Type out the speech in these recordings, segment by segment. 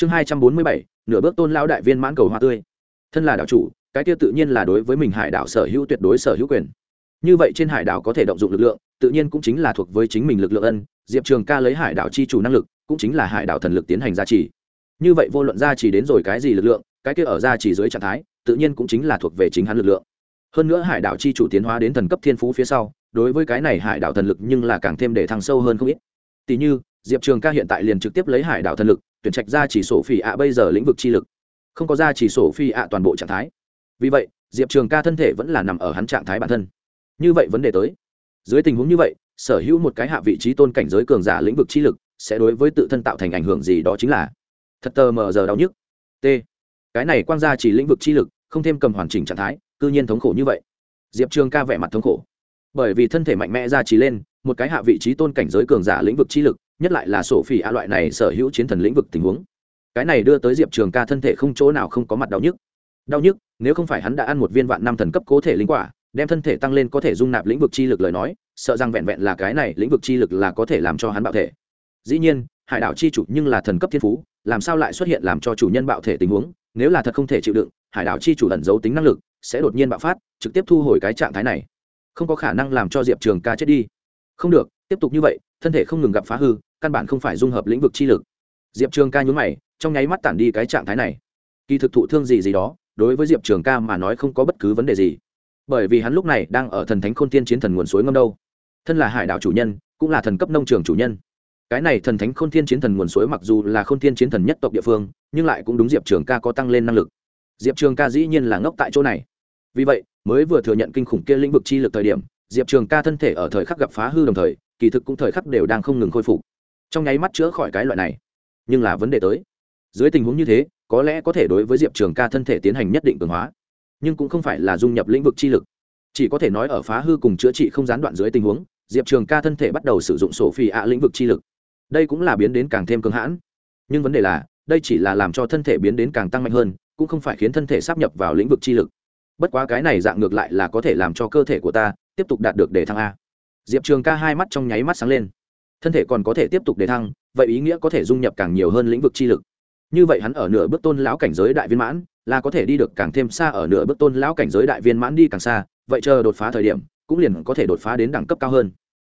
chương hai trăm bốn mươi bảy, nửa bước tôn lão đại viên mãn cầu hoa tươi. Thân là đảo chủ, cái kia tự nhiên là đối với mình hải đảo sở hữu tuyệt đối sở hữu quyền. Như vậy trên hải đảo có thể động dụng lực lượng, tự nhiên cũng chính là thuộc với chính mình lực lượng ân, diệp trường ca lấy hải đảo chi chủ năng lực, cũng chính là hải đảo thần lực tiến hành gia trì. Như vậy vô luận gia trì đến rồi cái gì lực lượng, cái kia ở gia trì dưới trạng thái, tự nhiên cũng chính là thuộc về chính hắn lực lượng. Hơn nữa hải đảo chi chủ tiến hóa đến thần cấp thiên phú phía sau, đối với cái này hải đảo thần lực nhưng là càng thêm để thăng sâu hơn không ít. Tỷ như diệp trường ca hiện tại liền trực tiếp lấy hải đảo thần lực, tuyển trạch ra chỉ sổ phi ạ bây giờ lĩnh vực chi lực. Không có ra chỉ sổ phi ạ toàn bộ trạng thái. Vì vậy, diệp trường ca thân thể vẫn là nằm ở hắn trạng thái bản thân. Như vậy vấn đề tới. Dưới tình huống như vậy, sở hữu một cái hạ vị trí tôn cảnh giới cường giả lĩnh vực chi lực sẽ đối với tự thân tạo thành ảnh hưởng gì đó chính là thật tờ mờ giờ đau nhức. T. Cái này quang ra chỉ lĩnh vực chi lực, không thêm cầm hoàn chỉnh trạng thái, cư nhiên thống khổ như vậy. Diệp trường ca vẻ mặt thống khổ. Bởi vì thân thể mạnh mẽ ra chỉ lên, một cái hạ vị trí tôn cảnh giới cường giả lĩnh vực chi lực nhất lại là sổ phỉ a loại này sở hữu chiến thần lĩnh vực tình huống. Cái này đưa tới diệp trường ca thân thể không chỗ nào không có mặt đau nhức. Đau nhức, nếu không phải hắn đã ăn một viên vạn năm thần cấp cố thể linh quả, đem thân thể tăng lên có thể dung nạp lĩnh vực chi lực lời nói, sợ rằng vẹn vẹn là cái này lĩnh vực chi lực là có thể làm cho hắn bạo thể. Dĩ nhiên, hải đảo chi chủ nhưng là thần cấp thiên phú, làm sao lại xuất hiện làm cho chủ nhân bạo thể tình huống? Nếu là thật không thể chịu đựng, hải đảo chi chủ ẩn giấu tính năng lực, sẽ đột nhiên bạo phát, trực tiếp thu hồi cái trạng thái này. Không có khả năng làm cho diệp trường ca chết đi. Không được, tiếp tục như vậy, thân thể không ngừng gặp phá hư căn bản không phải dung hợp lĩnh vực chi lực. Diệp trường ca nhún mày, trong nháy mắt tản đi cái trạng thái này. Kỳ thực thụ thương gì gì đó, đối với diệp trường ca mà nói không có bất cứ vấn đề gì. Bởi vì hắn lúc này đang ở thần thánh khôn tiên chiến thần nguồn suối ngâm đâu. Thân là hải đảo chủ nhân, cũng là thần cấp nông trường chủ nhân. Cái này thần thánh khôn thiên chiến thần nguồn suối mặc dù là khôn thiên chiến thần nhất tộc địa phương, nhưng lại cũng đúng diệp trường ca có tăng lên năng lực. Diệp trường ca dĩ nhiên là ngốc tại chỗ này. Vì vậy, mới vừa thừa nhận kinh khủng kia lĩnh vực chi lực thời điểm, diệp trường ca thân thể ở thời khắc gặp phá hư đồng thời, kỳ thực cũng thời khắc đều đang không ngừng khôi phục trong nháy mắt chữa khỏi cái loại này. Nhưng là vấn đề tới. Dưới tình huống như thế, có lẽ có thể đối với diệp trường ca thân thể tiến hành nhất định cường hóa. Nhưng cũng không phải là dung nhập lĩnh vực chi lực. Chỉ có thể nói ở phá hư cùng chữa trị không gián đoạn dưới tình huống, diệp trường ca thân thể bắt đầu sử dụng sổ phi ạ lĩnh vực chi lực. Đây cũng là biến đến càng thêm cường hãn. Nhưng vấn đề là, đây chỉ là làm cho thân thể biến đến càng tăng mạnh hơn, cũng không phải khiến thân thể sắp nhập vào lĩnh vực chi lực. Bất quá cái này dạng ngược lại là có thể làm cho cơ thể của ta tiếp tục đạt được đề thăng a. Diệp trường ca hai mắt trong nháy mắt sáng lên thân thể còn có thể tiếp tục đề thăng, vậy ý nghĩa có thể dung nhập càng nhiều hơn lĩnh vực chi lực. Như vậy hắn ở nửa bước tôn lão cảnh giới đại viên mãn, là có thể đi được càng thêm xa ở nửa bước tôn lão cảnh giới đại viên mãn đi càng xa, vậy chờ đột phá thời điểm, cũng liền có thể đột phá đến đẳng cấp cao hơn.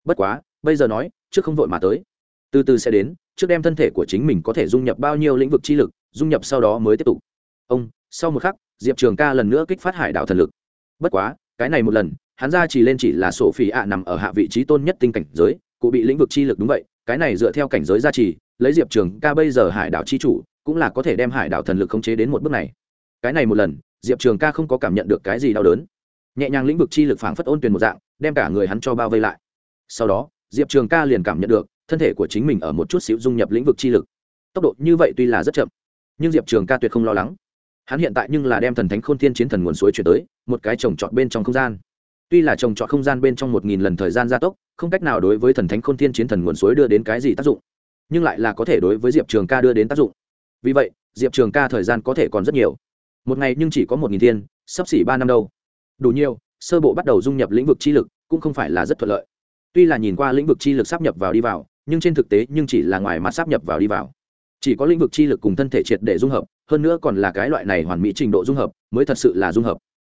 Bất quá, bây giờ nói, trước không vội mà tới. Từ từ sẽ đến, trước đem thân thể của chính mình có thể dung nhập bao nhiêu lĩnh vực chi lực, dung nhập sau đó mới tiếp tục. Ông, sau một khắc, diệp trường ca lần nữa kích phát hải đạo thần lực. Bất quá, cái này một lần, hắn ra chỉ lên chỉ là sổ phỉ ạ nằm ở hạ vị trí tôn nhất tinh cảnh giới cụ bị lĩnh vực chi lực đúng vậy, cái này dựa theo cảnh giới gia trì, lấy diệp trường ca bây giờ hải đảo chi chủ, cũng là có thể đem hải đảo thần lực khống chế đến một bước này. Cái này một lần, diệp trường ca không có cảm nhận được cái gì đau đớn. Nhẹ nhàng lĩnh vực chi lực phảng phất ôn tuyền một dạng, đem cả người hắn cho bao vây lại. Sau đó, diệp trường ca liền cảm nhận được, thân thể của chính mình ở một chút xíu dung nhập lĩnh vực chi lực. Tốc độ như vậy tuy là rất chậm, nhưng diệp trường ca tuyệt không lo lắng. Hắn hiện tại nhưng là đem thần thánh khôn thiên chiến thần nguồn suối chuyển tới, một cái trồng trọt bên trong không gian. Tuy là trồng trọt không gian bên trong một nghìn lần thời gian gia tốc không cách nào đối với thần thánh khôn thiên chiến thần nguồn suối đưa đến cái gì tác dụng, nhưng lại là có thể đối với diệp trường ca đưa đến tác dụng. Vì vậy, diệp trường ca thời gian có thể còn rất nhiều. Một ngày nhưng chỉ có một nghìn thiên, sắp xỉ ba năm đâu. Đủ nhiều, sơ bộ bắt đầu dung nhập lĩnh vực chi lực cũng không phải là rất thuận lợi. Tuy là nhìn qua lĩnh vực chi lực sắp nhập vào đi vào, nhưng trên thực tế nhưng chỉ là ngoài mặt sắp nhập vào đi vào. Chỉ có lĩnh vực chi lực cùng thân thể triệt để dung hợp, hơn nữa còn là cái loại này hoàn mỹ trình độ dung hợp, mới thật sự là dung hợp.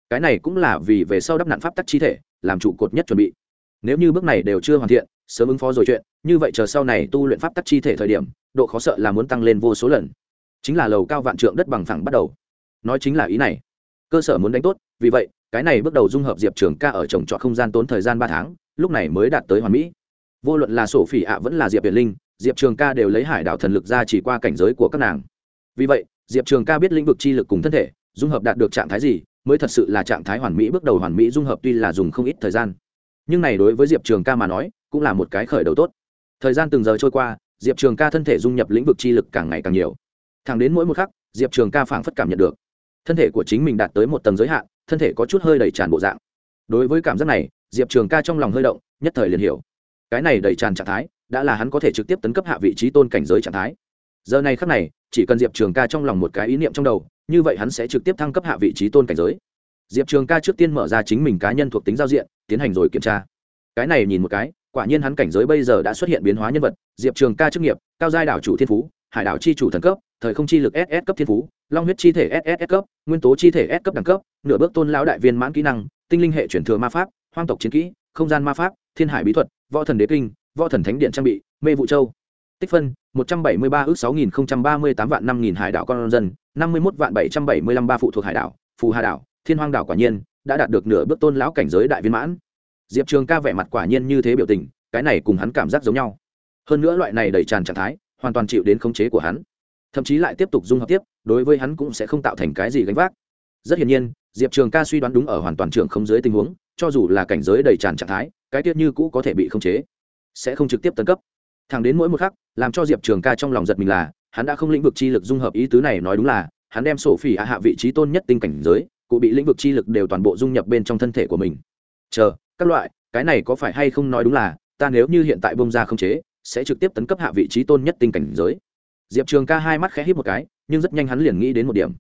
Cái này cũng là vì về sau đắp nạn pháp tắc chi thể, làm trụ cột nhất chuẩn bị nếu như bước này đều chưa hoàn thiện, sớm ứng phó rồi chuyện, như vậy chờ sau này tu luyện pháp tắc chi thể thời điểm, độ khó sợ là muốn tăng lên vô số lần. Chính là lầu cao vạn trượng đất bằng phẳng bắt đầu. Nói chính là ý này. Cơ sở muốn đánh tốt, vì vậy, cái này bước đầu dung hợp diệp trường ca ở trồng trọt không gian tốn thời gian ba tháng, lúc này mới đạt tới hoàn mỹ. Vô luận là sổ phỉ ạ vẫn là diệp việt linh, diệp trường ca đều lấy hải đảo thần lực ra chỉ qua cảnh giới của các nàng. Vì vậy, diệp trường ca biết lĩnh vực chi lực cùng thân thể, dung hợp đạt được trạng thái gì, mới thật sự là trạng thái hoàn mỹ bước đầu hoàn mỹ dung hợp tuy là dùng không ít thời gian nhưng này đối với diệp trường ca mà nói, cũng là một cái khởi đầu tốt. Thời gian từng giờ trôi qua, diệp trường ca thân thể dung nhập lĩnh vực chi lực càng ngày càng nhiều. Thẳng đến mỗi một khắc, diệp trường ca phảng phất cảm nhận được, thân thể của chính mình đạt tới một tầng giới hạn, thân thể có chút hơi đầy tràn bộ dạng. Đối với cảm giác này, diệp trường ca trong lòng hơi động, nhất thời liền hiểu. Cái này đầy tràn trạng thái, đã là hắn có thể trực tiếp tấn cấp hạ vị trí tôn cảnh giới trạng thái. Giờ này khắc này, chỉ cần diệp trường ca trong lòng một cái ý niệm trong đầu, như vậy hắn sẽ trực tiếp thăng cấp hạ vị trí tôn cảnh giới diệp trường ca trước tiên mở ra chính mình cá nhân thuộc tính giao diện, tiến hành rồi kiểm tra. Cái này nhìn một cái, quả nhiên hắn cảnh giới bây giờ đã xuất hiện biến hóa nhân vật, diệp trường ca chức nghiệp, cao giai đảo chủ thiên phú, hải đảo chi chủ thần cấp, thời không chi lực ss cấp thiên phú, long huyết chi thể ss cấp, nguyên tố chi thể s cấp đẳng cấp, nửa bước tôn lão đại viên mãn kỹ năng, tinh linh hệ chuyển thừa ma pháp, hoang tộc chiến kỹ, không gian ma pháp, thiên hải bí thuật, võ thần đế kinh, võ thần thánh điện trang bị, mê vụ châu. Tích phân, một trăm bảy mươi ba ước sáu nghìn ba mươi tám vạn năm nghìn hải đảo con dân, năm mươi một vạn bảy trăm bảy mươi lăm ba phụ thuộc hải đảo, phù hà đảo thiên hoang đảo quả nhiên đã đạt được nửa bước tôn lão cảnh giới đại viên mãn. Diệp trường ca vẻ mặt quả nhiên như thế biểu tình cái này cùng hắn cảm giác giống nhau. Hơn nữa loại này đầy tràn trạng thái hoàn toàn chịu đến khống chế của hắn. Thậm chí lại tiếp tục dung hợp tiếp đối với hắn cũng sẽ không tạo thành cái gì gánh vác. Rất hiển nhiên diệp trường ca suy đoán đúng ở hoàn toàn trường không dưới tình huống cho dù là cảnh giới đầy tràn trạng thái cái tiết như cũ có thể bị khống chế sẽ không trực tiếp tấn cấp. Thẳng đến mỗi một khắc làm cho diệp trường ca trong lòng giật mình là hắn đã không lĩnh vực chi lực dung hợp ý tứ này nói đúng là hắn đem sổ phỉ hạ, hạ vị trí tôn nhất tinh cảnh giới cụ bị lĩnh vực chi lực đều toàn bộ dung nhập bên trong thân thể của mình. Chờ, các loại, cái này có phải hay không nói đúng là, ta nếu như hiện tại bông ra không chế, sẽ trực tiếp tấn cấp hạ vị trí tôn nhất tinh cảnh giới. Diệp trường ca hai mắt khẽ hít một cái, nhưng rất nhanh hắn liền nghĩ đến một điểm.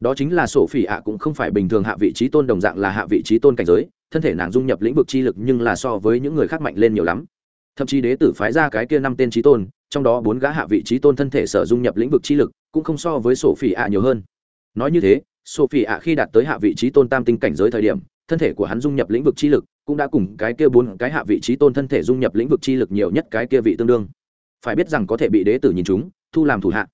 Đó chính là sổ phỉ ạ cũng không phải bình thường hạ vị trí tôn đồng dạng là hạ vị trí tôn cảnh giới, thân thể nàng dung nhập lĩnh vực chi lực nhưng là so với những người khác mạnh lên nhiều lắm. Thậm chí đế tử phái ra cái kia năm tên trí tôn, trong đó bốn gã hạ vị trí tôn thân thể sở dung nhập lĩnh vực chi lực, cũng không so với sổ phỉ ạ nhiều hơn. Nói như thế sophie ạ, khi đạt tới hạ vị trí tôn tam tinh cảnh giới thời điểm, thân thể của hắn dung nhập lĩnh vực chi lực, cũng đã cùng cái kia bốn cái hạ vị trí tôn thân thể dung nhập lĩnh vực chi lực nhiều nhất cái kia vị tương đương. Phải biết rằng có thể bị đế tử nhìn chúng, thu làm thủ hạ.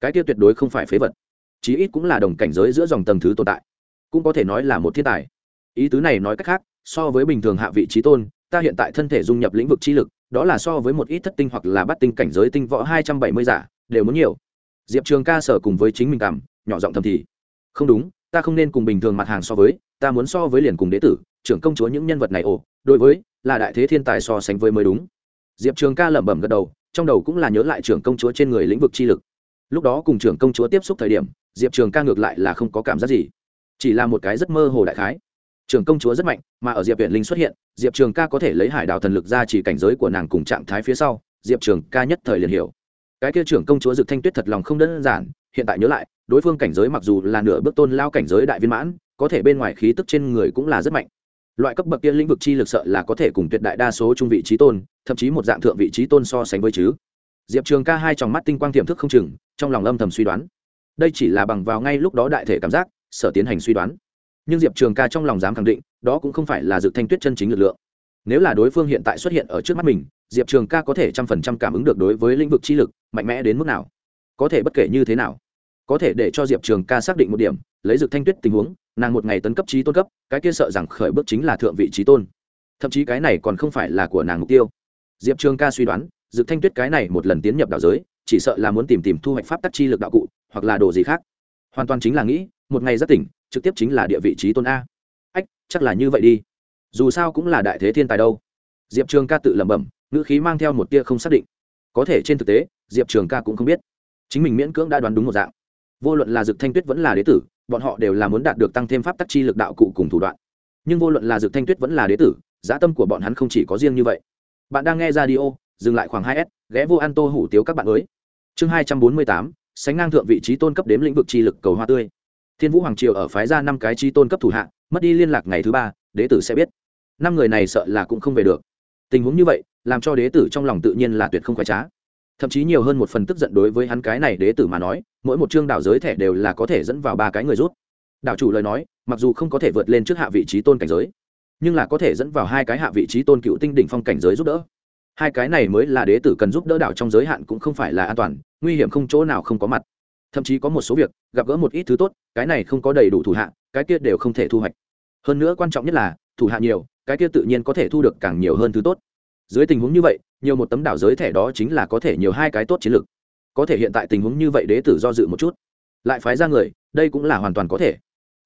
Cái kia tuyệt đối không phải phế vật. Chí ít cũng là đồng cảnh giới giữa dòng tầng thứ tồn tại. Cũng có thể nói là một thiên tài. Ý tứ này nói cách khác, so với bình thường hạ vị trí tôn, ta hiện tại thân thể dung nhập lĩnh vực chi lực, đó là so với một ít thất tinh hoặc là bắt tinh cảnh giới tinh võ hai trăm bảy mươi giả, đều muốn nhiều. Diệp trường ca sở cùng với chính mình cảm, nhỏ giọng thầm thì không đúng, ta không nên cùng bình thường mặt hàng so với, ta muốn so với liền cùng đế tử, trưởng công chúa những nhân vật này ồ, đối với, là đại thế thiên tài so sánh với mới đúng. Diệp trường ca lẩm bẩm gật đầu, trong đầu cũng là nhớ lại trưởng công chúa trên người lĩnh vực chi lực. Lúc đó cùng trưởng công chúa tiếp xúc thời điểm, diệp trường ca ngược lại là không có cảm giác gì. Chỉ là một cái rất mơ hồ đại khái. Trường công chúa rất mạnh, mà ở diệp viện linh xuất hiện, diệp trường ca có thể lấy hải đào thần lực ra chỉ cảnh giới của nàng cùng trạng thái phía sau, diệp trường ca nhất thời liền hiểu. Cái kia trưởng công chúa dực thanh tuyết thật lòng không đơn giản hiện tại nhớ lại, đối phương cảnh giới mặc dù là nửa bước tôn lao cảnh giới đại viên mãn, có thể bên ngoài khí tức trên người cũng là rất mạnh. Loại cấp bậc kia lĩnh vực chi lực sợ là có thể cùng tuyệt đại đa số trung vị trí tôn, thậm chí một dạng thượng vị trí tôn so sánh với chứ. Diệp trường ca hai tròng mắt tinh quang tiềm thức không chừng, trong lòng âm thầm suy đoán. Đây chỉ là bằng vào ngay lúc đó đại thể cảm giác, sở tiến hành suy đoán. Nhưng diệp trường ca trong lòng dám khẳng định, đó cũng không phải là dự thanh tuyết chân chính lực lượng. Nếu là đối phương hiện tại xuất hiện ở trước mắt mình, diệp trường ca có thể trăm phần trăm cảm ứng được đối với lĩnh vực chi lực, mạnh mẽ đến mức nào? Có thể bất kể như thế nào? Có thể để cho diệp trường ca xác định một điểm, lấy dược thanh tuyết tình huống, nàng một ngày tấn cấp trí tôn cấp, cái kia sợ rằng khởi bước chính là thượng vị trí tôn. Thậm chí cái này còn không phải là của nàng mục tiêu. Diệp trường ca suy đoán, dược thanh tuyết cái này một lần tiến nhập đạo giới, chỉ sợ là muốn tìm tìm thu hoạch pháp tắc chi lực đạo cụ, hoặc là đồ gì khác. Hoàn toàn chính là nghĩ, một ngày rất tỉnh, trực tiếp chính là địa vị trí tôn a. Ách, chắc là như vậy đi. Dù sao cũng là đại thế thiên tài đâu. Diệp trường ca tự lẩm bẩm, ngữ khí mang theo một tia không xác định. Có thể trên thực tế, diệp trường ca cũng không biết. Chính mình miễn cưỡng đã đoán đúng một dạng vô luận là dực thanh tuyết vẫn là đế tử, bọn họ đều là muốn đạt được tăng thêm pháp tắc chi lực đạo cụ cùng thủ đoạn. Nhưng vô luận là dực thanh tuyết vẫn là đế tử, giá tâm của bọn hắn không chỉ có riêng như vậy. Bạn đang nghe ra đi ô dừng lại khoảng hai s, ghé vô an tô hủ tiếu các bạn mới chương hai trăm bốn mươi tám, sánh ngang thượng vị trí tôn cấp đếm lĩnh vực chi lực cầu hoa tươi. Thiên vũ hoàng triều ở phái ra năm cái chi tôn cấp thủ hạ, mất đi liên lạc ngày thứ ba, đế tử sẽ biết. Năm người này sợ là cũng không về được. Tình huống như vậy, làm cho đế tử trong lòng tự nhiên là tuyệt không khoái trá thậm chí nhiều hơn một phần tức giận đối với hắn cái này đế tử mà nói, mỗi một chương đảo giới thẻ đều là có thể dẫn vào ba cái người rút. Đảo chủ lời nói, mặc dù không có thể vượt lên trước hạ vị trí tôn cảnh giới, nhưng là có thể dẫn vào hai cái hạ vị trí tôn cựu tinh đỉnh phong cảnh giới giúp đỡ. Hai cái này mới là đế tử cần giúp đỡ đảo trong giới hạn cũng không phải là an toàn, nguy hiểm không chỗ nào không có mặt. Thậm chí có một số việc, gặp gỡ một ít thứ tốt, cái này không có đầy đủ thủ hạ, cái kia đều không thể thu hoạch. Hơn nữa quan trọng nhất là, thủ hạ nhiều, cái kia tự nhiên có thể thu được càng nhiều hơn thứ tốt. Dưới tình huống như vậy nhiều một tấm đảo giới thẻ đó chính là có thể nhiều hai cái tốt chiến lược. Có thể hiện tại tình huống như vậy đế tử do dự một chút lại phái ra người đây cũng là hoàn toàn có thể.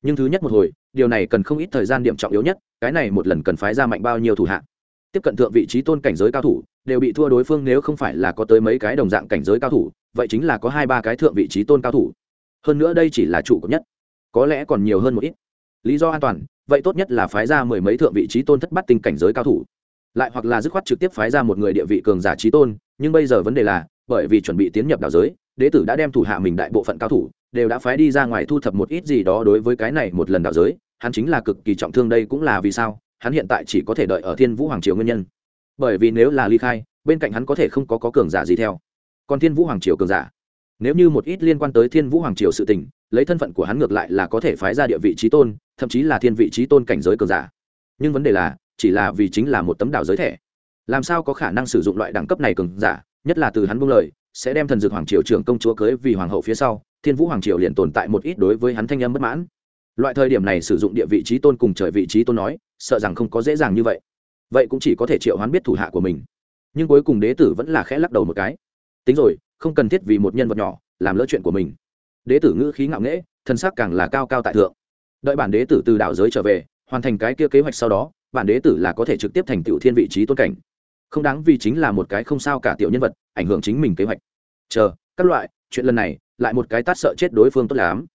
Nhưng thứ nhất một hồi điều này cần không ít thời gian điểm trọng yếu nhất cái này một lần cần phái ra mạnh bao nhiêu thủ hạng, tiếp cận thượng vị trí tôn cảnh giới cao thủ đều bị thua đối phương nếu không phải là có tới mấy cái đồng dạng cảnh giới cao thủ vậy chính là có hai ba cái thượng vị trí tôn cao thủ. Hơn nữa đây chỉ là chủ cấp nhất có lẽ còn nhiều hơn một ít. Lý do an toàn vậy tốt nhất là phái ra mười mấy thượng vị trí tôn thất bát tinh cảnh giới cao thủ lại hoặc là dứt khoát trực tiếp phái ra một người địa vị cường giả trí tôn nhưng bây giờ vấn đề là bởi vì chuẩn bị tiến nhập đảo giới đế tử đã đem thủ hạ mình đại bộ phận cao thủ đều đã phái đi ra ngoài thu thập một ít gì đó đối với cái này một lần đảo giới hắn chính là cực kỳ trọng thương đây cũng là vì sao hắn hiện tại chỉ có thể đợi ở thiên vũ hoàng triều nguyên nhân. Bởi vì nếu là ly khai bên cạnh hắn có thể không có, có cường giả gì theo. Còn thiên vũ hoàng triều cường giả nếu như một ít liên quan tới thiên vũ hoàng triều sự tình lấy thân phận của hắn ngược lại là có thể phái ra địa vị trí tôn thậm chí là thiên vị trí tôn cảnh giới cường giả. Nhưng vấn đề là chỉ là vì chính là một tấm đảo giới thẻ. Làm sao có khả năng sử dụng loại đẳng cấp này cường giả, nhất là từ hắn buông lời, sẽ đem thần dược hoàng triều trưởng công chúa cưới vì hoàng hậu phía sau, thiên vũ hoàng triều liền tồn tại một ít đối với hắn thanh âm bất mãn. Loại thời điểm này sử dụng địa vị trí tôn cùng trời vị trí tôn nói, sợ rằng không có dễ dàng như vậy. Vậy cũng chỉ có thể triệu hoán biết thủ hạ của mình. Nhưng cuối cùng đế tử vẫn là khẽ lắc đầu một cái. Tính rồi, không cần thiết vì một nhân vật nhỏ, làm lỡ chuyện của mình. Đế tử ngữ khí ngạo nghễ, thân xác càng là cao cao tại thượng. Đợi bản đế tử từ đảo giới trở về, hoàn thành cái kia kế hoạch sau đó bản đế tử là có thể trực tiếp thành tựu thiên vị trí tôn cảnh. Không đáng vì chính là một cái không sao cả tiểu nhân vật, ảnh hưởng chính mình kế hoạch. Chờ, các loại, chuyện lần này, lại một cái tát sợ chết đối phương tốt lắm.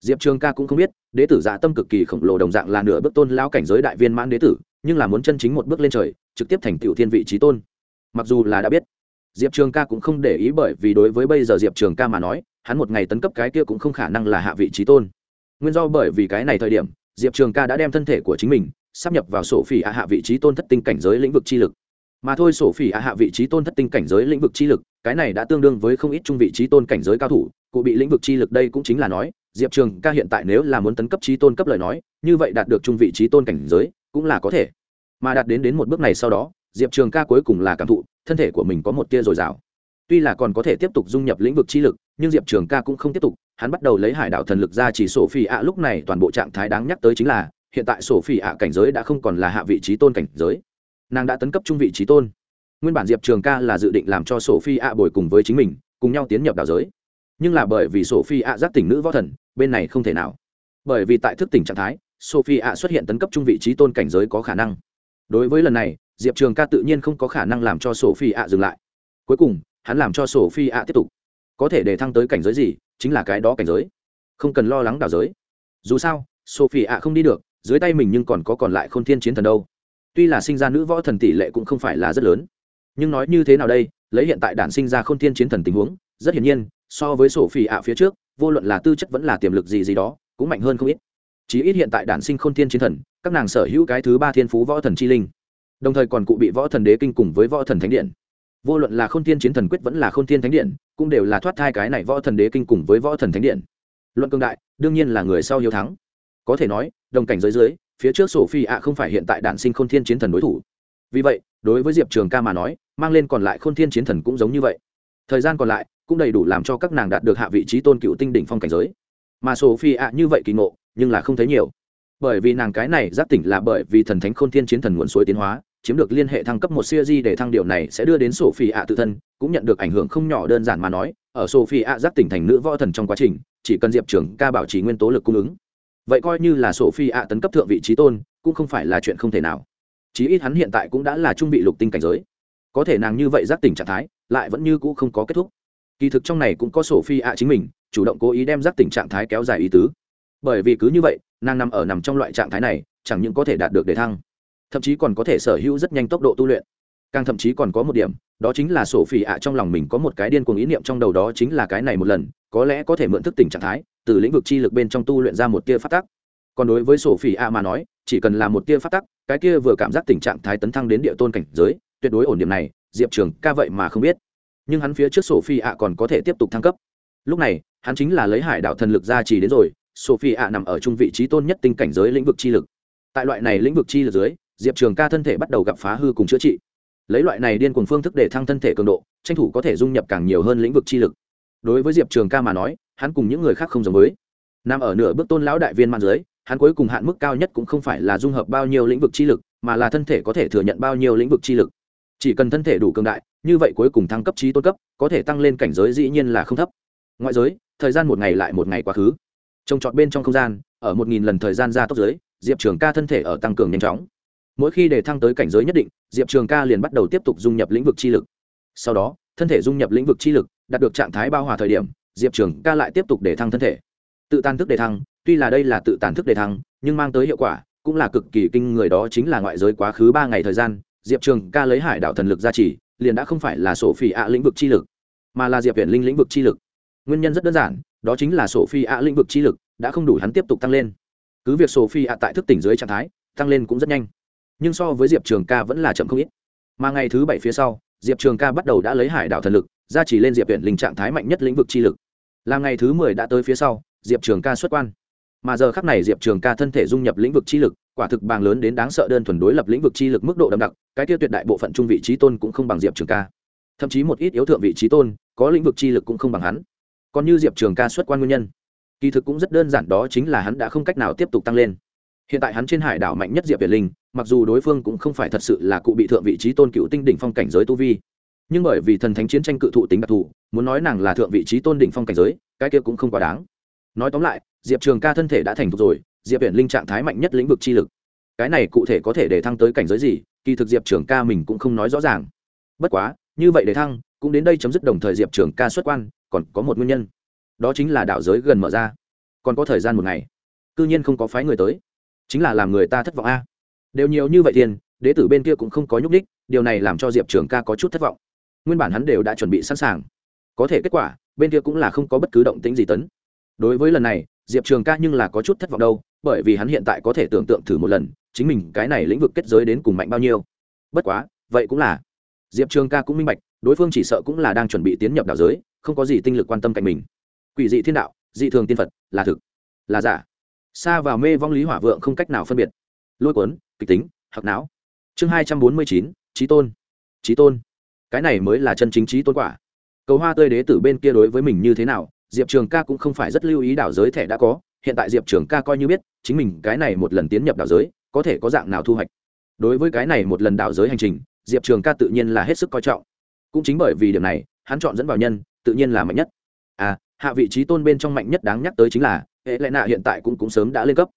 Diệp trường ca cũng không biết, đế tử dạ tâm cực kỳ khổng lồ đồng dạng là nửa bước tôn lao cảnh giới đại viên mãn đế tử, nhưng là muốn chân chính một bước lên trời, trực tiếp thành tựu thiên vị trí tôn. Mặc dù là đã biết, diệp trường ca cũng không để ý bởi vì đối với bây giờ diệp trường ca mà nói, hắn một ngày tấn cấp cái kia cũng không khả năng là hạ vị trí tôn. Nguyên do bởi vì cái này thời điểm, diệp trường ca đã đem thân thể của chính mình sắp nhập vào sổ phỉ ạ hạ vị trí tôn thất tinh cảnh giới lĩnh vực chi lực. Mà thôi sổ phỉ ạ hạ vị trí tôn thất tinh cảnh giới lĩnh vực chi lực, cái này đã tương đương với không ít trung vị trí tôn cảnh giới cao thủ, cụ bị lĩnh vực chi lực đây cũng chính là nói, diệp trường ca hiện tại nếu là muốn tấn cấp trí tôn cấp lời nói, như vậy đạt được trung vị trí tôn cảnh giới, cũng là có thể. Mà đạt đến đến một bước này sau đó, diệp trường ca cuối cùng là cảm thụ, thân thể của mình có một tia dồi dào. Tuy là còn có thể tiếp tục dung nhập lĩnh vực chi lực, nhưng diệp trường ca cũng không tiếp tục, hắn bắt đầu lấy hải đạo thần lực ra chỉ sổ phi ạ, lúc này toàn bộ trạng thái đáng nhắc tới chính là hiện tại sổ phi ạ cảnh giới đã không còn là hạ vị trí tôn cảnh giới. Nàng đã tấn cấp trung vị trí tôn. Nguyên bản diệp trường ca là dự định làm cho sổ phi ạ bồi cùng với chính mình, cùng nhau tiến nhập đào giới. Nhưng là bởi vì sổ phi ạ giác tỉnh nữ võ thần, bên này không thể nào. Bởi vì tại thức tỉnh trạng thái sophie ạ xuất hiện tấn cấp trung vị trí tôn cảnh giới có khả năng. Đối với lần này, diệp trường ca tự nhiên không có khả năng làm cho sophie ạ dừng lại. Cuối cùng, hắn làm cho sophie ạ tiếp tục. Có thể để thăng tới cảnh giới gì, chính là cái đó cảnh giới. Không cần lo lắng đảo giới. Dù sao sophie ạ không đi được dưới tay mình nhưng còn có còn lại khôn thiên chiến thần đâu. Tuy là sinh ra nữ võ thần tỷ lệ cũng không phải là rất lớn. Nhưng nói như thế nào đây, lấy hiện tại đản sinh ra khôn thiên chiến thần tình huống, rất hiển nhiên, so với sổ phi ạ phía trước, vô luận là tư chất vẫn là tiềm lực gì gì đó, cũng mạnh hơn không ít. Chí ít hiện tại đản sinh khôn thiên chiến thần, các nàng sở hữu cái thứ ba thiên phú võ thần chi linh. Đồng thời còn cụ bị võ thần đế kinh cùng với võ thần thánh điện. Vô luận là khôn thiên chiến thần quyết vẫn là khôn thiên thánh điện, cũng đều là thoát thai cái này võ thần đế kinh cùng với võ thần thánh điện. Luận cương đại, đương nhiên là người sau hiếu thắng có thể nói, đồng cảnh giới dưới, phía trước sổ phi ạ không phải hiện tại đản sinh k h ô n thiên chiến thần đối thủ. Vì vậy, đối với diệp trường ca mà nói, mang lên còn lại k h ô n thiên chiến thần cũng giống như vậy. Thời gian còn lại, cũng đầy đủ làm cho các nàng đạt được hạ vị trí tôn cựu tinh đỉnh phong cảnh giới. Mà sổ phi ạ như vậy kỳ ngộ, nhưng là không thấy nhiều. Bởi vì nàng cái này giác tỉnh là bởi vì thần thánh khôn thiên chiến thần nguồn suối tiến hóa, chiếm được liên hệ thăng cấp một siêu di để thăng điều này sẽ đưa đến sổ phi ạ tự thân, cũng nhận được ảnh hưởng không nhỏ đơn giản mà nói, ở sổ phi ạ giác tỉnh thành nữ võ thần trong quá trình, chỉ cần diệp Trường ca bảo trì nguyên tố lực cung ứng vậy coi như là sổ phi ạ tấn cấp thượng vị trí tôn, cũng không phải là chuyện không thể nào. Chí ít hắn hiện tại cũng đã là trung vị lục tinh cảnh giới. Có thể nàng như vậy giác tỉnh trạng thái, lại vẫn như cũ không có kết thúc. Kỳ thực trong này cũng có sổ phi ạ chính mình, chủ động cố ý đem giác tỉnh trạng thái kéo dài ý tứ. Bởi vì cứ như vậy, nàng nằm ở nằm trong loại trạng thái này, chẳng những có thể đạt được đề thăng, thậm chí còn có thể sở hữu rất nhanh tốc độ tu luyện. Càng thậm chí còn có một điểm, đó chính là sổ phỉ ạ trong lòng mình có một cái điên cuồng ý niệm trong đầu đó chính là cái này một lần có lẽ có thể mượn thức tỉnh trạng thái, từ lĩnh vực chi lực bên trong tu luyện ra một tia phát tắc. Còn đối với sổ phỉ ạ mà nói, chỉ cần là một tia phát tắc, cái kia vừa cảm giác tình trạng thái tấn thăng đến địa tôn cảnh giới, tuyệt đối ổn điểm này, diệp trường ca vậy mà không biết. Nhưng hắn phía trước sổ phi ạ còn có thể tiếp tục thăng cấp. Lúc này, hắn chính là lấy hải đạo thần lực ra chỉ đến rồi, sophie ạ nằm ở trung vị trí tôn nhất tinh cảnh giới lĩnh vực chi lực. Tại loại này lĩnh vực chi lực dưới, diệp trường ca thân thể bắt đầu gặp phá hư cùng chữa trị. Lấy loại này điên cùng phương thức để thăng thân thể cường độ, tranh thủ có thể dung nhập càng nhiều hơn lĩnh vực chi lực đối với diệp trường ca mà nói, hắn cùng những người khác không giống với. Nằm ở nửa bước tôn lão đại viên man dưới, hắn cuối cùng hạn mức cao nhất cũng không phải là dung hợp bao nhiêu lĩnh vực chi lực, mà là thân thể có thể thừa nhận bao nhiêu lĩnh vực chi lực. Chỉ cần thân thể đủ cường đại, như vậy cuối cùng thăng cấp trí tôn cấp, có thể tăng lên cảnh giới dĩ nhiên là không thấp. Ngoại giới, thời gian một ngày lại một ngày quá khứ. Trồng trọt bên trong không gian, ở một nghìn lần thời gian ra tốc giới, diệp trường ca thân thể ở tăng cường nhanh chóng. Mỗi khi để thăng tới cảnh giới nhất định, diệp trường ca liền bắt đầu tiếp tục dung nhập lĩnh vực chi lực. Sau đó, thân thể dung nhập lĩnh vực chi lực đạt được trạng thái bao hòa thời điểm diệp trường ca lại tiếp tục để thăng thân thể. Tự tàn thức để thăng tuy là đây là tự tàn thức để thăng nhưng mang tới hiệu quả cũng là cực kỳ kinh người đó chính là ngoại giới quá khứ ba ngày thời gian diệp trường ca lấy hải đạo thần lực ra chỉ, liền đã không phải là sổ phi ạ lĩnh vực chi lực mà là diệp viện linh lĩnh vực chi lực. Nguyên nhân rất đơn giản đó chính là sổ phi ạ lĩnh vực chi lực đã không đủ hắn tiếp tục tăng lên. Cứ việc sổ phi ạ tại thức tỉnh dưới trạng thái tăng lên cũng rất nhanh nhưng so với diệp trường ca vẫn là chậm không ít. Mà ngày thứ bảy phía sau diệp trường ca bắt đầu đã lấy hải đạo thần lực ra chỉ lên diệp huyện linh trạng thái mạnh nhất lĩnh vực chi lực. Là ngày thứ mười đã tới phía sau, diệp trường ca xuất quan. Mà giờ khắc này diệp trường ca thân thể dung nhập lĩnh vực chi lực, quả thực bàng lớn đến đáng sợ đơn thuần đối lập lĩnh vực chi lực mức độ đậm đặc, cái tiêu tuyệt đại bộ phận trung vị trí tôn cũng không bằng diệp trường ca. Thậm chí một ít yếu thượng vị trí tôn, có lĩnh vực chi lực cũng không bằng hắn. Còn như diệp trường ca xuất quan nguyên nhân, kỳ thực cũng rất đơn giản đó chính là hắn đã không cách nào tiếp tục tăng lên. Hiện tại hắn trên hải đảo mạnh nhất diệp việt linh, mặc dù đối phương cũng không phải thật sự là cụ bị thượng vị trí tôn cựu tinh đỉnh phong cảnh giới tu vi nhưng bởi vì thần thánh chiến tranh cự thụ tính đặc thù, muốn nói nàng là thượng vị trí tôn đỉnh phong cảnh giới, cái kia cũng không quá đáng. Nói tóm lại, diệp trường ca thân thể đã thành thục rồi, diệp viện linh trạng thái mạnh nhất lĩnh vực chi lực. Cái này cụ thể có thể để thăng tới cảnh giới gì, kỳ thực diệp trường ca mình cũng không nói rõ ràng. Bất quá, như vậy để thăng, cũng đến đây chấm dứt đồng thời diệp trường ca xuất quan, còn có một nguyên nhân. Đó chính là đạo giới gần mở ra. Còn có thời gian một ngày. C ư nhiên không có phái người tới. Chính là làm người ta thất vọng a. Đều nhiều như vậy tiền, đế tử bên kia cũng không có nhúc đích điều này làm cho diệp trường ca có chút thất vọng nguyên bản hắn đều đã chuẩn bị sẵn sàng. Có thể kết quả, bên kia cũng là không có bất cứ động tĩnh gì tấn. Đối với lần này, diệp trường ca nhưng là có chút thất vọng đâu, bởi vì hắn hiện tại có thể tưởng tượng thử một lần, chính mình cái này lĩnh vực kết giới đến cùng mạnh bao nhiêu. Bất quá, vậy cũng là. Diệp trường ca cũng minh bạch, đối phương chỉ sợ cũng là đang chuẩn bị tiến nhập đạo giới, không có gì tinh lực quan tâm cạnh mình. Quỷ dị thiên đạo, dị thường tiên phật, là thực, là giả. Xa vào mê vong lý hỏa vượng không cách nào phân biệt. Lôi cuốn, kịch tính hoặc não. Chương hai trăm bốn mươi chín trí tôn. Trí tôn cái này mới là chân chính trí tôn quả. Cầu hoa tươi đế tử bên kia đối với mình như thế nào, diệp trường ca cũng không phải rất lưu ý đảo giới thẻ đã có, hiện tại diệp trường ca coi như biết, chính mình cái này một lần tiến nhập đảo giới, có thể có dạng nào thu hoạch. Đối với cái này một lần đảo giới hành trình, diệp trường ca tự nhiên là hết sức coi trọng. Cũng chính bởi vì điểm này, hắn chọn dẫn vào nhân, tự nhiên là mạnh nhất. À hạ vị trí tôn bên trong mạnh nhất đáng nhắc tới chính là, hệ lệ nạ hiện tại cũng cũng sớm đã lên cấp.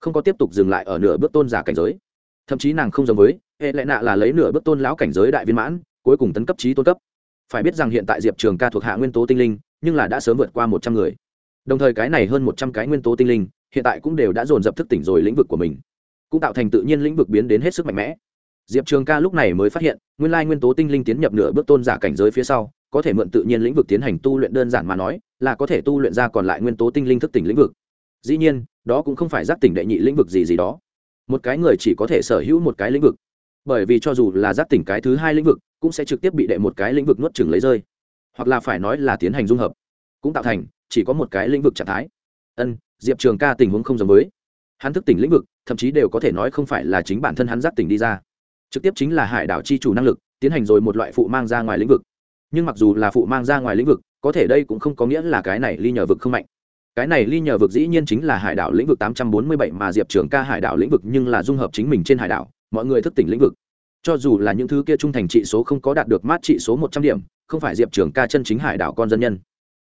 Không có tiếp tục dừng lại ở nửa bước tôn giả cảnh giới. Thậm chí nàng không giống với, hệ lệ nạ là lấy nửa bước tôn lão cảnh giới đại viên mãn cuối cùng tấn cấp trí tôn cấp. Phải biết rằng hiện tại diệp trường ca thuộc hạ nguyên tố tinh linh, nhưng là đã sớm vượt qua một trăm người. Đồng thời cái này hơn một trăm cái nguyên tố tinh linh, hiện tại cũng đều đã dồn dập thức tỉnh rồi lĩnh vực của mình. Cũng tạo thành tự nhiên lĩnh vực biến đến hết sức mạnh mẽ. Diệp trường ca lúc này mới phát hiện, nguyên lai nguyên tố tinh linh tiến nhập nửa bước tôn giả cảnh giới phía sau, có thể mượn tự nhiên lĩnh vực tiến hành tu luyện đơn giản mà nói, là có thể tu luyện ra còn lại nguyên tố tinh linh thức tỉnh lĩnh vực. Dĩ nhiên, đó cũng không phải giác tỉnh đệ nhị lĩnh vực gì gì đó. Một cái người chỉ có thể sở hữu một cái lĩnh vực. Bởi vì cho dù là giác tỉnh cái thứ hai lĩnh vực cũng sẽ trực tiếp bị đệ một cái lĩnh vực nuốt chửng lấy rơi. Hoặc là phải nói là tiến hành dung hợp. Cũng tạo thành, chỉ có một cái lĩnh vực trạng thái. Ân, diệp trường ca tình huống không giống với. Hắn thức tỉnh lĩnh vực, thậm chí đều có thể nói không phải là chính bản thân hắn giác tỉnh đi ra. Trực tiếp chính là hải đảo chi chủ năng lực, tiến hành rồi một loại phụ mang ra ngoài lĩnh vực. Nhưng mặc dù là phụ mang ra ngoài lĩnh vực, có thể đây cũng không có nghĩa là cái này ly nhờ vực không mạnh. Cái này ly nhờ vực dĩ nhiên chính là hải đảo lĩnh vực tám trăm bốn mươi bảy mà diệp trường ca hải đảo lĩnh vực nhưng là dung hợp chính mình trên hải đảo, mọi người thức tỉnh lĩnh vực cho dù là những thứ kia trung thành trị số không có đạt được mát trị số một trăm điểm, không phải diệp trường ca chân chính hải đảo con dân nhân.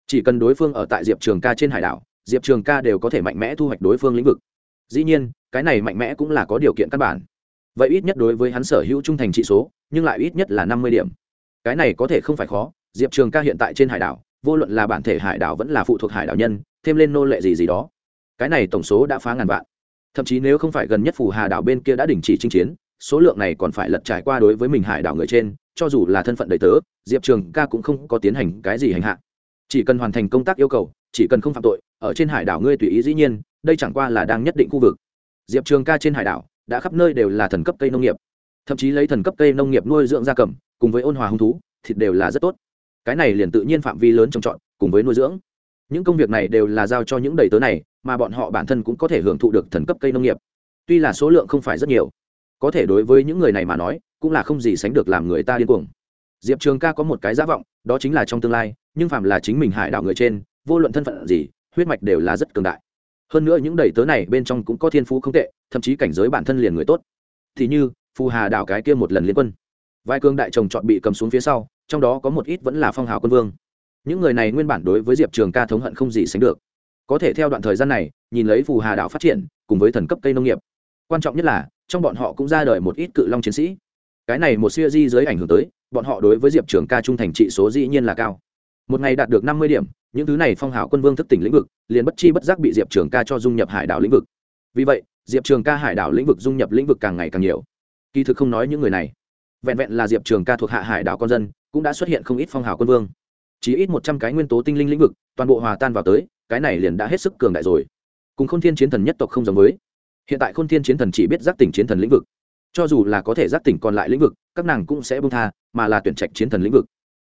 Chỉ cần đối phương ở tại diệp trường ca trên hải đảo, diệp trường ca đều có thể mạnh mẽ thu hoạch đối phương lĩnh vực. Dĩ nhiên, cái này mạnh mẽ cũng là có điều kiện căn bản. Vậy ít nhất đối với hắn sở hữu trung thành trị số, nhưng lại ít nhất là năm mươi điểm. Cái này có thể không phải khó, diệp trường ca hiện tại trên hải đảo, vô luận là bản thể hải đảo vẫn là phụ thuộc hải đảo nhân, thêm lên nô lệ gì gì đó. Cái này tổng số đã phá ngàn vạn. Thậm chí nếu không phải gần nhất phù hà đảo bên kia đã đình chỉ chinh chiến số lượng này còn phải lật trải qua đối với mình hải đảo người trên, cho dù là thân phận đầy tớ, diệp trường ca cũng không có tiến hành cái gì hành hạ. Chỉ cần hoàn thành công tác yêu cầu, chỉ cần không phạm tội, ở trên hải đảo ngươi tùy ý dĩ nhiên, đây chẳng qua là đang nhất định khu vực. Diệp trường ca trên hải đảo, đã khắp nơi đều là thần cấp cây nông nghiệp. Thậm chí lấy thần cấp cây nông nghiệp nuôi dưỡng gia cầm, cùng với ôn hòa hung thú, thịt đều là rất tốt. Cái này liền tự nhiên phạm vi lớn trồng trọt, cùng với nuôi dưỡng. Những công việc này đều là giao cho những đầy tớ này, mà bọn họ bản thân cũng có thể hưởng thụ được thần cấp cây nông nghiệp. Tuy là số lượng không phải rất nhiều có thể đối với những người này mà nói, cũng là không gì sánh được làm người ta điên cuồng. Diệp trường ca có một cái giả vọng, đó chính là trong tương lai, nhưng phạm là chính mình hải đảo người trên, vô luận thân phận gì, huyết mạch đều là rất cường đại. Hơn nữa những đầy tớ này bên trong cũng có thiên phú không tệ, thậm chí cảnh giới bản thân liền người tốt. Thì như, phù hà đảo cái kia một lần liên quân. Vai cương đại chồng chọn bị cầm xuống phía sau, trong đó có một ít vẫn là phong hào quân vương. Những người này nguyên bản đối với diệp trường ca thống hận không gì sánh được. Có thể theo đoạn thời gian này, nhìn lấy phù hà đảo phát triển, cùng với thần cấp cây nông nghiệp. Quan trọng nhất là trong bọn họ cũng ra đời một ít cự long chiến sĩ. Cái này một siêu di dưới ảnh hưởng tới, bọn họ đối với diệp trường ca trung thành trị số dĩ nhiên là cao. Một ngày đạt được năm mươi điểm, những thứ này phong hào quân vương thức tỉnh lĩnh vực, liền bất chi bất giác bị diệp trường ca cho dung nhập hải đảo lĩnh vực. Vì vậy, diệp trường ca hải đảo lĩnh vực dung nhập lĩnh vực càng ngày càng nhiều. Kỳ thực không nói những người này. Vẹn vẹn là diệp trường ca thuộc hạ hải đảo con dân, cũng đã xuất hiện không ít phong hào quân vương. Chỉ ít một trăm cái nguyên tố tinh linh lĩnh vực, toàn bộ hòa tan vào tới, cái này liền đã hết sức cường đại rồi. Cùng k h ô n thiên chiến thần nhất tộc không giống với hiện tại khôn thiên chiến thần chỉ biết giác tỉnh chiến thần lĩnh vực. Cho dù là có thể giác tỉnh còn lại lĩnh vực, các nàng cũng sẽ bung tha, mà là tuyển trạch chiến thần lĩnh vực.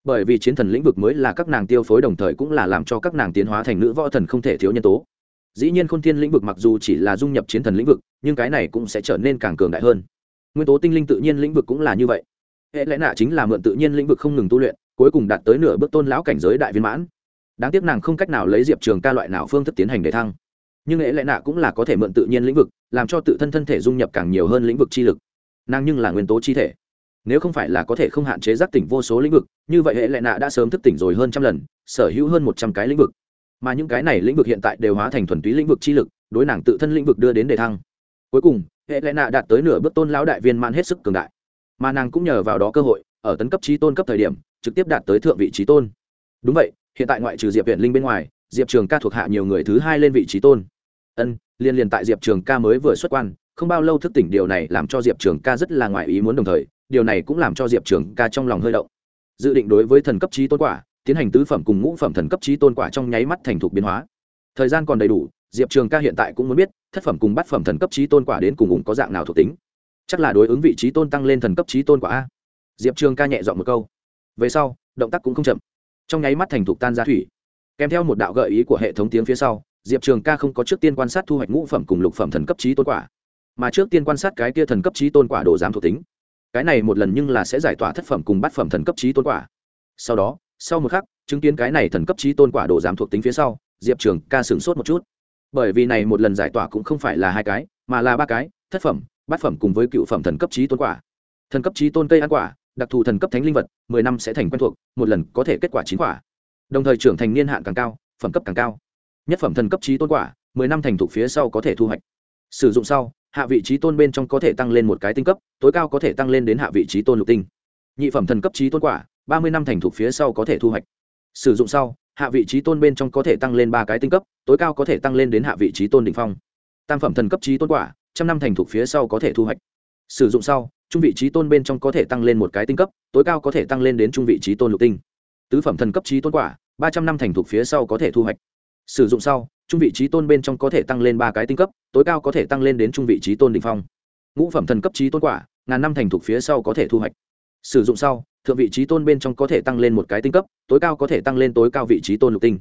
Bởi vì chiến thần lĩnh vực mới là các nàng tiêu phối đồng thời cũng là làm cho các nàng tiến hóa thành nữ võ thần không thể thiếu nhân tố. Dĩ nhiên khôn thiên lĩnh vực mặc dù chỉ là dung nhập chiến thần lĩnh vực, nhưng cái này cũng sẽ trở nên càng cường đại hơn. Nguyên tố tinh linh tự nhiên lĩnh vực cũng là như vậy. Hệ lẽ nạ chính là mượn tự nhiên lĩnh vực không ngừng tu luyện, cuối cùng đạt tới nửa bước tôn lão cảnh giới đại viên mãn. Đáng tiếc nàng không cách nào lấy diệp trường ca loại nào phương thức tiến hành để thăng nhưng hệ lẽ nạ cũng là có thể mượn tự nhiên lĩnh vực, làm cho tự thân thân thể dung nhập càng nhiều hơn lĩnh vực chi lực. Nàng nhưng là nguyên tố chi thể. Nếu không phải là có thể không hạn chế giác tỉnh vô số lĩnh vực, như vậy hệ lệ nạ đã sớm thức tỉnh rồi hơn trăm lần, sở hữu hơn một trăm cái lĩnh vực. Mà những cái này lĩnh vực hiện tại đều hóa thành thuần túy lĩnh vực chi lực, đối nàng tự thân lĩnh vực đưa đến đề thăng. Cuối cùng hệ lệ nạ đạt tới nửa bước tôn lão đại viên man hết sức cường đại. Mà nàng cũng nhờ vào đó cơ hội, ở tấn cấp trí tôn cấp thời điểm, trực tiếp đạt tới thượng vị trí tôn. Đúng vậy, hiện tại ngoại trừ diệp viện linh bên ngoài, diệp trường ca thuộc hạ nhiều người thứ hai lên vị trí tôn ân, liên liên tại diệp trường ca mới vừa xuất quan, không bao lâu thức tỉnh điều này làm cho diệp trường ca rất là ngoại ý muốn đồng thời, điều này cũng làm cho diệp trường ca trong lòng hơi động. Dự định đối với thần cấp trí tôn quả, tiến hành tứ phẩm cùng ngũ phẩm thần cấp trí tôn quả trong nháy mắt thành thục biến hóa. Thời gian còn đầy đủ, diệp trường ca hiện tại cũng muốn biết, thất phẩm cùng bát phẩm thần cấp trí tôn quả đến cùng ủng có dạng nào thuộc tính. Chắc là đối ứng vị trí tôn tăng lên thần cấp trí tôn quả a. Diệp trường ca nhẹ dọn một câu. Về sau, động tác cũng không chậm. Trong nháy mắt thành thục tan ra thủy. Kèm theo một đạo gợi ý của hệ thống tiếng phía sau diệp trường ca không có trước tiên quan sát thu hoạch ngũ phẩm cùng lục phẩm thần cấp trí tôn quả, mà trước tiên quan sát cái kia thần cấp trí tôn quả đồ giám thuộc tính. Cái này một lần nhưng là sẽ giải tỏa thất phẩm cùng bát phẩm thần cấp trí tôn quả. Sau đó, sau một khắc, chứng kiến cái này thần cấp trí tôn quả đồ giám thuộc tính phía sau, diệp trường ca sửng sốt một chút. Bởi vì này một lần giải tỏa cũng không phải là hai cái, mà là ba cái, thất phẩm, bát phẩm cùng với cựu phẩm thần cấp trí tôn quả. Thần cấp trí tôn cây ăn quả, đặc thù thần cấp thánh linh vật, mười năm sẽ thành quen thuộc, một lần có thể kết quả chín quả. Đồng thời trưởng thành niên hạn càng cao, phẩm cấp càng cao nhất phẩm thần cấp trí tôn quả mười năm thành thục phía sau có thể thu hoạch sử dụng sau hạ vị trí tôn bên trong có thể tăng lên một cái tinh cấp tối cao có thể tăng lên đến hạ vị trí tôn lục tinh nhị phẩm thần cấp trí tôn quả ba mươi năm thành thục phía sau có thể thu hoạch sử dụng sau hạ vị trí tôn bên trong có thể tăng lên ba cái tinh cấp tối cao có thể tăng lên đến hạ vị trí tôn đ ỉ n h phong tam phẩm thần cấp trí tôn quả trăm năm thành thục phía sau có thể thu hoạch sử dụng sau trung vị trí tôn bên trong có thể tăng lên một cái tinh cấp tối cao có thể tăng lên đến trung vị trí tôn lục tinh tứ phẩm thần cấp trí tôn quả ba trăm năm thành thục phía sau có thể thu hoạch sử dụng sau, trung vị trí tôn bên trong có thể tăng lên ba cái tinh cấp, tối cao có thể tăng lên đến trung vị trí tôn đ ỉ n h phong. Ngũ phẩm thần cấp trí tôn quả, ngàn năm thành thục phía sau có thể thu hoạch. Sử dụng sau, thượng vị trí tôn bên trong có thể tăng lên một cái tinh cấp, tối cao có thể tăng lên tối cao vị trí tôn lục tinh.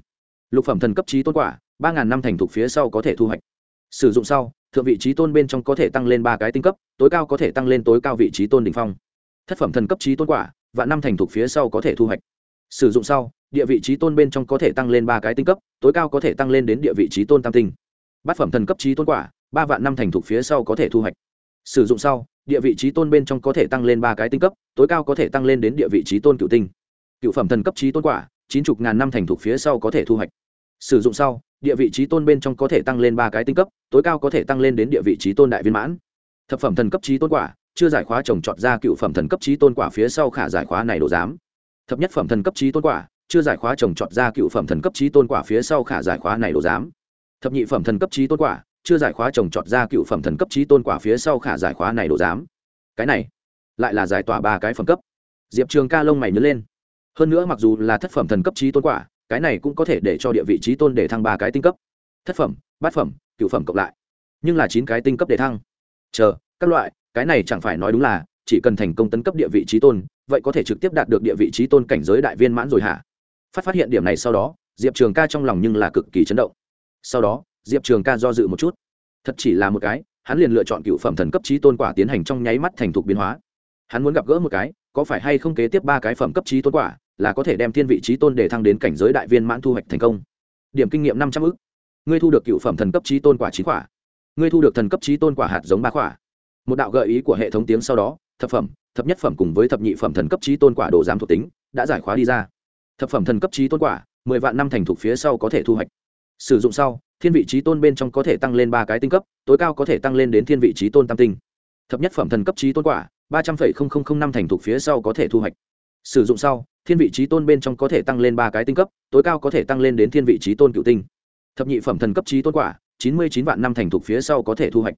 Lục phẩm thần cấp trí tôn quả, ba ngàn năm thành thục phía sau có thể thu hoạch. Sử dụng sau, thượng vị trí tôn bên trong có thể tăng lên ba cái tinh cấp, tối cao có thể tăng lên tối cao vị trí tôn đ ỉ n h phong. Thất phẩm thần cấp trí tôn quả và năm thành thục phía sau có thể thu hoạch. Sử dụng sau địa vị trí tôn bên trong có thể tăng lên ba cái tinh cấp tối cao có thể tăng lên đến địa vị trí tôn tam tinh bát phẩm thần cấp trí tôn quả ba vạn năm thành thục phía sau có thể thu hoạch sử dụng sau địa vị trí tôn bên trong có thể tăng lên ba cái tinh cấp tối cao có thể tăng lên đến địa vị trí tôn cựu tinh cựu phẩm thần cấp trí tôn quả chín chục ngàn năm thành thục phía sau có thể thu hoạch sử dụng sau địa vị trí tôn bên trong có thể tăng lên ba cái tinh cấp tối cao có thể tăng lên đến địa vị trí tôn đại viên mãn thập phẩm thần cấp trí tôn quả chưa giải khóa trồng trọt ra cựu phẩm thần cấp trí tôn quả phía sau khả giải khóa này đồ giám thập nhất phẩm thần cấp trí tôn quả chưa giải khóa trồng trọt ra cựu phẩm thần cấp trí tôn quả phía sau khả giải khóa này đồ giám. Thập nhị phẩm thần cấp trí tôn quả, chưa giải khóa trồng trọt ra cựu phẩm thần cấp trí tôn quả phía sau khả giải khóa này đồ giám. Cái này, lại là giải tỏa ba cái phẩm cấp. Diệp trường ca lông mày nhớ lên. Hơn nữa mặc dù là thất phẩm thần cấp trí tôn quả, cái này cũng có thể để cho địa vị trí tôn để thăng ba cái tinh cấp. Thất phẩm, bát phẩm, cựu phẩm cộng lại. Nhưng là chín cái tinh cấp để thăng. Chờ, các loại, cái này chẳng phải nói đúng là, chỉ cần thành công tấn cấp địa vị trí tôn, vậy có thể trực tiếp đạt được địa vị trí tôn cảnh giới đại viên mãn rồi hả? Phát phát hiện điểm này sau đó, diệp trường ca trong lòng nhưng là cực kỳ chấn động. Sau đó, diệp trường ca do dự một chút. Thật chỉ là một cái, hắn liền lựa chọn cựu phẩm thần cấp trí tôn quả tiến hành trong nháy mắt thành thục biến hóa. Hắn muốn gặp gỡ một cái, có phải hay không kế tiếp ba cái phẩm cấp trí tôn quả, là có thể đem thiên vị trí tôn để thăng đến cảnh giới đại viên mãn thu hoạch thành công. Điểm kinh nghiệm năm trăm ư c ngươi thu được cựu phẩm thần cấp trí tôn quả chín quả. Ngươi thu được thần cấp trí tôn quả hạt giống ba quả. Một đạo gợi ý của hệ thống tiếng sau đó, thập phẩm, thập nhất phẩm cùng với thập nhị phẩm thần cấp trí tôn quả đồ giám thuộc tính, đã giải khóa đi ra thập phẩm thần cấp trí tôn quả, mười vạn năm thành thục phía sau có thể thu hoạch. Sử dụng sau, thiên vị trí tôn bên trong có thể tăng lên ba cái tinh cấp, tối cao có thể tăng lên đến thiên vị trí tôn tam tinh. Thập nhất phẩm thần cấp trí tôn quả, ba trăm linh năm thành thục phía sau có thể thu hoạch. Sử dụng sau, thiên vị trí tôn bên trong có thể tăng lên ba cái tinh cấp, tối cao có thể tăng lên đến thiên vị trí tôn cựu tinh. Thập nhị phẩm thần cấp trí tôn quả, chín mươi chín vạn năm thành thục phía sau có thể thu hoạch.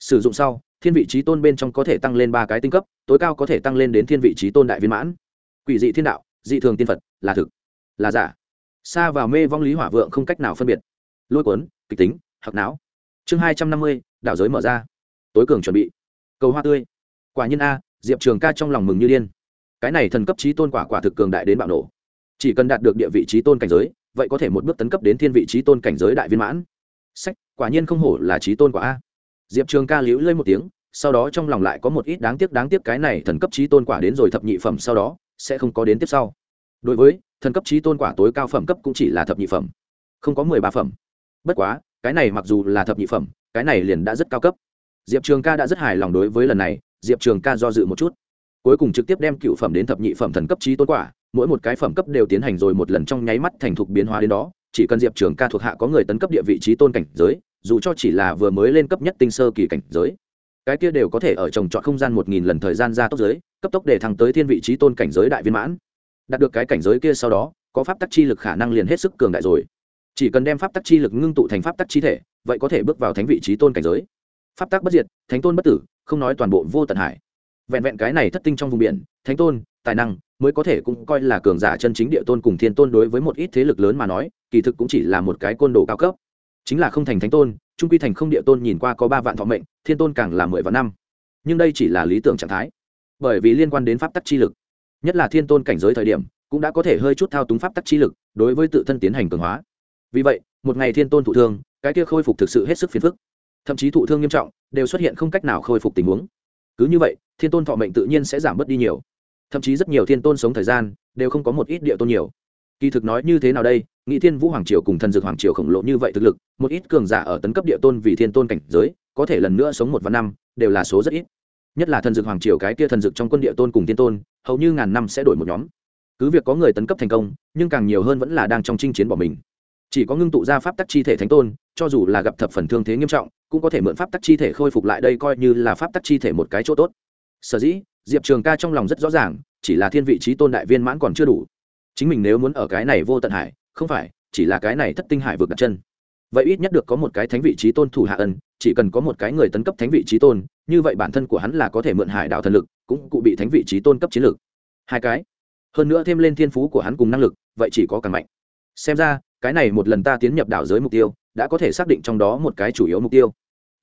Sử dụng sau, thiên vị trí tôn bên trong có thể tăng lên ba cái tinh cấp, tối cao có thể tăng lên đến thiên vị trí tôn đại viên mãn. Quỷ dị thiên đạo dị thường tiên phật, là thực, là giả. Xa vào mê vong lý hỏa vượng không cách nào phân biệt. Lôi cuốn, kịch tính hoặc não. Chương hai trăm năm mươi, đảo giới mở ra. Tối cường chuẩn bị. Cầu hoa tươi. Quả nhiên a, diệp trường ca trong lòng mừng như điên. Cái này thần cấp trí tôn quả quả thực cường đại đến bạo nổ. Chỉ cần đạt được địa vị trí tôn cảnh giới, vậy có thể một bước tấn cấp đến thiên vị trí tôn cảnh giới đại viên mãn. Sách, quả nhiên không hổ là trí tôn quả a. Diệp trường ca liễu lơi một tiếng, sau đó trong lòng lại có một ít đáng tiếc đáng tiếc cái này thần cấp trí tôn quả đến rồi thập nhị phẩm sau đó sẽ không có đến tiếp sau. Đối với, thần cấp trí tôn quả tối cao phẩm cấp cũng chỉ là thập nhị phẩm, không có mười ba phẩm. Bất quá, cái này mặc dù là thập nhị phẩm, cái này liền đã rất cao cấp. Diệp trường ca đã rất hài lòng đối với lần này, diệp trường ca do dự một chút. Cuối cùng trực tiếp đem cựu phẩm đến thập nhị phẩm thần cấp trí tôn quả, mỗi một cái phẩm cấp đều tiến hành rồi một lần trong nháy mắt thành thục biến hóa đến đó. Chỉ cần diệp trường ca thuộc hạ có người tấn cấp địa vị trí tôn cảnh giới, dù cho chỉ là vừa mới lên cấp nhất tinh sơ kỳ cảnh giới cái kia đều có thể ở trồng trọt không gian một nghìn lần thời gian ra tốc giới, cấp tốc để thăng tới thiên vị trí tôn cảnh giới đại viên mãn. Đạt được cái cảnh giới kia sau đó, có pháp tắc chi lực khả năng liền hết sức cường đại rồi. Chỉ cần đem pháp tắc chi lực ngưng tụ thành pháp tắc chi thể, vậy có thể bước vào thánh vị trí tôn cảnh giới. Pháp tắc bất diệt, thánh tôn bất tử, không nói toàn bộ vô tận hải. Vẹn vẹn cái này thất tinh trong vùng biển, thánh tôn, tài năng mới có thể cũng coi là cường giả chân chính địa tôn cùng thiên tôn đối với một ít thế lực lớn mà nói, kỳ thực cũng chỉ là một cái côn đồ cao cấp chính là không thành thánh tôn, trung quy thành không địa tôn nhìn qua có ba vạn thọ mệnh, thiên tôn càng là mười vạn năm. Nhưng đây chỉ là lý tưởng trạng thái. Bởi vì liên quan đến pháp tắc chi lực. Nhất là thiên tôn cảnh giới thời điểm, cũng đã có thể hơi chút thao túng pháp tắc chi lực, đối với tự thân tiến hành cường hóa. Vì vậy, một ngày thiên tôn thụ thương, cái kia khôi phục thực sự hết sức phiền phức. Thậm chí thụ thương nghiêm trọng, đều xuất hiện không cách nào khôi phục tình huống. Cứ như vậy, thiên tôn thọ mệnh tự nhiên sẽ giảm bớt đi nhiều. Thậm chí rất nhiều thiên tôn sống thời gian, đều không có một ít địa tôn nhiều. Kỳ thực nói như thế nào đây nghĩ thiên vũ hoàng triều cùng thần dược hoàng triều khổng lồ như vậy thực lực, một ít cường giả ở tấn cấp địa tôn vì thiên tôn cảnh giới, có thể lần nữa sống một vạn năm, đều là số rất ít. Nhất là thần dược hoàng triều cái kia thần dược trong quân địa tôn cùng thiên tôn, hầu như ngàn năm sẽ đổi một nhóm. Cứ việc có người tấn cấp thành công, nhưng càng nhiều hơn vẫn là đang trong chinh chiến bỏ mình. Chỉ có ngưng tụ ra pháp tắc chi thể thánh tôn, cho dù là gặp thập phần thương thế nghiêm trọng, cũng có thể mượn pháp tắc chi thể khôi phục lại đây coi như là pháp tắc chi thể một cái chỗ tốt. Sở dĩ, diệp trường ca trong lòng rất rõ ràng, chỉ là thiên vị trí tôn đại viên mãn còn chưa đủ. Chính mình nếu muốn ở cái này vô tận hải không phải, chỉ là cái này thất tinh hải vượt đặt chân. Vậy ít nhất được có một cái thánh vị trí tôn thủ hạ ân, chỉ cần có một cái người tấn cấp thánh vị trí tôn, như vậy bản thân của hắn là có thể mượn hải đạo thần lực, cũng cụ bị thánh vị trí tôn cấp chiến lược hai cái. Hơn nữa thêm lên thiên phú của hắn cùng năng lực, vậy chỉ có càng mạnh. Xem ra, cái này một lần ta tiến nhập đảo giới mục tiêu, đã có thể xác định trong đó một cái chủ yếu mục tiêu.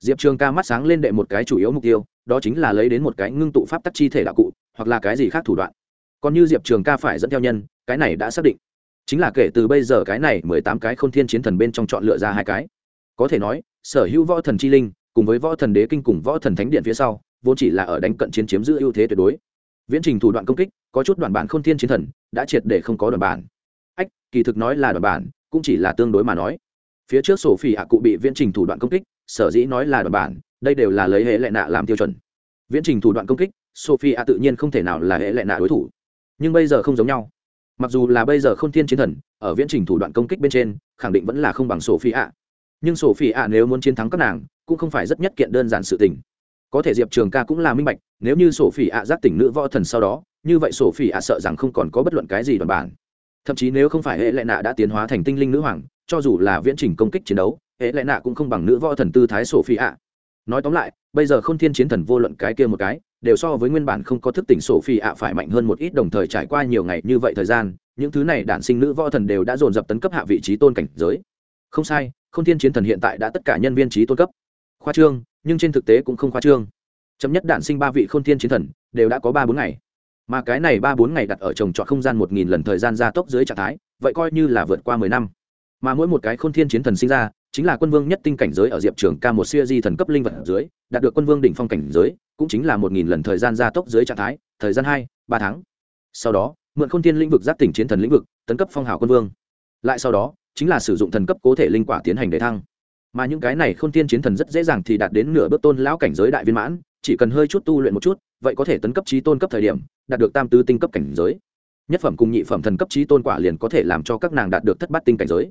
Diệp trường ca mắt sáng lên đệ một cái chủ yếu mục tiêu, đó chính là lấy đến một cái ngưng tụ pháp tắc chi thể đạo cụ, hoặc là cái gì khác thủ đoạn. Còn như diệp trường ca phải dẫn theo nhân, cái này đã xác định chính là kể từ bây giờ cái này mười tám cái k h ô n thiên chiến thần bên trong chọn lựa ra hai cái. Có thể nói, sở hữu võ thần chi linh, cùng với võ thần đế kinh cùng võ thần thánh điện phía sau, vốn chỉ là ở đánh cận chiến chiếm giữ ưu thế tuyệt đối. Viễn trình thủ đoạn công kích, có chút đoàn bản k h ô n thiên chiến thần, đã triệt để không có đoàn bản. Ách, kỳ thực nói là đoàn bản, cũng chỉ là tương đối mà nói. Phía trước sổ phi ạ cụ bị viễn trình thủ đoạn công kích, sở dĩ nói là đoàn bản, đây đều là lấy hệ lệ nạ làm tiêu chuẩn. Viễn trình thủ đoạn công kích sophie a tự nhiên không thể nào là hệ lệ nạ đối thủ. Nhưng bây giờ không giống nhau mặc dù là bây giờ không thiên chiến thần, ở viễn trình thủ đoạn công kích bên trên, khẳng định vẫn là không bằng sổ phi ạ. Nhưng sổ phi ạ nếu muốn chiến thắng các nàng, cũng không phải rất nhất kiện đơn giản sự tình. Có thể diệp trường ca cũng là minh bạch, nếu như sổ phi ạ giác tỉnh nữ võ thần sau đó, như vậy sổ phi ạ sợ rằng không còn có bất luận cái gì đoàn bản. Thậm chí nếu không phải hệ lệ nạ đã tiến hóa thành tinh linh nữ hoàng, cho dù là viễn trình công kích chiến đấu, hệ lệ nạ cũng không bằng nữ võ thần tư thái sổ phi ạ nói tóm lại, bây giờ k h ô n thiên chiến thần vô luận cái kia một cái, đều so với nguyên bản không có thức tỉnh sổ phi ạ phải mạnh hơn một ít đồng thời trải qua nhiều ngày như vậy thời gian, những thứ này đản sinh nữ võ thần đều đã dồn dập tấn cấp hạ vị trí tôn cảnh giới. Không sai không thiên chiến thần hiện tại đã tất cả nhân viên trí tôn cấp. Khoa trương, nhưng trên thực tế cũng không khoa trương. Chấm nhất đản sinh ba vị k h ô n thiên chiến thần đều đã có ba bốn ngày. Mà cái này ba bốn ngày đặt ở trồng trọt không gian một nghìn lần thời gian gia tốc dưới trạng thái, vậy coi như là vượt qua mười năm. Mà mỗi một cái k h ô n thiên chiến thần sinh ra chính là quân vương nhất tinh cảnh giới ở diệp trường ca một siêu di thần cấp linh vật dưới, đạt được quân vương đỉnh phong cảnh giới, cũng chính là một nghìn lần thời gian gia tốc dưới trạng thái, thời gian hai, ba tháng. Sau đó, mượn khôn thiên lĩnh vực giáp tỉnh chiến thần lĩnh vực, tấn cấp phong hào quân vương. Lại sau đó, chính là sử dụng thần cấp cố thể linh quả tiến hành để thăng. Mà những cái này khôn thiên chiến thần rất dễ dàng thì đạt đến nửa bước tôn lão cảnh giới đại viên mãn, chỉ cần hơi chút tu luyện một chút, vậy có thể tấn cấp trí tôn cấp thời điểm, đạt được tam tứ tinh cấp cảnh giới. Nhất phẩm cùng nhị phẩm thần cấp trí tôn quả liền có thể làm cho các nàng đạt được thất bát tinh cảnh giới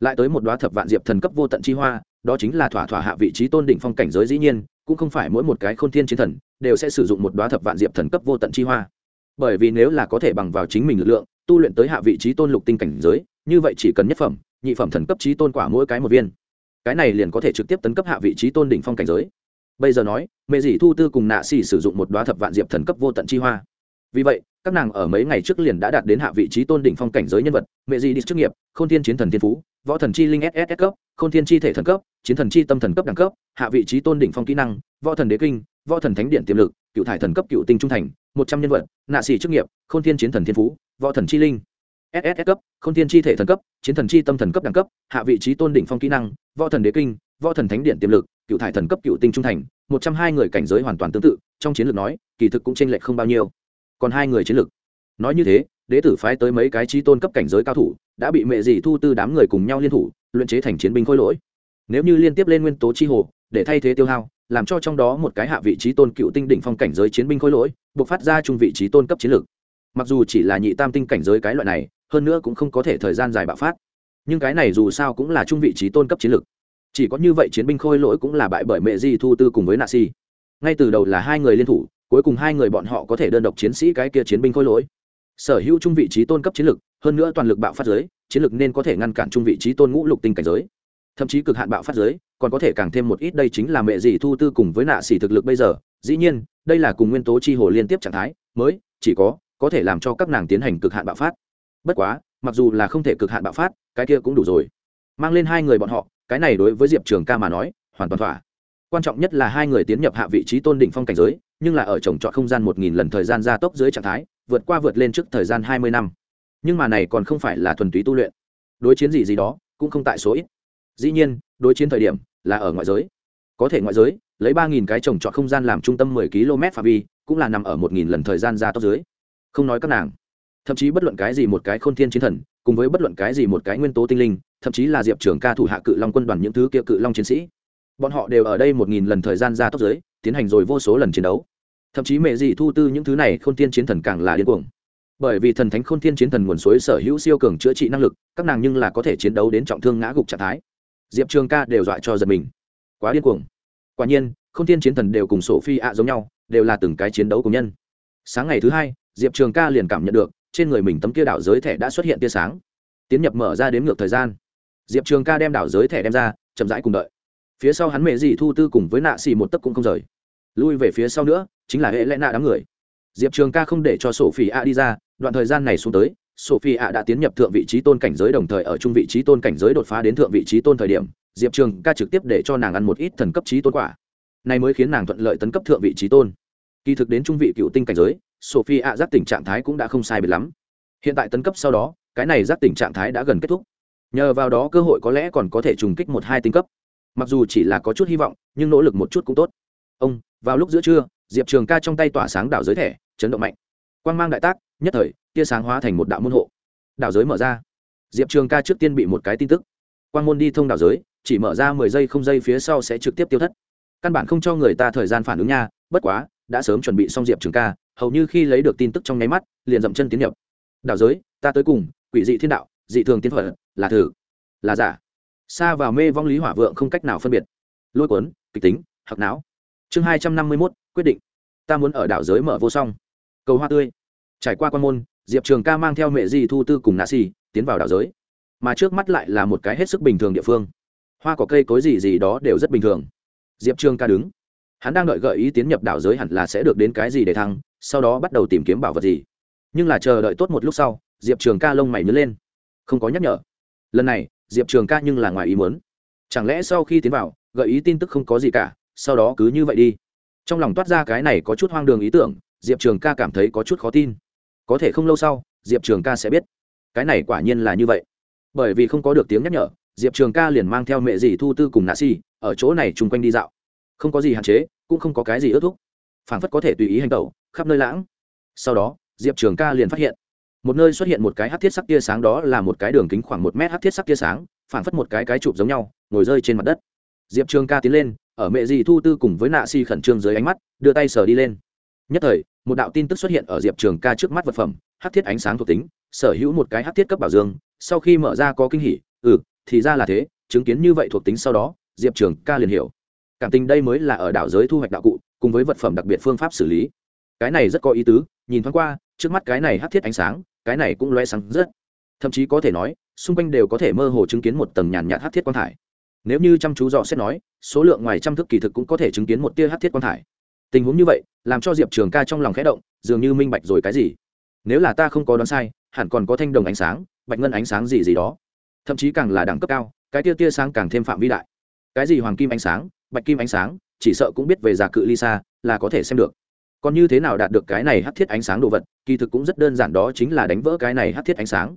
lại tới một đoá thập vạn diệp thần cấp vô tận chi hoa, đó chính là thỏa thỏa hạ vị trí tôn đỉnh phong cảnh giới dĩ nhiên, cũng không phải mỗi một cái khôn thiên chiến thần đều sẽ sử dụng một đoá thập vạn diệp thần cấp vô tận chi hoa. Bởi vì nếu là có thể bằng vào chính mình lực lượng, tu luyện tới hạ vị trí tôn lục tinh cảnh giới, như vậy chỉ cần nhất phẩm, nhị phẩm thần cấp trí tôn quả mỗi cái một viên. Cái này liền có thể trực tiếp tấn cấp hạ vị trí tôn đỉnh phong cảnh giới. Bây giờ nói, mẹ dì thu tư cùng nạ xì sử dụng một đoá thập vạn diệp thần cấp vô tận chi hoa. Vì vậy các nàng ở mấy ngày trước liền đã đạt đến hạ vị trí tôn đỉnh phong cảnh giới nhân vật, mẹ di đi chức nghiệp k h ô n thiên chiến thần thiên phú, võ thần chi linh ss cấp k h ô n thiên chi thể thần cấp, chiến thần chi tâm thần cấp đẳng cấp, hạ vị trí tôn đỉnh phong kỹ năng, võ thần đế kinh, võ thần thánh điện tiềm lực, cựu thải thần cấp cựu tinh trung thành, một trăm nhân vật, nạ sĩ chức nghiệp k h ô n thiên chiến thần thiên phú, võ thần chi linh ss cấp k h ô n thiên chi thể thần cấp, chiến thần chi tâm thần cấp đẳng cấp, hạ vị trí tôn đỉnh phong kỹ năng, võ thần đế kinh, võ thần thánh điện tiềm lực, cựu thải thần cấp cựu tinh trung thành, một trăm hai người cảnh giới hoàn toàn tương tự, trong chiến lược nói, kỳ thực cũng tranh lệch không bao nhiêu còn hai người chiến lược. Nói như thế, đế tử phái tới mấy cái trí tôn cấp cảnh giới cao thủ, đã bị mẹ dì thu tư đám người cùng nhau liên thủ, luyện chế thành chiến binh khôi lỗi. Nếu như liên tiếp lên nguyên tố chi hồ, để thay thế tiêu hao, làm cho trong đó một cái hạ vị trí tôn cựu tinh đỉnh phong cảnh giới chiến binh khôi lỗi, buộc phát ra trung vị trí tôn cấp chiến lược. Mặc dù chỉ là nhị tam tinh cảnh giới cái loại này, hơn nữa cũng không có thể thời gian dài bạo phát. Nhưng cái này dù sao cũng là trung vị trí tôn cấp chiến lược. Chỉ có như vậy chiến binh khôi lỗi cũng là bại bởi mẹ di thu tư cùng với nạ si ngay từ đầu là hai người liên thủ cuối cùng hai người bọn họ có thể đơn độc chiến sĩ cái kia chiến binh khôi lỗi. Sở hữu trung vị trí tôn cấp chiến lược hơn nữa toàn lực bạo phát giới, chiến lược nên có thể ngăn cản trung vị trí tôn ngũ lục tinh cảnh giới. Thậm chí cực hạn bạo phát giới, còn có thể càng thêm một ít đây chính là mẹ gì thu tư cùng với nạ xỉ thực lực bây giờ. Dĩ nhiên, đây là cùng nguyên tố chi hồ liên tiếp trạng thái, mới, chỉ có có thể làm cho các nàng tiến hành cực hạn bạo phát. Bất quá, mặc dù là không thể cực hạn bạo phát, cái kia cũng đủ rồi. Mang lên hai người bọn họ, cái này đối với diệp trường ca mà nói, hoàn toàn thỏa quan trọng nhất là hai người tiến nhập hạ vị trí tôn đỉnh phong cảnh giới, nhưng là ở trồng trọt không gian một nghìn lần thời gian gia tốc dưới trạng thái, vượt qua vượt lên trước thời gian hai mươi năm. Nhưng mà này còn không phải là thuần túy tu luyện. Đối chiến gì gì đó, cũng không tại số ít. Dĩ nhiên, đối chiến thời điểm, là ở ngoại giới. Có thể ngoại giới, lấy ba nghìn cái trồng trọt không gian làm trung tâm mười km phạm vi, cũng là nằm ở một nghìn lần thời gian gia tốc dưới. Không nói các nàng. Thậm chí bất luận cái gì một cái khôn thiên chiến thần, cùng với bất luận cái gì một cái nguyên tố tinh linh, thậm chí là diệp trưởng ca thủ hạ cự long quân đoàn những thứ kia cự long chiến sĩ bọn họ đều ở đây một nghìn lần thời gian ra tốc dưới tiến hành rồi vô số lần chiến đấu. Thậm chí mẹ gì thu tư những thứ này khôn thiên chiến thần càng là điên cuồng. Bởi vì thần thánh khôn thiên chiến thần nguồn suối sở hữu siêu cường chữa trị năng lực, các nàng nhưng là có thể chiến đấu đến trọng thương ngã gục trạng thái. Diệp trường ca đều dọa cho giật mình. Quá điên cuồng. Quả nhiên không thiên chiến thần đều cùng sổ phi ạ giống nhau, đều là từng cái chiến đấu cùng nhân. Sáng ngày thứ hai, diệp trường ca liền cảm nhận được, trên người mình tấm kia đảo giới thẻ đã xuất hiện tia sáng. Tiến nhập mở ra đến ngược thời gian. Diệp trường ca đem đảo giới thẻ đem ra, chậm rãi cùng đợi phía sau hắn mẹ dì thu tư cùng với nạ xì một tấc cũng không rời. Lui về phía sau nữa, chính là hệ lẽ nạ đám người. Diệp trường ca không để cho sổ phi ạ đi ra, đoạn thời gian này xuống tới sophie ạ đã tiến nhập thượng vị trí tôn cảnh giới đồng thời ở trung vị trí tôn cảnh giới đột phá đến thượng vị trí tôn thời điểm, diệp trường ca trực tiếp để cho nàng ăn một ít thần cấp trí tôn quả. Này mới khiến nàng thuận lợi tấn cấp thượng vị trí tôn. Kỳ thực đến trung vị cựu tinh cảnh giới sophie ạ giác tỉnh trạng thái cũng đã không sai biệt lắm. Hiện tại tấn cấp sau đó, cái này giác tỉnh trạng thái đã gần kết thúc. Nhờ vào đó cơ hội có lẽ còn có thể trùng kích một hai tinh cấp mặc dù chỉ là có chút hy vọng, nhưng nỗ lực một chút cũng tốt. Ông, vào lúc giữa trưa, diệp trường ca trong tay tỏa sáng đảo giới thẻ, chấn động mạnh. Quan g mang đại tác, nhất thời, tia sáng hóa thành một đạo môn hộ. Đảo giới mở ra. Diệp trường ca trước tiên bị một cái tin tức. Quan môn đi thông đảo giới, chỉ mở ra mười giây không giây phía sau sẽ trực tiếp tiêu thất. Căn bản không cho người ta thời gian phản ứng nha, bất quá, đã sớm chuẩn bị xong diệp trường ca, hầu như khi lấy được tin tức trong nháy mắt, liền dậm chân tiến nhập. Đảo giới, ta tới cùng, quỷ dị thiên đạo, dị thường tiến phật là thử, là giả xa vào mê vong lý hỏa vượng không cách nào phân biệt. Lôi cuốn, kịch tính hạc não. Chương hai trăm năm mươi mốt, quyết định. Ta muốn ở đảo giới mở vô song. Cầu hoa tươi. Trải qua quan môn, diệp trường ca mang theo mẹ di thu tư cùng nạ xì tiến vào đảo giới. Mà trước mắt lại là một cái hết sức bình thường địa phương. Hoa cỏ cây cối gì gì đó đều rất bình thường. Diệp trường ca đứng. Hắn đang đợi gợi ý tiến nhập đảo giới hẳn là sẽ được đến cái gì để thăng, sau đó bắt đầu tìm kiếm bảo vật gì. Nhưng là chờ đợi tốt một lúc sau, diệp trường ca lông mày nhớ lên. Không có nhắc nhở. Lần này diệp trường ca nhưng là ngoài ý muốn. Chẳng lẽ sau khi tiến vào, gợi ý tin tức không có gì cả, sau đó cứ như vậy đi? Trong lòng toát ra cái này có chút hoang đường ý tưởng, diệp trường ca cảm thấy có chút khó tin. Có thể không lâu sau, diệp trường ca sẽ biết. Cái này quả nhiên là như vậy. Bởi vì không có được tiếng nhắc nhở, diệp trường ca liền mang theo mẹ dì thu tư cùng nạ si ở chỗ này chung quanh đi dạo. Không có gì hạn chế, cũng không có cái gì ước thúc. Phảng phất có thể tùy ý hành tẩu, khắp nơi lãng. Sau đó, diệp trường ca liền phát hiện một nơi xuất hiện một cái hát thiết sắc tia sáng đó là một cái đường kính khoảng một mét hát thiết sắc tia sáng, phảng phất một cái cái chụp giống nhau, ngồi rơi trên mặt đất. Diệp trường ca tiến lên, ở mẹ dì thu tư cùng với nạ si khẩn trương dưới ánh mắt, đưa tay sờ đi lên. Nhất thời, một đạo tin tức xuất hiện ở diệp trường ca trước mắt vật phẩm, hát thiết ánh sáng thuộc tính, sở hữu một cái hát thiết cấp bảo dương, sau khi mở ra có kinh hỉ ừ thì ra là thế, chứng kiến như vậy thuộc tính sau đó, diệp trường ca liền hiểu. Cảm tình đây mới là ở đảo giới thu hoạch đạo cụ, cùng với vật phẩm đặc biệt phương pháp xử lý. Cái này rất có ý tứ, nhìn thoáng qua trước mắt cái này hắt thiết ánh sáng, cái này cũng loe sáng rất. Thậm chí có thể nói, xung quanh đều có thể mơ hồ chứng kiến một tầng nhàn nhạt hắt thiết quang thải. Nếu như chăm chú dò xét nói, số lượng ngoài trăm thức kỳ thực cũng có thể chứng kiến một tia hắt thiết quang thải. Tình huống như vậy, làm cho diệp trường ca trong lòng khẽ động, dường như minh bạch rồi cái gì. Nếu là ta không có đoán sai, hẳn còn có thanh đồng ánh sáng, bạch ngân ánh sáng gì gì đó. Thậm chí càng là đẳng cấp cao, cái tia tia sáng càng thêm phạm vi đại. Cái gì hoàng kim ánh sáng, bạch kim ánh sáng, chỉ sợ cũng biết về già cự ly xa, là có thể xem được còn như thế nào đạt được cái này hắc thiết ánh sáng đồ vật, kỳ thực cũng rất đơn giản đó chính là đánh vỡ cái này hắc thiết ánh sáng.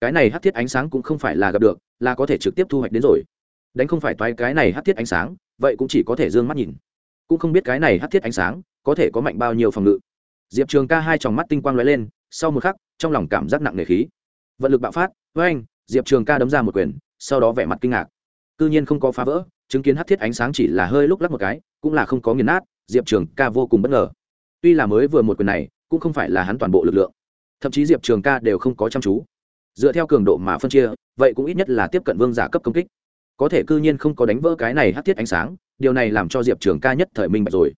Cái này hắc thiết ánh sáng cũng không phải là gặp được, là có thể trực tiếp thu hoạch đến rồi. Đánh không phải toái cái này hắc thiết ánh sáng, vậy cũng chỉ có thể d ư ơ n g mắt nhìn. Cũng không biết cái này hắc thiết ánh sáng có thể có mạnh bao nhiêu phòng ngự. Diệp trường ca hai tròng mắt tinh quang l ó e lên, sau một khắc, trong lòng cảm giác nặng nề khí. Vận lực bạo phát với anh diệp trường ca đấm ra một quyền, sau đó vẻ mặt kinh ngạc. C ư nhiên không có phá vỡ, chứng kiến hắc thiết ánh sáng chỉ là hơi lúc lắc một cái, cũng là không có nghiền nát, diệp trường ca vô cùng bất ngờ tuy là mới vừa một quyền này, cũng không phải là hắn toàn bộ lực lượng. Thậm chí diệp trường ca đều không có chăm chú. Dựa theo cường độ mà phân chia, vậy cũng ít nhất là tiếp cận vương giả cấp công kích. Có thể cư nhiên không có đánh vỡ cái này hát thiết ánh sáng, điều này làm cho diệp trường ca nhất thời minh bạch rồi.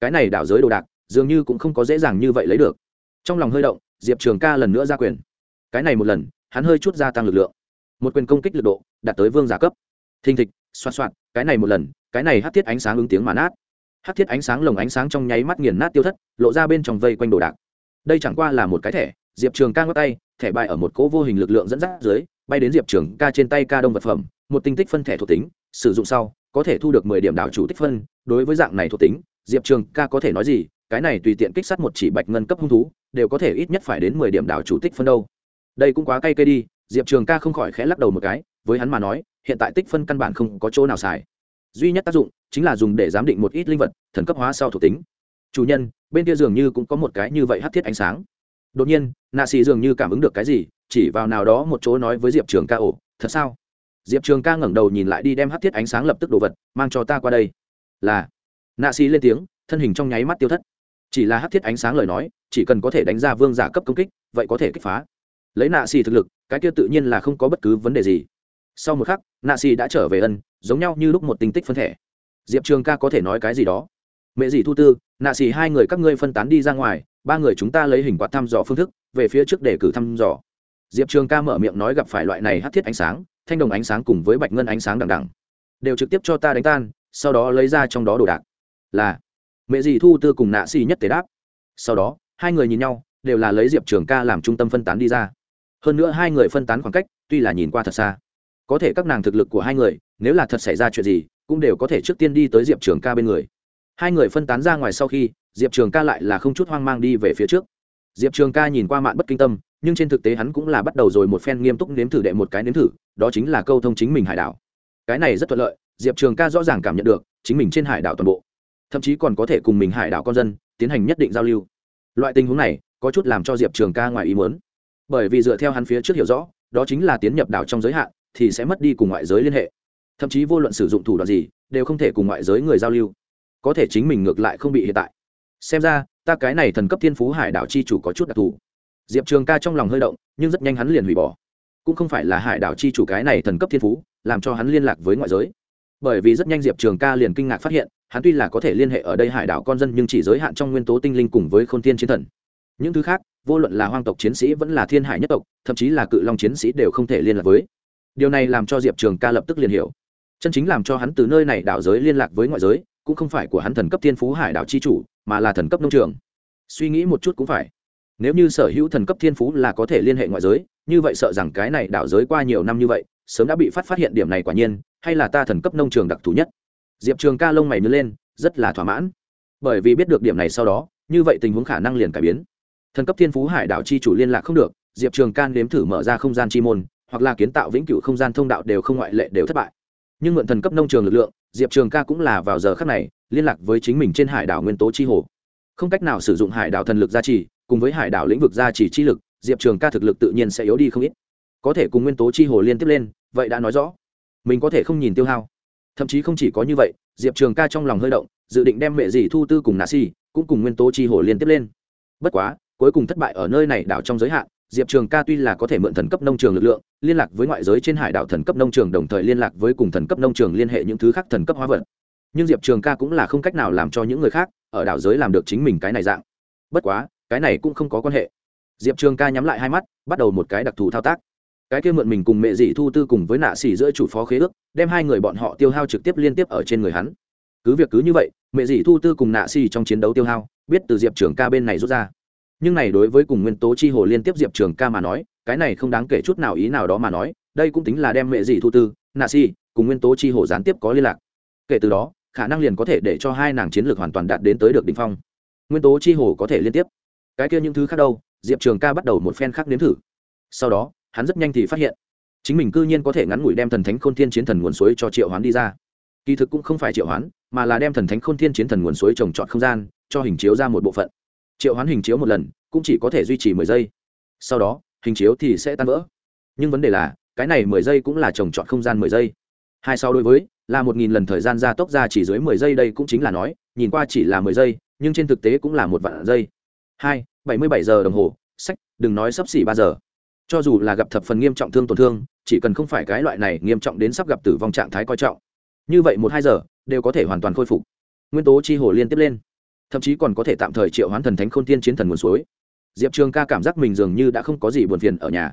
Cái này đảo giới đồ đạc, dường như cũng không có dễ dàng như vậy lấy được. Trong lòng hơi động, diệp trường ca lần nữa ra quyền. Cái này một lần, hắn hơi chút gia tăng lực lượng. Một quyền công kích lực độ, đạt tới vương giả cấp. Thình thịch, xoa xoạt, cái này một lần, cái này hát thiết ánh sáng ứng tiếng mà nát hát thiết ánh sáng lồng ánh sáng trong nháy mắt nghiền nát tiêu thất, lộ ra bên trong vây quanh đồ đạc. Đây chẳng qua là một cái thẻ, diệp trường ca ngót tay, thẻ bài ở một cỗ vô hình lực lượng dẫn dắt dưới, bay đến diệp trường ca trên tay ca đông vật phẩm, một tinh tích phân thẻ thuộc tính, sử dụng sau, có thể thu được mười điểm đảo chủ tích phân. Đối với dạng này thuộc tính, diệp trường ca có thể nói gì, cái này tùy tiện kích sát một chỉ bạch ngân cấp hung thú, đều có thể ít nhất phải đến mười điểm đảo chủ tích phân đâu. Đây cũng quá cay cây đi, diệp trường ca không khỏi khẽ lắc đầu một cái, với hắn mà nói, hiện tại tích phân căn bản không có chỗ nào xài. Duy nhất tác dụng chính là dùng để giám định một ít linh vật, thần cấp hóa sau thuộc tính. Chủ nhân, bên kia dường như cũng có một cái như vậy hắt thiết ánh sáng. Đột nhiên, nạ xì dường như cảm ứng được cái gì, chỉ vào nào đó một chỗ nói với diệp trường ca ổ thật sao? Diệp trường ca ngẩng đầu nhìn lại đi đem hắt thiết ánh sáng lập tức đồ vật, mang cho ta qua đây. Là. Nạ xì lên tiếng, thân hình trong nháy mắt tiêu thất. Chỉ là hắt thiết ánh sáng lời nói, chỉ cần có thể đánh ra vương giả cấp công kích, vậy có thể kích phá. Lấy nạ xì thực lực, cái kia tự nhiên là không có bất cứ vấn đề gì. Sau một khắc, nạ xì đã trở về ân, giống nhau như lúc một tinh tích phân thể diệp trường ca có thể nói cái gì đó? Mẹ gì thu tư, nạ xì hai người các ngươi phân tán đi ra ngoài, ba người chúng ta lấy hình quạt thăm dò phương thức, về phía trước để cử thăm dò. Diệp trường ca mở miệng nói gặp phải loại này hát thiết ánh sáng, thanh đồng ánh sáng cùng với bạch ngân ánh sáng đằng đằng. Đều trực tiếp cho ta đánh tan, sau đó lấy ra trong đó đồ đạc. Là, mẹ dì thu tư cùng nạ xì nhất tế đáp. Sau đó, hai người nhìn nhau, đều là lấy diệp trường ca làm trung tâm phân tán đi ra. Hơn nữa hai người phân tán khoảng cách, tuy là nhìn qua thật xa. Có thể các nàng thực lực của hai người, nếu là thật xảy ra chuyện gì cũng đều có thể trước tiên đi tới diệp trường ca bên người. Hai người phân tán ra ngoài sau khi, diệp trường ca lại là không chút hoang mang đi về phía trước. Diệp trường ca nhìn qua mạn bất kinh tâm, nhưng trên thực tế hắn cũng là bắt đầu rồi một phen nghiêm túc nếm thử đệ một cái nếm thử, đó chính là câu thông chính mình hải đảo. Cái này rất thuận lợi, diệp trường ca rõ ràng cảm nhận được, chính mình trên hải đảo toàn bộ. Thậm chí còn có thể cùng mình hải đảo con dân, tiến hành nhất định giao lưu. Loại tình huống này, có chút làm cho diệp trường ca ngoài ý muốn. Bởi vì dựa theo hắn phía trước hiểu rõ, đó chính là tiến nhập đảo trong giới hạn, thì sẽ mất đi cùng ngoại giới liên hệ thậm chí vô luận sử dụng thủ đoạn gì, đều không thể cùng ngoại giới người giao lưu. Có thể chính mình ngược lại không bị hiện tại. Xem ra, ta cái này thần cấp thiên phú hải đảo chi chủ có chút đặc thù. Diệp trường ca trong lòng hơi động, nhưng rất nhanh hắn liền hủy bỏ. Cũng không phải là hải đảo chi chủ cái này thần cấp thiên phú, làm cho hắn liên lạc với ngoại giới. Bởi vì rất nhanh diệp trường ca liền kinh ngạc phát hiện, hắn tuy là có thể liên hệ ở đây hải đảo con dân nhưng chỉ giới hạn trong nguyên tố tinh linh cùng với k h ô n tiên chiến thần. Những thứ khác, vô luận là hoang tộc chiến sĩ vẫn là thiên hải nhất tộc, thậm chí là cự long chiến sĩ đều không thể liên lạc với. Điều này làm cho diệp trường ca lập tức liền hiểu chân chính làm cho hắn từ nơi này đảo giới liên lạc với ngoại giới, cũng không phải của hắn thần cấp thiên phú hải đảo chi chủ, mà là thần cấp nông trường. Suy nghĩ một chút cũng phải. Nếu như sở hữu thần cấp thiên phú là có thể liên hệ ngoại giới, như vậy sợ rằng cái này đảo giới qua nhiều năm như vậy, sớm đã bị phát phát hiện điểm này quả nhiên, hay là ta thần cấp nông trường đặc thù nhất? Diệp trường ca lông mày nứt lên, rất là thỏa mãn. Bởi vì biết được điểm này sau đó, như vậy tình huống khả năng liền cải biến. Thần cấp thiên phú hải đảo chi chủ liên lạc không được, diệp trường can nếm thử mở ra không gian chi môn, hoặc là kiến tạo vĩnh cửu không gian thông đạo đều không ngoại lệ đều thất bại nhưng mượn thần cấp nông trường lực lượng, diệp trường ca cũng là vào giờ khắc này, liên lạc với chính mình trên hải đảo nguyên tố chi hồ. Không cách nào sử dụng hải đảo thần lực gia trì, cùng với hải đảo lĩnh vực gia trì chi lực, diệp trường ca thực lực tự nhiên sẽ yếu đi không ít. Có thể cùng nguyên tố chi hồ liên tiếp lên, vậy đã nói rõ. Mình có thể không nhìn tiêu hao. Thậm chí không chỉ có như vậy, diệp trường ca trong lòng hơi động, dự định đem mẹ dì thu tư cùng nạ si, cũng cùng nguyên tố chi hồ liên tiếp lên. Bất quá, cuối cùng thất bại ở nơi này đảo trong giới hạn diệp trường ca tuy là có thể mượn thần cấp nông trường lực lượng, liên lạc với ngoại giới trên hải đảo thần cấp nông trường, đồng thời liên lạc với cùng thần cấp nông trường liên hệ những thứ khác thần cấp hóa vật. Nhưng diệp trường ca cũng là không cách nào làm cho những người khác ở đảo giới làm được chính mình cái này dạng. Bất quá, cái này cũng không có quan hệ. Diệp trường ca nhắm lại hai mắt, bắt đầu một cái đặc thù thao tác. Cái kia mượn mình cùng mẹ dị thu tư cùng với nạ xỉ giữa chủ phó khế ước, đem hai người bọn họ tiêu hao trực tiếp liên tiếp ở trên người hắn. Cứ việc cứ như vậy, mẹ dị thu tư cùng nạ xỉ trong chiến đấu tiêu hao, biết từ diệp trường ca bên này rút ra nhưng này đối với cùng nguyên tố chi hồ liên tiếp diệp trường ca mà nói, cái này không đáng kể chút nào ý nào đó mà nói, đây cũng tính là đem mẹ dị thu tư, nạ si cùng nguyên tố chi hồ gián tiếp có liên lạc. Kể từ đó, khả năng liền có thể để cho hai nàng chiến lược hoàn toàn đạt đến tới được đ ỉ n h phong. Nguyên tố chi hồ có thể liên tiếp. Cái kia những thứ khác đâu? Diệp trường ca bắt đầu một phen khác nếm thử. Sau đó, hắn rất nhanh thì phát hiện, chính mình cư nhiên có thể ngắn ngủi đem thần thánh khôn thiên chiến thần nguồn suối cho triệu hoán đi ra. Kỳ thực cũng không phải triệu hoán, mà là đem thần thánh khôn thiên chiến thần nguồn suối trồng trọt không gian, cho hình chiếu ra một bộ phận triệu hoán hình chiếu một lần, cũng chỉ có thể duy trì mười giây. Sau đó, hình chiếu thì sẽ tan vỡ. Nhưng vấn đề là, cái này mười giây cũng là trồng trọt không gian mười giây. Hai sau đối với, là một nghìn lần thời gian gia tốc ra chỉ dưới mười giây đây cũng chính là nói, nhìn qua chỉ là mười giây, nhưng trên thực tế cũng là một vạn giây. Hai, bảy mươi bảy giờ đồng hồ, sách, đừng nói sắp xỉ ba giờ. Cho dù là gặp thập phần nghiêm trọng thương tổn thương, chỉ cần không phải cái loại này nghiêm trọng đến sắp gặp tử vong trạng thái coi trọng. Như vậy một hai giờ, đều có thể hoàn toàn khôi phục. Nguyên tố chi hồ liên tiếp lên thậm chí còn có thể tạm thời triệu hoán thần thánh k h ô n tiên chiến thần nguồn suối. Diệp trường ca cảm giác mình dường như đã không có gì buồn phiền ở nhà.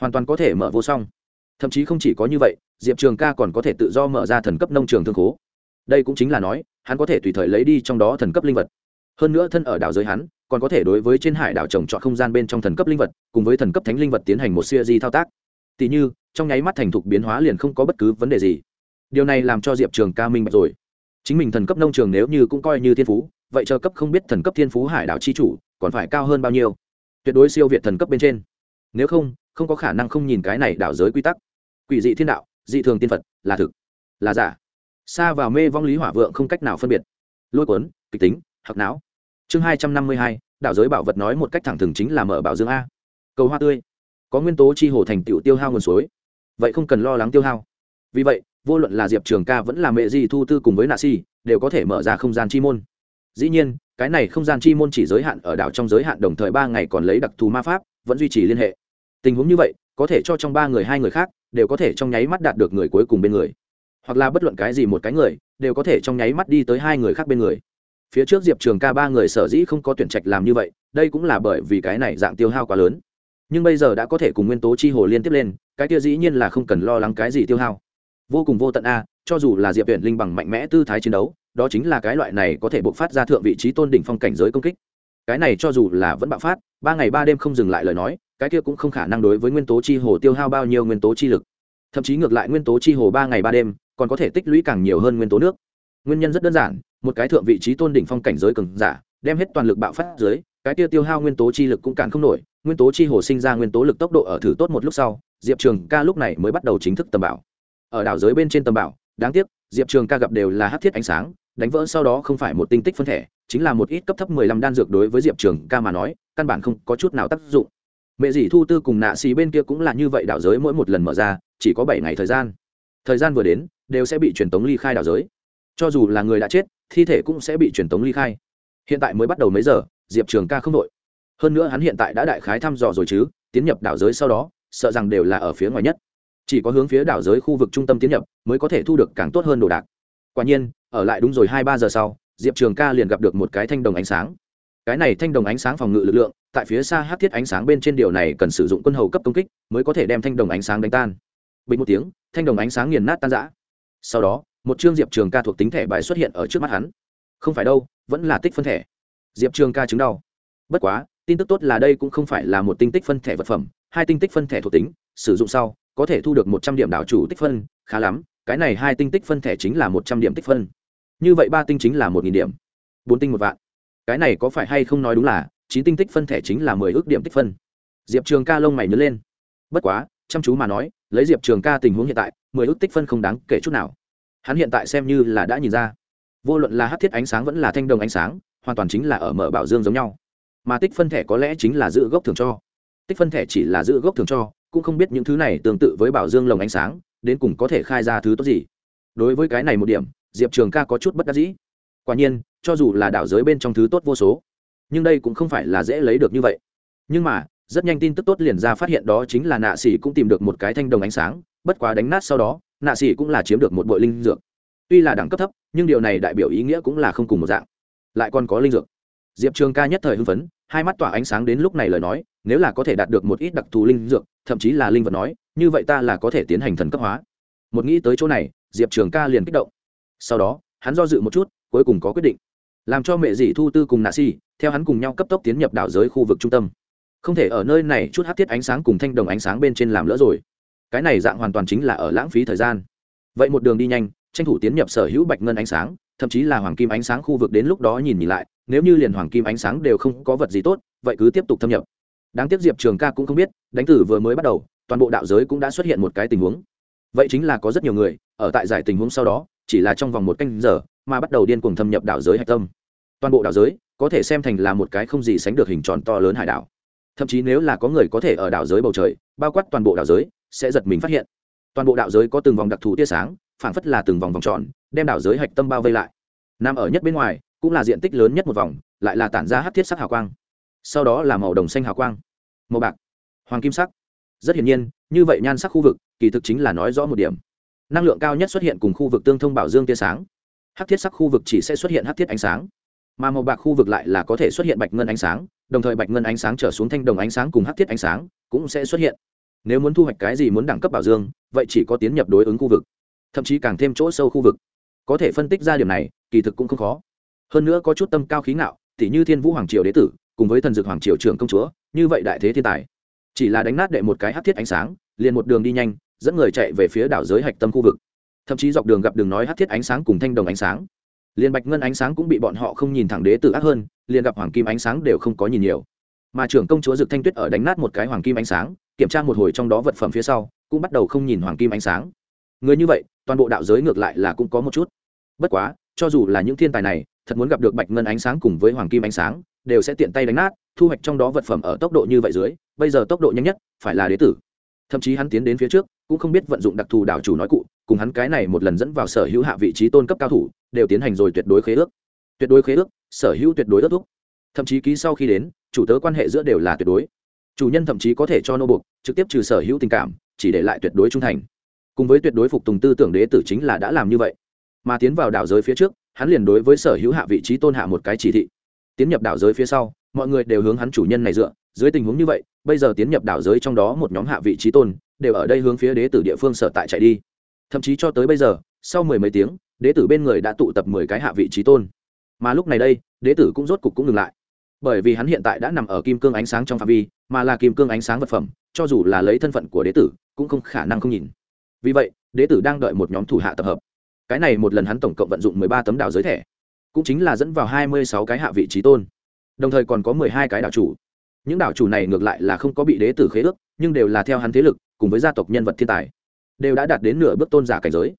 Hoàn toàn có thể mở vô song. Thậm chí không chỉ có như vậy, diệp trường ca còn có thể tự do mở ra thần cấp nông trường thương khố. Đây cũng chính là nói, hắn có thể tùy thời lấy đi trong đó thần cấp linh vật. Hơn nữa thân ở đảo giới hắn, còn có thể đối với trên hải đảo trồng trọt không gian bên trong thần cấp linh vật, cùng với thần cấp thánh linh vật tiến hành một siêu di thao tác. Tỉ như, trong nháy mắt thành thục biến hóa liền không có bất cứ vấn đề gì. Điều này làm cho diệp trường ca minh bạch rồi. Chính mình thần cấp nông trường nếu như cũng coi như thiên phú vậy chờ cấp không biết thần cấp thiên phú hải đảo chi chủ, còn phải cao hơn bao nhiêu? Tuyệt đối siêu việt thần cấp bên trên. Nếu không không có khả năng không nhìn cái này đảo giới quy tắc. Quỷ dị thiên đạo, dị thường tiên phật, là thực, là giả. Xa vào mê vong lý hỏa vượng không cách nào phân biệt. Lôi cuốn, kịch tính hặc não. Chương hai trăm năm mươi hai, đảo giới bảo vật nói một cách thẳng thừng chính là mở bảo dương a. Cầu hoa tươi. Có nguyên tố chi hồ thành tựu tiêu hao nguồn suối. Vậy không cần lo lắng tiêu hao. Vì vậy, vô luận là diệp trường ca vẫn là mẹ di thu tư cùng với nạ si, đều có thể mở ra không gian chi môn dĩ nhiên, cái này không gian chi môn chỉ giới hạn ở đảo trong giới hạn đồng thời ba ngày còn lấy đặc thù ma pháp, vẫn duy trì liên hệ. Tình huống như vậy, có thể cho trong ba người hai người khác, đều có thể trong nháy mắt đạt được người cuối cùng bên người. Hoặc là bất luận cái gì một cái người, đều có thể trong nháy mắt đi tới hai người khác bên người. Phía trước diệp trường ca ba người sở dĩ không có tuyển trạch làm như vậy, đây cũng là bởi vì cái này dạng tiêu hao quá lớn. Nhưng bây giờ đã có thể cùng nguyên tố chi hồ liên tiếp lên, cái kia dĩ nhiên là không cần lo lắng cái gì tiêu hao. Vô cùng vô tận a, cho dù là diệp viện linh bằng mạnh mẽ tư thái chiến đấu đó chính là cái loại này có thể bộc phát ra thượng vị trí tôn đỉnh phong cảnh giới công kích. Cái này cho dù là vẫn bạo phát, ba ngày ba đêm không dừng lại lời nói, cái kia cũng không khả năng đối với nguyên tố chi hồ tiêu hao bao nhiêu nguyên tố chi lực. Thậm chí ngược lại nguyên tố chi hồ ba ngày ba đêm, còn có thể tích lũy càng nhiều hơn nguyên tố nước. Nguyên nhân rất đơn giản, một cái thượng vị trí tôn đỉnh phong cảnh giới cường giả, đem hết toàn lực bạo phát dưới, cái kia tiêu hao nguyên tố chi lực cũng cạn không nổi, nguyên tố chi hồ sinh ra nguyên tố lực tốc độ ở thử tốt một lúc sau, diệp trường ca lúc này mới bắt đầu chính thức tầm bảo ở đảo giới bên trên tầm bảo đáng tiếc, diệp trường ca gặp đều là hát thiết ánh sáng đánh vỡ sau đó không phải một tinh tích phân thể chính là một ít cấp thấp mười lăm đan dược đối với diệp trường ca mà nói, căn bản không có chút nào tác dụng. Mẹ dì thu tư cùng nạ xì bên kia cũng là như vậy đảo giới mỗi một lần mở ra, chỉ có bảy ngày thời gian. Thời gian vừa đến, đều sẽ bị truyền tống ly khai đảo giới. Cho dù là người đã chết, thi thể cũng sẽ bị truyền tống ly khai. Hiện tại mới bắt đầu mấy giờ, diệp trường ca không đội. Hơn nữa hắn hiện tại đã đại khái thăm dò rồi chứ, tiến nhập đảo giới sau đó, sợ rằng đều là ở phía ngoài nhất. Chỉ có hướng phía đảo giới khu vực trung tâm tiến nhập, mới có thể thu được càng tốt hơn đồ đạc. Quả nhiên ở lại đúng rồi hai ba giờ sau, diệp trường ca liền gặp được một cái thanh đồng ánh sáng. Cái này thanh đồng ánh sáng phòng ngự lực lượng, tại phía xa hát thiết ánh sáng bên trên điều này cần sử dụng quân hầu cấp công kích mới có thể đem thanh đồng ánh sáng đánh tan. Bình một tiếng, thanh đồng ánh sáng nghiền nát tan giã sau đó, một chương diệp trường ca thuộc tính thẻ bài xuất hiện ở trước mắt hắn. Không phải đâu, vẫn là tích phân thẻ. Diệp trường ca chứng đau. Bất quá, tin tức tốt là đây cũng không phải là một tinh tích phân thẻ vật phẩm, hai tinh tích phân thẻ thuộc tính, sử dụng sau, có thể thu được một trăm điểm đảo chủ tích phân, khá lắm, cái này hai tinh tích phân thẻ chính là một trăm điểm tích phân như vậy ba tinh chính là một nghìn điểm. Bốn tinh một vạn. Cái này có phải hay không nói đúng là, chín tinh tích phân thẻ chính là mười ước điểm tích phân. Diệp trường ca lông mày nhớ lên. Bất quá, chăm chú mà nói, lấy diệp trường ca tình huống hiện tại, mười ước tích phân không đáng kể chút nào. Hắn hiện tại xem như là đã nhìn ra. Vô luận là hát thiết ánh sáng vẫn là thanh đồng ánh sáng, hoàn toàn chính là ở mở bảo dương giống nhau. Mà tích phân thẻ có lẽ chính là giữ gốc thường cho. Tích phân thẻ chỉ là giữ gốc thường cho, cũng không biết những thứ này tương tự với bảo dương lồng ánh sáng, đến cùng có thể khai ra thứ tốt gì. Đối với cái này một điểm diệp trường ca có chút bất đắc dĩ. Quả nhiên, cho dù là đảo giới bên trong thứ tốt vô số, nhưng đây cũng không phải là dễ lấy được như vậy. Nhưng mà, rất nhanh tin tức tốt liền ra phát hiện đó chính là nạ xỉ cũng tìm được một cái thanh đồng ánh sáng, bất quá đánh nát sau đó, nạ xỉ cũng là chiếm được một bội linh dược. Tuy là đẳng cấp thấp, nhưng điều này đại biểu ý nghĩa cũng là không cùng một dạng. Lại còn có linh dược. Diệp trường ca nhất thời hưng phấn, hai mắt tỏa ánh sáng đến lúc này lời nói, nếu là có thể đạt được một ít đặc thù linh dược, thậm chí là linh vật nói, như vậy ta là có thể tiến hành thần cấp hóa. Một nghĩ tới chỗ này, diệp trường ca liền kích động sau đó, hắn do dự một chút, cuối cùng có quyết định. Làm cho mẹ dì thu tư cùng nạ si theo hắn cùng nhau cấp tốc tiến nhập đảo giới khu vực trung tâm. Không thể ở nơi này chút hát thiết ánh sáng cùng thanh đồng ánh sáng bên trên làm lỡ rồi. Cái này dạng hoàn toàn chính là ở lãng phí thời gian. Vậy một đường đi nhanh, tranh thủ tiến nhập sở hữu bạch ngân ánh sáng, thậm chí là hoàng kim ánh sáng khu vực đến lúc đó nhìn nhìn lại, nếu như liền hoàng kim ánh sáng đều không có vật gì tốt, vậy cứ tiếp tục thâm nhập. Đáng tiếc diệp trường ca cũng không biết, đánh tử vừa mới bắt đầu, toàn bộ đạo giới cũng đã xuất hiện một cái tình huống. Vậy chính là có rất nhiều người, ở tại giải tình huống sau đó chỉ là trong vòng một canh giờ, mà bắt đầu điên cuồng thâm nhập đảo giới hạch tâm. Toàn bộ đảo giới, có thể xem thành là một cái không gì sánh được hình tròn to lớn hải đảo. Thậm chí nếu là có người có thể ở đảo giới bầu trời, bao quát toàn bộ đảo giới, sẽ giật mình phát hiện. Toàn bộ đảo giới có từng vòng đặc thù tia sáng, phảng phất là từng vòng vòng tròn, đem đảo giới hạch tâm bao vây lại. Nằm ở nhất bên ngoài, cũng là diện tích lớn nhất một vòng, lại là tản ra hát thiết sắc hào quang. Sau đó là màu đồng xanh hào quang. Màu bạc. Hoàng kim sắc. Rất hiển nhiên, như vậy nhan sắc khu vực, kỳ thực chính là nói rõ một điểm năng lượng cao nhất xuất hiện cùng khu vực tương thông bảo dương tia sáng. Hắc thiết sắc khu vực chỉ sẽ xuất hiện hắc thiết ánh sáng, mà màu bạc khu vực lại là có thể xuất hiện bạch ngân ánh sáng, đồng thời bạch ngân ánh sáng trở xuống thanh đồng ánh sáng cùng hắc thiết ánh sáng cũng sẽ xuất hiện. Nếu muốn thu hoạch cái gì muốn đẳng cấp bảo dương, vậy chỉ có tiến nhập đối ứng khu vực, thậm chí càng thêm chỗ sâu khu vực. Có thể phân tích ra điểm này, kỳ thực cũng không khó. Hơn nữa có chút tâm cao khí ngạo t h như thiên vũ hoàng triều đế tử, cùng với thần dược hoàng triều trưởng công chúa, như vậy đại thế thiên tài. Chỉ là đánh nát đệ một cái hát thiết ánh sáng, liền một đường đi nhanh dẫn người chạy về phía đảo giới hạch tâm khu vực. Thậm chí dọc đường gặp đường nói hát thiết ánh sáng cùng thanh đồng ánh sáng. Liền bạch ngân ánh sáng cũng bị bọn họ không nhìn thẳng đế tử ác hơn, liền gặp hoàng kim ánh sáng đều không có nhìn nhiều. Mà trưởng công chúa dực thanh tuyết ở đánh nát một cái hoàng kim ánh sáng, kiểm tra một hồi trong đó vật phẩm phía sau, cũng bắt đầu không nhìn hoàng kim ánh sáng. Người như vậy, toàn bộ đạo giới ngược lại là cũng có một chút. Bất quá, cho dù là những thiên tài này, thật muốn gặp được bạch ngân ánh sáng cùng với hoàng kim ánh sáng, đều sẽ tiện tay đánh nát, thu hoạch trong đó vật phẩm ở tốc độ như vậy dưới, bây giờ tốc độ nhanh nhất, phải là đế tử thậm chí hắn tiến đến phía trước, cũng không biết vận dụng đặc thù đảo chủ nói cụ, cùng hắn cái này một lần dẫn vào sở hữu hạ vị trí tôn cấp cao thủ, đều tiến hành rồi tuyệt đối khế ước. Tuyệt đối khế ước, sở hữu tuyệt đối ước thúc. Thậm chí ký sau khi đến, chủ tớ quan hệ giữa đều là tuyệt đối. Chủ nhân thậm chí có thể cho nô buộc, trực tiếp trừ sở hữu tình cảm, chỉ để lại tuyệt đối trung thành. Cùng với tuyệt đối phục tùng tư tưởng đế tử chính là đã làm như vậy. Mà tiến vào đảo giới phía trước, hắn liền đối với sở hữu hạ vị trí tôn hạ một cái chỉ thị. Tiến nhập đảo giới phía sau mọi người đều hướng hắn chủ nhân này dựa. Dưới tình huống như vậy, bây giờ tiến nhập đảo giới trong đó một nhóm hạ vị trí tôn, đều ở đây hướng phía đế tử địa phương sở tại chạy đi. Thậm chí cho tới bây giờ, sau mười mấy tiếng, đế tử bên người đã tụ tập mười cái hạ vị trí tôn. Mà lúc này đây, đế tử cũng rốt cục cũng ngừng lại. Bởi vì hắn hiện tại đã nằm ở kim cương ánh sáng trong phạm vi, mà là kim cương ánh sáng vật phẩm, cho dù là lấy thân phận của đế tử, cũng không khả năng không nhìn. Vì vậy, đế tử đang đợi một nhóm thủ hạ tập hợp. Cái này một lần hắn tổng cộng vận dụng mười ba tấm đảo giới thẻ, cũng chính là dẫn vào hai mươi sáu cái hạ vị trí tôn đồng thời còn có mười hai cái đảo chủ. Những đảo chủ này ngược lại là không có bị đế tử khế ước, nhưng đều là theo hắn thế lực, cùng với gia tộc nhân vật thiên tài, đều đã đạt đến nửa bước tôn giả cảnh giới.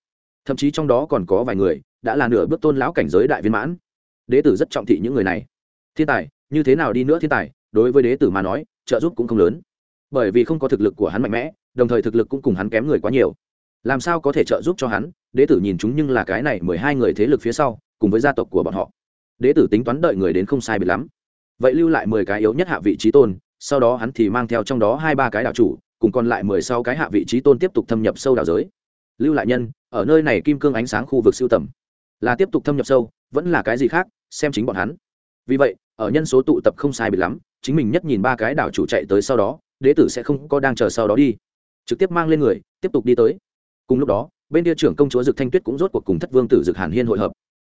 Thậm chí trong đó còn có vài người đã là nửa bước tôn lão cảnh giới đại viên mãn. Đế tử rất trọng thị những người này. Thiên tài, như thế nào đi nữa thiên tài, đối với đế tử mà nói, trợ giúp cũng không lớn. Bởi vì không có thực lực của hắn mạnh mẽ, đồng thời thực lực cũng cùng hắn kém người quá nhiều. Làm sao có thể trợ giúp cho hắn? Đế tử nhìn chúng nhưng là cái này mười hai người thế lực phía sau, cùng với gia tộc của bọn họ. Đế tử tính toán đợi người đến không sai biệt lắm vậy lưu lại mười cái yếu nhất hạ vị trí tôn, sau đó hắn thì mang theo trong đó hai ba cái đạo chủ, cùng còn lại mười sau cái hạ vị trí tôn tiếp tục thâm nhập sâu đảo giới. Lưu lại nhân, ở nơi này kim cương ánh sáng khu vực siêu tầm. Là tiếp tục thâm nhập sâu, vẫn là cái gì khác, xem chính bọn hắn. Vì vậy, ở nhân số tụ tập không sai biệt lắm, chính mình nhất nhìn ba cái đảo chủ chạy tới sau đó, đế tử sẽ không có đang chờ sau đó đi. Trực tiếp mang lên người, tiếp tục đi tới. Cùng lúc đó, bên địa trưởng công chúa dực thanh tuyết cũng rốt cuộc cùng thất vương tử dực hàn hiên hội hợp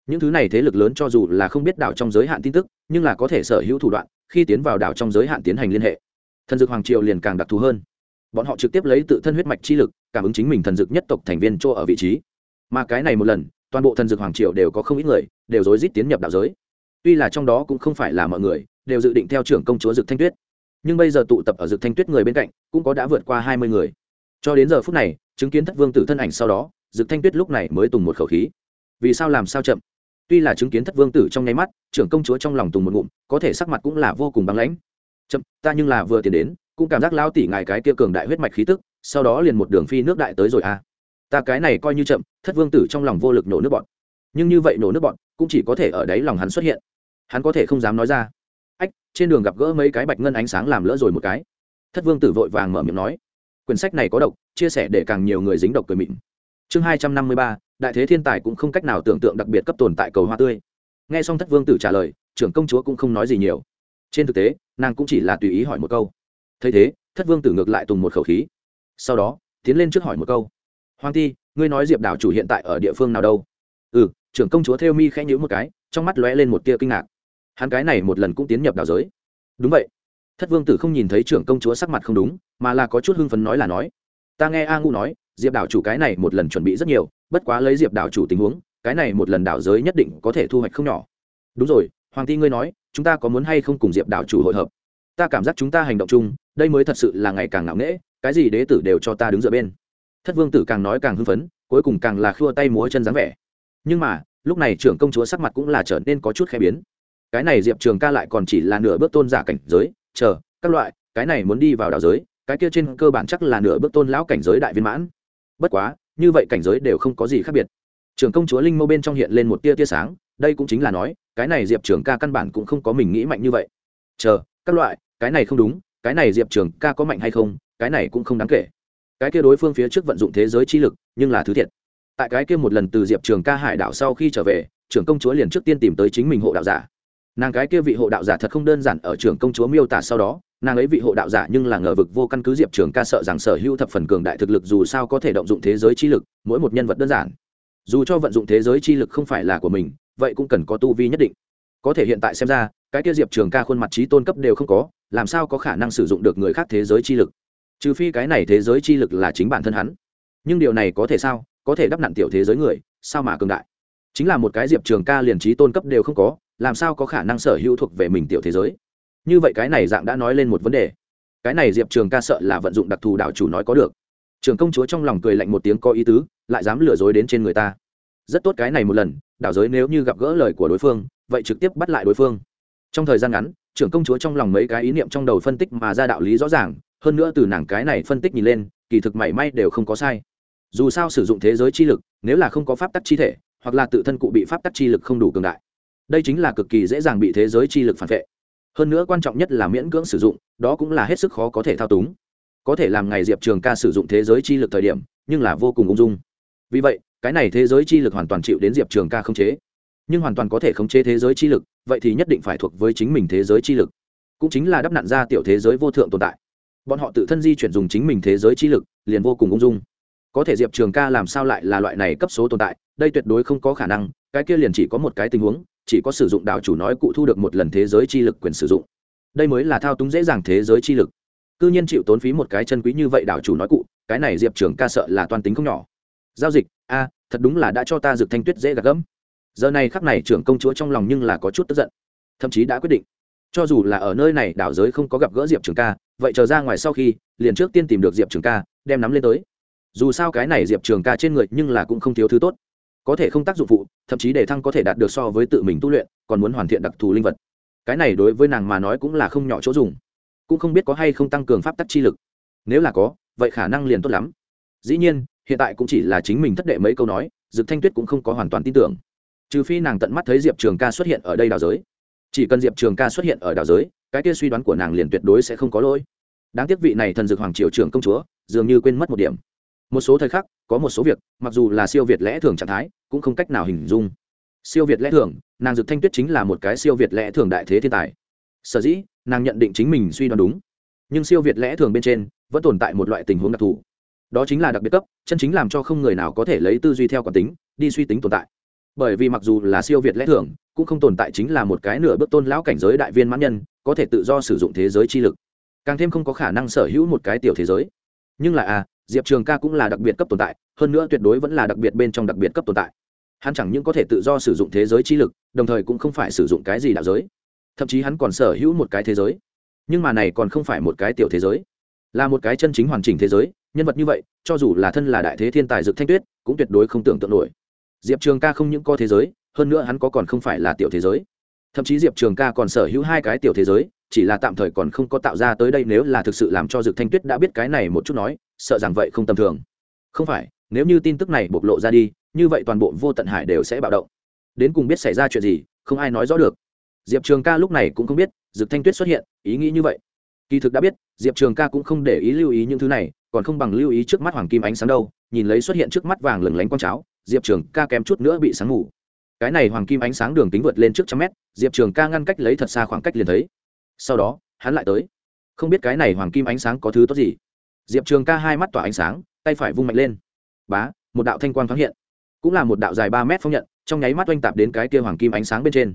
những thứ này thế lực lớn cho dù là không biết đảo trong giới hạn tin tức, nhưng là có thể sở hữu thủ đoạn, khi tiến vào đảo trong giới hạn tiến hành liên hệ. Thần dược hoàng triều liền càng đặc thù hơn. Bọn họ trực tiếp lấy tự thân huyết mạch chi lực, cảm ứng chính mình thần dược nhất tộc thành viên chỗ ở vị trí. Mà cái này một lần, toàn bộ thần dược hoàng triều đều có không ít người, đều rối rít tiến nhập đạo giới. Tuy là trong đó cũng không phải là mọi người, đều dự định theo trưởng công chúa dược thanh tuyết. Nhưng bây giờ tụ tập ở dược thanh tuyết người bên cạnh, cũng có đã vượt qua hai mươi người. Cho đến giờ phút này, chứng kiến thất vương tử thân ảnh sau đó dược thanh tuyết lúc này mới tùng một khẩu khí. Vì sao làm sao chậm? Tuy là chứng kiến thất vương tử trong nháy mắt, trưởng công chúa trong lòng tùng một ngụm, có thể sắc mặt cũng là vô cùng băng lãnh. Chậm, ta nhưng là vừa tiến đến, cũng cảm giác lao tỉ ngài cái kia cường đại huyết mạch khí tức, sau đó liền một đường phi nước đại tới rồi à. Ta cái này coi như chậm, thất vương tử trong lòng vô lực nổ nước bọn. Nhưng như vậy nổ nước bọn, cũng chỉ có thể ở đấy lòng hắn xuất hiện. Hắn có thể không dám nói ra. Ách, trên đường gặp gỡ mấy cái bạch ngân ánh sáng làm lỡ rồi một cái. Thất vương tử vội vàng mở miệng nói. Quyển sách này có độc, chia sẻ để càng nhiều người dính độc cười mịn chương hai trăm năm mươi ba, đại thế thiên tài cũng không cách nào tưởng tượng đặc biệt cấp tồn tại cầu hoa tươi. Nghe xong thất vương tử trả lời, trưởng công chúa cũng không nói gì nhiều. Trên thực tế, nàng cũng chỉ là tùy ý hỏi một câu. Thấy thế, thất vương tử ngược lại tùng một khẩu khí. Sau đó, tiến lên trước hỏi một câu. Hoàng ti, ngươi nói diệp đảo chủ hiện tại ở địa phương nào đâu? Ừ trưởng công chúa theo mi khẽ nhữ một cái, trong mắt lóe lên một tia kinh ngạc. Hắn cái này một lần cũng tiến nhập đảo giới. Đúng vậy. Thất vương tử không nhìn thấy trưởng công chúa sắc mặt không đúng, mà là có chút hưng phấn nói là nói. Ta nghe a ngu nói diệp đảo chủ cái này một lần chuẩn bị rất nhiều, bất quá lấy diệp đảo chủ tình huống, cái này một lần đảo giới nhất định có thể thu hoạch không nhỏ. Đúng rồi, hoàng ti ngươi nói, chúng ta có muốn hay không cùng diệp đảo chủ hội hợp? Ta cảm giác chúng ta hành động chung, đây mới thật sự là ngày càng ngạo nghễ, cái gì đế tử đều cho ta đứng dựa bên. Thất vương tử càng nói càng hưng phấn, cuối cùng càng là khua tay múa chân dáng vẻ. Nhưng mà, lúc này trưởng công chúa sắc mặt cũng là trở nên có chút khẽ biến. Cái này diệp trường ca lại còn chỉ là nửa bước tôn giả cảnh giới, chờ, các loại, cái này muốn đi vào đảo giới, cái kia trên cơ bản chắc là nửa bước tôn lão cảnh giới đại viên mãn bất quá, như vậy cảnh giới đều không có gì khác biệt. Trưởng công chúa linh mâu bên trong hiện lên một tia tia sáng, đây cũng chính là nói, cái này diệp trường ca căn bản cũng không có mình nghĩ mạnh như vậy. Chờ, các loại, cái này không đúng, cái này diệp trường ca có mạnh hay không, cái này cũng không đáng kể. Cái kia đối phương phía trước vận dụng thế giới chi lực, nhưng là thứ thiệt. Tại cái kia một lần từ diệp trường ca hải đảo sau khi trở về, trưởng công chúa liền trước tiên tìm tới chính mình hộ đạo giả. Nàng cái kia vị hộ đạo giả thật không đơn giản ở trưởng công chúa miêu tả sau đó nàng ấy vị hộ đạo giả nhưng là ngờ vực vô căn cứ diệp trường ca sợ rằng sở hữu thập phần cường đại thực lực dù sao có thể động dụng thế giới chi lực, mỗi một nhân vật đơn giản. Dù cho vận dụng thế giới chi lực không phải là của mình, vậy cũng cần có tu vi nhất định. Có thể hiện tại xem ra, cái kia diệp trường ca khuôn mặt trí tôn cấp đều không có, làm sao có khả năng sử dụng được người khác thế giới chi lực? Trừ phi cái này thế giới chi lực là chính bản thân hắn. Nhưng điều này có thể sao? Có thể đắp nặn tiểu thế giới người, sao mà cường đại? Chính là một cái diệp trường ca liền trí tôn cấp đều không có, làm sao có khả năng sở hữu thuộc về mình tiểu thế giới? Như vậy cái này dạng đã nói lên một vấn đề. Cái này diệp trường ca sợ là vận dụng đặc thù đảo chủ nói có được. Trường công chúa trong lòng cười lạnh một tiếng có ý tứ, lại dám lừa dối đến trên người ta. Rất tốt cái này một lần, đảo giới nếu như gặp gỡ lời của đối phương, vậy trực tiếp bắt lại đối phương. Trong thời gian ngắn, trưởng công chúa trong lòng mấy cái ý niệm trong đầu phân tích mà ra đạo lý rõ ràng, hơn nữa từ nàng cái này phân tích nhìn lên, kỳ thực mảy may đều không có sai. Dù sao sử dụng thế giới chi lực, nếu là không có pháp tắc chi thể, hoặc là tự thân cụ bị pháp tắc chi lực không đủ cường đại. Đây chính là cực kỳ dễ dàng bị thế giới chi lực phản vệ hơn nữa quan trọng nhất là miễn cưỡng sử dụng, đó cũng là hết sức khó có thể thao túng. Có thể làm ngày diệp trường ca sử dụng thế giới chi lực thời điểm, nhưng là vô cùng ung dung. Vì vậy, cái này thế giới chi lực hoàn toàn chịu đến diệp trường ca khống chế. Nhưng hoàn toàn có thể khống chế thế giới chi lực, vậy thì nhất định phải thuộc với chính mình thế giới chi lực. Cũng chính là đắp nặn ra tiểu thế giới vô thượng tồn tại. Bọn họ tự thân di chuyển dùng chính mình thế giới chi lực, liền vô cùng ung dung. Có thể diệp trường ca làm sao lại là loại này cấp số tồn tại, đây tuyệt đối không có khả năng, cái kia liền chỉ có một cái tình huống chỉ có sử dụng đạo chủ nói cụ thu được một lần thế giới chi lực quyền sử dụng. Đây mới là thao túng dễ dàng thế giới chi lực. Cư nhiên chịu tốn phí một cái chân quý như vậy đạo chủ nói cụ, cái này diệp trường ca sợ là toan tính không nhỏ. Giao dịch, a, thật đúng là đã cho ta dược thanh tuyết dễ gạt gẫm. Giờ này khắc này trưởng công chúa trong lòng nhưng là có chút tức giận, thậm chí đã quyết định. Cho dù là ở nơi này đảo giới không có gặp gỡ diệp trường ca, vậy chờ ra ngoài sau khi, liền trước tiên tìm được diệp trường ca, đem nắm lên tới. Dù sao cái này diệp trường ca trên người nhưng là cũng không thiếu thứ tốt có thể không tác dụng phụ, thậm chí để thăng có thể đạt được so với tự mình tu luyện, còn muốn hoàn thiện đặc thù linh vật. Cái này đối với nàng mà nói cũng là không nhỏ chỗ dùng. Cũng không biết có hay không tăng cường pháp tắc chi lực. Nếu là có, vậy khả năng liền tốt lắm. Dĩ nhiên, hiện tại cũng chỉ là chính mình thất đệ mấy câu nói, dực thanh tuyết cũng không có hoàn toàn tin tưởng. Trừ phi nàng tận mắt thấy diệp trường ca xuất hiện ở đây đào giới. Chỉ cần diệp trường ca xuất hiện ở đào giới, cái kia suy đoán của nàng liền tuyệt đối sẽ không có lỗi. Đáng tiếc vị này thần dược hoàng triều trưởng công chúa, dường như quên mất một điểm. Một số thời khắc, có một số việc, mặc dù là siêu việt lẽ thường trạng thái cũng không cách nào hình dung. Siêu việt lẽ thường nàng dược thanh tuyết chính là một cái siêu việt lẽ thường đại thế thiên tài. Sở dĩ nàng nhận định chính mình suy đoán đúng. Nhưng siêu việt lẽ thường bên trên vẫn tồn tại một loại tình huống đặc thù. Đó chính là đặc biệt cấp chân chính làm cho không người nào có thể lấy tư duy theo quán tính đi suy tính tồn tại. Bởi vì mặc dù là siêu việt lẽ thường cũng không tồn tại chính là một cái nửa bước tôn lão cảnh giới đại viên mãn nhân có thể tự do sử dụng thế giới chi lực. Càng thêm không có khả năng sở hữu một cái tiểu thế giới. Nhưng là a à, diệp trường ca cũng là đặc biệt cấp tồn tại hơn nữa tuyệt đối vẫn là đặc biệt bên trong đặc biệt cấp tồn tại hắn chẳng những có thể tự do sử dụng thế giới chi lực, đồng thời cũng không phải sử dụng cái gì đạo giới. Thậm chí hắn còn sở hữu một cái thế giới. Nhưng mà này còn không phải một cái tiểu thế giới. Là một cái chân chính hoàn chỉnh thế giới, nhân vật như vậy, cho dù là thân là đại thế thiên tài dực thanh tuyết, cũng tuyệt đối không tưởng tượng nổi. Diệp trường ca không những có thế giới, hơn nữa hắn có còn không phải là tiểu thế giới. Thậm chí diệp trường ca còn sở hữu hai cái tiểu thế giới, chỉ là tạm thời còn không có tạo ra tới đây nếu là thực sự làm cho dực thanh tuyết đã biết cái này một chút nói, sợ rằng vậy không tầm thường. Không phải, nếu như tin tức này bộc lộ ra đi như vậy toàn bộ vô tận hải đều sẽ bạo động. Đến cùng biết xảy ra chuyện gì, không ai nói rõ được. Diệp trường ca lúc này cũng không biết, dực thanh tuyết xuất hiện, ý nghĩ như vậy. Kỳ thực đã biết, diệp trường ca cũng không để ý lưu ý những thứ này, còn không bằng lưu ý trước mắt hoàng kim ánh sáng đâu, nhìn lấy xuất hiện trước mắt vàng lừng lánh quang cháo, diệp trường ca kém chút nữa bị sáng ngủ cái này hoàng kim ánh sáng đường kính vượt lên trước trăm mét, diệp trường ca ngăn cách lấy thật xa khoảng cách liền thấy. Sau đó, hắn lại tới. Không biết cái này hoàng kim ánh sáng có thứ tốt gì. Diệp trường ca hai mắt tỏa ánh sáng, tay phải vung mạnh lên. Bá, một đạo thanh quang thoáng hiện cũng là một đạo dài ba mét phong nhận, trong nháy mắt oanh tạp đến cái kia hoàng kim ánh sáng bên trên.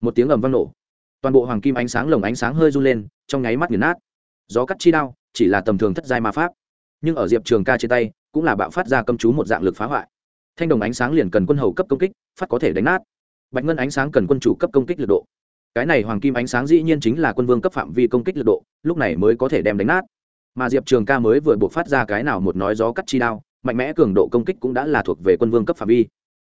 Một tiếng ầm vang nổ. Toàn bộ hoàng kim ánh sáng lồng ánh sáng hơi run lên, trong nháy mắt nghiền nát. Gió cắt chi đao, chỉ là tầm thường thất giai ma pháp. Nhưng ở diệp trường ca trên tay, cũng là bạo phát ra cầm chú một dạng lực phá hoại. Thanh đồng ánh sáng liền cần quân hầu cấp công kích, phát có thể đánh nát. Bạch ngân ánh sáng cần quân chủ cấp công kích lực độ. Cái này hoàng kim ánh sáng dĩ nhiên chính là quân vương cấp phạm vi công kích lực độ, lúc này mới có thể đem đánh nát. Mà diệp trường ca mới vừa buộc phát ra cái nào một nói gió cắt chi đao mạnh mẽ cường độ công kích cũng đã là thuộc về quân vương cấp phạm vi.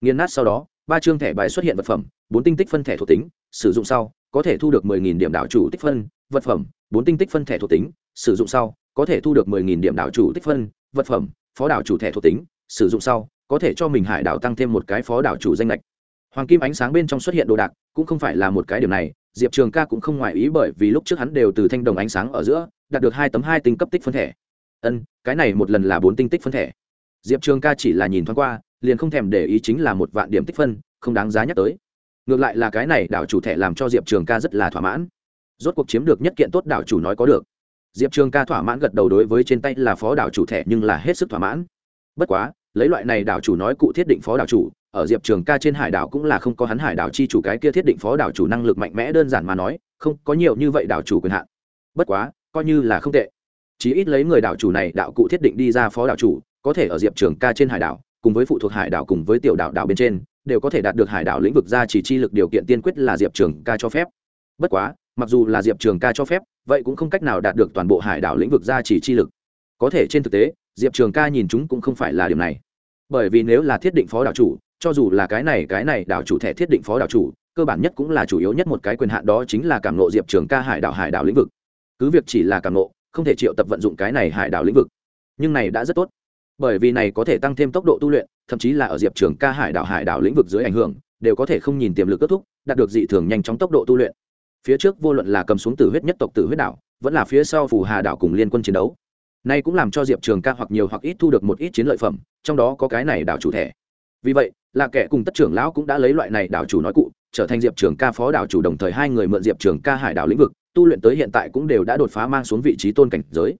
Nghiền nát sau đó, ba chương thẻ bài xuất hiện vật phẩm, bốn tinh tích phân thẻ thuộc tính, sử dụng sau, có thể thu được mười nghìn điểm đảo chủ tích phân, vật phẩm, bốn tinh tích phân thẻ thuộc tính, sử dụng sau, có thể thu được mười nghìn điểm đảo chủ tích phân, vật phẩm, phó đảo chủ thẻ thuộc tính, sử dụng sau, có thể cho mình hải đảo tăng thêm một cái phó đảo chủ danh lệch. Hoàng kim ánh sáng bên trong xuất hiện đồ đạc, cũng không phải là một cái điểm này, diệp trường ca cũng không ngoại ý bởi vì lúc trước hắn đều từ thanh đồng ánh sáng ở giữa, đạt được hai tấm hai tinh cấp tích phân thẻ. Ân, cái này một lần là bốn tinh tích phân thẻ diệp trường ca chỉ là nhìn thoáng qua, liền không thèm để ý chính là một vạn điểm tích phân, không đáng giá nhắc tới. Ngược lại là cái này, đảo chủ thẻ làm cho diệp trường ca rất là thỏa mãn. Rốt cuộc chiếm được nhất kiện tốt đảo chủ nói có được. Diệp trường ca thỏa mãn gật đầu đối với trên tay là phó đảo chủ thẻ nhưng là hết sức thỏa mãn. Bất quá, lấy loại này đảo chủ nói cụ thiết định phó đảo chủ, ở diệp trường ca trên hải đảo cũng là không có hắn hải đảo chi chủ cái kia thiết định phó đảo chủ năng lực mạnh mẽ đơn giản mà nói, không có nhiều như vậy đảo chủ quyền hạn. Bất quá, coi như là không tệ. Chí ít lấy người đảo chủ này, đạo cụ thiết định đi ra phó đảo chủ có thể ở diệp trường ca trên hải đảo, cùng với phụ thuộc hải đảo cùng với tiểu đảo đảo bên trên, đều có thể đạt được hải đảo lĩnh vực ra chỉ chi lực điều kiện tiên quyết là diệp trường ca cho phép. Bất quá, mặc dù là diệp trường ca cho phép, vậy cũng không cách nào đạt được toàn bộ hải đảo lĩnh vực ra chỉ chi lực. Có thể trên thực tế, diệp trường ca nhìn chúng cũng không phải là điều này. Bởi vì nếu là thiết định phó đảo chủ, cho dù là cái này cái này đảo chủ thẻ thiết định phó đảo chủ, cơ bản nhất cũng là chủ yếu nhất một cái quyền hạn đó chính là cảm nộ diệp trường ca hải đảo hải đảo lĩnh vực. Cứ việc chỉ là cảm nộ không thể triệu tập vận dụng cái này hải đảo lĩnh vực. Nhưng này đã rất tốt bởi vì này có thể tăng thêm tốc độ tu luyện, thậm chí là ở diệp trường ca hải đảo hải đảo lĩnh vực dưới ảnh hưởng, đều có thể không nhìn tiềm lực kết thúc, đạt được dị thường nhanh chóng tốc độ tu luyện. Phía trước vô luận là cầm xuống tử huyết nhất tộc tử huyết đảo, vẫn là phía sau phù hà đảo cùng liên quân chiến đấu. Nay cũng làm cho diệp trường ca hoặc nhiều hoặc ít thu được một ít chiến lợi phẩm, trong đó có cái này đảo chủ thẻ vì vậy, là kẻ cùng tất trưởng lão cũng đã lấy loại này đảo chủ nói cụ, trở thành diệp trường ca phó đảo chủ đồng thời hai người mượn diệp trường ca hải đảo lĩnh vực, tu luyện tới hiện tại cũng đều đã đột phá mang xuống vị trí tôn cảnh giới.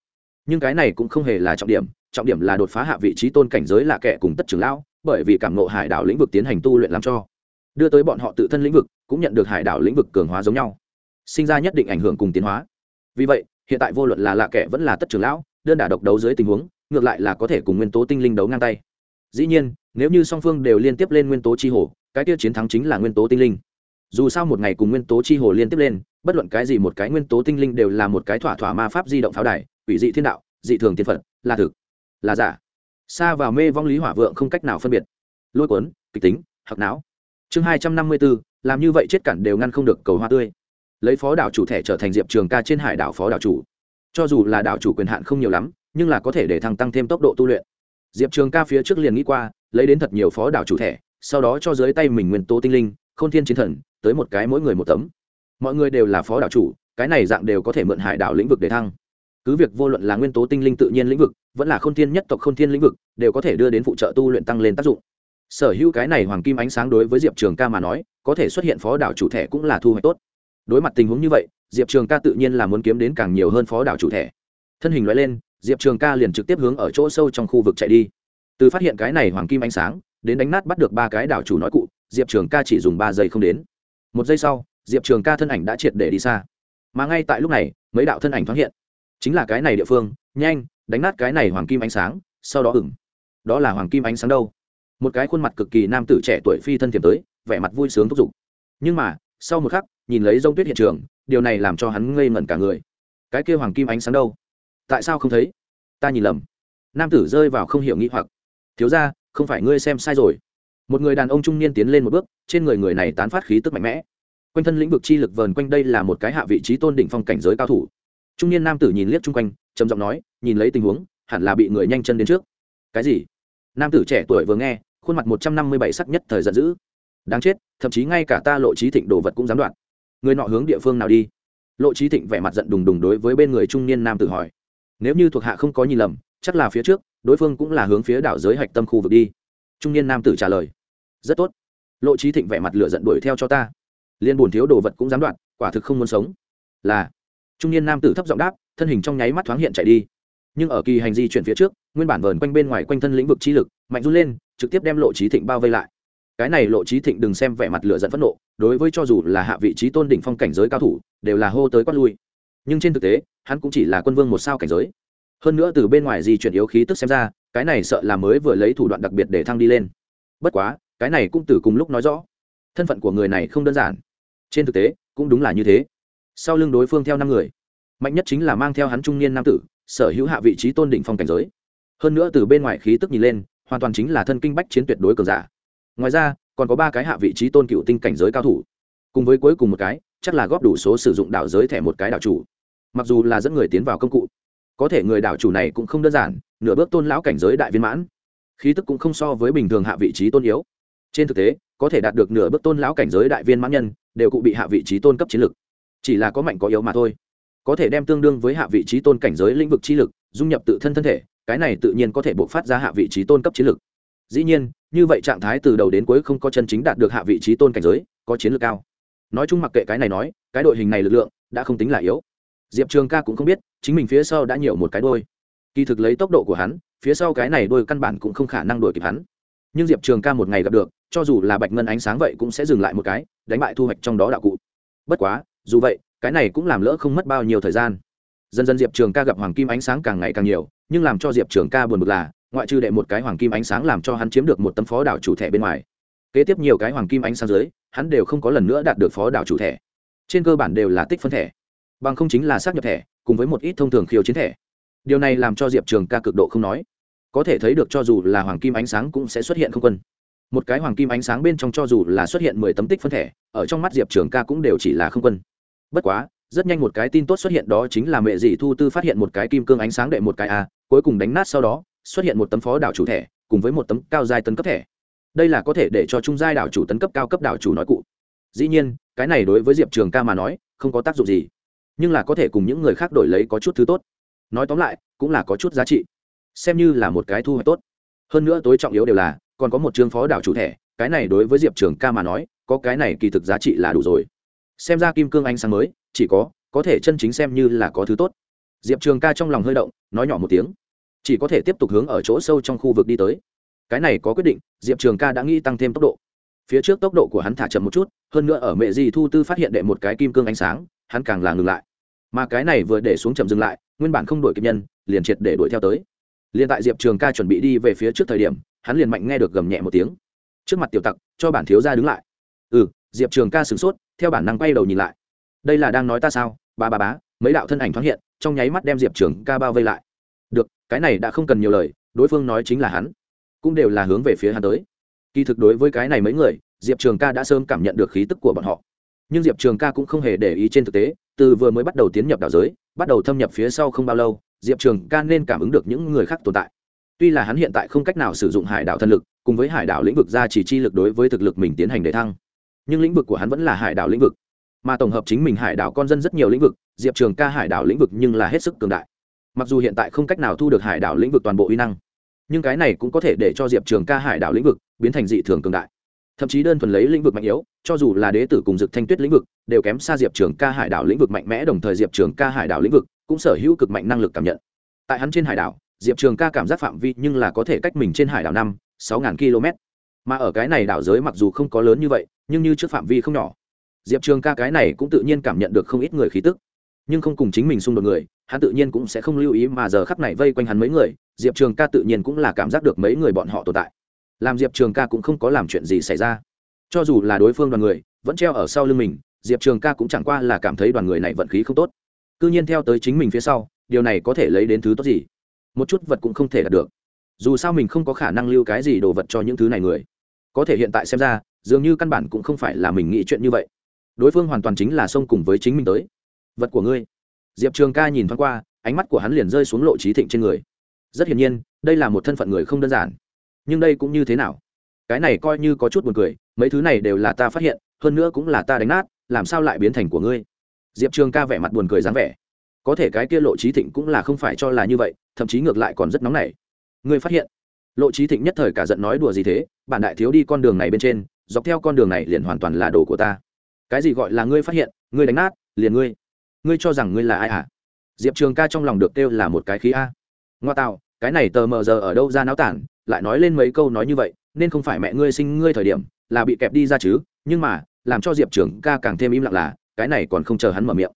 Nhưng cái này cũng không hề là trọng điểm trọng điểm là đột phá hạ vị trí tôn cảnh giới là kẻ cùng tất trưởng lão, bởi vì cảm nộ hải đảo lĩnh vực tiến hành tu luyện làm cho. Đưa tới bọn họ tự thân lĩnh vực, cũng nhận được hải đảo lĩnh vực cường hóa giống nhau. Sinh ra nhất định ảnh hưởng cùng tiến hóa. Vì vậy, hiện tại vô luận là lạ kẻ vẫn là tất trưởng lão, đơn đả độc đấu dưới tình huống, ngược lại là có thể cùng nguyên tố tinh linh đấu ngang tay. Dĩ nhiên, nếu như song phương đều liên tiếp lên nguyên tố chi hồ, cái tiêu chiến thắng chính là nguyên tố tinh linh. Dù sao một ngày cùng nguyên tố chi hồ liên tiếp lên, bất luận cái gì một cái nguyên tố tinh linh đều là một cái thỏa thỏa ma pháp di động pháo đài ủy dị thiên đạo, dị thường tiên phật, là thực là giả. Xa vào mê vong lý hỏa vượng không cách nào phân biệt. Lôi cuốn, kịch tính hoặc não. Chương hai trăm năm mươi bốn làm như vậy chết cản đều ngăn không được cầu hoa tươi. Lấy phó đảo chủ thẻ trở thành diệp trường ca trên hải đảo phó đảo chủ. Cho dù là đảo chủ quyền hạn không nhiều lắm, nhưng là có thể để thằng tăng thêm tốc độ tu luyện. Diệp trường ca phía trước liền nghĩ qua, lấy đến thật nhiều phó đảo chủ thẻ, sau đó cho dưới tay mình nguyên tố tinh linh k h ô n thiên chiến thần, tới một cái mỗi người một tấm. Mọi người đều là phó đảo chủ, cái này dạng đều có thể mượn hải đảo lĩnh vực để thăng cứ việc vô luận là nguyên tố tinh linh tự nhiên lĩnh vực, vẫn là k h ô n thiên nhất tộc k h ô n thiên lĩnh vực, đều có thể đưa đến phụ trợ tu luyện tăng lên tác dụng. Sở hữu cái này hoàng kim ánh sáng đối với diệp trường ca mà nói, có thể xuất hiện phó đảo chủ thẻ cũng là thu hoạch tốt. Đối mặt tình huống như vậy, diệp trường ca tự nhiên là muốn kiếm đến càng nhiều hơn phó đảo chủ thẻ thân hình loại lên, diệp trường ca liền trực tiếp hướng ở chỗ sâu trong khu vực chạy đi. Từ phát hiện cái này hoàng kim ánh sáng, đến đánh nát bắt được ba cái đảo chủ nói cụ, diệp trường ca chỉ dùng ba giây không đến. Một giây sau, diệp trường ca thân ảnh đã triệt để đi xa. Mà ngay tại lúc này, mấy đạo thân ảnh thoáng hiện chính là cái này địa phương, nhanh, đánh nát cái này hoàng kim ánh sáng, sau đó ửng. Đó là hoàng kim ánh sáng đâu? Một cái khuôn mặt cực kỳ nam tử trẻ tuổi phi thân tiềm tới, vẻ mặt vui sướng thúc giục. Nhưng mà, sau một khắc, nhìn lấy rông tuyết hiện trường, điều này làm cho hắn ngây ngẩn cả người. Cái kia hoàng kim ánh sáng đâu? Tại sao không thấy? Ta nhìn lầm. Nam tử rơi vào không hiểu nghĩ hoặc. Thiếu ra không phải ngươi xem sai rồi. Một người đàn ông trung niên tiến lên một bước, trên người người này tán phát khí tức mạnh mẽ. Quanh thân lĩnh vực chi lực vờn quanh đây là một cái hạ vị trí tôn đỉnh phong cảnh giới cao thủ trung niên nam tử nhìn liếc chung quanh, trầm giọng nói, nhìn lấy tình huống, hẳn là bị người nhanh chân đến trước. Cái gì? Nam tử trẻ tuổi vừa nghe, khuôn mặt một trăm năm mươi bảy sắc nhất thời giận dữ. Đáng chết, thậm chí ngay cả ta lộ trí thịnh đồ vật cũng dám đoạn người nọ hướng địa phương nào đi? Lộ trí thịnh vẻ mặt giận đùng đùng đối với bên người trung niên nam tử hỏi. Nếu như thuộc hạ không có nhìn lầm, chắc là phía trước, đối phương cũng là hướng phía đảo giới hạch tâm khu vực đi. Trung niên nam tử trả lời. Rất tốt. Lộ trí thịnh vẻ mặt lửa giận đuổi theo cho ta. Liên buồn thiếu đồ vật cũng dám đoạn quả thực không muốn sống. Là trung niên nam tử thấp giọng đáp, thân hình trong nháy mắt thoáng hiện chạy đi. Nhưng ở kỳ hành di chuyển phía trước, nguyên bản vờn quanh bên ngoài quanh thân lĩnh vực trí lực, mạnh run lên, trực tiếp đem lộ trí thịnh bao vây lại. Cái này lộ trí thịnh đừng xem vẻ mặt lửa dẫn phẫn nộ, đối với cho dù là hạ vị trí tôn đỉnh phong cảnh giới cao thủ, đều là hô tới quát lui. Nhưng trên thực tế, hắn cũng chỉ là quân vương một sao cảnh giới. Hơn nữa từ bên ngoài di chuyển yếu khí tức xem ra, cái này sợ là mới vừa lấy thủ đoạn đặc biệt để thăng đi lên. Bất quá, cái này cũng từ cùng lúc nói rõ. Thân phận của người này không đơn giản. Trên thực tế, cũng đúng là như thế sau lưng đối phương theo năm người. Mạnh nhất chính là mang theo hắn trung niên nam tử, sở hữu hạ vị trí tôn định phong cảnh giới. Hơn nữa từ bên ngoài khí tức nhìn lên, hoàn toàn chính là thân kinh bách chiến tuyệt đối cường giả. Ngoài ra, còn có ba cái hạ vị trí tôn cựu tinh cảnh giới cao thủ. Cùng với cuối cùng một cái, chắc là góp đủ số sử dụng đảo giới thẻ một cái đảo chủ. Mặc dù là dẫn người tiến vào công cụ, có thể người đảo chủ này cũng không đơn giản, nửa bước tôn lão cảnh giới đại viên mãn. Khí tức cũng không so với bình thường hạ vị trí tôn yếu. Trên thực tế, có thể đạt được nửa bước tôn lão cảnh giới đại viên mãn nhân, đều cụ bị hạ vị trí tôn cấp chiến lực chỉ là có mạnh có yếu mà thôi. Có thể đem tương đương với hạ vị trí tôn cảnh giới lĩnh vực chi lực, dung nhập tự thân thân thể, cái này tự nhiên có thể bộc phát ra hạ vị trí tôn cấp chiến lực. Dĩ nhiên, như vậy trạng thái từ đầu đến cuối không có chân chính đạt được hạ vị trí tôn cảnh giới, có chiến lược cao. Nói chung mặc kệ cái này nói, cái đội hình này lực lượng đã không tính là yếu. Diệp trường ca cũng không biết, chính mình phía sau đã nhiều một cái đôi kỳ thực lấy tốc độ của hắn, phía sau cái này đôi căn bản cũng không khả năng đuổi kịp hắn. Nhưng diệp trường ca một ngày gặp được, cho dù là bạch ngân ánh sáng vậy cũng sẽ dừng lại một cái, đánh bại thu hoạch trong đó đạo cụ. Bất quá dù vậy, cái này cũng làm lỡ không mất bao nhiêu thời gian. Dần dần diệp trường ca gặp hoàng kim ánh sáng càng ngày càng nhiều, nhưng làm cho diệp trường ca buồn bực là, ngoại trừ đệ một cái hoàng kim ánh sáng làm cho hắn chiếm được một tấm phó đảo chủ thẻ bên ngoài, kế tiếp nhiều cái hoàng kim ánh sáng dưới, hắn đều không có lần nữa đạt được phó đảo chủ thẻ. Trên cơ bản đều là tích phân thẻ, bằng không chính là xác nhập thẻ, cùng với một ít thông thường khiêu chiến thẻ. Điều này làm cho diệp trường ca cực độ không nói. Có thể thấy được cho dù là hoàng kim ánh sáng cũng sẽ xuất hiện không quân. Một cái hoàng kim ánh sáng bên trong cho dù là xuất hiện mười tấm tích phân thẻ, ở trong mắt diệp trường ca cũng đều chỉ là không quân bất quá, rất nhanh một cái tin tốt xuất hiện đó chính là mẹ dì thu tư phát hiện một cái kim cương ánh sáng đệ một cái a, cuối cùng đánh nát sau đó, xuất hiện một tấm phó đảo chủ thẻ, cùng với một tấm cao giai tấn cấp thẻ. Đây là có thể để cho trung giai đảo chủ tấn cấp cao cấp đảo chủ nói cụ. Dĩ nhiên, cái này đối với diệp trường ca mà nói, không có tác dụng gì. Nhưng là có thể cùng những người khác đổi lấy có chút thứ tốt. Nói tóm lại, cũng là có chút giá trị. Xem như là một cái thu hoạch tốt. Hơn nữa tối trọng yếu đều là, còn có một chương phó đảo chủ thẻ, cái này đối với diệp trường ca mà nói, có cái này kỳ thực giá trị là đủ rồi xem ra kim cương ánh sáng mới, chỉ có có thể chân chính xem như là có thứ tốt. Diệp trường ca trong lòng hơi động, nói nhỏ một tiếng. Chỉ có thể tiếp tục hướng ở chỗ sâu trong khu vực đi tới. Cái này có quyết định, diệp trường ca đã nghĩ tăng thêm tốc độ. Phía trước tốc độ của hắn thả chậm một chút, hơn nữa ở mẹ di thu tư phát hiện đệ một cái kim cương ánh sáng, hắn càng là ngừng lại. Mà cái này vừa để xuống chậm dừng lại, nguyên bản không đổi kịp nhân, liền triệt để đuổi theo tới. Liền tại diệp trường ca chuẩn bị đi về phía trước thời điểm, hắn liền mạnh nghe được gầm nhẹ một tiếng. Trước mặt tiểu tặc, cho bản thiếu ra đứng lại diệp trường ca sửng sốt, theo bản năng quay đầu nhìn lại. Đây là đang nói ta sao? Ba ba bá mấy đạo thân ảnh thoáng hiện, trong nháy mắt đem diệp trường ca bao vây lại. Được, cái này đã không cần nhiều lời, đối phương nói chính là hắn. Cũng đều là hướng về phía hắn tới. Kỳ thực đối với cái này mấy người, diệp trường ca đã sớm cảm nhận được khí tức của bọn họ. Nhưng diệp trường ca cũng không hề để ý trên thực tế, từ vừa mới bắt đầu tiến nhập đảo giới, bắt đầu thâm nhập phía sau không bao lâu, diệp trường ca nên cảm ứng được những người khác tồn tại. Tuy là hắn hiện tại không cách nào sử dụng hải đảo thân lực, cùng với hải đảo lĩnh vực gia chỉ chi lực đối với thực lực mình tiến hành để thăng nhưng lĩnh vực của hắn vẫn là hải đảo lĩnh vực. Mà tổng hợp chính mình hải đảo con dân rất nhiều lĩnh vực, diệp trường ca hải đảo lĩnh vực nhưng là hết sức cường đại. Mặc dù hiện tại không cách nào thu được hải đảo lĩnh vực toàn bộ uy năng, nhưng cái này cũng có thể để cho diệp trường ca hải đảo lĩnh vực biến thành dị thường cường đại. Thậm chí đơn thuần lấy lĩnh vực mạnh yếu, cho dù là đế tử cùng dực thanh tuyết lĩnh vực, đều kém xa diệp trường ca hải đảo lĩnh vực mạnh mẽ, đồng thời diệp trường ca hải đảo lĩnh vực cũng sở hữu cực mạnh năng lực cảm nhận. Tại hắn trên hải đảo, diệp trường ca cảm giác phạm vi nhưng là có thể cách mình trên hải đảo năm, sáu ngàn km mà ở cái này đảo giới mặc dù không có lớn như vậy, nhưng như trước phạm vi không nhỏ. Diệp trường ca cái này cũng tự nhiên cảm nhận được không ít người khí tức. Nhưng không cùng chính mình xung đột người, hắn tự nhiên cũng sẽ không lưu ý mà giờ khắp này vây quanh hắn mấy người, diệp trường ca tự nhiên cũng là cảm giác được mấy người bọn họ tồn tại. Làm diệp trường ca cũng không có làm chuyện gì xảy ra. Cho dù là đối phương đoàn người, vẫn treo ở sau lưng mình, diệp trường ca cũng chẳng qua là cảm thấy đoàn người này vận khí không tốt. C ư nhiên theo tới chính mình phía sau, điều này có thể lấy đến thứ tốt gì? Một chút vật cũng không thể đạt được. Dù sao mình không có khả năng lưu cái gì đồ vật cho những thứ này người có thể hiện tại xem ra, dường như căn bản cũng không phải là mình nghĩ chuyện như vậy. Đối phương hoàn toàn chính là xông cùng với chính mình tới. Vật của ngươi. Diệp trường ca nhìn thoáng qua, ánh mắt của hắn liền rơi xuống lộ trí thịnh trên người. Rất hiển nhiên, đây là một thân phận người không đơn giản. Nhưng đây cũng như thế nào? Cái này coi như có chút buồn cười, mấy thứ này đều là ta phát hiện, hơn nữa cũng là ta đánh nát, làm sao lại biến thành của ngươi? Diệp trường ca vẻ mặt buồn cười dáng vẻ. Có thể cái kia lộ trí thịnh cũng là không phải cho là như vậy, thậm chí ngược lại còn rất nóng nảy. Ngươi phát hiện. Lộ trí thịnh nhất thời cả giận nói đùa gì thế? Bản đại thiếu đi con đường này bên trên, dọc theo con đường này liền hoàn toàn là đồ của ta. Cái gì gọi là ngươi phát hiện, ngươi đánh nát, liền ngươi. Ngươi cho rằng ngươi là ai à diệp trường ca trong lòng được kêu là một cái khí a. Ngoa tạo, cái này tờ mờ giờ ở đâu ra náo tản, lại nói lên mấy câu nói như vậy, nên không phải mẹ ngươi sinh ngươi thời điểm, là bị kẹp đi ra chứ, nhưng mà, làm cho diệp trường ca càng thêm im lặng là, cái này còn không chờ hắn mở miệng.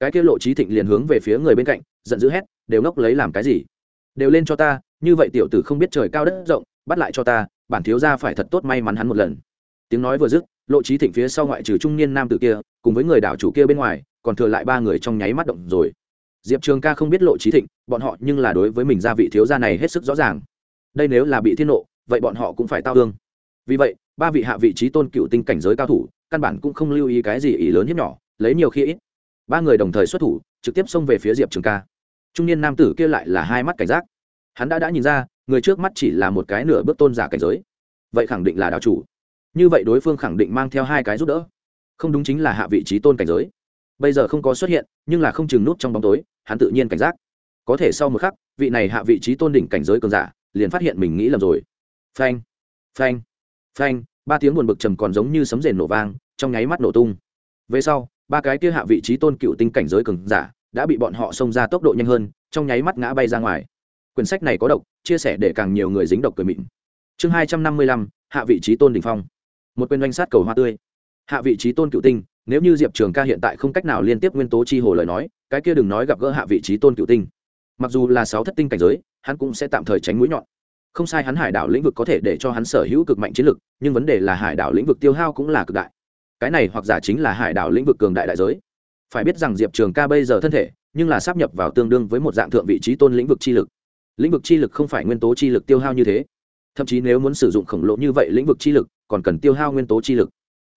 Cái kia lộ trí thịnh liền hướng về phía người bên cạnh, giận dữ hét, đều ngốc lấy làm cái gì? Đều lên cho ta, như vậy tiểu tử không biết trời cao đất rộng, bắt lại cho ta bản thiếu gia phải thật tốt may mắn hắn một lần. Tiếng nói vừa dứt, lộ trí thịnh phía sau ngoại trừ trung niên nam tử kia, cùng với người đảo chủ kia bên ngoài, còn thừa lại ba người trong nháy mắt động rồi. Diệp trường ca không biết lộ trí thịnh, bọn họ nhưng là đối với mình gia vị thiếu gia này hết sức rõ ràng. Đây nếu là bị thiên nộ, vậy bọn họ cũng phải tao hương vì vậy, ba vị hạ vị trí tôn cựu tinh cảnh giới cao thủ, căn bản cũng không lưu ý cái gì ý lớn hiếp nhỏ, lấy nhiều khi ít. Ba người đồng thời xuất thủ, trực tiếp xông về phía diệp trường ca. Trung niên nam tử kia lại là hai mắt cảnh giác. Hắn đã đã nhìn ra người trước mắt chỉ là một cái nửa bước tôn giả cảnh giới. Vậy khẳng định là đạo chủ. Như vậy đối phương khẳng định mang theo hai cái giúp đỡ. Không đúng chính là hạ vị trí tôn cảnh giới. Bây giờ không có xuất hiện, nhưng là không chừng nút trong bóng tối, hắn tự nhiên cảnh giác. Có thể sau một khắc, vị này hạ vị trí tôn đỉnh cảnh giới cường giả, liền phát hiện mình nghĩ lầm rồi. Phanh phanh phanh, ba tiếng buồn bực trầm còn giống như sấm rền nổ vang, trong nháy mắt nổ tung. Về sau, ba cái kia hạ vị trí tôn cựu tinh cảnh giới cường giả, đã bị bọn họ xông ra tốc độ nhanh hơn, trong nháy mắt ngã bay ra ngoài quyển sách này có độc, chia sẻ để càng nhiều người dính độc cười mịn. Chương hai trăm năm mươi lăm, hạ vị trí tôn đình phong. Một quyền doanh sát cầu hoa tươi. Hạ vị trí tôn cựu tinh, nếu như diệp trường ca hiện tại không cách nào liên tiếp nguyên tố chi hồ lời nói, cái kia đừng nói gặp gỡ hạ vị trí tôn cựu tinh. Mặc dù là sáu thất tinh cảnh giới, hắn cũng sẽ tạm thời tránh mũi nhọn. Không sai hắn hải đảo lĩnh vực có thể để cho hắn sở hữu cực mạnh chiến lực, nhưng vấn đề là hải đảo lĩnh vực tiêu hao cũng là cực đại. Cái này hoặc giả chính là hải đảo lĩnh vực cường đại đại giới. Phải biết rằng diệp trường ca bây giờ thân thể, nhưng là sắp nhập vào tương đương với một dạng thượng vị trí tôn lĩnh vực chi lực lĩnh vực chi lực không phải nguyên tố chi lực tiêu hao như thế. Thậm chí nếu muốn sử dụng khổng lồ như vậy lĩnh vực chi lực, còn cần tiêu hao nguyên tố chi lực.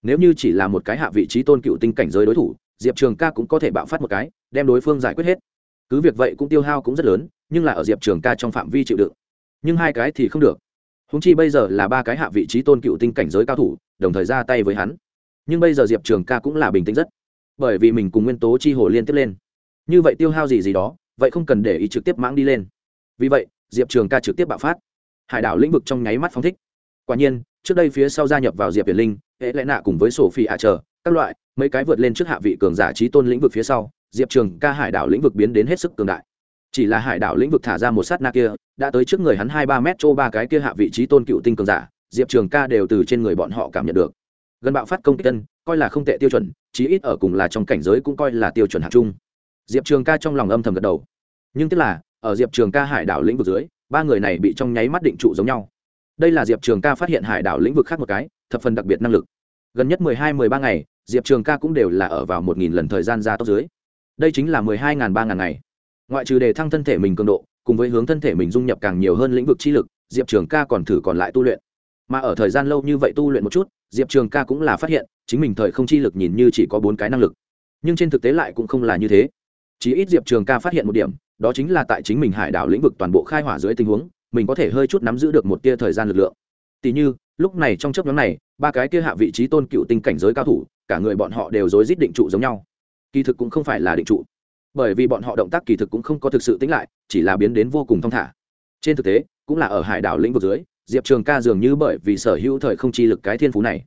Nếu như chỉ là một cái hạ vị trí tôn cựu tinh cảnh giới đối thủ, diệp trường ca cũng có thể bạo phát một cái, đem đối phương giải quyết hết. Cứ việc vậy cũng tiêu hao cũng rất lớn, nhưng là ở diệp trường ca trong phạm vi chịu đựng. Nhưng hai cái thì không được. Húng chi bây giờ là ba cái hạ vị trí tôn cựu tinh cảnh giới cao thủ, đồng thời ra tay với hắn. Nhưng bây giờ diệp trường ca cũng là bình tĩnh rất. Bởi vì mình cùng nguyên tố chi hồ liên tiếp lên. Như vậy tiêu hao gì gì đó, vậy không cần để ý trực tiếp mãng đi lên vì vậy diệp trường ca trực tiếp bạo phát. Hải đảo lĩnh vực trong nháy mắt phóng thích. Quả nhiên trước đây phía sau gia nhập vào diệp việt linh hệ lẽ nạ cùng với sổ phi hạ trở, các loại mấy cái vượt lên trước hạ vị cường giả trí tôn lĩnh vực phía sau diệp trường ca hải đảo lĩnh vực biến đến hết sức cường đại. Chỉ là hải đảo lĩnh vực thả ra một sát na kia đã tới trước người hắn hai ba mét chỗ ba cái kia hạ vị trí tôn cựu tinh cường giả diệp trường ca đều từ trên người bọn họ cảm nhận được. Gần bạo phát công kích tân coi là không tệ tiêu chuẩn chí ít ở cùng là trong cảnh giới cũng coi là tiêu chuẩn hạng chung diệp trường ca trong lòng âm thầm gật đầu. Nhưng tức là ở diệp trường ca hải đảo lĩnh vực dưới, ba người này bị trong nháy mắt định trụ giống nhau. Đây là diệp trường ca phát hiện hải đảo lĩnh vực khác một cái, thập phần đặc biệt năng lực. Gần nhất mười hai, mười ba ngày, diệp trường ca cũng đều là ở vào một nghìn lần thời gian ra tốc dưới. Đây chính là mười hai ngàn, ba ngàn ngày. Ngoại trừ đề thăng thân thể mình cường độ, cùng với hướng thân thể mình dung nhập càng nhiều hơn lĩnh vực chi lực, diệp trường ca còn thử còn lại tu luyện. Mà ở thời gian lâu như vậy tu luyện một chút, diệp trường ca cũng là phát hiện, chính mình thời không chi lực nhìn như chỉ có bốn cái năng lực. Nhưng trên thực tế lại cũng không là như thế. Chỉ ít diệp trường ca phát hiện một điểm đó chính là tại chính mình hải đảo lĩnh vực toàn bộ khai hỏa dưới tình huống, mình có thể hơi chút nắm giữ được một tia thời gian lực lượng. Tỉ như, lúc này trong chấp nhóm này, ba cái kia hạ vị trí tôn cựu tinh cảnh giới cao thủ, cả người bọn họ đều rối rít định trụ giống nhau. Kỳ thực cũng không phải là định trụ. Bởi vì bọn họ động tác kỳ thực cũng không có thực sự tính lại, chỉ là biến đến vô cùng thong thả. Trên thực tế, cũng là ở hải đảo lĩnh vực dưới, diệp trường ca dường như bởi vì sở hữu thời không chi lực cái thiên phú này,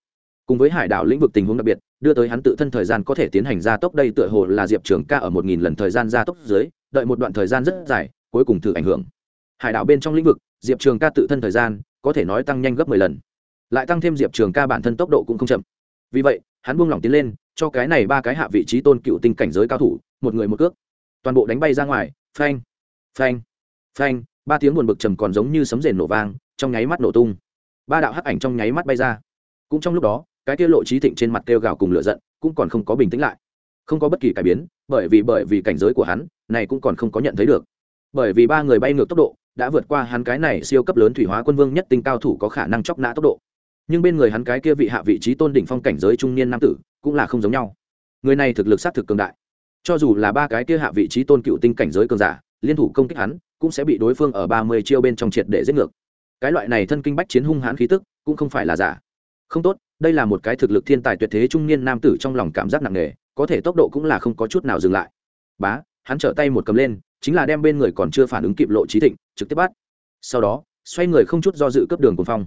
cùng với hải đảo lĩnh vực tình huống đặc biệt, đưa tới hắn tự thân thời gian có thể tiến hành gia tốc, đây tựa hồ là diệp trường ca ở một nghìn lần thời gian gia tốc dưới đợi một đoạn thời gian rất dài, cuối cùng thử ảnh hưởng. Hải đảo bên trong lĩnh vực, diệp trường ca tự thân thời gian, có thể nói tăng nhanh gấp mười lần. Lại tăng thêm diệp trường ca bản thân tốc độ cũng không chậm. Vì vậy, hắn buông lỏng tiến lên, cho cái này ba cái hạ vị trí tôn cựu tinh cảnh giới cao thủ, một người một cước. Toàn bộ đánh bay ra ngoài, phanh phanh phanh, ba tiếng buồn bực trầm còn giống như sấm rền nổ vang, trong nháy mắt nổ tung. Ba đạo hắc ảnh trong nháy mắt bay ra. Cũng trong lúc đó, cái kia lộ trí thịnh trên mặt kêu gào cùng lửa giận, cũng còn không có bình tĩnh lại. Không có bất kỳ cải biến, bởi vì bởi vì cảnh giới của hắn này cũng còn không có nhận thấy được. Bởi vì ba người bay ngược tốc độ, đã vượt qua hắn cái này siêu cấp lớn thủy hóa quân vương nhất tinh cao thủ có khả năng chóc nã tốc độ. Nhưng bên người hắn cái kia vị hạ vị trí tôn đỉnh phong cảnh giới trung niên nam tử, cũng là không giống nhau. Người này thực lực xác thực cường đại. Cho dù là ba cái kia hạ vị trí tôn cựu tinh cảnh giới cường giả, liên thủ công kích hắn, cũng sẽ bị đối phương ở ba mươi chiêu bên trong triệt để giết ngược. Cái loại này thân kinh bách chiến hung hãn khí tức, cũng không phải là giả. Không tốt, đây là một cái thực lực thiên tài tuyệt thế trung niên nam tử trong lòng cảm giác nặng nề, có thể tốc độ cũng là không có chút nào dừng lại. Bá hắn trở tay một cầm lên, chính là đem bên người còn chưa phản ứng kịp lộ trí thịnh, trực tiếp bắt. Sau đó, xoay người không chút do dự cấp đường cùng phong.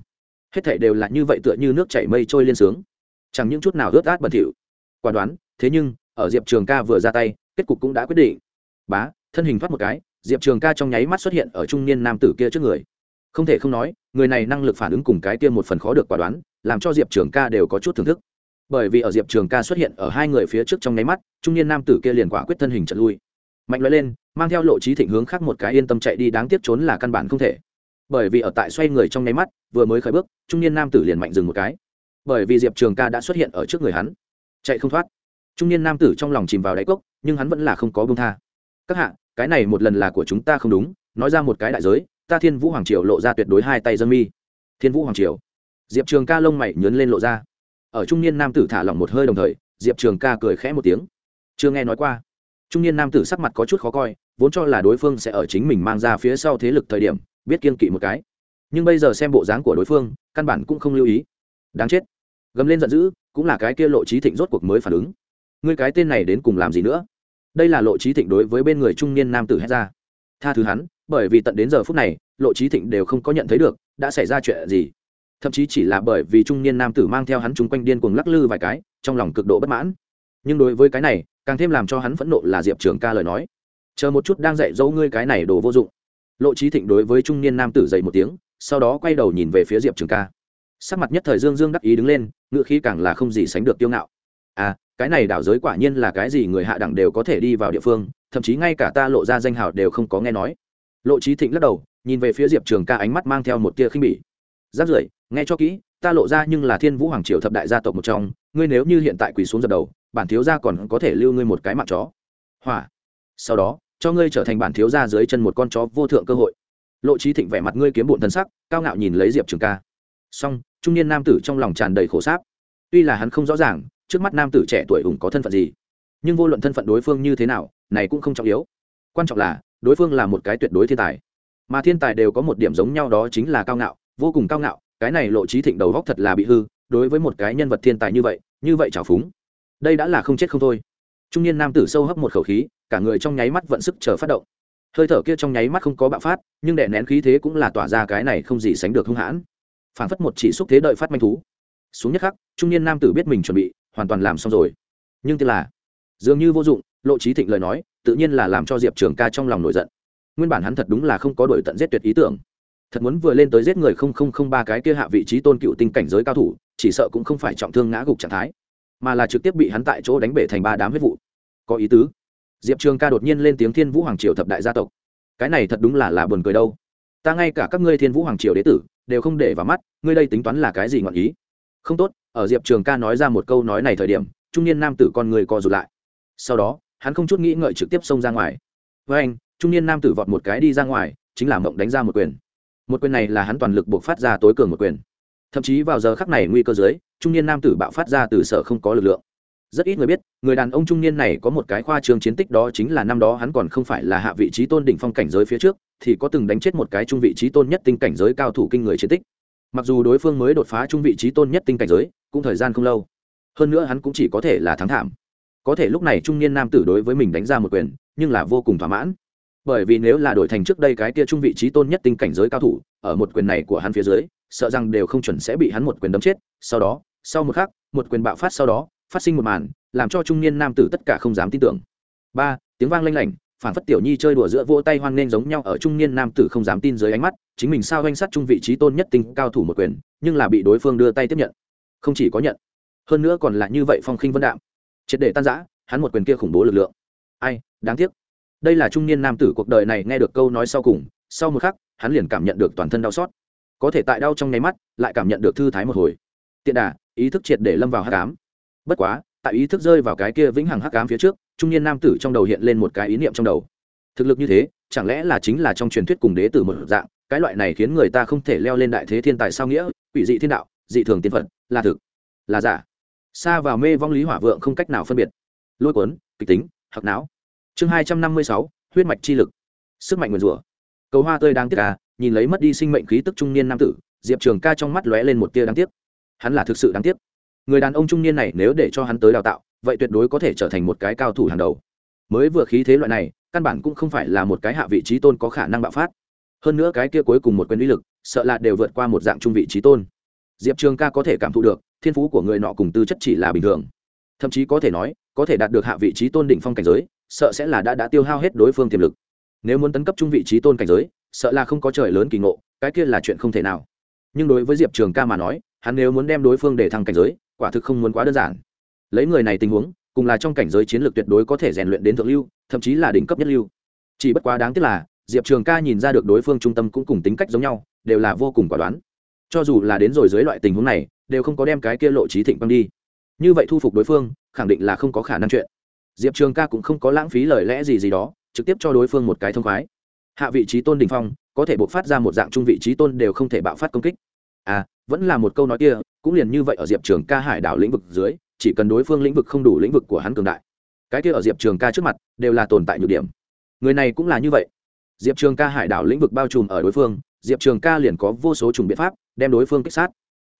Hết thảy đều là như vậy tựa như nước chảy mây trôi lên sướng. Chẳng những chút nào ướt át bẩn thỉu. Quả đoán, thế nhưng, ở diệp trường ca vừa ra tay, kết cục cũng đã quyết định. Bá, thân hình thoát một cái, diệp trường ca trong nháy mắt xuất hiện ở trung niên nam tử kia trước người. Không thể không nói, người này năng lực phản ứng cùng cái kia một phần khó được quả đoán, làm cho diệp trường ca đều có chút thưởng thức. Bởi vì ở diệp trường ca xuất hiện ở hai người phía trước trong nháy mắt, trung niên nam tử kia liền quả quyết thân hình trận lui mạnh loại lên, mang theo lộ trí thịnh hướng khác một cái yên tâm chạy đi, đáng tiếc trốn là căn bản không thể. Bởi vì ở tại xoay người trong nháy mắt, vừa mới khởi bước, trung niên nam tử liền mạnh dừng một cái. Bởi vì diệp trường ca đã xuất hiện ở trước người hắn. Chạy không thoát. Trung niên nam tử trong lòng chìm vào đáy cốc, nhưng hắn vẫn là không có bông tha. Các hạ, cái này một lần là của chúng ta không đúng, nói ra một cái đại giới, ta thiên vũ hoàng triều lộ ra tuyệt đối hai tay dân mi. Thiên vũ hoàng triều? Diệp trường ca lông mày nhớn lên lộ ra. Ở trung niên nam tử thả lỏng một hơi đồng thời, diệp trường ca cười khẽ một tiếng. Chưa nghe nói qua trung niên nam tử sắc mặt có chút khó coi, vốn cho là đối phương sẽ ở chính mình mang ra phía sau thế lực thời điểm, biết kiên kỵ một cái. Nhưng bây giờ xem bộ dáng của đối phương, căn bản cũng không lưu ý. Đáng chết. Gầm lên giận dữ, cũng là cái kia lộ trí thịnh rốt cuộc mới phản ứng. Ngươi cái tên này đến cùng làm gì nữa? Đây là lộ trí thịnh đối với bên người trung niên nam tử hét ra. Tha thứ hắn, bởi vì tận đến giờ phút này, lộ trí thịnh đều không có nhận thấy được, đã xảy ra chuyện gì. Thậm chí chỉ là bởi vì trung niên nam tử mang theo hắn chung quanh điên cuồng lắc lư vài cái, trong lòng cực độ bất mãn. Nhưng đối với cái này càng thêm làm cho hắn phẫn nộ là diệp trường ca lời nói. Chờ một chút đang dạy dỗ ngươi cái này đồ vô dụng. Lộ trí thịnh đối với trung niên nam tử dậy một tiếng, sau đó quay đầu nhìn về phía diệp trường ca. Sắc mặt nhất thời dương dương đắc ý đứng lên ngựa khí càng là không gì sánh được tiêu ngạo. À cái này đảo giới quả nhiên là cái gì người hạ đẳng đều có thể đi vào địa phương, thậm chí ngay cả ta lộ ra danh hào đều không có nghe nói. Lộ trí thịnh lắc đầu, nhìn về phía diệp trường ca ánh mắt mang theo một tia khinh bỉ. Giáp rưỡi, nghe cho kỹ, ta lộ ra nhưng là thiên vũ hoàng triều thập đại gia tộc một trong, ngươi nếu như hiện tại quỳ xuống dập đầu bản thiếu gia còn có thể lưu ngươi một cái mạng chó. Hỏa. Sau đó, cho ngươi trở thành bản thiếu gia dưới chân một con chó vô thượng cơ hội. Lộ trí thịnh vẻ mặt ngươi kiếm bụng thân sắc, cao ngạo nhìn lấy diệp trường ca. Song, trung niên nam tử trong lòng tràn đầy khổ sáp. Tuy là hắn không rõ ràng, trước mắt nam tử trẻ tuổi ủng có thân phận gì, nhưng vô luận thân phận đối phương như thế nào, này cũng không trọng yếu. Quan trọng là, đối phương là một cái tuyệt đối thiên tài. Mà thiên tài đều có một điểm giống nhau đó chính là cao ngạo, vô cùng cao ngạo. Cái này lộ trí thịnh đầu góc thật là bị hư, đối với một cái nhân vật thiên tài như vậy như vậy trào phúng đây đã là không chết không thôi. Trung niên nam tử sâu hấp một khẩu khí, cả người trong nháy mắt vận sức chờ phát động. Hơi thở kia trong nháy mắt không có bạo phát, nhưng đè nén khí thế cũng là tỏa ra cái này không gì sánh được hung hãn. Phản phất một chỉ xúc thế đợi phát manh thú. Xuống nhất khắc, trung niên nam tử biết mình chuẩn bị, hoàn toàn làm xong rồi. Nhưng tức là, dường như vô dụng, lộ trí thịnh lời nói, tự nhiên là làm cho diệp trường ca trong lòng nổi giận. Nguyên bản hắn thật đúng là không có đổi tận giết tuyệt ý tưởng. Thật muốn vừa lên tới giết người không không không ba cái kia hạ vị trí tôn cựu tinh cảnh giới cao thủ, chỉ sợ cũng không phải trọng thương ngã gục trạng thái mà là trực tiếp bị hắn tại chỗ đánh bể thành ba đám huyết vụ. Có ý tứ. Diệp trường ca đột nhiên lên tiếng thiên vũ hoàng triều thập đại gia tộc. Cái này thật đúng là là buồn cười đâu. Ta ngay cả các ngươi thiên vũ hoàng triều đế tử đều không để vào mắt, ngươi đây tính toán là cái gì ngọn ý? Không tốt, ở diệp trường ca nói ra một câu nói này thời điểm, trung niên nam tử con người co rụt lại. Sau đó, hắn không chút nghĩ ngợi trực tiếp xông ra ngoài. Với anh, trung niên nam tử vọt một cái đi ra ngoài, chính là mộng đánh ra một quyền. Một quyền này là hắn toàn lực buộc phát ra tối cường một quyền. Thậm chí vào giờ khắc này nguy cơ dưới trung niên nam tử bạo phát ra từ sở không có lực lượng. Rất ít người biết, người đàn ông trung niên này có một cái khoa trường chiến tích đó chính là năm đó hắn còn không phải là hạ vị trí tôn đỉnh phong cảnh giới phía trước, thì có từng đánh chết một cái trung vị trí tôn nhất tinh cảnh giới cao thủ kinh người chiến tích. Mặc dù đối phương mới đột phá trung vị trí tôn nhất tinh cảnh giới, cũng thời gian không lâu. Hơn nữa hắn cũng chỉ có thể là thắng thảm. Có thể lúc này trung niên nam tử đối với mình đánh ra một quyền, nhưng là vô cùng thỏa mãn. Bởi vì nếu là đổi thành trước đây cái kia trung vị trí tôn nhất tinh cảnh giới cao thủ, ở một quyền này của hắn phía dưới, sợ rằng đều không chuẩn sẽ bị hắn một quyền đấm chết, sau đó sau một khắc, một quyền bạo phát sau đó, phát sinh một màn, làm cho trung niên nam tử tất cả không dám tin tưởng. Ba, tiếng vang lanh lảnh phản phất tiểu nhi chơi đùa giữa vỗ tay hoang nên giống nhau ở trung niên nam tử không dám tin dưới ánh mắt, chính mình sao danh sát trung vị trí tôn nhất tinh cao thủ một quyền, nhưng là bị đối phương đưa tay tiếp nhận. Không chỉ có nhận, hơn nữa còn là như vậy phong khinh vân đạm. Triệt để tan giã hắn một quyền kia khủng bố lực lượng. Ai, đáng tiếc. Đây là trung niên nam tử cuộc đời này nghe được câu nói sau cùng, sau một khắc, hắn liền cảm nhận được toàn thân đau xót. Có thể tại đau trong nháy mắt, lại cảm nhận được thư thái một hồi. Tiện đà ý thức triệt để lâm vào hắc ám. bất quá, tại ý thức rơi vào cái kia vĩnh hằng hắc ám phía trước, trung niên nam tử trong đầu hiện lên một cái ý niệm trong đầu. Thực lực như thế, chẳng lẽ là chính là trong truyền thuyết cùng đế tử một dạng, cái loại này khiến người ta không thể leo lên đại thế thiên tài sao nghĩa, quỷ dị thiên đạo, dị thường tiên phật, là thực, là giả. Xa vào mê vong lý hỏa vượng không cách nào phân biệt. Lôi cuốn, kịch tính hoặc não. Chương hai trăm năm mươi sáu, huyết mạch chi lực. Sức mạnh nguyền rủa. Cầu hoa tươi đang tiếc à nhìn lấy mất đi sinh mệnh khí tức trung niên nam tử, diệp trường ca trong mắt lóe lên một tia đáng tiếc hắn là thực sự đáng tiếc. Người đàn ông trung niên này nếu để cho hắn tới đào tạo, vậy tuyệt đối có thể trở thành một cái cao thủ hàng đầu. Mới vừa khí thế loại này, căn bản cũng không phải là một cái hạ vị trí tôn có khả năng bạo phát. Hơn nữa cái kia cuối cùng một quyền uy lực, sợ là đều vượt qua một dạng trung vị trí tôn. Diệp trường ca có thể cảm thụ được, thiên phú của người nọ cùng tư chất chỉ là bình thường. Thậm chí có thể nói, có thể đạt được hạ vị trí tôn đỉnh phong cảnh giới, sợ sẽ là đã đã tiêu hao hết đối phương tiềm lực. Nếu muốn tấn cấp trung vị trí tôn cảnh giới, sợ là không có trời lớn kỳ ngộ, cái kia là chuyện không thể nào. Nhưng đối với diệp trường ca mà nói hắn nếu muốn đem đối phương để thăng cảnh giới, quả thực không muốn quá đơn giản. Lấy người này tình huống, cùng là trong cảnh giới chiến lược tuyệt đối có thể rèn luyện đến thượng lưu, thậm chí là đỉnh cấp nhất lưu. Chỉ bất quá đáng tiếc là, diệp trường ca nhìn ra được đối phương trung tâm cũng cùng tính cách giống nhau, đều là vô cùng quả đoán. Cho dù là đến rồi dưới loại tình huống này, đều không có đem cái kia lộ trí thịnh băng đi. Như vậy thu phục đối phương, khẳng định là không có khả năng chuyện. Diệp trường ca cũng không có lãng phí lời lẽ gì gì đó, trực tiếp cho đối phương một cái thông khoái. Hạ vị trí tôn đình phong, có thể buộc phát ra một dạng trung vị trí tôn đều không thể bạo phát công kích. À vẫn là một câu nói kia, cũng liền như vậy ở diệp trường ca hải đảo lĩnh vực dưới, chỉ cần đối phương lĩnh vực không đủ lĩnh vực của hắn cường đại, cái kia ở diệp trường ca trước mặt, đều là tồn tại nhược điểm. Người này cũng là như vậy. Diệp trường ca hải đảo lĩnh vực bao trùm ở đối phương, diệp trường ca liền có vô số chủng biện pháp, đem đối phương kích sát.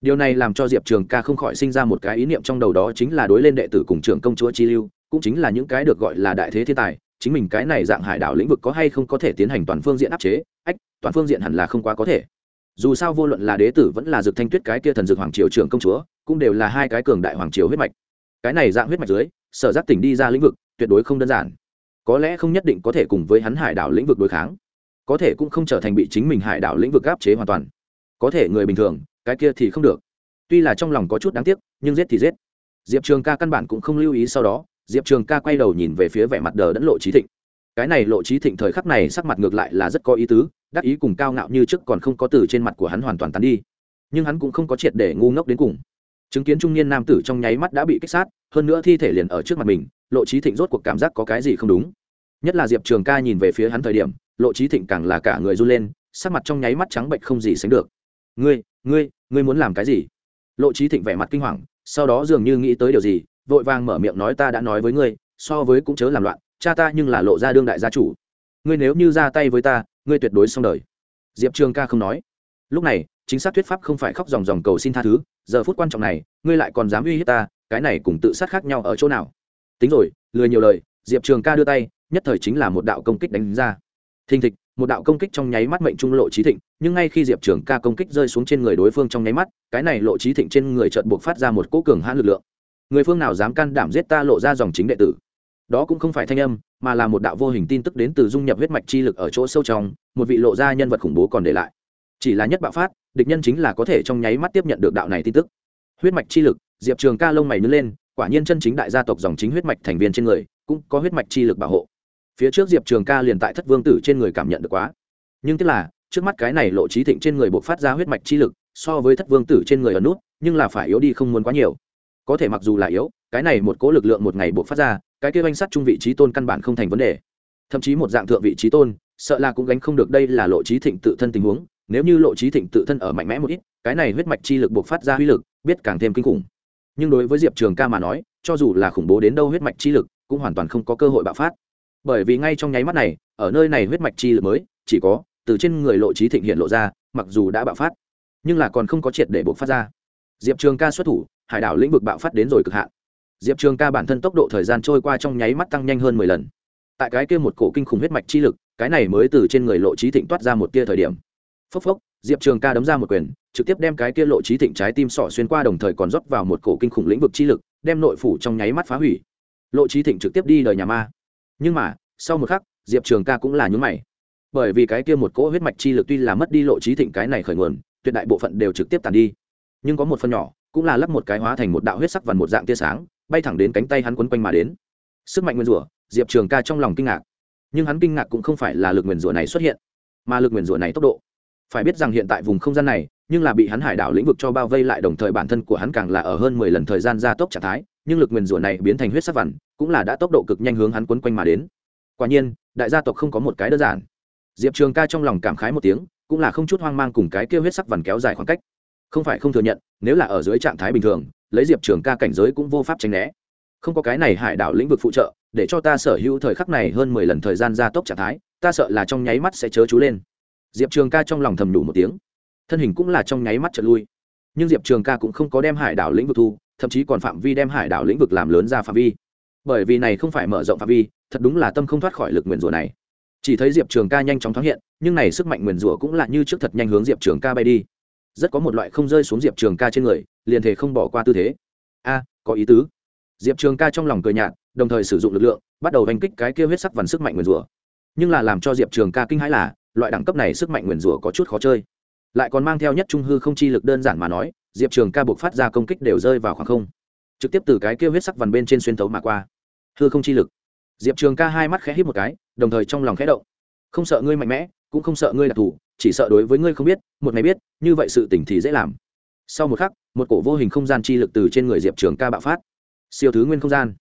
Điều này làm cho diệp trường ca không khỏi sinh ra một cái ý niệm trong đầu đó chính là đối lên đệ tử cùng trưởng công chúa chi lưu, cũng chính là những cái được gọi là đại thế thiên tài, chính mình cái này dạng hải đảo lĩnh vực có hay không có thể tiến hành toàn phương diện áp chế, ách, toàn phương diện hẳn là không quá có thể dù sao vô luận là đế tử vẫn là dược thanh tuyết cái kia thần dược hoàng triều trưởng công chúa, cũng đều là hai cái cường đại hoàng triều huyết mạch. Cái này dạng huyết mạch dưới, sở giác tỉnh đi ra lĩnh vực, tuyệt đối không đơn giản. Có lẽ không nhất định có thể cùng với hắn hải đảo lĩnh vực đối kháng. Có thể cũng không trở thành bị chính mình hải đảo lĩnh vực áp chế hoàn toàn. Có thể người bình thường, cái kia thì không được. Tuy là trong lòng có chút đáng tiếc, nhưng giết thì giết. Diệp trường ca căn bản cũng không lưu ý sau đó, diệp trường ca quay đầu nhìn về phía vẻ mặt đờ đẫn lộ trí thịnh cái này lộ trí thịnh thời khắc này sắc mặt ngược lại là rất có ý tứ, đắc ý cùng cao ngạo như trước còn không có từ trên mặt của hắn hoàn toàn tán đi. Nhưng hắn cũng không có triệt để ngu ngốc đến cùng. Chứng kiến trung niên nam tử trong nháy mắt đã bị kích sát, hơn nữa thi thể liền ở trước mặt mình, lộ trí thịnh rốt cuộc cảm giác có cái gì không đúng. Nhất là diệp trường ca nhìn về phía hắn thời điểm, lộ trí thịnh càng là cả người run lên, sắc mặt trong nháy mắt trắng bệnh không gì sánh được. Ngươi ngươi ngươi muốn làm cái gì? Lộ trí thịnh vẻ mặt kinh hoàng, sau đó dường như nghĩ tới điều gì, vội vàng mở miệng nói, ta đã nói với ngươi, so với cũng chớ làm loạn cha ta nhưng là lộ ra đương đại gia chủ. Ngươi nếu như ra tay với ta, ngươi tuyệt đối xong đời. Diệp trường ca không nói. Lúc này, chính xác thuyết pháp không phải khóc dòng dòng cầu xin tha thứ, giờ phút quan trọng này, ngươi lại còn dám uy hiếp ta, cái này cùng tự sát khác nhau ở chỗ nào? Tính rồi, lười nhiều lời, diệp trường ca đưa tay, nhất thời chính là một đạo công kích đánh ra. Thình thịch, một đạo công kích trong nháy mắt mệnh trung lộ trí thịnh, nhưng ngay khi diệp trường ca công kích rơi xuống trên người đối phương trong nháy mắt, cái này lộ trí thịnh trên người trợn buộc phát ra một cỗ cường hãn lực lượng. Người phương nào dám can đảm giết ta lộ ra dòng chính đệ tử? Đó cũng không phải thanh âm, mà là một đạo vô hình tin tức đến từ dung nhập huyết mạch chi lực ở chỗ sâu trong, một vị lộ ra nhân vật khủng bố còn để lại. Chỉ là nhất bạo phát, địch nhân chính là có thể trong nháy mắt tiếp nhận được đạo này tin tức. Huyết mạch chi lực, diệp trường ca lông mày nứt lên, quả nhiên chân chính đại gia tộc dòng chính huyết mạch thành viên trên người, cũng có huyết mạch chi lực bảo hộ. Phía trước diệp trường ca liền tại thất vương tử trên người cảm nhận được quá. Nhưng tức là, trước mắt cái này lộ trí thịnh trên người buộc phát ra huyết mạch chi lực, so với thất vương tử trên người ở nút, nhưng là phải yếu đi không muốn quá nhiều. Có thể mặc dù là yếu, cái này một cố lực lượng một ngày buộc phát ra cái kia oanh sát trung vị trí tôn căn bản không thành vấn đề. Thậm chí một dạng thượng vị trí tôn, sợ là cũng gánh không được đây là lộ trí thịnh tự thân tình huống, nếu như lộ trí thịnh tự thân ở mạnh mẽ một ít, cái này huyết mạch chi lực buộc phát ra uy lực, biết càng thêm kinh khủng. Nhưng đối với diệp trường ca mà nói, cho dù là khủng bố đến đâu huyết mạch chi lực, cũng hoàn toàn không có cơ hội bạo phát. Bởi vì ngay trong nháy mắt này, ở nơi này huyết mạch chi lực mới, chỉ có, từ trên người lộ trí thịnh hiện lộ ra, mặc dù đã bạo phát, nhưng là còn không có triệt để buộc phát ra. Diệp trường ca xuất thủ, hải đảo lĩnh vực bạo phát đến rồi cực hạn diệp trường ca bản thân tốc độ thời gian trôi qua trong nháy mắt tăng nhanh hơn mười lần. Tại cái kia một cổ kinh khủng huyết mạch chi lực, cái này mới từ trên người lộ trí thịnh toát ra một tia thời điểm. Phốc phốc, diệp trường ca đấm ra một quyền, trực tiếp đem cái kia lộ trí thịnh trái tim sỏ xuyên qua đồng thời còn rót vào một cổ kinh khủng lĩnh vực chi lực, đem nội phủ trong nháy mắt phá hủy. Lộ trí thịnh trực tiếp đi đời nhà ma. Nhưng mà, sau một khắc, diệp trường ca cũng là nhún mày. Bởi vì cái kia một cỗ huyết mạch chi lực tuy là mất đi lộ trí thịnh cái này khởi nguồn, tuyệt đại bộ phận đều trực tiếp tàn đi. Nhưng có một phần nhỏ, cũng là lắp một cái hóa thành một đạo huyết sắc và một dạng tia sáng bay thẳng đến cánh tay hắn quấn quanh mà đến. Sức mạnh nguyên rủa, diệp trường ca trong lòng kinh ngạc. Nhưng hắn kinh ngạc cũng không phải là lực nguyền rủa này xuất hiện, mà lực nguyền rủa này tốc độ. Phải biết rằng hiện tại vùng không gian này, nhưng là bị hắn hải đảo lĩnh vực cho bao vây lại, đồng thời bản thân của hắn càng là ở hơn mười lần thời gian gia tốc trạng thái, nhưng lực nguyền rủa này biến thành huyết sắc vằn, cũng là đã tốc độ cực nhanh hướng hắn quấn quanh mà đến. Quả nhiên, đại gia tộc không có một cái đơn giản. Diệp trường ca trong lòng cảm khái một tiếng, cũng là không chút hoang mang cùng cái kêu huyết sắc vằn kéo dài khoảng cách. Không phải không thừa nhận, nếu là ở dưới trạng thái bình thường lấy diệp trường ca cảnh giới cũng vô pháp tránh né. Không có cái này hải đảo lĩnh vực phụ trợ, để cho ta sở hữu thời khắc này hơn mười lần thời gian gia tốc trạng thái, ta sợ là trong nháy mắt sẽ chớ chú lên. Diệp trường ca trong lòng thầm đủ một tiếng. Thân hình cũng là trong nháy mắt trật lui. Nhưng diệp trường ca cũng không có đem hải đảo lĩnh vực thu, thậm chí còn phạm vi đem hải đảo lĩnh vực làm lớn ra phạm vi. Bởi vì này không phải mở rộng phạm vi, thật đúng là tâm không thoát khỏi lực nguyền rủa này. Chỉ thấy diệp trường ca nhanh chóng thoáng hiện, nhưng này sức mạnh nguyền rủa cũng là như trước thật nhanh hướng diệp trường ca bay đi rất có một loại không rơi xuống diệp trường ca trên người, liền thể không bỏ qua tư thế. A, có ý tứ. Diệp trường ca trong lòng cười nhạt, đồng thời sử dụng lực lượng, bắt đầu đánh kích cái kia huyết sắc vằn sức mạnh nguyền rủa. Nhưng là làm cho diệp trường ca kinh hãi là, loại đẳng cấp này sức mạnh nguyền rủa có chút khó chơi. Lại còn mang theo nhất trung hư không chi lực đơn giản mà nói, diệp trường ca buộc phát ra công kích đều rơi vào khoảng không. Trực tiếp từ cái kia huyết sắc vằn bên trên xuyên thấu mà qua. Hư không chi lực. Diệp trường ca hai mắt khẽ hít một cái, đồng thời trong lòng khẽ động. Không sợ ngươi mạnh mẽ, cũng không sợ ngươi đặc thù chỉ sợ đối với ngươi không biết, một ngày biết, như vậy sự tỉnh thì dễ làm. Sau một khắc, một cổ vô hình không gian chi lực từ trên người diệp trường ca bạo phát. Siêu thứ nguyên không gian.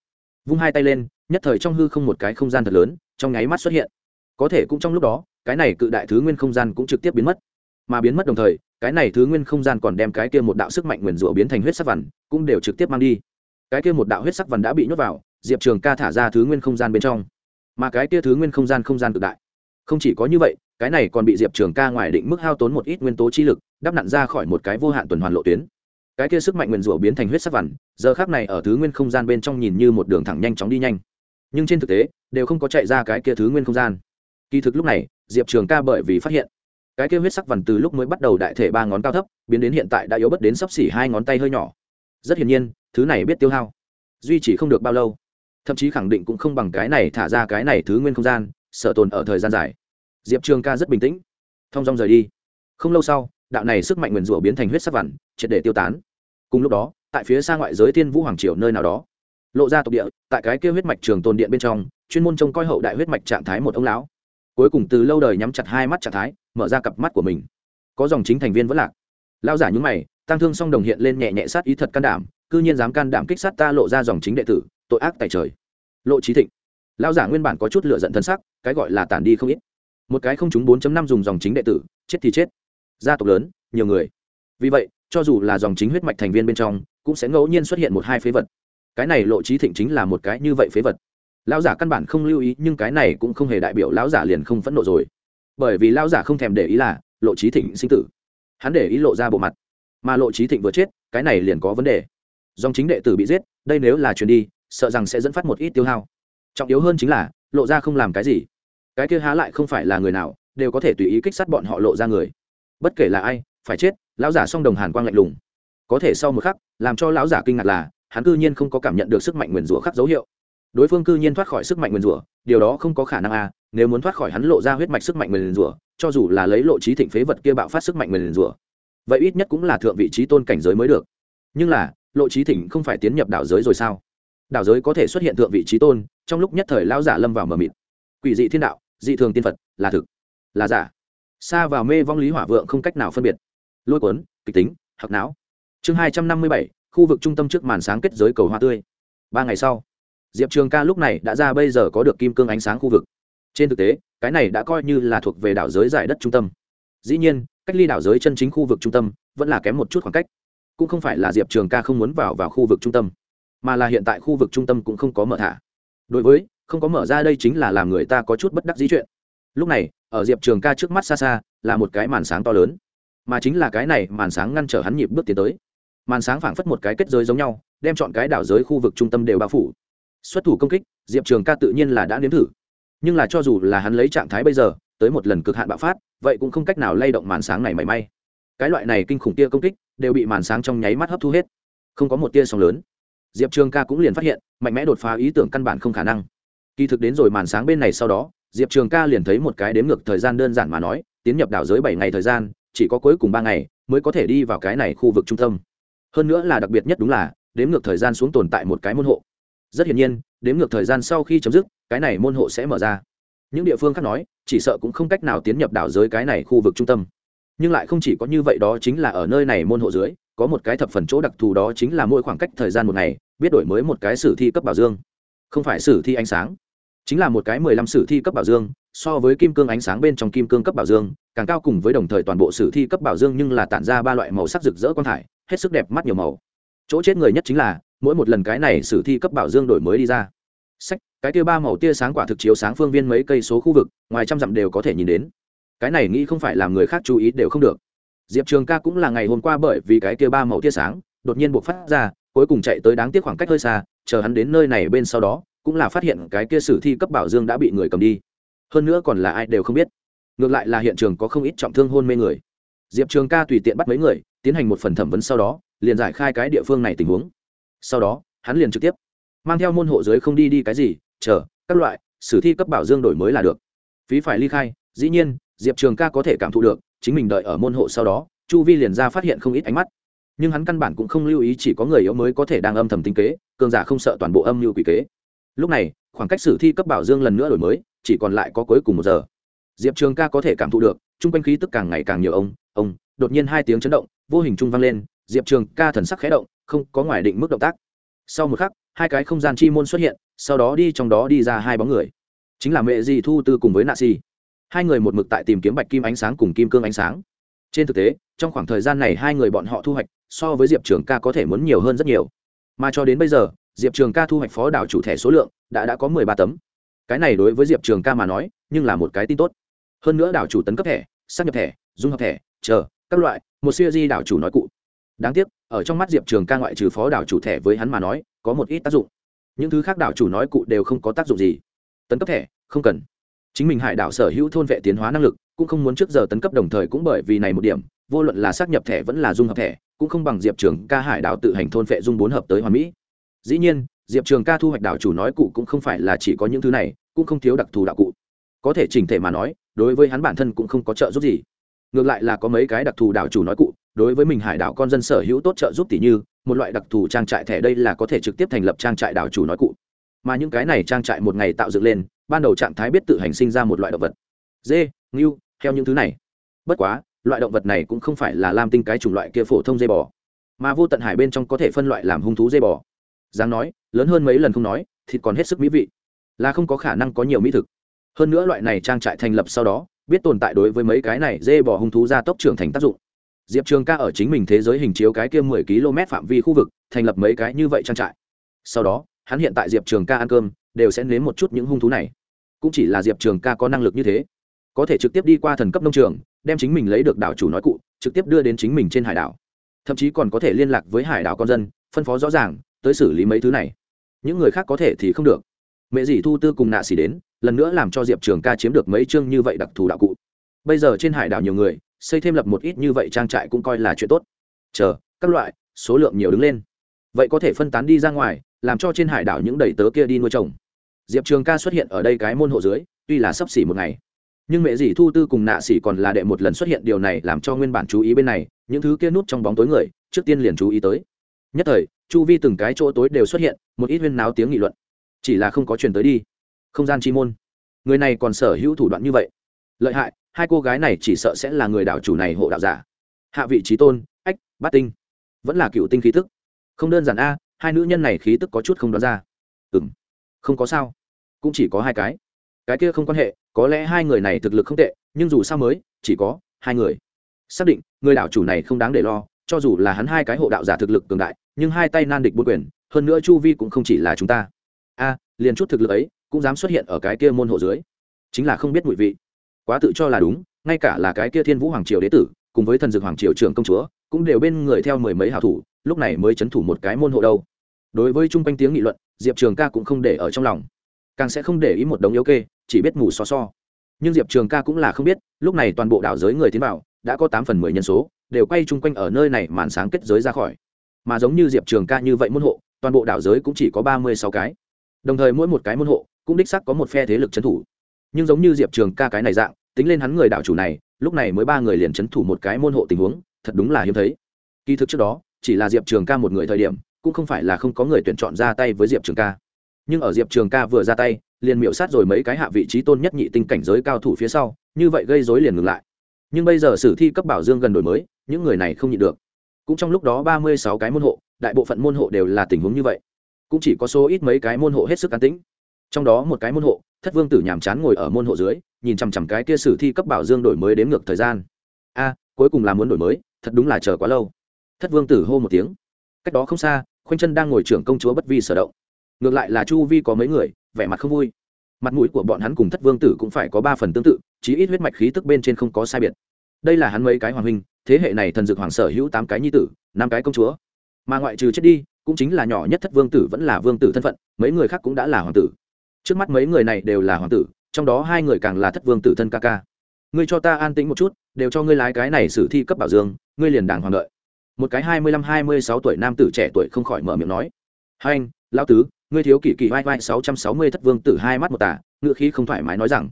Vung hai tay lên, nhất thời trong hư không một cái không gian thật lớn, trong nháy mắt xuất hiện. Có thể cũng trong lúc đó, cái này cự đại thứ nguyên không gian cũng trực tiếp biến mất. Mà biến mất đồng thời, cái này thứ nguyên không gian còn đem cái kia một đạo sức mạnh nguyền rủa biến thành huyết sắc vằn, cũng đều trực tiếp mang đi. Cái kia một đạo huyết sắc vằn đã bị nhốt vào, diệp trường ca thả ra thứ nguyên không gian bên trong. Mà cái kia thứ nguyên không gian không gian cực đại không chỉ có như vậy, cái này còn bị diệp trường ca ngoài định mức hao tốn một ít nguyên tố chi lực, đắp nặn ra khỏi một cái vô hạn tuần hoàn lộ tuyến. Cái kia sức mạnh nguyền rủa biến thành huyết sắc vằn, giờ khác này ở thứ nguyên không gian bên trong nhìn như một đường thẳng nhanh chóng đi nhanh. Nhưng trên thực tế, đều không có chạy ra cái kia thứ nguyên không gian. Kỳ thực lúc này, diệp trường ca bởi vì phát hiện, cái kia huyết sắc vằn từ lúc mới bắt đầu đại thể ba ngón cao thấp, biến đến hiện tại đã yếu bất đến sấp xỉ hai ngón tay hơi nhỏ. Rất hiển nhiên, thứ này biết tiêu hao, duy trì không được bao lâu. Thậm chí khẳng định cũng không bằng cái này thả ra cái này thứ nguyên không gian sợ tồn ở thời gian dài. Diệp trường ca rất bình tĩnh. Thong dong rời đi. Không lâu sau, đạo này sức mạnh nguyền rủa biến thành huyết sắc vằn, triệt để tiêu tán. Cùng lúc đó, tại phía xa ngoại giới thiên vũ hoàng triều nơi nào đó, lộ ra tộc địa, tại cái kia huyết mạch trường tồn điện bên trong, chuyên môn trông coi hậu đại huyết mạch trạng thái một ông lão. Cuối cùng từ lâu đời nhắm chặt hai mắt trạng thái, mở ra cặp mắt của mình. Có dòng chính thành viên vẫn lạc. Lao giả nhúng mày tăng thương song đồng hiện lên nhẹ nhẹ sát ý thật can đảm, cư nhiên dám can đảm kích sát ta lộ ra dòng chính đệ tử, tội ác tại trời. Lộ trí thịnh. Lao giả nguyên bản có chút lựa giận thân sắc cái gọi là tản đi không ít. Một cái không trúng bốn năm dùng dòng chính đệ tử, chết thì chết. Gia tộc lớn, nhiều người. Vì vậy, cho dù là dòng chính huyết mạch thành viên bên trong, cũng sẽ ngẫu nhiên xuất hiện một hai phế vật. Cái này lộ trí thịnh chính là một cái như vậy phế vật. Lão giả căn bản không lưu ý, nhưng cái này cũng không hề đại biểu lão giả liền không phẫn nộ rồi. Bởi vì lão giả không thèm để ý là, lộ trí thịnh sinh tử. Hắn để ý lộ ra bộ mặt. Mà lộ trí thịnh vừa chết, cái này liền có vấn đề. Dòng chính đệ tử bị giết, đây nếu là chuyền đi, sợ rằng sẽ dẫn phát một ít tiêu hao. Trọng yếu hơn chính là, lộ ra không làm cái gì cái kia há lại không phải là người nào, đều có thể tùy ý kích sát bọn họ lộ ra người. Bất kể là ai, phải chết, lão giả song đồng hàn quang lạnh lùng. Có thể sau một khắc, làm cho lão giả kinh ngạc là, hắn cư nhiên không có cảm nhận được sức mạnh nguyền rủa khắc dấu hiệu. Đối phương cư nhiên thoát khỏi sức mạnh nguyền rủa, điều đó không có khả năng à nếu muốn thoát khỏi hắn lộ ra huyết mạch sức mạnh nguyền rủa, cho dù là lấy lộ trí thịnh phế vật kia bạo phát sức mạnh nguyền rủa, vậy ít nhất cũng là thượng vị trí tôn cảnh giới mới được. Nhưng là, lộ trí thịnh không phải tiến nhập đảo giới rồi sao? Đảo giới có thể xuất hiện thượng vị trí tôn, trong lúc nhất thời lão giả lâm vào mờ mịt quỷ dị thiên đạo, dị thường tiên phật, là thực, là giả. Xa vào mê vong lý hỏa vượng không cách nào phân biệt. Lôi cuốn, kịch tính hoặc não. Chương hai trăm năm mươi bảy, khu vực trung tâm trước màn sáng kết giới cầu hoa tươi. Ba ngày sau, diệp trường ca lúc này đã ra bây giờ có được kim cương ánh sáng khu vực. Trên thực tế, cái này đã coi như là thuộc về đảo giới giải đất trung tâm. Dĩ nhiên, cách ly đảo giới chân chính khu vực trung tâm vẫn là kém một chút khoảng cách. Cũng không phải là diệp trường ca không muốn vào vào khu vực trung tâm, mà là hiện tại khu vực trung tâm cũng không có mở thả. Đối với không có mở ra đây chính là làm người ta có chút bất đắc dĩ chuyện. Lúc này, ở diệp trường ca trước mắt xa xa, là một cái màn sáng to lớn. Mà chính là cái này màn sáng ngăn trở hắn nhịp bước tiến tới. Màn sáng phảng phất một cái kết giới giống nhau, đem chọn cái đảo giới khu vực trung tâm đều bao phủ. Xuất thủ công kích, diệp trường ca tự nhiên là đã nếm thử. Nhưng là cho dù là hắn lấy trạng thái bây giờ, tới một lần cực hạn bạo phát, vậy cũng không cách nào lay động màn sáng này mảy may. Cái loại này kinh khủng tia công kích, đều bị màn sáng trong nháy mắt hấp thu hết. Không có một tia sóng lớn. Diệp trường ca cũng liền phát hiện, mạnh mẽ đột phá ý tưởng căn bản không khả năng kỳ thực đến rồi màn sáng bên này sau đó, diệp trường ca liền thấy một cái đếm ngược thời gian đơn giản mà nói, tiến nhập đảo giới bảy ngày thời gian, chỉ có cuối cùng ba ngày mới có thể đi vào cái này khu vực trung tâm. Hơn nữa là đặc biệt nhất đúng là, đếm ngược thời gian xuống tồn tại một cái môn hộ. Rất hiển nhiên, đếm ngược thời gian sau khi chấm dứt, cái này môn hộ sẽ mở ra. Những địa phương khác nói, chỉ sợ cũng không cách nào tiến nhập đảo giới cái này khu vực trung tâm. Nhưng lại không chỉ có như vậy đó chính là ở nơi này môn hộ dưới, có một cái thập phần chỗ đặc thù đó chính là mỗi khoảng cách thời gian một ngày, biết đổi mới một cái sử thi cấp bảo dương không phải sử thi ánh sáng. Chính là một cái mười lăm sử thi cấp bảo dương, so với kim cương ánh sáng bên trong kim cương cấp bảo dương, càng cao cùng với đồng thời toàn bộ sử thi cấp bảo dương nhưng là tản ra ba loại màu sắc rực rỡ quang thải, hết sức đẹp mắt nhiều màu. Chỗ chết người nhất chính là, mỗi một lần cái này sử thi cấp bảo dương đổi mới đi ra. Sách, cái tia ba màu tia sáng quả thực chiếu sáng phương viên mấy cây số khu vực, ngoài trăm dặm đều có thể nhìn đến. Cái này nghĩ không phải làm người khác chú ý đều không được. Diệp trường ca cũng là ngày hôm qua bởi vì cái tia ba màu tia sáng, đột nhiên buộc phát ra, cuối cùng chạy tới đáng tiếc khoảng cách hơi xa chờ hắn đến nơi này bên sau đó, cũng là phát hiện cái kia sử thi cấp bảo dương đã bị người cầm đi. Hơn nữa còn là ai đều không biết. Ngược lại là hiện trường có không ít trọng thương hôn mê người. Diệp trường ca tùy tiện bắt mấy người, tiến hành một phần thẩm vấn sau đó, liền giải khai cái địa phương này tình huống. Sau đó, hắn liền trực tiếp mang theo môn hộ giới không đi đi cái gì, chờ, các loại, sử thi cấp bảo dương đổi mới là được. Phí phải ly khai, dĩ nhiên, diệp trường ca có thể cảm thụ được, chính mình đợi ở môn hộ sau đó, chu vi liền ra phát hiện không ít ánh mắt. Nhưng hắn căn bản cũng không lưu ý chỉ có người yếu mới có thể đang âm thầm tinh kế cường giả không sợ toàn bộ âm mưu quỷ kế. Lúc này, khoảng cách sử thi cấp bảo dương lần nữa đổi mới, chỉ còn lại có cuối cùng một giờ. Diệp trường ca có thể cảm thụ được, chung quanh khí tức càng ngày càng nhiều ông ông, đột nhiên hai tiếng chấn động, vô hình trung vang lên, diệp trường ca thần sắc khẽ động, không có ngoài định mức động tác. Sau một khắc, hai cái không gian chi môn xuất hiện, sau đó đi trong đó đi ra hai bóng người. Chính là mẹ di thu tư cùng với nạ si. Hai người một mực tại tìm kiếm bạch kim ánh sáng cùng kim cương ánh sáng. Trên thực tế, trong khoảng thời gian này hai người bọn họ thu hoạch, so với diệp trường ca có thể muốn nhiều hơn rất nhiều mà cho đến bây giờ, diệp trường ca thu hoạch phó đảo chủ thẻ số lượng đã đã có mười ba tấm. Cái này đối với diệp trường ca mà nói, nhưng là một cái tin tốt. Hơn nữa đảo chủ tấn cấp thẻ xác nhập thẻ, dung hợp thẻ, chờ, các loại, một siêu di đảo chủ nói cụ. Đáng tiếc, ở trong mắt diệp trường ca ngoại trừ phó đảo chủ thẻ với hắn mà nói, có một ít tác dụng. Những thứ khác đảo chủ nói cụ đều không có tác dụng gì. Tấn cấp thẻ, không cần. Chính mình hải đảo sở hữu thôn vệ tiến hóa năng lực, cũng không muốn trước giờ tấn cấp đồng thời cũng bởi vì này một điểm vô luận là xác nhập thẻ vẫn là dung hợp thẻ, cũng không bằng diệp trường ca hải đảo tự hành thôn vệ dung bốn hợp tới hoàn mỹ. Dĩ nhiên, diệp trường ca thu hoạch đảo chủ nói cụ cũng không phải là chỉ có những thứ này, cũng không thiếu đặc thù đạo cụ. Có thể chỉnh thể mà nói, đối với hắn bản thân cũng không có trợ giúp gì. Ngược lại là có mấy cái đặc thù đảo chủ nói cụ, đối với mình hải đảo con dân sở hữu tốt trợ giúp tỷ như, một loại đặc thù trang trại thẻ đây là có thể trực tiếp thành lập trang trại đảo chủ nói cụ. Mà những cái này trang trại một ngày tạo dựng lên, ban đầu trạng thái biết tự hành sinh ra một loại động vật. Dê, ngưu theo những thứ này. Bất quá loại động vật này cũng không phải là lam tinh cái chủng loại kia phổ thông dây bò, mà vô tận hải bên trong có thể phân loại làm hung thú dây bò. Dáng nói, lớn hơn mấy lần không nói, thịt còn hết sức mỹ vị, là không có khả năng có nhiều mỹ thực. Hơn nữa loại này trang trại thành lập sau đó, biết tồn tại đối với mấy cái này dê bò hung thú gia tốc trưởng thành tác dụng. Diệp trường ca ở chính mình thế giới hình chiếu cái kia mười km phạm vi khu vực, thành lập mấy cái như vậy trang trại. Sau đó, hắn hiện tại diệp trường ca ăn cơm, đều sẽ nếm một chút những hung thú này. Cũng chỉ là diệp trường ca có năng lực như thế có thể trực tiếp đi qua thần cấp nông trường, đem chính mình lấy được đảo chủ nói cụ, trực tiếp đưa đến chính mình trên hải đảo. Thậm chí còn có thể liên lạc với hải đảo con dân, phân phó rõ ràng, tới xử lý mấy thứ này. Những người khác có thể thì không được. Mẹ dì thu tư cùng nạ xỉ đến, lần nữa làm cho diệp trường ca chiếm được mấy chương như vậy đặc thù đạo cụ. Bây giờ trên hải đảo nhiều người, xây thêm lập một ít như vậy trang trại cũng coi là chuyện tốt. Chờ, các loại, số lượng nhiều đứng lên. Vậy có thể phân tán đi ra ngoài, làm cho trên hải đảo những đầy tớ kia đi nuôi trồng. Diệp trường ca xuất hiện ở đây cái môn hộ dưới, tuy là sắp xỉ một ngày nhưng mẹ dì thu tư cùng nạ xỉ còn là đệ một lần xuất hiện điều này làm cho nguyên bản chú ý bên này, những thứ kia nút trong bóng tối người, trước tiên liền chú ý tới. Nhất thời, chu vi từng cái chỗ tối đều xuất hiện, một ít huyên náo tiếng nghị luận. Chỉ là không có truyền tới đi. Không gian chi môn. Người này còn sở hữu thủ đoạn như vậy. Lợi hại, hai cô gái này chỉ sợ sẽ là người đạo chủ này hộ đạo giả. Hạ vị trí tôn, ách, bát tinh. Vẫn là cựu tinh khí tức. Không đơn giản a, hai nữ nhân này khí tức có chút không đoán ra. Ừ m không có sao. Cũng chỉ có hai cái. Cái kia không quan hệ có lẽ hai người này thực lực không tệ, nhưng dù sao mới, chỉ có hai người. Xác định, người đảo chủ này không đáng để lo, cho dù là hắn hai cái hộ đạo giả thực lực cường đại, nhưng hai tay nan địch buôn quyền, hơn nữa chu vi cũng không chỉ là chúng ta. A, liền chút thực lực ấy, cũng dám xuất hiện ở cái kia môn hộ dưới. Chính là không biết mùi vị. Quá tự cho là đúng, ngay cả là cái kia thiên vũ hoàng triều đế tử, cùng với thần dược hoàng triều trưởng công chúa, cũng đều bên người theo mười mấy hảo thủ, lúc này mới c thủ một cái môn hộ đâu. Đối với chung quanh tiếng nghị luận, diệp trường ca cũng không để ở trong lòng càng sẽ không để ý một đống yếu kê, chỉ biết mù so so. Nhưng diệp trường ca cũng là không biết, lúc này toàn bộ đảo giới người tiến vào, đã có tám phần mười nhân số, đều quay chung quanh ở nơi này màn sáng kết giới ra khỏi. Mà giống như diệp trường ca như vậy môn hộ, toàn bộ đảo giới cũng chỉ có ba mươi sáu cái. Đồng thời mỗi một cái môn hộ, cũng đích sắc có một phe thế lực trấn thủ. Nhưng giống như diệp trường ca cái này dạng, tính lên hắn người đảo chủ này, lúc này mới ba người liền trấn thủ một cái môn hộ tình huống, thật đúng là hiếm thấy. Kỳ thực trước đó, chỉ là diệp trường ca một người thời điểm, cũng không phải là không có người tuyển chọn ra tay với diệp trường ca nhưng ở diệp trường ca vừa ra tay, liền miễu sát rồi mấy cái hạ vị trí tôn nhất nhị tinh cảnh giới cao thủ phía sau, như vậy gây dối liền ngừng lại. Nhưng bây giờ sử thi cấp bảo dương gần đổi mới, những người này không nhịn được. Cũng trong lúc đó ba mươi sáu cái môn hộ, đại bộ phận môn hộ đều là tình huống như vậy. Cũng chỉ có số ít mấy cái môn hộ hết sức an tĩnh. Trong đó một cái môn hộ, thất vương tử nhàm chán ngồi ở môn hộ dưới, nhìn chằm chằm cái kia sử thi cấp bảo dương đổi mới đến ngược thời gian. A, cuối cùng là muốn đổi mới, thật đúng là chờ quá lâu. Thất vương tử hô một tiếng. Cách đó không xa, khoanh chân đang ngồi trưởng công chúa bất vi sở động ngược lại là chu vi có mấy người, vẻ mặt không vui. Mặt mũi của bọn hắn cùng thất vương tử cũng phải có ba phần tương tự, chí ít huyết mạch khí tức bên trên không có sai biệt. Đây là hắn mấy cái hoàng huynh, thế hệ này thần dược hoàng sở hữu tám cái nhi tử, năm cái công chúa. Mà ngoại trừ chết đi, cũng chính là nhỏ nhất thất vương tử vẫn là vương tử thân phận, mấy người khác cũng đã là hoàng tử. Trước mắt mấy người này đều là hoàng tử, trong đó hai người càng là thất vương tử thân ca ca. Ngươi cho ta an tĩnh một chút, đều cho ngươi lái cái này sử thi cấp bảo dương, ngươi liền đàng hoàng lợi một cái hai mươi lăm hai mươi sáu tuổi nam tử trẻ tuổi không khỏi mở miệng nói. Hai anh, lão tứ ngươi thiếu kỷ kỷ vai vai sáu trăm sáu mươi thất vương tử hai mắt một tả ngựa khí không thoải mái nói rằng,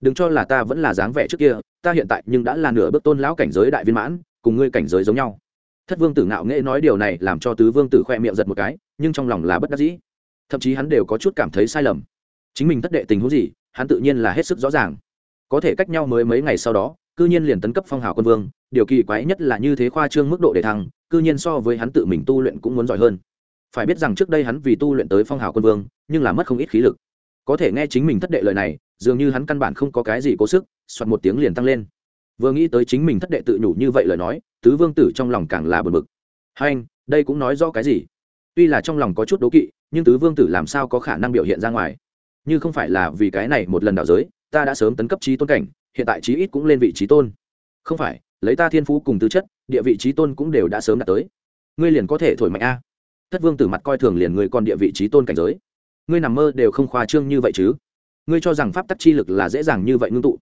đừng cho là ta vẫn là dáng vẻ trước kia, ta hiện tại nhưng đã là nửa bước tôn lão cảnh giới đại viên mãn, cùng ngươi cảnh giới giống nhau. Thất vương tử ngạo nghễ nói điều này làm cho tứ vương tử khoe miệng giật một cái, nhưng trong lòng là bất đắc dĩ. Thậm chí hắn đều có chút cảm thấy sai lầm. Chính mình thất đệ tình huống gì, hắn tự nhiên là hết sức rõ ràng. Có thể cách nhau mới mấy ngày sau đó, cư nhiên liền tấn cấp phong hào quân vương, điều kỳ quái nhất là như thế khoa trương mức độ để thăng, cư nhiên so với hắn tự mình tu luyện cũng muốn giỏi hơn phải biết rằng trước đây hắn vì tu luyện tới phong hào quân vương, nhưng là mất không ít khí lực. Có thể nghe chính mình thất đệ lời này, dường như hắn căn bản không có cái gì cố sức, soạt một tiếng liền tăng lên. Vừa nghĩ tới chính mình thất đệ tự nhủ như vậy lời nói, tứ vương tử trong lòng càng là bực bực. Hai anh, đây cũng nói rõ cái gì? Tuy là trong lòng có chút đố kỵ, nhưng tứ vương tử làm sao có khả năng biểu hiện ra ngoài? Như không phải là vì cái này một lần đảo giới, ta đã sớm tấn cấp trí tôn cảnh, hiện tại trí ít cũng lên vị trí tôn. Không phải, lấy ta thiên phú cùng tư chất, địa vị trí tôn cũng đều đã sớm đạt tới. Ngươi liền có thể thổi mạnh a thất vương tử mặt coi thường liền người còn địa vị trí tôn cảnh giới. Ngươi nằm mơ đều không khoa trương như vậy chứ? Ngươi cho rằng pháp tắc chi lực là dễ dàng như vậy ngưng tụ.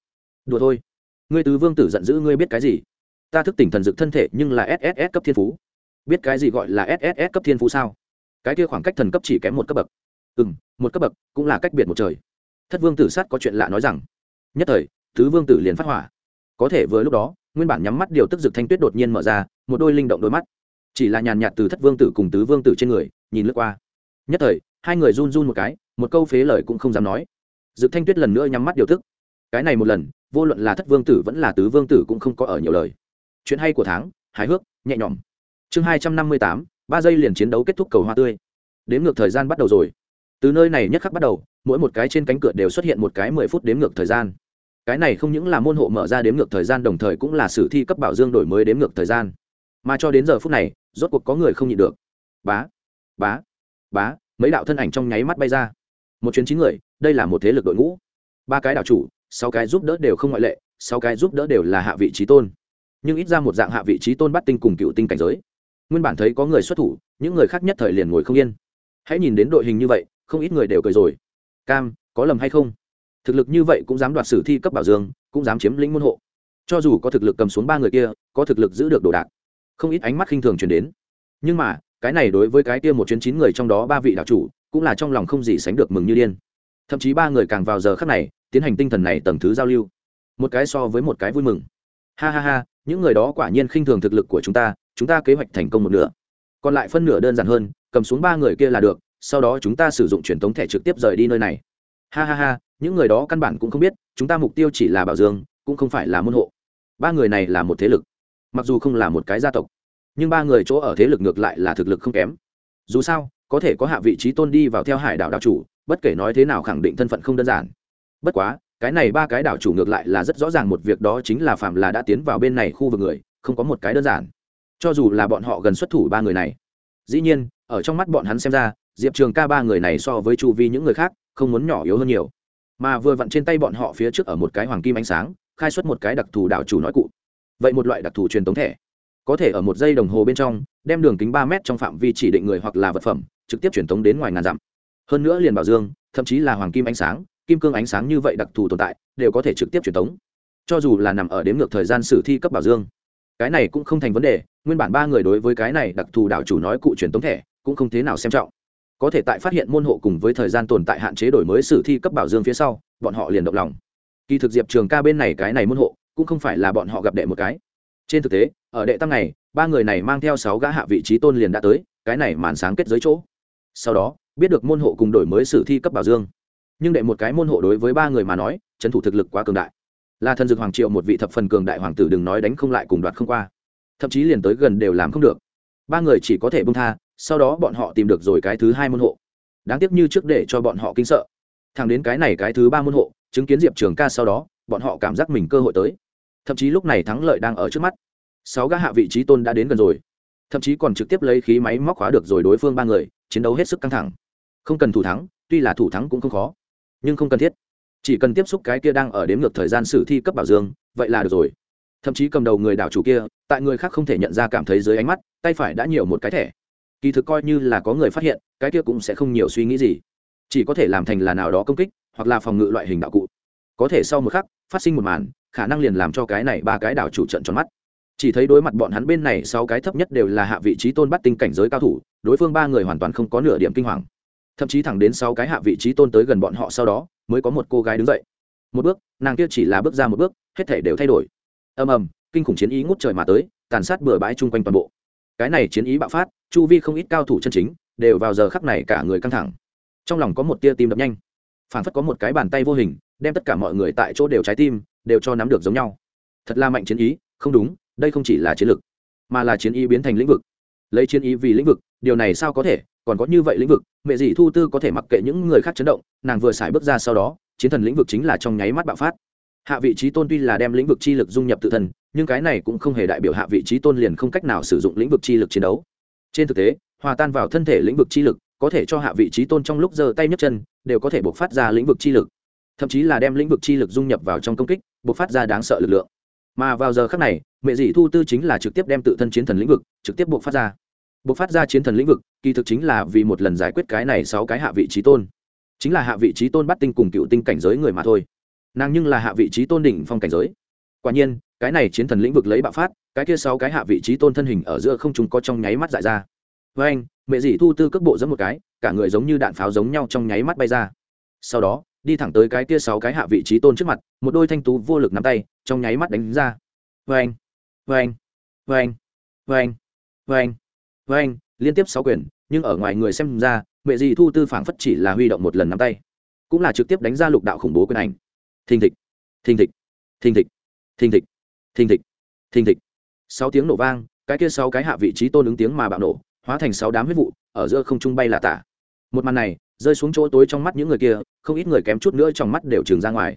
Đùa thôi. Ngươi tứ vương tử giận dữ ngươi biết cái gì? Ta thức tỉnh thần dực thân thể nhưng là sss cấp thiên phú. Biết cái gì gọi là sss cấp thiên phú sao? Cái kia khoảng cách thần cấp chỉ kém một cấp bậc. Ừ m một cấp bậc cũng là cách biệt một trời. Thất vương tử sát có chuyện lạ nói rằng, nhất thời, tứ vương tử liền phát hỏa. Có thể vừa lúc đó, nguyên bản nhắm mắt điều tức dực thanh tuyết đột nhiên mở ra, một đôi linh động đôi mắt chỉ là nhàn nhạt từ thất vương tử cùng tứ vương tử trên người, nhìn lướt qua. Nhất thời, hai người run run một cái, một câu phế lời cũng không dám nói. Dự thanh tuyết lần nữa nhắm mắt điều thức cái này một lần, vô luận là thất vương tử vẫn là tứ vương tử cũng không có ở nhiều lời. Chuyện hay của tháng, hài hước, nhẹ nhõm. Chương hai trăm năm mươi tám, ba giây liền chiến đấu kết thúc cầu hoa tươi. Đếm ngược thời gian bắt đầu rồi. Từ nơi này nhất khắc bắt đầu, mỗi một cái trên cánh cửa đều xuất hiện một cái mười phút đếm ngược thời gian. Cái này không những là môn hộ mở ra đếm ngược thời gian, đồng thời cũng là sử thi cấp bảo dương đổi mới đếm ngược thời gian mà cho đến giờ phút này, rốt cuộc có người không nhịn được. Bá bá bá, mấy đạo thân ảnh trong nháy mắt bay ra. Một chuyến chín người, đây là một thế lực đội ngũ. Ba cái đảo chủ, sáu cái giúp đỡ đều không ngoại lệ, sáu cái giúp đỡ đều là hạ vị trí tôn. Nhưng ít ra một dạng hạ vị trí tôn bắt tinh cùng cựu tinh cảnh giới. Nguyên bản thấy có người xuất thủ, những người khác nhất thời liền ngồi không yên. Hãy nhìn đến đội hình như vậy, không ít người đều cười rồi. Cam, có lầm hay không? Thực lực như vậy cũng dám đoạt sử thi cấp bảo dương, cũng dám chiếm lĩnh môn hộ. Cho dù có thực lực cầm xuống ba người kia, có thực lực giữ được đồ đạc không ít ánh mắt khinh thường chuyển đến. Nhưng mà, cái này đối với cái kia một chuyến chín người trong đó ba vị đạo chủ, cũng là trong lòng không gì sánh được mừng như điên. Thậm chí ba người càng vào giờ khắc này, tiến hành tinh thần này tầng thứ giao lưu. Một cái so với một cái vui mừng. Ha ha ha, những người đó quả nhiên khinh thường thực lực của chúng ta chúng ta kế hoạch thành công một nửa. Còn lại phân nửa đơn giản hơn, cầm xuống ba người kia là được, sau đó chúng ta sử dụng truyền tống thẻ trực tiếp rời đi nơi này. Ha ha ha, những người đó căn bản cũng không biết, chúng ta mục tiêu chỉ là bảo dương, cũng không phải là môn hộ. Ba người này là một thế lực mặc dù không là một cái gia tộc, nhưng ba người chỗ ở thế lực ngược lại là thực lực không kém. Dù sao, có thể có hạ vị trí tôn đi vào theo hải đảo đạo chủ, bất kể nói thế nào khẳng định thân phận không đơn giản. Bất quá, cái này ba cái đảo chủ ngược lại là rất rõ ràng một việc đó chính là phạm là đã tiến vào bên này khu vực người, không có một cái đơn giản. Cho dù là bọn họ gần xuất thủ ba người này, dĩ nhiên, ở trong mắt bọn hắn xem ra, diệp trường ca ba người này so với chu vi những người khác, không muốn nhỏ yếu hơn nhiều. Mà vừa vặn trên tay bọn họ phía trước ở một cái hoàng kim ánh sáng, khai xuất một cái đặc thù đảo chủ nói cụ vậy một loại đặc thù truyền tống thẻ, có thể ở một giây đồng hồ bên trong, đem đường kính ba m trong phạm vi chỉ định người hoặc là vật phẩm, trực tiếp truyền tống đến ngoài ngàn dặm. Hơn nữa liền bảo dương, thậm chí là hoàng kim ánh sáng, kim cương ánh sáng như vậy đặc thù tồn tại, đều có thể trực tiếp truyền tống. Cho dù là nằm ở đếm ngược thời gian sử thi cấp bảo dương, cái này cũng không thành vấn đề, nguyên bản ba người đối với cái này đặc thù đảo chủ nói cụ truyền tống thẻ, cũng không thế nào xem trọng. Có thể tại phát hiện môn hộ cùng với thời gian tồn tại hạn chế đổi mới sử thi cấp bảo dương phía sau, bọn họ liền động lòng. Kỳ thực diệp trường ca bên này cái này môn hộ cũng không phải là bọn họ gặp đệ một cái. Trên thực tế, ở đệ tăng này, ba người này mang theo sáu gã hạ vị trí tôn liền đã tới, cái này màn sáng kết giới chỗ. Sau đó, biết được môn hộ cùng đổi mới sử thi cấp bảo dương. Nhưng đệ một cái môn hộ đối với ba người mà nói, trấn thủ thực lực quá cường đại. Là thần dược hoàng triệu một vị thập phần cường đại hoàng tử đừng nói đánh không lại cùng đoạt không qua. Thậm chí liền tới gần đều làm không được. Ba người chỉ có thể bông tha, sau đó bọn họ tìm được rồi cái thứ hai môn hộ. Đáng tiếc như trước để cho bọn họ kinh sợ. Thằng đến cái này cái thứ ba môn hộ, chứng kiến diệp trường ca sau đó, bọn họ cảm giác mình cơ hội tới thậm chí lúc này thắng lợi đang ở trước mắt. Sáu gã hạ vị trí tôn đã đến gần rồi. Thậm chí còn trực tiếp lấy khí máy móc khóa được rồi đối phương ba người, chiến đấu hết sức căng thẳng. Không cần thủ thắng, tuy là thủ thắng cũng không khó, nhưng không cần thiết. Chỉ cần tiếp xúc cái kia đang ở đếm ngược thời gian sử thi cấp bảo dương, vậy là được rồi. Thậm chí cầm đầu người đảo chủ kia, tại người khác không thể nhận ra cảm thấy dưới ánh mắt, tay phải đã nhiều một cái thẻ. Kỳ thực coi như là có người phát hiện, cái kia cũng sẽ không nhiều suy nghĩ gì. Chỉ có thể làm thành là nào đó công kích, hoặc là phòng ngự loại hình đạo cụ. Có thể sau một khắc, phát sinh một màn khả năng liền làm cho cái này ba cái đảo chủ trận tròn mắt. Chỉ thấy đối mặt bọn hắn bên này sáu cái thấp nhất đều là hạ vị trí tôn bắt tinh cảnh giới cao thủ, đối phương ba người hoàn toàn không có nửa điểm kinh hoàng. Thậm chí thẳng đến sáu cái hạ vị trí tôn tới gần bọn họ sau đó, mới có một cô gái đứng dậy. Một bước, nàng kia chỉ là bước ra một bước, hết thể đều thay đổi. Ầm ầm, kinh khủng chiến ý ngút trời mà tới, tàn sát bừa bãi chung quanh toàn bộ. Cái này chiến ý bạo phát, chu vi không ít cao thủ chân chính, đều vào giờ khắc này cả người căng thẳng. Trong lòng có một tia tim đập nhanh. Phản phất có một cái bàn tay vô hình, đem tất cả mọi người tại chỗ đều trái tim đều cho nắm được giống nhau. Thật là mạnh chiến ý, không đúng, đây không chỉ là chiến lược, mà là chiến ý biến thành lĩnh vực. Lấy chiến ý vì lĩnh vực, điều này sao có thể, còn có như vậy lĩnh vực, mẹ dì thu tư có thể mặc kệ những người khác chấn động, nàng vừa xài bước ra sau đó, chiến thần lĩnh vực chính là trong nháy mắt bạo phát. Hạ vị trí tôn tuy là đem lĩnh vực chi lực dung nhập tự thân, nhưng cái này cũng không hề đại biểu hạ vị trí tôn liền không cách nào sử dụng lĩnh vực chi lực chiến đấu. Trên thực tế, hòa tan vào thân thể lĩnh vực chi lực, có thể cho hạ vị trí tôn trong lúc giơ tay nhấc chân, đều có thể buộc phát ra lĩnh vực chi lực. Thậm chí là đem lĩnh vực chi lực dung nhập vào trong công kích buộc phát ra đáng sợ lực lượng. Mà vào giờ khác này mẹ dì thu tư chính là trực tiếp đem tự thân chiến thần lĩnh vực trực tiếp buộc phát ra. Buộc phát ra chiến thần lĩnh vực, kỳ thực chính là vì một lần giải quyết cái này sáu cái hạ vị trí tôn. Chính là hạ vị trí tôn bắt tinh cùng cựu tinh cảnh giới người mà thôi. Nàng nhưng là hạ vị trí tôn đỉnh phong cảnh giới. Quả nhiên, cái này chiến thần lĩnh vực lấy bạo phát, cái kia sáu cái hạ vị trí tôn thân hình ở giữa không chúng có trong nháy mắt dại ra. Với anh mẹ dì thu tư cước bộ dẫn một cái, cả người giống như đạn pháo giống nhau trong nháy mắt bay ra. Sau đó đi thẳng tới cái kia sáu cái hạ vị trí tôn trước mặt, một đôi thanh tú vô lực nắm tay, trong nháy mắt đánh ra. Với anh với anh với anh anh anh anh liên tiếp sáu quyền, nhưng ở ngoài người xem ra mẹ dì thu tư phảng phất chỉ là huy động một lần nắm tay, cũng là trực tiếp đánh ra lục đạo khủng bố quyền ảnh. Thình thịch thình thịch thình thịch thình thịch thình thịch thình thịch. Sáu tiếng nổ vang, cái kia sáu cái hạ vị trí tôn ứng tiếng mà bạo nổ, hóa thành sáu đám huyết vụ, ở giữa không trung bay là tả. Một màn này rơi xuống chỗ tối trong mắt những người kia, không ít người kém chút nữa trong mắt đều trừng ra ngoài.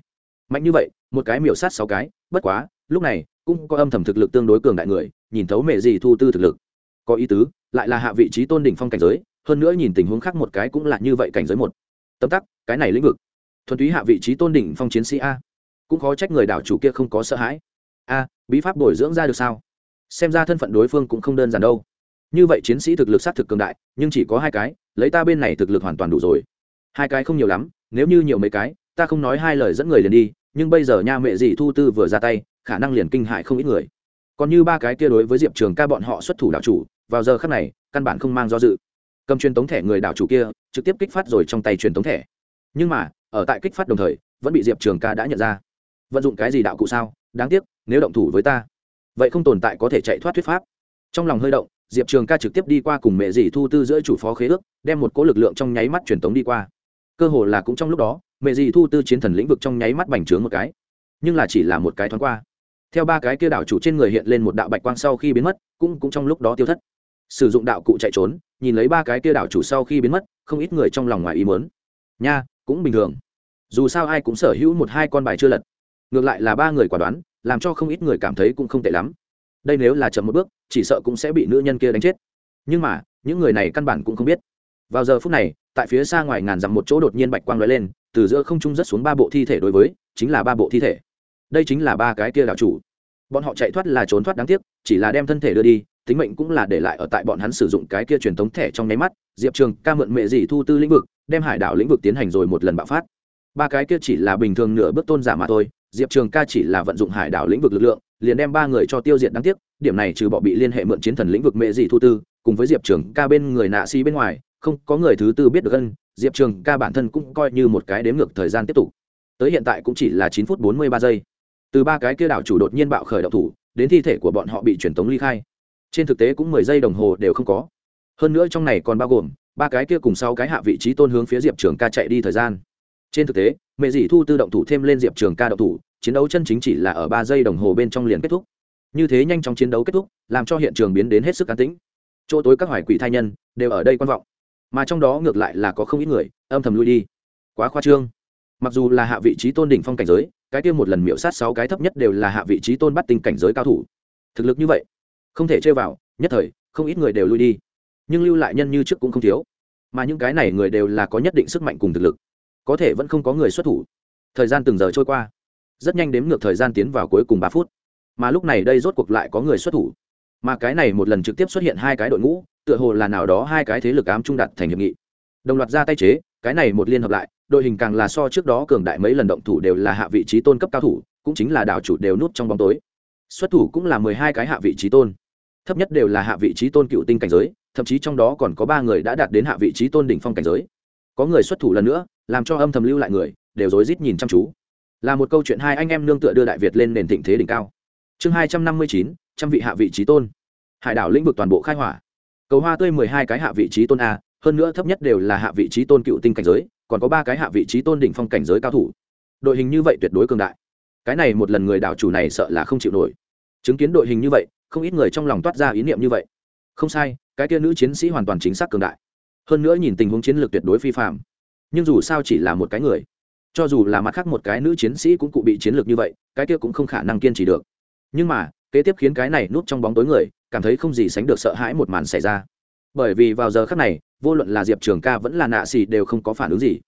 Mạnh như vậy, một cái miểu sát sáu cái, bất quá, lúc này, cũng có âm thầm thực lực tương đối cường đại người, nhìn thấu mẹ gì thu tư thực lực. Có ý tứ, lại là hạ vị trí tôn đỉnh phong cảnh giới, hơn nữa nhìn tình huống khác một cái cũng là như vậy cảnh giới một. Tấm tắc, cái này lĩnh vực. Thuần túy hạ vị trí tôn đỉnh phong chiến sĩ a. Cũng khó trách người đảo chủ kia không có sợ hãi. A, bí pháp bồi dưỡng ra được sao? Xem ra thân phận đối phương cũng không đơn giản đâu. Như vậy chiến sĩ thực lực xác thực cường đại, nhưng chỉ có hai cái lấy ta bên này thực lực hoàn toàn đủ rồi. Hai cái không nhiều lắm, nếu như nhiều mấy cái, ta không nói hai lời dẫn người liền đi, nhưng bây giờ nha mẹ dì thu tư vừa ra tay, khả năng liền kinh hại không ít người. Còn như ba cái kia đối với diệp trường ca bọn họ xuất thủ đảo chủ, vào giờ khắc này, căn bản không mang do dự. Cầm truyền tống thẻ người đảo chủ kia, trực tiếp kích phát rồi trong tay truyền tống thẻ. Nhưng mà, ở tại kích phát đồng thời, vẫn bị diệp trường ca đã nhận ra. Vận dụng cái gì đạo cụ sao? Đáng tiếc, nếu động thủ với ta, vậy không tồn tại có thể chạy thoát thuyết pháp. Trong lòng hơi động diệp trường ca trực tiếp đi qua cùng mẹ dì thu tư giữa chủ phó khế ước, đem một cỗ lực lượng trong nháy mắt truyền tống đi qua. Cơ hồ là cũng trong lúc đó, mẹ dì thu tư chiến thần lĩnh vực trong nháy mắt bành trướng một cái. Nhưng là chỉ là một cái thoáng qua. Theo ba cái kia đảo chủ trên người hiện lên một đạo bạch quang sau khi biến mất, cũng cũng trong lúc đó tiêu thất. Sử dụng đạo cụ chạy trốn, nhìn lấy ba cái kia đảo chủ sau khi biến mất, không ít người trong lòng ngoài ý mớn nha, cũng bình thường. Dù sao ai cũng sở hữu một hai con bài chưa lật. Ngược lại là ba người quả đoán, làm cho không ít người cảm thấy cũng không tệ lắm đây nếu là chậm một bước, chỉ sợ cũng sẽ bị nữ nhân kia đánh chết. Nhưng mà, những người này căn bản cũng không biết. Vào giờ phút này, tại phía xa ngoài ngàn dặm một chỗ đột nhiên bạch quang lóe lên, từ giữa không trung rất xuống ba bộ thi thể đối với, chính là ba bộ thi thể. Đây chính là ba cái kia đảo chủ. Bọn họ chạy thoát là trốn thoát đáng tiếc, chỉ là đem thân thể đưa đi, tính mệnh cũng là để lại ở tại bọn hắn sử dụng cái kia truyền thống thẻ trong nháy mắt, diệp trường ca mượn mệ dị thu tư lĩnh vực, đem hải đảo lĩnh vực tiến hành rồi một lần bạo phát. Ba cái kia chỉ là bình thường nửa bước tôn giả mà thôi, diệp trường ca chỉ là vận dụng hải đảo lĩnh vực lực lượng liền đem ba người cho tiêu diệt đáng tiếc, điểm này trừ bỏ bị liên hệ mượn chiến thần lĩnh vực mệ dị thu tư, cùng với diệp trường ca bên người nạ si bên ngoài, không có người thứ tư biết được ân diệp trường ca bản thân cũng coi như một cái đếm ngược thời gian tiếp tục. Tới hiện tại cũng chỉ là chín phút bốn mươi ba giây. Từ ba cái kia đảo chủ đột nhiên bạo khởi động thủ, đến thi thể của bọn họ bị truyền tống ly khai. Trên thực tế cũng mười giây đồng hồ đều không có. Hơn nữa trong này còn bao gồm ba cái kia cùng sau cái hạ vị trí tôn hướng phía diệp trường ca chạy đi thời gian. Trên thực tế, mẹ dì thu tư động thủ thêm lên diệp trường ca động thủ chiến đấu chân chính chỉ là ở ba giây đồng hồ bên trong liền kết thúc. Như thế nhanh chóng chiến đấu kết thúc, làm cho hiện trường biến đến hết sức cán tĩnh. Chỗ tối các hoài quỷ thai nhân đều ở đây quan vọng, mà trong đó ngược lại là có không ít người, âm thầm lui đi. Quá khoa trương. Mặc dù là hạ vị trí tôn đỉnh phong cảnh giới, cái kia một lần miễu sát sáu cái thấp nhất đều là hạ vị trí tôn bắt tinh cảnh giới cao thủ. Thực lực như vậy, không thể chơi vào, nhất thời, không ít người đều lui đi. Nhưng lưu lại nhân như trước cũng không thiếu. Mà những cái này người đều là có nhất định sức mạnh cùng thực lực. Có thể vẫn không có người xuất thủ. Thời gian từng giờ trôi qua rất nhanh đếm ngược thời gian tiến vào cuối cùng ba phút. Mà lúc này đây rốt cuộc lại có người xuất thủ. Mà cái này một lần trực tiếp xuất hiện hai cái đội ngũ, tựa hồ là nào đó hai cái thế lực ám trung đặt thành hiệp nghị. Đồng loạt ra tay chế, cái này một liên hợp lại, đội hình càng là so trước đó cường đại mấy lần động thủ đều là hạ vị trí tôn cấp cao thủ, cũng chính là đảo chủ đều nút trong bóng tối. Xuất thủ cũng là mười hai cái hạ vị trí tôn. Thấp nhất đều là hạ vị trí tôn cựu tinh cảnh giới, thậm chí trong đó còn có ba người đã đạt đến hạ vị trí tôn đỉnh phong cảnh giới. Có người xuất thủ lần nữa, làm cho âm thầm lưu lại người, đều rối rít nhìn chăm chú là một câu chuyện hai anh em nương tựa đưa đại việt lên nền thịnh thế đỉnh cao. Chương hai trăm năm mươi chín, trăm vị hạ vị trí tôn. Hải đảo lĩnh vực toàn bộ khai hỏa. Cầu hoa tươi mười hai cái hạ vị trí tôn a, hơn nữa thấp nhất đều là hạ vị trí tôn cựu tinh cảnh giới, còn có ba cái hạ vị trí tôn đỉnh phong cảnh giới cao thủ. Đội hình như vậy tuyệt đối cường đại. Cái này một lần người đảo chủ này sợ là không chịu nổi. Chứng kiến đội hình như vậy, không ít người trong lòng toát ra ý niệm như vậy. Không sai, cái kia nữ chiến sĩ hoàn toàn chính xác cường đại. Hơn nữa nhìn tình huống chiến lược tuyệt đối phi phạm nhưng dù sao chỉ là một cái người cho dù là mặt khác một cái nữ chiến sĩ cũng cụ bị chiến lược như vậy, cái kia cũng không khả năng kiên trì được. Nhưng mà, kế tiếp khiến cái này núp trong bóng tối người, cảm thấy không gì sánh được sợ hãi một màn xảy ra. Bởi vì vào giờ khác này, vô luận là diệp trường ca vẫn là nạ xì đều không có phản ứng gì.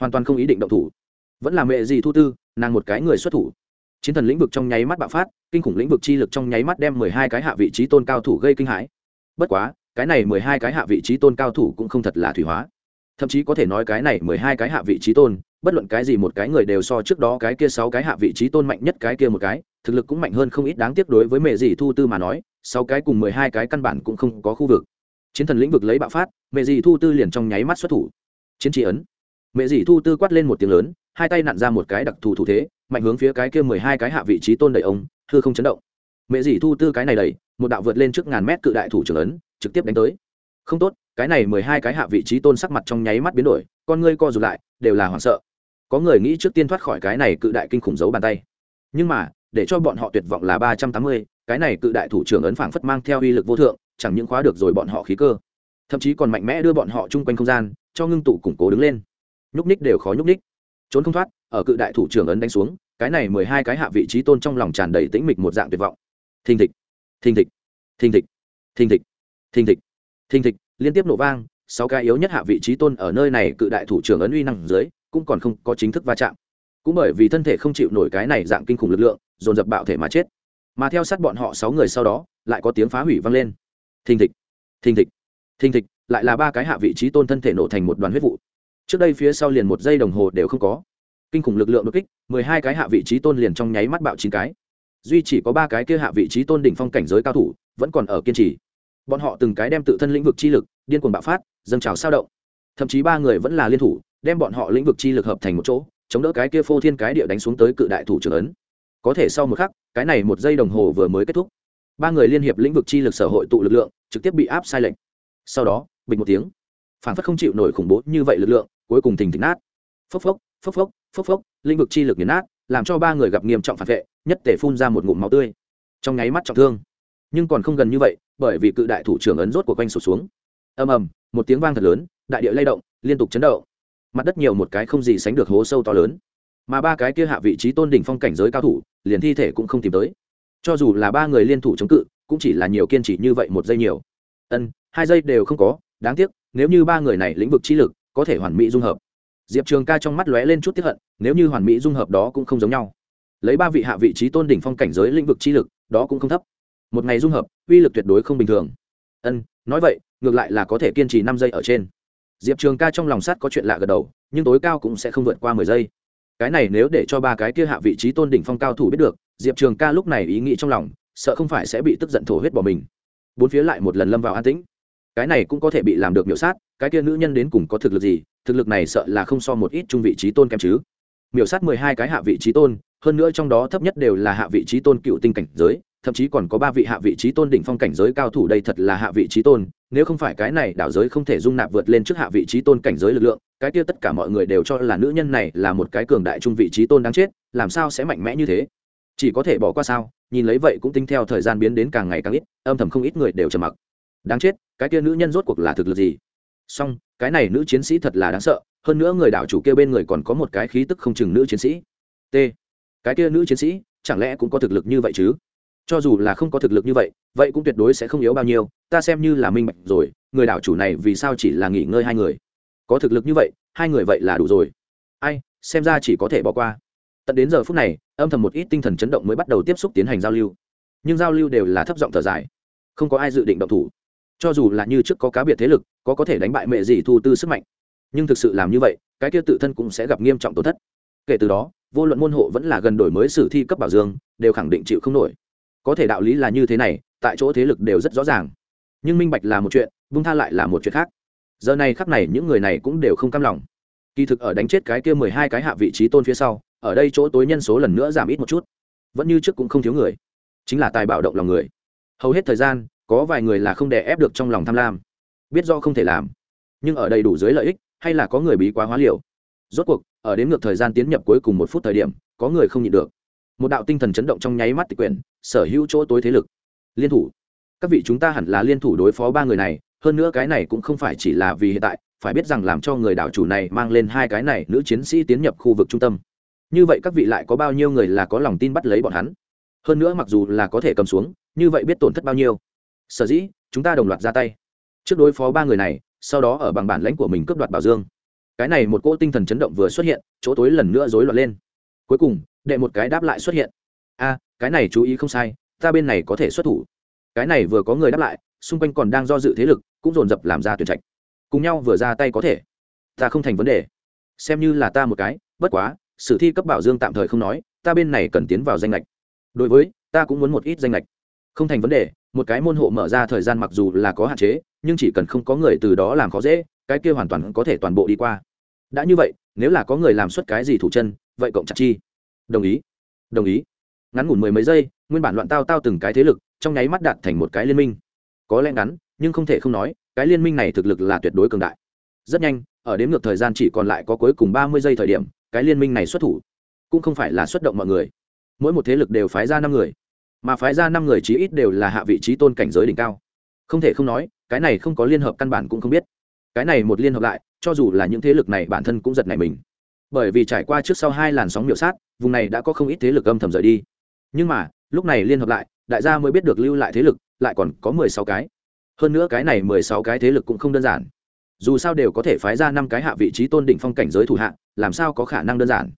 Hoàn toàn không ý định động thủ. Vẫn là mẹ gì thu tư, nàng một cái người xuất thủ. Chiến thần lĩnh vực trong nháy mắt bạo phát, kinh khủng lĩnh vực chi lực trong nháy mắt đem mười hai cái hạ vị trí tôn cao thủ gây kinh hãi. Bất quá, cái này mười hai cái hạ vị trí tôn cao thủ cũng không thật là thủy hóa. Thậm chí có thể nói cái này mười hai cái hạ vị trí tôn bất luận cái gì một cái người đều so trước đó cái kia sáu cái hạ vị trí tôn mạnh nhất cái kia một cái, thực lực cũng mạnh hơn không ít đáng tiếc đối với mẹ dì thu tư mà nói, sáu cái cùng mười hai cái căn bản cũng không có khu vực. Chiến thần lĩnh vực lấy bạo phát, mẹ dì thu tư liền trong nháy mắt xuất thủ. Chiến trí ấn. Mẹ dì thu tư quát lên một tiếng lớn, hai tay nặn ra một cái đặc thù thủ thế, mạnh hướng phía cái kia mười hai cái hạ vị trí tôn đẩy ông thưa không chấn động. Mẹ dì thu tư cái này đẩy, một đạo vượt lên trước ngàn mét cự đại thủ trưởng ấn, trực tiếp đánh tới. Không tốt, cái này mười hai cái hạ vị trí tôn sắc mặt trong nháy mắt biến đổi con ngươi co rụt lại, đều là hoảng sợ. Có người nghĩ trước tiên thoát khỏi cái này cự đại kinh khủng giấu bàn tay. Nhưng mà, để cho bọn họ tuyệt vọng là ba trăm tám mươi, cái này cự đại thủ trưởng ấn phảng phất mang theo uy lực vô thượng, chẳng những khóa được rồi bọn họ khí cơ, thậm chí còn mạnh mẽ đưa bọn họ chung quanh không gian, cho ngưng tụ củng cố đứng lên. Nhúc ních đều khó nhúc ních trốn không thoát, ở cự đại thủ trưởng ấn đánh xuống, cái này mười hai cái hạ vị trí tôn trong lòng tràn đầy tĩnh mịch một dạng tuyệt vọng. Thình thịch thình thịch thình thịch thình thịch thình thịch thình thịch, liên tiếp nổ vang sáu cái yếu nhất hạ vị trí tôn ở nơi này cự đại thủ trưởng ấn uy năng dưới, cũng còn không có chính thức va chạm. Cũng bởi vì thân thể không chịu nổi cái này dạng kinh khủng lực lượng, dồn dập bạo thể mà chết. Mà theo sát bọn họ sáu người sau đó, lại có tiếng phá hủy vang lên. Thình thịch thình thịch thình thịch, lại là ba cái hạ vị trí tôn thân thể nổ thành một đoàn huyết vụ. Trước đây phía sau liền một giây đồng hồ đều không có. Kinh khủng lực lượng đột kích, mười hai cái hạ vị trí tôn liền trong nháy mắt bạo chín cái. Duy chỉ có ba cái kia hạ vị trí tôn đỉnh phong cảnh giới cao thủ, vẫn còn ở kiên trì bọn họ từng cái đem tự thân lĩnh vực chi lực, điên cuồng bạo phát, dâng trào sao động. Thậm chí ba người vẫn là liên thủ, đem bọn họ lĩnh vực chi lực hợp thành một chỗ, chống đỡ cái kia phô thiên cái địa đánh xuống tới cự đại thủ trưởng ấn. Có thể sau một khắc, cái này một giây đồng hồ vừa mới kết thúc. Ba người liên hiệp lĩnh vực chi lực sở hội tụ lực lượng, trực tiếp bị áp sai lệnh. Sau đó, bình một tiếng. Phản phất không chịu nổi khủng bố như vậy lực lượng, cuối cùng thình thịch nát. Phốc phốc phốc phốc phốc phốc, lĩnh vực chi lực nghiền nát, làm cho ba người gặp nghiêm trọng phản vệ, nhất thể phun ra một ngụm máu tươi. Trong nháy mắt trọng thương. Nhưng còn không gần như vậy bởi vì cự đại thủ trưởng ấn rốt của quanh sụt xuống. Ầm ầm, một tiếng vang thật lớn, đại địa lay động, liên tục chấn động. Mặt đất nhiều một cái không gì sánh được hố sâu to lớn. Mà ba cái kia hạ vị trí tôn đỉnh phong cảnh giới cao thủ, liền thi thể cũng không tìm tới. Cho dù là ba người liên thủ chống cự, cũng chỉ là nhiều kiên trì như vậy một giây nhiều. Ân, hai giây đều không có, đáng tiếc, nếu như ba người này lĩnh vực trí lực, có thể hoàn mỹ dung hợp. Diệp trường ca trong mắt lóe lên chút tiếp hận, nếu như hoàn mỹ dung hợp đó cũng không giống nhau. Lấy ba vị hạ vị trí tôn đỉnh phong cảnh giới lĩnh vực trí lực, đó cũng không thấp một ngày dung hợp, uy lực tuyệt đối không bình thường. Ân, nói vậy, ngược lại là có thể kiên trì năm giây ở trên. Diệp trường ca trong lòng sát có chuyện lạ gật đầu, nhưng tối cao cũng sẽ không vượt qua mười giây. Cái này nếu để cho ba cái kia hạ vị trí tôn đỉnh phong cao thủ biết được, diệp trường ca lúc này ý nghĩ trong lòng, sợ không phải sẽ bị tức giận thổ huyết bỏ mình. Bốn phía lại một lần lâm vào an tĩnh. Cái này cũng có thể bị làm được miểu sát, cái kia nữ nhân đến cùng có thực lực gì, thực lực này sợ là không so một ít trung vị trí tôn kém chứ. Miểu sát mười hai cái hạ vị trí tôn, hơn nữa trong đó thấp nhất đều là hạ vị trí tôn cựu tinh cảnh giới thậm chí còn có ba vị hạ vị trí tôn đỉnh phong cảnh giới cao thủ đây thật là hạ vị trí tôn, nếu không phải cái này đảo giới không thể dung nạp vượt lên trước hạ vị trí tôn cảnh giới lực lượng, cái kia tất cả mọi người đều cho là nữ nhân này là một cái cường đại trung vị trí tôn đáng chết, làm sao sẽ mạnh mẽ như thế? Chỉ có thể bỏ qua sao, nhìn lấy vậy cũng tính theo thời gian biến đến càng ngày càng ít, âm thầm không ít người đều trầm mặc. Đáng chết, cái kia nữ nhân rốt cuộc là thực lực gì? Song cái này nữ chiến sĩ thật là đáng sợ, hơn nữa người đảo chủ kia bên người còn có một cái khí tức không chừng nữ chiến sĩ. T, cái kia nữ chiến sĩ, chẳng lẽ cũng có thực lực như vậy chứ? Cho dù là không có thực lực như vậy vậy cũng tuyệt đối sẽ không yếu bao nhiêu, ta xem như là minh bạch rồi, người đảo chủ này vì sao chỉ là nghỉ ngơi hai người? Có thực lực như vậy, hai người vậy là đủ rồi. Ai, xem ra chỉ có thể bỏ qua. Tận đến giờ phút này, âm thầm một ít tinh thần chấn động mới bắt đầu tiếp xúc tiến hành giao lưu. Nhưng giao lưu đều là thấp giọng thở dài. Không có ai dự định động thủ. Cho dù là như trước có cá biệt thế lực, có có thể đánh bại mẹ gì thu tư sức mạnh. Nhưng thực sự làm như vậy, cái kia tự thân cũng sẽ gặp nghiêm trọng tổn thất. Kể từ đó, vô luận môn hộ vẫn là gần đổi mới sử thi cấp bảo dương, đều khẳng định chịu không nổi có thể đạo lý là như thế này, tại chỗ thế lực đều rất rõ ràng. Nhưng minh bạch là một chuyện, vung tha lại là một chuyện khác. Giờ này khắc này những người này cũng đều không cam lòng. Kỳ thực ở đánh chết cái kia mười hai cái hạ vị trí tôn phía sau, ở đây chỗ tối nhân số lần nữa giảm ít một chút. Vẫn như trước cũng không thiếu người. Chính là tài bảo động lòng người. Hầu hết thời gian, có vài người là không đè ép được trong lòng tham lam. Biết do không thể làm. Nhưng ở đầy đủ dưới lợi ích, hay là có người bí quá hóa liều. Rốt cuộc, ở đến ngược thời gian tiến nhập cuối cùng một phút thời điểm, có người không nhịn được một đạo tinh thần chấn động trong nháy mắt tịch quyển, sở hữu chỗ tối thế lực. Liên thủ. Các vị chúng ta hẳn là liên thủ đối phó ba người này, hơn nữa cái này cũng không phải chỉ là vì hiện tại, phải biết rằng làm cho người đảo chủ này mang lên hai cái này nữ chiến sĩ tiến nhập khu vực trung tâm. Như vậy các vị lại có bao nhiêu người là có lòng tin bắt lấy bọn hắn? Hơn nữa mặc dù là có thể cầm xuống, như vậy biết tổn thất bao nhiêu? Sở dĩ, chúng ta đồng loạt ra tay. Trước đối phó ba người này, sau đó ở bằng bản lãnh của mình cướp đoạt bảo dương. Cái này một cỗ tinh thần chấn động vừa xuất hiện, chỗ tối lần nữa rối loạn lên. Cuối cùng đệ một cái đáp lại xuất hiện. A, cái này chú ý không sai, ta bên này có thể xuất thủ. Cái này vừa có người đáp lại, xung quanh còn đang do dự thế lực, cũng dồn dập làm ra tuyển trạch. Cùng nhau vừa ra tay có thể. Ta không thành vấn đề. Xem như là ta một cái, bất quá, sử thi cấp bảo dương tạm thời không nói, ta bên này cần tiến vào danh lệch đối với, ta cũng muốn một ít danh lệch không thành vấn đề, một cái môn hộ mở ra thời gian mặc dù là có hạn chế, nhưng chỉ cần không có người từ đó làm khó dễ, cái kia hoàn toàn có thể toàn bộ đi qua. Đã như vậy, nếu là có người làm xuất cái gì thủ chân, vậy cộng chặt chi đồng ý. Đồng ý. Ngắn ngủn mười mấy giây, nguyên bản loạn tao tao từng cái thế lực, trong nháy mắt đạt thành một cái liên minh. Có lẽ ngắn, nhưng không thể không nói, cái liên minh này thực lực là tuyệt đối cường đại. Rất nhanh, ở đếm ngược thời gian chỉ còn lại có cuối cùng ba mươi giây thời điểm, cái liên minh này xuất thủ. Cũng không phải là xuất động mọi người. Mỗi một thế lực đều phái ra năm người. Mà phái ra năm người chí ít đều là hạ vị trí tôn cảnh giới đỉnh cao. Không thể không nói, cái này không có liên hợp căn bản cũng không biết. Cái này một liên hợp lại, cho dù là những thế lực này bản thân cũng giật nảy mình bởi vì trải qua trước sau hai làn sóng miểu sát, vùng này đã có không ít thế lực âm thầm rời đi. Nhưng mà, lúc này liên hợp lại, đại gia mới biết được lưu lại thế lực, lại còn có mười sáu cái. Hơn nữa cái này mười sáu cái thế lực cũng không đơn giản. Dù sao đều có thể phái ra năm cái hạ vị trí tôn đỉnh phong cảnh giới thủ hạ, làm sao có khả năng đơn giản?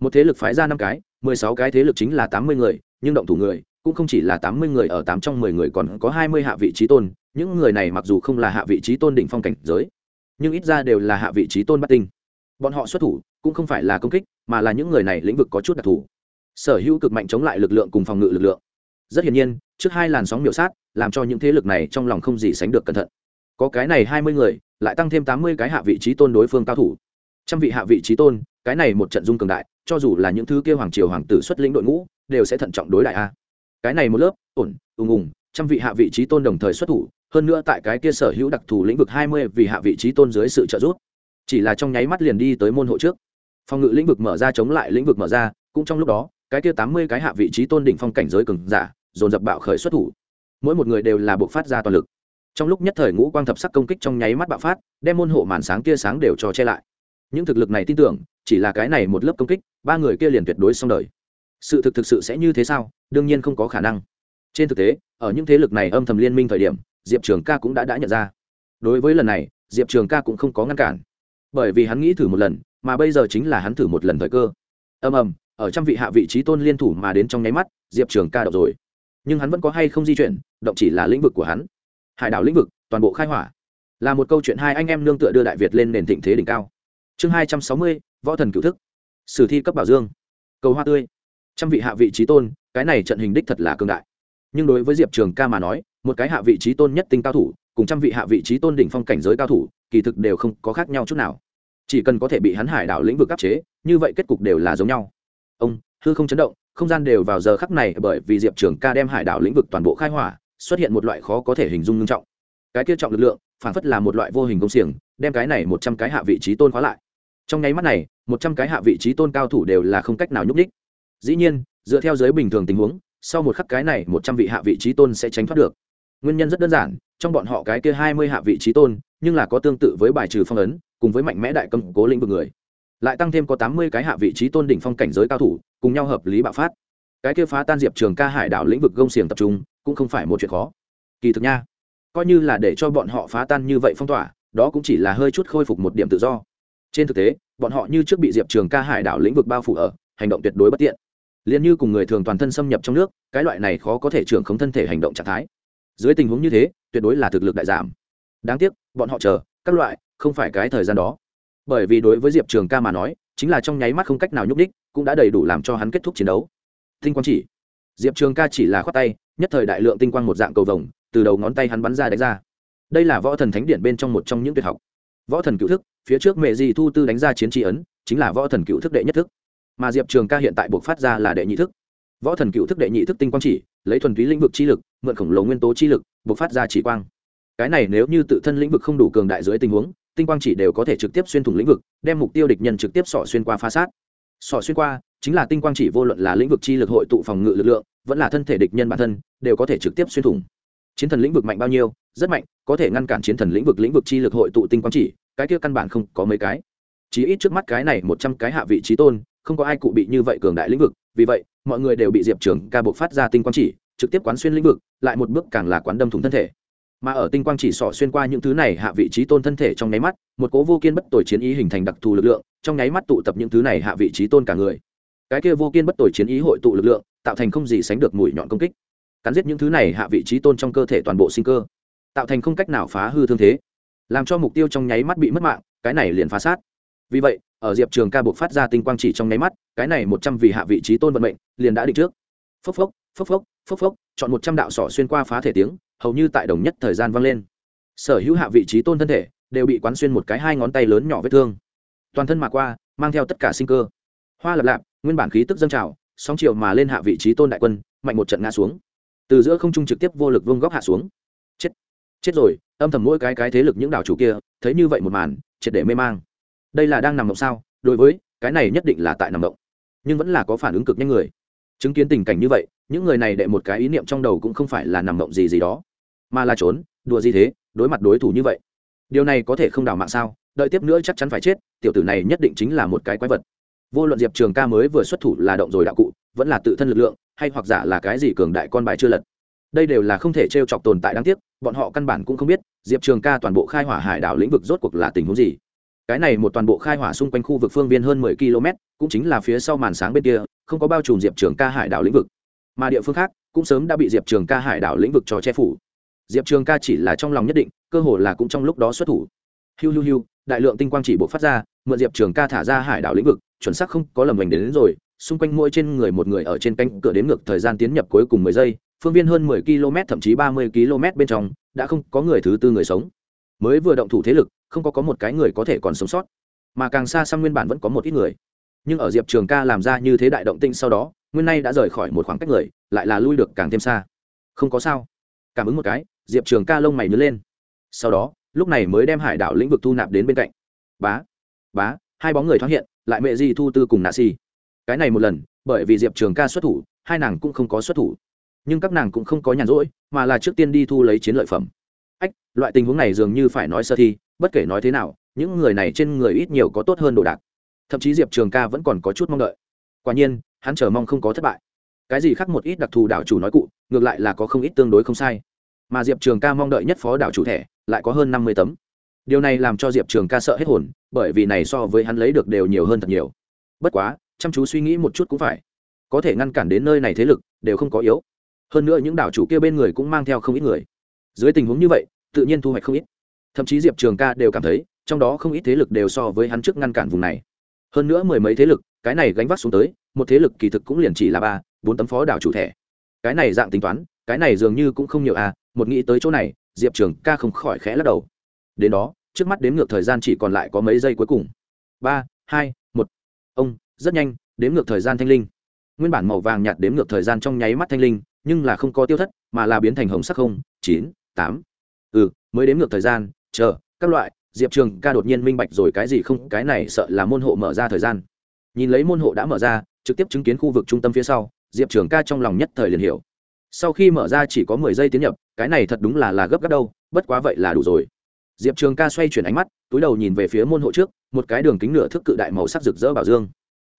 Một thế lực phái ra năm cái, mười sáu cái thế lực chính là tám mươi người, nhưng động thủ người, cũng không chỉ là tám mươi người ở tám trong mười người còn có hai mươi hạ vị trí tôn, những người này mặc dù không là hạ vị trí tôn đỉnh phong cảnh giới, nhưng ít ra đều là hạ vị trí tôn bắt tinh bọn họ xuất thủ cũng không phải là công kích, mà là những người này lĩnh vực có chút đặc thù. Sở hữu cực mạnh chống lại lực lượng cùng phòng ngự lực lượng. Rất hiển nhiên, trước hai làn sóng miểu sát, làm cho những thế lực này trong lòng không gì sánh được cẩn thận. Có cái này hai mươi người, lại tăng thêm tám mươi cái hạ vị trí tôn đối phương cao thủ. Trăm vị hạ vị trí tôn, cái này một trận dung cường đại, cho dù là những thứ kia hoàng triều hoàng tử xuất lĩnh đội ngũ, đều sẽ thận trọng đối đại a. Cái này một lớp, ổn, ùng ùng, trăm vị hạ vị trí tôn đồng thời xuất thủ, hơn nữa tại cái kia sở hữu đặc thù lĩnh vực hai mươi vì hạ vị trí tôn dưới sự trợ giúp chỉ là trong nháy mắt liền đi tới môn hộ trước. Phòng ngự lĩnh vực mở ra chống lại lĩnh vực mở ra, cũng trong lúc đó, cái kia tám mươi cái hạ vị trí tôn đỉnh phong cảnh giới cường giả, dồn dập bạo khởi xuất thủ. Mỗi một người đều là buộc phát ra toàn lực. Trong lúc nhất thời ngũ quang thập sắc công kích trong nháy mắt bạo phát, đem môn hộ màn sáng kia sáng đều cho che lại. Những thực lực này tin tưởng, chỉ là cái này một lớp công kích, ba người kia liền tuyệt đối xong đời. Sự thực thực sự sẽ như thế sao? Đương nhiên không có khả năng. Trên thực tế, ở những thế lực này âm thầm liên minh thời điểm, diệp trường ca cũng đã đã nhận ra. Đối với lần này, diệp trường ca cũng không có ngăn cản bởi vì hắn nghĩ thử một lần, mà bây giờ chính là hắn thử một lần thời cơ. Ầm ầm, ở trăm vị hạ vị trí tôn liên thủ mà đến trong nháy mắt, diệp trường ca đọc rồi. Nhưng hắn vẫn có hay không di chuyển, động chỉ là lĩnh vực của hắn. Hải đảo lĩnh vực, toàn bộ khai hỏa. Là một câu chuyện hai anh em nương tựa đưa đại việt lên nền thịnh thế đỉnh cao. Chương hai trăm sáu mươi, võ thần cựu thức. Sử thi cấp bảo dương. Cầu hoa tươi. Trăm vị hạ vị trí tôn, cái này trận hình đích thật là cương đại. Nhưng đối với diệp trường ca mà nói, một cái hạ vị trí tôn nhất tinh cao thủ, cùng trăm vị hạ vị trí tôn đỉnh phong cảnh giới cao thủ kỳ thực đều không có khác nhau chút nào. Chỉ cần có thể bị hắn hải đảo lĩnh vực áp chế, như vậy kết cục đều là giống nhau. Ông, hư không chấn động, không gian đều vào giờ khắc này bởi vì diệp trường ca đem hải đảo lĩnh vực toàn bộ khai hỏa, xuất hiện một loại khó có thể hình dung nghiêm trọng. Cái kia trọng lực lượng, phản phất là một loại vô hình công xiềng, đem cái này một trăm cái hạ vị trí tôn khóa lại. Trong nháy mắt này, một trăm cái hạ vị trí tôn cao thủ đều là không cách nào nhúc đích dĩ nhiên, dựa theo giới bình thường tình huống, sau một khắc cái này một trăm vị hạ vị trí tôn sẽ tránh thoát được. Nguyên nhân rất đơn giản, trong bọn họ cái kia hai mươi hạ vị trí tôn nhưng là có tương tự với bài trừ phong ấn, cùng với mạnh mẽ đại cầm cố lĩnh vực người. Lại tăng thêm có tám mươi cái hạ vị trí tôn đỉnh phong cảnh giới cao thủ, cùng nhau hợp lý bạo phát. Cái kia phá tan diệp trường ca hải đảo lĩnh vực gông xiềng tập trung, cũng không phải một chuyện khó. Kỳ thực nha, coi như là để cho bọn họ phá tan như vậy phong tỏa, đó cũng chỉ là hơi chút khôi phục một điểm tự do. Trên thực tế, bọn họ như trước bị diệp trường ca hải đảo lĩnh vực bao phủ ở, hành động tuyệt đối bất tiện. Liền như cùng người thường toàn thân xâm nhập trong nước, cái loại này khó có thể trưởng không thân thể hành động trạng thái. Dưới tình huống như thế, tuyệt đối là thực lực đại giảm đáng tiếc, bọn họ chờ, các loại, không phải cái thời gian đó. Bởi vì đối với diệp trường ca mà nói, chính là trong nháy mắt không cách nào nhúc đích cũng đã đầy đủ làm cho hắn kết thúc chiến đấu. Tinh quang chỉ. Diệp trường ca chỉ là khoát tay, nhất thời đại lượng tinh quang một dạng cầu vồng, từ đầu ngón tay hắn bắn ra đánh ra. Đây là võ thần thánh điện bên trong một trong những tuyệt học. Võ thần cựu thức, phía trước mẹ di thu tư đánh ra chiến tri ấn, chính là võ thần cựu thức đệ nhất thức. Mà diệp trường ca hiện tại buộc phát ra là đệ nhị thức. Võ thần cựu thức đệ nhị thức tinh quang chỉ, lấy thuần túy lĩnh vực chi lực, mượn khổng lồ nguyên tố chi lực, buộc phát ra chỉ quang cái này nếu như tự thân lĩnh vực không đủ cường đại dưới tình huống, tinh quang chỉ đều có thể trực tiếp xuyên thủng lĩnh vực, đem mục tiêu địch nhân trực tiếp sỏ xuyên qua phá sát. Sỏ xuyên qua, chính là tinh quang chỉ vô luận là lĩnh vực chi lực hội tụ phòng ngự lực lượng, vẫn là thân thể địch nhân bản thân, đều có thể trực tiếp xuyên thủng. Chiến thần lĩnh vực mạnh bao nhiêu? Rất mạnh, có thể ngăn cản chiến thần lĩnh vực lĩnh vực chi lực hội tụ tinh quang chỉ, cái kia căn bản không có mấy cái. Chỉ ít trước mắt cái này một trăm cái hạ vị trí tôn, không có ai cụ bị như vậy cường đại lĩnh vực, vì vậy, mọi người đều bị diệp trường ca buộc phát ra tinh quang chỉ, trực tiếp quán xuyên lĩnh vực, lại một bước càng là quán đâm thủng thân thể mà ở tinh quang chỉ sỏ xuyên qua những thứ này hạ vị trí tôn thân thể trong nháy mắt, một cố vô kiên bất tội chiến ý hình thành đặc thù lực lượng, trong nháy mắt tụ tập những thứ này hạ vị trí tôn cả người. Cái kia vô kiên bất tội chiến ý hội tụ lực lượng, tạo thành không gì sánh được mũi nhọn công kích. Cắn giết những thứ này hạ vị trí tôn trong cơ thể toàn bộ sinh cơ, tạo thành không cách nào phá hư thương thế, làm cho mục tiêu trong nháy mắt bị mất mạng, cái này liền phá sát. Vì vậy, ở diệp trường ca buộc phát ra tinh quang chỉ trong nháy mắt, cái này một trăm vị hạ vị trí tôn vận mệnh liền đã định trước. Phốc phốc phốc phốc phốc phốc, chọn một trăm đạo sỏ xuyên qua phá thể tiếng, hầu như tại đồng nhất thời gian vang lên. Sở hữu hạ vị trí tôn thân thể đều bị quán xuyên một cái hai ngón tay lớn nhỏ vết thương. Toàn thân mà qua, mang theo tất cả sinh cơ. Hoa lập lạp, nguyên bản khí tức dâng trào, sóng chiều mà lên hạ vị trí tôn đại quân, mạnh một trận ngã xuống. Từ giữa không trung trực tiếp vô lực vương góc hạ xuống. Chết chết rồi, âm thầm mỗi cái cái thế lực những đảo chủ kia, thấy như vậy một màn, triệt để mê mang. Đây là đang nằm động sao? Đối với, cái này nhất định là tại nằm động nhưng vẫn là có phản ứng cực nhanh người chứng kiến tình cảnh như vậy, những người này đệ một cái ý niệm trong đầu cũng không phải là nằm động gì gì đó, mà là trốn, đùa gì thế, đối mặt đối thủ như vậy. Điều này có thể không đào mạng sao? Đợi tiếp nữa chắc chắn phải chết, tiểu tử này nhất định chính là một cái quái vật. Vô luận diệp trường ca mới vừa xuất thủ là động rồi đạo cụ, vẫn là tự thân lực lượng, hay hoặc giả là cái gì cường đại con bài chưa lật. Đây đều là không thể t r e o chọc tồn tại đáng tiếc, bọn họ căn bản cũng không biết, diệp trường ca toàn bộ khai hỏa hải đảo lĩnh vực rốt cuộc là tình huống gì. Cái này một toàn bộ khai hỏa xung quanh khu vực phương viên hơn mười km cũng chính là phía sau màn sáng bên kia không có bao trùm diệp trường ca hải đảo lĩnh vực. Mà địa phương khác cũng sớm đã bị diệp trường ca hải đảo lĩnh vực cho che phủ. Diệp trường ca chỉ là trong lòng nhất định cơ hồ là cũng trong lúc đó xuất thủ. Hiu hiu hiu đại lượng tinh quang chỉ bộ phát ra mượn diệp trường ca thả ra hải đảo lĩnh vực chuẩn xác không có lầm vành đến, đến rồi. Xung quanh mỗi trên người một người ở trên cánh cửa đến ngược thời gian tiến nhập cuối cùng mười giây phương viên hơn mười km thậm chí ba mươi km bên trong đã không có người thứ tư người sống. Mới vừa động thủ thế lực không có có một cái người có thể còn sống sót. Mà càng xa xăm nguyên bản vẫn có một ít người nhưng ở diệp trường ca làm ra như thế đại động tinh sau đó, nguyên nay đã rời khỏi một khoảng cách người, lại là lui được càng thêm xa. Không có sao. Cảm ứng một cái, diệp trường ca lông mày nhớ lên. Sau đó, lúc này mới đem hải đảo lĩnh vực thu nạp đến bên cạnh. Bá bá, hai bóng người thoáng hiện, lại mẹ di thu tư cùng nạ si cái này một lần, bởi vì diệp trường ca xuất thủ, hai nàng cũng không có xuất thủ. Nhưng các nàng cũng không có nhàn rỗi, mà là trước tiên đi thu lấy chiến lợi phẩm. Ách, loại tình huống này dường như phải nói sơ thi, bất kể nói thế nào, những người này trên người ít nhiều có tốt hơn đồ đạc thậm chí diệp trường ca vẫn còn có chút mong đợi. Quả nhiên, hắn chờ mong không có thất bại. Cái gì khác một ít đặc thù đảo chủ nói cụ, ngược lại là có không ít tương đối không sai. Mà diệp trường ca mong đợi nhất phó đảo chủ thẻ, lại có hơn năm mươi tấm. Điều này làm cho diệp trường ca sợ hết hồn, bởi vì này so với hắn lấy được đều nhiều hơn thật nhiều. Bất quá, chăm chú suy nghĩ một chút cũng phải. Có thể ngăn cản đến nơi này thế lực, đều không có yếu. Hơn nữa những đảo chủ kia bên người cũng mang theo không ít người. Dưới tình huống như vậy, tự nhiên thu hoạch không ít. Thậm chí diệp trường ca đều cảm thấy, trong đó không ít thế lực đều so với hắn trước ngăn cản vùng này hơn nữa mười mấy thế lực, cái này gánh vác xuống tới, một thế lực kỳ thực cũng liền chỉ là ba, bốn tấm phó đảo chủ thẻ cái này dạng tính toán, cái này dường như cũng không nhiều à một nghĩ tới chỗ này, diệp trường ca không khỏi khẽ lắc đầu. Đến đó, trước mắt đếm ngược thời gian chỉ còn lại có mấy giây cuối cùng. Ba, hai, một. Ông, rất nhanh, đếm ngược thời gian thanh linh. Nguyên bản màu vàng nhạt đếm ngược thời gian trong nháy mắt thanh linh, nhưng là không có tiêu thất, mà là biến thành hồng sắc không, chín, tám. Ừ mới đếm ngược thời gian, chờ, các loại diệp trường ca đột nhiên minh bạch rồi cái gì không, cái này sợ là môn hộ mở ra thời gian. Nhìn lấy môn hộ đã mở ra, trực tiếp chứng kiến khu vực trung tâm phía sau, diệp trường ca trong lòng nhất thời liền hiểu. Sau khi mở ra chỉ có mười giây tiến nhập, cái này thật đúng là là gấp gáp đâu, bất quá vậy là đủ rồi. Diệp trường ca xoay chuyển ánh mắt, túi đầu nhìn về phía môn hộ trước, một cái đường kính nửa thước cự đại màu sắc rực rỡ bảo dương.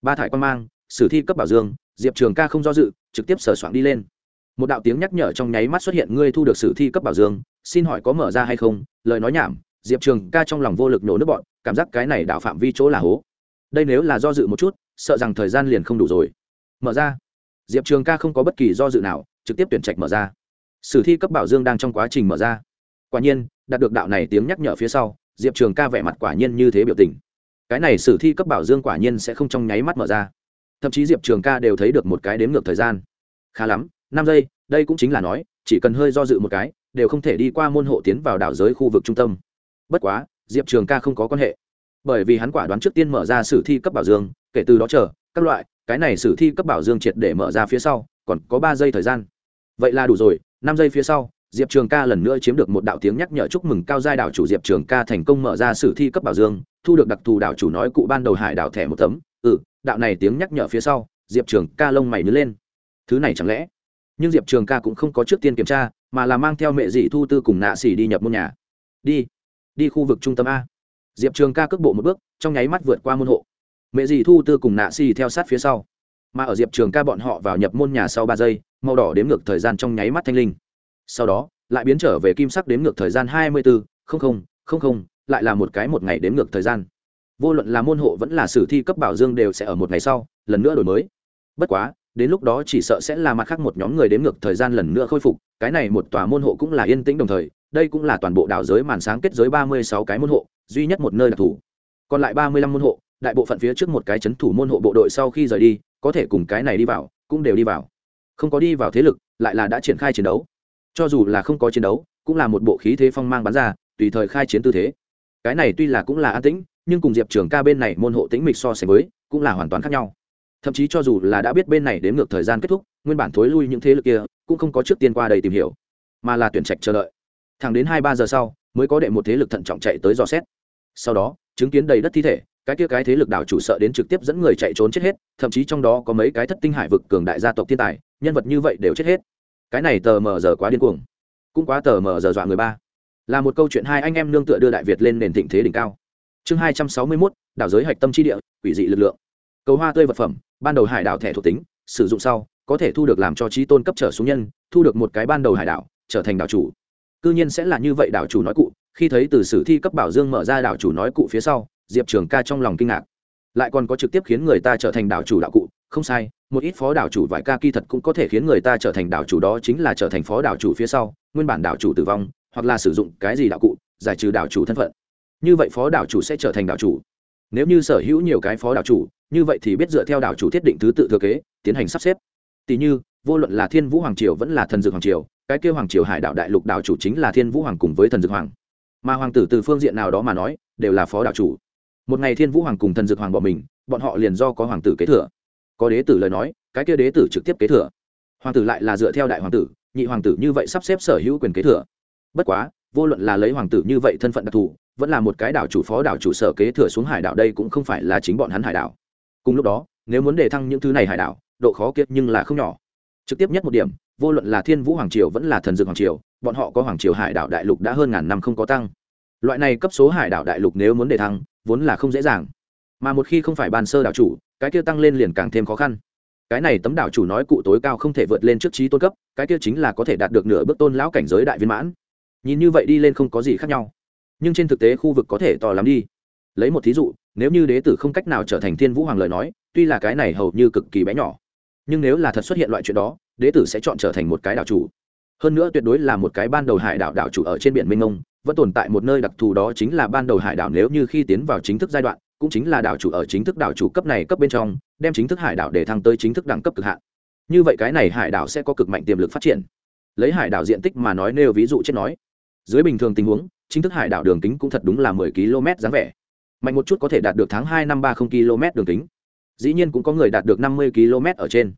Ba thải quan mang, sử thi cấp bảo dương, diệp trường ca không do dự, trực tiếp sửa soạn đi lên. Một đạo tiếng nhắc nhở trong nháy mắt xuất hiện, ngươi thu được sử thi cấp bảo dương, xin hỏi có mở ra hay không, lời nói nhảm diệp trường ca trong lòng vô lực nổ nước bọn, cảm giác cái này đảo phạm vi chỗ là hố. Đây nếu là do dự một chút, sợ rằng thời gian liền không đủ rồi. Mở ra. Diệp trường ca không có bất kỳ do dự nào, trực tiếp tuyển trạch mở ra. Sử thi cấp bảo dương đang trong quá trình mở ra. Quả nhiên, đạt được đạo này tiếng nhắc nhở phía sau, diệp trường ca vẻ mặt quả nhiên như thế biểu tình. Cái này sử thi cấp bảo dương quả nhiên sẽ không trong nháy mắt mở ra. Thậm chí diệp trường ca đều thấy được một cái đếm ngược thời gian. Khá lắm, năm giây, đây cũng chính là nói, chỉ cần hơi do dự một cái, đều không thể đi qua môn hộ tiến vào đảo giới khu vực trung tâm bất quá, diệp trường ca không có quan hệ. Bởi vì hắn quả đoán trước tiên mở ra sử thi cấp bảo dương, kể từ đó chờ, các loại, cái này sử thi cấp bảo dương triệt để mở ra phía sau, còn có ba giây thời gian. Vậy là đủ rồi, năm giây phía sau, diệp trường ca lần nữa chiếm được một đạo tiếng nhắc nhở chúc mừng cao giai đảo chủ diệp trường ca thành công mở ra sử thi cấp bảo dương, thu được đặc thù đảo chủ nói cụ ban đầu hải đảo thẻ một tấm. Ừ đạo này tiếng nhắc nhở phía sau, diệp trường ca lông mày nứt lên. Thứ này chẳng lẽ? Nhưng diệp trường ca cũng không có trước tiên kiểm tra, mà là mang theo mẹ dị thu tư cùng nạ xỉ đi nhập môn nhà. Đi đi khu vực trung tâm a. Diệp trường ca cước bộ một bước, trong nháy mắt vượt qua môn hộ. Mẹ dì thu tư cùng nạ si theo sát phía sau. Mà ở diệp trường ca bọn họ vào nhập môn nhà sau ba giây, màu đỏ đếm ngược thời gian trong nháy mắt thanh linh. Sau đó, lại biến trở về kim sắc đếm ngược thời gian hai mươi bốn, không không không không, lại là một cái một ngày đếm ngược thời gian. Vô luận là môn hộ vẫn là sử thi cấp bảo dương đều sẽ ở một ngày sau, lần nữa đổi mới. Bất quá đến lúc đó chỉ sợ sẽ là mặt khác một nhóm người đếm ngược thời gian lần nữa khôi phục, cái này một tòa môn hộ cũng là yên tĩnh đồng thời, đây cũng là toàn bộ đảo giới màn sáng kết giới ba mươi sáu cái môn hộ, duy nhất một nơi đặc thù. Còn lại ba mươi lăm môn hộ, đại bộ phận phía trước một cái c h ấ n thủ môn hộ bộ đội sau khi rời đi, có thể cùng cái này đi vào, cũng đều đi vào. Không có đi vào thế lực, lại là đã triển khai chiến đấu. Cho dù là không có chiến đấu, cũng là một bộ khí thế phong mang bắn ra, tùy thời khai chiến tư thế. Cái này tuy là cũng là an tĩnh, nhưng cùng diệp trường ca bên này môn hộ tĩnh mịch so sánh với, cũng là hoàn toàn khác nhau thậm chí cho dù là đã biết bên này đến ngược thời gian kết thúc, nguyên bản thối lui những thế lực kia, cũng không có trước tiên qua đây tìm hiểu, mà là tuyển trạch chờ đợi. Thẳng đến hai ba giờ sau, mới có đệ một thế lực thận trọng chạy tới dò xét. Sau đó, chứng kiến đầy đất thi thể, cái kia cái thế lực đảo chủ sợ đến trực tiếp dẫn người chạy trốn chết hết, thậm chí trong đó có mấy cái thất tinh hải vực cường đại gia tộc thiên tài, nhân vật như vậy đều chết hết. Cái này tờ mờ giờ quá điên cuồng. Cũng quá tờ mờ giờ dọa người ba. Là một câu chuyện hai anh em nương tựa đưa đại việt lên nền thịnh thế đỉnh cao. Chương hai trăm sáu mươi mốt, đảo giới hạch tâm trí địa, quỷ dị lực lượng cầu hoa tươi vật phẩm, ban đầu hải đảo thẻ thuộc tính, sử dụng sau, có thể thu được làm cho trí tôn cấp trở xuống nhân, thu được một cái ban đầu hải đảo, trở thành đảo chủ. Cư nhiên sẽ là như vậy đảo chủ nói cụ, khi thấy từ sử thi cấp bảo dương mở ra đảo chủ nói cụ phía sau, diệp trường ca trong lòng kinh ngạc. Lại còn có trực tiếp khiến người ta trở thành đảo chủ đạo cụ, không sai, một ít phó đảo chủ vài ca kỳ thật cũng có thể khiến người ta trở thành đảo chủ đó chính là trở thành phó đảo chủ phía sau, nguyên bản đảo chủ tử vong, hoặc là sử dụng cái gì đạo cụ, giải trừ đảo chủ thân phận. Như vậy phó đảo chủ sẽ trở thành đảo chủ. Nếu như sở hữu nhiều cái phó đảo chủ như vậy thì biết dựa theo đảo chủ thiết định thứ tự thừa kế, tiến hành sắp xếp. Tỷ như, vô luận là thiên vũ hoàng triều vẫn là thần dược hoàng triều, cái kêu hoàng triều hải đảo đại lục đảo chủ chính là thiên vũ hoàng cùng với thần dược hoàng. Mà hoàng tử từ phương diện nào đó mà nói, đều là phó đảo chủ. Một ngày thiên vũ hoàng cùng thần dược hoàng bỏ mình, bọn họ liền do có hoàng tử kế thừa. Có đế tử lời nói, cái kia đế tử trực tiếp kế thừa. Hoàng tử lại là dựa theo đại hoàng tử, nhị hoàng tử như vậy sắp xếp sở hữu quyền kế thừa. Bất quá, vô luận là lấy hoàng tử như vậy thân phận đặc thù, vẫn là một cái đảo chủ phó đảo chủ sở kế thừa xuống hải đảo đây cũng không phải là chính bọn hắn hải đảo cùng lúc đó, nếu muốn đề thăng những thứ này hải đảo, độ khó kiệt nhưng là không nhỏ. Trực tiếp nhất một điểm, vô luận là thiên vũ hoàng triều vẫn là thần dược hoàng triều, bọn họ có hoàng triều hải đảo đại lục đã hơn ngàn năm không có tăng. Loại này cấp số hải đảo đại lục nếu muốn đề thăng, vốn là không dễ dàng. Mà một khi không phải ban sơ đảo chủ, cái kia tăng lên liền càng thêm khó khăn. Cái này tấm đảo chủ nói cụ tối cao không thể vượt lên trước trí tôn cấp, cái kia chính là có thể đạt được nửa bước tôn lão cảnh giới đại viên mãn. Nhìn như vậy đi lên không có gì khác nhau. Nhưng trên thực tế khu vực có thể to lắm đi. Lấy một thí dụ nếu như đế tử không cách nào trở thành thiên vũ hoàng lời nói, tuy là cái này hầu như cực kỳ bé nhỏ. Nhưng nếu là thật xuất hiện loại chuyện đó, đế tử sẽ chọn trở thành một cái đảo chủ. Hơn nữa tuyệt đối là một cái ban đầu hải đảo đảo chủ ở trên biển minh mông vẫn tồn tại một nơi đặc thù đó chính là ban đầu hải đảo nếu như khi tiến vào chính thức giai đoạn, cũng chính là đảo chủ ở chính thức đảo chủ cấp này cấp bên trong, đem chính thức hải đảo để thăng tới chính thức đẳng cấp cực hạn. Như vậy cái này hải đảo sẽ có cực mạnh tiềm lực phát triển. Lấy hải đảo diện tích mà nói nêu ví dụ chết nói, dưới bình thường tình huống, chính thức hải đảo đường kính cũng thật đúng là mười km dáng vẻ mạnh một chút có thể đạt được tháng hai năm ba không km đường kính. Dĩ nhiên cũng có người đạt được năm mươi km ở trên,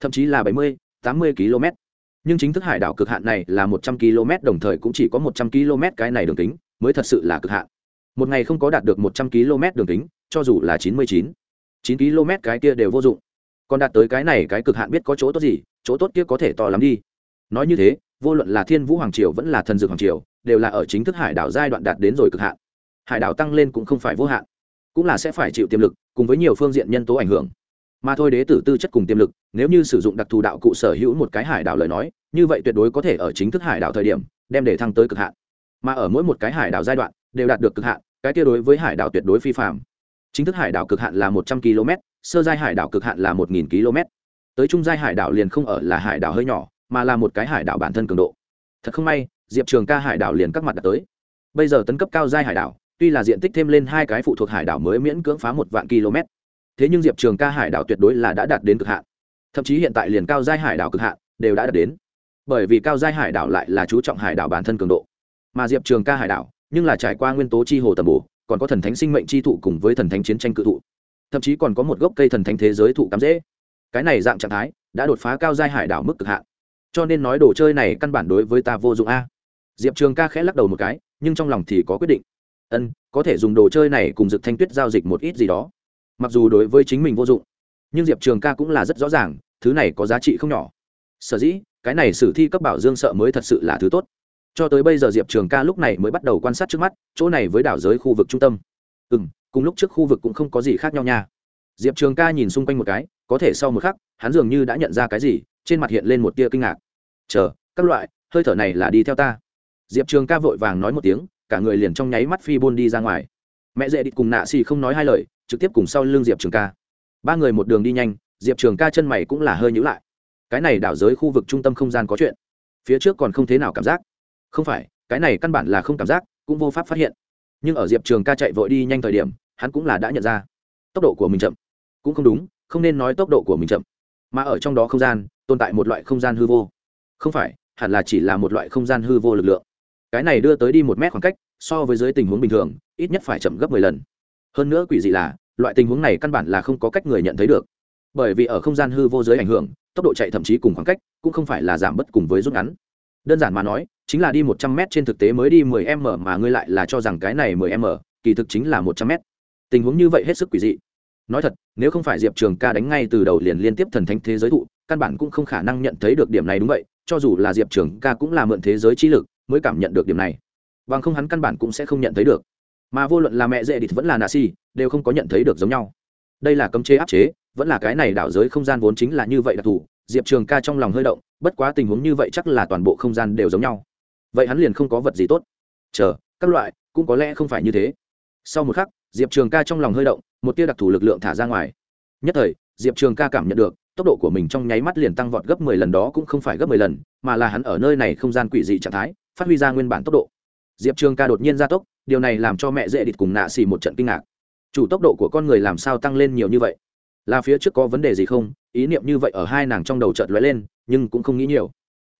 thậm chí là bảy mươi, tám mươi km. Nhưng chính thức hải đảo cực hạn này là một trăm km, đồng thời cũng chỉ có một trăm km cái này đường kính mới thật sự là cực hạn. Một ngày không có đạt được một trăm km đường kính, cho dù là chín mươi chín chín km cái kia đều vô dụng. Còn đạt tới cái này cái cực hạn biết có chỗ tốt gì, chỗ tốt kia có thể to lắm đi. Nói như thế, vô luận là thiên vũ hoàng triều vẫn là thần dược hoàng triều, đều là ở chính thức hải đảo giai đoạn đạt đến rồi cực hạn hải đảo tăng lên cũng không phải vô hạn cũng là sẽ phải chịu tiềm lực cùng với nhiều phương diện nhân tố ảnh hưởng mà thôi đế tử tư chất cùng tiềm lực nếu như sử dụng đặc thù đạo cụ sở hữu một cái hải đảo lời nói như vậy tuyệt đối có thể ở chính thức hải đảo thời điểm đem để thăng tới cực hạn mà ở mỗi một cái hải đảo giai đoạn đều đạt được cực hạn cái tiêu đối với hải đảo tuyệt đối phi phạm chính thức hải đảo cực hạn là một trăm km sơ giai hải đảo cực hạn là một nghìn km tới trung giai hải đảo liền không ở là hải đảo hơi nhỏ mà là một cái hải đảo bản thân cường độ thật không may diệp trường ca hải đảo liền các mặt đã tới bây giờ tấn cấp cao giai hải đảo tuy là diện tích thêm lên hai cái phụ thuộc hải đảo mới miễn cưỡng phá một vạn km, thế nhưng diệp trường ca hải đảo tuyệt đối là đã đạt đến cực hạn. Thậm chí hiện tại liền cao giai hải đảo cực hạn đều đã đạt đến. Bởi vì cao giai hải đảo lại là chú trọng hải đảo bản thân cường độ. Mà diệp trường ca hải đảo, nhưng là trải qua nguyên tố chi hồ tầm bổ, còn có thần thánh sinh mệnh chi thụ cùng với thần thánh chiến tranh cự thụ. Thậm chí còn có một gốc cây thần thánh thế giới thụ cắm dễ cái này dạng trạng thái đã đột phá cao giai hải đảo mức cực hạn. Cho nên nói đồ chơi này căn bản đối với ta vô dụng a. Diệp trường ca khẽ lắc đầu một cái, nhưng trong lòng thì có quyết định ân, có thể dùng đồ chơi này cùng dực thanh tuyết giao dịch một ít gì đó. Mặc dù đối với chính mình vô dụng, nhưng diệp trường ca cũng là rất rõ ràng, thứ này có giá trị không nhỏ. Sở dĩ, cái này sử thi cấp bảo dương sợ mới thật sự là thứ tốt. Cho tới bây giờ diệp trường ca lúc này mới bắt đầu quan sát trước mắt, chỗ này với đảo giới khu vực trung tâm. Ừ m cùng lúc trước khu vực cũng không có gì khác nhau nha. Diệp trường ca nhìn xung quanh một cái, có thể sau một khắc, hắn dường như đã nhận ra cái gì, trên mặt hiện lên một tia kinh ngạc. Chờ, các loại, hơi thở này là đi theo ta. Diệp trường ca vội vàng nói một tiếng cả người liền trong nháy mắt phi bôn đi ra ngoài. Mẹ dễ đi cùng nạ xì không nói hai lời, trực tiếp cùng sau l ư n g diệp trường ca. Ba người một đường đi nhanh, diệp trường ca chân mày cũng là hơi nhữ lại. Cái này đảo giới khu vực trung tâm không gian có chuyện. Phía trước còn không thế nào cảm giác. Không phải, cái này căn bản là không cảm giác, cũng vô pháp phát hiện. Nhưng ở diệp trường ca chạy vội đi nhanh thời điểm, hắn cũng là đã nhận ra. Tốc độ của mình chậm. Cũng không đúng, không nên nói tốc độ của mình chậm. Mà ở trong đó không gian, tồn tại một loại không gian hư vô. Không phải, hẳn là chỉ là một loại không gian hư vô lực lượng cái này đưa tới đi một mét khoảng cách, so với dưới tình huống bình thường, ít nhất phải chậm gấp mười lần. Hơn nữa quỷ dị là, loại tình huống này căn bản là không có cách người nhận thấy được. Bởi vì ở không gian hư vô giới ảnh hưởng, tốc độ chạy thậm chí cùng khoảng cách cũng không phải là giảm bất cùng với rút ngắn. Đơn giản mà nói, chính là đi một trăm m trên thực tế mới đi mười m mà ngươi lại là cho rằng cái này mười m, kỳ thực chính là một trăm m tình huống như vậy hết sức quỷ dị. Nói thật, nếu không phải diệp trường ca đánh ngay từ đầu liền liên tiếp thần thánh thế giới thụ, căn bản cũng không khả năng nhận thấy được điểm này đúng vậy, cho dù là diệp trường ca cũng là mượn thế giới trí lực mới cảm nhận được điểm này. Bằng không hắn căn bản cũng sẽ không nhận thấy được. Mà vô luận là mẹ dễ địch vẫn là nạ si đều không có nhận thấy được giống nhau. Đây là cấm chế áp chế, vẫn là cái này đảo giới không gian vốn chính là như vậy đặc thù, diệp trường ca trong lòng hơi động, bất quá tình huống như vậy chắc là toàn bộ không gian đều giống nhau. Vậy hắn liền không có vật gì tốt. Chờ, các loại, cũng có lẽ không phải như thế. Sau một khắc, diệp trường ca trong lòng hơi động, một tia đặc thù lực lượng thả ra ngoài. Nhất thời, diệp trường ca cảm nhận được, tốc độ của mình trong nháy mắt liền tăng vọt gấp mười lần đó cũng không phải gấp mười lần, mà là hắn ở nơi này không gian quỷ dị trạng thái phát huy ra nguyên bản tốc độ. Diệp trường ca đột nhiên gia tốc, điều này làm cho mẹ dễ địt cùng nạ xì một trận kinh ngạc. Chủ tốc độ của con người làm sao tăng lên nhiều như vậy? Là phía trước có vấn đề gì không? Ý niệm như vậy ở hai nàng trong đầu chợt lóe lên, nhưng cũng không nghĩ nhiều.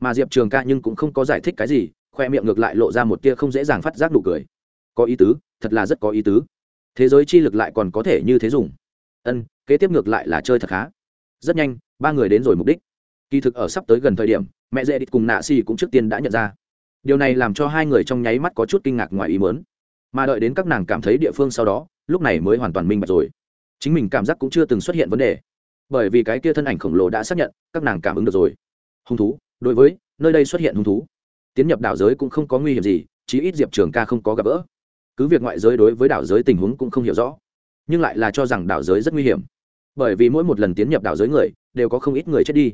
Mà diệp trường ca nhưng cũng không có giải thích cái gì, khoe miệng ngược lại lộ ra một tia không dễ dàng phát giác nụ cười. Có ý tứ, thật là rất có ý tứ. Thế giới chi lực lại còn có thể như thế dùng. Ân, kế tiếp ngược lại là chơi thật khá. Rất nhanh, ba người đến rồi mục đích. Kỳ thực ở sắp tới gần thời điểm, mẹ dễ Địch cùng nạ xì cũng trước tiên đã nhận ra điều này làm cho hai người trong nháy mắt có chút kinh ngạc ngoài ý mớn mà đợi đến các nàng cảm thấy địa phương sau đó, lúc này mới hoàn toàn minh bạch rồi. Chính mình cảm giác cũng chưa từng xuất hiện vấn đề. Bởi vì cái kia thân ảnh khổng lồ đã xác nhận, các nàng cảm ứng được rồi. Hung thú, đối với, nơi đây xuất hiện hung thú. Tiến nhập đảo giới cũng không có nguy hiểm gì, chí ít diệp trường ca không có gặp gỡ. Cứ việc ngoại giới đối với đảo giới tình huống cũng không hiểu rõ, nhưng lại là cho rằng đảo giới rất nguy hiểm. Bởi vì mỗi một lần tiến nhập đảo giới người, đều có không ít người chết đi.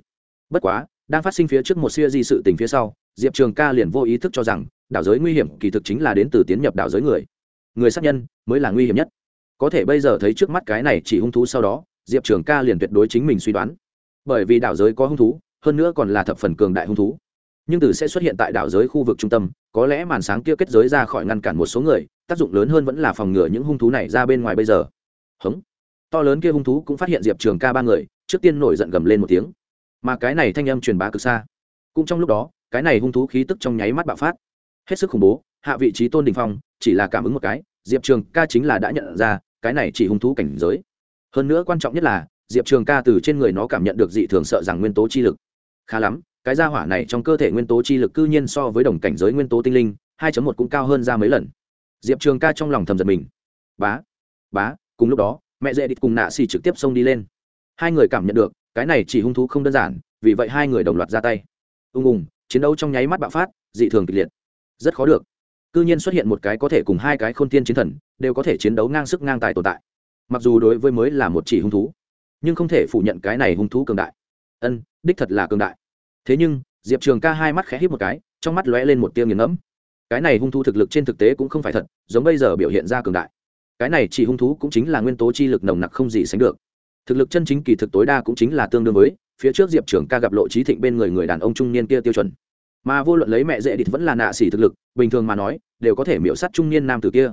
Bất quá, đang phát sinh phía trước một siêu di sự tình phía sau diệp trường ca liền vô ý thức cho rằng, đảo giới nguy hiểm kỳ thực chính là đến từ tiến nhập đảo giới người. Người sát nhân mới là nguy hiểm nhất. Có thể bây giờ thấy trước mắt cái này chỉ hung thú sau đó, diệp trường ca liền tuyệt đối chính mình suy đoán. Bởi vì đảo giới có hung thú, hơn nữa còn là thập phần cường đại hung thú. Nhưng từ sẽ xuất hiện tại đảo giới khu vực trung tâm, có lẽ màn sáng kia kết giới ra khỏi ngăn cản một số người, tác dụng lớn hơn vẫn là phòng ngừa những hung thú này ra bên ngoài bây giờ. Hống. To lớn kia hung thú cũng phát hiện diệp trường ca ba người, trước tiên nổi giận gầm lên một tiếng. Mà cái này thanh âm truyền bá cực xa. Cũng trong lúc đó cái này hung thú khí tức trong nháy mắt bạo phát. Hết sức khủng bố, hạ vị trí tôn đình phong, chỉ là cảm ứng một cái, diệp trường ca chính là đã nhận ra, cái này chỉ hung thú cảnh giới. Hơn nữa quan trọng nhất là, diệp trường ca từ trên người nó cảm nhận được dị thường sợ rằng nguyên tố chi lực. Khá lắm, cái gia hỏa này trong cơ thể nguyên tố chi lực cư nhiên so với đồng cảnh giới nguyên tố tinh linh 2 một cũng cao hơn ra mấy lần. Diệp trường ca trong lòng thầm giật mình. Bá bá, cùng lúc đó, mẹ dễ địch cùng nạ xì trực tiếp xông đi lên. Hai người cảm nhận được, cái này chỉ hung thú không đơn giản, vì vậy hai người đồng loạt ra tay. Ung ung chiến đấu trong nháy mắt bạo phát, dị thường kịch liệt. Rất khó được. Cư nhiên xuất hiện một cái có thể cùng hai cái khôn tiên chiến thần, đều có thể chiến đấu ngang sức ngang tài tồn tại. Mặc dù đối với mới là một chỉ hung thú, nhưng không thể phủ nhận cái này hung thú cường đại. Ân, đích thật là cường đại. Thế nhưng, diệp trường ca hai mắt khẽ hít một cái, trong mắt lóe lên một tia nghiền ngẫm. Cái này hung thú thực lực trên thực tế cũng không phải thật, giống bây giờ biểu hiện ra cường đại. Cái này chỉ hung thú cũng chính là nguyên tố chi lực nồng nặc không gì sánh được. Thực lực chân chính kỳ thực tối đa cũng chính là tương đương với, phía trước diệp trường ca gặp lộ trí thịnh bên người người đàn ông trung niên kia tiêu chuẩn mà vô luận lấy mẹ dễ địch vẫn là nạ xỉ thực lực, bình thường mà nói, đều có thể miễu sát trung niên nam tử kia.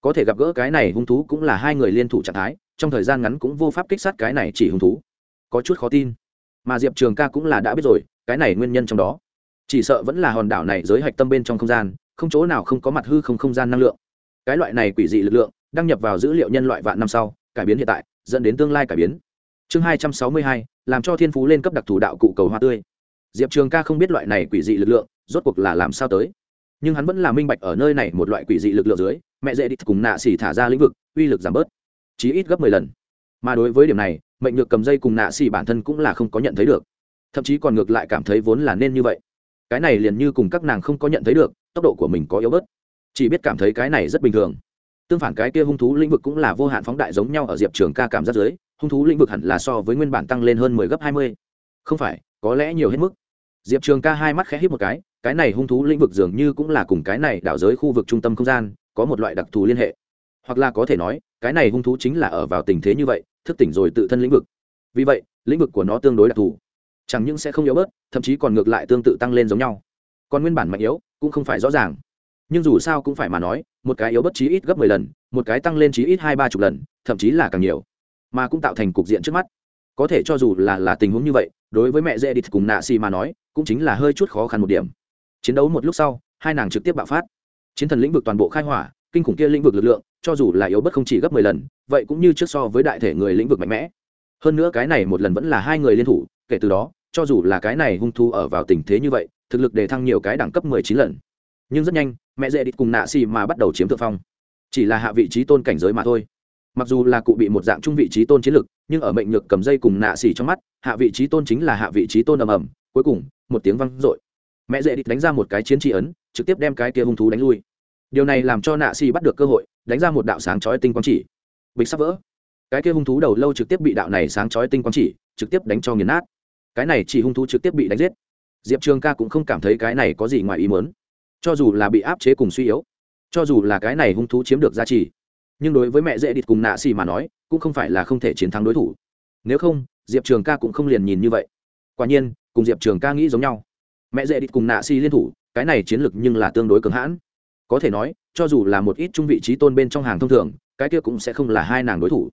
Có thể gặp gỡ cái này hung thú cũng là hai người liên thủ trạng thái, trong thời gian ngắn cũng vô pháp kích sát cái này chỉ hung thú. Có chút khó tin. Mà diệp trường ca cũng là đã biết rồi, cái này nguyên nhân trong đó. Chỉ sợ vẫn là hòn đảo này giới hạch tâm bên trong không gian, không chỗ nào không có mặt hư không không gian năng lượng. Cái loại này quỷ dị lực lượng, đăng nhập vào dữ liệu nhân loại vạn năm sau, cải biến hiện tại, dẫn đến tương lai cải biến. Chương hai trăm sáu mươi hai, làm cho thiên phú lên cấp đặc thù đạo cụ cầu hoa tươi diệp trường ca không biết loại này quỷ dị lực lượng, rốt cuộc là làm sao tới. Nhưng hắn vẫn là minh bạch ở nơi này một loại quỷ dị lực lượng dưới, mẹ dễ đi cùng nạ xỉ thả ra lĩnh vực, uy lực giảm bớt. Chí ít gấp mười lần. Mà đối với điểm này, mệnh nhược cầm dây cùng nạ xỉ bản thân cũng là không có nhận thấy được. Thậm chí còn ngược lại cảm thấy vốn là nên như vậy. Cái này liền như cùng các nàng không có nhận thấy được, tốc độ của mình có yếu bớt. Chỉ biết cảm thấy cái này rất bình thường. Tương phản cái kia hung thú lĩnh vực cũng là vô hạn phóng đại giống nhau ở diệp trường ca cảm giác dưới, hung thú lĩnh vực hẳn là so với nguyên bản tăng lên hơn mười gấp hai mươi. Không phải, có lẽ nhiều hết mức diệp trường ca hai mắt khẽ hít một cái cái này hung thú lĩnh vực dường như cũng là cùng cái này đảo giới khu vực trung tâm không gian, có một loại đặc thù liên hệ. Hoặc là có thể nói, cái này hung thú chính là ở vào tình thế như vậy, thức tỉnh rồi tự thân lĩnh vực. Vì vậy, lĩnh vực của nó tương đối đặc thù. Chẳng những sẽ không yếu bớt, thậm chí còn ngược lại tương tự tăng lên giống nhau. Còn nguyên bản mạnh yếu, cũng không phải rõ ràng. Nhưng dù sao cũng phải mà nói, một cái yếu bất chí ít gấp mười lần, một cái tăng lên chí ít hai ba chục lần, thậm chí là càng nhiều. Mà cũng tạo thành cục diện trước mắt. Có thể cho dù là là tình huống như vậy đối với mẹ dễ đi cùng nạ xì mà nói, cũng chính là hơi chút khó khăn một điểm. Chiến đấu một lúc sau, hai nàng trực tiếp bạo phát. Chiến thần lĩnh vực toàn bộ khai hỏa, kinh khủng kia lĩnh vực lực lượng, cho dù là yếu bất không chỉ gấp mười lần, vậy cũng như trước so với đại thể người lĩnh vực mạnh mẽ. Hơn nữa cái này một lần vẫn là hai người liên thủ, kể từ đó, cho dù là cái này hung thu ở vào tình thế như vậy, thực lực để thăng nhiều cái đẳng cấp mười chín lần. Nhưng rất nhanh, mẹ dễ đi cùng nạ xì mà bắt đầu chiếm thượng phong. Chỉ là hạ vị trí tôn cảnh giới mà thôi. Mặc dù là cụ bị một dạng trung vị trí tôn chiến lực, nhưng ở mệnh nhược cầm dây cùng nạ xì trong mắt hạ vị trí tôn chính là hạ vị trí tôn ầm ầm, cuối cùng, một tiếng văng dội. Mẹ dễ Địch đánh ra một cái chiến tri ấn, trực tiếp đem cái kia hung thú đánh lui. Điều này làm cho nạ xì bắt được cơ hội, đánh ra một đạo sáng chói tinh quang chỉ. Bịch sắp vỡ. Cái kia hung thú đầu lâu trực tiếp bị đạo này sáng chói tinh quang chỉ, trực tiếp đánh cho nghiền nát. Cái này chỉ hung thú trực tiếp bị đánh giết. Diệp trường ca cũng không cảm thấy cái này có gì ngoài ý mớn cho dù là bị áp chế cùng suy yếu, cho dù là cái này hung thú chiếm được giá trị, nhưng đối với mẹ dễ địt cùng nạ xì mà nói, cũng không phải là không thể chiến thắng đối thủ. Nếu không diệp trường ca cũng không liền nhìn như vậy quả nhiên cùng diệp trường ca nghĩ giống nhau mẹ dễ đi cùng nạ Si liên thủ cái này chiến lược nhưng là tương đối cường hãn có thể nói cho dù là một ít trung vị trí tôn bên trong hàng thông thường cái kia cũng sẽ không là hai nàng đối thủ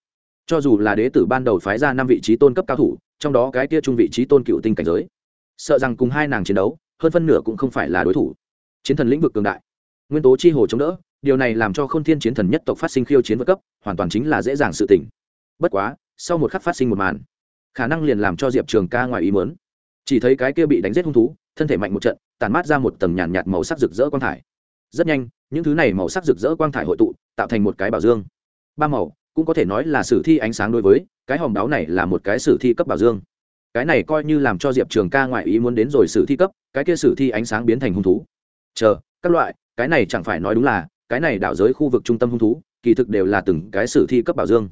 cho dù là đế tử ban đầu phái ra năm vị trí tôn cấp cao thủ trong đó cái kia trung vị trí tôn cựu tinh cảnh giới sợ rằng cùng hai nàng chiến đấu hơn phân nửa cũng không phải là đối thủ chiến thần lĩnh vực cường đại nguyên tố chi hồ chống đỡ điều này làm cho k h ô n thiên chiến thần nhất tộc phát sinh khiêu chiến vượt cấp hoàn toàn chính là dễ dàng sự tỉnh bất quá sau một khắc phát sinh một màn khả năng liền làm cho diệp trường ca ngoài ý mớn chỉ thấy cái kia bị đánh giết hung thú thân thể mạnh một trận tàn mát ra một tầng nhàn nhạt, nhạt màu sắc rực rỡ quang thải. Rất nhanh những thứ này màu sắc rực rỡ quang thải hội tụ tạo thành một cái bảo dương. Ba màu cũng có thể nói là sử thi ánh sáng đối với cái hòm đáo này là một cái sử thi cấp bảo dương. Cái này coi như làm cho diệp trường ca ngoại ý muốn đến rồi sử thi cấp cái kia sử thi ánh sáng biến thành hung thú. Chờ các loại cái này chẳng phải nói đúng là cái này đảo giới khu vực trung tâm hung thú kỳ thực đều là từng cái sử thi cấp bảo dương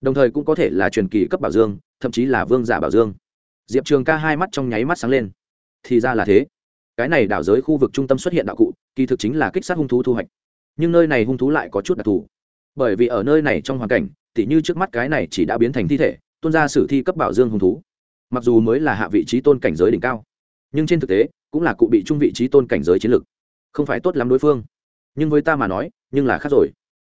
đồng thời cũng có thể là truyền kỳ cấp bảo dương, thậm chí là vương giả bảo dương. Diệp trường ca hai mắt trong nháy mắt sáng lên. Thì ra là thế. Cái này đảo giới khu vực trung tâm xuất hiện đạo cụ, kỳ thực chính là kích sát hung thú thu hoạch. Nhưng nơi này hung thú lại có chút đặc thù. Bởi vì ở nơi này trong hoàn cảnh, tỉ như trước mắt cái này chỉ đã biến thành thi thể, tuôn ra sử thi cấp bảo dương hung thú. Mặc dù mới là hạ vị trí tôn cảnh giới đỉnh cao, nhưng trên thực tế, cũng là cụ bị trung vị trí tôn cảnh giới chiến lược không phải tốt lắm đối phương. Nhưng với ta mà nói, nhưng là khác rồi.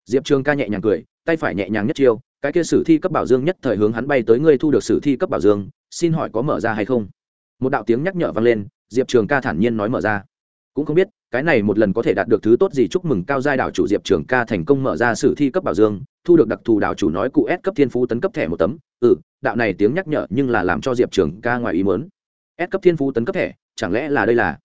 Diệp trường ca nhẹ nhàng cười, tay phải nhẹ nhàng nhất chiêu cái kia sử thi cấp bảo dương nhất thời hướng hắn bay tới, ngươi thu được sử thi cấp bảo dương, xin hỏi có mở ra hay không? Một đạo tiếng nhắc nhở vang lên, diệp trường ca thản nhiên nói mở ra. Cũng không biết, cái này một lần có thể đạt được thứ tốt gì, chúc mừng cao giai đảo chủ diệp trường ca thành công mở ra sử thi cấp bảo dương, thu được đặc thù đảo chủ nói cụ s cấp thiên phú, tấn cấp thẻ một tấm. Ừ đạo này tiếng nhắc nhở nhưng là làm cho diệp trường ca ngoài ý mớn s cấp thiên phú, tấn cấp thẻ, chẳng lẽ là đây là?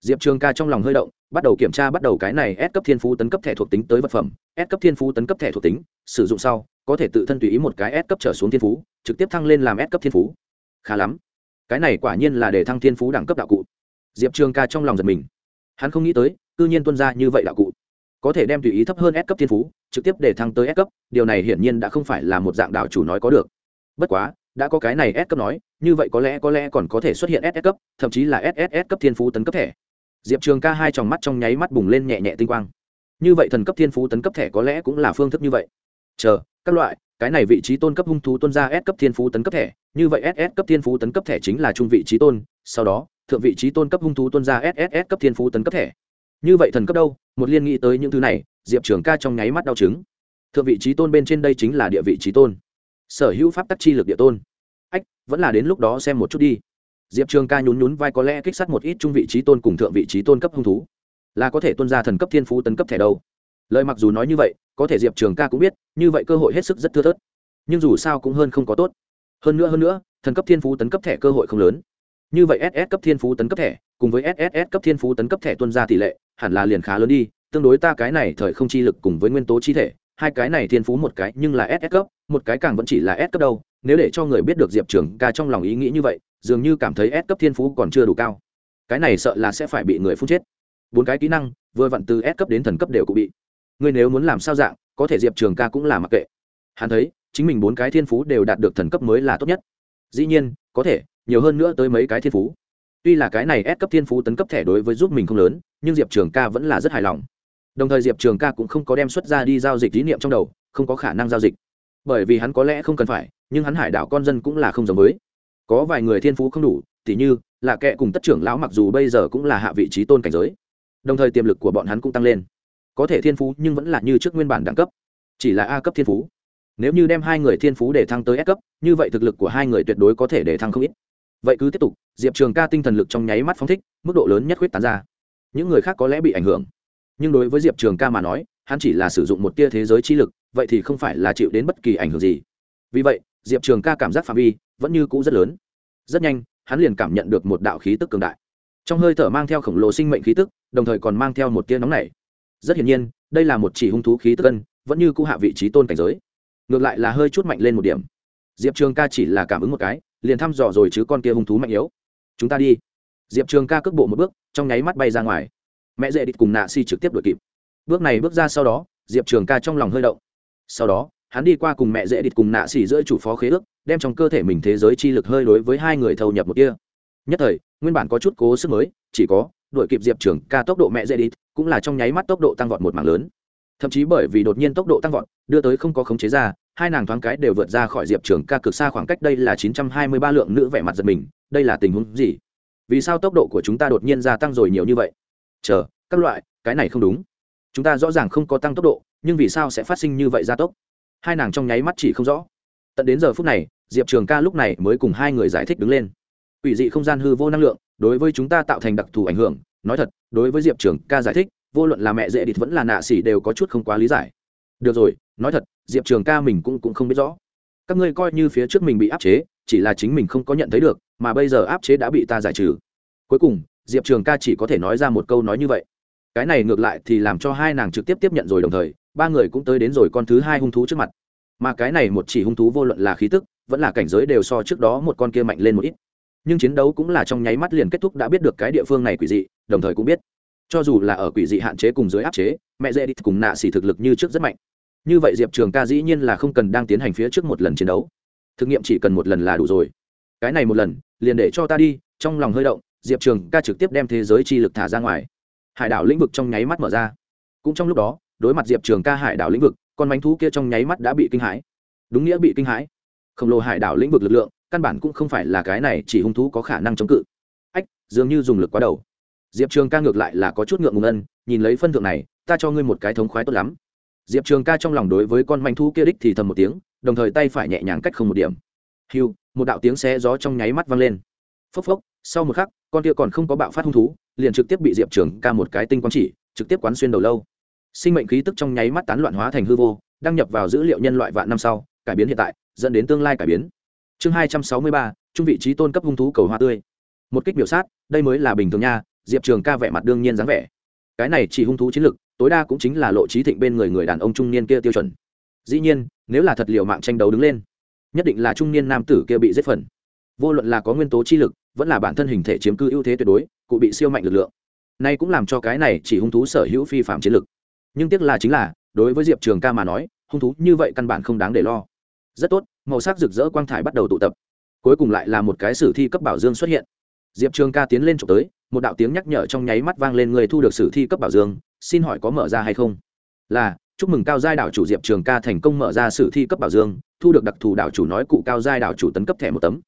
Diệp trường ca trong lòng hơi động bắt đầu kiểm tra bắt đầu cái này S cấp thiên phú tấn cấp thẻ thuộc tính tới vật phẩm. S cấp thiên phú tấn cấp thẻ thuộc tính, sử dụng sau, có thể tự thân tùy ý một cái S cấp trở xuống thiên phú, trực tiếp thăng lên làm S cấp thiên phú. Khá lắm. Cái này quả nhiên là để thăng thiên phú đẳng cấp đạo cụ. Diệp trường ca trong lòng giật mình. Hắn không nghĩ tới, cư nhiên tuân ra như vậy đạo cụ. Có thể đem tùy ý thấp hơn S cấp thiên phú, trực tiếp để thăng tới S cấp, điều này hiển nhiên đã không phải là một dạng đạo chủ nói có được. Bất quá, đã có cái này S cấp nói, như vậy có lẽ có lẽ còn có thể xuất hiện S cấp, thậm chí là SSS cấp thiên phú tấn cấp thẻ diệp trường ca hai tròng mắt trong nháy mắt bùng lên nhẹ nhẹ tinh quang. Như vậy thần cấp thiên phú tấn cấp thẻ có lẽ cũng là phương thức như vậy. Chờ, các loại, cái này vị trí tôn cấp hung thú tuân ra s cấp thiên phú tấn cấp thẻ, như vậy ss cấp thiên phú tấn cấp thẻ chính là trung vị trí tôn, sau đó, thượng vị trí tôn cấp hung thú tuân ra ss cấp thiên phú tấn cấp thẻ. Như vậy thần cấp đâu? Một liên nghĩ tới những thứ này, diệp trường ca trong nháy mắt đau chứng thượng vị trí tôn bên trên đây chính là địa vị trí tôn. Sở hữu pháp tắc chi lực địa tôn. Ách, vẫn là đến lúc đó xem một chút đi diệp trường ca nhún nhún vai có lẽ kích sát một ít trung vị trí tôn cùng thượng vị trí tôn cấp hung thú. Là có thể tuân ra thần cấp thiên phú tấn cấp thẻ đâu lời mặc dù nói như vậy, có thể diệp trường ca cũng biết, như vậy cơ hội hết sức rất thưa thớt. Nhưng dù sao cũng hơn không có tốt. Hơn nữa hơn nữa, thần cấp thiên phú tấn cấp thẻ cơ hội không lớn. Như vậy ss cấp thiên phú tấn cấp thẻ, cùng với ss cấp thiên phú tấn cấp thẻ tuân ra tỷ lệ, hẳn là liền khá lớn đi. Tương đối ta cái này thời không chi lực cùng với nguyên tố chi thể, hai cái này thiên phú một cái nhưng là ss cấp, một cái càng vẫn chỉ là s cấp đâu. Nếu để cho người biết được diệp trường ca trong lòng ý nghĩ như vậy dường như cảm thấy S cấp thiên phú còn chưa đủ cao. Cái này sợ là sẽ phải bị người phun chết. Bốn cái kỹ năng, vừa vặn từ S cấp đến thần cấp đều cũng bị. Ngươi nếu muốn làm sao dạng, có thể diệp trường ca cũng là mặc kệ. Hắn thấy, chính mình bốn cái thiên phú đều đạt được thần cấp mới là tốt nhất. Dĩ nhiên, có thể, nhiều hơn nữa tới mấy cái thiên phú. Tuy là cái này S cấp thiên phú tấn cấp thẻ đối với giúp mình không lớn, nhưng diệp trường ca vẫn là rất hài lòng. Đồng thời diệp trường ca cũng không có đem xuất ra đi giao dịch ý niệm trong đầu, không có khả năng giao dịch. Bởi vì hắn có lẽ không cần phải, nhưng hắn hải đảo con dân cũng là không giống với có vài người thiên phú không đủ, tỉ như, là kệ cùng tất trưởng lão mặc dù bây giờ cũng là hạ vị trí tôn cảnh giới, đồng thời tiềm lực của bọn hắn cũng tăng lên. Có thể thiên phú nhưng vẫn là như trước nguyên bản đẳng cấp, chỉ là a cấp thiên phú. Nếu như đem hai người thiên phú để thăng tới S cấp, như vậy thực lực của hai người tuyệt đối có thể để thăng không ít. Vậy cứ tiếp tục, diệp trường ca tinh thần lực trong nháy mắt phóng thích, mức độ lớn nhất huyết tán ra. Những người khác có lẽ bị ảnh hưởng, nhưng đối với diệp trường ca mà nói, hắn chỉ là sử dụng một tia thế giới chi lực, vậy thì không phải là chịu đến bất kỳ ảnh hưởng gì. Vì vậy, diệp trường ca cảm giác phạm vi vẫn như cũ rất lớn. Rất nhanh, hắn liền cảm nhận được một đạo khí tức cường đại. Trong hơi thở mang theo khổng lồ sinh mệnh khí tức, đồng thời còn mang theo một tia nóng nảy. Rất hiển nhiên, đây là một chỉ hung thú khí tức cân vẫn như cũ hạ vị trí tôn cảnh giới. Ngược lại là hơi chút mạnh lên một điểm. Diệp trường ca chỉ là cảm ứng một cái, liền thăm dò rồi chứ con kia hung thú mạnh yếu. Chúng ta đi. Diệp trường ca cước bộ một bước, trong nháy mắt bay ra ngoài. Mẹ dễ địch cùng nạ si trực tiếp đuổi kịp. Bước này bước ra sau đó, diệp trường ca trong lòng hơi động. Sau đó hắn đi qua cùng mẹ dễ địt cùng nạ xỉ giữa chủ phó khế ước, đem trong cơ thể mình thế giới chi lực hơi đối với hai người thâu nhập một kia. Nhất thời, nguyên bản có chút cố sức mới, chỉ có đuổi kịp diệp trường ca tốc độ mẹ dễ địt cũng là trong nháy mắt tốc độ tăng vọt một mảng lớn. Thậm chí bởi vì đột nhiên tốc độ tăng vọt, đưa tới không có khống chế ra, hai nàng thoáng cái đều vượt ra khỏi diệp trường ca cực xa khoảng cách đây là chín trăm hai mươi ba lượng nữ vẻ mặt giật mình, đây là tình huống gì? Vì sao tốc độ của chúng ta đột nhiên gia tăng rồi nhiều như vậy? Chờ, các loại, cái này không đúng. Chúng ta rõ ràng không có tăng tốc độ, nhưng vì sao sẽ phát sinh như vậy gia tốc? Hai nàng trong nháy mắt chỉ không rõ. Tận đến giờ phút này diệp trường ca lúc này mới cùng hai người giải thích đứng lên. Ủy dị không gian hư vô năng lượng đối với chúng ta tạo thành đặc thù ảnh hưởng. Nói thật đối với diệp trường ca giải thích vô luận là mẹ dễ địch vẫn là nạ xỉ đều có chút không quá lý giải. Được rồi nói thật diệp trường ca mình cũng, cũng không biết rõ. Các ngươi coi như phía trước mình bị áp chế chỉ là chính mình không có nhận thấy được mà bây giờ áp chế đã bị ta giải trừ. Cuối cùng diệp trường ca chỉ có thể nói ra một câu nói như vậy. Cái này ngược lại thì làm cho hai nàng trực tiếp tiếp nhận rồi đồng thời ba người cũng tới đến rồi con thứ hai hung thú trước mặt. Mà cái này một chỉ hung thú vô luận là khí tức, vẫn là cảnh giới đều so trước đó một con kia mạnh lên một ít. Nhưng chiến đấu cũng là trong nháy mắt liền kết thúc đã biết được cái địa phương này quỷ dị, đồng thời cũng biết, cho dù là ở quỷ dị hạn chế cùng dưới áp chế, mẹ dễ đi cùng nạ xỉ thực lực như trước rất mạnh. Như vậy diệp trường ca dĩ nhiên là không cần đang tiến hành phía trước một lần chiến đấu. Thực nghiệm chỉ cần một lần là đủ rồi. Cái này một lần, liền để cho ta đi, trong lòng hơi động, diệp trường ca trực tiếp đem thế giới chi lực thả ra ngoài. Hải đảo lĩnh vực trong nháy mắt mở ra. Cũng trong lúc đó đối mặt diệp trường ca hải đảo lĩnh vực, con bánh thú kia trong nháy mắt đã bị kinh hãi. Đúng nghĩa bị kinh hãi. Khổng lồ hải đảo lĩnh vực lực lượng, căn bản cũng không phải là cái này, chỉ hung thú có khả năng chống cự. Ách, dường như dùng lực quá đầu. Diệp trường ca ngược lại là có chút ngượng ngùng ân, nhìn lấy phân thượng này, ta cho ngươi một cái thống khoái tốt lắm. Diệp trường ca trong lòng đối với con manh thú kia đích thì thầm một tiếng, đồng thời tay phải nhẹ nhàng cách không một điểm. Hiu một đạo tiếng xé gió trong nháy mắt vang lên. Phốc phốc, sau một khắc, con kia còn không có bạo phát hung thú, liền trực tiếp bị diệp trường ca một cái tinh quang chỉ, trực tiếp quán xuyên đầu lâu sinh mệnh khí tức trong nháy mắt tán loạn hóa thành hư vô, đăng nhập vào dữ liệu nhân loại vạn năm sau, cải biến hiện tại, dẫn đến tương lai cải biến. Chương hai trăm sáu mươi ba, trung vị trí tôn cấp hung thú cầu hoa tươi. Một kích biểu sát, đây mới là bình thường nha, diệp trường ca vẻ mặt đương nhiên dáng vẻ. Cái này chỉ hung thú chiến lực, tối đa cũng chính là lộ trí thịnh bên người người đàn ông trung niên kia tiêu chuẩn. Dĩ nhiên, nếu là thật liệu mạng tranh đấu đứng lên, nhất định là trung niên nam tử kia bị giết phần. Vô luận là có nguyên tố chi lực, vẫn là bản thân hình thể chiếm cư ưu thế tuyệt đối, cụ bị siêu mạnh lực lượng. Nay cũng làm cho cái này chỉ hung thú sở hữu phi phạm chiến lực nhưng tiếc là chính là, đối với diệp trường ca mà nói, hung thú như vậy căn bản không đáng để lo. Rất tốt, màu sắc rực rỡ quang thải bắt đầu tụ tập. Cuối cùng lại là một cái sử thi cấp bảo dương xuất hiện. Diệp trường ca tiến lên trục tới, một đạo tiếng nhắc nhở trong nháy mắt vang lên người thu được sử thi cấp bảo dương, xin hỏi có mở ra hay không? Là, chúc mừng cao giai đảo chủ diệp trường ca thành công mở ra sử thi cấp bảo dương, thu được đặc thù đảo chủ nói cụ cao giai đảo chủ tấn cấp thẻ một tấm.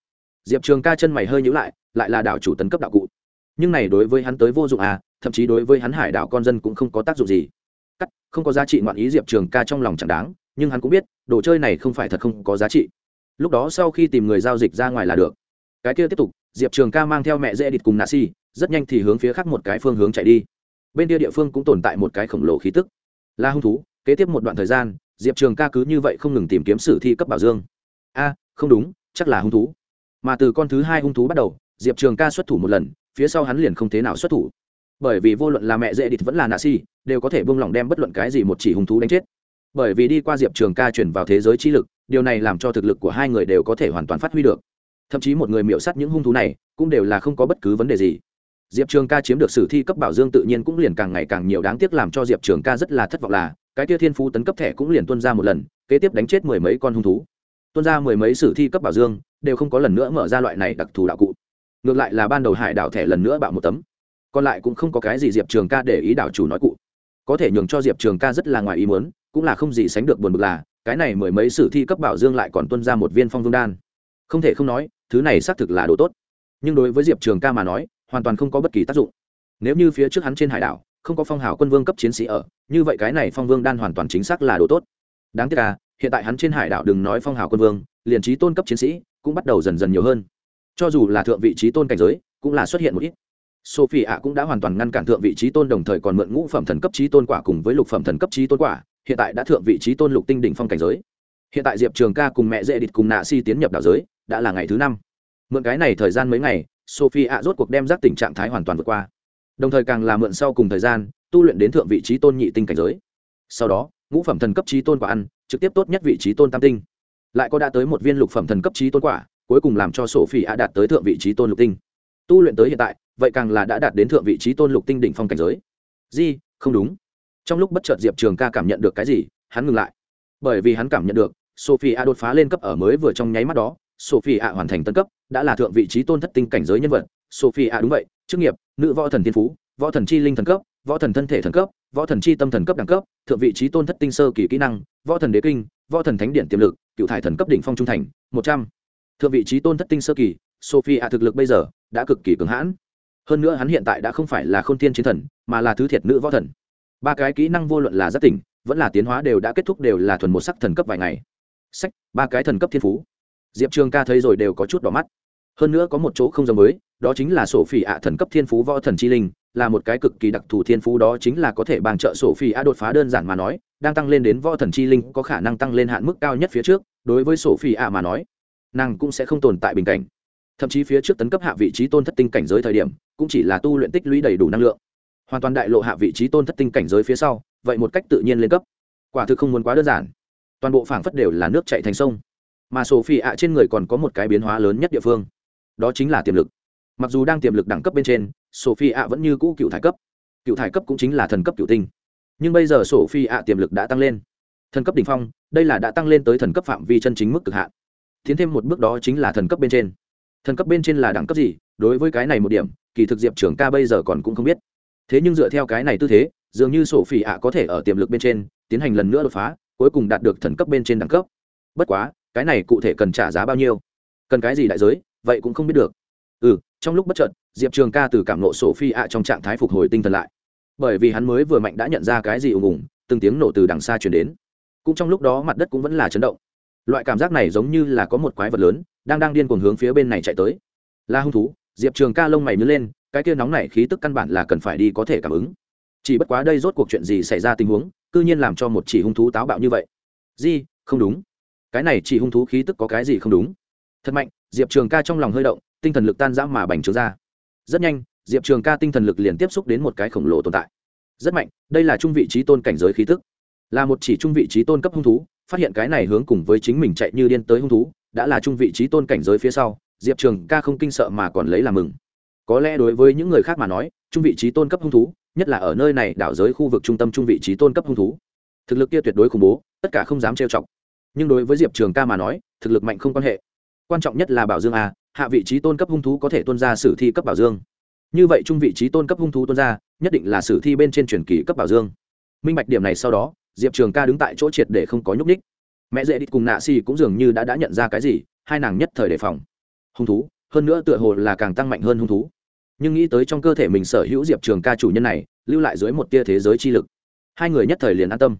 Diệp trường ca chân mày hơi nhữ lại lại là đảo chủ tấn cấp đạo cụ. Nhưng này đối với hắn tới vô dụng à thậm chí đối với hắn hải đảo con dân cũng không có tác dụng gì cắt, không có giá trị ngoạn ý diệp trường ca trong lòng chẳng đáng, nhưng hắn cũng biết, đồ chơi này không phải thật không có giá trị. Lúc đó sau khi tìm người giao dịch ra ngoài là được. Cái kia tiếp tục, diệp trường ca mang theo mẹ dễ địt cùng nạ si rất nhanh thì hướng phía khác một cái phương hướng chạy đi. Bên kia địa phương cũng tồn tại một cái khổng lồ khí tức. Là hung thú, kế tiếp một đoạn thời gian, diệp trường ca cứ như vậy không ngừng tìm kiếm sử thi cấp bảo dương. A, không đúng, chắc là hung thú. Mà từ con thứ hai hung thú bắt đầu, diệp trường ca xuất thủ một lần, phía sau hắn liền không thế nào xuất thủ bởi vì vô luận là mẹ dễ địch vẫn là nạ si, đều có thể buông lỏng đem bất luận cái gì một chỉ hung thú đánh chết. Bởi vì đi qua diệp trường ca chuyển vào thế giới chi lực, điều này làm cho thực lực của hai người đều có thể hoàn toàn phát huy được. Thậm chí một người miễu s á t những hung thú này, cũng đều là không có bất cứ vấn đề gì. Diệp trường ca chiếm được sử thi cấp bảo dương tự nhiên cũng liền càng ngày càng nhiều, đáng tiếc làm cho diệp trường ca rất là thất vọng là, cái kia thiên phú tấn cấp thẻ cũng liền tuân ra một lần, kế tiếp đánh chết mười mấy con hung thú. Tuân ra mười mấy sử thi cấp bảo dương, đều không có lần nữa mở ra loại này đặc thù đạo cụ. Ngược lại là ban đầu hải đảo thẻ lần nữa bạo một tấm còn lại cũng không có cái gì diệp trường ca để ý đảo chủ nói cụ. Có thể nhường cho diệp trường ca rất là ngoài ý muốn, cũng là không gì sánh được buồn bực là, cái này mười mấy sử thi cấp bảo dương lại còn tuân ra một viên phong vương đan. Không thể không nói, thứ này xác thực là đồ tốt. Nhưng đối với diệp trường ca mà nói, hoàn toàn không có bất kỳ tác dụng. Nếu như phía trước hắn trên hải đảo, không có phong hào quân vương cấp chiến sĩ ở, như vậy cái này phong vương đan hoàn toàn chính xác là đồ tốt. Đáng tiếc là hiện tại hắn trên hải đảo đừng nói phong hào quân vương, liền trí tôn cấp chiến sĩ cũng bắt đầu dần dần nhiều hơn. Cho dù là thượng vị trí tôn cảnh giới, cũng là xuất hiện một ít sophie ạ cũng đã hoàn toàn ngăn cản thượng vị trí tôn đồng thời còn mượn ngũ phẩm thần cấp trí tôn quả cùng với lục phẩm thần cấp trí tôn quả, hiện tại đã thượng vị trí tôn lục tinh đỉnh phong cảnh giới. Hiện tại diệp trường ca cùng mẹ dễ địch cùng nạ si tiến nhập đảo giới, đã là ngày thứ năm. Mượn cái này thời gian mấy ngày, sophie ạ rốt cuộc đem giác tình trạng thái hoàn toàn vượt qua. Đồng thời càng là mượn sau cùng thời gian, tu luyện đến thượng vị trí tôn nhị tinh cảnh giới. Sau đó, ngũ phẩm thần cấp trí tôn quả ăn, trực tiếp tốt nhất vị trí tôn tam tinh. Lại có đã tới một viên lục phẩm thần cấp trí tôn quả, cuối cùng làm cho sophie A đạt tới thượng vị trí tôn lục tinh tu luyện tới hiện tại, vậy càng là đã đạt đến thượng vị trí tôn lục tinh đỉnh phong cảnh giới. Di, không đúng. Trong lúc bất chợt diệp trường ca cảm nhận được cái gì, hắn ngừng lại. Bởi vì hắn cảm nhận được sophie a đột phá lên cấp ở mới vừa trong nháy mắt đó sophie a hoàn thành tân cấp, đã là thượng vị trí tôn thất tinh cảnh giới nhân vật. Sophie a đúng vậy, chức nghiệp, nữ võ thần thiên phú, võ thần chi linh thần cấp, võ thần thân thể thần cấp, võ thần chi tâm thần cấp đẳng cấp, thượng vị trí tôn thất tinh sơ kỳ kỹ năng, võ thần đế kinh, võ thần thánh điện tiềm lực, cựu thải thần cấp đỉnh phong trung thành, một trăm. Thượng vị trí tôn thất tinh sơ kỳ sophie a thực lực bây giờ đã cực kỳ cứng hãn. Hơn nữa hắn hiện tại đã không phải là k h ô n tiên chiến thần, mà là thứ thiệt nữ võ thần. Ba cái kỹ năng vô luận là giác tỉnh, vẫn là tiến hóa đều đã kết thúc đều là thuần một sắc thần cấp vài ngày. Sách, ba cái thần cấp thiên phú. Diệp trường ca thấy rồi đều có chút đỏ mắt. Hơn nữa có một chỗ không giống mới đó chính là sổ phỉ ạ thần cấp thiên phú võ thần chi linh, là một cái cực kỳ đặc thù thiên phú đó chính là có thể bàn trợ sổ phỉ ạ đột phá đơn giản mà nói, đang tăng lên đến võ thần chi linh có khả năng tăng lên hạn mức cao nhất phía trước, đối với sổ phỉ ạ mà nói, nàng cũng sẽ không tồn tại bình cảnh thậm chí phía trước tấn cấp hạ vị trí tôn thất tinh cảnh giới thời điểm, cũng chỉ là tu luyện tích lũy đầy đủ năng lượng. Hoàn toàn đại lộ hạ vị trí tôn thất tinh cảnh giới phía sau, vậy một cách tự nhiên lên cấp. Quả thực không muốn quá đơn giản. Toàn bộ phảng phất đều là nước chạy thành sông. Mà sổ phi ạ trên người còn có một cái biến hóa lớn nhất địa phương. Đó chính là tiềm lực. Mặc dù đang tiềm lực đẳng cấp bên trên sổ phi ạ vẫn như cũ cựu thải cấp. Cựu thải cấp cũng chính là thần cấp cựu tinh. Nhưng bây giờ sổ phi ạ tiềm lực đã tăng lên. Thần cấp đ ỉ n h phong, đây là đã tăng lên tới thần cấp phạm vi chân chính mức cực hạn. Tiến thêm một bước đó chính là thần cấp bên trên thần cấp bên trên là đẳng cấp gì, đối với cái này một điểm, kỳ thực diệp trưởng ca bây giờ còn cũng không biết. Thế nhưng dựa theo cái này tư thế, dường như sổ phỉ ạ có thể ở tiềm lực bên trên, tiến hành lần nữa đột phá, cuối cùng đạt được thần cấp bên trên đẳng cấp. Bất quá, cái này cụ thể cần trả giá bao nhiêu? Cần cái gì đại giới, vậy cũng không biết được. Ừ trong lúc bất chợt, diệp trường ca từ cảm nộ sổ phi ạ trong trạng thái phục hồi tinh thần lại. Bởi vì hắn mới vừa mạnh đã nhận ra cái gì ùng ùng, từng tiếng nổ từ đằng xa chuyển đến. Cũng trong lúc đó mặt đất cũng vẫn là chấn động. Loại cảm giác này giống như là có một quái vật lớn đang đang điên cuồng hướng phía bên này chạy tới. Là hung thú, diệp trường ca lông mày nhớ lên, cái kia nóng này khí tức căn bản là cần phải đi có thể cảm ứng. Chỉ bất quá đây rốt cuộc chuyện gì xảy ra tình huống c ư nhiên làm cho một chỉ hung thú táo bạo như vậy. Di không đúng. Cái này chỉ hung thú khí tức có cái gì không đúng? Thật mạnh, diệp trường ca trong lòng hơi động, tinh thần lực tan dã mà bành trướng ra. Rất nhanh, diệp trường ca tinh thần lực liền tiếp xúc đến một cái khổng lồ tồn tại. Rất mạnh, đây là trung vị trí tôn cảnh giới khí tức. Là một chỉ trung vị trí tôn cấp hung thú, phát hiện cái này hướng cùng với chính mình chạy như điên tới hung thú đã là trung vị trí tôn cảnh giới phía sau, diệp trường ca không kinh sợ mà còn lấy làm mừng. Có lẽ đối với những người khác mà nói, trung vị trí tôn cấp hung thú, nhất là ở nơi này đảo giới khu vực trung tâm trung vị trí tôn cấp hung thú. Thực lực kia tuyệt đối khủng bố, tất cả không dám trêu chọc. Nhưng đối với diệp trường ca mà nói, thực lực mạnh không quan hệ. Quan trọng nhất là bảo dương a, hạ vị trí tôn cấp hung thú có thể tuân ra sử thi cấp bảo dương. Như vậy trung vị trí tôn cấp hung thú tuân ra, nhất định là sử thi bên trên truyền kỳ cấp bảo dương. Minh bạch điểm này sau đó, diệp trường ca đứng tại chỗ triệt để không có nhúc ních mẹ dễ đi cùng nạ xì cũng dường như đã đã nhận ra cái gì, hai nàng nhất thời đề phòng. Hung thú, hơn nữa tựa hồ là càng tăng mạnh hơn hung thú. Nhưng nghĩ tới trong cơ thể mình sở hữu diệp trường ca chủ nhân này, lưu lại dưới một tia thế giới chi lực. Hai người nhất thời liền an tâm.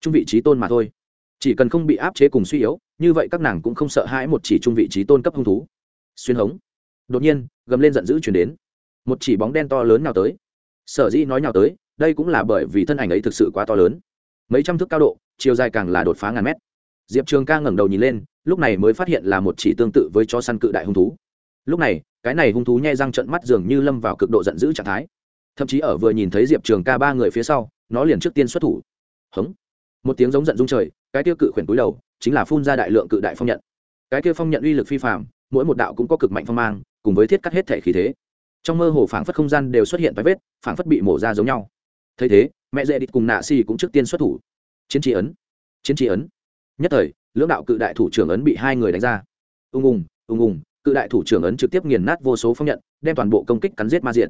Trung vị trí tôn mà thôi. Chỉ cần không bị áp chế cùng suy yếu, như vậy các nàng cũng không sợ hãi một chỉ trung vị trí tôn cấp hung thú. Xuyên hống. Đột nhiên, gầm lên giận dữ chuyển đến. Một chỉ bóng đen to lớn nào tới. Sở dĩ nói nào tới, đây cũng là bởi vì thân ảnh ấy thực sự quá to lớn. Mấy trăm thước cao độ, chiều dài càng là đột phá ngàn mét diệp trường ca ngẩng đầu nhìn lên, lúc này mới phát hiện là một chỉ tương tự với chó săn cự đại hung thú. Lúc này, cái này hung thú nhai răng trận mắt dường như lâm vào cực độ giận dữ trạng thái. Thậm chí ở vừa nhìn thấy diệp trường ca ba người phía sau, nó liền trước tiên xuất thủ. Hống! Một tiếng giống giận dung trời, cái kia cự khuyển túi đầu, chính là phun ra đại lượng cự đại phong nhận. Cái kia phong nhận uy lực phi phạm mỗi một đạo cũng có cực mạnh phong mang, cùng với thiết cắt hết thể khí thế. Trong mơ hồ phảng phất không gian đều xuất hiện vài vết, phảng phất bị mổ ra giống nhau. Thấy thế, mẹ dễ địch cùng nạ xì cũng trước tiên xuất thủ. Chiến trí ấn! Chiến trí ấn! Nhất thời lưỡng đạo cự đại thủ trưởng ấn bị hai người đánh ra. Ung ung ung ung cự đại thủ trưởng ấn trực tiếp nghiền nát vô số phong nhận đem toàn bộ công kích cắn giết ma diệt.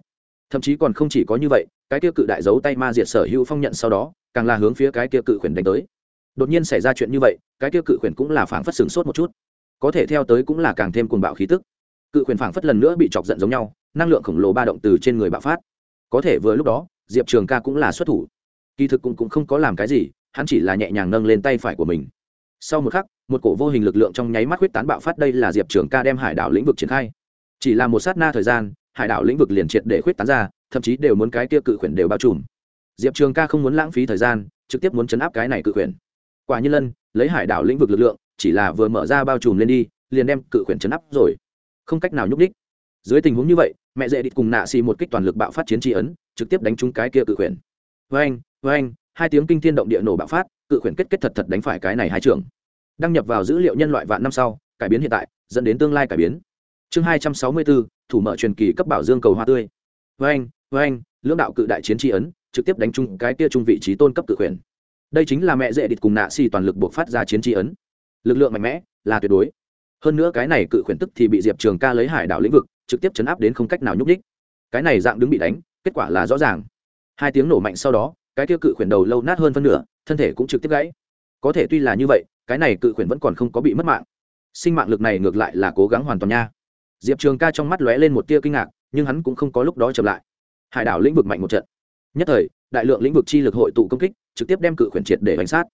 Thậm chí còn không chỉ có như vậy cái kia cự đại giấu tay ma diệt sở hữu phong nhận sau đó càng là hướng phía cái kia cự khuyển đánh tới. Đột nhiên xảy ra chuyện như vậy cái kia cự khuyển cũng là phảng phất sừng sốt một chút. Có thể theo tới cũng là càng thêm cuồng bạo khí tức. Cự khuyển phảng phất lần nữa bị chọc giận giống nhau năng lượng khổng lồ ba động từ trên người bạo phát. Có thể vừa lúc đó diệp trường ca cũng là xuất thủ. Kỳ thực cũng, cũng không có làm cái gì hắn chỉ là nhẹ nhàng nâng lên tay phải của mình sau một khắc, một cổ vô hình lực lượng trong nháy mắt huyết tán bạo phát đây là diệp trường ca đem hải đảo lĩnh vực triển khai. Chỉ là một sát na thời gian, hải đảo lĩnh vực liền triệt để khuyết tán ra, thậm chí đều muốn cái kia cự khuyển đều bao trùm. Diệp trường ca không muốn lãng phí thời gian, trực tiếp muốn chấn áp cái này cự khuyển. Quả nhiên lân, lấy hải đảo lĩnh vực lực lượng, chỉ là vừa mở ra bao trùm lên đi, liền đem cự khuyển chấn áp rồi. Không cách nào nhúc đích dưới tình huống như vậy, mẹ dễ địch cùng nạ xì một kích toàn lực bạo phát chiến tri ấn, trực tiếp đánh trúng cái kia cự khuyển. Vê anh vê anh hai tiếng kinh thiên động địa nổ bạo phát cự khuyển kết kết thật thật đánh phải cái này hai trường. Đăng nhập vào dữ liệu nhân loại vạn năm sau, cải biến hiện tại, dẫn đến tương lai cải biến. Chương hai trăm sáu mươi bốn, thủ mở truyền kỳ cấp bảo dương cầu hoa tươi. Vê anh anh lưỡng đạo cự đại chiến tri ấn, trực tiếp đánh chung cái kia trung vị trí tôn cấp cự khuyển. Đây chính là mẹ dễ địch cùng nạ xì toàn lực buộc phát ra chiến tri ấn. Lực lượng mạnh mẽ, là tuyệt đối. Hơn nữa cái này cự khuyển tức thì bị diệp trường ca lấy hải đảo lĩnh vực, trực tiếp chấn áp đến không cách nào nhúc ních cái này dạng đứng bị đánh, kết quả là rõ ràng. Hai tiếng nổ mạnh sau đó cái kia cự khuyển đầu lâu nát hơn phân nửa, thân thể cũng trực tiếp gãy. Có thể tuy là như vậy, cái này cự khuyển vẫn còn không có bị mất mạng. Sinh mạng lực này ngược lại là cố gắng hoàn toàn nha. Diệp trường ca trong mắt lóe lên một tia kinh ngạc, nhưng hắn cũng không có lúc đó chậm lại. Hải đảo lĩnh vực mạnh một trận. Nhất thời, đại lượng lĩnh vực chi lực hội tụ công kích, trực tiếp đem cự khuyển triệt để bánh sát.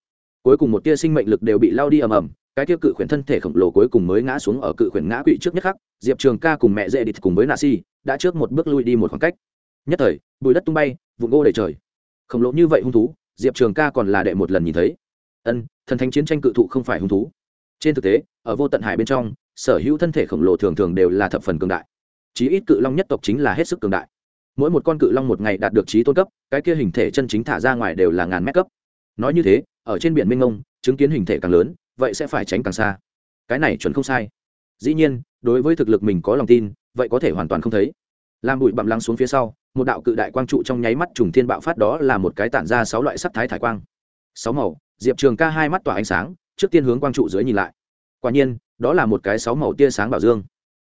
Cuối cùng một tia sinh mệnh lực đều bị lao đi ầm ầm, cái tiêu cự khuyển thân thể khổng lồ cuối cùng mới ngã xuống ở cự khuyển ngã quỵ trước nhất khắc, diệp trường ca cùng mẹ dễ địch cùng với nạ si đã trước một bước lui đi một khoảng cách. Nhất thời, bùi đất tung bay vụ gô đầy trời khổng lồ như vậy hung thú, diệp trường ca còn là đệ một lần nhìn thấy. Ân, thần thánh chiến tranh cự thụ không phải hung thú. Trên thực tế, ở vô tận hải bên trong, sở hữu thân thể khổng lồ thường thường đều là thập phần cường đại. Chí ít cự long nhất tộc chính là hết sức cường đại. Mỗi một con cự long một ngày đạt được trí tôn cấp, cái kia hình thể chân chính thả ra ngoài đều là ngàn mét cấp. Nói như thế, ở trên biển minh ngông chứng kiến hình thể càng lớn, vậy sẽ phải tránh càng xa. Cái này chuẩn không sai. Dĩ nhiên, đối với thực lực mình có lòng tin, vậy có thể hoàn toàn không thấy làm bụi bặm lắng xuống phía sau, một đạo cự đại quang trụ trong nháy mắt trùng thiên bạo phát đó là một cái tản ra sáu loại sắc thái thải quang. Sáu màu, diệp trường ca hai mắt tỏa ánh sáng, trước tiên hướng quang trụ dưới nhìn lại. Quả nhiên, đó là một cái sáu màu tia sáng bảo dương.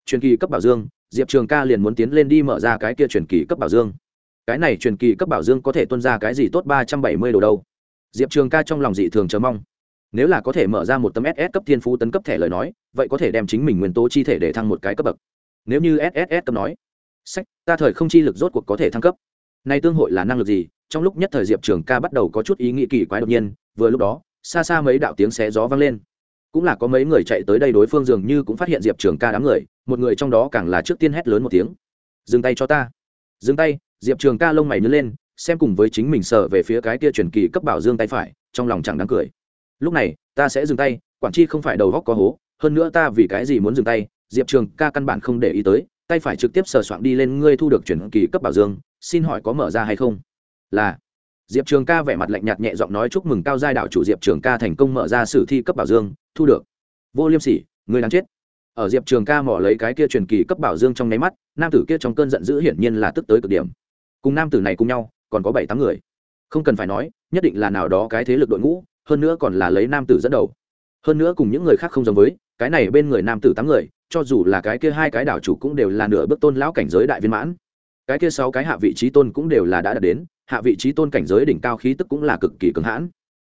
Truyền kỳ cấp bảo dương, diệp trường ca liền muốn tiến lên đi mở ra cái kia truyền kỳ cấp bảo dương. Cái này truyền kỳ cấp bảo dương có thể tuân ra cái gì tốt ba trăm bảy mươi đồ đâu? Diệp trường ca trong lòng dị thường chờ mong. Nếu là có thể mở ra một tấm ss cấp thiên phú tấn cấp thẻ lời nói, vậy có thể đem chính mình nguyên tố chi thể để thăng một cái cấp bậc. Nếu như SS cấp nói sách, ta thời không chi lực rốt cuộc có thể thăng cấp. Nay tương hội là năng lực gì? Trong lúc nhất thời diệp trường ca bắt đầu có chút ý nghĩ kỳ quái đột nhiên, vừa lúc đó, xa xa mấy đạo tiếng xé gió vang lên. Cũng là có mấy người chạy tới đây đối phương dường như cũng phát hiện diệp trường ca đám người, một người trong đó càng là trước tiên hét lớn một tiếng. Dừng tay cho ta. Dừng tay. Diệp trường ca lông mày nhớ lên, xem cùng với chính mình sợ về phía cái kia truyền kỳ cấp bảo dương tay phải, trong lòng chẳng đáng cười. Lúc này, ta sẽ dừng tay, quản chi không phải đầu góc có hố, hơn nữa ta vì cái gì muốn dừng tay? Diệp trường ca căn bản không để ý tới tay phải trực tiếp sờ soạn đi lên, ngươi thu được chuyển kỳ cấp bảo dương, xin hỏi có mở ra hay không? Là. Diệp trường ca vẻ mặt lạnh nhạt nhẹ giọng nói chúc mừng cao giai đạo chủ diệp trường ca thành công mở ra sử thi cấp bảo dương, thu được. Vô liêm sỉ người đáng chết. Ở diệp trường ca mỏ lấy cái kia truyền kỳ cấp bảo dương trong nháy mắt, nam tử kia trong cơn giận dữ hiển nhiên là tức tới cực điểm. Cùng nam tử này cùng nhau, còn có bảy tám người. Không cần phải nói, nhất định là nào đó cái thế lực đội ngũ, hơn nữa còn là lấy nam tử dẫn đầu. Hơn nữa cùng những người khác không giống với cái này bên người nam tử tám người, cho dù là cái kia hai cái đảo chủ cũng đều là nửa bước tôn lão cảnh giới đại viên mãn. Cái kia sáu cái hạ vị trí tôn cũng đều là đã đạt đến, hạ vị trí tôn cảnh giới đỉnh cao khí tức cũng là cực kỳ cứng hãn.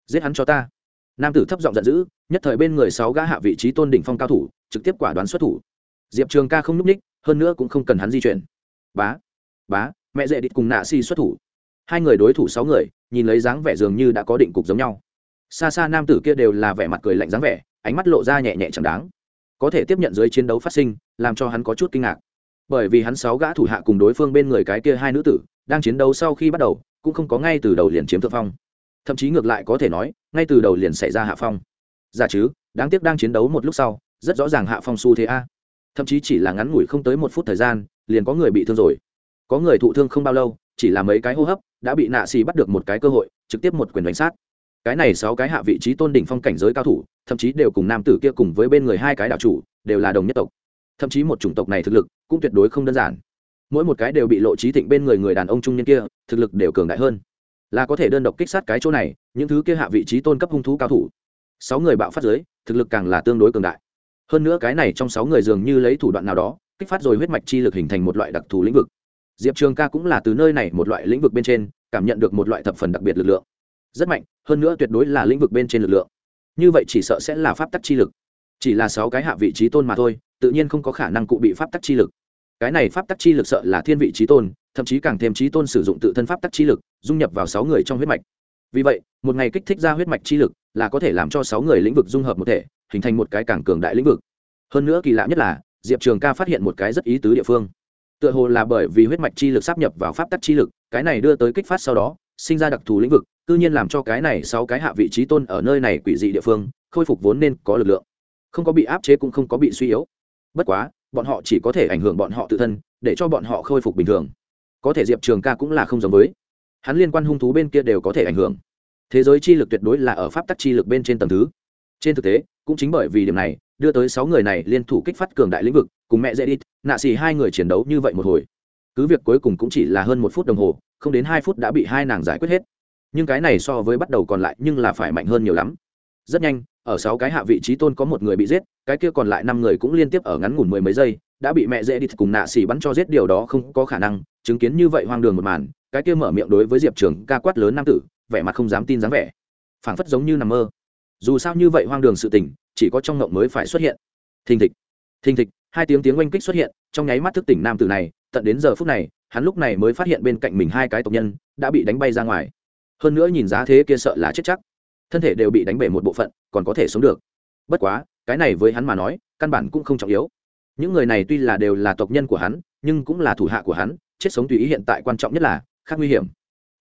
Giết hắn cho ta. Nam tử thấp giọng giận dữ, nhất thời bên người sáu gã hạ vị trí tôn đỉnh phong cao thủ, trực tiếp quả đoán xuất thủ. Diệp trường ca không n ú c ních, hơn nữa cũng không cần hắn di chuyển. Bá bá, mẹ dễ địch cùng nạ si xuất thủ. Hai người đối thủ sáu người, nhìn lấy dáng vẻ dường như đã có định cục giống nhau. Xa xa nam tử kia đều là vẻ mặt cười lạnh dáng vẻ ánh mắt lộ ra nhẹ nhẹ chẳng đáng. Có thể tiếp nhận dưới chiến đấu phát sinh, làm cho hắn có chút kinh ngạc. Bởi vì hắn sáu gã thủ hạ cùng đối phương bên người cái kia hai nữ tử, đang chiến đấu sau khi bắt đầu, cũng không có ngay từ đầu liền chiếm thượng phong. Thậm chí ngược lại có thể nói, ngay từ đầu liền xảy ra hạ phong. Giả chứ, đáng tiếc đang chiến đấu một lúc sau, rất rõ ràng hạ phong su thế a. Thậm chí chỉ là ngắn ngủi không tới một phút thời gian, liền có người bị thương rồi. Có người thụ thương không bao lâu, chỉ là mấy cái hô hấp, đã bị nạ xì bắt được một cái cơ hội, trực tiếp một quyền đánh sát cái này sáu cái hạ vị trí tôn đỉnh phong cảnh giới cao thủ, thậm chí đều cùng nam tử kia cùng với bên người hai cái đạo chủ, đều là đồng nhất tộc. Thậm chí một chủng tộc này thực lực cũng tuyệt đối không đơn giản. Mỗi một cái đều bị lộ trí thịnh bên người người đàn ông trung niên kia, thực lực đều cường đại hơn. Là có thể đơn độc kích sát cái chỗ này, những thứ kia hạ vị trí tôn cấp hung thú cao thủ. Sáu người bạo phát giới thực lực càng là tương đối cường đại. Hơn nữa cái này trong sáu người dường như lấy thủ đoạn nào đó, kích phát rồi huyết mạch chi lực hình thành một loại đặc thù lĩnh vực. Diệp trường ca cũng là từ nơi này một loại lĩnh vực bên trên, cảm nhận được một loại thập phần đặc biệt lực lượng. Rất mạnh hơn nữa tuyệt đối là lĩnh vực bên trên lực lượng. Như vậy chỉ sợ sẽ là pháp tắc chi lực. Chỉ là sáu cái hạ vị trí tôn mà thôi, tự nhiên không có khả năng cụ bị pháp tắc chi lực. Cái này pháp tắc chi lực sợ là thiên vị trí tôn, thậm chí càng thêm trí tôn sử dụng tự thân pháp tắc chi lực, dung nhập vào sáu người trong huyết mạch. Vì vậy, một ngày kích thích ra huyết mạch chi lực là có thể làm cho sáu người lĩnh vực dung hợp một thể, hình thành một cái càng cường đại lĩnh vực. Hơn nữa kỳ lạ nhất là, diệp trường ca phát hiện một cái rất ý tứ địa phương. Tựa hồ là bởi vì huyết mạch chi lực sắp nhập vào pháp tắc chi lực, cái này đưa tới kích phát sau đó, sinh ra đặc thù lĩnh vực tự nhiên làm cho cái này sáu cái hạ vị trí tôn ở nơi này quỷ dị địa phương, khôi phục vốn nên có lực lượng. Không có bị áp chế cũng không có bị suy yếu. Bất quá, bọn họ chỉ có thể ảnh hưởng bọn họ tự thân, để cho bọn họ khôi phục bình thường. Có thể diệp trường ca cũng là không giống với. Hắn liên quan hung thú bên kia đều có thể ảnh hưởng. Thế giới chi lực tuyệt đối là ở pháp tắc chi lực bên trên tầng thứ. Trên thực tế, cũng chính bởi vì điểm này, đưa tới sáu người này liên thủ kích phát cường đại lĩnh vực, cùng mẹ dễ đi nạ xì hai người chiến đấu như vậy một hồi. Cứ việc cuối cùng cũng chỉ là hơn một phút đồng hồ, không đến hai phút đã bị hai nàng giải quyết hết nhưng cái này so với bắt đầu còn lại nhưng là phải mạnh hơn nhiều lắm. Rất nhanh, ở sáu cái hạ vị trí tôn có một người bị giết, cái kia còn lại năm người cũng liên tiếp ở ngắn ngủn mười mấy giây, đã bị mẹ dễ đi cùng nạ xì bắn cho giết, điều đó không có khả năng, chứng kiến như vậy hoang đường một màn, cái kia mở miệng đối với diệp trường ca quát lớn nam tử, vẻ mặt không dám tin dáng vẻ. Phảng phất giống như nằm mơ. Dù sao như vậy hoang đường sự tình, chỉ có trong ngộng mới phải xuất hiện. Thình thịch thình thịch, hai tiếng tiếng oanh kích xuất hiện, trong nháy mắt thức tỉnh nam tử này, tận đến giờ phút này, hắn lúc này mới phát hiện bên cạnh mình hai cái tộc nhân, đã bị đánh bay ra ngoài hơn nữa nhìn giá thế kia sợ là chết chắc. Thân thể đều bị đánh bể một bộ phận, còn có thể sống được. Bất quá, cái này với hắn mà nói, căn bản cũng không trọng yếu. Những người này tuy là đều là tộc nhân của hắn, nhưng cũng là thủ hạ của hắn, chết sống tùy ý hiện tại quan trọng nhất là, khác nguy hiểm.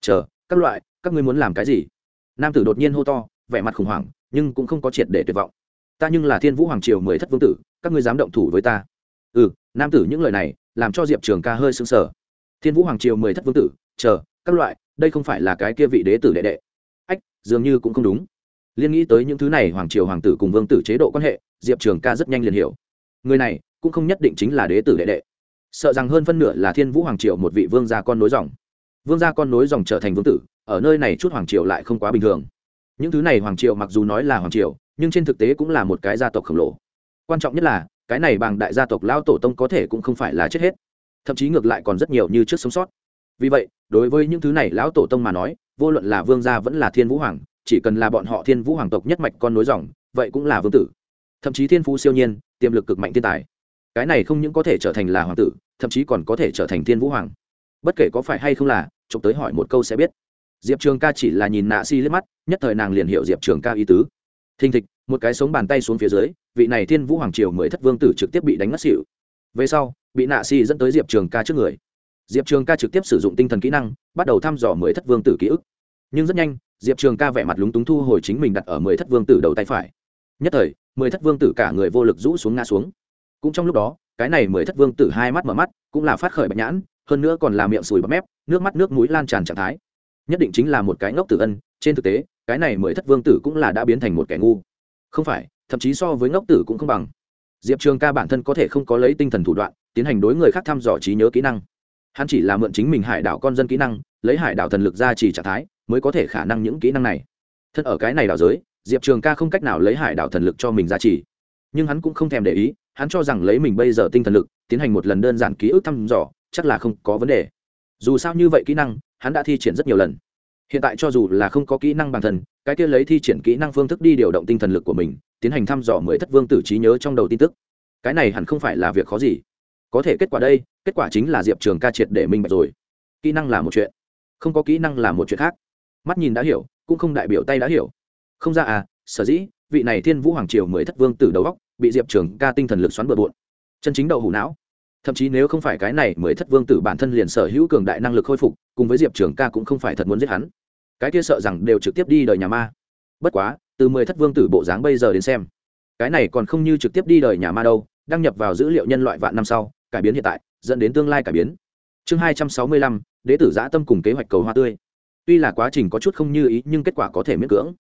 Chờ, các loại, các ngươi muốn làm cái gì? Nam tử đột nhiên hô to, vẻ mặt khủng hoảng, nhưng cũng không có triệt để tuyệt vọng. Ta nhưng là thiên vũ hoàng triều mười thất vương tử, các ngươi dám động thủ với ta. Ừ nam tử những lời này, làm cho diệp trường ca hơi sững sờ. Thiên vũ hoàng triều mười thất vương tử, chờ các loại, đây không phải là cái kia vị đế tử đệ đệ. Ách, dường như cũng không đúng. Liên nghĩ tới những thứ này, hoàng triều hoàng tử cùng vương tử chế độ quan hệ, diệp trường ca rất nhanh liền hiểu. Người này cũng không nhất định chính là đế tử đệ đệ. Sợ rằng hơn phân nửa là thiên vũ hoàng triều một vị vương gia con nối dòng. Vương gia con nối dòng trở thành vương tử, ở nơi này chút hoàng triều lại không quá bình thường. Những thứ này hoàng triều mặc dù nói là hoàng triều, nhưng trên thực tế cũng là một cái gia tộc khổng lồ. Quan trọng nhất là, cái này bằng đại gia tộc lao tổ tông có thể cũng không phải là chết hết. Thậm chí ngược lại còn rất nhiều như trước sống sót vì vậy, đối với những thứ này lão tổ tông mà nói, vô luận là vương gia vẫn là thiên vũ hoàng, chỉ cần là bọn họ thiên vũ hoàng tộc nhất mạch con nối dòng, vậy cũng là vương tử. Thậm chí thiên phú siêu nhiên, tiềm lực cực mạnh thiên tài. Cái này không những có thể trở thành là hoàng tử, thậm chí còn có thể trở thành thiên vũ hoàng. Bất kể có phải hay không là, chụp tới hỏi một câu sẽ biết. Diệp trường ca chỉ là nhìn nạ si liếc mắt, nhất thời nàng liền hiểu diệp trường ca ý tứ. Thình thịch, một cái sống bàn tay xuống phía dưới, vị này thiên vũ hoàng triều mới thất vương tử trực tiếp bị đánh ngất xỉu. Về sau, bị nạ si dẫn tới diệp trường ca trước người diệp trường ca trực tiếp sử dụng tinh thần kỹ năng, bắt đầu thăm dò mười thất vương tử ký ức. Nhưng rất nhanh, diệp trường ca vẻ mặt lúng túng thu hồi chính mình đặt ở mười thất vương tử đầu tay phải. Nhất thời, mười thất vương tử cả người vô lực rũ xuống ngã xuống. Cũng trong lúc đó, cái này mười thất vương tử hai mắt mở mắt, cũng là phát khởi bạch nhãn, hơn nữa còn là miệng sùi bắp mép, nước mắt nước mũi lan tràn trạng thái. Nhất định chính là một cái ngốc tử ân, trên thực tế, cái này mười thất vương tử cũng là đã biến thành một kẻ ngu. Không phải, thậm chí so với ngốc tử cũng không bằng. Diệp trường ca bản thân có thể không có lấy tinh thần thủ đoạn, tiến hành đối người khác thăm dò trí nhớ kỹ năng hắn chỉ là mượn chính mình hải đảo con dân kỹ năng, lấy hải đảo thần lực ra chỉ trạng thái, mới có thể khả năng những kỹ năng này. Thân ở cái này đảo giới, diệp trường ca không cách nào lấy hải đảo thần lực cho mình ra chỉ. Nhưng hắn cũng không thèm để ý, hắn cho rằng lấy mình bây giờ tinh thần lực, tiến hành một lần đơn giản ký ức thăm dò, chắc là không có vấn đề. Dù sao như vậy kỹ năng, hắn đã thi triển rất nhiều lần. Hiện tại cho dù là không có kỹ năng bản thân, cái kia lấy thi triển kỹ năng phương thức đi điều động tinh thần lực của mình, tiến hành thăm dò mới thất vương tử trí nhớ trong đầu tin tức. Cái này hẳn không phải là việc khó gì có thể kết quả đây, kết quả chính là diệp trường ca triệt để minh bạch rồi. Kỹ năng là một chuyện, không có kỹ năng là một chuyện khác. Mắt nhìn đã hiểu, cũng không đại biểu tay đã hiểu. Không ra à sở dĩ, vị này thiên vũ hoàng triều mười thất vương tử đầu góc bị diệp trường ca tinh thần lực xoắn bừa bộn. Chân chính đầu hủ não. Thậm chí nếu không phải cái này mười thất vương tử bản thân liền sở hữu cường đại năng lực khôi phục, cùng với diệp trường ca cũng không phải thật muốn giết hắn. Cái kia sợ rằng đều trực tiếp đi đời nhà ma. Bất quá, từ mười thất vương tử bộ dáng bây giờ đến xem, cái này còn không như trực tiếp đi đời nhà ma đâu, đăng nhập vào dữ liệu nhân loại vạn năm sau cải biến hiện tại, dẫn đến tương lai cải biến. Chương hai trăm sáu mươi lăm, đế tử giã tâm cùng kế hoạch cầu hoa tươi. Tuy là quá trình có chút không như ý, nhưng kết quả có thể miễn cưỡng.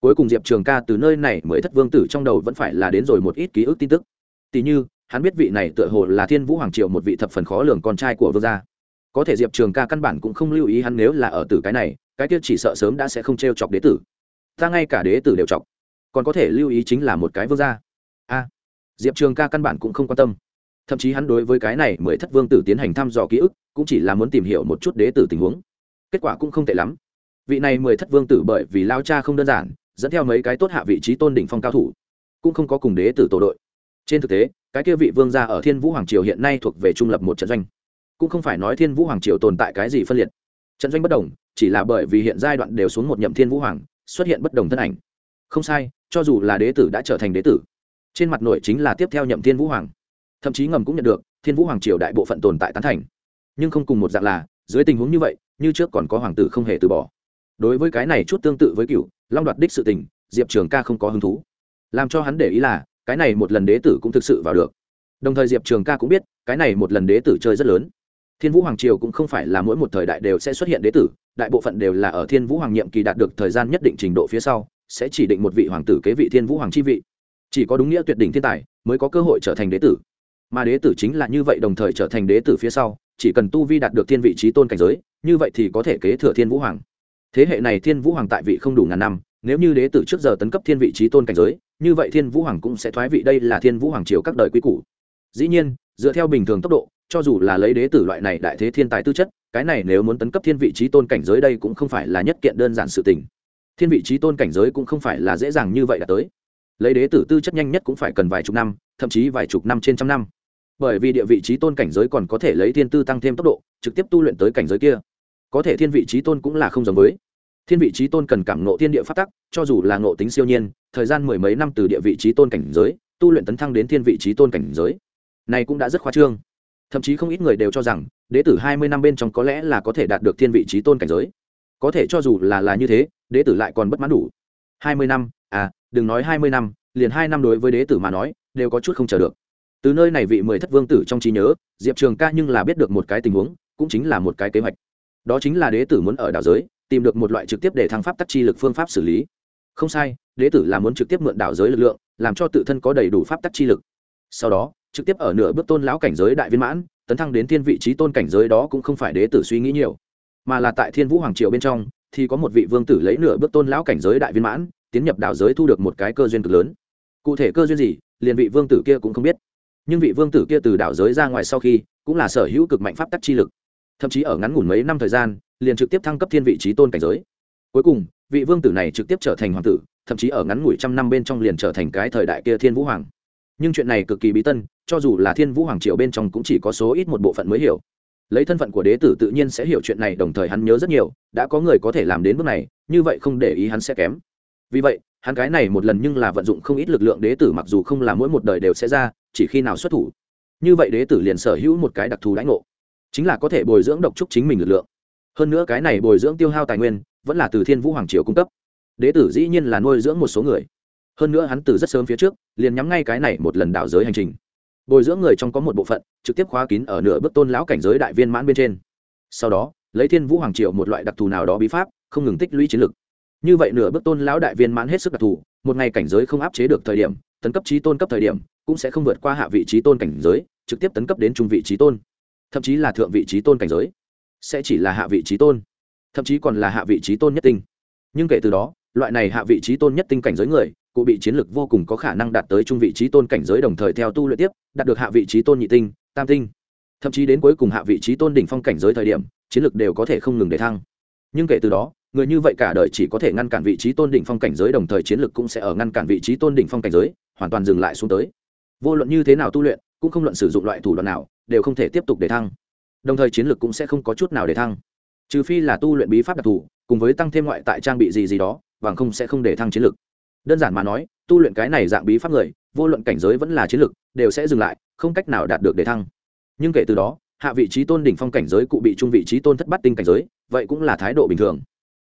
Cuối cùng diệp trường ca từ nơi này mới thất vương tử trong đầu vẫn phải là đến rồi một ít ký ức tin tức. Tỉ như, hắn biết vị này tựa hồ là thiên vũ hoàng triệu một vị thập phần khó lường con trai của vương gia. Có thể diệp trường ca căn bản cũng không lưu ý hắn nếu là ở tử cái này, cái kia chỉ sợ sớm đã sẽ không t r e o chọc đế tử. Ta ngay cả đế tử đều chọc. Còn có thể lưu ý chính là một cái vương gia. A. Diệp trường ca căn bản cũng không quan tâm thậm chí hắn đối với cái này mới thất vương tử tiến hành thăm dò ký ức, cũng chỉ là muốn tìm hiểu một chút đế tử tình huống. Kết quả cũng không tệ lắm. Vị này mười thất vương tử bởi vì lao cha không đơn giản, dẫn theo mấy cái tốt hạ vị trí tôn đỉnh phong cao thủ, cũng không có cùng đế tử tổ đội. Trên thực tế, cái kia vị vương gia ở thiên vũ hoàng triều hiện nay thuộc về trung lập một trận doanh. Cũng không phải nói thiên vũ hoàng triều tồn tại cái gì phân liệt. Trận doanh bất đồng, chỉ là bởi vì hiện giai đoạn đều xuống một nhậm thiên vũ hoàng, xuất hiện bất đồng thân ảnh. Không sai, cho dù là đế tử đã trở thành đế tử, trên mặt nội chính là tiếp theo nhậm thiên vũ hoàng thậm chí ngầm cũng nhận được, thiên vũ hoàng triều đại bộ phận tồn tại tán thành. Nhưng không cùng một dạng là, dưới tình huống như vậy, như trước còn có hoàng tử không hề từ bỏ. Đối với cái này chút tương tự với cựu, long đoạt đích sự tình, diệp trường ca không có hứng thú. Làm cho hắn để ý là, cái này một lần đế tử cũng thực sự vào được. Đồng thời diệp trường ca cũng biết, cái này một lần đế tử chơi rất lớn. Thiên vũ hoàng triều cũng không phải là mỗi một thời đại đều sẽ xuất hiện đế tử, đại bộ phận đều là ở thiên vũ hoàng nhiệm kỳ đạt được thời gian nhất định trình độ phía sau, sẽ chỉ định một vị hoàng tử kế vị thiên vũ hoàng chi vị. Chỉ có đúng nghĩa tuyệt đỉnh thiên tài, mới có cơ hội trở thành đế tử mà đế tử chính là như vậy đồng thời trở thành đế tử phía sau, chỉ cần tu vi đạt được thiên vị trí tôn cảnh giới, như vậy thì có thể kế thừa thiên vũ hoàng. Thế hệ này thiên vũ hoàng tại vị không đủ ngàn năm, nếu như đế tử trước giờ tấn cấp thiên vị trí tôn cảnh giới, như vậy thiên vũ hoàng cũng sẽ thoái vị đây là thiên vũ hoàng triều các đời quý cũ dĩ nhiên, dựa theo bình thường tốc độ, cho dù là lấy đế tử loại này đại thế thiên tài tư chất, cái này nếu muốn tấn cấp thiên vị trí tôn cảnh giới đây cũng không phải là nhất kiện đơn giản sự tình. Thiên vị trí tôn cảnh giới cũng không phải là dễ dàng như vậy đã tới. Lấy đế tử tư chất nhanh nhất cũng phải cần vài chục năm, thậm chí vài chục năm trên trăm năm bởi vì địa vị trí tôn cảnh giới còn có thể lấy thiên tư tăng thêm tốc độ, trực tiếp tu luyện tới cảnh giới kia. Có thể thiên vị trí tôn cũng là không giống với. Thiên vị trí tôn cần cảm nộ thiên địa phát tắc, cho dù là ngộ tính siêu nhiên, thời gian mười mấy năm từ địa vị trí tôn cảnh giới, tu luyện tấn thăng đến thiên vị trí tôn cảnh giới. Này cũng đã rất khoa trương. Thậm chí không ít người đều cho rằng, đế tử hai mươi năm bên trong có lẽ là có thể đạt được thiên vị trí tôn cảnh giới. Có thể cho dù là là như thế, đế tử lại còn bất mãn đủ. Hai mươi năm à đừng nói hai mươi năm, liền hai năm đối với đế tử mà nói, đều có chút không chờ được từ nơi này vị mười thất vương tử trong trí nhớ, diệp trường ca nhưng là biết được một cái tình huống, cũng chính là một cái kế hoạch. Đó chính là đế tử muốn ở đảo giới, tìm được một loại trực tiếp để thăng pháp tắc chi lực phương pháp xử lý. Không sai, đế tử là muốn trực tiếp mượn đảo giới lực lượng, làm cho tự thân có đầy đủ pháp tắc chi lực. Sau đó, trực tiếp ở nửa bước tôn lão cảnh giới đại viên mãn, tấn thăng đến thiên vị trí tôn cảnh giới đó cũng không phải đế tử suy nghĩ nhiều, mà là tại thiên vũ hoàng triều bên trong, thì có một vị vương tử lấy nửa bước tôn lão cảnh giới đại viên mãn, tiến nhập đảo giới thu được một cái cơ duyên cực lớn. Cụ thể cơ duyên gì, liền vị vương tử kia cũng không biết nhưng vị vương tử kia từ đảo giới ra ngoài sau khi cũng là sở hữu cực mạnh pháp tắc chi lực. Thậm chí ở ngắn ngủn mấy năm thời gian, liền trực tiếp thăng cấp thiên vị trí tôn cảnh giới. Cuối cùng, vị vương tử này trực tiếp trở thành hoàng tử, thậm chí ở ngắn ngủi trăm năm bên trong liền trở thành cái thời đại kia thiên vũ hoàng. Nhưng chuyện này cực kỳ bí tân, cho dù là thiên vũ hoàng triều bên trong cũng chỉ có số ít một bộ phận mới hiểu. Lấy thân phận của đế tử tự nhiên sẽ hiểu chuyện này, đồng thời hắn nhớ rất nhiều, đã có người có thể làm đến bước này, như vậy không để ý hắn sẽ kém. Vì vậy, hắn cái này một lần nhưng là vận dụng không ít lực lượng đế tử mặc dù không là mỗi một đời đều sẽ ra chỉ khi nào xuất thủ. Như vậy đế tử liền sở hữu một cái đặc thù lãnh ngộ, chính là có thể bồi dưỡng độc trúc chính mình lực lượng. Hơn nữa cái này bồi dưỡng tiêu hao tài nguyên, vẫn là từ thiên vũ hoàng triều cung cấp. Đế tử dĩ nhiên là nuôi dưỡng một số người. Hơn nữa hắn từ rất sớm phía trước, liền nhắm ngay cái này một lần đảo giới hành trình. Bồi dưỡng người trong có một bộ phận, trực tiếp khóa kín ở nửa bước tôn lão cảnh giới đại viên mãn bên trên. Sau đó, lấy thiên vũ hoàng triều một loại đặc thù nào đó bí pháp, không ngừng tích lũy chiến lực. Như vậy nửa bước tôn lão đại viên mãn hết sức đặc thù, một ngày cảnh giới không áp chế được thời điểm, tấn cấp trí tôn cấp thời điểm cũng sẽ không vượt qua hạ vị trí tôn cảnh giới trực tiếp tấn cấp đến trung vị trí tôn thậm chí là thượng vị trí tôn cảnh giới sẽ chỉ là hạ vị trí tôn thậm chí còn là hạ vị trí tôn nhất tinh nhưng kể từ đó loại này hạ vị trí tôn nhất tinh cảnh giới người cụ bị chiến lược vô cùng có khả năng đạt tới trung vị trí tôn cảnh giới đồng thời theo tu luyện tiếp đạt được hạ vị trí tôn nhị tinh tam tinh thậm chí đến cuối cùng hạ vị trí tôn đỉnh phong cảnh giới thời điểm chiến lược đều có thể không ngừng để thăng nhưng kể từ đó người như vậy cả đời chỉ có thể ngăn cản vị trí tôn đỉnh phong cảnh giới đồng thời chiến lược cũng sẽ ở ngăn cản vị trí tôn đỉnh phong cảnh giới hoàn toàn dừng lại xuống tới vô luận như thế nào tu luyện, cũng không luận sử dụng loại thủ đoạn nào, đều không thể tiếp tục để thăng. Đồng thời chiến lược cũng sẽ không có chút nào để thăng. Trừ phi là tu luyện bí pháp đặc thù, cùng với tăng thêm ngoại tại trang bị gì gì đó, bằng không sẽ không để thăng chiến lược. Đơn giản mà nói, tu luyện cái này dạng bí pháp người, vô luận cảnh giới vẫn là chiến lược, đều sẽ dừng lại, không cách nào đạt được để thăng. Nhưng kể từ đó, hạ vị trí tôn đỉnh phong cảnh giới cụ bị trung vị trí tôn thất bát tinh cảnh giới, vậy cũng là thái độ bình thường.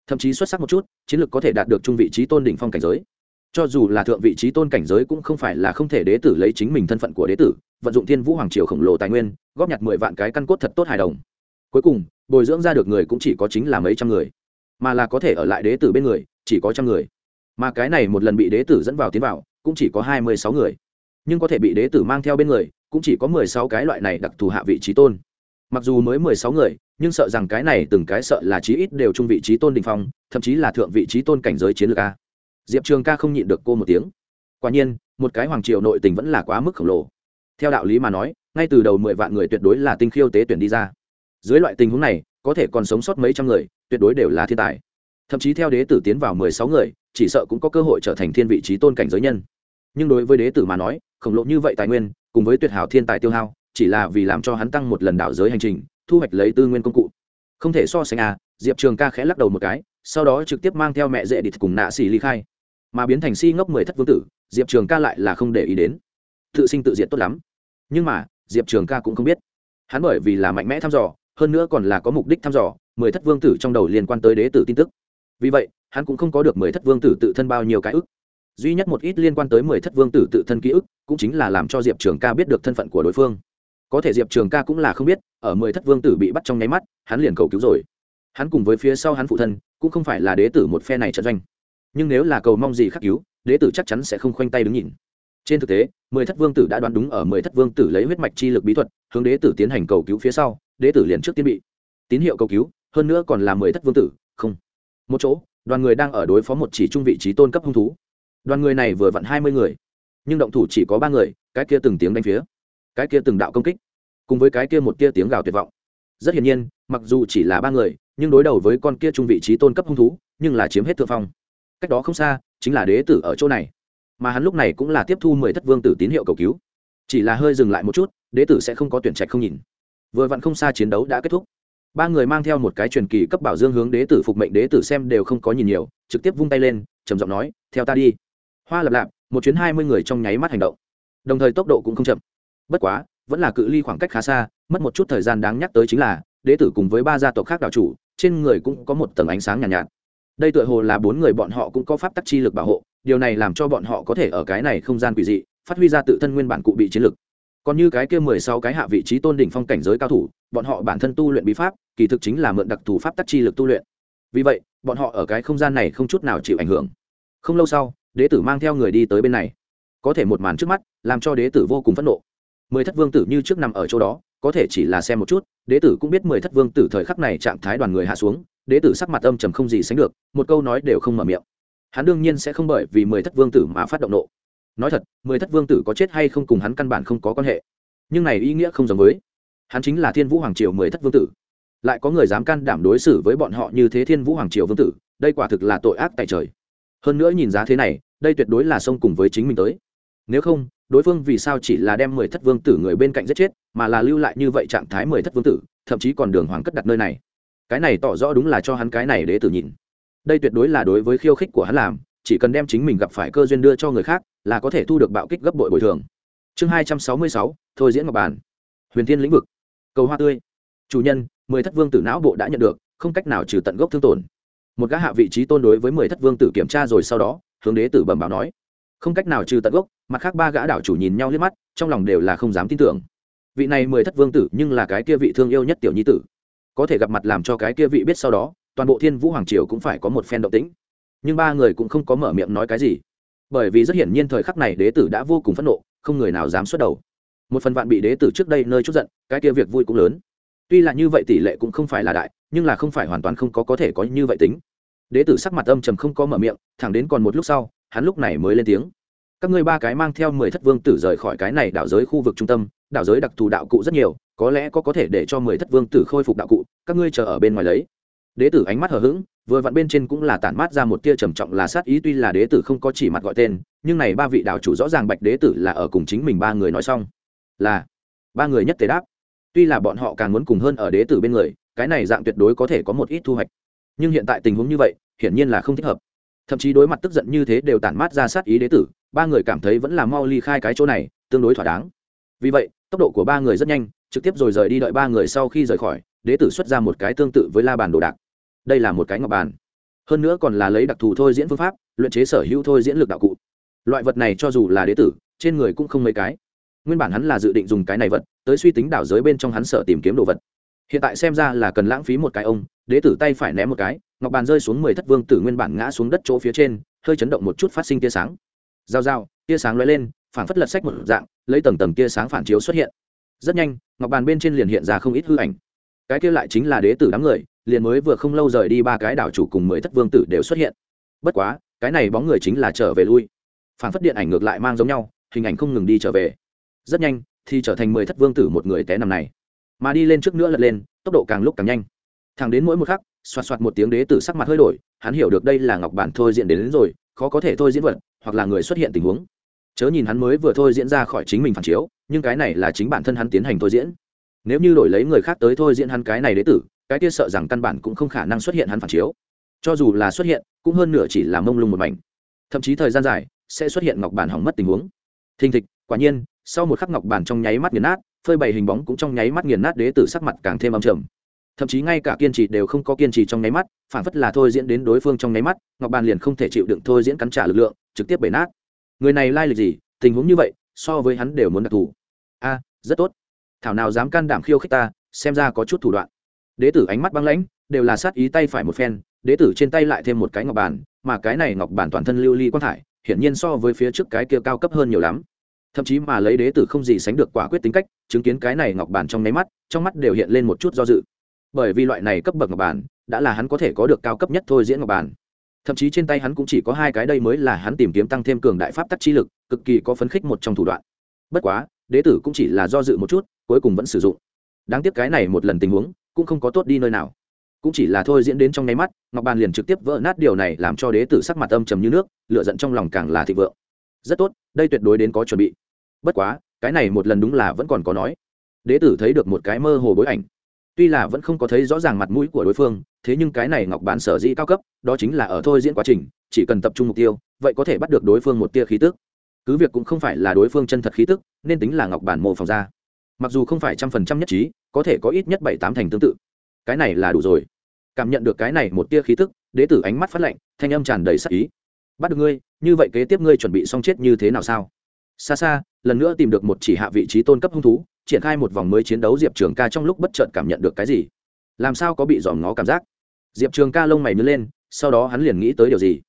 Thậm chí xuất sắc một chút, chiến lược có thể đạt được trung vị trí tôn đỉnh phong cảnh giới cho dù là thượng vị trí tôn cảnh giới cũng không phải là không thể đế tử lấy chính mình thân phận của đế tử, vận dụng thiên vũ hoàng triều khổng lồ tài nguyên, góp nhặt mười vạn cái căn cốt thật tốt hài đồng. Cuối cùng, bồi dưỡng ra được người cũng chỉ có chính là mấy trăm người, mà là có thể ở lại đế tử bên người, chỉ có trăm người. Mà cái này một lần bị đế tử dẫn vào tiến vào, cũng chỉ có hai mươi sáu người. Nhưng có thể bị đế tử mang theo bên người, cũng chỉ có mười sáu cái loại này đặc thù hạ vị trí tôn. Mặc dù mới mười sáu người, nhưng sợ rằng cái này từng cái sợ là chí ít đều trung vị trí tôn đình phong, thậm chí là thượng vị trí tôn cảnh giới chiến lược a diệp trường ca không nhịn được cô một tiếng. Quả nhiên, một cái hoàng triều nội tình vẫn là quá mức khổng lồ. Theo đạo lý mà nói, ngay từ đầu mười vạn người tuyệt đối là tinh khiêu tế tuyển đi ra. Dưới loại tình huống này, có thể còn sống sót mấy trăm người, tuyệt đối đều là thiên tài. Thậm chí theo đế tử tiến vào mười sáu người, chỉ sợ cũng có cơ hội trở thành thiên vị trí tôn cảnh giới nhân. Nhưng đối với đế tử mà nói, khổng lồ như vậy tài nguyên, cùng với tuyệt hảo thiên tài tiêu hao, chỉ là vì làm cho hắn tăng một lần đảo giới hành trình, thu hoạch lấy tư nguyên công cụ. Không thể so sánh à diệp trường ca khẽ lắc đầu một cái, sau đó trực tiếp mang theo mẹ dễ địch cùng nạ xỉ ly khai mà biến thành si ngốc mười thất vương tử, diệp trường ca lại là không để ý đến. Tự sinh tự diệt tốt lắm. Nhưng mà, diệp trường ca cũng không biết. Hắn bởi vì là mạnh mẽ thăm dò, hơn nữa còn là có mục đích thăm dò, mười thất vương tử trong đầu liên quan tới đế tử tin tức. Vì vậy, hắn cũng không có được mười thất vương tử tự thân bao nhiêu cái ức. Duy nhất một ít liên quan tới mười thất vương tử tự thân ký ức, cũng chính là làm cho diệp trường ca biết được thân phận của đối phương. Có thể diệp trường ca cũng là không biết, ở mười thất vương tử bị bắt trong nháy mắt, hắn liền cầu cứu rồi. Hắn cùng với phía sau hắn phụ thân, cũng không phải là đế tử một phe này trận doanh nhưng nếu là cầu mong gì khắc cứu, đế tử chắc chắn sẽ không khoanh tay đứng nhìn. Trên thực tế, mười thất vương tử đã đoán đúng ở mười thất vương tử lấy huyết mạch chi lực bí thuật, hướng đế tử tiến hành cầu cứu phía sau, đế tử liền trước tiên bị tín hiệu cầu cứu, hơn nữa còn là mười thất vương tử, không. Một chỗ, đoàn người đang ở đối phó một chỉ trung vị trí tôn cấp hung thú. Đoàn người này vừa vặn hai mươi người, nhưng động thủ chỉ có ba người, cái kia từng tiếng đánh phía, cái kia từng đạo công kích, cùng với cái kia một kia tiếng gào tuyệt vọng. Rất hiển nhiên, mặc dù chỉ là ba người, nhưng đối đầu với con kia trung vị trí tôn cấp hung thú, nhưng là chiếm hết thượng phong cách đó không xa chính là đế tử ở chỗ này. Mà hắn lúc này cũng là tiếp thu mười thất vương tử tín hiệu cầu cứu. Chỉ là hơi dừng lại một chút đế tử sẽ không có tuyển trạch không nhìn. Vừa vặn không xa chiến đấu đã kết thúc. Ba người mang theo một cái truyền kỳ cấp bảo dương hướng đế tử phục mệnh đế tử xem đều không có nhìn nhiều trực tiếp vung tay lên trầm giọng nói theo ta đi. Hoa lập lạp một chuyến hai mươi người trong nháy mắt hành động. Đồng thời tốc độ cũng không chậm. Bất quá vẫn là cự ly khoảng cách khá xa mất một chút thời gian đáng nhắc tới chính là đế tử cùng với ba gia tộc khác đạo chủ trên người cũng có một tầng ánh sáng nhàn nhạt, nhạt đây tựa hồ là bốn người bọn họ cũng có pháp tắc chi lực bảo hộ, điều này làm cho bọn họ có thể ở cái này không gian quỷ dị, phát huy ra tự thân nguyên bản cụ bị chiến lực. Còn như cái kia mười sáu cái hạ vị trí tôn đỉnh phong cảnh giới cao thủ, bọn họ bản thân tu luyện bí pháp, kỳ thực chính là mượn đặc thù pháp tắc chi lực tu luyện. Vì vậy, bọn họ ở cái không gian này không chút nào chịu ảnh hưởng. Không lâu sau, đế tử mang theo người đi tới bên này. Có thể một màn trước mắt, làm cho đế tử vô cùng phẫn nộ. Mười thất vương tử như trước nằm ở chỗ đó, có thể chỉ là xem một chút, đế tử cũng biết mười thất vương tử thời khắc này trạng thái đoàn người hạ xuống đế tử sắc mặt âm trầm không gì sánh được, một câu nói đều không mở miệng. Hắn đương nhiên sẽ không bởi vì mười thất vương tử mà phát động nộ. Nói thật, mười thất vương tử có chết hay không cùng hắn căn bản không có quan hệ. Nhưng này ý nghĩa không giống với. Hắn chính là thiên vũ hoàng triều mười thất vương tử. Lại có người dám can đảm đối xử với bọn họ như thế thiên vũ hoàng triều vương tử, đây quả thực là tội ác tại trời. Hơn nữa nhìn giá thế này, đây tuyệt đối là xông cùng với chính mình tới. Nếu không, đối phương vì sao chỉ là đem mười thất vương tử người bên cạnh giết chết, mà là lưu lại như vậy trạng thái mười thất vương tử, thậm chí còn đường hoàng cất đặt nơi này? Cái này tỏ rõ đúng là cho hắn cái này để tử nhìn. Đây tuyệt đối là đối với khiêu khích của hắn làm, chỉ cần đem chính mình gặp phải cơ duyên đưa cho người khác, là có thể thu được bạo kích gấp bội bồi thường. Chương hai trăm sáu mươi sáu, thôi diễn ngọc bàn. Huyền thiên lĩnh vực. Cầu hoa tươi. Chủ nhân, mười thất vương tử não bộ đã nhận được, không cách nào trừ tận gốc thương tổn. Một gã hạ vị trí tôn đối với mười thất vương tử kiểm tra rồi sau đó, hướng đế tử bẩm báo nói. Không cách nào trừ tận gốc, mặt khác ba gã đảo chủ nhìn nhau liếc mắt, trong lòng đều là không dám tin tưởng. Vị này mười thất vương tử nhưng là cái kia vị thương yêu nhất tiểu nhi tử có thể gặp mặt làm cho cái kia vị biết sau đó, toàn bộ thiên vũ hoàng triều cũng phải có một phen động tĩnh. Nhưng ba người cũng không có mở miệng nói cái gì. Bởi vì rất hiển nhiên thời khắc này đế tử đã vô cùng phẫn nộ, không người nào dám xuất đầu. Một phần vạn bị đế tử trước đây nơi chút giận, cái kia việc vui cũng lớn. Tuy là như vậy tỷ lệ cũng không phải là đại, nhưng là không phải hoàn toàn không có có thể có như vậy tính. Đế tử sắc mặt âm trầm không có mở miệng, thẳng đến còn một lúc sau, hắn lúc này mới lên tiếng các ngươi ba cái mang theo mười thất vương tử rời khỏi cái này đảo giới khu vực trung tâm, đảo giới đặc thù đạo cụ rất nhiều, có lẽ có có thể để cho mười thất vương tử khôi phục đạo cụ, các ngươi chờ ở bên ngoài lấy. Đế tử ánh mắt hờ hững, vừa vặn bên trên cũng là tản mát ra một tia trầm trọng là sát ý, tuy là đế tử không có chỉ mặt gọi tên, nhưng này ba vị đạo chủ rõ ràng bạch đế tử là ở cùng chính mình ba người nói xong. Là, ba người nhất tế đáp. Tuy là bọn họ càng muốn cùng hơn ở đế tử bên người, cái này dạng tuyệt đối có thể có một ít thu hoạch. Nhưng hiện tại tình huống như vậy, hiển nhiên là không thích hợp. Thậm chí đối mặt tức giận như thế đều tản mát ra sát ý đế tử ba người cảm thấy vẫn là mau ly khai cái chỗ này, tương đối thỏa đáng. Vì vậy, tốc độ của ba người rất nhanh, trực tiếp rồi rời đi đợi ba người sau khi rời khỏi, đế tử xuất ra một cái tương tự với la bàn đồ đạc. Đây là một cái ngọc bàn. Hơn nữa còn là lấy đặc thù thôi diễn phương pháp, luyện chế sở hữu thôi diễn lực đạo cụ. Loại vật này cho dù là đế tử, trên người cũng không mấy cái. Nguyên bản hắn là dự định dùng cái này vật, tới suy tính đảo giới bên trong hắn sợ tìm kiếm đồ vật. Hiện tại xem ra là cần lãng phí một cái ông, đế tử tay phải ném một cái, ngọc bàn rơi xuống mười thất vương tử nguyên bản ngã xuống đất chỗ phía trên, hơi chấn động một chút phát sinh tia sáng giao giao tia sáng lóe lên phản phất lật sách một dạng lấy tầng tầng tia sáng phản chiếu xuất hiện. Rất nhanh ngọc bàn bên trên liền hiện ra không ít hư ảnh. Cái kia lại chính là đế tử đám người liền mới vừa không lâu rời đi ba cái đảo chủ cùng mười thất vương tử đều xuất hiện. Bất quá cái này bóng người chính là trở về lui. Phản phất điện ảnh ngược lại mang giống nhau hình ảnh không ngừng đi trở về. Rất nhanh thì trở thành mười thất vương tử một người té nằm này. Mà đi lên trước nữa lật lên tốc độ càng lúc càng nhanh. Thẳng đến mỗi một khắc xoạt xoạt một tiếng đế tử sắc mặt hơi đổi hắn hiểu được đây là ngọc bản thôi diễn đến, đến rồi khó có thể thôi diễn vật hoặc là người xuất hiện tình huống. Chớ nhìn hắn mới vừa thôi diễn ra khỏi chính mình phản chiếu, nhưng cái này là chính bản thân hắn tiến hành thôi diễn. Nếu như đổi lấy người khác tới thôi diễn hắn cái này đế tử, cái kia sợ rằng căn bản cũng không khả năng xuất hiện hắn phản chiếu. Cho dù là xuất hiện, cũng hơn nửa chỉ là mông lung một mảnh. Thậm chí thời gian dài, sẽ xuất hiện ngọc bản hỏng mất tình huống. Thình thịch, quả nhiên, sau một khắc ngọc bản trong nháy mắt nghiền nát, phơi bày hình bóng cũng trong nháy mắt nghiền nát đế tử sắc mặt càng thêm âm trầm thậm chí ngay cả kiên trì đều không có kiên trì trong nháy mắt, phản phất là thôi diễn đến đối phương trong nháy mắt, ngọc bàn liền không thể chịu đựng thôi diễn cắn trả lực lượng, trực tiếp bể nát. Người này lai lịch gì? Tình huống như vậy, so với hắn đều muốn đặc thù. A, rất tốt. Thảo nào dám can đảm khiêu khích ta, xem ra có chút thủ đoạn. Đế tử ánh mắt băng lãnh, đều là sát ý tay phải một phen, đế tử trên tay lại thêm một cái ngọc bàn, mà cái này ngọc bàn toàn thân lưu ly li quang thải, hiển nhiên so với phía trước cái kia cao cấp hơn nhiều lắm. Thậm chí mà lấy đế tử không gì sánh được quả quyết tính cách, chứng kiến cái này ngọc bàn trong nháy mắt, trong mắt đều hiện lên một chút do dự bởi vì loại này cấp bậc ngọc bản, đã là hắn có thể có được cao cấp nhất thôi diễn ngọc bản. Thậm chí trên tay hắn cũng chỉ có hai cái đây mới là hắn tìm kiếm tăng thêm cường đại pháp tắc chi lực, cực kỳ có phấn khích một trong thủ đoạn. Bất quá, đế tử cũng chỉ là do dự một chút, cuối cùng vẫn sử dụng. Đáng tiếc cái này một lần tình huống, cũng không có tốt đi nơi nào. Cũng chỉ là thôi diễn đến trong nháy mắt, ngọc bàn liền trực tiếp vỡ nát điều này làm cho đế tử sắc mặt âm trầm như nước lựa giận trong lòng càng là thịnh vượng. Rất tốt, đây tuyệt đối đến có chuẩn bị. Bất quá, cái này một lần đúng là vẫn còn có nói. Đế tử thấy được một cái mơ hồ bối ảnh tuy là vẫn không có thấy rõ ràng mặt mũi của đối phương, thế nhưng cái này ngọc bản sở dĩ cao cấp, đó chính là ở thôi diễn quá trình, chỉ cần tập trung mục tiêu, vậy có thể bắt được đối phương một tia khí tức. Cứ việc cũng không phải là đối phương chân thật khí tức, nên tính là ngọc bản mô phỏng ra. Mặc dù không phải trăm phần trăm nhất trí, có thể có ít nhất bảy tám thành tương tự. Cái này là đủ rồi. Cảm nhận được cái này một tia khí tức, đế tử ánh mắt phát lạnh, thanh âm tràn đầy sắc ý. Bắt được ngươi, như vậy kế tiếp ngươi chuẩn bị xong chết như thế nào sao? Xa xa, lần nữa tìm được một chỉ hạ vị trí tôn cấp hung thú triển khai một vòng mới chiến đấu diệp trường ca trong lúc bất chợt cảm nhận được cái gì? Làm sao có bị dòm ngó cảm giác? Diệp trường ca lông mày nhớ lên, sau đó hắn liền nghĩ tới điều gì?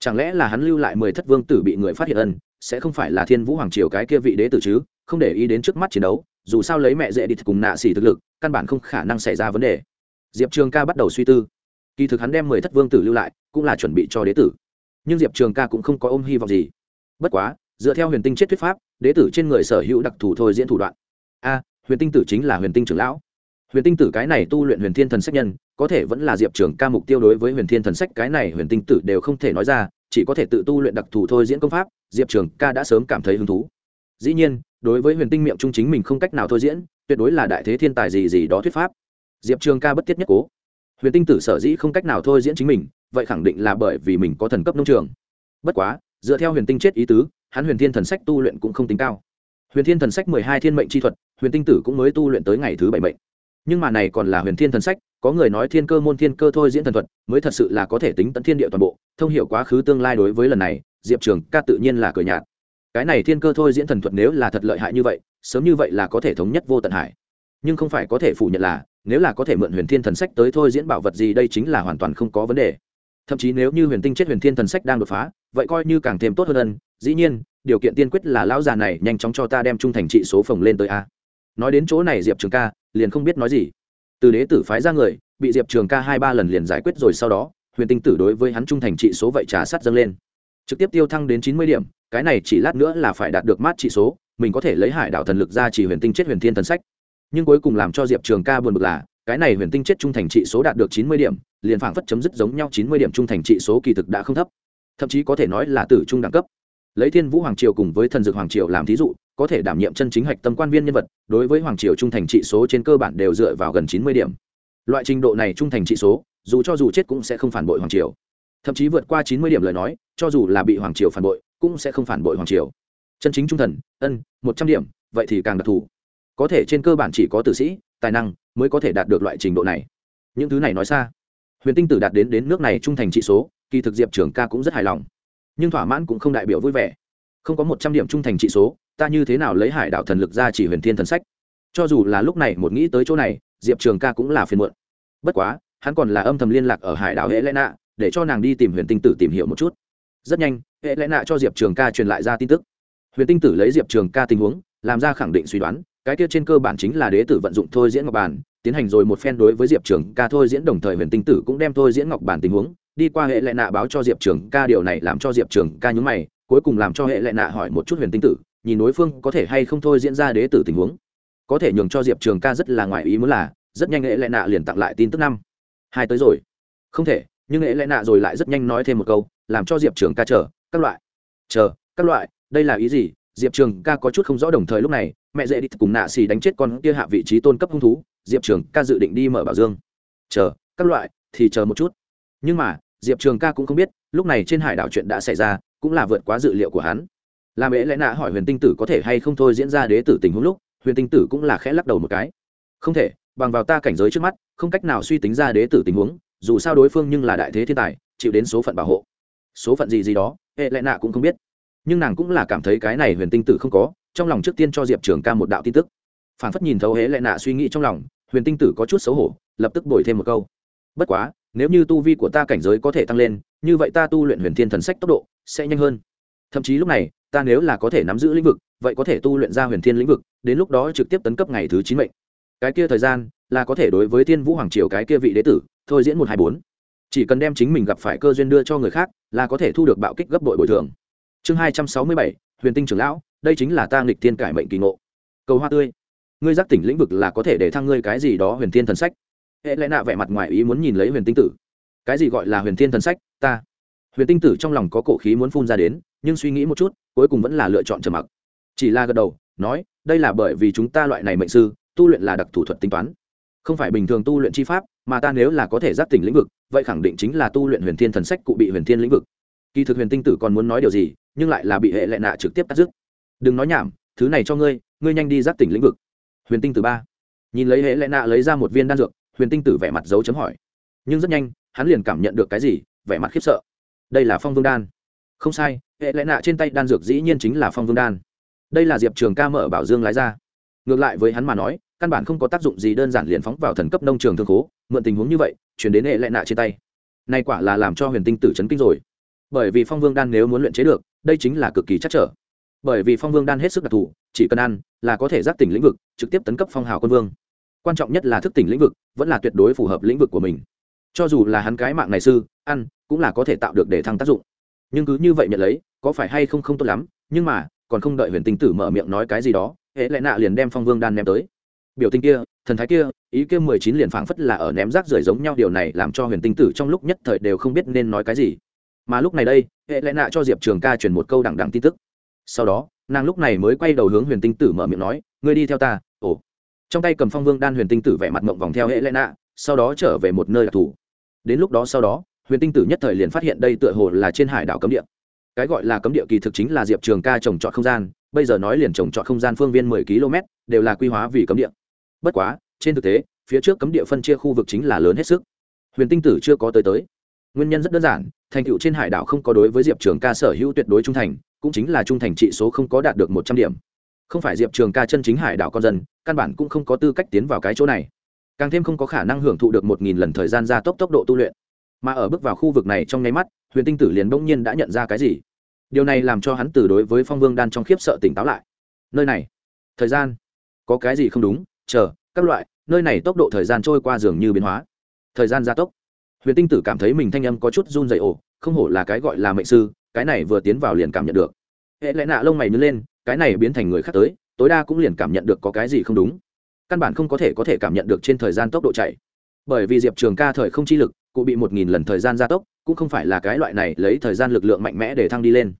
Chẳng lẽ là hắn lưu lại mười thất vương tử bị người phát hiện ân, sẽ không phải là thiên vũ hoàng triều cái kia vị đế tử chứ, không để ý đến trước mắt chiến đấu, dù sao lấy mẹ dễ đi cùng nạ xỉ thực lực, căn bản không khả năng xảy ra vấn đề. Diệp trường ca bắt đầu suy tư. Kỳ thực hắn đem mười thất vương tử lưu lại, cũng là chuẩn bị cho đế tử. Nhưng diệp trường ca cũng không có ôm hy vọng gì. Bất quá, dựa theo huyền tinh chết thuyết pháp, đế tử trên người sở hữu đặc thù thôi diễn thủ đoạn a, huyền tinh tử chính là huyền tinh trưởng lão. Huyền tinh tử cái này tu luyện huyền thiên thần sách nhân, có thể vẫn là diệp trường ca mục tiêu đối với huyền thiên thần sách, cái này huyền tinh tử đều không thể nói ra, chỉ có thể tự tu luyện đặc thù thôi diễn công pháp, diệp trường ca đã sớm cảm thấy hứng thú. Dĩ nhiên, đối với huyền tinh miệng trung chính mình không cách nào thôi diễn, tuyệt đối là đại thế thiên tài gì gì đó thuyết pháp. Diệp trường ca bất tiết nhất cố. Huyền tinh tử sở dĩ không cách nào thôi diễn chính mình, vậy khẳng định là bởi vì mình có thần cấp nông trường. Bất quá, dựa theo huyền tinh chết ý tứ, hắn huyền thiên thần sách tu luyện cũng không tính cao. Huyền thiên thần sách mười hai thiên mệnh chi thuật huyền tinh tử cũng mới tu luyện tới ngày thứ bảy mệnh. Nhưng mà này còn là huyền thiên thần sách, có người nói thiên cơ môn thiên cơ thôi diễn thần thuật, mới thật sự là có thể tính tận thiên địa toàn bộ, thông hiểu quá khứ tương lai đối với lần này, diệp trường ca tự nhiên là cười nhạt. Cái này thiên cơ thôi diễn thần thuật nếu là thật lợi hại như vậy, sớm như vậy là có thể thống nhất vô tận hải. Nhưng không phải có thể phủ nhận là, nếu là có thể mượn huyền thiên thần sách tới thôi diễn bảo vật gì đây chính là hoàn toàn không có vấn đề. Thậm chí nếu như huyền tinh chết huyền thiên thần sách đang đột phá, vậy coi như càng thêm tốt hơn ân. Dĩ nhiên, điều kiện tiên quyết là lão già này nhanh chóng cho ta đem trung thành trị số phồng lên tới a nói đến chỗ này diệp trường ca, liền không biết nói gì. Từ đế tử phái ra người, bị diệp trường ca hai ba lần liền giải quyết rồi sau đó, huyền tinh tử đối với hắn trung thành trị số vậy trả sắt dâng lên. Trực tiếp tiêu thăng đến chín mươi điểm, cái này chỉ lát nữa là phải đạt được mát trị số, mình có thể lấy hải đảo thần lực ra chỉ huyền tinh chết huyền thiên thần sách. Nhưng cuối cùng làm cho diệp trường ca buồn bực là, cái này huyền tinh chết trung thành trị số đạt được chín mươi điểm, liền phảng phất chấm dứt giống nhau chín mươi điểm trung thành trị số kỳ thực đã không thấp. Thậm chí có thể nói là tử trung đẳng cấp lấy thiên vũ hoàng triều cùng với thần dược hoàng triều làm thí dụ, có thể đảm nhiệm chân chính hạch tâm quan viên nhân vật, đối với hoàng triều trung thành trị số trên cơ bản đều dựa vào gần chín mươi điểm. Loại trình độ này trung thành trị số, dù cho dù chết cũng sẽ không phản bội hoàng triều. Thậm chí vượt qua chín mươi điểm lời nói, cho dù là bị hoàng triều phản bội, cũng sẽ không phản bội hoàng triều. Chân chính trung thần, ân, một trăm điểm, vậy thì càng đặc thù. Có thể trên cơ bản chỉ có tử sĩ, tài năng mới có thể đạt được loại trình độ này. Những thứ này nói xa. Huyền tinh tử đạt đến đến nước này trung thành trị số, kỳ thực diệp trưởng ca cũng rất hài lòng nhưng thỏa mãn cũng không đại biểu vui vẻ. Không có một trăm điểm trung thành trị số, ta như thế nào lấy hải đạo thần lực ra chỉ huyền thiên thần sách? Cho dù là lúc này một nghĩ tới chỗ này, diệp trường ca cũng là phiền muộn. Bất quá, hắn còn là âm thầm liên lạc ở hải đảo hệ lẽ nạ, để cho nàng đi tìm huyền tinh tử tìm hiểu một chút. Rất nhanh, hệ lẽ nạ cho diệp trường ca truyền lại ra tin tức. Huyền tinh tử lấy diệp trường ca tình huống, làm ra khẳng định suy đoán, cái kia trên cơ bản chính là đế tử vận dụng thôi diễn ngọc bản, tiến hành rồi một phen đối với diệp trường ca thôi diễn đồng thời huyền tinh tử cũng đem thôi diễn ngọc bản tình huống đi qua hệ lệ nạ báo cho diệp trường ca điều này làm cho diệp trường ca nhúng mày, cuối cùng làm cho hệ lệ nạ hỏi một chút huyền tinh tử, nhìn đối phương có thể hay không thôi diễn ra đế tử tình huống. Có thể nhường cho diệp trường ca rất là ngoài ý muốn là, rất nhanh hệ lệ nạ liền tặng lại tin tức năm. Hai tới rồi. Không thể, nhưng hệ lệ nạ rồi lại rất nhanh nói thêm một câu, làm cho diệp trường ca chờ, các loại. Chờ, các loại, đây là ý gì? Diệp trường ca có chút không rõ đồng thời lúc này, mẹ dễ đi cùng nạ xì đánh chết con kia hạ vị trí tôn cấp hung thú, diệp trường ca dự định đi mở bảo dương. Chờ, các loại, thì chờ một chút. Nhưng mà diệp trường ca cũng không biết, lúc này trên hải đảo chuyện đã xảy ra, cũng là vượt quá dự liệu của hắn. Làm ế lẽ nạ hỏi huyền tinh tử có thể hay không thôi diễn ra đế tử tình huống lúc, huyền tinh tử cũng là khẽ lắc đầu một cái. Không thể, bằng vào ta cảnh giới trước mắt, không cách nào suy tính ra đế tử tình huống, dù sao đối phương nhưng là đại thế thiên tài, chịu đến số phận bảo hộ. Số phận gì gì đó hệ lẽ nạ cũng không biết. Nhưng nàng cũng là cảm thấy cái này huyền tinh tử không có, trong lòng trước tiên cho diệp trường ca một đạo tin tức. Phản phất nhìn thấu hễ lẽ nạ suy nghĩ trong lòng, huyền tinh tử có chút xấu hổ, lập tức đổi thêm một câu. Bất quá nếu như tu vi của ta cảnh giới có thể tăng lên, như vậy ta tu luyện huyền thiên thần sách tốc độ sẽ nhanh hơn. Thậm chí lúc này, ta nếu là có thể nắm giữ lĩnh vực, vậy có thể tu luyện ra huyền thiên lĩnh vực, đến lúc đó trực tiếp tấn cấp ngày thứ chín mệnh. Cái kia thời gian là có thể đối với thiên vũ hoàng triều cái kia vị đế tử, thôi diễn một hai bốn. Chỉ cần đem chính mình gặp phải cơ duyên đưa cho người khác, là có thể thu được bạo kích gấp đội bồi thường. Chương hai trăm sáu mươi bảy, huyền tinh trưởng lão, đây chính là ta nghịch thiên cải mệnh kỳ ngộ. Cầu hoa tươi. Ngươi giác tỉnh lĩnh vực là có thể để thăng ngươi cái gì đó huyền thiên thần sách hệ lẽ nạ vẻ mặt ngoài ý muốn nhìn lấy huyền tinh tử. Cái gì gọi là huyền thiên thần sách, ta? Huyền tinh tử trong lòng có cổ khí muốn phun ra đến, nhưng suy nghĩ một chút, cuối cùng vẫn là lựa chọn trầm mặc. Chỉ là gật đầu, nói, đây là bởi vì chúng ta loại này mệnh sư, tu luyện là đặc thủ thuật tính toán. Không phải bình thường tu luyện chi pháp, mà ta nếu là có thể giác tỉnh lĩnh vực, vậy khẳng định chính là tu luyện huyền thiên thần sách cụ bị huyền thiên lĩnh vực. Kỳ thực huyền tinh tử còn muốn nói điều gì, nhưng lại là bị hệ lệ nạ trực tiếp cắt dứt đừng nói nhảm, thứ này cho ngươi ngươi nhanh đi giác tỉnh lĩnh vực. Huyền tinh tử ba. Nhìn lấy hệ lệ nạ lấy ra một viên đan dược huyền tinh tử vẻ mặt dấu chấm hỏi. Nhưng rất nhanh, hắn liền cảm nhận được cái gì, vẻ mặt khiếp sợ. Đây là phong vương đan. Không sai, hệ lệ nạ trên tay đan dược dĩ nhiên chính là phong vương đan. Đây là diệp trường ca mở bảo dương lái ra. Ngược lại với hắn mà nói, căn bản không có tác dụng gì đơn giản liền phóng vào thần cấp nông trường thương khố, mượn tình huống như vậy, chuyển đến hệ lệ nạ trên tay. Nay quả là làm cho huyền tinh tử chấn kinh rồi. Bởi vì phong vương đan nếu muốn luyện chế được, đây chính là cực kỳ chắc trở. Bởi vì phong vương đan hết sức đặc thù, chỉ cần ăn là có thể giác tỉnh lĩnh vực, trực tiếp tấn cấp phong hào quân vương quan trọng nhất là thức tỉnh lĩnh vực, vẫn là tuyệt đối phù hợp lĩnh vực của mình. Cho dù là hắn cái mạng này sư ăn, cũng là có thể tạo được để thăng tác dụng. Nhưng cứ như vậy nhận lấy, có phải hay không không tốt lắm, nhưng mà, còn không đợi huyền tinh tử mở miệng nói cái gì đó, hệ lại nạ liền đem phong vương đan ném tới. Biểu tình kia, thần thái kia, ý kia mười chín liền phảng phất là ở ném rác rưởi giống nhau, điều này làm cho huyền tinh tử trong lúc nhất thời đều không biết nên nói cái gì. Mà lúc này đây, hệ lẽ nạ cho diệp trường ca truyền một câu đằng đằng tin tức. Sau đó, nàng lúc này mới quay đầu hướng huyền tinh tử mở miệng nói, ngươi đi theo ta, ồ trong tay cầm phong vương đan huyền tinh tử vẻ mặt mộng vòng theo hệ lẽ nạ sau đó trở về một nơi đặc thù. Đến lúc đó sau đó, huyền tinh tử nhất thời liền phát hiện đây tựa hồ là trên hải đảo cấm địa. Cái gọi là cấm địa kỳ thực chính là diệp trường ca trồng trọt không gian, bây giờ nói liền trồng trọt không gian phương viên mười km, đều là quy hóa vì cấm địa. Bất quá, trên thực tế, phía trước cấm địa phân chia khu vực chính là lớn hết sức. Huyền tinh tử chưa có tới tới. Nguyên nhân rất đơn giản, thành tựu trên hải đảo không có đối với diệp trường ca sở hữu tuyệt đối trung thành, cũng chính là trung thành trị số không có đạt được một trăm điểm không phải diệp trường ca chân chính hải đảo con dân, căn bản cũng không có tư cách tiến vào cái chỗ này. Càng thêm không có khả năng hưởng thụ được một nghìn lần thời gian gia tốc tốc độ tu luyện. Mà ở bước vào khu vực này trong nháy mắt, huyền tinh tử liền bỗng nhiên đã nhận ra cái gì. Điều này làm cho hắn từ đối với phong vương đan trong khiếp sợ tỉnh táo lại. Nơi này, thời gian, có cái gì không đúng? Chờ, các loại, nơi này tốc độ thời gian trôi qua dường như biến hóa. Thời gian gia tốc. Huyền tinh tử cảm thấy mình thanh âm có chút run dày ồ, không hổ là cái gọi là mệnh sư, cái này vừa tiến vào liền cảm nhận được. Hệ lẽ nạ lông mày nứt lên cái này biến thành người khác tới, tối đa cũng liền cảm nhận được có cái gì không đúng. Căn bản không có thể có thể cảm nhận được trên thời gian tốc độ chạy. Bởi vì diệp trường ca thời không chi lực, cụ bị một nghìn lần thời gian gia tốc, cũng không phải là cái loại này lấy thời gian lực lượng mạnh mẽ để thăng đi lên.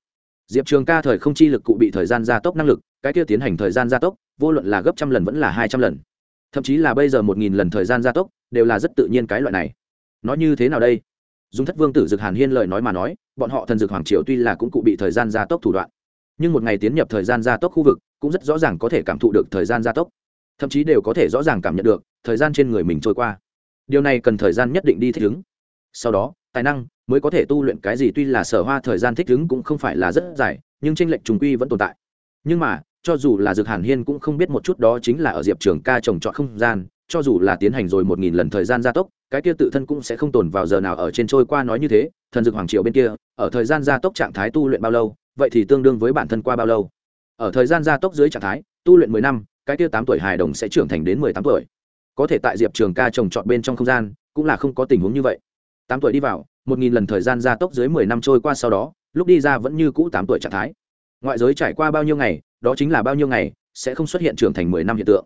Diệp trường ca thời không chi lực cụ bị thời gian gia tốc năng lực, cái kia tiến hành thời gian gia tốc, vô luận là gấp trăm lần vẫn là hai trăm lần. Thậm chí là bây giờ một nghìn lần thời gian gia tốc, đều là rất tự nhiên cái loại này. Nói như thế nào đây? Dùng thất vương tử dực hàn hiên lời nói mà nói, bọn họ thần dực hoàng triều tuy là cũng cụ bị thời gian gia tốc thủ đoạn nhưng một ngày tiến nhập thời gian gia tốc khu vực cũng rất rõ ràng có thể cảm thụ được thời gian gia tốc. Thậm chí đều có thể rõ ràng cảm nhận được thời gian trên người mình trôi qua. Điều này cần thời gian nhất định đi thích ứng. Sau đó, tài năng mới có thể tu luyện cái gì tuy là sở hoa thời gian thích ứng cũng không phải là rất dài, nhưng tranh lệch trùng quy vẫn tồn tại. Nhưng mà, cho dù là dược hàn hiên cũng không biết một chút đó chính là ở diệp trường ca trồng trọt không gian, cho dù là tiến hành rồi một nghìn lần thời gian gia tốc, cái kia tự thân cũng sẽ không tồn vào giờ nào ở trên trôi qua nói như thế. Thần dược hoàng triều bên kia, ở thời gian gia tốc trạng thái tu luyện bao lâu vậy thì tương đương với bản thân qua bao lâu? Ở thời gian gia tốc dưới trạng thái, tu luyện mười năm, cái tiêu tám tuổi hài đồng sẽ trưởng thành đến mười tám tuổi. Có thể tại diệp trường ca trồng trọt bên trong không gian, cũng là không có tình huống như vậy. Tám tuổi đi vào, một nghìn lần thời gian gia tốc dưới mười năm trôi qua sau đó, lúc đi ra vẫn như cũ tám tuổi trạng thái. Ngoại giới trải qua bao nhiêu ngày, đó chính là bao nhiêu ngày, sẽ không xuất hiện trưởng thành mười năm hiện tượng.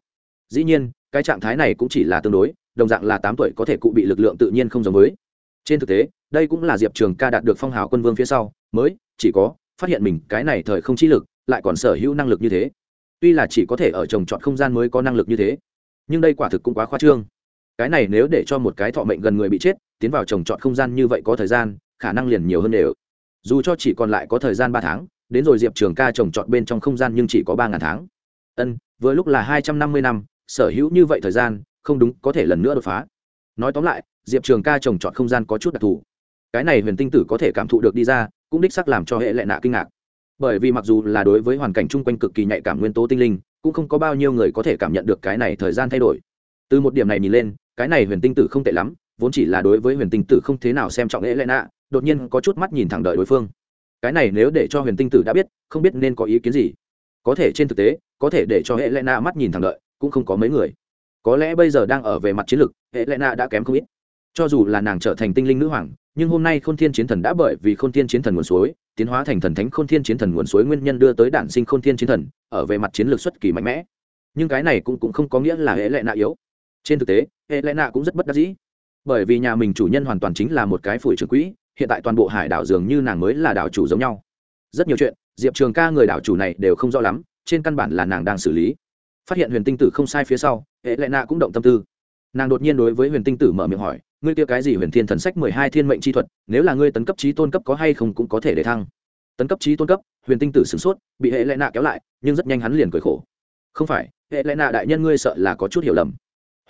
Dĩ nhiên, cái trạng thái này cũng chỉ là tương đối, đồng dạng là tám tuổi có thể cụ bị lực lượng tự nhiên không giống với. Trên thực tế, đây cũng là diệp trường ca đạt được phong hào quân vương phía sau, mới, chỉ có phát hiện mình cái này thời không chi lực, lại còn sở hữu năng lực như thế. Tuy là chỉ có thể ở trồng trọt không gian mới có năng lực như thế, nhưng đây quả thực cũng quá khoa trương. Cái này nếu để cho một cái thọ mệnh gần người bị chết, tiến vào trồng trọt không gian như vậy có thời gian, khả năng liền nhiều hơn đều. Dù cho chỉ còn lại có thời gian ba tháng, đến rồi diệp trường ca trồng trọt bên trong không gian nhưng chỉ có ba ngàn tháng. Ân, vừa lúc là hai trăm năm mươi năm, sở hữu như vậy thời gian, không đúng, có thể lần nữa đột phá. Nói tóm lại, diệp trường ca trồng trọt không gian có chút đặc thù. Cái này huyền tinh tử có thể cảm thụ được đi ra cũng đích sắc làm cho hệ lệ nạ kinh ngạc. Bởi vì mặc dù là đối với hoàn cảnh chung quanh cực kỳ nhạy cảm nguyên tố tinh linh, cũng không có bao nhiêu người có thể cảm nhận được cái này thời gian thay đổi. Từ một điểm này nhìn lên, cái này huyền tinh tử không tệ lắm, vốn chỉ là đối với huyền tinh tử không thế nào xem trọng hệ lệ nạ, đột nhiên có chút mắt nhìn thẳng đợi đối phương. Cái này nếu để cho huyền tinh tử đã biết, không biết nên có ý kiến gì. Có thể trên thực tế, có thể để cho hệ lệ nạ mắt nhìn thẳng đợi, cũng không có mấy người. Có lẽ bây giờ đang ở về mặt chiến lược, hệ lệ nạ đã kém không ít. Cho dù là nàng trở thành tinh linh nữ hoàng nhưng hôm nay khôn thiên chiến thần đã bởi vì khôn thiên chiến thần nguồn suối tiến hóa thành thần thánh khôn thiên chiến thần nguồn suối nguyên nhân đưa tới đản sinh khôn thiên chiến thần ở về mặt chiến lược xuất kỳ mạnh mẽ. Nhưng cái này cũng, cũng không có nghĩa là hệ lệ nạ yếu. Trên thực tế hệ lệ nạ cũng rất bất đắc dĩ. Bởi vì nhà mình chủ nhân hoàn toàn chính là một cái phủi trưởng quỹ hiện tại toàn bộ hải đảo dường như nàng mới là đảo chủ giống nhau. Rất nhiều chuyện diệp trường ca người đảo chủ này đều không rõ lắm trên căn bản là nàng đang xử lý. Phát hiện huyền tinh tử không sai phía sau hệ lệ nạ cũng động tâm tư. Nàng đột nhiên đối với huyền tinh tử mở miệng hỏi ngươi kia cái gì huyền thiên thần sách mười hai thiên mệnh chi thuật, nếu là ngươi tấn cấp trí tôn cấp có hay không cũng có thể để thăng. Tấn cấp trí tôn cấp, huyền tinh tử sửng sốt, bị hệ lệ nạ kéo lại, nhưng rất nhanh hắn liền cười khổ. Không phải, hệ lệ nạ đại nhân ngươi sợ là có chút hiểu lầm.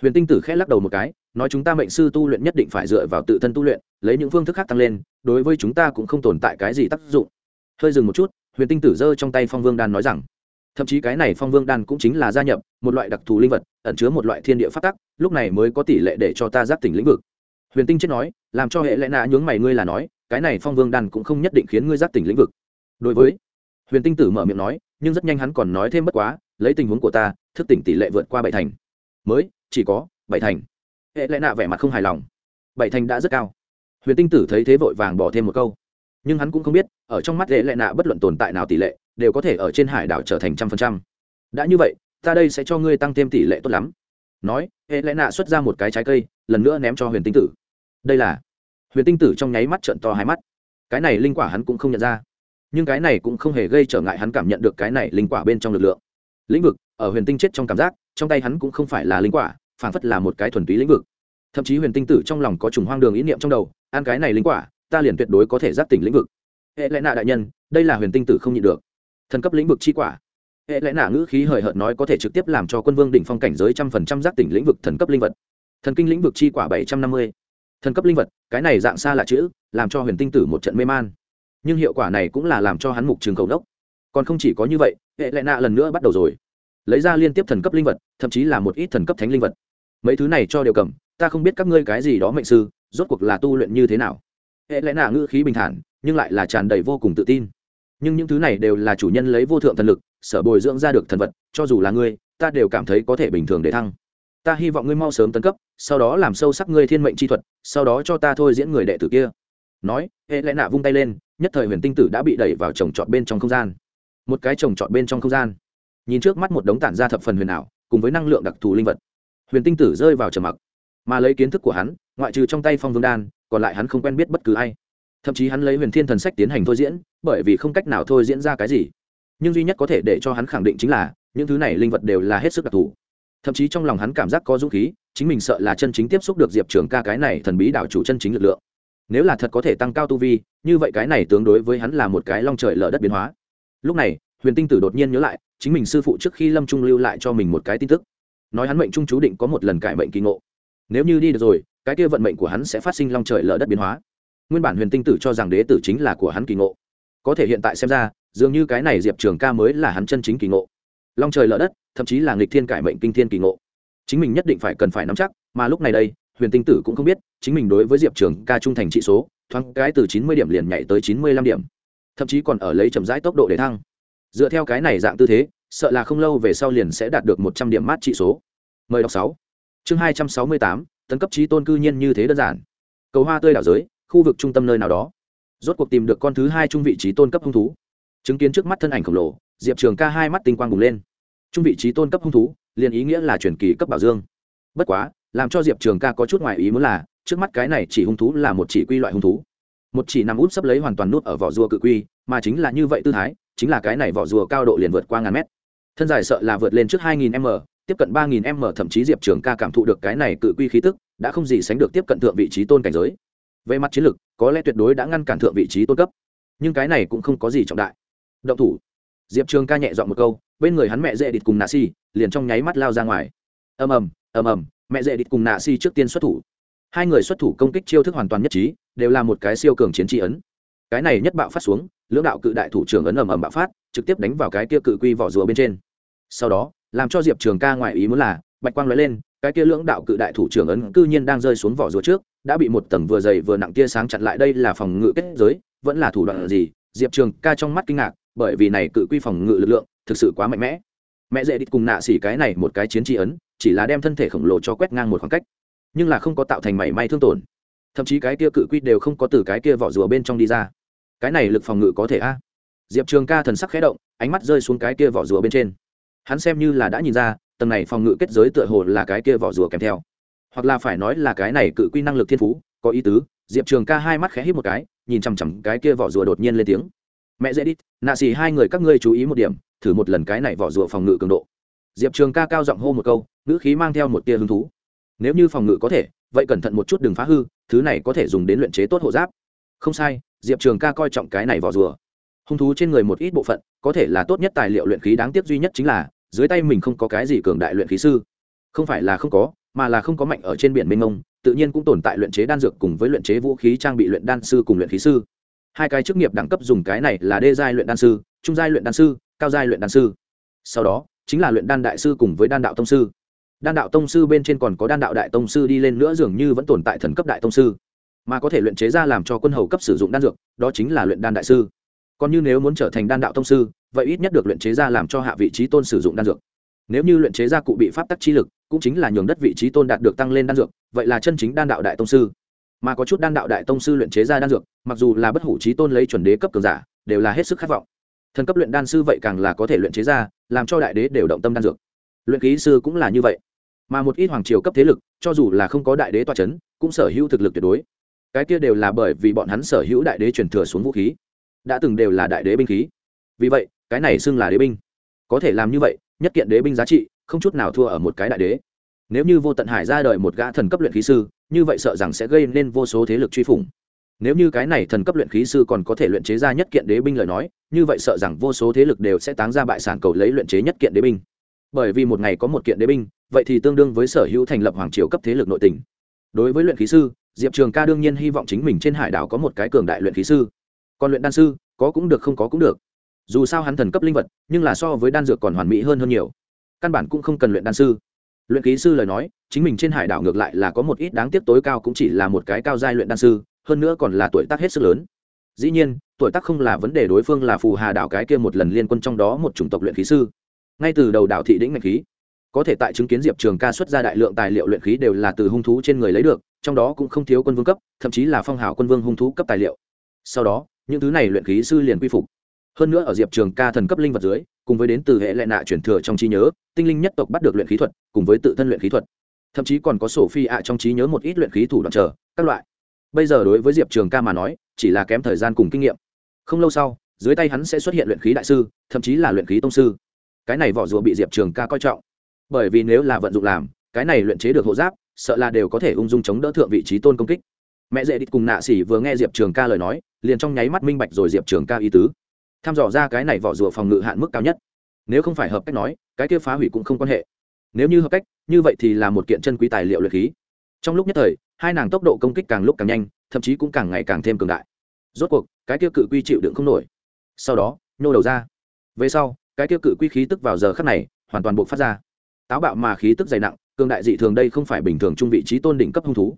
Huyền tinh tử khẽ lắc đầu một cái, nói chúng ta mệnh sư tu luyện nhất định phải dựa vào tự thân tu luyện, lấy những phương thức khác tăng lên, đối với chúng ta cũng không tồn tại cái gì tác dụng. Hơi dừng một chút, huyền tinh tử giơ trong tay phong vương đan nói rằng, thậm chí cái này phong vương đan cũng chính là gia nhập một loại đặc thù linh vật, ẩn chứa một loại thiên địa phát tắc, lúc này mới có tỷ lệ để cho ta giác tỉnh lĩnh vực huyền tinh chết nói, làm cho hệ lẽ nạ nhướng mày ngươi là nói, cái này phong vương đan cũng không nhất định khiến ngươi giác tỉnh lĩnh vực. Đối với, huyền tinh tử mở miệng nói, nhưng rất nhanh hắn còn nói thêm bất quá, lấy tình huống của ta, thức tỉnh tỷ lệ vượt qua bảy thành. Mới, chỉ có bảy thành. Hệ lẽ nạ vẻ mặt không hài lòng. Bảy thành đã rất cao. Huyền tinh tử thấy thế vội vàng bỏ thêm một câu. Nhưng hắn cũng không biết, ở trong mắt hệ lẽ nạ bất luận tồn tại nào tỷ lệ, đều có thể ở trên hải đảo trở thành trăm phần trăm. Đã như vậy, ta đây sẽ cho ngươi tăng thêm tỷ lệ tốt lắm. Nói, hệ lẽ nạ xuất ra một cái trái cây, lần nữa ném cho huyền tinh tử đây là huyền tinh tử trong nháy mắt trận to hai mắt. Cái này linh quả hắn cũng không nhận ra, nhưng cái này cũng không hề gây trở ngại hắn cảm nhận được cái này linh quả bên trong lực lượng. Lĩnh vực, ở huyền tinh chết trong cảm giác, trong tay hắn cũng không phải là linh quả phản phất là một cái thuần túy lĩnh vực. Thậm chí huyền tinh tử trong lòng có trùng hoang đường ý niệm trong đầu, ăn cái này linh quả, ta liền tuyệt đối có thể giác tỉnh lĩnh vực. Hệ lẽ nạ đại nhân, đây là huyền tinh tử không nhịn được. Thần cấp lĩnh vực chi quả. Hệ lẽ nạ ngữ khí hời hợt nói có thể trực tiếp làm cho quân vương đỉnh phong cảnh giới trăm phần trăm giác tỉnh lĩnh vực thần cấp linh vật. Thần kinh lĩnh vực chi quả bảy trăm năm mươi thần cấp linh vật, cái này dạng xa là chữ, làm cho huyền tinh tử một trận mê man. Nhưng hiệu quả này cũng là làm cho hắn mục trường cầu đốc còn không chỉ có như vậy, hệ lệ nạ lần nữa bắt đầu rồi. Lấy ra liên tiếp thần cấp linh vật, thậm chí là một ít thần cấp thánh linh vật. Mấy thứ này cho đều cầm, ta không biết các ngươi cái gì đó mệnh sư, rốt cuộc là tu luyện như thế nào. Hệ lệ nạ ngữ khí bình thản, nhưng lại là tràn đầy vô cùng tự tin. Nhưng những thứ này đều là chủ nhân lấy vô thượng thần lực, sở bồi dưỡng ra được thần vật, cho dù là ngươi, ta đều cảm thấy có thể bình thường để thăng ta hy vọng ngươi mau sớm tấn cấp, sau đó làm sâu sắc ngươi thiên mệnh chi thuật, sau đó cho ta thôi diễn người đệ tử kia. Nói hệ lẽ nạ vung tay lên, nhất thời huyền tinh tử đã bị đẩy vào trồng trọt bên trong không gian. Một cái trồng trọt bên trong không gian. Nhìn trước mắt một đống tản ra thập phần huyền ảo, cùng với năng lượng đặc thù linh vật. Huyền tinh tử rơi vào trầm mặc. Mà lấy kiến thức của hắn, ngoại trừ trong tay phong vương đan, còn lại hắn không quen biết bất cứ ai. Thậm chí hắn lấy huyền thiên thần sách tiến hành thôi diễn, bởi vì không cách nào thôi diễn ra cái gì. Nhưng duy nhất có thể để cho hắn khẳng định chính là, những thứ này linh vật đều là hết sức đặc thù thậm chí trong lòng hắn cảm giác có dũng khí, chính mình sợ là chân chính tiếp xúc được diệp trường ca cái này thần bí đảo chủ chân chính lực lượng. Nếu là thật có thể tăng cao tu vi, như vậy cái này tương đối với hắn là một cái long trời lở đất biến hóa. Lúc này, huyền tinh tử đột nhiên nhớ lại, chính mình sư phụ trước khi lâm trung lưu lại cho mình một cái tin tức. Nói hắn mệnh trung chú định có một lần cải mệnh kỳ ngộ. Nếu như đi được rồi, cái kia vận mệnh của hắn sẽ phát sinh long trời lở đất biến hóa. Nguyên bản huyền tinh tử cho rằng đế tử chính là của hắn kỳ ngộ. Có thể hiện tại xem ra, dường như cái này diệp trường ca mới là hắn chân chính kỳ ngộ long trời lở đất, thậm chí là nghịch thiên cải mệnh kinh thiên kỳ ngộ. Chính mình nhất định phải cần phải nắm chắc, mà lúc này đây, huyền tinh tử cũng không biết, chính mình đối với diệp trường ca trung thành trị số, thoáng cái từ chín mươi điểm liền nhảy tới chín mươi lăm điểm. Thậm chí còn ở lấy chậm rãi tốc độ để thăng. Dựa theo cái này dạng tư thế, sợ là không lâu về sau liền sẽ đạt được một trăm điểm mát trị số. Mời đọc sáu. Chương hai trăm sáu mươi tám, tấn cấp trí tôn cư nhiên như thế đơn giản. Cầu hoa tươi đảo giới, khu vực trung tâm nơi nào đó. Rốt cuộc tìm được con thứ hai trung vị trí tôn cấp hung thú. Chứng kiến trước mắt thân ảnh khổng lồ diệp trường ca hai mắt tinh quang bùng lên trung vị trí tôn cấp hung thú liền ý nghĩa là truyền kỳ cấp bảo dương bất quá làm cho diệp trường ca có chút ngoài ý muốn là trước mắt cái này chỉ hung thú là một chỉ quy loại hung thú một chỉ nằm út sắp lấy hoàn toàn nút ở vỏ rùa cự quy mà chính là như vậy tư thái chính là cái này vỏ rùa cao độ liền vượt qua ngàn mét thân dài sợ là vượt lên trước 2000 m tiếp cận 3000 m thậm chí diệp trường ca cảm thụ được cái này cự quy khí tức đã không gì sánh được tiếp cận thượng vị trí tôn cảnh giới về mặt chiến lược có lẽ tuyệt đối đã ngăn cản thượng vị trí tôn cấp nhưng cái này cũng không có gì trọng đại động thủ diệp trường ca nhẹ dọn một câu, bên người hắn mẹ dễ địt cùng nạ si, liền trong nháy mắt lao ra ngoài. Ầm ầm ầm ầm, mẹ dễ địt cùng nạ si trước tiên xuất thủ. Hai người xuất thủ công kích chiêu thức hoàn toàn nhất trí, đều là một cái siêu cường chiến tri ấn. Cái này nhất bạo phát xuống, lưỡng đạo cự đại thủ trưởng ấn ầm ầm bạo phát, trực tiếp đánh vào cái kia cự quy vỏ rùa bên trên. Sau đó, làm cho diệp trường ca ngoại ý muốn là, bạch quang nói lên, cái kia lưỡng đạo cự đại thủ trưởng ấn cư nhiên đang rơi xuống vỏ rùa trước, đã bị một tầng vừa dày vừa nặng tia sáng chặn lại, đây là phòng ngự kết giới, vẫn là thủ đoạn gì? Diệp trường ca trong mắt kinh ngạc bởi vì này cự quy phòng ngự lực lượng thực sự quá mạnh mẽ. Mẹ dễ đi cùng nạ xỉ cái này một cái chiến tri ấn, chỉ là đem thân thể khổng lồ cho quét ngang một khoảng cách, nhưng là không có tạo thành mảy may thương tổn. Thậm chí cái kia cự quy đều không có từ cái kia vỏ rùa bên trong đi ra. Cái này lực phòng ngự có thể a? Diệp trường ca thần sắc khẽ động, ánh mắt rơi xuống cái kia vỏ rùa bên trên. Hắn xem như là đã nhìn ra, tầng này phòng ngự kết giới tựa hồ là cái kia vỏ rùa kèm theo. Hoặc là phải nói là cái này cự quy năng lực thiên phú, có ý tứ, diệp trường ca hai mắt khẽ hít một cái, nhìn chằm chằm cái kia vỏ rùa đột nhiên lên tiếng mẹ dễ đi, nạ xì hai người các ngươi chú ý một điểm, thử một lần cái này vỏ rùa phòng ngự cường độ. Diệp trường ca cao giọng hô một câu, ngữ khí mang theo một tia hứng thú. Nếu như phòng ngự có thể, vậy cẩn thận một chút đừng phá hư, thứ này có thể dùng đến luyện chế tốt hộ giáp. Không sai, diệp trường ca coi trọng cái này vỏ rùa. Hung thú trên người một ít bộ phận, có thể là tốt nhất tài liệu luyện khí đáng tiếc duy nhất chính là, dưới tay mình không có cái gì cường đại luyện khí sư. Không phải là không có, mà là không có mạnh ở trên biển mênh mông, tự nhiên cũng tồn tại luyện chế đan dược cùng với luyện chế vũ khí trang bị luyện đan sư cùng luyện khí sư hai cái chức nghiệp đẳng cấp dùng cái này là đê giai luyện đan sư, trung giai luyện đan sư, cao giai luyện đan sư. Sau đó, chính là luyện đan đại sư cùng với đan đạo tông sư. Đan đạo tông sư bên trên còn có đan đạo đại tông sư đi lên nữa dường như vẫn tồn tại thần cấp đại tông sư. Mà có thể luyện chế ra làm cho quân hầu cấp sử dụng đan dược, đó chính là luyện đan đại sư. Còn như nếu muốn trở thành đan đạo tông sư, vậy ít nhất được luyện chế ra làm cho hạ vị trí tôn sử dụng đan dược. Nếu như luyện chế ra cụ bị pháp tắc chi lực, cũng chính là nhường đất vị trí tôn đạt được tăng lên đan dược, vậy là chân chính đan đạo đại tông sư mà có chút đan đạo đại tông sư luyện chế ra đan dược, mặc dù là bất hủ trí tôn lấy chuẩn đế cấp cường giả, đều là hết sức khát vọng. Thần cấp luyện đan sư vậy càng là có thể luyện chế ra, làm cho đại đế đều động tâm đan dược. Luyện ký sư cũng là như vậy. Mà một ít hoàng triều cấp thế lực, cho dù là không có đại đế toa c h ấ n cũng sở hữu thực lực tuyệt đối. Cái kia đều là bởi vì bọn hắn sở hữu đại đế truyền thừa xuống vũ khí. Đã từng đều là đại đế binh khí. Vì vậy, cái này xưng là đế binh. Có thể làm như vậy, nhất kiện đế binh giá trị, không chút nào thua ở một cái đại đế. Nếu như vô tận hải ra đời một gã thần cấp luyện khí sư như vậy sợ rằng sẽ gây nên vô số thế lực truy phủng. Nếu như cái này thần cấp luyện khí sư còn có thể luyện chế ra nhất kiện đế binh lời nói, như vậy sợ rằng vô số thế lực đều sẽ táng ra bại sản cầu lấy luyện chế nhất kiện đế binh. Bởi vì một ngày có một kiện đế binh, vậy thì tương đương với sở hữu thành lập hoàng triều cấp thế lực nội tỉnh đối với luyện khí sư, diệp trường ca đương nhiên hy vọng chính mình trên hải đảo có một cái cường đại luyện khí sư. Còn luyện đan sư, có cũng được không có cũng được. Dù sao hắn thần cấp linh vật, nhưng là so với đan dược còn hoàn mỹ hơn hơn nhiều. Căn bản cũng không cần luyện đan sư luyện khí sư lời nói, chính mình trên hải đảo ngược lại là có một ít đáng tiếc tối cao cũng chỉ là một cái cao giai luyện đan sư, hơn nữa còn là tuổi tác hết sức lớn. Dĩ nhiên, tuổi tác không là vấn đề đối phương là phù hà đảo cái kia một lần liên quân trong đó một chủng tộc luyện khí sư. Ngay từ đầu đảo thị đĩnh ngạch khí, có thể tại chứng kiến diệp trường ca xuất ra đại lượng tài liệu luyện khí đều là từ hung thú trên người lấy được, trong đó cũng không thiếu quân vương cấp, thậm chí là phong hào quân vương hung thú cấp tài liệu. Sau đó, những thứ này luyện khí sư liền quy phục hơn nữa ở diệp trường ca thần cấp linh vật dưới, cùng với đến từ hệ lệ nạ chuyển thừa trong trí nhớ, tinh linh nhất tộc bắt được luyện khí thuật, cùng với tự thân luyện khí thuật. Thậm chí còn có sổ phi ạ trong trí nhớ một ít luyện khí thủ đoạn trở, các loại. Bây giờ đối với diệp trường ca mà nói, chỉ là kém thời gian cùng kinh nghiệm. Không lâu sau, dưới tay hắn sẽ xuất hiện luyện khí đại sư, thậm chí là luyện khí tông sư. Cái này vỏ rùa bị diệp trường ca coi trọng. Bởi vì nếu là vận dụng làm, cái này luyện chế được hộ giáp, sợ là đều có thể ung dung chống đỡ thượng vị trí tôn công kích. Mẹ dễ đi cùng nạ xỉ vừa nghe diệp trường ca lời nói, liền trong nháy mắt minh bạch rồi diệp trường ca ý tứ tham dò ra cái này vỏ rùa phòng ngự hạn mức cao nhất. Nếu không phải hợp cách nói, cái kia phá hủy cũng không quan hệ. Nếu như hợp cách, như vậy thì là một kiện chân quý tài liệu luyện khí. Trong lúc nhất thời, hai nàng tốc độ công kích càng lúc càng nhanh, thậm chí cũng càng ngày càng thêm cường đại. Rốt cuộc, cái kia cự quy chịu đựng không nổi. Sau đó, nhô đầu ra. Về sau, cái kia cự quy khí tức vào giờ khắc này, hoàn toàn buộc phát ra. Táo bạo mà khí tức dày nặng, cường đại dị thường đây không phải bình thường trung vị trí tôn đỉnh cấp hung thú.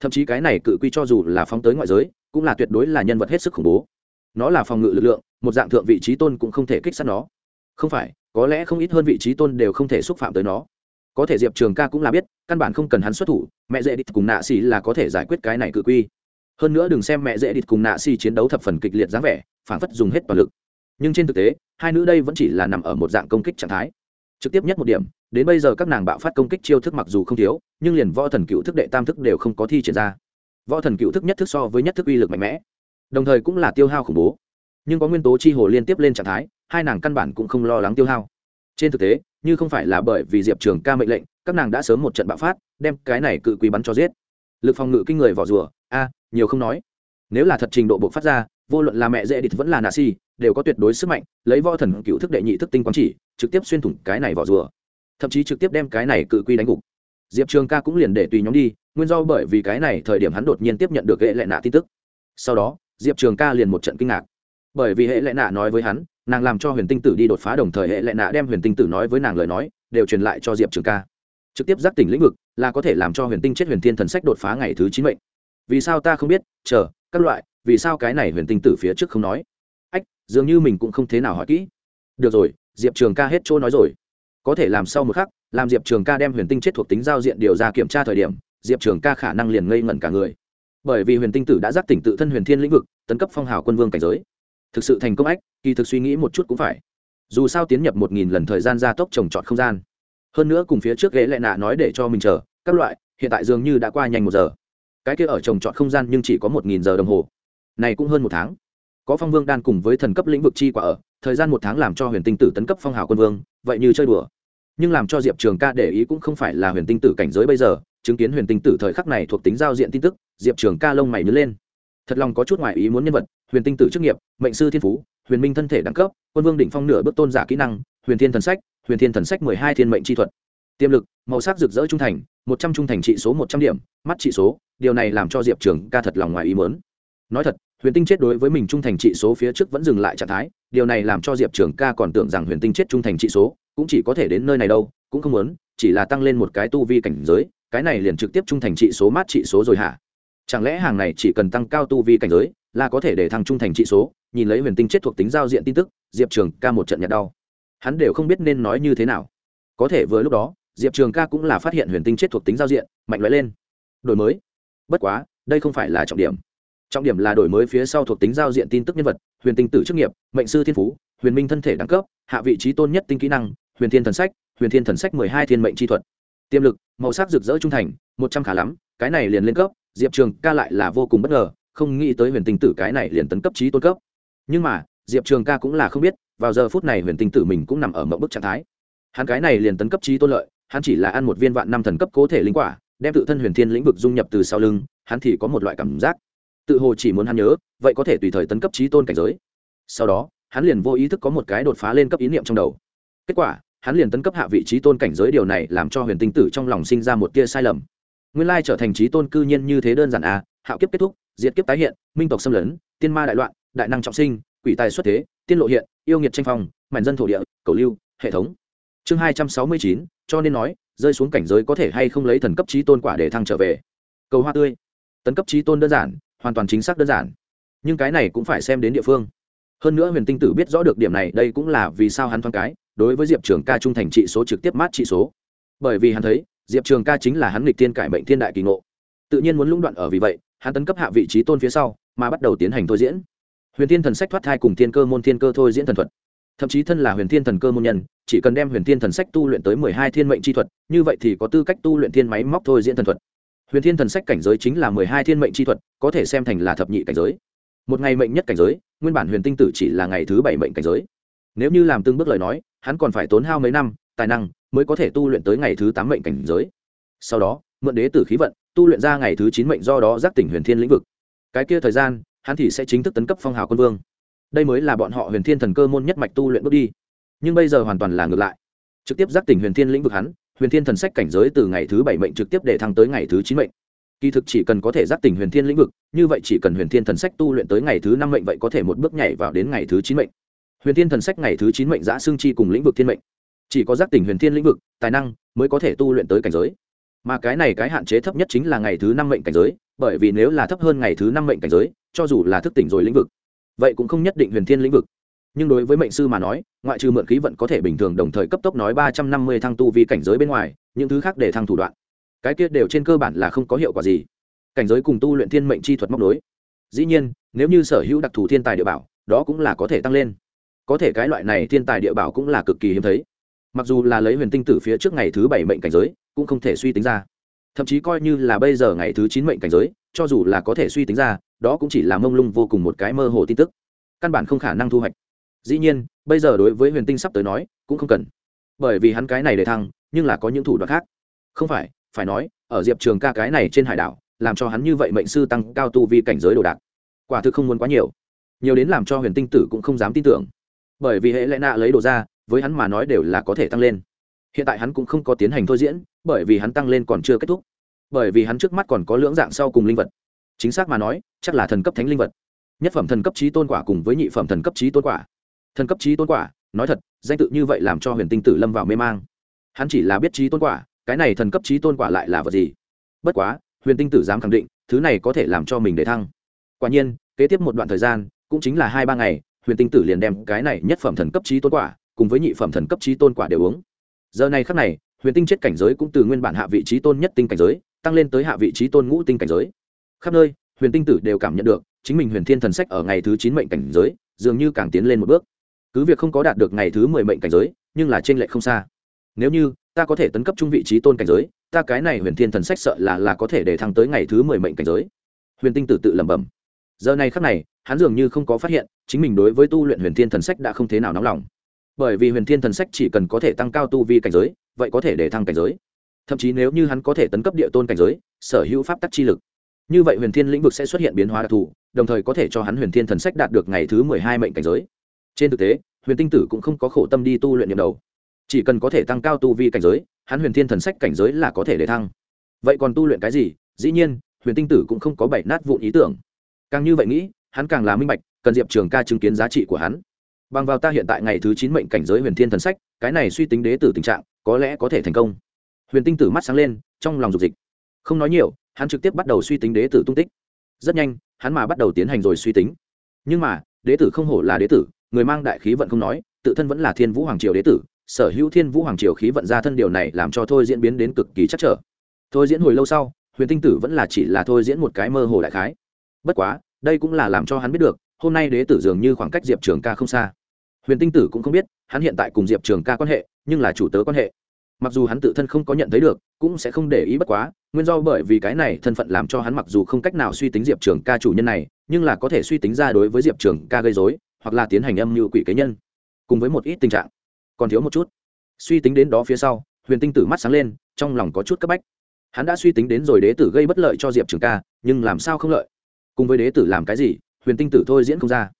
Thậm chí cái này cự quy cho dù là phóng tới ngoại giới, cũng là tuyệt đối là nhân vật hết sức khủng bố. Nó là phòng ngự lực lượng một dạng thượng vị trí tôn cũng không thể kích sát nó. Không phải, có lẽ không ít hơn vị trí tôn đều không thể xúc phạm tới nó. Có thể diệp trường ca cũng là biết, căn bản không cần hắn xuất thủ, mẹ dễ địch cùng nạ xì là có thể giải quyết cái này cự quy. Hơn nữa đừng xem mẹ dễ địch cùng nạ xì chiến đấu thập phần kịch liệt dáng vẻ, phản phất dùng hết toàn lực. Nhưng trên thực tế, hai nữ đây vẫn chỉ là nằm ở một dạng công kích trạng thái. Trực tiếp nhất một điểm, đến bây giờ các nàng bạo phát công kích chiêu thức mặc dù không thiếu, nhưng liền võ thần cựu thức đệ tam thức đều không có thi triển ra. Võ thần cựu thức nhất thức so với nhất thức uy lực mạnh mẽ, đồng thời cũng là tiêu hao khủng bố nhưng có nguyên tố chi hồ liên tiếp lên trạng thái, hai nàng căn bản cũng không lo lắng tiêu hao. Trên thực tế, như không phải là bởi vì diệp trường ca mệnh lệnh, các nàng đã sớm một trận bạo phát, đem cái này cự quý bắn cho giết. Lực phòng ngự kinh người vỏ rùa, a, nhiều không nói. Nếu là thật trình độ buộc phát ra, vô luận là mẹ dễ địch vẫn là nạ si, đều có tuyệt đối sức mạnh, lấy võ thần cựu thức đệ nhị thức tinh quán chỉ, trực tiếp xuyên thủng cái này vỏ rùa. Thậm chí trực tiếp đem cái này cự quy đánh gục. Diệp trường ca cũng liền để tùy nhóm đi, nguyên do bởi vì cái này thời điểm hắn đột nhiên tiếp nhận được hệ lệ nạ tin tức. Sau đó, diệp trường ca liền một trận kinh ngạc bởi vì hệ lệ nạ nói với hắn, nàng làm cho huyền tinh tử đi đột phá đồng thời hệ lệ nạ đem huyền tinh tử nói với nàng lời nói, đều truyền lại cho diệp trường ca. Trực tiếp giác tỉnh lĩnh vực, là có thể làm cho huyền tinh chết huyền thiên thần sách đột phá ngày thứ chín mệnh. Vì sao ta không biết? Chờ, các loại, vì sao cái này huyền tinh tử phía trước không nói? Ách, dường như mình cũng không thế nào hỏi kỹ. Được rồi, diệp trường ca hết chỗ nói rồi. Có thể làm sau một khắc, làm diệp trường ca đem huyền tinh chết thuộc tính giao diện điều ra kiểm tra thời điểm, diệp trường ca khả năng liền ngây ngẩn cả người. Bởi vì huyền tinh tử đã giác tỉnh tự thân huyền thiên lĩnh vực, tấn cấp phong hào quân vương cảnh giới thực sự thành công ách, kỳ thực suy nghĩ một chút cũng phải. Dù sao tiến nhập một nghìn lần thời gian gia tốc trồng trọt không gian. Hơn nữa cùng phía trước ghế lại nạ nói để cho mình chờ, các loại, hiện tại dường như đã qua nhanh một giờ. Cái kia ở trồng trọt không gian nhưng chỉ có một nghìn giờ đồng hồ. Này cũng hơn một tháng. Có phong vương đan cùng với thần cấp lĩnh vực chi quả ở, thời gian một tháng làm cho huyền tinh tử tấn cấp phong hào quân vương, vậy như chơi đùa. Nhưng làm cho diệp trường ca để ý cũng không phải là huyền tinh tử cảnh giới bây giờ, chứng kiến huyền tinh tử thời khắc này thuộc tính giao diện tin tức, diệp trường ca lông mày nhớ lên thật lòng có chút ngoại ý muốn nhân vật, huyền tinh tử chức nghiệp, mệnh sư thiên phú, huyền minh thân thể đẳng cấp, quân vương định phong nửa bước tôn giả kỹ năng, huyền thiên thần sách, huyền thiên thần sách mười hai thiên mệnh chi thuật. Tiềm lực, màu sắc rực rỡ trung thành, một trăm trung thành trị số một trăm điểm, mắt trị số, điều này làm cho diệp trường ca thật lòng ngoài ý mớn nói thật, huyền tinh chết đối với mình trung thành trị số phía trước vẫn dừng lại trạng thái, điều này làm cho diệp trường ca còn tưởng rằng huyền tinh chết trung thành trị số, cũng chỉ có thể đến nơi này đâu, cũng không muốn, chỉ là tăng lên một cái tu vi cảnh giới, cái này liền trực tiếp trung thành trị số mát trị số rồi hả? Chẳng lẽ hàng này chỉ cần tăng cao tu vi cảnh giới, là có thể để thăng trung thành trị số, nhìn lấy huyền tinh chết thuộc tính giao diện tin tức, diệp trường ca một trận nhặt đau. Hắn đều không biết nên nói như thế nào. Có thể vừa lúc đó, diệp trường ca cũng là phát hiện huyền tinh chết thuộc tính giao diện, mạnh mẽ lên. Đổi mới. Bất quá, đây không phải là trọng điểm. Trọng điểm là đổi mới phía sau thuộc tính giao diện tin tức nhân vật, huyền tinh tử chức nghiệp, mệnh sư thiên phú, huyền minh thân thể đẳng cấp, hạ vị trí tôn nhất tinh kỹ năng, huyền thiên thần sách, huyền thiên thần sách mười hai thiên mệnh chi thuật. Tiềm lực, màu sắc rực rỡ trung thành, một trăm khả lắm, cái này liền lên cấp diệp trường ca lại là vô cùng bất ngờ, không nghĩ tới huyền tinh tử cái này liền tấn cấp trí tôn cấp. Nhưng mà, diệp trường ca cũng là không biết, vào giờ phút này huyền tinh tử mình cũng nằm ở mộng bức trạng thái. Hắn cái này liền tấn cấp trí tôn lợi, hắn chỉ là ăn một viên vạn năm thần cấp cố thể linh quả, đem tự thân huyền thiên lĩnh vực dung nhập từ sau lưng, hắn thì có một loại cảm giác. Tự hồ chỉ muốn hắn nhớ, vậy có thể tùy thời tấn cấp trí tôn cảnh giới. Sau đó, hắn liền vô ý thức có một cái đột phá lên cấp ý niệm trong đầu. Kết quả, hắn liền tấn cấp hạ vị trí tôn cảnh giới điều này làm cho huyền tinh tử trong lòng sinh ra một tia sai lầm nguyên lai trở thành trí tôn cư nhiên như thế đơn giản à hạo kiếp kết thúc, diệt kiếp tái hiện, minh tộc xâm lấn, tiên ma đại loạn, đại năng trọng sinh, quỷ tài xuất thế, tiên lộ hiện, yêu nghiệt tranh phong, mảnh dân thổ địa, cầu lưu, hệ thống. Chương hai trăm sáu mươi chín, cho nên nói, rơi xuống cảnh giới có thể hay không lấy thần cấp trí tôn quả để thăng trở về. Cầu hoa tươi. Tấn cấp trí tôn đơn giản, hoàn toàn chính xác đơn giản. Nhưng cái này cũng phải xem đến địa phương. Hơn nữa huyền tinh tử biết rõ được điểm này, đây cũng là vì sao hắn thoáng cái, đối với diệp trường ca trung thành trị số trực tiếp mát trị số. Bởi vì hắn thấy diệp trường ca chính là hắn nghịch tiên cải mệnh thiên đại kỳ ngộ. Tự nhiên muốn lũng đoạn ở vì vậy, hắn tấn cấp hạ vị trí tôn phía sau, mà bắt đầu tiến hành thôi diễn. Huyền thiên thần sách thoát thai cùng thiên cơ môn thiên cơ thôi diễn thần thuật. Thậm chí thân là huyền thiên thần cơ môn nhân, chỉ cần đem huyền thiên thần sách tu luyện tới mười hai thiên mệnh chi thuật, như vậy thì có tư cách tu luyện thiên máy móc thôi diễn thần thuật. Huyền thiên thần sách cảnh giới chính là mười hai thiên mệnh chi thuật, có thể xem thành là thập nhị cảnh giới. Một ngày mệnh nhất cảnh giới, nguyên bản huyền tinh tử chỉ là ngày thứ bảy mệnh cảnh giới. Nếu như làm tương bước lời nói, hắn còn phải tốn hao mấy năm tài năng mới có thể tu luyện tới ngày thứ tám mệnh cảnh giới. Sau đó, mượn đế tử khí vận, tu luyện ra ngày thứ chín mệnh do đó giác tỉnh huyền thiên lĩnh vực. Cái kia thời gian, hắn thì sẽ chính thức tấn cấp phong hào quân vương. Đây mới là bọn họ huyền thiên thần cơ môn nhất mạch tu luyện bước đi. Nhưng bây giờ hoàn toàn là ngược lại. Trực tiếp giác tỉnh huyền thiên lĩnh vực hắn, huyền thiên thần sách cảnh giới từ ngày thứ bảy mệnh trực tiếp để thăng tới ngày thứ chín mệnh. Kỳ thực chỉ cần có thể giác tỉnh huyền thiên lĩnh vực, như vậy chỉ cần huyền thiên thần sách tu luyện tới ngày thứ năm mệnh vậy có thể một bước nhảy vào đến ngày thứ chín mệnh. Huyền thiên thần sách ngày thứ chín mệnh giã xương chi cùng lĩnh vực thiên mệnh chỉ có giác tỉnh huyền thiên lĩnh vực, tài năng mới có thể tu luyện tới cảnh giới. Mà cái này cái hạn chế thấp nhất chính là ngày thứ năm mệnh cảnh giới, bởi vì nếu là thấp hơn ngày thứ năm mệnh cảnh giới, cho dù là thức tỉnh rồi lĩnh vực, vậy cũng không nhất định huyền thiên lĩnh vực. Nhưng đối với mệnh sư mà nói, ngoại trừ mượn khí vận có thể bình thường đồng thời cấp tốc nói ba trăm năm mươi thăng tu vi cảnh giới bên ngoài, những thứ khác để thăng thủ đoạn. Cái kia đều trên cơ bản là không có hiệu quả gì. Cảnh giới cùng tu luyện thiên mệnh chi thuật móc đối dĩ nhiên, nếu như sở hữu đặc thù thiên tài địa bảo, đó cũng là có thể tăng lên. Có thể cái loại này thiên tài địa bảo cũng là cực kỳ hiếm thấy mặc dù là lấy huyền tinh tử phía trước ngày thứ bảy mệnh cảnh giới, cũng không thể suy tính ra. Thậm chí coi như là bây giờ ngày thứ chín mệnh cảnh giới, cho dù là có thể suy tính ra, đó cũng chỉ là mông lung vô cùng một cái mơ hồ tin tức. Căn bản không khả năng thu hoạch. Dĩ nhiên, bây giờ đối với huyền tinh sắp tới nói, cũng không cần. Bởi vì hắn cái này để thăng, nhưng là có những thủ đoạn khác. Không phải phải nói, ở diệp trường ca cái này trên hải đảo, làm cho hắn như vậy mệnh sư tăng cao tu vi cảnh giới đồ đạc. Quả thực không muốn quá nhiều. Nhiều đến làm cho huyền tinh tử cũng không dám tin tưởng. Bởi vì hệ lẽ nạ lấy đồ ra với hắn mà nói đều là có thể tăng lên. Hiện tại hắn cũng không có tiến hành thôi diễn, bởi vì hắn tăng lên còn chưa kết thúc. Bởi vì hắn trước mắt còn có lưỡng dạng sau cùng linh vật. Chính xác mà nói, chắc là thần cấp thánh linh vật. Nhất phẩm thần cấp trí tôn quả cùng với nhị phẩm thần cấp trí tôn quả. Thần cấp trí tôn quả, nói thật, danh tự như vậy làm cho huyền tinh tử lâm vào mê mang. Hắn chỉ là biết trí tôn quả, cái này thần cấp trí tôn quả lại là vật gì? Bất quá, huyền tinh tử dám khẳng định, thứ này có thể làm cho mình để thăng. Quả nhiên, kế tiếp một đoạn thời gian, cũng chính là hai ba ngày, huyền tinh tử liền đem cái này nhất phẩm thần cấp trí tôn quả cùng với nhị phẩm thần cấp trí tôn quả đều uống. Giờ này khắc này, huyền tinh chết cảnh giới cũng từ nguyên bản hạ vị trí tôn nhất tinh cảnh giới, tăng lên tới hạ vị trí tôn ngũ tinh cảnh giới. Khắp nơi, huyền tinh tử đều cảm nhận được, chính mình huyền thiên thần sách ở ngày thứ chín mệnh cảnh giới, dường như càng tiến lên một bước. Cứ việc không có đạt được ngày thứ mười mệnh cảnh giới, nhưng là trên lệ không xa. Nếu như, ta có thể tấn cấp trung vị trí tôn cảnh giới, ta cái này huyền thiên thần sách sợ là là có thể để thăng tới ngày thứ mười mệnh cảnh giới. Huyền tinh tử tự lẩm bẩm. Giờ này khắc này, hắn dường như không có phát hiện, chính mình đối với tu luyện huyền thiên thần sách đã không thế nào nóng lòng bởi vì huyền thiên thần sách chỉ cần có thể tăng cao tu vi cảnh giới, vậy có thể để thăng cảnh giới. Thậm chí nếu như hắn có thể tấn cấp địa tôn cảnh giới, sở hữu pháp tắc chi lực, như vậy huyền thiên lĩnh vực sẽ xuất hiện biến hóa đặc thù, đồng thời có thể cho hắn huyền thiên thần sách đạt được ngày thứ mười hai mệnh cảnh giới. Trên thực tế, huyền tinh tử cũng không có khổ tâm đi tu luyện nhậm đầu. Chỉ cần có thể tăng cao tu vi cảnh giới, hắn huyền thiên thần sách cảnh giới là có thể để thăng. Vậy còn tu luyện cái gì? Dĩ nhiên, huyền tinh tử cũng không có bảy nát vụn ý tưởng. Càng như vậy nghĩ, hắn càng là minh bạch, cần diệp trường ca chứng kiến giá trị của hắn bằng vào ta hiện tại ngày thứ chín mệnh cảnh giới huyền thiên thần sách, cái này suy tính đế tử tình trạng, có lẽ có thể thành công. Huyền tinh tử mắt sáng lên, trong lòng dục dịch. Không nói nhiều, hắn trực tiếp bắt đầu suy tính đế tử tung tích. Rất nhanh, hắn mà bắt đầu tiến hành rồi suy tính. Nhưng mà, đế tử không hổ là đế tử, người mang đại khí vận không nói, tự thân vẫn là thiên vũ hoàng triều đế tử, sở hữu thiên vũ hoàng triều khí vận ra thân điều này làm cho thôi diễn biến đến cực kỳ chắc trở. Thôi diễn hồi lâu sau, huyền tinh tử vẫn là chỉ là thôi diễn một cái mơ hồ đại khái. Bất quá đây cũng là làm cho hắn biết được, hôm nay đế tử dường như khoảng cách diệp trường ca không xa. Huyền tinh tử cũng không biết, hắn hiện tại cùng diệp trường ca quan hệ, nhưng là chủ tớ quan hệ. Mặc dù hắn tự thân không có nhận thấy được, cũng sẽ không để ý bất quá, nguyên do bởi vì cái này thân phận làm cho hắn mặc dù không cách nào suy tính diệp trường ca chủ nhân này, nhưng là có thể suy tính ra đối với diệp trường ca gây dối hoặc là tiến hành âm mưu quỷ kế nhân. Cùng với một ít tình trạng, còn thiếu một chút. Suy tính đến đó phía sau, huyền tinh tử mắt sáng lên, trong lòng có chút cấp bách. Hắn đã suy tính đến rồi đế tử gây bất lợi cho diệp trường ca, nhưng làm sao không lợi? Cùng với đế tử làm cái gì, huyền tinh tử thôi diễn không ra.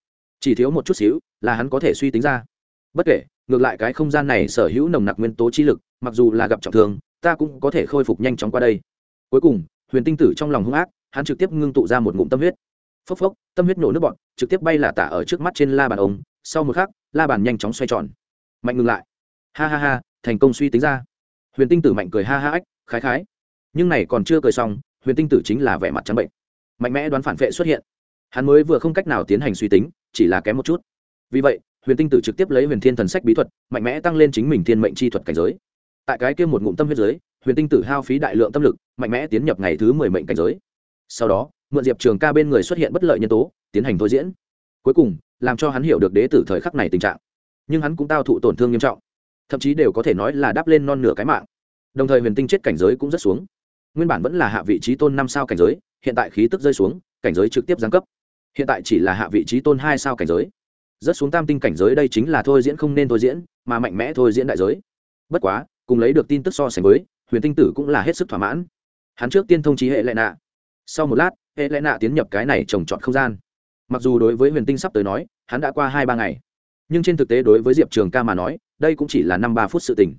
Chỉ thiếu một chút xíu là hắn có thể suy tính ra. Bất kể, ngược lại cái không gian này sở hữu nồng nặc nguyên tố chi lực, mặc dù là gặp trọng thương, ta cũng có thể khôi phục nhanh chóng qua đây. Cuối cùng, huyền tinh tử trong lòng hung ác, hắn trực tiếp ngưng tụ ra một ngụm tâm huyết. Phốc phốc, tâm huyết nổ nước bọn trực tiếp bay là tả ở trước mắt trên la bàn ống sau một khắc, la bàn nhanh chóng xoay tròn. Mạnh ngừng lại. Ha ha ha, thành công suy tính ra. Huyền tinh tử mạnh cười ha ha ách, khái khái. Nhưng này còn chưa cười xong, huyền tinh tử chính là vẻ mặt trắng bệnh mạnh mẽ đoán phản vệ xuất hiện. Hắn mới vừa không cách nào tiến hành suy tính, chỉ là kém một chút. Vì vậy, huyền tinh tử trực tiếp lấy huyền thiên thần sách bí thuật, mạnh mẽ tăng lên chính mình thiên mệnh chi thuật cảnh giới. Tại cái kia một ngụm tâm huyết giới, huyền tinh tử hao phí đại lượng tâm lực, mạnh mẽ tiến nhập ngày thứ mười mệnh cảnh giới. Sau đó, mượn diệp trường ca bên người xuất hiện bất lợi nhân tố, tiến hành thôi diễn. Cuối cùng, làm cho hắn hiểu được đế tử thời khắc này tình trạng. Nhưng hắn cũng tao thụ tổn thương nghiêm trọng. Thậm chí đều có thể nói là đáp lên non nửa cái mạng. Đồng thời huyền tinh chết cảnh giới cũng rất xuống. Nguyên bản vẫn là hạ vị trí tôn năm sao cảnh giới hiện tại khí tức rơi xuống, cảnh giới trực tiếp giáng cấp. Hiện tại chỉ là hạ vị trí tôn hai sao cảnh giới. Rất xuống tam tinh cảnh giới đây chính là thôi diễn không nên thôi diễn, mà mạnh mẽ thôi diễn đại giới. Bất quá, cùng lấy được tin tức so sánh với, huyền tinh tử cũng là hết sức thỏa mãn. Hắn trước tiên thông trí hệ lệ nạ. Sau một lát, hệ lệ nạ tiến nhập cái này trồng trọt không gian. Mặc dù đối với huyền tinh sắp tới nói, hắn đã qua hai ba ngày, nhưng trên thực tế đối với diệp trường ca mà nói, đây cũng chỉ là năm ba phút sự tình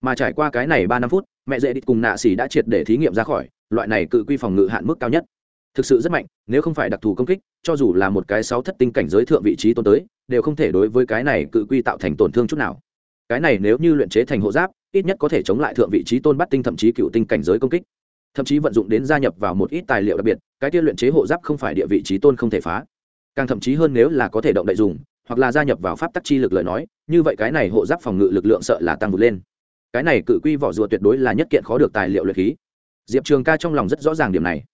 mà trải qua cái này ba năm phút, mẹ dễ địch cùng nạ xỉ đã triệt để thí nghiệm ra khỏi, loại này cự quy phòng ngự hạn mức cao nhất. Thực sự rất mạnh, nếu không phải đặc thù công kích, cho dù là một cái sáu thất tinh cảnh giới thượng vị trí tôn tới, đều không thể đối với cái này cự quy tạo thành tổn thương chút nào. Cái này nếu như luyện chế thành hộ giáp, ít nhất có thể chống lại thượng vị trí tôn bắt tinh thậm chí cựu tinh cảnh giới công kích. Thậm chí vận dụng đến gia nhập vào một ít tài liệu đặc biệt, cái tiên luyện chế hộ giáp không phải địa vị trí tôn không thể phá. Càng thậm chí hơn nếu là có thể động đại dùng, hoặc là gia nhập vào pháp tắc chi lực lời nói, như vậy cái này hộ giáp phòng ngự lực lượng sợ là tăng vượt lên cái này cự quy vỏ rùa tuyệt đối là nhất kiện khó được tài liệu luyện khí. Diệp trường ca trong lòng rất rõ ràng điểm này.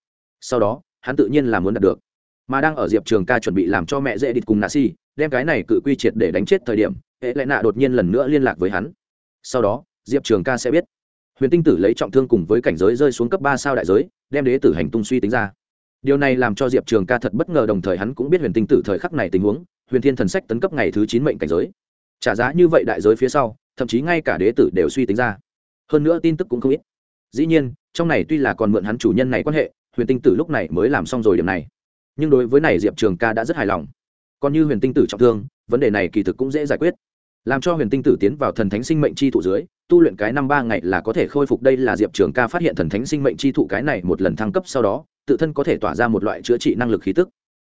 Sau đó, hắn tự nhiên là muốn đạt được. Mà đang ở diệp trường ca chuẩn bị làm cho mẹ dễ địt cùng nạ si, đem cái này cự quy triệt để đánh chết thời điểm, hệ lệ nạ đột nhiên lần nữa liên lạc với hắn. Sau đó, diệp trường ca sẽ biết. Huyền tinh tử lấy trọng thương cùng với cảnh giới rơi xuống cấp ba sao đại giới, đem đế tử hành tung suy tính ra. Điều này làm cho diệp trường ca thật bất ngờ đồng thời hắn cũng biết huyền tinh tử thời khắc này tình huống, huyền thiên thần sách tấn cấp ngày thứ chín mệnh cảnh giới. Trả giá như vậy đại giới phía sau thậm chí ngay cả đế tử đều suy tính ra. Hơn nữa tin tức cũng không ít. Dĩ nhiên, trong này tuy là còn mượn hắn chủ nhân này quan hệ, huyền tinh tử lúc này mới làm xong rồi điểm này. Nhưng đối với này diệp trường ca đã rất hài lòng. Còn như huyền tinh tử trọng thương, vấn đề này kỳ thực cũng dễ giải quyết. Làm cho huyền tinh tử tiến vào thần thánh sinh mệnh chi thụ dưới, tu luyện cái năm ba ngày là có thể khôi phục đây là diệp trường ca phát hiện thần thánh sinh mệnh chi thụ cái này một lần thăng cấp sau đó, tự thân có thể tỏa ra một loại chữa trị năng lực khí tức.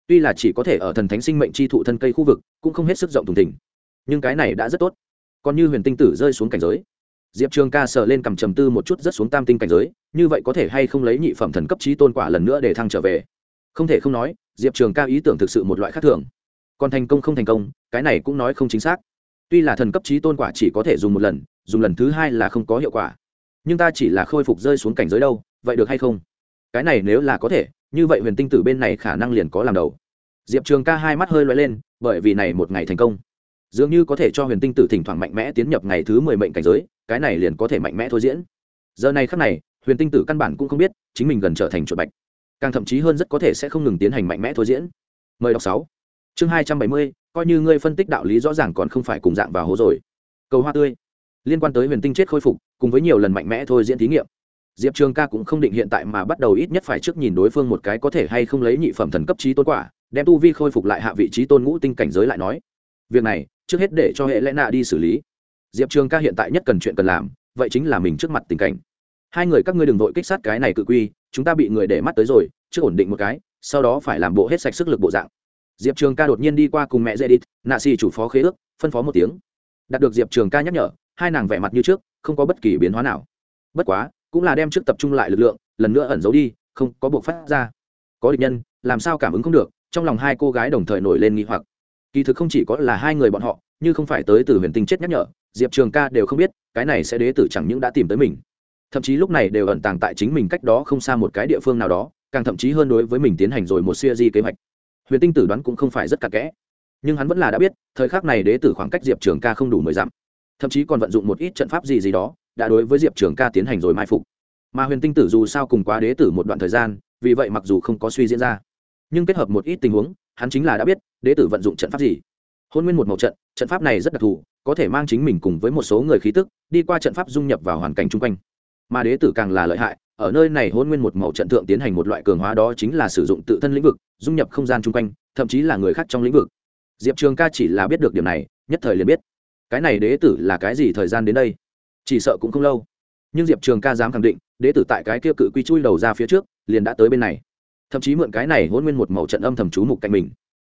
Tuy là chỉ có thể ở thần thánh sinh mệnh chi thụ thân cây khu vực, cũng không hết sức rộng thùng thỉnh nhưng cái này đã rất tốt còn như huyền tinh tử rơi xuống cảnh giới. Diệp trường ca sờ lên cầm trầm tư một chút rất xuống tam tinh cảnh giới, như vậy có thể hay không lấy nhị phẩm thần cấp trí tôn quả lần nữa để thăng trở về? Không thể không nói, diệp trường ca ý tưởng thực sự một loại khác thường. Còn thành công không thành công, cái này cũng nói không chính xác. Tuy là thần cấp trí tôn quả chỉ có thể dùng một lần, dùng lần thứ hai là không có hiệu quả. Nhưng ta chỉ là khôi phục rơi xuống cảnh giới đâu, vậy được hay không? Cái này nếu là có thể, như vậy huyền tinh tử bên này khả năng liền có làm đầu. Diệp trường ca hai mắt hơi loay lên, bởi vì này một ngày thành công dường như có thể cho huyền tinh tử thỉnh thoảng mạnh mẽ tiến nhập ngày thứ mười mệnh cảnh giới, cái này liền có thể mạnh mẽ thôi diễn. Giờ này khắc này, huyền tinh tử căn bản cũng không biết chính mình gần trở thành chuột bạch. Càng thậm chí hơn rất có thể sẽ không ngừng tiến hành mạnh mẽ thôi diễn. Mời đọc sáu. Chương hai trăm bảy mươi, coi như ngươi phân tích đạo lý rõ ràng còn không phải cùng dạng vào hố rồi. Cầu hoa tươi. Liên quan tới huyền tinh chết khôi phục, cùng với nhiều lần mạnh mẽ thôi diễn thí nghiệm. Diệp trường ca cũng không định hiện tại mà bắt đầu ít nhất phải trước nhìn đối phương một cái có thể hay không lấy nhị phẩm thần cấp trí tôn quả, đem tu vi khôi phục lại hạ vị trí tôn ngũ tinh cảnh giới lại nói việc này trước hết để cho hệ lẽ nạ đi xử lý. Diệp trường ca hiện tại nhất cần chuyện cần làm, vậy chính là mình trước mặt tình cảnh. Hai người các ngươi đừng vội kích sát cái này cự quy, chúng ta bị người để mắt tới rồi, trước ổn định một cái, sau đó phải làm bộ hết sạch sức lực bộ dạng. Diệp trường ca đột nhiên đi qua cùng mẹ dê đít nạ xì chủ phó khế ước, phân phó một tiếng. Đạt được diệp trường ca nhắc nhở, hai nàng vẻ mặt như trước, không có bất kỳ biến hóa nào. Bất quá, cũng là đem trước tập trung lại lực lượng, lần nữa ẩn giấu đi, không có buộc phát ra. Có địch nhân, làm sao cảm ứng không được, trong lòng hai cô gái đồng thời nổi lên nghi hoặc kỳ thực không chỉ có là hai người bọn họ, như không phải tới từ huyền tinh chết nhắc nhở, diệp trường ca đều không biết, cái này sẽ đế tử chẳng những đã tìm tới mình. Thậm chí lúc này đều ẩn tàng tại chính mình cách đó không xa một cái địa phương nào đó, càng thậm chí hơn đối với mình tiến hành rồi một siêu di kế hoạch. Huyền tinh tử đoán cũng không phải rất cà kẽ. Nhưng hắn vẫn là đã biết, thời khắc này đế tử khoảng cách diệp trường ca không đủ mười dặm. Thậm chí còn vận dụng một ít trận pháp gì gì đó, đã đối với diệp trường ca tiến hành rồi mai phục. Mà huyền tinh tử dù sao cùng quá đế tử một đoạn thời gian, vì vậy mặc dù không có suy diễn ra, nhưng kết hợp một ít tình huống hắn chính là đã biết đế tử vận dụng trận pháp gì. Hôn nguyên một màu trận trận pháp này rất đặc thù, có thể mang chính mình cùng với một số người khí tức, đi qua trận pháp dung nhập vào hoàn cảnh chung quanh. Mà đế tử càng là lợi hại, ở nơi này hôn nguyên một màu trận thượng tiến hành một loại cường hóa đó chính là sử dụng tự thân lĩnh vực, dung nhập không gian chung quanh, thậm chí là người khác trong lĩnh vực. Diệp trường ca chỉ là biết được điểm này, nhất thời liền biết. Cái này đế tử là cái gì thời gian đến đây? Chỉ sợ cũng không lâu. Nhưng diệp trường ca dám khẳng định, đế tử tại cái kia cự quy chui đầu ra phía trước, liền đã tới bên này thậm chí mượn cái này hôn nguyên một màu trận âm thầm chú mục cạnh mình.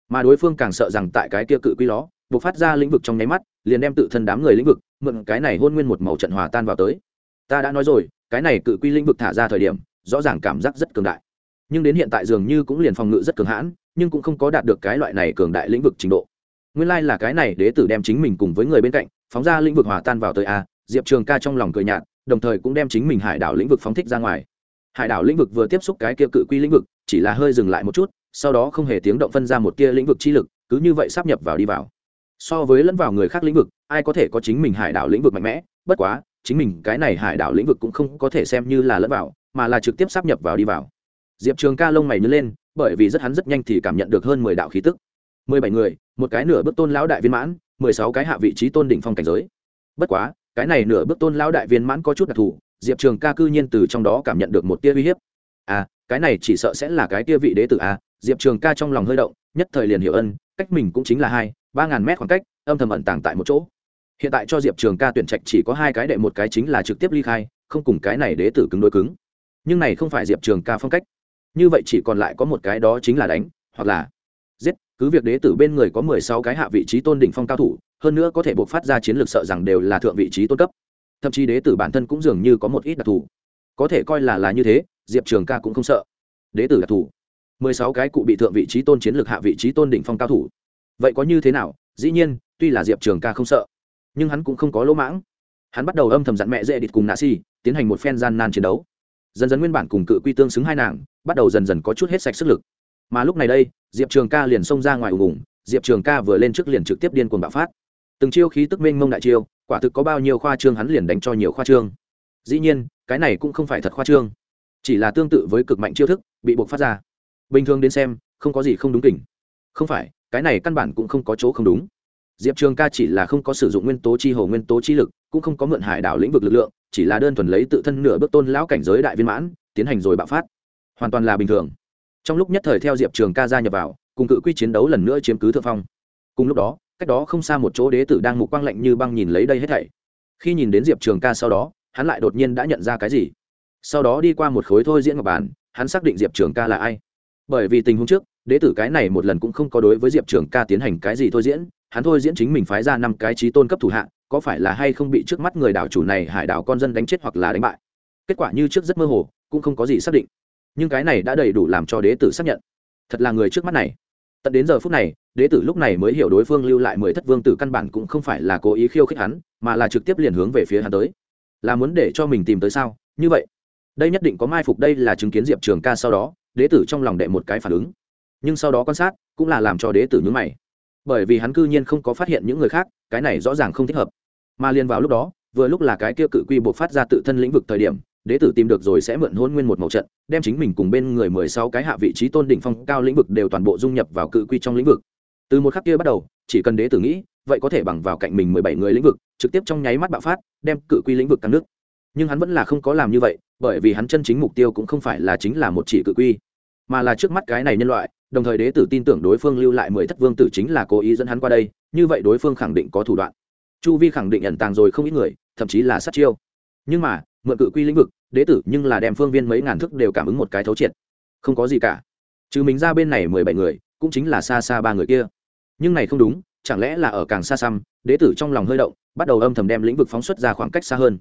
Mà đối phương càng sợ rằng tại cái kia cự quy ló, buộc phát ra lĩnh vực trong nháy mắt, liền đem tự thân đám người lĩnh vực, mượn cái này hôn nguyên một màu trận hòa tan vào tới. Ta đã nói rồi, cái này cự quy lĩnh vực thả ra thời điểm, rõ ràng cảm giác rất cường đại. Nhưng đến hiện tại dường như cũng liền phòng ngự rất cường hãn, nhưng cũng không có đạt được cái loại này cường đại lĩnh vực trình độ. Nguyên lai、like、là cái này đế tử đem chính mình cùng với người bên cạnh, phóng ra lĩnh vực hòa tan vào tới a, diệp trường ca trong lòng cười nhạt, đồng thời cũng đem chính mình hải đảo lĩnh vực phóng thích ra ngoài hải đảo lĩnh vực vừa tiếp xúc cái kia cự quy lĩnh vực, chỉ là hơi dừng lại một chút, sau đó không hề tiếng động phân ra một tia lĩnh vực chi lực, cứ như vậy sắp nhập vào đi vào. So với lẫn vào người khác lĩnh vực, ai có thể có chính mình hải đảo lĩnh vực mạnh mẽ? Bất quá, chính mình cái này hải đảo lĩnh vực cũng không có thể xem như là lẫn vào, mà là trực tiếp sắp nhập vào đi vào. Diệp trường ca lông mày nhớ lên, bởi vì rất hắn rất nhanh thì cảm nhận được hơn mười đạo khí tức. mười bảy người, một cái nửa bước tôn lão đại viên mãn, mười sáu cái hạ vị trí tôn đỉnh phong cảnh giới. Bất quá, cái này nửa bước tôn lão đại viên mãn có chút đặc thù diệp trường ca cư nhiên từ trong đó cảm nhận được một tia uy hiếp. À cái này chỉ sợ sẽ là cái tia vị đế tử à. diệp trường ca trong lòng hơi động, nhất thời liền hiểu ân, cách mình cũng chính là hai, ba ngàn mét khoảng cách, âm thầm ẩn tàng tại một chỗ. Hiện tại cho diệp trường ca tuyển trạch chỉ có hai cái đệ, một cái chính là trực tiếp ly khai, không cùng cái này đế tử cứng đối cứng. Nhưng này không phải diệp trường ca phong cách. Như vậy chỉ còn lại có một cái đó chính là đánh, hoặc là giết. Cứ việc đế tử bên người có mười sáu cái hạ vị trí tôn đỉnh phong cao thủ, hơn nữa có thể buộc phát ra chiến lược sợ rằng đều là thượng vị trí tôn cấp thậm chí đế tử bản thân cũng dường như có một ít đặc thù. Có thể coi là là như thế, diệp trường ca cũng không sợ. Đế tử đặc thù. Mười sáu cái cụ bị thượng vị trí tôn chiến lược hạ vị trí tôn đỉnh phong cao thủ. Vậy có như thế nào? Dĩ nhiên, tuy là diệp trường ca không sợ, nhưng hắn cũng không có lỗ mãng. Hắn bắt đầu âm thầm dặn mẹ dễ địt cùng nạ si, tiến hành một phen gian nan chiến đấu. Dần dần nguyên bản cùng cự quy tương xứng hai nàng, bắt đầu dần dần có chút hết sạch sức lực. Mà lúc này đây, diệp trường ca liền xông ra ngoài ủng ủng diệp trường ca vừa lên trước liền trực tiếp điên cuồng bạo phát. Từng chiêu khí tức minh mông đại chiêu quả thực có bao nhiêu khoa trương hắn liền đánh cho nhiều khoa trương. Dĩ nhiên, cái này cũng không phải thật khoa trương. Chỉ là tương tự với cực mạnh chiêu thức, bị buộc phát ra. Bình thường đến xem, không có gì không đúng kỉnh không phải, cái này căn bản cũng không có chỗ không đúng. Diệp trường ca chỉ là không có sử dụng nguyên tố chi hồ, nguyên tố chi lực, cũng không có mượn hải đảo lĩnh vực lực lượng, chỉ là đơn thuần lấy tự thân nửa bước tôn lão cảnh giới đại viên mãn, tiến hành rồi bạo phát. Hoàn toàn là bình thường. Trong lúc nhất thời theo diệp trường ca gia nhập vào, cùng cự quy chiến đấu lần nữa chiếm cứ thượng phong. Cùng lúc đó cách đó không xa một chỗ đế tử đang mục quang lạnh như băng nhìn lấy đây hết thảy. Khi nhìn đến diệp trường ca sau đó, hắn lại đột nhiên đã nhận ra cái gì? Sau đó đi qua một khối thôi diễn ngọc bản hắn xác định diệp trường ca là ai. Bởi vì tình huống trước, đế tử cái này một lần cũng không có đối với diệp trường ca tiến hành cái gì thôi diễn, hắn thôi diễn chính mình phái ra năm cái trí tôn cấp thủ hạ, có phải là hay không bị trước mắt người đảo chủ này hải đảo con dân đánh chết hoặc là đánh bại? Kết quả như trước rất mơ hồ, cũng không có gì xác định. Nhưng cái này đã đầy đủ làm cho đế tử xác nhận. Thật là người trước mắt này tận đến giờ phút này, đế tử lúc này mới hiểu đối phương lưu lại mười thất vương tử căn bản cũng không phải là cố ý khiêu khích hắn, mà là trực tiếp liền hướng về phía hắn tới. Là muốn để cho mình tìm tới sao? Như vậy, đây nhất định có mai phục đây là chứng kiến diệp trường ca sau đó, đế tử trong lòng đệ một cái phản ứng. Nhưng sau đó quan sát, cũng là làm cho đế tử nhướng mày. Bởi vì hắn cư nhiên không có phát hiện những người khác, cái này rõ ràng không thích hợp. Mà liền vào lúc đó, vừa lúc là cái kia cự quy buộc phát ra tự thân lĩnh vực thời điểm đế tử tìm được rồi sẽ mượn hôn nguyên một màu trận, đem chính mình cùng bên người mười sáu cái hạ vị trí tôn đỉnh phong cao lĩnh vực đều toàn bộ dung nhập vào cự quy trong lĩnh vực. Từ một khắc kia bắt đầu, chỉ cần đế tử nghĩ, vậy có thể bằng vào cạnh mình mười bảy người lĩnh vực, trực tiếp trong nháy mắt bạo phát, đem cự quy lĩnh vực căng nước. Nhưng hắn vẫn là không có làm như vậy, bởi vì hắn chân chính mục tiêu cũng không phải là chính là một chỉ cự quy, mà là trước mắt cái này nhân loại, đồng thời đế tử tin tưởng đối phương lưu lại mười thất vương tử chính là cố ý dẫn hắn qua đây, như vậy đối phương khẳng định có thủ đoạn. Chu vi khẳng định ẩn tàng rồi không ít người, thậm chí là sát chiêu. Nhưng mà mượn cự quy lĩnh vực, đế tử nhưng là đem phương viên mấy ngàn thức đều cảm ứng một cái thấu triệt. Không có gì cả. Trừ mình ra bên này mười bảy người, cũng chính là xa xa ba người kia. Nhưng này không đúng, chẳng lẽ là ở càng xa xăm, đế tử trong lòng hơi động, bắt đầu âm thầm đem lĩnh vực phóng xuất ra khoảng cách xa hơn.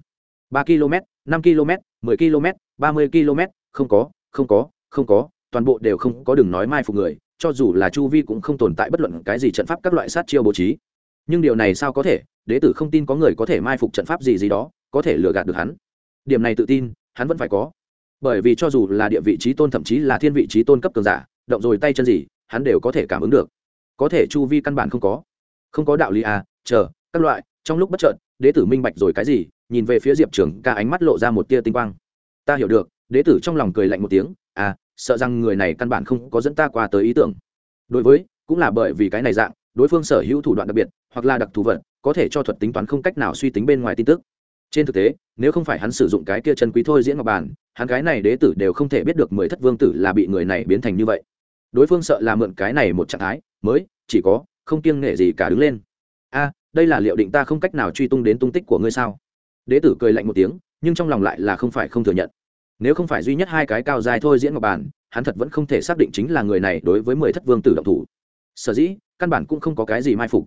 ba km, năm km, mười km, ba mươi km, không có không có không có, toàn bộ đều không có đừng nói mai phục người, cho dù là chu vi cũng không tồn tại bất luận cái gì trận pháp các loại sát chiêu bố trí. Nhưng điều này sao có thể, đế tử không tin có người có thể mai phục trận pháp gì gì đó, có thể lừa gạt được hắn điểm này tự tin, hắn vẫn phải có. Bởi vì cho dù là địa vị trí tôn thậm chí là thiên vị trí tôn cấp cường giả, động rồi tay chân gì, hắn đều có thể cảm ứng được. Có thể chu vi căn bản không có. Không có đạo lý à chờ, các loại, trong lúc bất trợn đế tử minh bạch rồi cái gì, nhìn về phía diệp trường ca ánh mắt lộ ra một tia tinh quang. Ta hiểu được, đế tử trong lòng cười lạnh một tiếng à sợ rằng người này căn bản không có dẫn ta qua tới ý tưởng. Đối với, cũng là bởi vì cái này dạng, đối phương sở hữu thủ đoạn đặc biệt, hoặc là đặc thù vật, có thể cho thuật tính toán không cách nào suy tính bên ngoài tin tức trên thực tế nếu không phải hắn sử dụng cái kia chân quý thôi diễn ngọc bản, hắn cái này đế tử đều không thể biết được mười thất vương tử là bị người này biến thành như vậy. Đối phương sợ là mượn cái này một trạng thái mới chỉ có không kiêng nghệ gì cả đứng lên. A đây là liệu định ta không cách nào truy tung đến tung tích của ngươi sao? Đế tử cười lạnh một tiếng nhưng trong lòng lại là không phải không thừa nhận. Nếu không phải duy nhất hai cái cao dài thôi diễn ngọc bản, hắn thật vẫn không thể xác định chính là người này đối với mười thất vương tử động thủ. Sở dĩ căn bản cũng không có cái gì mai phục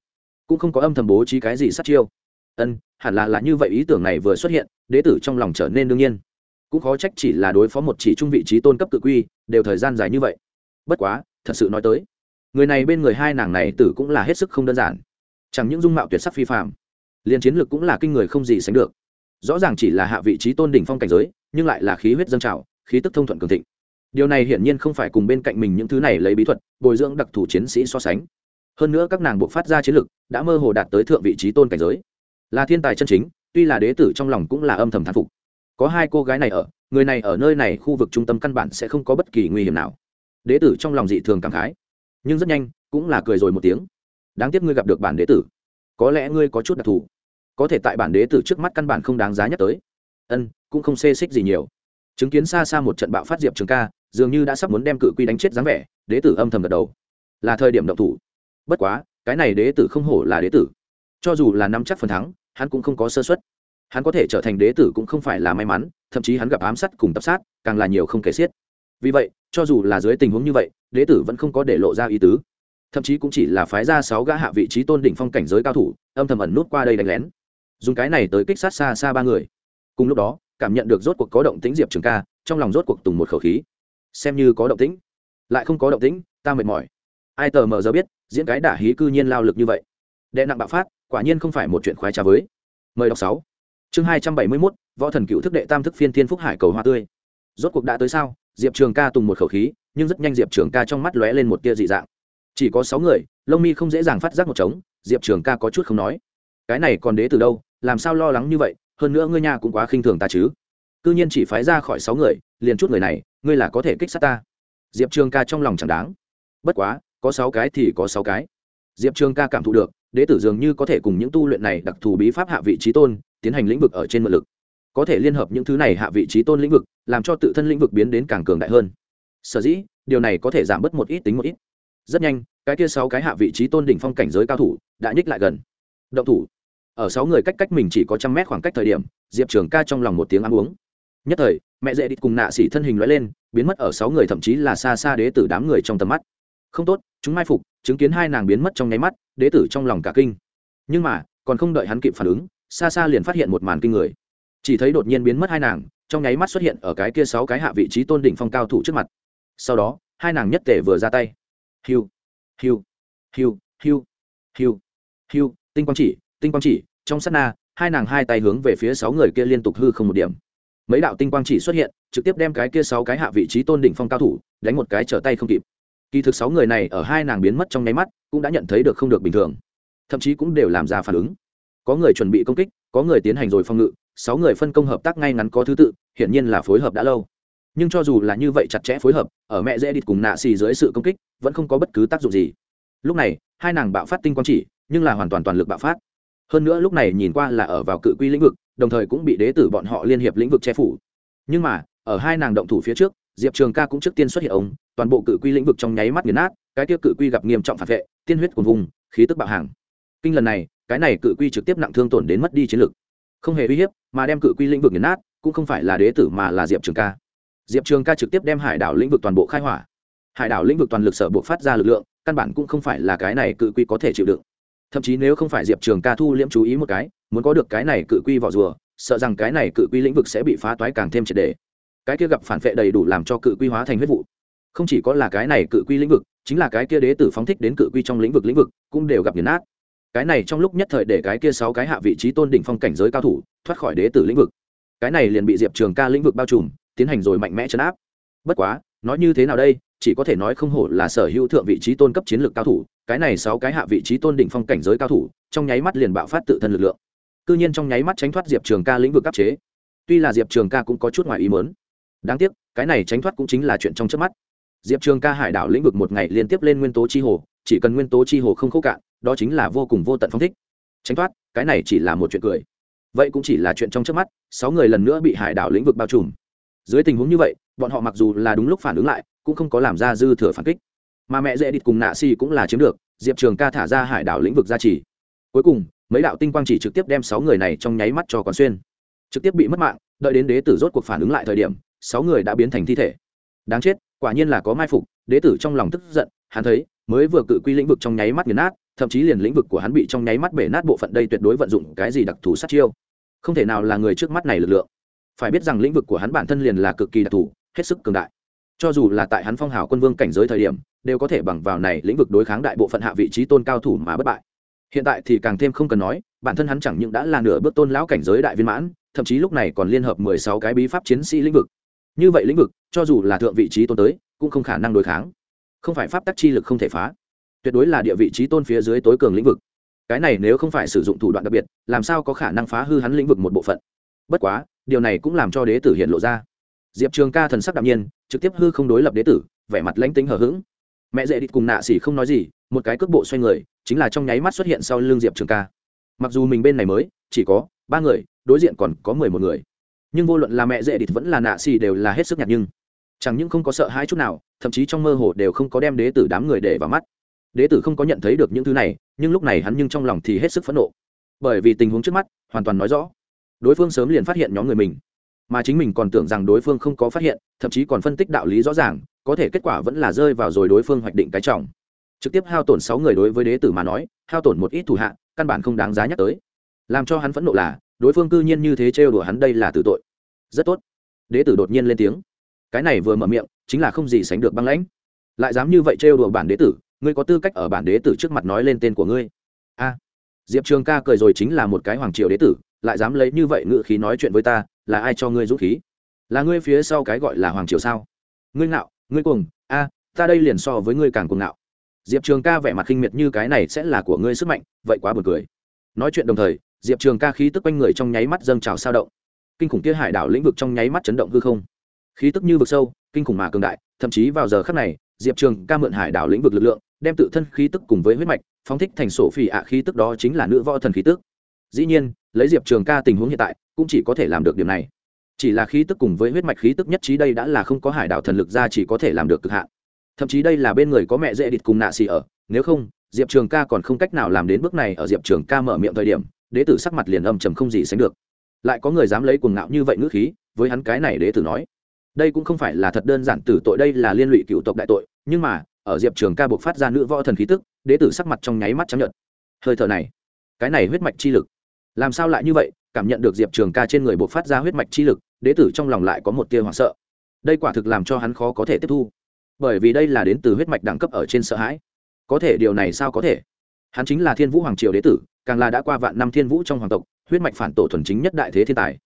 cũng không có âm thầm bố trí cái gì sát chiêu ân hẳn là là như vậy ý tưởng này vừa xuất hiện đế tử trong lòng trở nên đương nhiên. Cũng khó trách chỉ là đối phó một chỉ trung vị trí tôn cấp cự quy đều thời gian dài như vậy. Bất quá thật sự nói tới người này bên người hai nàng này tử cũng là hết sức không đơn giản. Chẳng những dung mạo tuyệt sắc phi phạm liền chiến lược cũng là kinh người không gì sánh được. Rõ ràng chỉ là hạ vị trí tôn đỉnh phong cảnh giới nhưng lại là khí huyết dâng trào khí tức thông thuận cường thịnh. Điều này hiển nhiên không phải cùng bên cạnh mình những thứ này lấy bí thuật bồi dưỡng đặc thù chiến sĩ so sánh. Hơn nữa các nàng buộc phát ra chiến lược, đã mơ hồ đạt tới thượng vị trí tôn cảnh giới là thiên tài chân chính, tuy là đế tử trong lòng cũng là âm thầm thán phục. Có hai cô gái này ở, người này ở nơi này khu vực trung tâm căn bản sẽ không có bất kỳ nguy hiểm nào. Đế tử trong lòng dị thường cảm khái, nhưng rất nhanh cũng là cười rồi một tiếng. Đáng tiếc ngươi gặp được bản đế tử. Có lẽ ngươi có chút đặc thù. Có thể tại bản đế tử trước mắt căn bản không đáng giá nhắc tới. Ân, cũng không xê xích gì nhiều. Chứng kiến xa xa một trận bạo phát diệp trường ca, dường như đã sắp muốn đem cự quy đánh chết dáng vẻ, đế tử âm thầm gật đầu. Là thời điểm động thủ. Bất quá, cái này đế tử không hổ là đế tử. Cho dù là năm chắc phần thắng hắn cũng không có sơ xuất hắn có thể trở thành đế tử cũng không phải là may mắn, thậm chí hắn gặp ám sát cùng tập sát, càng là nhiều không kể xiết. Vì vậy, cho dù là dưới tình huống như vậy, đế tử vẫn không có để lộ ra ý tứ. Thậm chí cũng chỉ là phái ra sáu gã hạ vị trí tôn đỉnh phong cảnh giới cao thủ, âm thầm ẩn nút qua đây đánh lén. Dùng cái này tới kích sát xa xa ba người. Cùng lúc đó, cảm nhận được rốt cuộc có động tĩnh diệp trường ca, trong lòng rốt cuộc tùng một khẩu khí. Xem như có động tĩnh, lại không có động tĩnh, ta mệt mỏi. Ai tờ mờ giờ biết, diễn cái đả hí cư nhiên lao lực như vậy đệ nặng bạo phát, quả nhiên không phải một chuyện khoái trà với. Mời đọc sáu. Chương hai trăm bảy mươi mốt, võ thần cựu thức đệ tam thức phiên thiên phúc hải cầu hoa tươi. Rốt cuộc đã tới sao? Diệp trường ca tùng một khẩu khí, nhưng rất nhanh diệp trường ca trong mắt lóe lên một tia dị dạng. Chỉ có sáu người, lông mi không dễ dàng phát giác một trống, diệp trường ca có chút không nói. Cái này còn đế từ đâu? Làm sao lo lắng như vậy? Hơn nữa ngươi nhà cũng quá khinh thường ta chứ. C ư nhiên chỉ phái ra khỏi sáu người, liền chút người này, ngươi là có thể kích sát ta. Diệp trường ca trong lòng chẳng đáng. Bất quá, có sáu cái thì có sáu cái. Diệp trường ca cảm thụ được đế tử dường như có thể cùng những tu luyện này đặc thù bí pháp hạ vị trí tôn, tiến hành lĩnh vực ở trên mượn lực. Có thể liên hợp những thứ này hạ vị trí tôn lĩnh vực, làm cho tự thân lĩnh vực biến đến càng cường đại hơn. Sở dĩ, điều này có thể giảm bớt một ít tính một ít. Rất nhanh, cái kia sáu cái hạ vị trí tôn đỉnh phong cảnh giới cao thủ đã nhích lại gần. Động thủ. Ở sáu người cách cách mình chỉ có trăm mét khoảng cách thời điểm, diệp trường ca trong lòng một tiếng ăn uống. Nhất thời, mẹ dễ đi cùng nạ xỉ thân hình loại lên, biến mất ở sáu người thậm chí là xa xa đế tử đám người trong tầm mắt. Không tốt, chúng mai phục, chứng kiến hai nàng biến mất trong nháy mắt đế tử trong lòng cả kinh. Nhưng mà, còn không đợi hắn kịp phản ứng, xa xa liền phát hiện một màn kinh người. Chỉ thấy đột nhiên biến mất hai nàng, trong nháy mắt xuất hiện ở cái kia sáu cái hạ vị trí tôn đỉnh phong cao thủ trước mặt. Sau đó, hai nàng nhất tể vừa ra tay. Hiu hiu hiu hiu hiu hiu, tinh quang chỉ, tinh quang chỉ, trong sát na, hai nàng hai tay hướng về phía sáu người kia liên tục hư không một điểm. Mấy đạo tinh quang chỉ xuất hiện, trực tiếp đem cái kia sáu cái hạ vị trí tôn đỉnh phong cao thủ, đánh một cái trở tay không kịp kỳ thực sáu người này ở hai nàng biến mất trong nháy mắt, cũng đã nhận thấy được không được bình thường. Thậm chí cũng đều làm ra phản ứng. Có người chuẩn bị công kích, có người tiến hành rồi phòng ngự, sáu người phân công hợp tác ngay ngắn có thứ tự, hiển nhiên là phối hợp đã lâu. Nhưng cho dù là như vậy chặt chẽ phối hợp, ở mẹ dễ địt cùng nạ xì dưới sự công kích, vẫn không có bất cứ tác dụng gì. Lúc này, hai nàng bạo phát tinh quang chỉ, nhưng là hoàn toàn toàn lực bạo phát. Hơn nữa lúc này nhìn qua là ở vào cự quy lĩnh vực, đồng thời cũng bị đế tử bọn họ liên hiệp lĩnh vực che phủ. Nhưng mà, ở hai nàng động thủ phía trước diệp trường ca cũng trước tiên xuất hiện ống toàn bộ cự quy lĩnh vực trong nháy mắt nghiền nát, cái tiêu cự quy gặp nghiêm trọng phản vệ, tiên huyết của vùng khí tức bạo hàng. Kinh lần này, cái này cự quy trực tiếp nặng thương tổn đến mất đi chiến lực. Không hề uy hiếp, mà đem cự quy lĩnh vực nghiền nát, cũng không phải là đế tử mà là diệp trường ca. Diệp trường ca trực tiếp đem hải đảo lĩnh vực toàn bộ khai hỏa. Hải đảo lĩnh vực toàn lực sở buộc phát ra lực lượng, căn bản cũng không phải là cái này cự quy có thể chịu đựng. Thậm chí nếu không phải diệp trường ca thu liễm chú ý một cái, muốn có được cái này cự quy vỏ rùa, sợ rằng cái này cự quy lĩnh vực sẽ bị phá toái càng thêm triệt đề cái kia gặp phản vệ đầy đủ làm cho cự quy hóa thành huyết vụ. Không chỉ có là cái này cự quy lĩnh vực, chính là cái kia đế tử phóng thích đến cự quy trong lĩnh vực lĩnh vực, cũng đều gặp nghiền nát. Cái này trong lúc nhất thời để cái kia sáu cái hạ vị trí tôn đỉnh phong cảnh giới cao thủ, thoát khỏi đế tử lĩnh vực. Cái này liền bị diệp trường ca lĩnh vực bao trùm, tiến hành rồi mạnh mẽ chấn áp. Bất quá, nói như thế nào đây, chỉ có thể nói không hổ là sở hữu thượng vị trí tôn cấp chiến lược cao thủ, cái này sáu cái hạ vị trí tôn đỉnh phong cảnh giới cao thủ, trong nháy mắt liền bạo phát tự thân lực lượng. Cư nhiên trong nháy mắt tránh thoát diệp trường ca lĩnh vực áp chế. Tuy là diệp trường ca cũng có chút ngoài ý mớn đáng tiếc, cái này tránh thoát cũng chính là chuyện trong trước mắt. Diệp trường ca hải đảo lĩnh vực một ngày liên tiếp lên nguyên tố chi hồ, chỉ cần nguyên tố chi hồ không khô cạn, đó chính là vô cùng vô tận phong thích. Tránh thoát, cái này chỉ là một chuyện cười. Vậy cũng chỉ là chuyện trong trước mắt, sáu người lần nữa bị hải đảo lĩnh vực bao trùm. Dưới tình huống như vậy, bọn họ mặc dù là đúng lúc phản ứng lại, cũng không có làm ra dư thừa phản kích. Mà mẹ dễ địt cùng nạ si cũng là chiếm được, diệp trường ca thả ra hải đảo lĩnh vực gia trì. Cuối cùng, mấy đạo tinh quang chỉ trực tiếp đem sáu người này trong nháy mắt cho quán xuyên. Trực tiếp bị mất mạng, đợi đến đế tử rốt cuộc phản ứng lại thời điểm sáu người đã biến thành thi thể. Đáng chết, quả nhiên là có mai phục, đế tử trong lòng tức giận, hắn thấy, mới vừa cự quy lĩnh vực trong nháy mắt nghiền nát, thậm chí liền lĩnh vực của hắn bị trong nháy mắt bể nát bộ phận đây tuyệt đối vận dụng cái gì đặc thù sát chiêu. Không thể nào là người trước mắt này lực lượng. Phải biết rằng lĩnh vực của hắn bản thân liền là cực kỳ đặc thù, hết sức cường đại. Cho dù là tại hắn phong hào quân vương cảnh giới thời điểm, đều có thể bằng vào này lĩnh vực đối kháng đại bộ phận hạ vị trí tôn cao thủ mà bất bại. Hiện tại thì càng thêm không cần nói, bản thân hắn chẳng những đã là nửa bước tôn lão cảnh giới đại viên mãn, thậm chí lúc này còn liên hợp mười sáu cái bí pháp chiến sĩ lĩnh vực như vậy lĩnh vực, cho dù là thượng vị trí tôn tới, cũng không khả năng đối kháng. Không phải pháp tắc chi lực không thể phá. Tuyệt đối là địa vị trí tôn phía dưới tối cường lĩnh vực. Cái này nếu không phải sử dụng thủ đoạn đặc biệt, làm sao có khả năng phá hư hắn lĩnh vực một bộ phận? Bất quá, điều này cũng làm cho đế tử hiện lộ ra. Diệp trường ca thần sắc đạm nhiên, trực tiếp hư không đối lập đế tử, vẻ mặt lãnh tính hờ hững. Mẹ dễ đi cùng nạ xỉ không nói gì, một cái cước bộ xoay người, chính là trong nháy mắt xuất hiện sau l ư n g diệp trường ca. Mặc dù mình bên này mới, chỉ có ba người, đối diện còn có mười một người nhưng vô luận là mẹ dễ địch vẫn là nạ xì đều là hết sức nhạt nhưng. Chẳng những không có sợ hãi chút nào, thậm chí trong mơ hồ đều không có đem đế tử đám người để vào mắt. Đế tử không có nhận thấy được những thứ này, nhưng lúc này hắn nhưng trong lòng thì hết sức phẫn nộ. Bởi vì tình huống trước mắt, hoàn toàn nói rõ. Đối phương sớm liền phát hiện nhóm người mình. Mà chính mình còn tưởng rằng đối phương không có phát hiện, thậm chí còn phân tích đạo lý rõ ràng, có thể kết quả vẫn là rơi vào rồi đối phương hoạch định cái trọng. Trực tiếp hao tổn sáu người đối với đế tử mà nói, hao tổn một ít thủ hạ, căn bản không đáng giá nhắc tới. Làm cho hắn phẫn nộ là đối phương cư nhiên như thế trêu đùa hắn, đây là tử tội. Rất tốt. Đế tử đột nhiên lên tiếng. Cái này vừa mở miệng, chính là không gì sánh được băng lãnh. Lại dám như vậy trêu đùa bản đế tử, ngươi có tư cách ở bản đế tử trước mặt nói lên tên của ngươi? A. Diệp trường ca cười rồi chính là một cái hoàng triều đế tử, lại dám lấy như vậy ngự khí nói chuyện với ta, là ai cho ngươi dũng khí? Là ngươi phía sau cái gọi là hoàng triều sao? Ngươi ngạo, ngươi cuồng, a, ta đây liền so với ngươi càng cuồng ngạo. Diệp trường ca vẻ mặt khinh miệt như cái này sẽ là của ngươi sức mạnh, vậy quá buồn cười. Nói chuyện đồng thời diệp trường ca khí tức quanh người trong nháy mắt dâng trào sao động. Kinh khủng kia hải đảo lĩnh vực trong nháy mắt chấn động hư không. Khí tức như vực sâu, kinh khủng mà cường đại, thậm chí vào giờ khắc này, diệp trường ca mượn hải đảo lĩnh vực lực lượng, đem tự thân khí tức cùng với huyết mạch, phóng thích thành sổ phỉ ạ khí tức đó chính là nữ võ thần khí tức. Dĩ nhiên, lấy diệp trường ca tình huống hiện tại, cũng chỉ có thể làm được điểm này. Chỉ là khí tức cùng với huyết mạch khí tức nhất trí đây đã là không có hải đảo thần lực ra chỉ có thể làm được cực hạn. Thậm chí đây là bên người có mẹ dễ địt cùng nạ xì ở, nếu không, diệp trường ca còn không cách nào làm đến bước này ở diệp trường ca mở miệng thời điểm đế tử sắc mặt liền âm trầm không gì sánh được. Lại có người dám lấy cuồng ngạo như vậy ngữ khí, với hắn cái này đế tử nói. Đây cũng không phải là thật đơn giản tử tội, đây là liên lụy cựu tộc đại tội, nhưng mà, ở diệp trường ca buộc phát ra nữ võ thần khí tức, đế tử sắc mặt trong nháy mắt chấp nhận hơi thở này, cái này huyết mạch chi lực. Làm sao lại như vậy? Cảm nhận được diệp trường ca trên người buộc phát ra huyết mạch chi lực, đế tử trong lòng lại có một tia hoảng sợ. Đây quả thực làm cho hắn khó có thể tiếp thu. Bởi vì đây là đến từ huyết mạch đẳng cấp ở trên sợ hãi. Có thể điều này sao có thể? Hắn chính là thiên vũ hoàng triều đế tử, càng là đã qua vạn năm thiên vũ trong hoàng tộc, huyết mạch phản tổ thuần chính nhất đại thế thiên tài.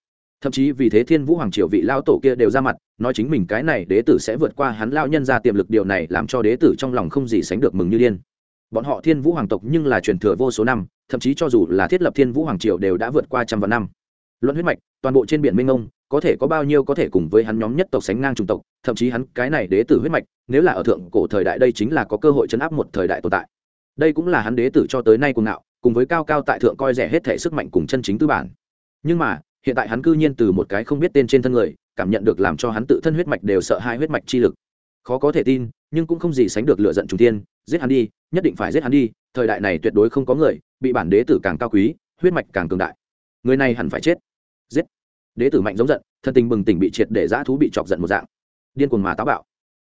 Thậm chí vì thế thiên vũ hoàng triều vị lao tổ kia đều ra mặt, nói chính mình cái này đế tử sẽ vượt qua hắn lao nhân ra tiềm lực, điều này làm cho đế tử trong lòng không gì sánh được mừng như điên. Bọn họ thiên vũ hoàng tộc nhưng là truyền thừa vô số năm, thậm chí cho dù là thiết lập thiên vũ hoàng triều đều đã vượt qua trăm vạn năm. Luận huyết mạch, toàn bộ trên biển minh ông có thể có bao nhiêu có thể cùng với hắn nhóm nhất tộc sánh ngang trung tộc, thậm chí hắn cái này đế tử huyết mạch, nếu là ở thượng cổ thời đại đây chính là có cơ hội chấn áp một thời đại tồn tại đây cũng là hắn đế tử cho tới nay cuồng ngạo, cùng với cao cao tại thượng coi rẻ hết thể sức mạnh cùng chân chính tư bản. Nhưng mà, hiện tại hắn cư nhiên từ một cái không biết tên trên thân người, cảm nhận được làm cho hắn tự thân huyết mạch đều sợ hai huyết mạch chi lực. Khó có thể tin, nhưng cũng không gì sánh được lựa giận trung tiên giết hắn đi, nhất định phải giết hắn đi, thời đại này tuyệt đối không có người bị bản đế tử càng cao quý, huyết mạch càng cường đại. Người này hẳn phải chết. Giết. Đế tử mạnh giống giận, thân tình bừng tỉnh bị triệt để dã thú bị chọc giận một dạng. Điên cuồng mà táo bạo.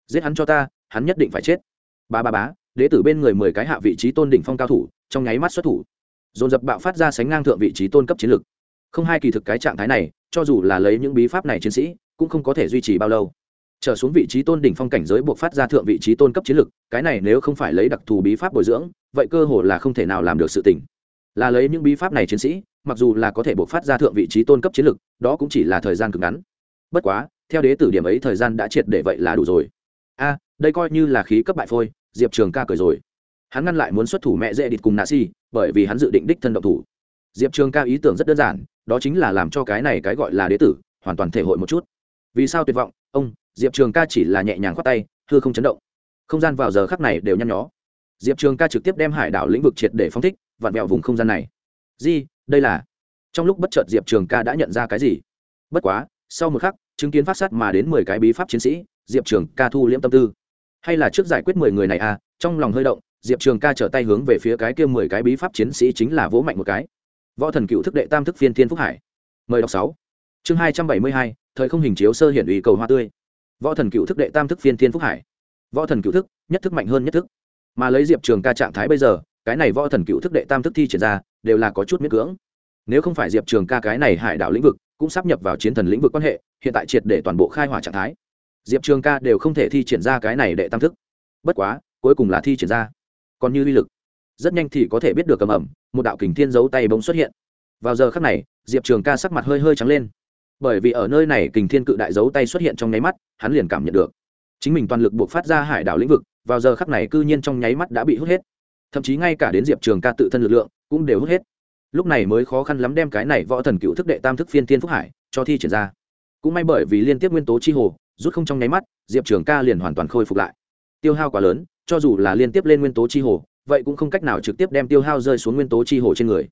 Giết hắn cho ta, hắn nhất định phải chết. Ba ba bá đế tử bên người mười cái hạ vị trí tôn đỉnh phong cao thủ, trong nháy mắt xuất thủ. Dồn dập bạo phát ra sánh ngang thượng vị trí tôn cấp chiến lực. Không hai kỳ thực cái trạng thái này, cho dù là lấy những bí pháp này chiến sĩ, cũng không có thể duy trì bao lâu. Trở xuống vị trí tôn đỉnh phong cảnh giới buộc phát ra thượng vị trí tôn cấp chiến lực, cái này nếu không phải lấy đặc thù bí pháp bồi dưỡng, vậy cơ hồ là không thể nào làm được sự tỉnh là lấy những bí pháp này chiến sĩ, mặc dù là có thể buộc phát ra thượng vị trí tôn cấp chiến lực, đó cũng chỉ là thời gian cực ngắn. Bất quá, theo đế tử điểm ấy thời gian đã triệt để vậy là đủ rồi. A, đây coi như là khí cấp bại phôi diệp trường ca cười rồi. Hắn ngăn lại muốn xuất thủ mẹ dễ địt cùng nạ si bởi vì hắn dự định đích thân động thủ. Diệp trường ca ý tưởng rất đơn giản, đó chính là làm cho cái này cái gọi là đế tử, hoàn toàn thể hội một chút. Vì sao tuyệt vọng? Ông, diệp trường ca chỉ là nhẹ nhàng khoát tay, hư không chấn động. Không gian vào giờ khắc này đều nhăn nhó. Diệp trường ca trực tiếp đem hải đảo lĩnh vực triệt để phong thích, vặn vẹo vùng không gian này. Di, đây là trong lúc bất chợt diệp trường ca đã nhận ra cái gì? Bất quá, sau một khắc, chứng kiến phát sát mà đến mười cái bí pháp chiến sĩ, diệp trường ca thu liễm tâm tư hay là trước giải quyết mười người này à? Trong lòng hơi động, diệp trường ca trở tay hướng về phía cái kia mười cái bí pháp chiến sĩ chính là vỗ mạnh một cái. Võ thần cựu thức đệ tam thức phiên thiên phúc hải. Mời đọc sáu. Chương hai trăm bảy mươi hai, thời không hình chiếu sơ hiển ủy cầu hoa tươi. Võ thần cựu thức đệ tam thức phiên thiên phúc hải. Võ thần cựu thức, nhất thức mạnh hơn nhất thức. Mà lấy diệp trường ca trạng thái bây giờ, cái này võ thần cựu thức đệ tam thức thi triển ra, đều là có chút miễn cưỡng. Nếu không phải diệp trường ca cái này hải đảo lĩnh vực, cũng sắp nhập vào chiến thần lĩnh vực quan hệ, hiện tại triệt để toàn bộ khai hỏa trạng thái diệp trường ca đều không thể thi triển ra cái này đệ tam thức. Bất quá, cuối cùng là thi triển ra. Còn như uy lực, rất nhanh thì có thể biết được cầm ẩm, một đạo kình thiên giấu tay bỗng xuất hiện. Vào giờ khắc này, diệp trường ca sắc mặt hơi hơi trắng lên. Bởi vì ở nơi này kình thiên cự đại giấu tay xuất hiện trong nháy mắt, hắn liền cảm nhận được. Chính mình toàn lực buộc phát ra hải đảo lĩnh vực, vào giờ khắc này cư nhiên trong nháy mắt đã bị hút hết. Thậm chí ngay cả đến diệp trường ca tự thân lực lượng cũng đều hút hết. Lúc này mới khó khăn lắm đem cái này võ thần cựu thức đệ tam thức phiên thiên phúc hải cho thi triển ra. Cũng may bởi vì liên tiếp nguyên tố chi hồ rút không trong nháy mắt, diệp trường ca liền hoàn toàn khôi phục lại. Tiêu hao quá lớn, cho dù là liên tiếp lên nguyên tố chi hồ, vậy cũng không cách nào trực tiếp đem tiêu hao rơi xuống nguyên tố chi hồ trên người.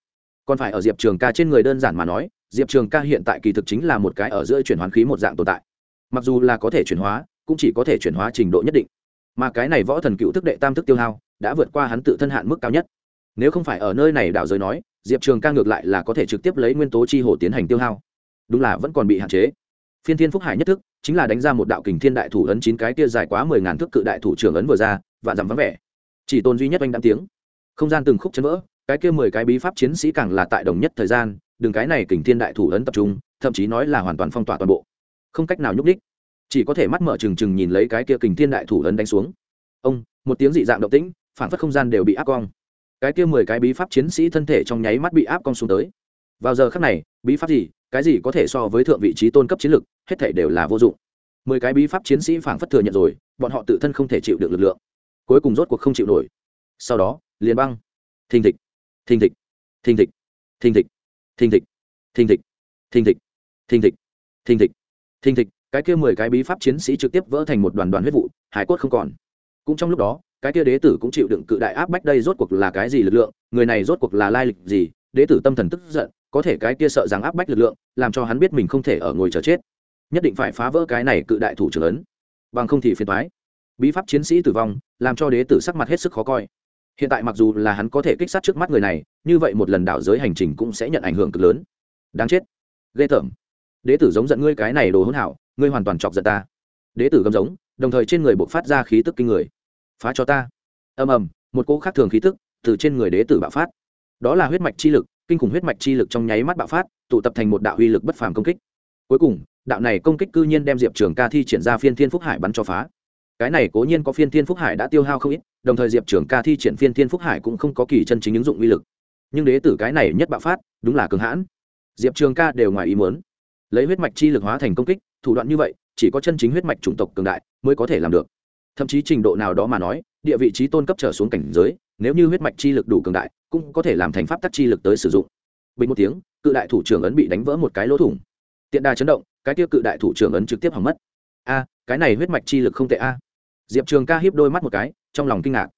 Còn phải ở diệp trường ca trên người đơn giản mà nói, diệp trường ca hiện tại kỳ thực chính là một cái ở giữa chuyển hoán khí một dạng tồn tại. Mặc dù là có thể chuyển hóa, cũng chỉ có thể chuyển hóa trình độ nhất định. Mà cái này võ thần cựu thức đệ tam thức tiêu hao, đã vượt qua hắn tự thân hạn mức cao nhất. Nếu không phải ở nơi này đảo giới nói, diệp trường ca ngược lại là có thể trực tiếp lấy nguyên tố chi hồ tiến hành tiêu hao. Đúng là vẫn còn bị hạn chế. Phiên thiên phúc hải nhất thức chính là đánh ra một đạo kình thiên đại thủ ấn chín cái kia dài quá mười ngàn thước cự đại thủ trưởng ấn vừa ra, vạn dặm vắng vẻ. Chỉ tôn duy nhất anh đạm tiếng. Không gian từng khúc chấn vỡ, cái kia mười cái bí pháp chiến sĩ càng là tại đồng nhất thời gian đường cái này kình thiên đại thủ ấn tập trung, thậm chí nói là hoàn toàn phong tỏa toàn bộ. Không cách nào nhúc đích chỉ có thể mắt mở trừng trừng nhìn lấy cái kia kình thiên đại thủ ấn đánh xuống. Ông, một tiếng dị dạng động tĩnh, phản phất không gian đều bị áp cong. Cái kia mười cái bí pháp chiến sĩ thân thể trong nháy mắt bị áp cong xuống tới. Vào giờ khắc này, bí pháp gì? Cái gì có thể so với thượng vị trí tôn cấp chiến lực, hết thể đều là vô dụng. Mười cái bí pháp chiến sĩ phảng phất thừa nhận rồi, bọn họ tự thân không thể chịu được lực lượng. Cuối cùng rốt cuộc không chịu nổi. Sau đó, liền băng. Thình thịch thình thịch thình thịch thình thịch thình thịch thình thịch thình thịch thình thịch thình thịch thình thịch. Cái kia mười cái bí pháp chiến sĩ trực tiếp vỡ thành một đoàn đoàn huyết vụ, hải cốt không còn. Cũng trong lúc đó, cái kia đế tử cũng chịu đựng cự đại áp bách đây rốt cuộc là cái gì lực lượng? Người này rốt cuộc là lai lịch gì? Đế tử tâm thần tức giận có thể cái kia sợ rằng áp bách lực lượng, làm cho hắn biết mình không thể ở ngồi chờ chết. Nhất định phải phá vỡ cái này cự đại thủ trưởng ấn. Bằng không thì phiền thoái bí pháp chiến sĩ tử vong, làm cho đế tử sắc mặt hết sức khó coi. Hiện tại mặc dù là hắn có thể kích sát trước mắt người này, như vậy một lần đảo giới hành trình cũng sẽ nhận ảnh hưởng cực lớn. Đáng chết. Ghê tởm. Đế tử giống giận ngươi cái này đồ hỗn hảo, ngươi hoàn toàn chọc giận ta. Đế tử gầm giống, đồng thời trên người buộc phát ra khí tức kinh người. Phá cho ta. Ầm ầm, một cỗ khác thường khí tức từ trên người đế tử bạo phát. Đó là huyết mạch chi lực kinh khủng huyết mạch chi lực trong nháy mắt bạo phát, tụ tập thành một đạo uy lực bất phàm công kích. Cuối cùng, đạo này công kích cư nhiên đem diệp trường ca thi triển ra phiên thiên phúc hải bắn cho phá. Cái này cố nhiên có phiên thiên phúc hải đã tiêu hao không ít, đồng thời diệp trường ca thi triển phiên thiên phúc hải cũng không có kỳ chân chính ứng dụng uy lực. Nhưng đế tử cái này nhất bạo phát, đúng là cường hãn. Diệp trường ca đều ngoài ý muốn. Lấy huyết mạch chi lực hóa thành công kích, thủ đoạn như vậy, chỉ có chân chính huyết mạch chủng tộc cường đại mới có thể làm được. Thậm chí trình độ nào đó mà nói, địa vị trí tôn cấp trở xuống cảnh giới nếu như huyết mạch chi lực đủ cường đại, cũng có thể làm thành pháp tắc chi lực tới sử dụng. Bình một tiếng, cự đại thủ trưởng ấn bị đánh vỡ một cái lỗ thủng. Tiện đa chấn động, cái tiêu cự đại thủ trưởng ấn trực tiếp hỏng mất. A, cái này huyết mạch chi lực không tệ a. Diệp trường ca hiếp đôi mắt một cái, trong lòng kinh ngạc.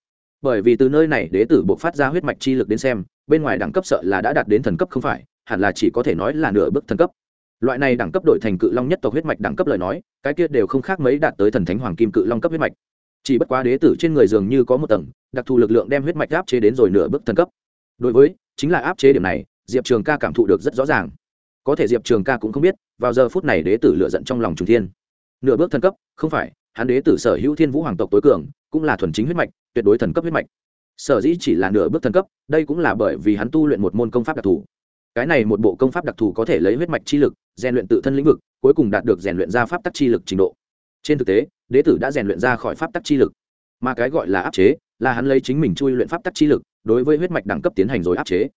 Bởi vì từ nơi này đế tử buộc phát ra huyết mạch chi lực đến xem, bên ngoài đẳng cấp sợ là đã đạt đến thần cấp không phải, hẳn là chỉ có thể nói là nửa bước thần cấp. Loại này đẳng cấp đổi thành cự long nhất tộc huyết mạch đẳng cấp lời nói, cái kia đều không khác mấy đạt tới thần thánh hoàng kim cự long cấp huyết mạch chỉ bất quá đế tử trên người dường như có một tầng, đặc thù lực lượng đem huyết mạch áp chế đến rồi nửa bước thần cấp. Đối với, chính là áp chế điểm này, diệp trường ca cảm thụ được rất rõ ràng. Có thể diệp trường ca cũng không biết, vào giờ phút này đế tử lựa giận trong lòng trung thiên. Nửa bước thần cấp, không phải, hắn đế tử sở hữu thiên vũ hoàng tộc tối cường, cũng là thuần chính huyết mạch, tuyệt đối thần cấp huyết mạch. Sở dĩ chỉ là nửa bước thần cấp, đây cũng là bởi vì hắn tu luyện một môn công pháp đặc thù. Cái này một bộ công pháp đặc thù có thể lấy huyết mạch chi lực, rèn luyện tự thân lĩnh vực, cuối cùng đạt được rèn luyện ra pháp tắc chi lực trình độ. Trên thực tế đế tử đã rèn luyện ra khỏi pháp tắc chi lực. Mà cái gọi là áp chế, là hắn lấy chính mình chui luyện pháp tắc chi lực, đối với huyết mạch đẳng cấp tiến hành rồi áp chế.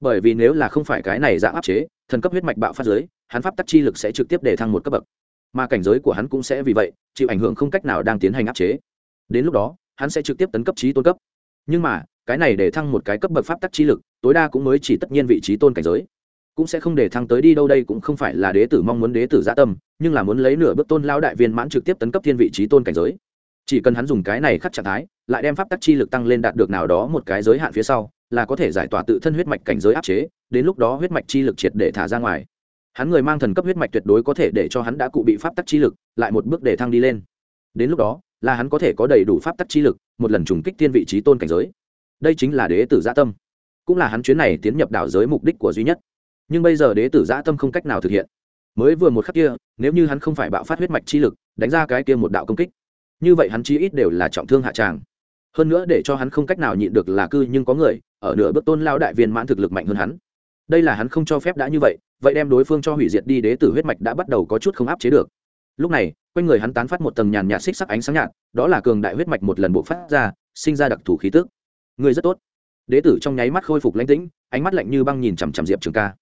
Bởi vì nếu là không phải cái này dạng áp chế, thần cấp huyết mạch bạo phát giới, hắn pháp tắc chi lực sẽ trực tiếp để thăng một cấp bậc. Mà cảnh giới của hắn cũng sẽ vì vậy, chịu ảnh hưởng không cách nào đang tiến hành áp chế. Đến lúc đó, hắn sẽ trực tiếp tấn cấp trí tôn cấp. Nhưng mà, cái này để thăng một cái cấp bậc pháp tắc chi lực, tối đa cũng mới chỉ tất nhiên vị trí tôn cảnh giới cũng sẽ không để thăng tới đi đâu, đây cũng không phải là đế tử mong muốn đế tử gia tâm, nhưng là muốn lấy nửa bước tôn lao đại viên mãn trực tiếp tấn cấp thiên vị trí tôn cảnh giới. Chỉ cần hắn dùng cái này khắc trạng thái, lại đem pháp tắc chi lực tăng lên đạt được nào đó một cái giới hạn phía sau, là có thể giải tỏa tự thân huyết mạch cảnh giới áp chế, đến lúc đó huyết mạch chi lực triệt để thả ra ngoài. Hắn người mang thần cấp huyết mạch tuyệt đối có thể để cho hắn đã cụ bị pháp tắc chi lực, lại một bước để thăng đi lên. Đến lúc đó, là hắn có thể có đầy đủ pháp tắc chi lực, một lần trùng kích thiên vị trí tôn cảnh giới. Đây chính là đế tử gia tâm. Cũng là hắn chuyến này tiến nhập đảo giới mục đích của duy nhất nhưng bây giờ đế tử giã tâm không cách nào thực hiện. Mới vừa một khắc kia, nếu như hắn không phải bạo phát huyết mạch chi lực, đánh ra cái kia một đạo công kích, như vậy hắn chí ít đều là trọng thương hạ tràng. Hơn nữa để cho hắn không cách nào nhịn được là cư nhưng có người, ở nửa bước tôn lao đại viên mãn thực lực mạnh hơn hắn. Đây là hắn không cho phép đã như vậy vậy đem đối phương cho hủy diệt đi đế tử huyết mạch đã bắt đầu có chút không áp chế được. Lúc này, quanh người hắn tán phát một tầng nhàn nhạt xích sắc ánh sáng nhạt, đó là cường đại huyết mạch một lần bộ phát ra, sinh ra đặc thù khí tức. Người rất tốt. Đế tử trong nháy mắt khôi phục lãnh tĩnh, ánh mắt lạnh như băng nhìn chằm chằm diệp trường ca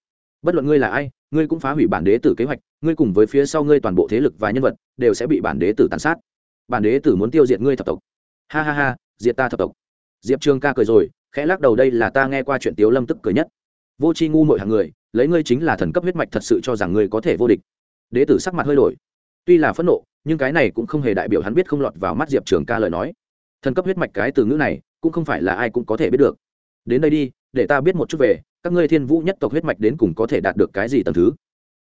bất luận ngươi là ai, ngươi cũng phá hủy bản đế tử kế hoạch, ngươi cùng với phía sau ngươi toàn bộ thế lực và nhân vật, đều sẽ bị bản đế tử tàn sát. Bản đế tử muốn tiêu diệt ngươi thập tộc. Ha ha ha, diệt ta thập tộc. Diệp trường ca cười rồi, khẽ lắc đầu đây là ta nghe qua chuyện tiếu lâm tức cười nhất. Vô c h i ngu mội hàng người, lấy ngươi chính là thần cấp huyết mạch thật sự cho rằng ngươi có thể vô địch. Đế tử sắc mặt hơi đổi. Tuy là phẫn nộ, nhưng cái này cũng không hề đại biểu hắn biết không lọt vào mắt diệp trường ca lời nói. Thần cấp huyết mạch cái từ ngữ này, cũng không phải là ai cũng có thể biết được. Đến đây đi, để ta biết một chút về các ngươi thiên vũ nhất tộc huyết mạch đến cùng có thể đạt được cái gì tầm thứ?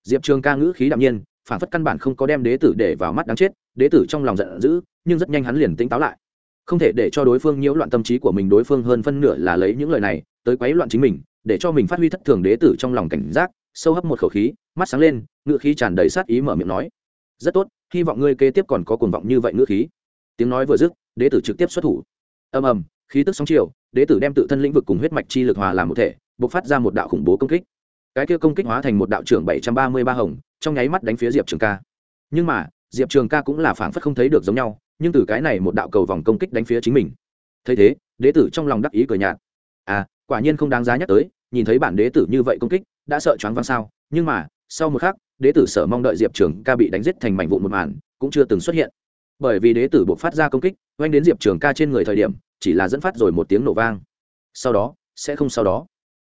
Diệp trường ca ngữ khí đạm nhiên, phản phất căn bản không có đem đế tử để vào mắt đáng chết, đế tử trong lòng giận dữ, nhưng rất nhanh hắn liền tỉnh táo lại. Không thể để cho đối phương nhiễu loạn tâm trí của mình, đối phương hơn phân nửa là lấy những lời này tới quấy loạn chính mình, để cho mình phát huy thất thường đế tử trong lòng cảnh giác, sâu hấp một khẩu khí, mắt sáng lên, ngữ khí tràn đầy sát ý mở miệng nói, rất tốt, hy vọng ngươi kế tiếp còn có cuồng vọng như vậy ngữ khí. Tiếng nói vừa dứt, đế tử trực tiếp xuất thủ. Ầm ầm, khí tức sóng chiều, đế tử đem tự thân lĩnh vực cùng huyết mạch chi lực hòa làm một thể bộc phát ra một đạo khủng bố công kích. Cái kia công kích hóa thành một đạo trưởng bảy trăm ba mươi ba hồng, trong nháy mắt đánh phía diệp trường ca. Nhưng mà, diệp trường ca cũng là phảng phất không thấy được giống nhau, nhưng từ cái này một đạo cầu vòng công kích đánh phía chính mình. Thấy thế, đế tử trong lòng đắc ý cười nhạt. À quả nhiên không đáng giá nhắc tới, nhìn thấy bản đế tử như vậy công kích, đã sợ choáng văng sao. Nhưng mà, sau một khắc, đế tử sở mong đợi diệp trường ca bị đánh giết thành mảnh vụn một màn, cũng chưa từng xuất hiện. Bởi vì đế tử buộc phát ra công kích, oanh đến diệp trường ca trên người thời điểm, chỉ là dẫn phát rồi một tiếng nổ vang. Sau đó, sẽ không sau đó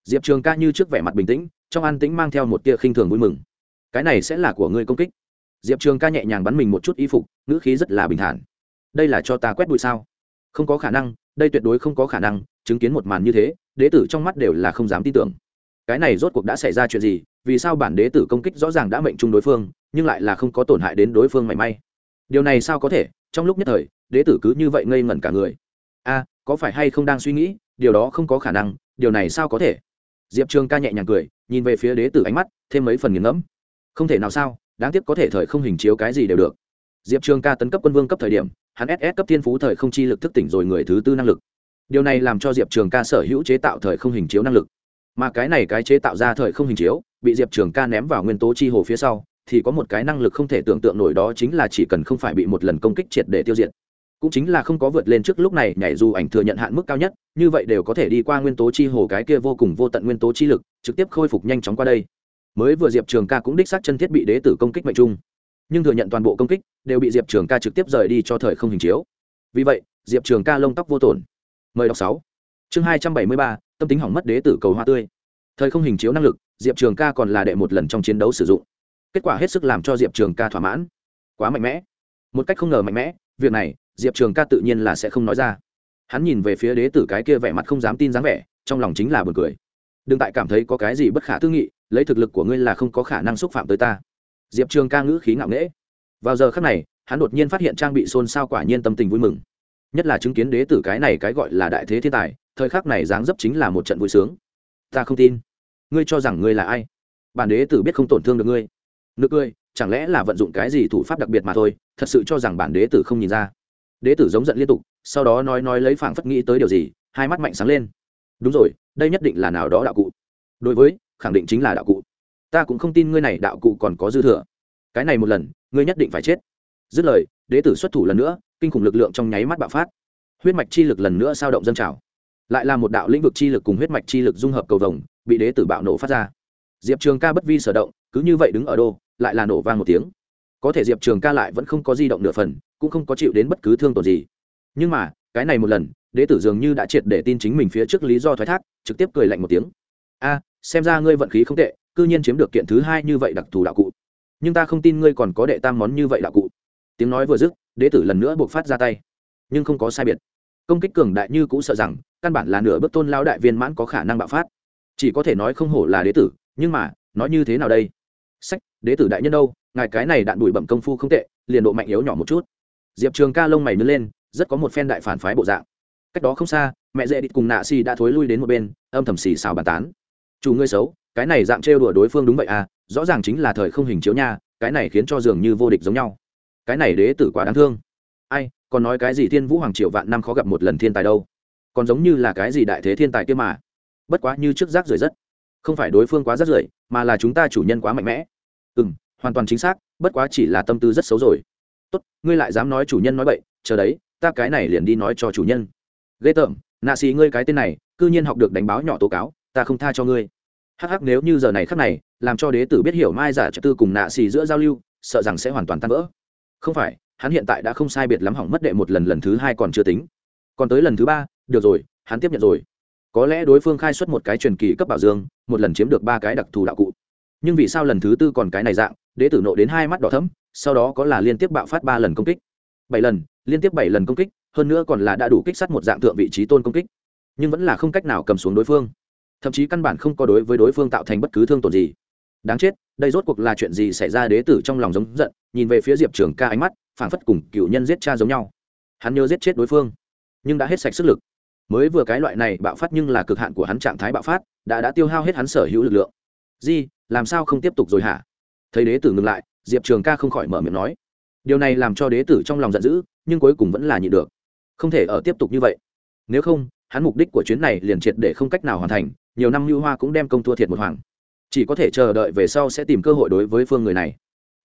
diệp trường ca như trước vẻ mặt bình tĩnh, trong an tĩnh mang theo một tia khinh thường vui mừng. Cái này sẽ là của ngươi công kích. Diệp trường ca nhẹ nhàng bắn mình một chút y phục, ngữ khí rất là bình thản. Đây là cho ta quét bụi sao? Không có khả năng, đây tuyệt đối không có khả năng, chứng kiến một màn như thế, đế tử trong mắt đều là không dám tin tưởng. Cái này rốt cuộc đã xảy ra chuyện gì? Vì sao bản đế tử công kích rõ ràng đã mệnh chung đối phương, nhưng lại là không có tổn hại đến đối phương mảy may? Điều này sao có thể? Trong lúc nhất thời, đế tử cứ như vậy ngây ngẩn cả người. A, có phải hay không đang suy nghĩ? Điều đó không có khả năng, điều này sao có thể? Diệp trường ca nhẹ nhàng cười, nhìn về phía đế tử ánh mắt, thêm mấy phần nghiền ngẫm. Không thể nào sao, đáng tiếc có thể thời không hình chiếu cái gì đều được. Diệp trường ca tấn cấp quân vương cấp thời điểm, hắn ss cấp thiên phú thời không chi lực thức tỉnh rồi người thứ tư năng lực. Điều này làm cho diệp trường ca sở hữu chế tạo thời không hình chiếu năng lực. Mà cái này cái chế tạo ra thời không hình chiếu, bị diệp trường ca ném vào nguyên tố chi hồ phía sau, thì có một cái năng lực không thể tưởng tượng nổi đó chính là chỉ cần không phải bị một lần công kích triệt để tiêu diệt cũng chính là không có vượt lên trước lúc này, nhảy dù ảnh thừa nhận hạn mức cao nhất, như vậy đều có thể đi qua nguyên tố chi hồ cái kia vô cùng vô tận nguyên tố chi lực, trực tiếp khôi phục nhanh chóng qua đây. Mới vừa diệp trường ca cũng đích xác chân thiết bị đế tử công kích mệnh trung. Nhưng thừa nhận toàn bộ công kích, đều bị diệp trường ca trực tiếp rời đi cho thời không hình chiếu. Vì vậy, diệp trường ca lông tóc vô tổn. Mời đọc sáu. Chương hai trăm bảy mươi ba, tâm tính hỏng mất đế tử cầu hoa tươi. Thời không hình chiếu năng lực, diệp trường ca còn là đệ một lần trong chiến đấu sử dụng. Kết quả hết sức làm cho diệp trường ca thỏa mãn. Quá mạnh mẽ. Một cách không ngờ mạnh mẽ, việc này diệp trường ca tự nhiên là sẽ không nói ra. Hắn nhìn về phía đế tử cái kia vẻ mặt không dám tin dáng vẻ, trong lòng chính là b u ồ n cười. Đừng tại cảm thấy có cái gì bất khả tư nghị, lấy thực lực của ngươi là không có khả năng xúc phạm tới ta. Diệp trường ca ngữ khí ngạo nghễ. Vào giờ khắc này, hắn đột nhiên phát hiện trang bị xôn xao quả nhiên tâm tình vui mừng. Nhất là chứng kiến đế tử cái này cái gọi là đại thế thiên tài, thời khắc này dáng dấp chính là một trận vui sướng. Ta không tin. Ngươi cho rằng ngươi là ai? Bản đế tử biết không tổn thương được ngươi. Nước ngươi chẳng lẽ là vận dụng cái gì thủ pháp đặc biệt mà thôi, thật sự cho rằng bản đế tử không nhìn ra đế tử giống giận liên tục, sau đó nói nói lấy phảng phất nghĩ tới điều gì, hai mắt mạnh sáng lên. Đúng rồi, đây nhất định là nào đó đạo cụ. Đối với, khẳng định chính là đạo cụ. Ta cũng không tin ngươi này đạo cụ còn có dư thừa. Cái này một lần, ngươi nhất định phải chết. Dứt lời, đế tử xuất thủ lần nữa, kinh khủng lực lượng trong nháy mắt bạo phát. Huyết mạch chi lực lần nữa sao động dân trào. Lại là một đạo lĩnh vực chi lực cùng huyết mạch chi lực dung hợp cầu vồng, bị đế tử bạo nổ phát ra. Diệp trường ca bất vi sở động, cứ như vậy đứng ở đô, lại là nổ vang một tiếng. Có thể diệp trường ca lại vẫn không có di động nửa phần cũng không có chịu đến bất cứ thương tổn gì. Nhưng mà, cái này một lần, đế tử dường như đã triệt để tin chính mình phía trước lý do thoái thác, trực tiếp cười lạnh một tiếng. A, xem ra ngươi vận khí không tệ, cư nhiên chiếm được kiện thứ hai như vậy đặc thù đạo cụ. Nhưng ta không tin ngươi còn có đệ tam món như vậy đạo cụ. Tiếng nói vừa dứt, đế tử lần nữa buộc phát ra tay. Nhưng không có sai biệt. Công kích cường đại như cũ sợ rằng, căn bản là nửa bước tôn lao đại viên mãn có khả năng bạo phát. Chỉ có thể nói không hổ là đế tử, nhưng mà, nói như thế nào đây? Sách, đế tử đại nhân đâu? Ngài cái này đạn đuổi bẩm công phu không tệ, liền độ mạnh yếu nhỏ một chút diệp trường ca lông mày nứt lên, rất có một phen đại phản phái bộ dạng. Cách đó không xa, mẹ dễ địch cùng nạ xì đã thối lui đến một bên, âm thầm xì xào bàn tán. Chủ ngươi xấu, cái này dạng trêu đùa đối phương đúng vậy à rõ ràng chính là thời không hình chiếu nha, cái này khiến cho dường như vô địch giống nhau. Cái này đế tử quá đáng thương. Ai, còn nói cái gì thiên vũ hoàng triệu vạn năm khó gặp một lần thiên tài đâu? Còn giống như là cái gì đại thế thiên tài kia mà. Bất quá như trước rác rưởi rất. Không phải đối phương quá rác rưởi, mà là chúng ta chủ nhân quá mạnh mẽ. Ừ m hoàn toàn chính xác, bất quá chỉ là tâm tư rất xấu rồi tốt, ngươi lại dám nói chủ nhân nói bậy. chờ đấy, ta cái này liền đi nói cho chủ nhân. Ghê tởm, nạ xì ngươi cái tên này c ư nhiên học được đánh báo nhỏ tố cáo, ta không tha cho ngươi. Hắc hắc, nếu như giờ này khắc này, làm cho đế tử biết hiểu mai giả trật tư cùng nạ xì giữa giao lưu, sợ rằng sẽ hoàn toàn tan vỡ. Không phải, hắn hiện tại đã không sai biệt lắm hỏng mất đệ một lần lần thứ hai còn chưa tính. Còn tới lần thứ ba, được rồi, hắn tiếp nhận rồi. Có lẽ đối phương khai xuất một cái truyền kỳ cấp bảo dương, một lần chiếm được ba cái đặc thù đạo cụ. Nhưng vì sao lần thứ tư còn cái này dạng đế tử nộ đến hai mắt đỏ thấm sau đó có là liên tiếp bạo phát ba lần công kích. Bảy lần, liên tiếp bảy lần công kích, hơn nữa còn là đã đủ kích sát một dạng thượng vị trí tôn công kích. Nhưng vẫn là không cách nào cầm xuống đối phương. Thậm chí căn bản không có đối với đối phương tạo thành bất cứ thương tổn gì. Đáng chết, đây rốt cuộc là chuyện gì xảy ra đế tử trong lòng giống giận, nhìn về phía diệp trường ca ánh mắt, phảng phất cùng cựu nhân giết cha giống nhau. Hắn nhớ giết chết đối phương, nhưng đã hết sạch sức lực. Mới vừa cái loại này bạo phát nhưng là cực hạn của hắn trạng thái bạo phát, đã đã tiêu hao hết hắn sở hữu lực lượng. Di, làm sao không tiếp tục rồi hả? Thấy đế tử ngừng lại, diệp trường ca không khỏi mở miệng nói, điều này làm cho đế tử trong lòng giận dữ, nhưng cuối cùng vẫn là nhịn được. Không thể ở tiếp tục như vậy. Nếu không, hắn mục đích của chuyến này liền triệt để không cách nào hoàn thành, nhiều năm lưu hoa cũng đem công thua thiệt một hoàng. Chỉ có thể chờ đợi về sau sẽ tìm cơ hội đối với phương người này.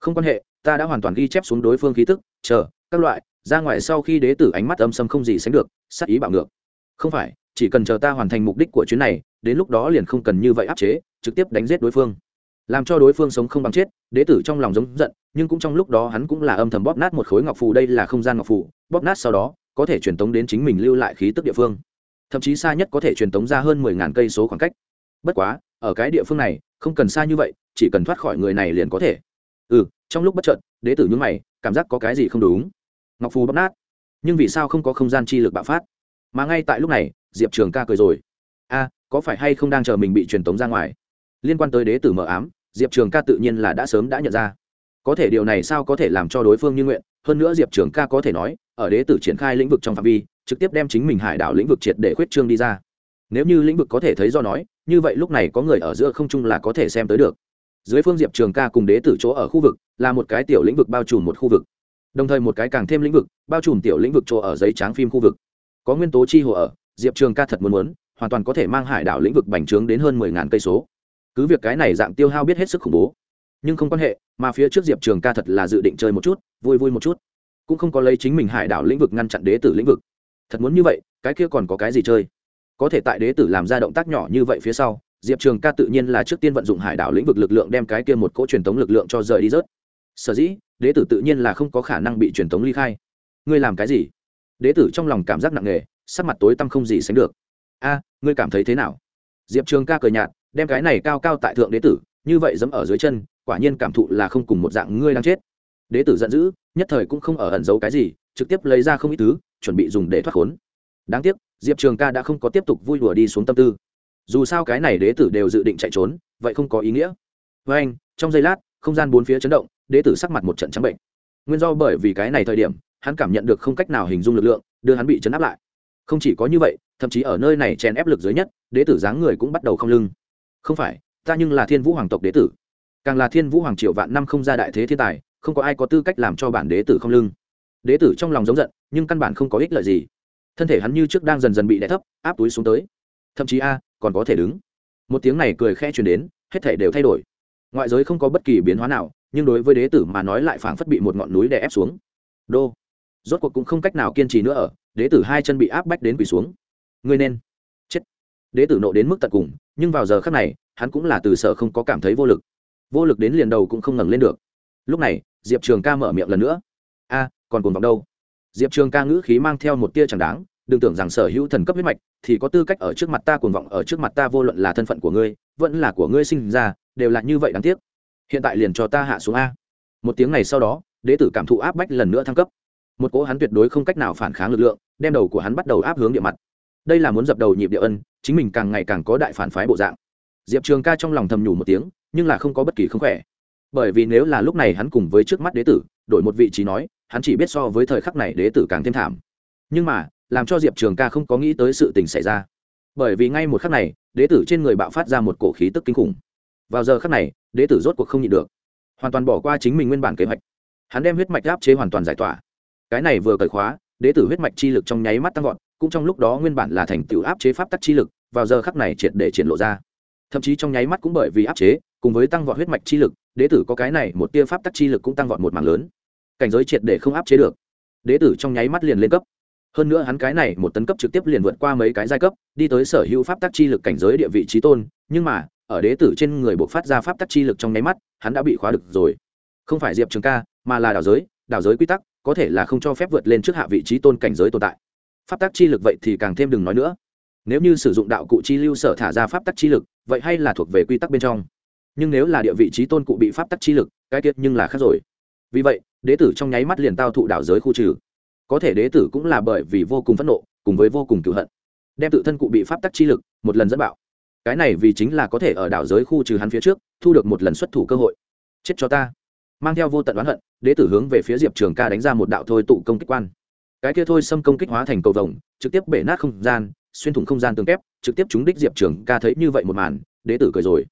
Không quan hệ, ta đã hoàn toàn ghi chép xuống đối phương khí tức, chờ, các loại, ra ngoài sau khi đế tử ánh mắt âm xâm không gì sánh được, sát ý bạo ngược. Không phải, chỉ cần chờ ta hoàn thành mục đích của chuyến này, đến lúc đó liền không cần như vậy áp chế, trực tiếp đánh giết đối phương làm cho đối phương sống không bằng chết, đế tử trong lòng giống giận, nhưng cũng trong lúc đó hắn cũng là âm thầm bóp nát một khối ngọc phù đây là không gian ngọc phù, bóp nát sau đó, có thể truyền tống đến chính mình lưu lại khí tức địa phương. Thậm chí xa nhất có thể truyền tống ra hơn mười ngàn cây số khoảng cách. Bất quá, ở cái địa phương này, không cần xa như vậy, chỉ cần thoát khỏi người này liền có thể. Ừ trong lúc bất chợt, đế tử nhún mày, cảm giác có cái gì không đúng. Ngọc phù bóp nát. Nhưng vì sao không có không gian chi lực bạo phát? Mà ngay tại lúc này, diệp trường ca cười rồi. A có phải hay không đang chờ mình bị truyền tống ra ngoài? Liên quan tới đế tử mờ ám, diệp trường ca tự nhiên là đã sớm đã nhận ra. Có thể điều này sao có thể làm cho đối phương như nguyện, hơn nữa diệp trường ca có thể nói, ở đế tử triển khai lĩnh vực trong phạm vi, trực tiếp đem chính mình hải đảo lĩnh vực triệt để khuyết trương đi ra. Nếu như lĩnh vực có thể thấy do nói, như vậy lúc này có người ở giữa không trung là có thể xem tới được. Dưới phương diệp trường ca cùng đế tử chỗ ở khu vực, là một cái tiểu lĩnh vực bao trùm một khu vực. Đồng thời một cái càng thêm lĩnh vực, bao trùm tiểu lĩnh vực chỗ ở giấy tráng phim khu vực. Có nguyên tố chi hồ ở, diệp trường ca thật muốn muốn, hoàn toàn có thể mang hải đảo lĩnh vực bành trướng đến hơn mười ngàn cây số cứ việc cái này dạng tiêu hao biết hết sức khủng bố, nhưng không quan hệ, mà phía trước diệp trường ca thật là dự định chơi một chút, vui vui một chút. Cũng không có lấy chính mình hải đảo lĩnh vực ngăn chặn đế tử lĩnh vực. Thật muốn như vậy, cái kia còn có cái gì chơi? Có thể tại đế tử làm ra động tác nhỏ như vậy phía sau, diệp trường ca tự nhiên là trước tiên vận dụng hải đảo lĩnh vực lực lượng đem cái kia một cỗ truyền thống lực lượng cho rời đi rớt. Sở dĩ, đế tử tự nhiên là không có khả năng bị truyền thống ly khai. Ngươi làm cái gì? Đế tử trong lòng cảm giác nặng nề, sắc mặt tối tăm không gì sánh được. A, ngươi cảm thấy thế nào? Diệp trường ca cười nhạt đem cái này cao cao tại thượng đế tử, như vậy dẫm ở dưới chân, quả nhiên cảm thụ là không cùng một dạng ngươi đang chết. Đế tử giận dữ, nhất thời cũng không ở ẩn giấu cái gì, trực tiếp lấy ra không ít thứ, chuẩn bị dùng để thoát khốn. Đáng tiếc, diệp trường ca đã không có tiếp tục vui đùa đi xuống tâm tư. Dù sao cái này đế tử đều dự định chạy trốn, vậy không có ý nghĩa. Với anh, trong giây lát, không gian bốn phía chấn động, đế tử sắc mặt một trận trắng bệnh. Nguyên do bởi vì cái này thời điểm, hắn cảm nhận được không cách nào hình dung lực lượng, đưa hắn bị chấn áp lại. Không chỉ có như vậy, thậm chí ở nơi này chèn ép lực dưới nhất, đế tử dáng người cũng bắt đầu không lưng không phải, ta nhưng là thiên vũ hoàng tộc đế tử. Càng là thiên vũ hoàng triệu vạn năm không ra đại thế thiên tài, không có ai có tư cách làm cho bản đế tử không lưng. Đế tử trong lòng giống giận, nhưng căn bản không có ích lợi gì. Thân thể hắn như trước đang dần dần bị đè thấp, áp túi xuống tới. Thậm chí a, còn có thể đứng. Một tiếng này cười khẽ truyền đến, hết thể đều thay đổi. Ngoại giới không có bất kỳ biến hóa nào, nhưng đối với đế tử mà nói lại phảng phất bị một ngọn núi đè ép xuống. Đô. Rốt cuộc cũng không cách nào kiên trì nữa ở, đế tử hai chân bị áp bách đến quỳ xuống. Ngươi nên đế tử nộ đến mức tận cùng, nhưng vào giờ khắc này, hắn cũng là từ sở không có cảm thấy vô lực. Vô lực đến liền đầu cũng không ngẩng lên được. Lúc này, diệp trường ca mở miệng lần nữa. A, còn cồn vọng đâu? Diệp trường ca ngữ khí mang theo một tia chẳng đáng, đừng tưởng rằng sở hữu thần cấp huyết mạch thì có tư cách ở trước mặt ta cuồng vọng, ở trước mặt ta vô luận là thân phận của ngươi, vẫn là của ngươi sinh ra, đều là như vậy đáng tiếc. Hiện tại liền cho ta hạ xuống a. Một tiếng này sau đó, đế tử cảm thụ áp bách lần nữa thăng cấp. Một cỗ hắn tuyệt đối không cách nào phản kháng lực lượng, đem đầu của hắn bắt đầu áp hướng địa mặt. Đây là muốn dập đầu nhịp địa ân chính mình càng ngày càng có đại phản phái bộ dạng. Diệp trường ca trong lòng thầm nhủ một tiếng, nhưng là không có bất kỳ không khỏe. Bởi vì nếu là lúc này hắn cùng với trước mắt đế tử, đổi một vị trí nói, hắn chỉ biết so với thời khắc này đế tử càng thêm thảm. Nhưng mà, làm cho diệp trường ca không có nghĩ tới sự tình xảy ra. Bởi vì ngay một khắc này, đế tử trên người bạo phát ra một cổ khí tức kinh khủng. Vào giờ khắc này, đế tử rốt cuộc không nhịn được. Hoàn toàn bỏ qua chính mình nguyên bản kế hoạch. Hắn đem huyết mạch áp chế hoàn toàn giải tỏa. Cái này vừa cởi khóa, đế tử huyết mạch chi lực trong nháy mắt tăng vọt cũng trong lúc đó nguyên bản là thành tựu áp chế pháp tắc chi lực, vào giờ khắc này triệt để triển lộ ra. Thậm chí trong nháy mắt cũng bởi vì áp chế, cùng với tăng vọt huyết mạch chi lực, đế tử có cái này một tia pháp tắc chi lực cũng tăng vọt một mảng lớn. Cảnh giới triệt để không áp chế được. Đế tử trong nháy mắt liền lên cấp. Hơn nữa hắn cái này một tấn cấp trực tiếp liền vượt qua mấy cái giai cấp, đi tới sở hữu pháp tắc chi lực cảnh giới địa vị trí tôn, nhưng mà, ở đế tử trên người buộc phát ra pháp tắc chi lực trong nháy mắt, hắn đã bị khóa được rồi. Không phải diệp trường ca, mà là đảo giới đảo giới quy tắc, có thể là không cho phép vượt lên trước hạ vị trí tôn cảnh giới tồn tại pháp tắc chi lực vậy thì càng thêm đừng nói nữa. Nếu như sử dụng đạo cụ chi lưu sở thả ra pháp tắc chi lực, vậy hay là thuộc về quy tắc bên trong. Nhưng nếu là địa vị trí tôn cụ bị pháp tắc chi lực, cái tiết nhưng là khác rồi. Vì vậy, đế tử trong nháy mắt liền tao thụ đảo giới khu trừ. Có thể đế tử cũng là bởi vì vô cùng phẫn nộ, cùng với vô cùng cựu hận, đem tự thân cụ bị pháp tắc chi lực một lần dẫn bạo. Cái này vì chính là có thể ở đảo giới khu trừ hắn phía trước, thu được một lần xuất thủ cơ hội. Chết cho ta. Mang theo vô tận oán hận, đế tử hướng về phía diệp trường ca đánh ra một đạo thôi tụ công kích quan cái kia thôi xâm công kích hóa thành cầu vồng, trực tiếp bể nát không gian, xuyên thủng không gian tương kép, trực tiếp trúng đích diệp trường ca thấy như vậy một màn, đế tử cười rồi.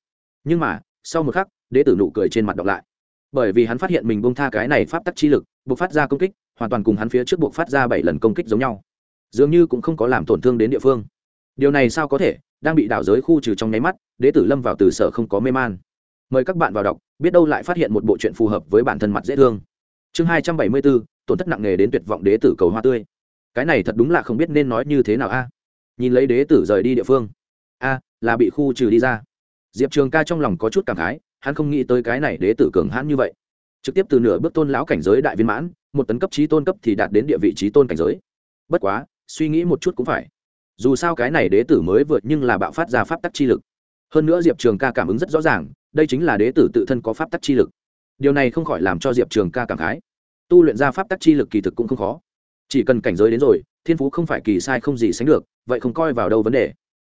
Nhưng mà, sau một khắc, đế tử nụ cười trên mặt đọc lại. Bởi vì hắn phát hiện mình bông tha cái này pháp tắc chi lực, buộc phát ra công kích, hoàn toàn cùng hắn phía trước buộc phát ra bảy lần công kích giống nhau. Dường như cũng không có làm tổn thương đến địa phương. Điều này sao có thể? Đang bị đảo giới khu trừ trong nháy mắt, đế tử lâm vào từ sở không có mê man. Mời các bạn vào đọc, biết đâu lại phát hiện một bộ chuyện phù hợp với bản thân mặt dễ thương. Chương hai trăm bảy mươi bốn tổn thất nặng nề đến tuyệt vọng đế tử cầu hoa tươi. Cái này thật đúng là không biết nên nói như thế nào a. Nhìn lấy đế tử rời đi địa phương. A, là bị khu trừ đi ra. Diệp trường ca trong lòng có chút cảm khái, hắn không nghĩ tới cái này đế tử cường hãn như vậy. Trực tiếp từ nửa bước tôn lão cảnh giới đại viên mãn, một tấn cấp trí tôn cấp thì đạt đến địa vị trí tôn cảnh giới. Bất quá, suy nghĩ một chút cũng phải. Dù sao cái này đế tử mới vượt nhưng là bạo phát ra pháp tắc chi lực. Hơn nữa diệp trường ca cảm ứng rất rõ ràng, đây chính là đế tử tự thân có pháp tắc chi lực. Điều này không khỏi làm cho diệp trường ca cảm khái tu luyện ra pháp tắc chi lực kỳ thực cũng không khó. Chỉ cần cảnh giới đến rồi, thiên phú không phải kỳ sai không gì sánh được, vậy không coi vào đâu vấn đề.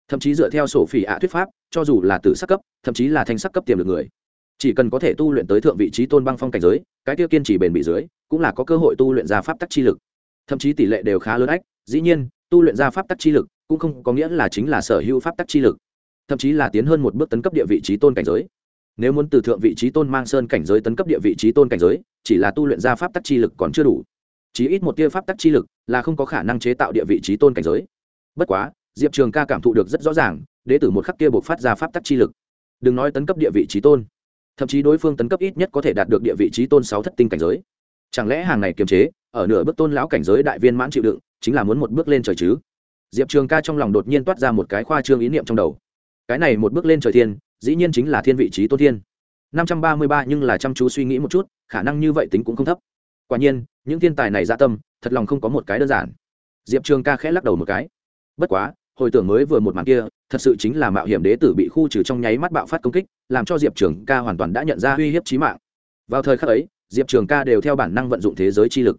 Thậm chí dựa theo sổ phỉ ạ thuyết pháp, cho dù là tử sắc cấp, thậm chí là thanh sắc cấp tiềm lực người, chỉ cần có thể tu luyện tới thượng vị trí tôn băng phong cảnh giới, cái tiêu kiên trì bền bị dưới, cũng là có cơ hội tu luyện ra pháp tắc chi lực. Thậm chí tỷ lệ đều khá lớn ách, dĩ nhiên, tu luyện ra pháp tắc chi lực cũng không có nghĩa là chính là sở hữu pháp tắc chi lực, thậm chí là tiến hơn một bước tấn cấp địa vị trí tôn cảnh giới nếu muốn từ thượng vị trí tôn mang sơn cảnh giới tấn cấp địa vị trí tôn cảnh giới, chỉ là tu luyện ra pháp tắc chi lực còn chưa đủ. Chỉ ít một tia pháp tắc chi lực là không có khả năng chế tạo địa vị trí tôn cảnh giới. Bất quá, diệp trường ca cảm thụ được rất rõ ràng, đế tử một khắc kia buộc phát ra pháp tắc chi lực. Đừng nói tấn cấp địa vị trí tôn, thậm chí đối phương tấn cấp ít nhất có thể đạt được địa vị trí tôn sáu thất tinh cảnh giới. Chẳng lẽ hàng này kiềm chế, ở nửa bước tôn lão cảnh giới đại viên mãn chịu đựng, chính là muốn một bước lên trời chứ? Diệp trường ca trong lòng đột nhiên toát ra một cái khoa trương ý niệm trong đầu. Cái này một bước lên trời thiên dĩ nhiên chính là thiên vị trí tôn thiên. Năm trăm ba mươi ba nhưng là chăm chú suy nghĩ một chút, khả năng như vậy tính cũng không thấp. Quả nhiên, những thiên tài này dạ tâm, thật lòng không có một cái đơn giản. Diệp trường ca khẽ lắc đầu một cái. Bất quá, hồi tưởng mới vừa một màn kia, thật sự chính là mạo hiểm đế tử bị khu trừ trong nháy mắt bạo phát công kích, làm cho diệp trường ca hoàn toàn đã nhận ra uy hiếp trí mạng. Vào thời khắc ấy, diệp trường ca đều theo bản năng vận dụng thế giới chi lực.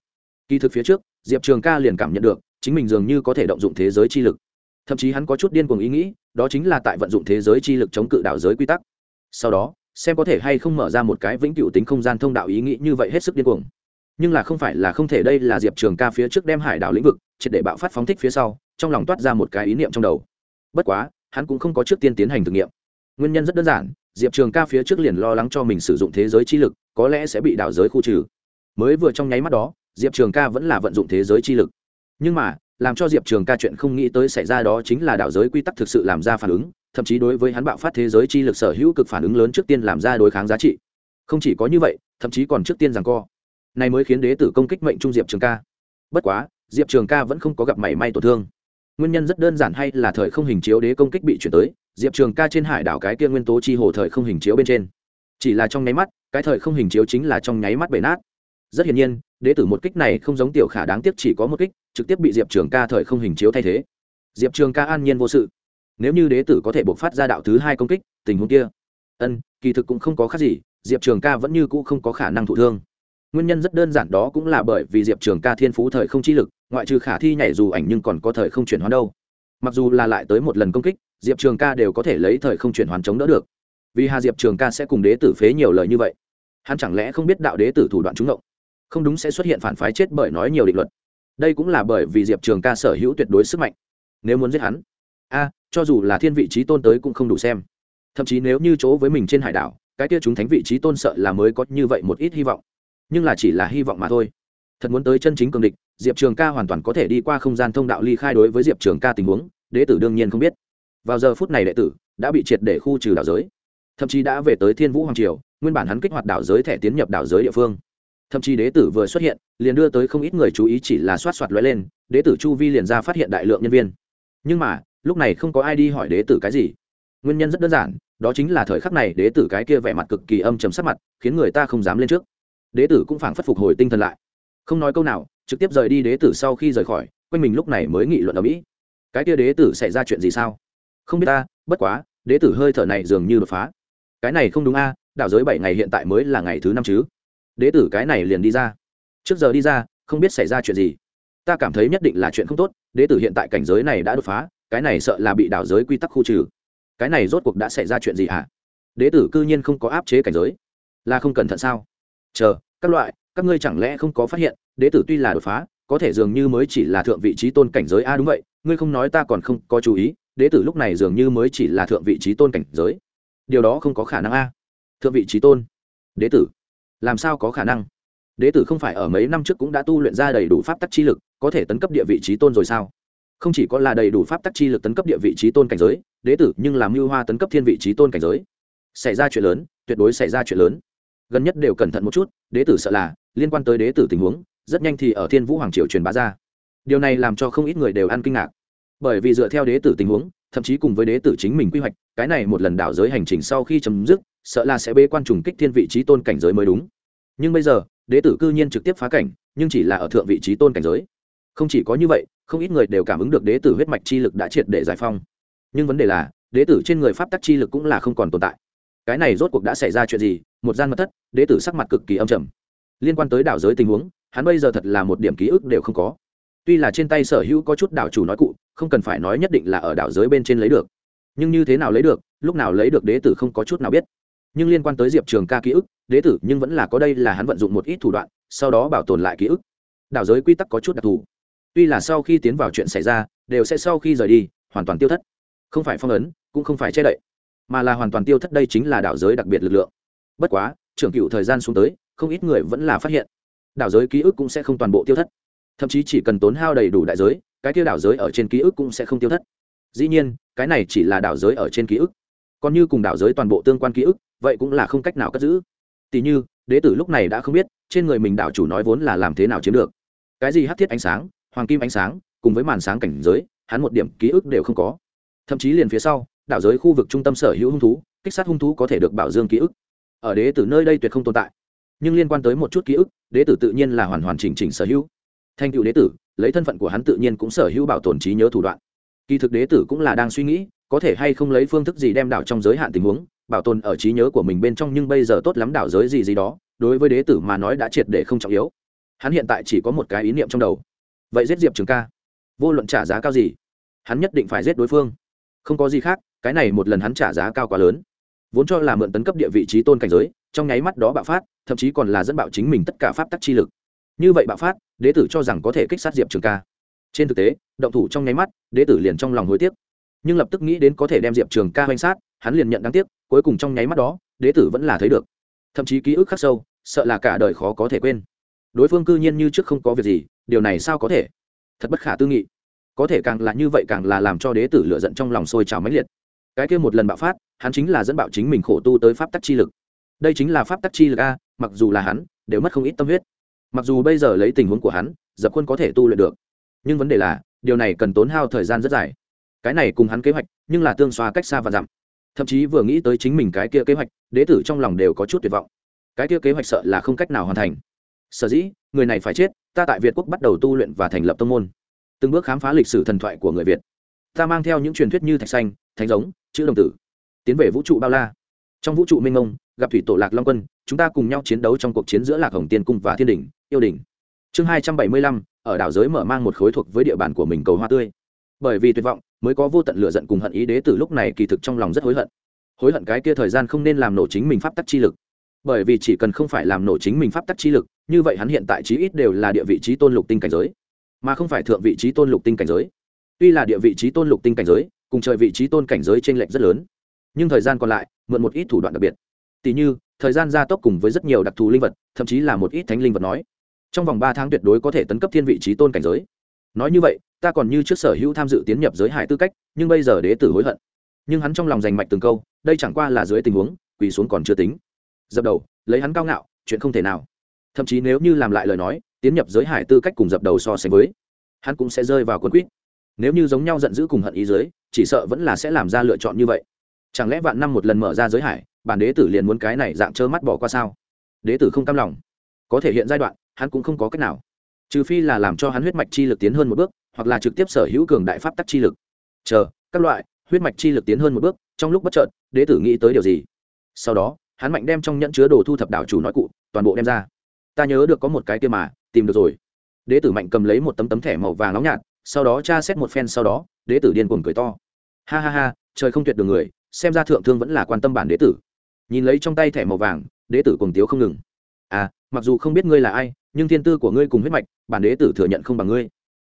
Kỳ thực phía trước, diệp trường ca liền cảm nhận được, chính mình dường như có thể động dụng thế giới chi lực. Thậm chí hắn có chút điên cuồng ý nghĩ đó chính là tại vận dụng thế giới chi lực chống cự đảo giới quy tắc. Sau đó, xem có thể hay không mở ra một cái vĩnh cửu tính không gian thông đạo ý nghĩ như vậy hết sức điên cuồng. Nhưng là không phải là không thể, đây là diệp trường ca phía trước đem hải đảo lĩnh vực triệt để bạo phát phóng thích phía sau, trong lòng toát ra một cái ý niệm trong đầu. Bất quá, hắn cũng không có trước tiên tiến hành thử nghiệm. Nguyên nhân rất đơn giản, diệp trường ca phía trước liền lo lắng cho mình sử dụng thế giới chi lực, có lẽ sẽ bị đảo giới khu trừ. Mới vừa trong nháy mắt đó, diệp trường ca vẫn là vận dụng thế giới chi lực. Nhưng mà làm cho diệp trường ca chuyện không nghĩ tới xảy ra đó chính là đảo giới quy tắc thực sự làm ra phản ứng, thậm chí đối với hắn bạo phát thế giới chi lực sở hữu cực phản ứng lớn trước tiên làm ra đối kháng giá trị. Không chỉ có như vậy, thậm chí còn trước tiên rằng co. Này mới khiến đế tử công kích mệnh trung diệp trường ca. Bất quá, diệp trường ca vẫn không có gặp mảy may tổn thương. Nguyên nhân rất đơn giản hay là thời không hình chiếu đế công kích bị chuyển tới, diệp trường ca trên hải đảo cái kia nguyên tố chi hồ thời không hình chiếu bên trên. Chỉ là trong nháy mắt, cái thời không hình chiếu chính là trong nháy mắt bể nát. Rất hiển nhiên đế tử một kích này không giống tiểu khả đáng tiếc chỉ có một kích, trực tiếp bị diệp trường ca thời không hình chiếu thay thế. Diệp trường ca an nhiên vô sự. Nếu như đế tử có thể buộc phát ra đạo thứ hai công kích, tình huống kia, ân, kỳ thực cũng không có khác gì, diệp trường ca vẫn như cũ không có khả năng thụ thương. Nguyên nhân rất đơn giản đó cũng là bởi vì diệp trường ca thiên phú thời không chi lực, ngoại trừ khả thi nhảy dù ảnh nhưng còn có thời không chuyển hóa đâu. Mặc dù là lại tới một lần công kích, diệp trường ca đều có thể lấy thời không chuyển hoàn chống đỡ được. Vì hà diệp trường ca sẽ cùng đế tử phế nhiều lời như vậy, hắn chẳng lẽ không biết đạo đế tử thủ đoạn trúng động? Không đúng sẽ xuất hiện phản phái chết bởi nói nhiều định luật. Đây cũng là bởi vì diệp trường ca sở hữu tuyệt đối sức mạnh. Nếu muốn giết hắn, a, cho dù là thiên vị trí tôn tới cũng không đủ xem. Thậm chí nếu như chỗ với mình trên hải đảo, cái kia chúng thánh vị trí tôn sợ là mới có như vậy một ít hy vọng. Nhưng là chỉ là hy vọng mà thôi. Thật muốn tới chân chính cường địch, diệp trường ca hoàn toàn có thể đi qua không gian thông đạo ly khai đối với diệp trường ca tình huống đệ tử đương nhiên không biết. Vào giờ phút này đệ tử đã bị triệt để khu trừ đảo giới. Thậm chí đã về tới thiên vũ hoàng triều, nguyên bản hắn kích hoạt đảo giới thẻ tiến nhập đảo giới địa phương thậm chí đế tử vừa xuất hiện, liền đưa tới không ít người chú ý chỉ là xoát xoát lóe lên, đế tử chu vi liền ra phát hiện đại lượng nhân viên. Nhưng mà, lúc này không có ai đi hỏi đế tử cái gì. Nguyên nhân rất đơn giản, đó chính là thời khắc này đế tử cái kia vẻ mặt cực kỳ âm chầm sắc mặt, khiến người ta không dám lên trước. Đế tử cũng phảng phất phục hồi tinh thần lại. Không nói câu nào, trực tiếp rời đi đế tử sau khi rời khỏi, quanh mình lúc này mới nghị luận ở mỹ. Cái kia đế tử xảy ra chuyện gì sao? Không biết ta, bất quá, đế tử hơi thở này dường như đột phá. Cái này không đúng a đảo giới bảy ngày hiện tại mới là ngày thứ năm chứ đế tử cái này liền đi ra. Trước giờ đi ra, không biết xảy ra chuyện gì. Ta cảm thấy nhất định là chuyện không tốt, đế tử hiện tại cảnh giới này đã đột phá, cái này sợ là bị đảo giới quy tắc khu trừ. Cái này rốt cuộc đã xảy ra chuyện gì hả? Đế tử cư nhiên không có áp chế cảnh giới. Là không cẩn thận sao? Chờ, các loại, các ngươi chẳng lẽ không có phát hiện, đế tử tuy là đột phá, có thể dường như mới chỉ là thượng vị trí tôn cảnh giới. A đúng vậy, ngươi không nói ta còn không có chú ý, đế tử lúc này dường như mới chỉ là thượng vị trí tôn cảnh giới. Điều đó không có khả năng a. Thượng vị trí tôn. Đế tử làm sao có khả năng? Đế tử không phải ở mấy năm trước cũng đã tu luyện ra đầy đủ pháp tắc chi lực, có thể tấn cấp địa vị trí tôn rồi sao? Không chỉ có là đầy đủ pháp tắc chi lực tấn cấp địa vị trí tôn cảnh giới, đế tử nhưng làm mưu hoa tấn cấp thiên vị trí tôn cảnh giới. Xảy ra chuyện lớn, tuyệt đối xảy ra chuyện lớn. Gần nhất đều cẩn thận một chút, đế tử sợ là, liên quan tới đế tử tình huống, rất nhanh thì ở thiên vũ hoàng triều truyền bá ra. Điều này làm cho không ít người đều ăn kinh ngạc. Bởi vì dựa theo đế tử tình huống thậm chí cùng với đế tử chính mình quy hoạch, cái này một lần đảo giới hành trình sau khi chấm dứt, sợ là sẽ bê quan trùng kích thiên vị trí tôn cảnh giới mới đúng. Nhưng bây giờ, đế tử cư nhiên trực tiếp phá cảnh, nhưng chỉ là ở thượng vị trí tôn cảnh giới. Không chỉ có như vậy, không ít người đều cảm ứng được đế tử huyết mạch chi lực đã triệt để giải phong nhưng vấn đề là, đế tử trên người pháp tắc chi lực cũng là không còn tồn tại. Cái này rốt cuộc đã xảy ra chuyện gì? Một gian mật thất, đế tử sắc mặt cực kỳ âm trầm. Liên quan tới đảo giới tình huống, hắn bây giờ thật là một điểm ký ức đều không có tuy là trên tay sở hữu có chút đảo chủ nói cụ, không cần phải nói nhất định là ở đảo giới bên trên lấy được. Nhưng như thế nào lấy được, lúc nào lấy được đế tử không có chút nào biết. Nhưng liên quan tới diệp trường ca ký ức, đế tử nhưng vẫn là có đây là hắn vận dụng một ít thủ đoạn, sau đó bảo tồn lại ký ức. Đảo giới quy tắc có chút đặc thù. Tuy là sau khi tiến vào chuyện xảy ra, đều sẽ sau khi rời đi, hoàn toàn tiêu thất. Không phải phong ấn, cũng không phải che đậy, mà là hoàn toàn tiêu thất đây chính là đảo giới đặc biệt lực lượng. Bất quá, trưởng cựu thời gian xuống tới, không ít người vẫn là phát hiện. Đảo giới ký ức cũng sẽ không toàn bộ tiêu thất thậm chí chỉ cần tốn hao đầy đủ đại giới, cái kia đảo giới ở trên ký ức cũng sẽ không tiêu thất. Dĩ nhiên, cái này chỉ là đảo giới ở trên ký ức. Còn như cùng đảo giới toàn bộ tương quan ký ức, vậy cũng là không cách nào cất giữ. Tỷ như, đế tử lúc này đã không biết, trên người mình đảo chủ nói vốn là làm thế nào chiếm được. Cái gì hát thiết ánh sáng, hoàng kim ánh sáng, cùng với màn sáng cảnh giới, hắn một điểm ký ức đều không có. Thậm chí liền phía sau, đảo giới khu vực trung tâm sở hữu hung thú, kích sát hung thú có thể được bảo dương ký ức. Ở đế tử nơi đây tuyệt không tồn tại. Nhưng liên quan tới một chút ký ức, đế tử tự nhiên là hoàn hoàn chỉnh chỉnh sở hữu thành cựu đế tử, lấy thân phận của hắn tự nhiên cũng sở hữu bảo tồn trí nhớ thủ đoạn. Kỳ thực đế tử cũng là đang suy nghĩ, có thể hay không lấy phương thức gì đem đảo trong giới hạn tình huống, bảo tồn ở trí nhớ của mình bên trong nhưng bây giờ tốt lắm đảo giới gì gì đó, đối với đế tử mà nói đã triệt để không trọng yếu. Hắn hiện tại chỉ có một cái ý niệm trong đầu. Vậy giết diệp trường ca. Vô luận trả giá cao gì, hắn nhất định phải giết đối phương. Không có gì khác, cái này một lần hắn trả giá cao quá lớn. Vốn cho là mượn tấn cấp địa vị trí tôn cảnh giới, trong nháy mắt đó bạo phát, thậm chí còn là dẫn bạo chính mình tất cả pháp tắc chi lực như vậy bạo phát, đế tử cho rằng có thể kích sát diệp trường ca. Trên thực tế, động thủ trong nháy mắt, đế tử liền trong lòng hối tiếc. Nhưng lập tức nghĩ đến có thể đem diệp trường ca oanh sát, hắn liền nhận đáng tiếc, cuối cùng trong nháy mắt đó, đế tử vẫn là thấy được. Thậm chí ký ức khắc sâu, sợ là cả đời khó có thể quên. Đối phương cư nhiên như trước không có việc gì, điều này sao có thể? Thật bất khả tư nghị. Có thể càng là như vậy càng là làm cho đế tử lựa giận trong lòng sôi trào mãnh liệt. Cái kia một lần bạo phát, hắn chính là dẫn bạo chính mình khổ tu tới pháp tắc chi lực. Đây chính là pháp tắc chi lực a, mặc dù là hắn, đều mất không ít tâm huyết mặc dù bây giờ lấy tình huống của hắn, dập quân có thể tu luyện được. Nhưng vấn đề là, điều này cần tốn hao thời gian rất dài. Cái này cùng hắn kế hoạch, nhưng là tương xoa cách xa và dặm. Thậm chí vừa nghĩ tới chính mình cái kia kế hoạch, đế tử trong lòng đều có chút tuyệt vọng. Cái kia kế hoạch sợ là không cách nào hoàn thành. Sở dĩ, người này phải chết, ta tại việt quốc bắt đầu tu luyện và thành lập tông môn. Từng bước khám phá lịch sử thần thoại của người việt. Ta mang theo những truyền thuyết như thạch xanh, thánh giống, chữ đồng tử, tiến về vũ trụ bao la. Trong vũ trụ minh ông gặp thủy tổ lạc long quân, chúng ta cùng nhau chiến đấu trong cuộc chiến giữa lạc hồng tiên cung và thiên đình yêu đình. Chương hai trăm bảy mươi lăm, ở đảo giới mở mang một khối thuộc với địa bàn của mình cầu hoa tươi. Bởi vì tuyệt vọng, mới có vô tận lửa giận cùng hận ý đế từ lúc này kỳ thực trong lòng rất hối hận. Hối hận cái kia thời gian không nên làm nổ chính mình pháp tắc chi lực. Bởi vì chỉ cần không phải làm nổ chính mình pháp tắc chi lực, như vậy hắn hiện tại chí ít đều là địa vị trí tôn lục tinh cảnh giới. Mà không phải thượng vị trí tôn lục tinh cảnh giới. Tuy là địa vị trí tôn lục tinh cảnh giới, cùng trời vị trí tôn cảnh giới t r ê n lệch rất lớn, nhưng thời gian còn lại, mượn một ít thủ đoạn đặc biệt. Tỷ như, thời gian gia tốc cùng với rất nhiều đặc thù linh vật, thậm chí là một ít thánh linh vật nói trong vòng ba tháng tuyệt đối có thể tấn cấp thiên vị trí tôn cảnh giới. Nói như vậy, ta còn như trước sở hữu tham dự tiến nhập giới hải tư cách, nhưng bây giờ đế tử hối hận. Nhưng hắn trong lòng giành mạch từng câu, đây chẳng qua là dưới tình huống, quỳ xuống còn chưa tính. Dập đầu, lấy hắn cao ngạo, chuyện không thể nào. Thậm chí nếu như làm lại lời nói, tiến nhập giới hải tư cách cùng dập đầu so sánh với, hắn cũng sẽ rơi vào quân quýt. Nếu như giống nhau giận dữ cùng hận ý giới chỉ sợ vẫn là sẽ làm ra lựa chọn như vậy. Chẳng lẽ vạn năm một lần mở ra giới hải, bản đế tử liền muốn cái này dạng trơ mắt bỏ qua sao? Đế tử không cam lòng. Có thể hiện giai đoạn hắn cũng không có cách nào. Trừ phi là làm cho hắn huyết mạch chi lực tiến hơn một bước, hoặc là trực tiếp sở hữu cường đại pháp tắc chi lực. Chờ, các loại, huyết mạch chi lực tiến hơn một bước, trong lúc bất chợt, đế tử nghĩ tới điều gì? Sau đó, hắn mạnh đem trong nhẫn chứa đồ thu thập đảo chủ nói cụ, toàn bộ đem ra. Ta nhớ được có một cái kia mà, tìm được rồi. Đế tử mạnh cầm lấy một tấm tấm thẻ màu vàng nóng nhạt, sau đó tra xét một phen sau đó, đế tử điên cuồng cười to. Ha ha ha, trời không tuyệt được người, xem ra thượng thương vẫn là quan tâm bản đế tử. Nhìn lấy trong tay thẻ màu vàng, đế tử cuồng tiếu không ngừng. À mặc dù không biết ngươi là ai nhưng thiên tư của ngươi cùng huyết mạch, bản đế tử thừa nhận không bằng ngươi.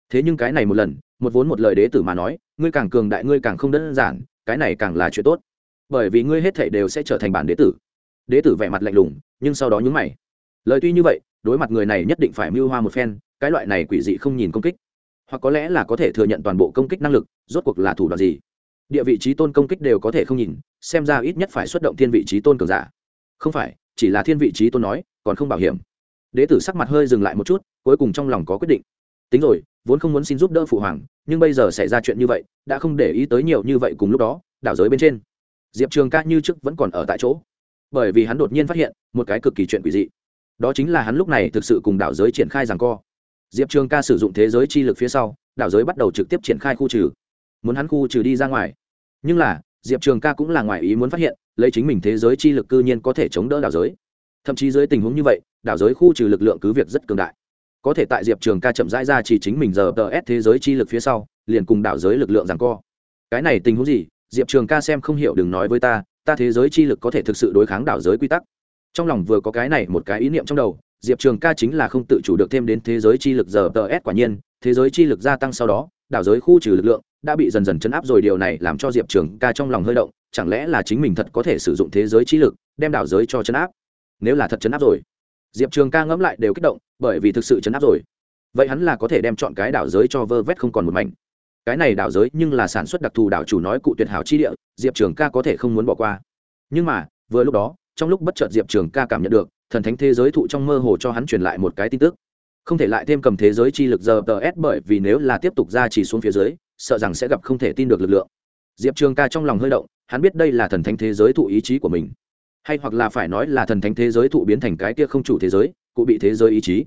Thế nhưng cái này một lần, một vốn một lời đế tử mà nói, ngươi càng cường đại, ngươi càng không đơn giản, cái này càng là chuyện tốt. Bởi vì ngươi hết thể đều sẽ trở thành bản đế tử. Đế tử vẻ mặt lạnh lùng, nhưng sau đó nhúng mày. Lời tuy như vậy, đối mặt người này nhất định phải mưu hoa một phen, cái loại này quỷ dị không nhìn công kích. Hoặc có lẽ là có thể thừa nhận toàn bộ công kích năng lực, rốt cuộc là thủ đoạn gì? Địa vị trí tôn công kích đều có thể không nhìn, xem ra ít nhất phải xuất động thiên vị trí tôn cường giả. Không phải, chỉ là thiên vị trí tôn nói, còn không bảo hiểm đế tử sắc mặt hơi dừng lại một chút, cuối cùng trong lòng có quyết định. Tính rồi, vốn không muốn xin giúp đỡ phụ hoàng, nhưng bây giờ xảy ra chuyện như vậy, đã không để ý tới nhiều như vậy cùng lúc đó, đảo giới bên trên. Diệp trường ca như trước vẫn còn ở tại chỗ. Bởi vì hắn đột nhiên phát hiện, một cái cực kỳ chuyện quỷ dị. Đó chính là hắn lúc này thực sự cùng đảo giới triển khai rằng co. Diệp trường ca sử dụng thế giới chi lực phía sau, đảo giới bắt đầu trực tiếp triển khai khu trừ. Muốn hắn khu trừ đi ra ngoài. Nhưng là, diệp trường ca cũng là ngoài ý muốn phát hiện, lấy chính mình thế giới chi lực cư nhiên có thể chống đỡ đảo giới. Thậm chí dưới tình huống như vậy đảo giới khu trừ lực lượng cứ việc rất cường đại. Có thể tại diệp trường ca chậm rãi ra chỉ chính mình giờ tờ ép thế giới chi lực phía sau, liền cùng đảo giới lực lượng rằng co. Cái này tình huống gì? Diệp trường ca xem không hiểu đừng nói với ta ta thế giới chi lực có thể thực sự đối kháng đảo giới quy tắc. Trong lòng vừa có cái này một cái ý niệm trong đầu, diệp trường ca chính là không tự chủ được thêm đến thế giới chi lực giờ tờ s quả nhiên, thế giới chi lực gia tăng sau đó, đảo giới khu trừ lực lượng đã bị dần dần chấn áp rồi, điều này làm cho diệp trường ca trong lòng hơi động, chẳng lẽ là chính mình thật có thể sử dụng thế giới chi lực, đem đảo giới cho chấn áp? Nếu là thật chấn áp rồi diệp trường ca ngẫm lại đều kích động, bởi vì thực sự chấn áp rồi. Vậy hắn là có thể đem chọn cái đảo giới cho vơ vét không còn một mảnh. Cái này đảo giới nhưng là sản xuất đặc thù đảo chủ nói cụ tuyệt hảo chi địa, diệp trường ca có thể không muốn bỏ qua. Nhưng mà, vừa lúc đó, trong lúc bất chợt diệp trường ca cảm nhận được, thần thánh thế giới thụ trong mơ hồ cho hắn truyền lại một cái tin tức. Không thể lại thêm cầm thế giới chi lực giờ tờ s bởi vì nếu là tiếp tục ra chỉ xuống phía dưới, sợ rằng sẽ gặp không thể tin được lực lượng. Diệp trường ca trong lòng hơi động, hắn biết đây là thần thánh thế giới thụ ý chí của mình hay hoặc là phải nói là thần thánh thế giới thụ biến thành cái kia không chủ thế giới, cụ bị thế giới ý chí.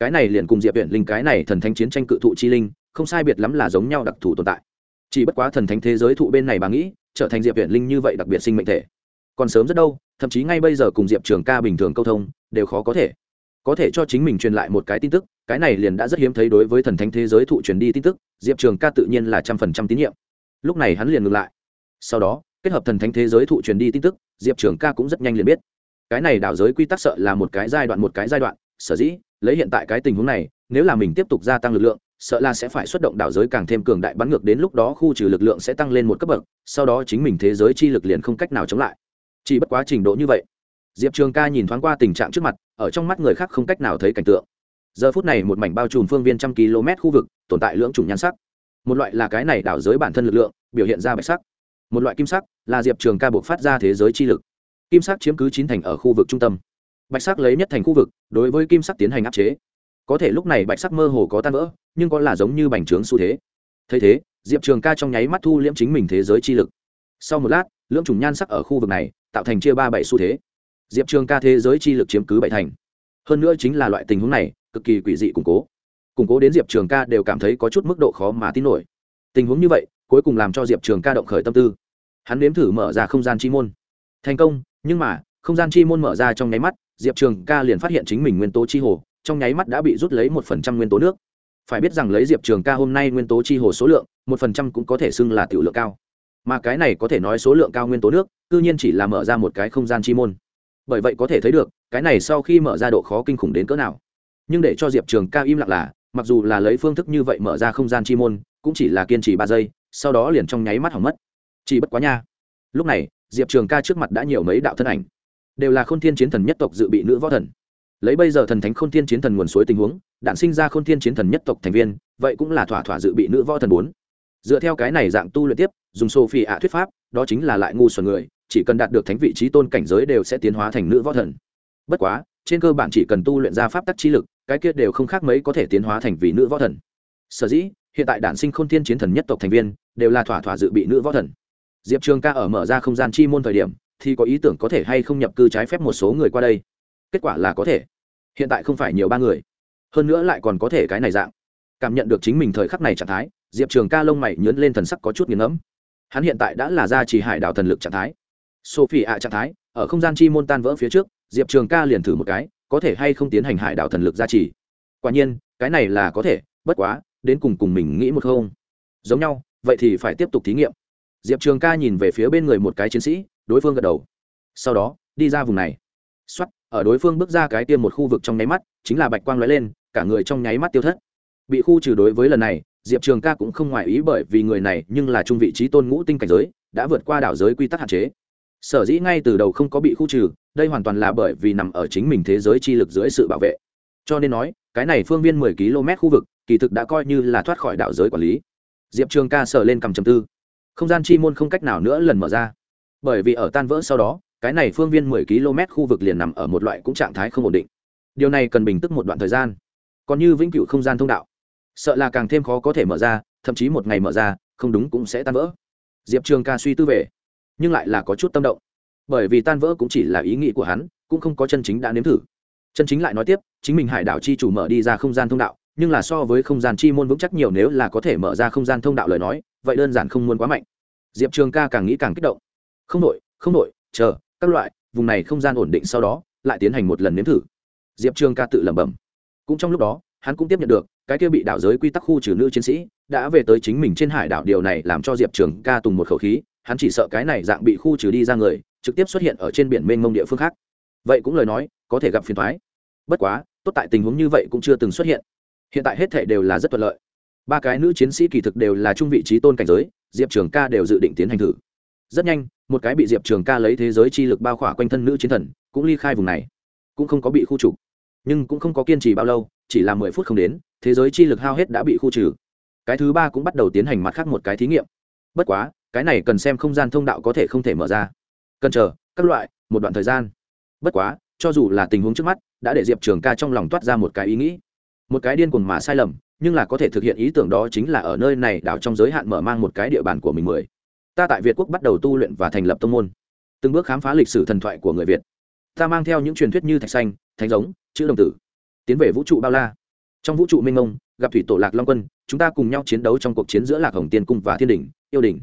Cái này liền cùng diệp viện linh cái này thần thánh chiến tranh cự thụ chi linh, không sai biệt lắm là giống nhau đặc thù tồn tại. Chỉ bất quá thần thánh thế giới thụ bên này bà nghĩ, trở thành diệp viện linh như vậy đặc biệt sinh mệnh thể. Còn sớm rất đâu, thậm chí ngay bây giờ cùng diệp trường ca bình thường câu thông, đều khó có thể. Có thể cho chính mình truyền lại một cái tin tức, cái này liền đã rất hiếm thấy đối với thần thánh thế giới thụ truyền đi tin tức, diệp trường ca tự nhiên là trăm phần trăm tín nhiệm. Lúc này hắn liền ngừng lại. Sau đó kết hợp thần thánh thế giới thụ truyền đi tin tức, diệp trường ca cũng rất nhanh liền biết. Cái này đảo giới quy tắc sợ là một cái giai đoạn một cái giai đoạn, sở dĩ, lấy hiện tại cái tình huống này, nếu là mình tiếp tục gia tăng lực lượng, sợ là sẽ phải xuất động đảo giới càng thêm cường đại bắn ngược đến lúc đó khu trừ lực lượng sẽ tăng lên một cấp bậc, sau đó chính mình thế giới chi lực liền không cách nào chống lại. Chỉ bất quá trình độ như vậy, diệp trường ca nhìn thoáng qua tình trạng trước mặt, ở trong mắt người khác không cách nào thấy cảnh tượng. Giờ phút này một mảnh bao trùm phương viên trăm km khu vực, tồn tại lưỡng chủng nhan sắc. Một loại là cái này đảo giới bản thân lực lượng, biểu hiện ra bạch sắc một loại kim sắc, là diệp trường ca buộc phát ra thế giới chi lực. Kim sắc chiếm cứ chín thành ở khu vực trung tâm. Bạch sắc lấy nhất thành khu vực, đối với kim sắc tiến hành áp chế. Có thể lúc này bạch sắc mơ hồ có tan vỡ, nhưng có là giống như bành trướng xu thế. Thấy thế, diệp trường ca trong nháy mắt thu liễm chính mình thế giới chi lực. Sau một lát, lưỡng chủng nhan sắc ở khu vực này, tạo thành chia ba bảy xu thế. Diệp trường ca thế giới chi lực chiếm cứ bảy thành. Hơn nữa chính là loại tình huống này, cực kỳ quỷ dị, củng cố. Củng cố đến diệp trường ca đều cảm thấy có chút mức độ khó mà tin nổi. Tình huống như vậy cuối cùng làm cho diệp trường ca động khởi tâm tư. Hắn nếm thử mở ra không gian chi môn. Thành công, nhưng mà, không gian chi môn mở ra trong nháy mắt, diệp trường ca liền phát hiện chính mình nguyên tố chi hồ, trong nháy mắt đã bị rút lấy một phần trăm nguyên tố nước. Phải biết rằng lấy diệp trường ca hôm nay nguyên tố chi hồ số lượng, một phần trăm cũng có thể xưng là tiểu lượng cao. Mà cái này có thể nói số lượng cao nguyên tố nước tự nhiên chỉ là mở ra một cái không gian chi môn. Bởi vậy có thể thấy được, cái này sau khi mở ra độ khó kinh khủng đến cỡ nào. Nhưng để cho diệp trường ca im lặng là, mặc dù là lấy phương thức như vậy mở ra không gian chi môn, cũng chỉ là kiên trì ba giây sau đó liền trong nháy mắt hỏng mất. Chỉ bất quá nha. Lúc này, diệp trường ca trước mặt đã nhiều mấy đạo thân ảnh. Đều là k h ô n thiên chiến thần nhất tộc dự bị nữ võ thần. Lấy bây giờ thần thánh k h ô n thiên chiến thần nguồn suối tình huống, đạn sinh ra k h ô n thiên chiến thần nhất tộc thành viên, vậy cũng là thỏa thỏa dự bị nữ võ thần bốn. Dựa theo cái này dạng tu luyện tiếp, dùng sophie ạ thuyết pháp, đó chính là lại ngu xuẩn người, chỉ cần đạt được thánh vị trí tôn cảnh giới đều sẽ tiến hóa thành nữ võ thần. Bất quá, trên cơ bản chỉ cần tu luyện ra pháp tắc chi lực, cái kia đều không khác mấy có thể tiến hóa thành vì nữ võ thần. Sở dĩ hiện tại đản sinh khôn thiên chiến thần nhất tộc thành viên đều là thỏa thỏa dự bị nữ võ thần. Diệp trường ca ở mở ra không gian chi môn thời điểm, thì có ý tưởng có thể hay không nhập cư trái phép một số người qua đây. Kết quả là có thể. Hiện tại không phải nhiều ba người. Hơn nữa lại còn có thể cái này dạng. Cảm nhận được chính mình thời khắc này trạng thái, diệp trường ca lông mày nhớn lên thần sắc có chút nghiền ngẫm. Hắn hiện tại đã là gia trì hải đảo thần lực trạng thái. Sophie ạ trạng thái, ở không gian chi môn tan vỡ phía trước, diệp trường ca liền thử một cái, có thể hay không tiến hành hải đảo thần lực gia trì. Quả nhiên, cái này là có thể, bất quá đến cùng cùng mình nghĩ một không? Giống nhau, vậy thì phải tiếp tục thí nghiệm. Diệp trường ca nhìn về phía bên người một cái chiến sĩ, đối phương gật đầu. Sau đó, đi ra vùng này. X o á t ở đối phương bước ra cái tiêm một khu vực trong nháy mắt, chính là bạch quang l ó e lên, cả người trong nháy mắt tiêu thất. Bị khu trừ đối với lần này, diệp trường ca cũng không ngoại ý bởi vì người này nhưng là trung vị trí tôn ngũ tinh cảnh giới, đã vượt qua đảo giới quy tắc hạn chế. Sở dĩ ngay từ đầu không có bị khu trừ, đây hoàn toàn là bởi vì nằm ở chính mình thế giới chi lực dưới sự bảo vệ. Cho nên nói, cái này phương viên mười km khu vực kỳ thực đã coi như là thoát khỏi đạo giới quản lý. Diệp trường ca sờ lên cầm chầm tư. Không gian chi môn không cách nào nữa lần mở ra. Bởi vì ở tan vỡ sau đó, cái này phương viên mười km khu vực liền nằm ở một loại cũng trạng thái không ổn định. Điều này cần bình tức một đoạn thời gian. Còn như vĩnh cửu không gian thông đạo, sợ là càng thêm khó có thể mở ra, thậm chí một ngày mở ra, không đúng cũng sẽ tan vỡ. Diệp trường ca suy tư về, nhưng lại là có chút tâm động. Bởi vì tan vỡ cũng chỉ là ý nghĩ của hắn, cũng không có chân chính đã nếm thử. Chân chính lại nói tiếp, chính mình hải đảo chi chủ mở đi ra không gian thông đạo nhưng là so với không gian chi môn vững chắc nhiều nếu là có thể mở ra không gian thông đạo lời nói, vậy đơn giản không muốn quá mạnh. Diệp trường ca càng nghĩ càng kích động. Không nội không nội chờ, các loại, vùng này không gian ổn định sau đó, lại tiến hành một lần nếm thử. Diệp trường ca tự lẩm bẩm. Cũng trong lúc đó, hắn cũng tiếp nhận được, cái kia bị đảo giới quy tắc khu trừ nữ chiến sĩ, đã về tới chính mình trên hải đảo điều này làm cho diệp trường ca tùng một khẩu khí, hắn chỉ sợ cái này dạng bị khu trừ đi ra người, trực tiếp xuất hiện ở trên biển mênh mông địa phương khác. Vậy cũng lời nói, có thể gặp phiền thoái bất quá, tốt tại tình huống như vậy cũng chưa từng xuất hiện hiện tại hết thể đều là rất thuận lợi. Ba cái nữ chiến sĩ kỳ thực đều là trung vị trí tôn cảnh giới, diệp trường ca đều dự định tiến hành thử. Rất nhanh, một cái bị diệp trường ca lấy thế giới chi lực bao khỏa quanh thân nữ chiến thần, cũng ly khai vùng này. Cũng không có bị khu trục. Nhưng cũng không có kiên trì bao lâu, chỉ là mười phút không đến, thế giới chi lực hao hết đã bị khu trừ. Cái thứ ba cũng bắt đầu tiến hành mặt khác một cái thí nghiệm. Bất quá, cái này cần xem không gian thông đạo có thể không thể mở ra. Cần chờ, các loại, một đoạn thời gian. Bất quá, cho dù là tình huống trước mắt, đã để diệp trường ca trong lòng toát ra một cái ý nghĩ một cái điên cuồng mà sai lầm, nhưng là có thể thực hiện ý tưởng đó chính là ở nơi này đảo trong giới hạn mở mang một cái địa bàn của mình mười. Ta tại việt quốc bắt đầu tu luyện và thành lập tông môn. Từng bước khám phá lịch sử thần thoại của người việt. Ta mang theo những truyền thuyết như thạch xanh thánh giống, chữ đồng tử, tiến về vũ trụ bao la. Trong vũ trụ minh ông gặp thủy tổ lạc long quân, chúng ta cùng nhau chiến đấu trong cuộc chiến giữa lạc hồng tiên cung và thiên đình yêu đình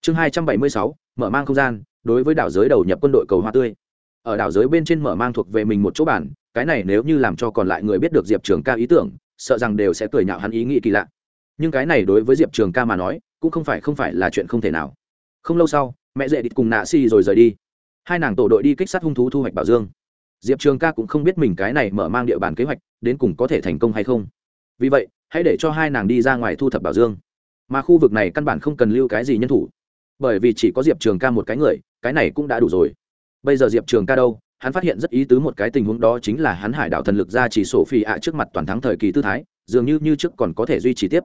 chương hai trăm bảy mươi sáu, mở mang không gian, đối với đảo giới đầu nhập quân đội cầu hoa tươi ở đảo giới bên trên mở mang thuộc về mình một chỗ bản, cái này nếu như làm cho còn lại người biết được diệp trường ca ý tưởng, sợ rằng đều sẽ cười nhạo hắn ý nghĩ kỳ lạ. Nhưng cái này đối với diệp trường ca mà nói, cũng không phải không phải là chuyện không thể nào. Không lâu sau, mẹ dễ địch cùng nạ si rồi rời đi. Hai nàng tổ đội đi kích sát hung thú thu hoạch bảo dương. Diệp trường ca cũng không biết mình cái này mở mang địa bàn kế hoạch, đến cùng có thể thành công hay không. Vì vậy, hãy để cho hai nàng đi ra ngoài thu thập bảo dương. Mà khu vực này căn bản không cần lưu cái gì nhân thủ. Bởi vì chỉ có diệp trường ca một cái người, cái này cũng đã đủ rồi bây giờ diệp trường ca đâu? Hắn phát hiện rất ý tứ một cái tình huống đó chính là hắn hải đảo thần lực ra chỉ sổ phi ạ trước mặt toàn thắng thời kỳ tư thái, dường như như trước còn có thể duy trì tiếp.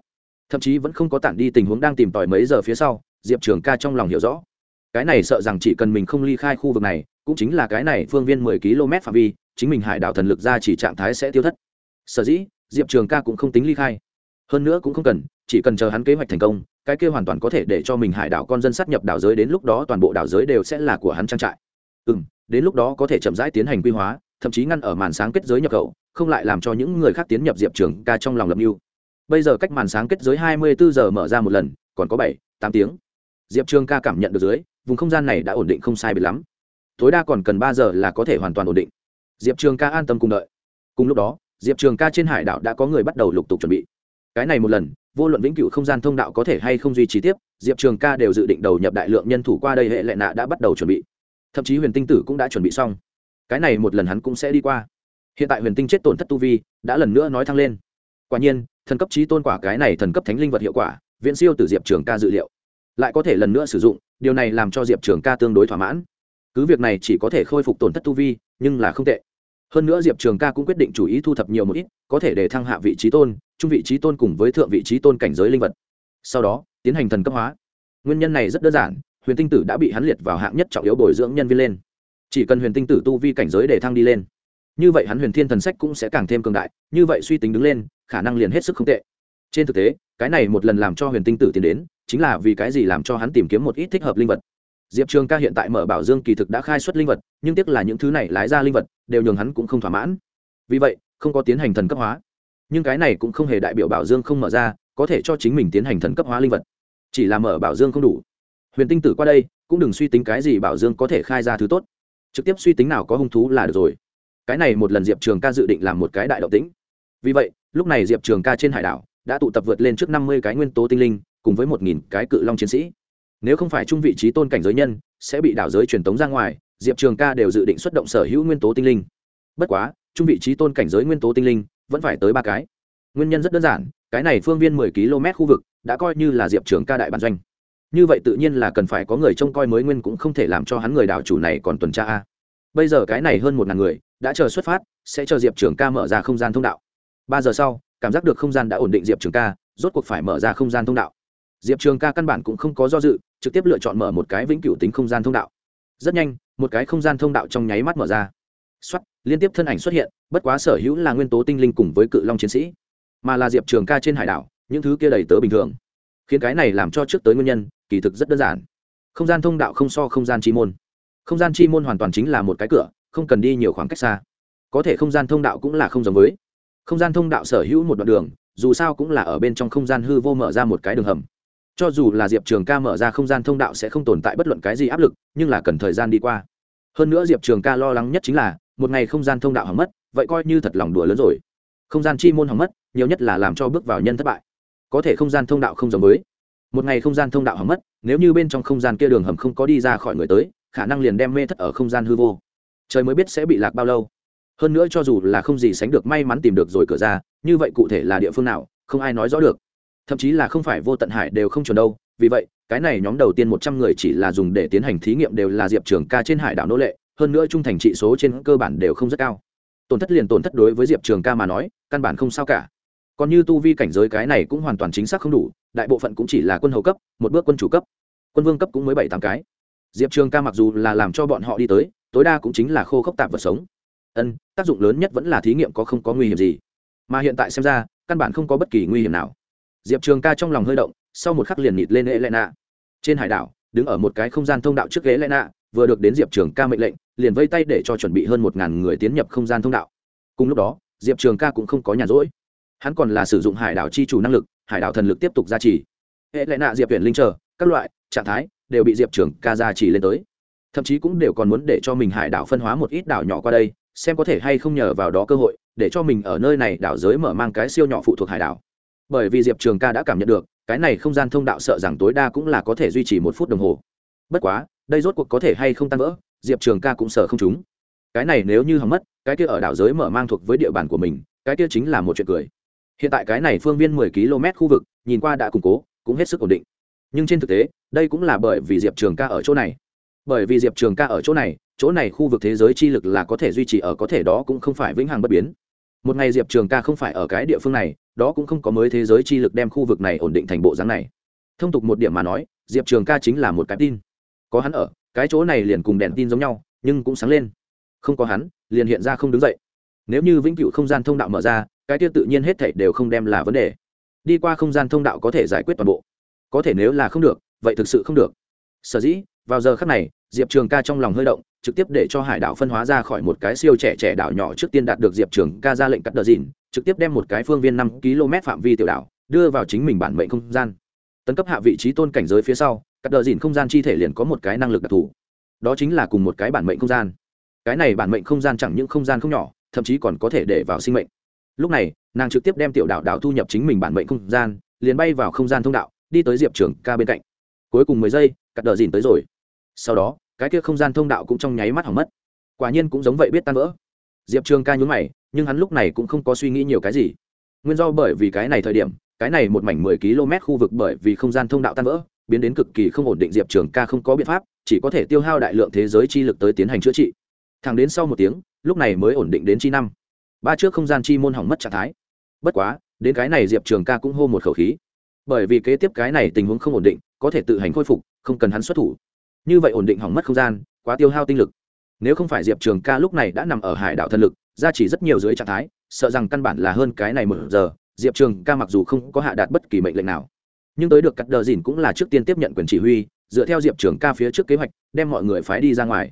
Thậm chí vẫn không có tản đi tình huống đang tìm tòi mấy giờ phía sau, diệp trường ca trong lòng hiểu rõ. Cái này sợ rằng chỉ cần mình không ly khai khu vực này, cũng chính là cái này phương viên mười km phạm vi, chính mình hải đảo thần lực ra chỉ trạng thái sẽ tiêu thất. Sở dĩ, diệp trường ca cũng không tính ly khai. Hơn nữa cũng không cần, chỉ cần chờ hắn kế hoạch thành công, cái kia hoàn toàn có thể để cho mình hải đảo con dân sát nhập đảo giới đến lúc đó toàn bộ đảo giới đều sẽ là của hắn trang trại ừ m đến lúc đó có thể chậm rãi tiến hành quy hóa, thậm chí ngăn ở màn sáng kết giới nhập khẩu, không lại làm cho những người khác tiến nhập diệp trường ca trong lòng lập mưu. Bây giờ cách màn sáng kết giới hai mươi bốn giờ mở ra một lần, còn có bảy, tám tiếng. Diệp trường ca cảm nhận được dưới, vùng không gian này đã ổn định không sai biệt lắm. Tối đa còn cần ba giờ là có thể hoàn toàn ổn định. Diệp trường ca an tâm cùng đợi. Cùng lúc đó, diệp trường ca trên hải đảo đã có người bắt đầu lục tục chuẩn bị. Cái này một lần, vô luận vĩnh cửu không gian thông đạo có thể hay không duy trì tiếp, diệp trường ca đều dự định đầu nhập đại lượng nhân thủ qua đây hệ lệ nạ đã bắt đầu chuẩn bị thậm chí huyền tinh tử cũng đã chuẩn bị xong. Cái này một lần hắn cũng sẽ đi qua. Hiện tại huyền tinh chết tổn thất tu vi, đã lần nữa nói thăng lên. Quả nhiên, thần cấp trí tôn quả cái này thần cấp thánh linh vật hiệu quả, viễn siêu từ diệp trường ca dự liệu. Lại có thể lần nữa sử dụng, điều này làm cho diệp trường ca tương đối thỏa mãn. Cứ việc này chỉ có thể khôi phục tổn thất tu vi, nhưng là không tệ. Hơn nữa diệp trường ca cũng quyết định chủ ý thu thập nhiều một ít, có thể để thăng hạ vị trí tôn, trung vị trí tôn cùng với thượng vị trí tôn cảnh giới linh vật. Sau đó, tiến hành thần cấp hóa. Nguyên nhân này rất đơn giản huyền tinh tử đã bị hắn liệt vào hạng nhất trọng yếu bồi dưỡng nhân viên lên. Chỉ cần huyền tinh tử tu vi cảnh giới để thăng đi lên, như vậy hắn huyền thiên thần sách cũng sẽ càng thêm cường đại, như vậy suy tính đứng lên, khả năng liền hết sức không tệ. Trên thực tế, cái này một lần làm cho huyền tinh tử tiến đến, chính là vì cái gì làm cho hắn tìm kiếm một ít thích hợp linh vật. Diệp trường ca hiện tại mở bảo dương kỳ thực đã khai xuất linh vật, nhưng tiếc là những thứ này lái ra linh vật, đều nhường hắn cũng không thỏa mãn. Vì vậy, không có tiến hành thần cấp hóa. Nhưng cái này cũng không hề đại biểu bảo dương không mở ra, có thể cho chính mình tiến hành thần cấp hóa linh vật. Chỉ là mở bảo dương không đủ huyền tinh tử qua đây, cũng đừng suy tính cái gì bảo dương có thể khai ra thứ tốt. Trực tiếp suy tính nào có hung thú là được rồi. Cái này một lần diệp trường ca dự định làm một cái đại động tĩnh. Vì vậy, lúc này diệp trường ca trên hải đảo đã tụ tập vượt lên trước năm mươi cái nguyên tố tinh linh, cùng với một nghìn cái cự long chiến sĩ. Nếu không phải chung vị trí tôn cảnh giới nhân sẽ bị đảo giới truyền tống ra ngoài, diệp trường ca đều dự định xuất động sở hữu nguyên tố tinh linh. Bất quá chung vị trí tôn cảnh giới nguyên tố tinh linh vẫn phải tới ba cái. Nguyên nhân rất đơn giản, cái này phương viên mười km khu vực đã coi như là diệp trường ca đại bản doanh như vậy tự nhiên là cần phải có người trông coi mới nguyên cũng không thể làm cho hắn người đảo chủ này còn tuần tra a. Bây giờ cái này hơn một ngàn người, đã chờ xuất phát, sẽ cho diệp trường ca mở ra không gian thông đạo. Ba giờ sau, cảm giác được không gian đã ổn định diệp trường ca, rốt cuộc phải mở ra không gian thông đạo. Diệp trường ca căn bản cũng không có do dự, trực tiếp lựa chọn mở một cái vĩnh cửu tính không gian thông đạo. Rất nhanh, một cái không gian thông đạo trong nháy mắt mở ra. X liên tiếp thân ảnh xuất hiện, bất quá sở hữu là nguyên tố tinh linh cùng với cự long chiến sĩ. Mà là diệp trường ca trên hải đảo, những thứ kia đầy tớ bình thường. Khiến cái này làm cho trước tới nguyên nhân kỳ thực rất đơn giản. Không gian thông đạo không so không gian chi môn. Không gian chi môn hoàn toàn chính là một cái cửa, không cần đi nhiều khoảng cách xa. Có thể không gian thông đạo cũng là không giống với. Không gian thông đạo sở hữu một đoạn đường, dù sao cũng là ở bên trong không gian hư vô mở ra một cái đường hầm. Cho dù là diệp trường ca mở ra không gian thông đạo sẽ không tồn tại bất luận cái gì áp lực, nhưng là cần thời gian đi qua. Hơn nữa diệp trường ca lo lắng nhất chính là, một ngày không gian thông đạo hỏng mất, vậy coi như thật lòng đùa lớn rồi. Không gian chi môn hỏng mất, nhiều nhất là làm cho bước vào nhân thất bại. Có thể không gian thông đạo không giống với một ngày không gian thông đạo hỏng mất, nếu như bên trong không gian kia đường hầm không có đi ra khỏi người tới, khả năng liền đem mê thất ở không gian hư vô. Trời mới biết sẽ bị lạc bao lâu. Hơn nữa cho dù là không gì sánh được may mắn tìm được rồi cửa ra, như vậy cụ thể là địa phương nào, không ai nói rõ được. Thậm chí là không phải vô tận hải đều không chuẩn đâu, vì vậy, cái này nhóm đầu tiên một trăm người chỉ là dùng để tiến hành thí nghiệm đều là diệp trường ca trên hải đảo nô lệ, hơn nữa trung thành trị số trên cơ bản đều không rất cao. Tổn thất liền tổn thất đối với diệp trường ca mà nói, căn bản không sao cả còn như tu vi cảnh giới cái này cũng hoàn toàn chính xác không đủ, đại bộ phận cũng chỉ là quân hầu cấp, một bước quân chủ cấp. Quân vương cấp cũng mới bảy tám cái. Diệp trường ca mặc dù là làm cho bọn họ đi tới, tối đa cũng chính là khô khốc tạp vật sống. Ân, tác dụng lớn nhất vẫn là thí nghiệm có không có nguy hiểm gì. Mà hiện tại xem ra, căn bản không có bất kỳ nguy hiểm nào. Diệp trường ca trong lòng hơi động, sau một khắc liền nhịt lên lễ lệ nạ trên hải đảo, đứng ở một cái không gian thông đạo trước ghế lệ nạ vừa được đến diệp trường ca mệnh lệnh, liền vây tay để cho chuẩn bị hơn một ngàn người tiến nhập không gian thông đạo. Cùng lúc đó, diệp trường ca cũng không có nhàn rỗi hắn còn là sử dụng hải đảo chi chủ năng lực, hải đảo thần lực tiếp tục gia trì. Hệ lệ nạ diệp tuyển linh chờ, các loại, trạng thái đều bị diệp trường ca gia trì lên tới. Thậm chí cũng đều còn muốn để cho mình hải đảo phân hóa một ít đảo nhỏ qua đây, xem có thể hay không nhờ vào đó cơ hội, để cho mình ở nơi này đảo giới mở mang cái siêu nhỏ phụ thuộc hải đảo. Bởi vì diệp trường ca đã cảm nhận được, cái này không gian thông đạo sợ rằng tối đa cũng là có thể duy trì một phút đồng hồ. Bất quá, đây rốt cuộc có thể hay không tan vỡ, diệp trường ca cũng sợ không chúng cái này nếu như hỏng mất, cái kia ở đảo giới mở mang thuộc với địa bàn của mình, cái kia chính là một chuyện cười hiện tại cái này phương viên mười km khu vực, nhìn qua đã củng cố, cũng hết sức ổn định. Nhưng trên thực tế, đây cũng là bởi vì diệp trường ca ở chỗ này. Bởi vì diệp trường ca ở chỗ này chỗ này khu vực thế giới chi lực là có thể duy trì ở, có thể đó cũng không phải vĩnh hằng bất biến. Một ngày diệp trường ca không phải ở cái địa phương này, đó cũng không có mới thế giới chi lực đem khu vực này ổn định thành bộ dáng này. Thông tục một điểm mà nói, diệp trường ca chính là một cái tin. Có hắn ở, cái chỗ này liền cùng đèn tin giống nhau, nhưng cũng sáng lên. Không có hắn, liền hiện ra không đứng dậy. Nếu như vĩnh cửu không gian thông đạo mở ra cái tiêu tự nhiên hết thảy đều không đem là vấn đề. Đi qua không gian thông đạo có thể giải quyết toàn bộ. Có thể nếu là không được, vậy thực sự không được. Sở dĩ, vào giờ khắc này, diệp trường ca trong lòng hơi động, trực tiếp để cho hải đảo phân hóa ra khỏi một cái siêu trẻ trẻ đảo nhỏ trước tiên đạt được diệp trường ca ra lệnh cắt đờ dìn, trực tiếp đem một cái phương viên năm km phạm vi tiểu đảo, đưa vào chính mình bản mệnh không gian. Tấn cấp hạ vị trí tôn cảnh giới phía sau, cắt đờ dìn không gian chi thể liền có một cái năng lực đặc thù. Đó chính là cùng một cái bản mệnh không gian. Cái này bản mệnh không gian chẳng những không gian không nhỏ, thậm chí còn có thể để vào sinh mệnh lúc này, nàng trực tiếp đem tiểu đạo đạo thu nhập chính mình bản mệnh không gian, liền bay vào không gian thông đạo, đi tới diệp trường ca bên cạnh. Cuối cùng mười giây, cắt đờ dìn tới rồi. Sau đó, cái kia không gian thông đạo cũng trong nháy mắt hỏng mất. Quả nhiên cũng giống vậy biết tan vỡ. Diệp trường ca nhún mày, nhưng hắn lúc này cũng không có suy nghĩ nhiều cái gì. Nguyên do bởi vì cái này thời điểm, cái này một mảnh mười km khu vực bởi vì không gian thông đạo tan vỡ, biến đến cực kỳ không ổn định diệp trường ca không có biện pháp, chỉ có thể tiêu hao đại lượng thế giới chi lực tới tiến hành chữa trị. Thẳng đến sau một tiếng, lúc này mới ổn định đến chi năm ba trước không gian chi môn hỏng mất trạng thái. Bất quá, đến cái này diệp trường ca cũng hô một khẩu khí. Bởi vì kế tiếp cái này tình huống không ổn định, có thể tự hành khôi phục, không cần hắn xuất thủ. Như vậy ổn định hỏng mất không gian, quá tiêu hao tinh lực. Nếu không phải diệp trường ca lúc này đã nằm ở hải đảo thần lực ra chỉ rất nhiều dưới trạng thái, sợ rằng căn bản là hơn cái này một giờ, diệp trường ca mặc dù không có hạ đạt bất kỳ mệnh lệnh nào, nhưng tới được cắt đờ dìn cũng là trước tiên tiếp nhận quyền chỉ huy, dựa theo diệp trường ca phía trước kế hoạch, đem mọi người phái đi ra ngoài.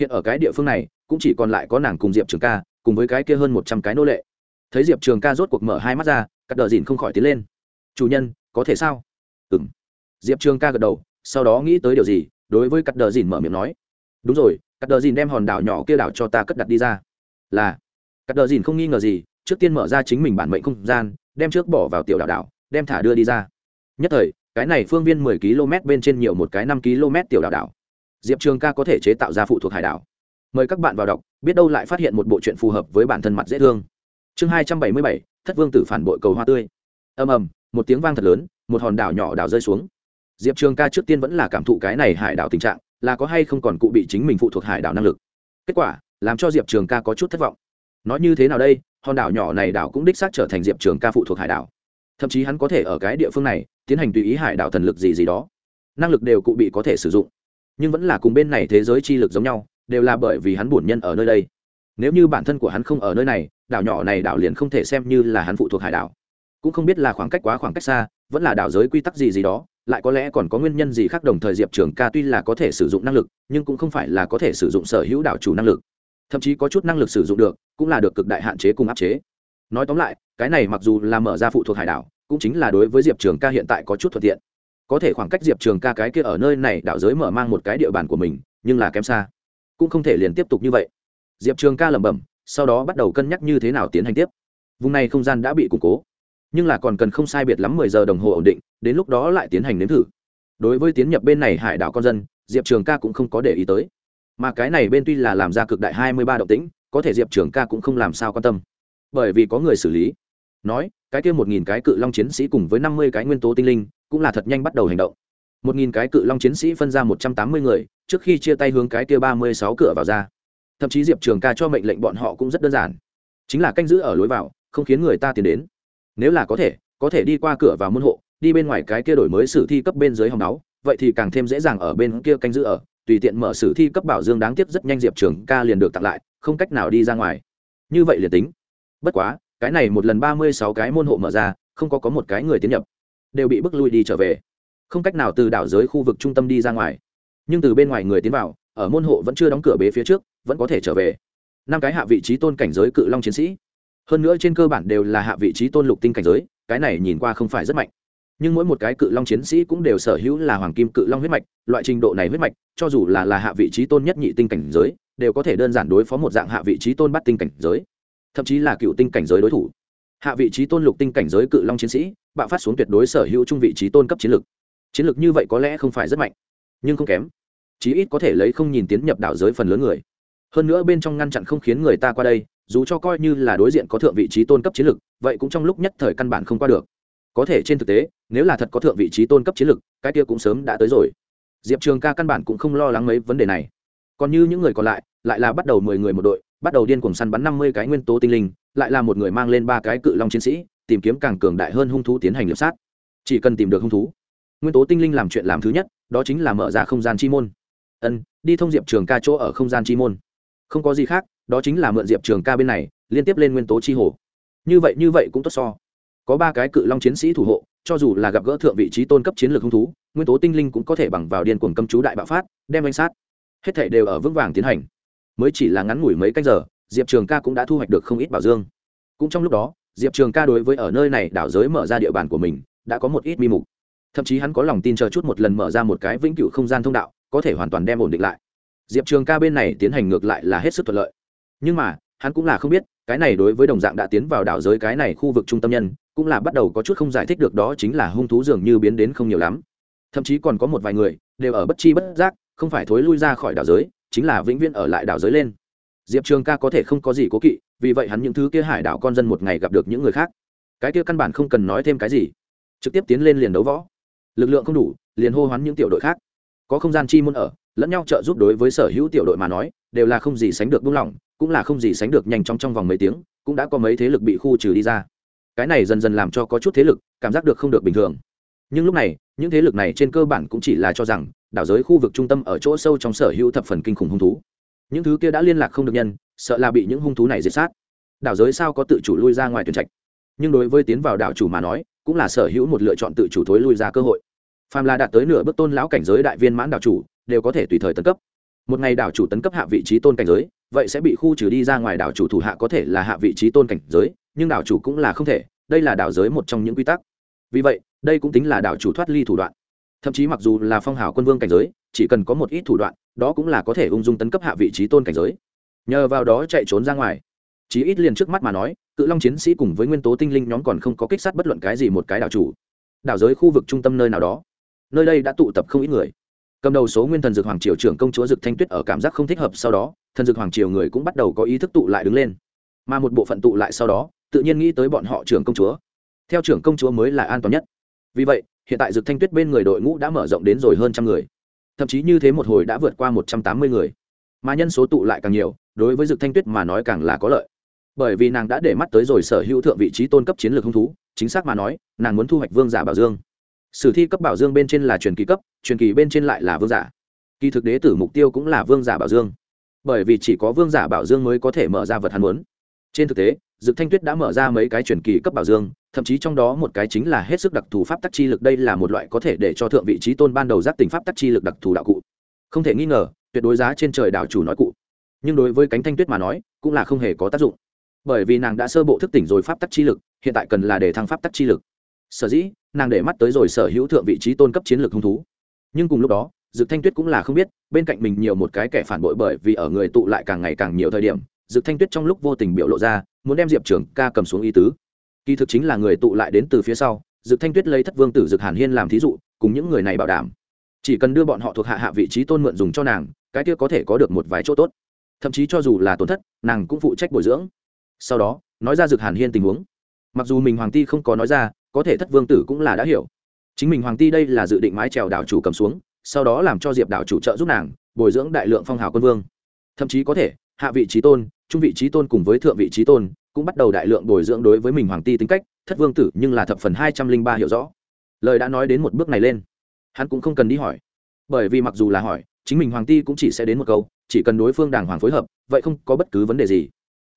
Hiện ở cái địa phương này, cũng chỉ còn lại có nàng cùng diệp trường ca cùng với cái kia hơn một trăm cái nô lệ. Thấy diệp trường ca rốt cuộc mở hai mắt ra, cắt đờ dìn không khỏi tiến lên. Chủ nhân, có thể sao? Ừ m diệp trường ca gật đầu, sau đó nghĩ tới điều gì, đối với cắt đờ dìn mở miệng nói, đúng rồi, cắt đờ dìn đem hòn đảo nhỏ kia đảo cho ta cất đặt đi ra. Là. Cắt đờ dìn không nghi ngờ gì, trước tiên mở ra chính mình bản mệnh không gian, đem trước bỏ vào tiểu đảo đảo, đem thả đưa đi ra. Nhất thời, cái này phương viên mười km bên trên nhiều một cái năm km tiểu đảo đảo. Diệp trường ca có thể chế tạo ra phụ thuộc hải đảo mời các bạn vào đọc, biết đâu lại phát hiện một bộ chuyện phù hợp với bản thân mặt dễ thương. Chương hai trăm bảy mươi bảy, thất vương tử phản bội cầu hoa tươi. Ầm ầm, một tiếng vang thật lớn, một hòn đảo nhỏ đảo rơi xuống. Diệp trường ca trước tiên vẫn là cảm thụ cái này hải đảo tình trạng, là có hay không còn cụ bị chính mình phụ thuộc hải đảo năng lực. Kết quả, làm cho diệp trường ca có chút thất vọng. Nói như thế nào đây, hòn đảo nhỏ này đảo cũng đích xác trở thành diệp trường ca phụ thuộc hải đảo. Thậm chí hắn có thể ở cái địa phương này, tiến hành tùy ý hải đảo thần lực gì gì đó. Năng lực đều cụ bị có thể sử dụng. Nhưng vẫn là cùng bên này thế giới chi lực giống nhau đều là bởi vì hắn bổn nhân ở nơi đây. Nếu như bản thân của hắn không ở nơi này, đảo nhỏ này đảo liền không thể xem như là hắn phụ thuộc hải đảo. Cũng không biết là khoảng cách quá khoảng cách xa, vẫn là đảo giới quy tắc gì gì đó, lại có lẽ còn có nguyên nhân gì khác đồng thời diệp trường ca tuy là có thể sử dụng năng lực, nhưng cũng không phải là có thể sử dụng sở hữu đảo chủ năng lực. Thậm chí có chút năng lực sử dụng được, cũng là được cực đại hạn chế cùng áp chế. Nói tóm lại, cái này mặc dù là mở ra phụ thuộc hải đảo, cũng chính là đối với diệp trường ca hiện tại có chút thuận tiện. Có thể khoảng cách diệp trường ca cái kia ở nơi này đảo giới mở mang một cái địa bàn của mình, nhưng là kém xa cũng không thể liền tiếp tục như vậy. Diệp trường ca lẩm bẩm, sau đó bắt đầu cân nhắc như thế nào tiến hành tiếp. Vùng này không gian đã bị củng cố, nhưng là còn cần không sai biệt lắm mười giờ đồng hồ ổn định, đến lúc đó lại tiến hành nếm thử. Đối với tiến nhập bên này hải đảo con dân, diệp trường ca cũng không có để ý tới. Mà cái này bên tuy là làm ra cực đại hai mươi ba động tĩnh, có thể diệp trường ca cũng không làm sao quan tâm. Bởi vì có người xử lý. Nói, cái kia một nghìn cái cự long chiến sĩ cùng với năm mươi cái nguyên tố tinh linh, cũng là thật nhanh bắt đầu hành động một nghìn cái cự long chiến sĩ phân ra một trăm tám mươi người, trước khi chia tay hướng cái kia ba mươi sáu cửa vào ra. Thậm chí diệp trường ca cho mệnh lệnh bọn họ cũng rất đơn giản. Chính là canh giữ ở lối vào, không khiến người ta tiến đến. Nếu là có thể có thể đi qua cửa vào môn hộ, đi bên ngoài cái kia đổi mới sử thi cấp bên dưới hòng náu vậy thì càng thêm dễ dàng ở bên kia canh giữ ở, tùy tiện mở sử thi cấp bảo dương đáng tiếc rất nhanh diệp trường ca liền được tặng lại, không cách nào đi ra ngoài. Như vậy liền tính. Bất quá, cái này một lần ba mươi sáu cái môn hộ mở ra, không có có một cái người tiến nhập, đều bị bức lui đi trở về không cách nào từ đảo giới khu vực trung tâm đi ra ngoài. Nhưng từ bên ngoài người tiến vào, ở môn hộ vẫn chưa đóng cửa bế phía trước, vẫn có thể trở về. Năm cái hạ vị trí tôn cảnh giới cự long chiến sĩ. Hơn nữa trên cơ bản đều là hạ vị trí tôn lục tinh cảnh giới, cái này nhìn qua không phải rất mạnh. Nhưng mỗi một cái cự long chiến sĩ cũng đều sở hữu là hoàng kim cự long huyết mạch, loại trình độ này huyết mạch, cho dù là là hạ vị trí tôn nhất nhị tinh cảnh giới, đều có thể đơn giản đối phó một dạng hạ vị trí tôn bắt tinh cảnh giới. Thậm chí là cựu tinh cảnh giới đối thủ. Hạ vị trí tôn lục tinh cảnh giới cự long chiến sĩ, bạo phát xuống tuyệt đối sở hữu trung vị trí tôn cấp chiến lược chiến lược như vậy có lẽ không phải rất mạnh, nhưng không kém. Chí ít có thể lấy không nhìn tiến nhập đảo giới phần lớn người. Hơn nữa bên trong ngăn chặn không khiến người ta qua đây, dù cho coi như là đối diện có thượng vị trí tôn cấp chiến lược, vậy cũng trong lúc nhất thời căn bản không qua được. Có thể trên thực tế, nếu là thật có thượng vị trí tôn cấp chiến lược, cái kia cũng sớm đã tới rồi. Diệp trường ca căn bản cũng không lo lắng mấy vấn đề này. Còn như những người còn lại lại là bắt đầu mười người một đội, bắt đầu điên cuồng săn bắn năm mươi cái nguyên tố tinh linh, lại là một người mang lên ba cái cự long chiến sĩ, tìm kiếm càng cường đại hơn hung thú tiến hành liệp sát. Chỉ cần tìm được hung thú nguyên tố tinh linh làm chuyện làm thứ nhất, đó chính là mở ra không gian chi môn. Ân, đi thông diệp trường ca chỗ ở không gian chi môn. Không có gì khác, đó chính là mượn diệp trường ca bên này, liên tiếp lên nguyên tố chi hồ. Như vậy như vậy cũng tốt so. Có ba cái cự long chiến sĩ thủ hộ, cho dù là gặp gỡ thượng vị trí tôn cấp chiến lược hung thú, nguyên tố tinh linh cũng có thể bằng vào điên cuồng cấm chú đại bạo phát, đem danh sát. Hết thể đều ở vững vàng tiến hành. Mới chỉ là ngắn ngủi mấy canh giờ, diệp trường ca cũng đã thu hoạch được không ít bảo dương. Cũng trong lúc đó, diệp trường ca đối với ở nơi này đảo giới mở ra địa bàn của mình, đã có một ít mi mục thậm chí hắn có lòng tin chờ chút một lần mở ra một cái vĩnh cửu không gian thông đạo, có thể hoàn toàn đem ổn định lại. Diệp trường ca bên này tiến hành ngược lại là hết sức thuận lợi. Nhưng mà, hắn cũng là không biết, cái này đối với đồng dạng đã tiến vào đảo giới cái này khu vực trung tâm nhân, cũng là bắt đầu có chút không giải thích được đó chính là hung thú dường như biến đến không nhiều lắm. Thậm chí còn có một vài người, đều ở bất chi bất giác, không phải thối lui ra khỏi đảo giới, chính là vĩnh viễn ở lại đảo giới lên. Diệp trường ca có thể không có gì cố kỵ, vì vậy hắn những thứ kia hải đảo con dân một ngày gặp được những người khác. Cái kia căn bản không cần nói thêm cái gì. Trực tiếp tiến lên liền đấu võ lực lượng không đủ, liền hô hoán những tiểu đội khác. Có không gian chi môn ở, lẫn nhau trợ giúp đối với sở hữu tiểu đội mà nói, đều là không gì sánh được buông lỏng, cũng là không gì sánh được nhanh chóng trong vòng mấy tiếng, cũng đã có mấy thế lực bị khu trừ đi ra. Cái này dần dần làm cho có chút thế lực cảm giác được không được bình thường. Nhưng lúc này, những thế lực này trên cơ bản cũng chỉ là cho rằng, đảo giới khu vực trung tâm ở chỗ sâu trong sở hữu thập phần kinh khủng hung thú. Những thứ kia đã liên lạc không được nhân, sợ là bị những hung thú này diệt sát. Đảo giới sao có tự chủ lui ra ngoài tuyển trạch? Nhưng đối với tiến vào đảo chủ mà nói, cũng là sở hữu một lựa chọn tự chủ thối lui ra cơ hội phàm là đạt tới nửa bước tôn lão cảnh giới đại viên mãn đảo chủ, đều có thể tùy thời tấn cấp. Một ngày đảo chủ tấn cấp hạ vị trí tôn cảnh giới, vậy sẽ bị khu trừ đi ra ngoài đảo chủ thủ hạ có thể là hạ vị trí tôn cảnh giới, nhưng đảo chủ cũng là không thể, đây là đảo giới một trong những quy tắc. Vì vậy, đây cũng tính là đảo chủ thoát ly thủ đoạn. Thậm chí mặc dù là phong hào quân vương cảnh giới, chỉ cần có một ít thủ đoạn, đó cũng là có thể ung dung tấn cấp hạ vị trí tôn cảnh giới. Nhờ vào đó chạy trốn ra ngoài. Chí ít liền trước mắt mà nói, cự long chiến sĩ cùng với nguyên tố tinh linh nhóm còn không có kích sát bất luận cái gì một cái đảo chủ. Đảo giới khu vực trung tâm nơi nào đó nơi đây đã tụ tập không ít người. Cầm đầu số nguyên thần dược hoàng triều trưởng công chúa dực thanh tuyết ở cảm giác không thích hợp sau đó, thần dược hoàng triều người cũng bắt đầu có ý thức tụ lại đứng lên. Mà một bộ phận tụ lại sau đó, tự nhiên nghĩ tới bọn họ trưởng công chúa. Theo trưởng công chúa mới là an toàn nhất. Vì vậy, hiện tại dực thanh tuyết bên người đội ngũ đã mở rộng đến rồi hơn trăm người. Thậm chí như thế một hồi đã vượt qua một trăm tám mươi người. Mà nhân số tụ lại càng nhiều, đối với dực thanh tuyết mà nói càng là có lợi. Bởi vì nàng đã để mắt tới rồi sở hữu thượng vị trí tôn cấp chiến lược hung thú, chính xác mà nói, nàng muốn thu hoạch vương giả bảo dương sử thi cấp bảo dương bên trên là truyền kỳ cấp, truyền kỳ bên trên lại là vương giả. Kỳ thực đế tử mục tiêu cũng là vương giả bảo dương. Bởi vì chỉ có vương giả bảo dương mới có thể mở ra vật hắn muốn. Trên thực tế, dực thanh tuyết đã mở ra mấy cái truyền kỳ cấp bảo dương, thậm chí trong đó một cái chính là hết sức đặc thù pháp tắc chi lực, đây là một loại có thể để cho thượng vị trí tôn ban đầu giác tình pháp tắc chi lực đặc thù đạo cụ. Không thể nghi ngờ, tuyệt đối giá trên trời đạo chủ nói cụ. Nhưng đối với cánh thanh tuyết mà nói, cũng là không hề có tác dụng. Bởi vì nàng đã sơ bộ thức tỉnh rồi pháp tắc chi lực, hiện tại cần là để thăng pháp tắc chi lực. Sở dĩ nàng để mắt tới rồi sở hữu thượng vị trí tôn cấp chiến lược hung thú. Nhưng cùng lúc đó, dực thanh tuyết cũng là không biết, bên cạnh mình nhiều một cái kẻ phản bội bởi vì ở người tụ lại càng ngày càng nhiều thời điểm, dực thanh tuyết trong lúc vô tình biểu lộ ra, muốn đem diệp trường ca cầm xuống ý tứ. Kỳ thực chính là người tụ lại đến từ phía sau, dực thanh tuyết lấy thất vương tử dực hàn hiên làm thí dụ, cùng những người này bảo đảm. Chỉ cần đưa bọn họ thuộc hạ hạ vị trí tôn mượn dùng cho nàng, cái kia có thể có được một vài chỗ tốt. Thậm chí cho dù là tổn thất, nàng cũng phụ trách bồi dưỡng. Sau đó, nói ra dực hàn hiên tình huống. Mặc dù mình hoàng ti không có nói ra có thể thất vương tử cũng là đã hiểu. Chính mình hoàng ti đây là dự định mái trèo đảo chủ cầm xuống, sau đó làm cho diệp đảo chủ trợ giúp nàng, bồi dưỡng đại lượng phong hào quân vương. Thậm chí có thể, hạ vị trí tôn, trung vị trí tôn cùng với thượng vị trí tôn, cũng bắt đầu đại lượng bồi dưỡng đối với mình hoàng ti tính cách, thất vương tử nhưng là thập phần hai trăm linh ba hiểu rõ. Lời đã nói đến một bước này lên, hắn cũng không cần đi hỏi. Bởi vì mặc dù là hỏi, chính mình hoàng ti cũng chỉ sẽ đến một câu, chỉ cần đối phương đàng hoàng phối hợp, vậy không có bất cứ vấn đề gì.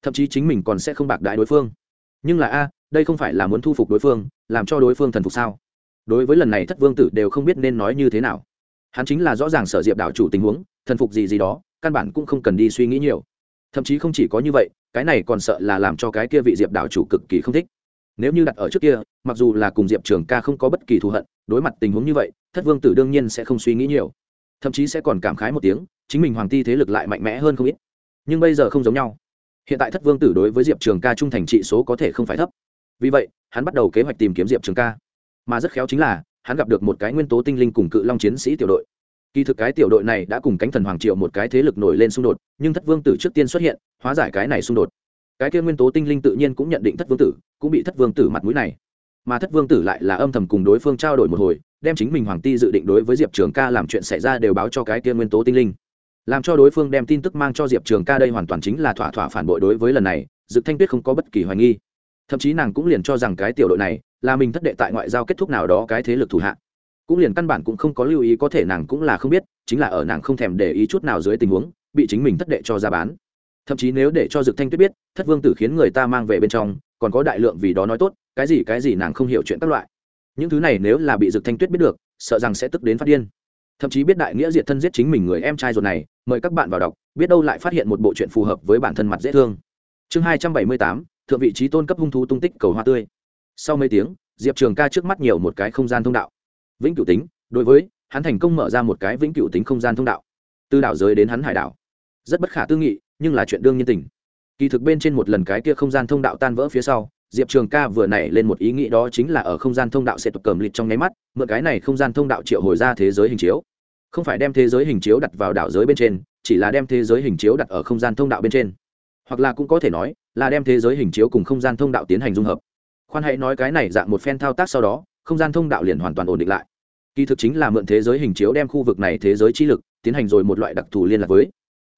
Thậm chí chính mình còn sẽ không bạc đại đối phương. Nhưng là a đây không phải là muốn thu phục đối phương, làm cho đối phương thần phục sao? Đối với lần này thất vương tử đều không biết nên nói như thế nào. Hắn chính là rõ ràng sở diệp đảo chủ tình huống, thần phục gì gì đó, căn bản cũng không cần đi suy nghĩ nhiều. Thậm chí không chỉ có như vậy, cái này còn sợ là làm cho cái kia vị diệp đảo chủ cực kỳ không thích. Nếu như đặt ở trước kia, mặc dù là cùng diệp trường ca không có bất kỳ thù hận, đối mặt tình huống như vậy, thất vương tử đương nhiên sẽ không suy nghĩ nhiều. Thậm chí sẽ còn cảm khái một tiếng, chính mình hoàng ti thế lực lại mạnh mẽ hơn không ít. Nhưng bây giờ không giống nhau. Hiện tại thất vương tử đối với diệp trường ca trung thành trị số có thể không phải thấp vì vậy, hắn bắt đầu kế hoạch tìm kiếm diệp trường ca. Mà rất khéo chính là, hắn gặp được một cái nguyên tố tinh linh cùng cự long chiến sĩ tiểu đội. Kỳ thực cái tiểu đội này đã cùng cánh thần hoàng triệu một cái thế lực nổi lên xung đột, nhưng thất vương tử trước tiên xuất hiện, hóa giải cái này xung đột. Cái kia nguyên tố tinh linh tự nhiên cũng nhận định thất vương tử, cũng bị thất vương tử mặt mũi này. Mà thất vương tử lại là âm thầm cùng đối phương trao đổi một hồi, đem chính mình hoàng ti dự định đối với diệp trường ca làm chuyện xảy ra đều báo cho cái kia nguyên tố tinh linh. Làm cho đối phương đem tin tức mang cho diệp trường ca đây hoàn toàn chính là thỏa thỏa phản bội đối với lần này dự thanh tuyết không có bất kỳ hoài nghi thậm chí nàng cũng liền cho rằng cái tiểu đội này là mình thất đệ tại ngoại giao kết thúc nào đó cái thế lực thủ hạ. Cũng liền căn bản cũng không có lưu ý, có thể nàng cũng là không biết, chính là ở nàng không thèm để ý chút nào dưới tình huống, bị chính mình thất đệ cho ra bán. Thậm chí nếu để cho dực thanh tuyết biết, thất vương tử khiến người ta mang về bên trong, còn có đại lượng vì đó nói tốt, cái gì cái gì nàng không hiểu chuyện các loại. Những thứ này nếu là bị dực thanh tuyết biết được, sợ rằng sẽ tức đến phát điên. Thậm chí biết đại nghĩa diệt thân giết chính mình người em trai ruột này, mời các bạn vào đọc, biết đâu lại phát hiện một bộ chuyện phù hợp với bản thân mặt dễ thương. Chương hai trăm bảy mươi tám thượng vị trí tôn cấp hung thú tung tích cầu hoa tươi. Sau mấy tiếng, diệp trường ca trước mắt nhiều một cái không gian thông đạo. Vĩnh cửu tính, đối với, hắn thành công mở ra một cái vĩnh cửu tính không gian thông đạo. Từ đảo giới đến hắn hải đảo. Rất bất khả tư nghị, nhưng là chuyện đương nhiên tình. Kỳ thực bên trên một lần cái kia không gian thông đạo tan vỡ phía sau, diệp trường ca vừa nảy lên một ý nghĩ đó chính là ở không gian thông đạo sẽ tập cầm lịch trong nháy mắt, mượn cái này không gian thông đạo triệu hồi ra thế giới hình chiếu. Không phải đem thế giới hình chiếu đặt vào đảo giới bên trên, chỉ là đem thế giới hình chiếu đặt ở không gian thông đạo bên trên. Hoặc là cũng có thể nói là đem thế giới hình chiếu cùng không gian thông đạo tiến hành dung hợp. Khoan hãy nói cái này dạng một phen thao tác sau đó, không gian thông đạo liền hoàn toàn ổn định lại. Kỳ thực chính là mượn thế giới hình chiếu đem khu vực này thế giới chi lực tiến hành rồi một loại đặc thù liên lạc với.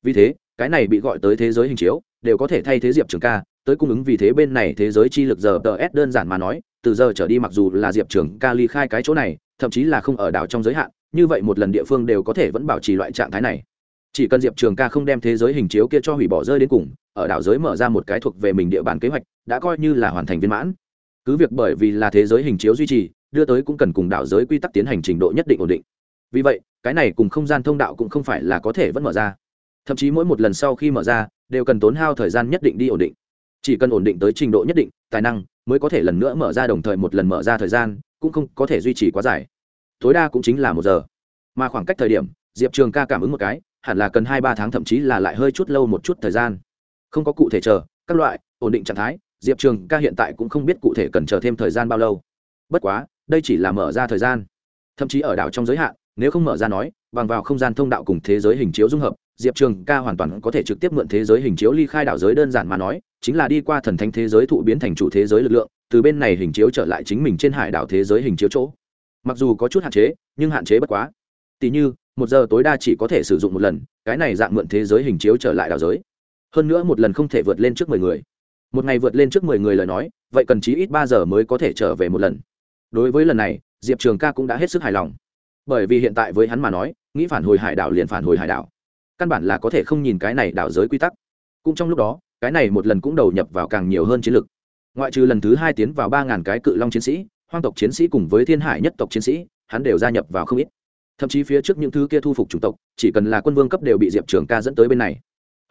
Vì thế, cái này bị gọi tới thế giới hình chiếu, đều có thể thay thế diệp trường ca, tới cung ứng vì thế bên này thế giới chi lực giờ tờ s đơn giản mà nói, từ giờ trở đi mặc dù là diệp trường ca ly khai cái chỗ này, thậm chí là không ở đảo trong giới hạn, như vậy một lần địa phương đều có thể vẫn bảo trì loại trạng thái này chỉ cần diệp trường ca không đem thế giới hình chiếu kia cho hủy bỏ rơi đến cùng, ở đảo giới mở ra một cái thuộc về mình địa bàn kế hoạch, đã coi như là hoàn thành viên mãn. Cứ việc bởi vì là thế giới hình chiếu duy trì, đưa tới cũng cần cùng đảo giới quy tắc tiến hành trình độ nhất định ổn định. Vì vậy, cái này cùng không gian thông đạo cũng không phải là có thể vẫn mở ra. Thậm chí mỗi một lần sau khi mở ra, đều cần tốn hao thời gian nhất định đi ổn định. Chỉ cần ổn định tới trình độ nhất định, tài năng, mới có thể lần nữa mở ra đồng thời một lần mở ra thời gian, cũng không có thể duy trì quá dài. Tối đa cũng chính là một giờ. Mà khoảng cách thời điểm, diệp trường ca cảm ứng một cái hẳn là cần hai ba tháng thậm chí là lại hơi chút lâu một chút thời gian. Không có cụ thể chờ, các loại, ổn định trạng thái, diệp trường ca hiện tại cũng không biết cụ thể cần chờ thêm thời gian bao lâu. Bất quá, đây chỉ là mở ra thời gian. Thậm chí ở đảo trong giới hạn, nếu không mở ra nói, bằng vào không gian thông đạo cùng thế giới hình chiếu dung hợp, diệp trường ca hoàn toàn có thể trực tiếp mượn thế giới hình chiếu ly khai đảo giới đơn giản mà nói, chính là đi qua thần thánh thế giới thụ biến thành chủ thế giới lực lượng, từ bên này hình chiếu trở lại chính mình trên hải đảo thế giới hình chiếu chỗ. Mặc dù có chút hạn chế, nhưng hạn chế bất quá. Tỷ như một giờ tối đa chỉ có thể sử dụng một lần, cái này dạng mượn thế giới hình chiếu trở lại đảo giới. Hơn nữa một lần không thể vượt lên trước mười người. Một ngày vượt lên trước mười người lời nói, vậy cần chí ít ba giờ mới có thể trở về một lần. Đối với lần này, diệp trường ca cũng đã hết sức hài lòng. Bởi vì hiện tại với hắn mà nói, nghĩ phản hồi hải đảo liền phản hồi hải đảo. Căn bản là có thể không nhìn cái này đảo giới quy tắc. Cũng trong lúc đó, cái này một lần cũng đầu nhập vào càng nhiều hơn chiến lược ngoại trừ lần thứ hai tiến vào ba ngàn cái cự long chiến sĩ, hoang tộc chiến sĩ cùng với thiên hải nhất tộc chiến sĩ, hắn đều gia nhập vào không ít thậm chí phía trước những thứ kia thu phục chủng tộc, chỉ cần là quân vương cấp đều bị diệp trường ca dẫn tới bên này.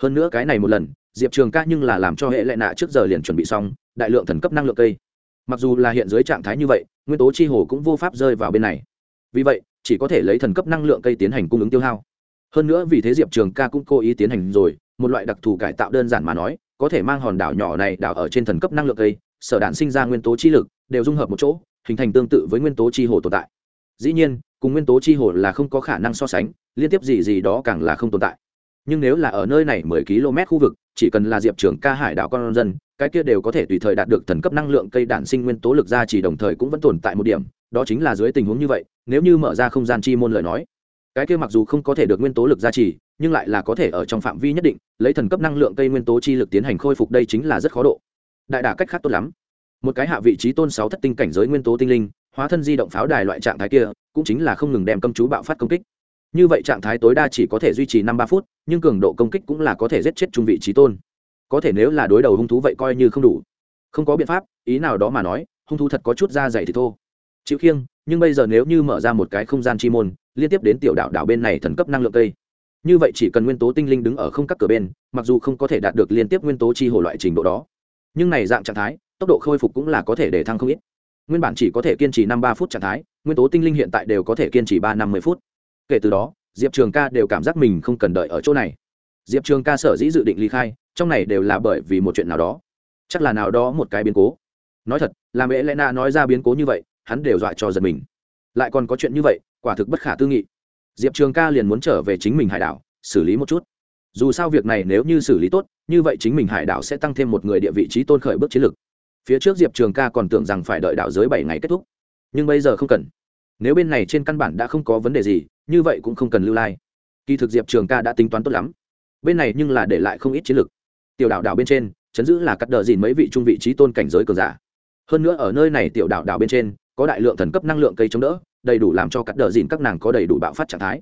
Hơn nữa cái này một lần, diệp trường ca nhưng là làm cho hệ lệ nạ trước giờ liền chuẩn bị xong, đại lượng thần cấp năng lượng cây. Mặc dù là hiện dưới trạng thái như vậy, nguyên tố chi hồ cũng vô pháp rơi vào bên này. Vì vậy, chỉ có thể lấy thần cấp năng lượng cây tiến hành cung ứng tiêu hao. Hơn nữa vì thế diệp trường ca cũng cố ý tiến hành rồi, một loại đặc thù cải tạo đơn giản mà nói, có thể mang hòn đảo nhỏ này đảo ở trên thần cấp năng lượng cây, sở đạn sinh ra nguyên tố chi lực, đều dung hợp một chỗ, hình thành tương tự với nguyên tố chi hồ tồn tại. Dĩ nhiên cùng nguyên tố chi hồ là không có khả năng so sánh, liên tiếp gì gì đó càng là không tồn tại. Nhưng nếu là ở nơi này mười km khu vực, chỉ cần là diệp trường ca hải đảo con dân, cái kia đều có thể tùy thời đạt được thần cấp năng lượng cây đản sinh nguyên tố lực ra chỉ đồng thời cũng vẫn tồn tại một điểm, đó chính là dưới tình huống như vậy, nếu như mở ra không gian chi môn lời nói, cái kia mặc dù không có thể được nguyên tố lực gia trì, nhưng lại là có thể ở trong phạm vi nhất định, lấy thần cấp năng lượng cây nguyên tố chi lực tiến hành khôi phục đây chính là rất khó độ. Đại đả cách khác tốt lắm. Một cái hạ vị trí tôn sáu thất tinh cảnh giới nguyên tố tinh linh, hóa thân di động pháo đài loại trạng thái kia cũng chính là không ngừng đem công chú bạo phát công kích. Như vậy trạng thái tối đa chỉ có thể duy trì năm ba phút, nhưng cường độ công kích cũng là có thể giết chết trung vị trí tôn. Có thể nếu là đối đầu hung thú vậy coi như không đủ. Không có biện pháp, ý nào đó mà nói, hung thú thật có chút da dày thì thô. Chịu khiêng, nhưng bây giờ nếu như mở ra một cái không gian chi môn, liên tiếp đến tiểu đảo đảo bên này thần cấp năng lượng cây. Như vậy chỉ cần nguyên tố tinh linh đứng ở không các cửa bên, mặc dù không có thể đạt được liên tiếp nguyên tố chi hồ loại trình độ đó, nhưng này dạng trạng thái, tốc độ khôi phục cũng là có thể để thăng không ít nguyên bản chỉ có thể kiên trì năm ba phút trạng thái, nguyên tố tinh linh hiện tại đều có thể kiên trì ba năm mươi phút. Kể từ đó, diệp trường ca đều cảm giác mình không cần đợi ở chỗ này. Diệp trường ca sở dĩ dự định ly khai, trong này đều là bởi vì một chuyện nào đó. Chắc là nào đó một cái biến cố. Nói thật, làm ế lẽ na nói ra biến cố như vậy, hắn đều dọa cho giật mình. Lại còn có chuyện như vậy, quả thực bất khả tư nghị. Diệp trường ca liền muốn trở về chính mình hải đảo, xử lý một chút. Dù sao việc này nếu như xử lý tốt, như vậy chính mình hải đảo sẽ tăng thêm một người địa vị trí tôn khởi bước chiến lược phía trước diệp trường ca còn tưởng rằng phải đợi đảo giới bảy ngày kết thúc. Nhưng bây giờ không cần. Nếu bên này trên căn bản đã không có vấn đề gì, như vậy cũng không cần lưu lai. Kỳ thực diệp trường ca đã tính toán tốt lắm. Bên này nhưng là để lại không ít chiến lược. Tiểu Đạo đảo bên trên, chấn giữ là cắt đờ dìn mấy vị trung vị trí tôn cảnh giới cường giả. Hơn nữa ở nơi này tiểu Đạo đảo bên trên, có đại lượng thần cấp năng lượng cây chống đỡ, đầy đủ làm cho cắt đờ dìn các nàng có đầy đủ bạo phát trạng thái.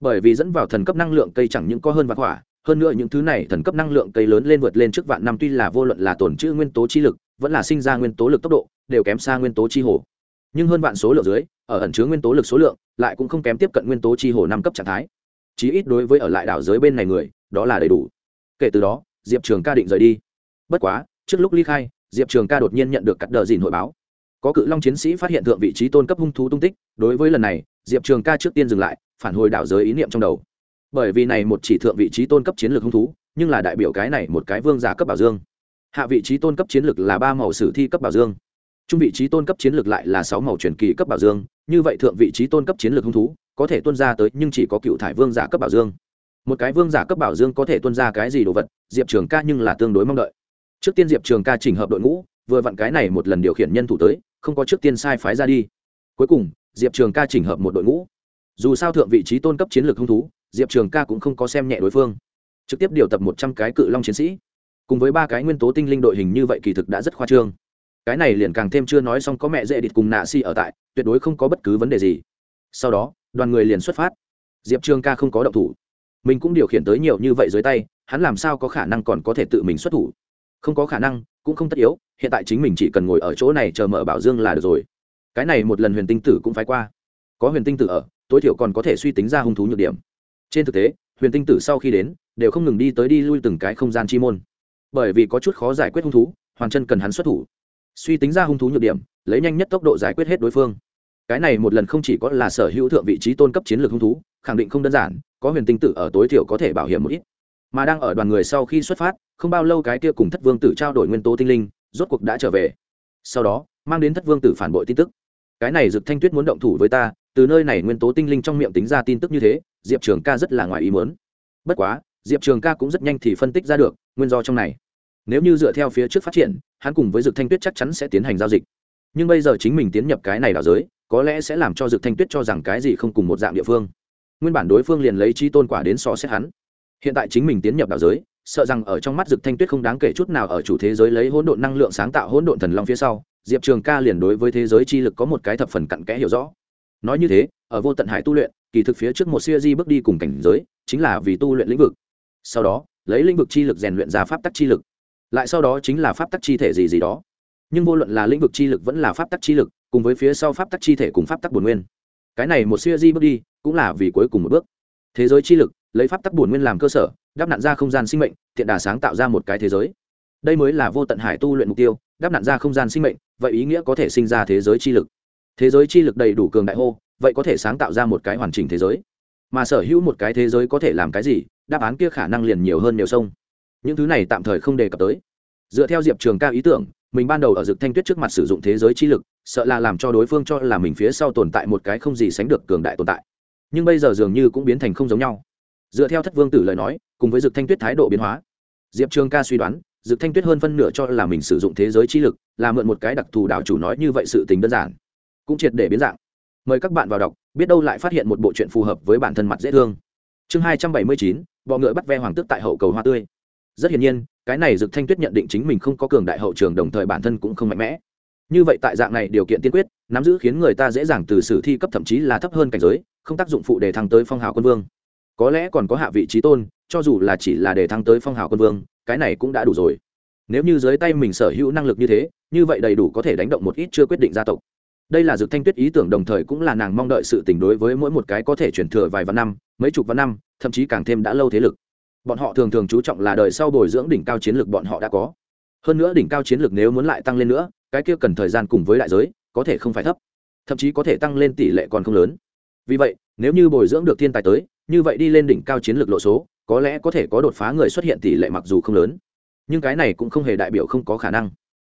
Bởi vì dẫn vào thần cấp năng lượng cây chẳng những có hơn vạn hỏa hơn nữa những thứ này thần cấp năng lượng cây lớn lên vượt lên trước vạn năm tuy là vô luận là tổn trữ nguyên tố chi lực vẫn là sinh ra nguyên tố lực tốc độ, đều kém xa nguyên tố chi hồ. Nhưng hơn vạn số lượng dưới, ở ẩn chứa nguyên tố lực số lượng, lại cũng không kém tiếp cận nguyên tố chi hồ năm cấp trạng thái. Chí ít đối với ở lại đảo giới bên này người, đó là đầy đủ. Kể từ đó, diệp trường ca định rời đi. Bất quá, trước lúc ly khai, diệp trường ca đột nhiên nhận được cắt đờ dìn hội báo. Có cự long chiến sĩ phát hiện thượng vị trí tôn cấp hung thú tung tích, đối với lần này, diệp trường ca trước tiên dừng lại, phản hồi đảo giới ý niệm trong đầu. Bởi vì này một chỉ thượng vị trí tôn cấp chiến lược hung thú, nhưng là đại biểu cái này một cái vương giả cấp bảo dương hạ vị trí tôn cấp chiến lược là ba màu sử thi cấp bảo dương. Trung vị trí tôn cấp chiến lược lại là sáu màu truyền kỳ cấp bảo dương. Như vậy thượng vị trí tôn cấp chiến lược hung thú có thể tuân ra tới nhưng chỉ có cựu thải vương giả cấp bảo dương. Một cái vương giả cấp bảo dương có thể tuân ra cái gì đồ vật, diệp trường ca nhưng là tương đối mong đợi. Trước tiên diệp trường ca chỉnh hợp đội ngũ, vừa vặn cái này một lần điều khiển nhân thủ tới, không có trước tiên sai phái ra đi. Cuối cùng, diệp trường ca chỉnh hợp một đội ngũ. Dù sao thượng vị trí tôn cấp chiến lược hung thú, diệp trường ca cũng không có xem nhẹ đối phương. Trực tiếp điều tập một trăm cái cự long chiến sĩ cùng với ba cái nguyên tố tinh linh đội hình như vậy kỳ thực đã rất khoa trương. Cái này liền càng thêm chưa nói xong có mẹ dễ địt cùng nạ si ở tại, tuyệt đối không có bất cứ vấn đề gì. Sau đó, đoàn người liền xuất phát. Diệp trương ca không có động thủ. Mình cũng điều khiển tới nhiều như vậy dưới tay, hắn làm sao có khả năng còn có thể tự mình xuất thủ? Không có khả năng, cũng không tất yếu, hiện tại chính mình chỉ cần ngồi ở chỗ này chờ mở bảo dương là được rồi. Cái này một lần huyền tinh tử cũng phải qua. Có huyền tinh tử ở, tối thiểu còn có thể suy tính ra hung thú nhược điểm. Trên thực tế, huyền tinh tử sau khi đến, đều không ngừng đi tới đi lui từng cái không gian chi môn bởi vì có chút khó giải quyết hung thú hoàn chân cần hắn xuất thủ. Suy tính ra hung thú nhược điểm, lấy nhanh nhất tốc độ giải quyết hết đối phương. Cái này một lần không chỉ có là sở hữu thượng vị trí tôn cấp chiến lược hung thú, khẳng định không đơn giản, có huyền tinh tử ở tối thiểu có thể bảo hiểm một ít. Mà đang ở đoàn người sau khi xuất phát, không bao lâu cái kia cùng thất vương tử trao đổi nguyên tố tinh linh, rốt cuộc đã trở về. Sau đó, mang đến thất vương tử phản bội tin tức. Cái này dực thanh tuyết muốn động thủ với ta, từ nơi này nguyên tố tinh linh trong miệng tính ra tin tức như thế, diệp trường ca rất là ngoài ý muốn. Bất quá, diệp trường ca cũng rất nhanh thì phân tích ra được nguyên do trong này. Nếu như dựa theo phía trước phát triển, hắn cùng với Dược thanh tuyết chắc chắn sẽ tiến hành giao dịch. Nhưng bây giờ chính mình tiến nhập cái này đảo giới, có lẽ sẽ làm cho Dược thanh tuyết cho rằng cái gì không cùng một dạng địa phương. Nguyên bản đối phương liền lấy chi tôn quả đến so xét hắn. Hiện tại chính mình tiến nhập đảo giới, sợ rằng ở trong mắt dực thanh tuyết không đáng kể chút nào ở chủ thế giới lấy hỗn độn năng lượng sáng tạo hỗn độn thần long phía sau, diệp trường ca liền đối với thế giới chi lực có một cái thập phần cặn kẽ hiểu rõ. Nói như thế, ở vô tận hải tu luyện, kỳ thực phía trước một siêu di bước đi cùng cảnh giới, chính là vì tu luyện lĩnh vực. Sau đó lấy lĩnh vực chi lực rèn luyện ra pháp tắc chi lực. Lại sau đó chính là pháp tắc chi thể gì gì đó. Nhưng vô luận là lĩnh vực chi lực vẫn là pháp tắc chi lực, cùng với phía sau pháp tắc chi thể cùng pháp tắc bổn nguyên. Cái này một siêu di bước đi, cũng là vì cuối cùng một bước. Thế giới chi lực, lấy pháp tắc bổn nguyên làm cơ sở, đáp nạn ra không gian sinh mệnh, thiện đà sáng tạo ra một cái thế giới. Đây mới là vô tận hải tu luyện mục tiêu, đáp nạn ra không gian sinh mệnh, vậy ý nghĩa có thể sinh ra thế giới chi lực. Thế giới chi lực đầy đủ cường đại hô, vậy có thể sáng tạo ra một cái hoàn chỉnh thế giới mà sở hữu một cái thế giới có thể làm cái gì, đáp án kia khả năng liền nhiều hơn nhiều sông. Những thứ này tạm thời không đề cập tới. Dựa theo diệp trường ca ý tưởng, mình ban đầu ở dực thanh tuyết trước mặt sử dụng thế giới chi lực, sợ là làm cho đối phương cho là mình phía sau tồn tại một cái không gì sánh được cường đại tồn tại. Nhưng bây giờ dường như cũng biến thành không giống nhau. Dựa theo thất vương tử lời nói, cùng với dực thanh tuyết thái độ biến hóa, diệp trường ca suy đoán, dực thanh tuyết hơn phân nửa cho là mình sử dụng thế giới chi lực, là mượn một cái đặc thù đảo chủ nói như vậy sự tình đơn giản, cũng triệt để biến dạng. Mời các bạn vào đọc biết đâu lại phát hiện một bộ chuyện phù hợp với bản thân mặt dễ thương. Chương hai trăm bảy mươi chín, bọ ngựa bắt ve hoàng tước tại hậu cầu hoa tươi. Rất hiển nhiên, cái này dực thanh tuyết nhận định chính mình không có cường đại hậu trường đồng thời bản thân cũng không mạnh mẽ. Như vậy tại dạng này điều kiện tiên quyết, nắm giữ khiến người ta dễ dàng từ sử thi cấp thậm chí là thấp hơn cảnh giới, không tác dụng phụ để thăng tới phong hào quân vương. Có lẽ còn có hạ vị trí tôn, cho dù là chỉ là để thăng tới phong hào quân vương, cái này cũng đã đủ rồi. Nếu như dưới tay mình sở hữu năng lực như thế, như vậy đầy đủ có thể đánh động một ít chưa quyết định gia tộc đây là dược thanh tuyết ý tưởng đồng thời cũng là nàng mong đợi sự tình đối với mỗi một cái có thể chuyển thừa vài vạn năm, mấy chục vạn năm, thậm chí càng thêm đã lâu thế lực. Bọn họ thường thường chú trọng là đời sau bồi dưỡng đỉnh cao chiến lược bọn họ đã có. Hơn nữa đỉnh cao chiến lược nếu muốn lại tăng lên nữa, cái kia cần thời gian cùng với đại giới, có thể không phải thấp. Thậm chí có thể tăng lên tỷ lệ còn không lớn. Vì vậy, nếu như bồi dưỡng được thiên tài tới, như vậy đi lên đỉnh cao chiến lược lộ số, có lẽ có thể có đột phá người xuất hiện tỷ lệ mặc dù không lớn. Nhưng cái này cũng không hề đại biểu không có khả năng.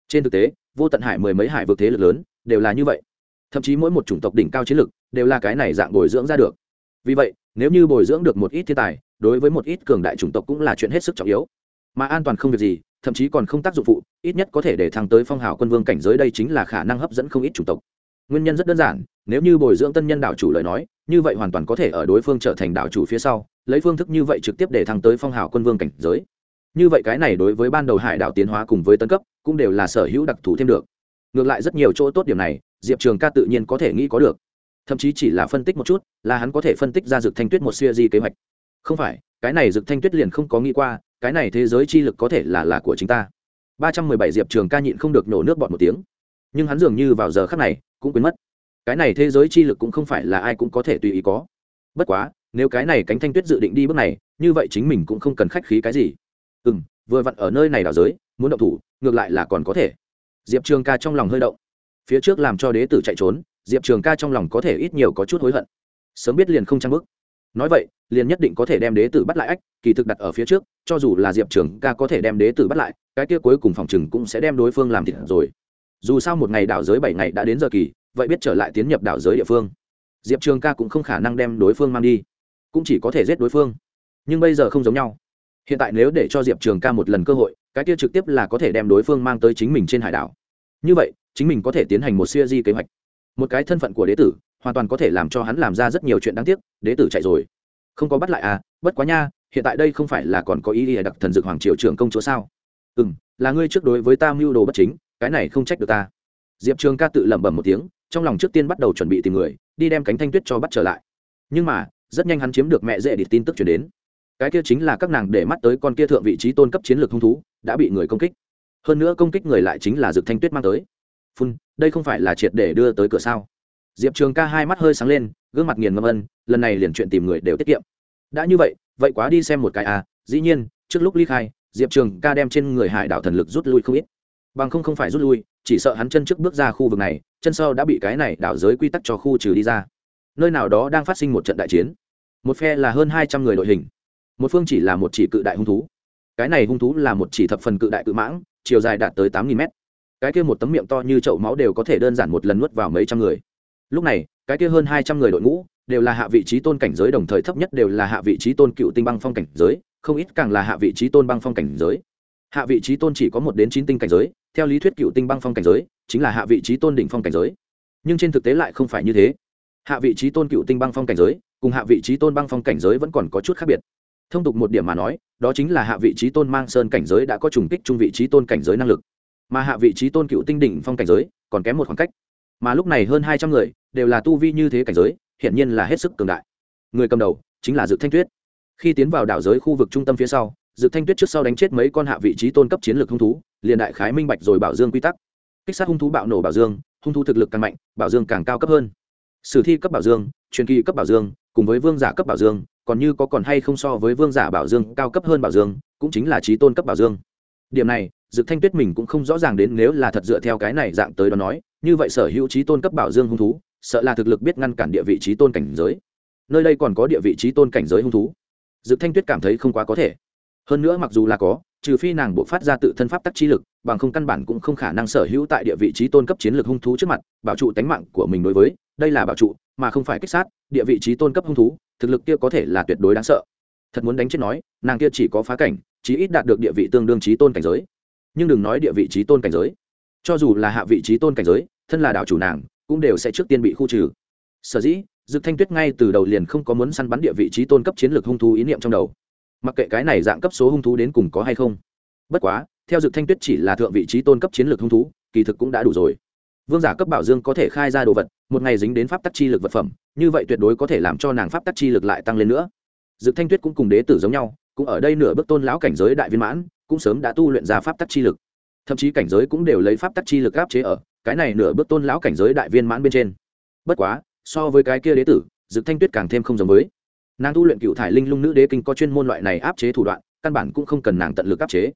Trên thực tế, vô tận hải mười mấy hải vực thế lực lớn, đều là như vậy thậm chí mỗi một chủng tộc đỉnh cao chiến lực đều là cái này dạng bồi dưỡng ra được. Vì vậy, nếu như bồi dưỡng được một ít thiên tài, đối với một ít cường đại chủng tộc cũng là chuyện hết sức trọng yếu. Mà an toàn không việc gì, thậm chí còn không tác dụng phụ, ít nhất có thể để thăng tới phong hào quân vương cảnh giới đây chính là khả năng hấp dẫn không ít chủng tộc. Nguyên nhân rất đơn giản, nếu như bồi dưỡng tân nhân đảo chủ lời nói, như vậy hoàn toàn có thể ở đối phương trở thành đảo chủ phía sau, lấy phương thức như vậy trực tiếp để thăng tới phong hào quân vương cảnh giới. Như vậy cái này đối với ban đầu hải đảo tiến hóa cùng với tân cấp, cũng đều là sở hữu đặc thù thêm được ngược lại rất nhiều chỗ tốt điểm này, diệp trường ca tự nhiên có thể nghĩ có được. Thậm chí chỉ là phân tích một chút, là hắn có thể phân tích ra dược thanh tuyết một siêu di kế hoạch. Không phải, cái này dược thanh tuyết liền không có nghĩ qua, cái này thế giới chi lực có thể là là của chính ta. Ba trăm mười bảy diệp trường ca nhịn không được nổ nước bọt một tiếng. Nhưng hắn dường như vào giờ khắc này, cũng quên mất. Cái này thế giới chi lực cũng không phải là ai cũng có thể tùy ý có. Bất quá, nếu cái này cánh thanh tuyết dự định đi bước này, như vậy chính mình cũng không cần khách khí cái gì. Ừ m vừa vặn ở nơi này đảo giới, muốn động thủ, ngược lại là còn có thể diệp trường ca trong lòng hơi động. Phía trước làm cho đế tử chạy trốn, diệp trường ca trong lòng có thể ít nhiều có chút hối hận. Sớm biết liền không trang bức nói vậy, liền nhất định có thể đem đế tử bắt lại ách, kỳ thực đặt ở phía trước, cho dù là diệp trường ca có thể đem đế tử bắt lại, cái kia cuối cùng phòng chừng cũng sẽ đem đối phương làm thịt rồi. Dù sao một ngày đảo giới bảy ngày đã đến giờ kỳ, vậy biết trở lại tiến nhập đảo giới địa phương. Diệp trường ca cũng không khả năng đem đối phương mang đi. Cũng chỉ có thể giết đối phương. Nhưng bây giờ không giống nhau hiện tại nếu để cho diệp trường ca một lần cơ hội, cái kia trực tiếp là có thể đem đối phương mang tới chính mình trên hải đảo. Như vậy, chính mình có thể tiến hành một siêu di kế hoạch. Một cái thân phận của đế tử, hoàn toàn có thể làm cho hắn làm ra rất nhiều chuyện đáng tiếc, đế tử chạy rồi. Không có bắt lại à bất quá nha, hiện tại đây không phải là còn có ý ý đặc thần dược hoàng triều trưởng công chúa sao? Ừ m là ngươi trước đối với ta mưu đồ bất chính, cái này không trách được ta. Diệp trường ca tự lẩm bẩm một tiếng, trong lòng trước tiên bắt đầu chuẩn bị tìm người, đi đem cánh thanh tuyết cho bắt trở lại. Nhưng mà, rất nhanh hắn chiếm được mẹ dễ địt tin tức chuyển đến cái kia chính là các nàng để mắt tới con kia thượng vị trí tôn cấp chiến lược hung thú, đã bị người công kích. Hơn nữa công kích người lại chính là dược thanh tuyết mang tới. Phun, đây không phải là triệt để đưa tới cửa sao? Diệp trường ca hai mắt hơi sáng lên, gương mặt nghiền ngâm ân, lần này liền chuyện tìm người đều tiết kiệm. Đã như vậy vậy quá đi xem một cái à dĩ nhiên, trước lúc ly khai, diệp trường ca đem trên người hải đảo thần lực rút lui không ít. Bằng không không phải rút lui, chỉ sợ hắn chân trước bước ra khu vực này, chân sau đã bị cái này đảo giới quy tắc cho khu trừ đi ra. Nơi nào đó đang phát sinh một trận đại chiến. Một phe là hơn hai trăm người đội hình một phương chỉ là một chỉ cự đại hung thú. Cái này hung thú là một chỉ thập phần cự đại cự mãng, chiều dài đạt tới tám nghìn mét. Cái kia một tấm miệng to như chậu máu đều có thể đơn giản một lần nuốt vào mấy trăm người. Lúc này, cái kia hơn hai trăm người đội ngũ đều là hạ vị trí tôn cảnh giới, đồng thời thấp nhất đều là hạ vị trí tôn cựu tinh băng phong cảnh giới, không ít càng là hạ vị trí tôn băng phong cảnh giới. Hạ vị trí tôn chỉ có một đến chín tinh cảnh giới, theo lý thuyết cựu tinh băng phong cảnh giới chính là hạ vị trí tôn đỉnh phong cảnh giới. Nhưng trên thực tế lại không phải như thế. Hạ vị trí tôn cựu tinh băng phong cảnh giới cùng hạ vị trí tôn băng phong cảnh giới vẫn còn có chút khác biệt thông tục một điểm mà nói, đó chính là hạ vị trí tôn mang sơn cảnh giới đã có trùng kích trung vị trí tôn cảnh giới năng lực. Mà hạ vị trí tôn cựu tinh đỉnh phong cảnh giới còn kém một khoảng cách. Mà lúc này hơn hai trăm người đều là tu vi như thế cảnh giới, hiển nhiên là hết sức cường đại. Người cầm đầu chính là dự thanh tuyết. Khi tiến vào đảo giới khu vực trung tâm phía sau dự thanh tuyết trước sau đánh chết mấy con hạ vị trí tôn cấp chiến lược hung thú, liền đại khái minh bạch rồi bảo dương quy tắc. Kích sát hung thú bạo nổ bảo dương, hung thú thực lực càng mạnh, bảo dương càng cao cấp hơn. Sử thi cấp bảo dương, truyền kỳ cấp bảo dương, cùng với vương giả cấp bảo dương còn như có còn hay không so với vương giả bảo dương cao cấp hơn bảo dương, cũng chính là trí tôn cấp bảo dương. Điểm này, dực thanh tuyết mình cũng không rõ ràng đến nếu là thật dựa theo cái này dạng tới đó nói, như vậy sở hữu trí tôn cấp bảo dương hung thú, sợ là thực lực biết ngăn cản địa vị trí tôn cảnh giới. Nơi đây còn có địa vị trí tôn cảnh giới hung thú. Dực thanh tuyết cảm thấy không quá có thể. Hơn nữa mặc dù là có, trừ phi nàng buộc phát ra tự thân pháp tắc chi lực, bằng không căn bản cũng không khả năng sở hữu tại địa vị trí tôn cấp chiến lược hung thú trước mặt, bảo trụ tánh mạng của mình đối với, đây là bảo trụ, mà không phải kích sát, địa vị trí tôn cấp hung thú thực lực kia có thể là tuyệt đối đáng sợ. Thật muốn đánh chết nói, nàng kia chỉ có phá cảnh, chí ít đạt được địa vị tương đương trí tôn cảnh giới. Nhưng đừng nói địa vị trí tôn cảnh giới. Cho dù là hạ vị trí tôn cảnh giới, thân là đạo chủ nàng, cũng đều sẽ trước tiên bị khu trừ. Sở dĩ, dực thanh tuyết ngay từ đầu liền không có muốn săn bắn địa vị trí tôn cấp chiến lược hung thú ý niệm trong đầu. Mặc kệ cái này dạng cấp số hung thú đến cùng có hay không. Bất quá, theo dực thanh tuyết chỉ là thượng vị trí tôn cấp chiến lược hung thú, kỳ thực cũng đã đủ rồi. Vương giả cấp bảo dương có thể khai ra đồ vật, một ngày dính đến pháp tắc chi lực vật phẩm như vậy tuyệt đối có thể làm cho nàng pháp tắc chi lực lại tăng lên nữa. Dực thanh tuyết cũng cùng đế tử giống nhau, cũng ở đây nửa bước tôn lão cảnh giới đại viên mãn, cũng sớm đã tu luyện ra pháp tắc chi lực. Thậm chí cảnh giới cũng đều lấy pháp tắc chi lực áp chế ở, cái này nửa bước tôn lão cảnh giới đại viên mãn bên trên. Bất quá, so với cái kia đế tử dực thanh tuyết càng thêm không giống với. Nàng tu luyện cựu thải linh lung nữ đế kinh có chuyên môn loại này áp chế thủ đoạn, căn bản cũng không cần nàng tận lực áp chế.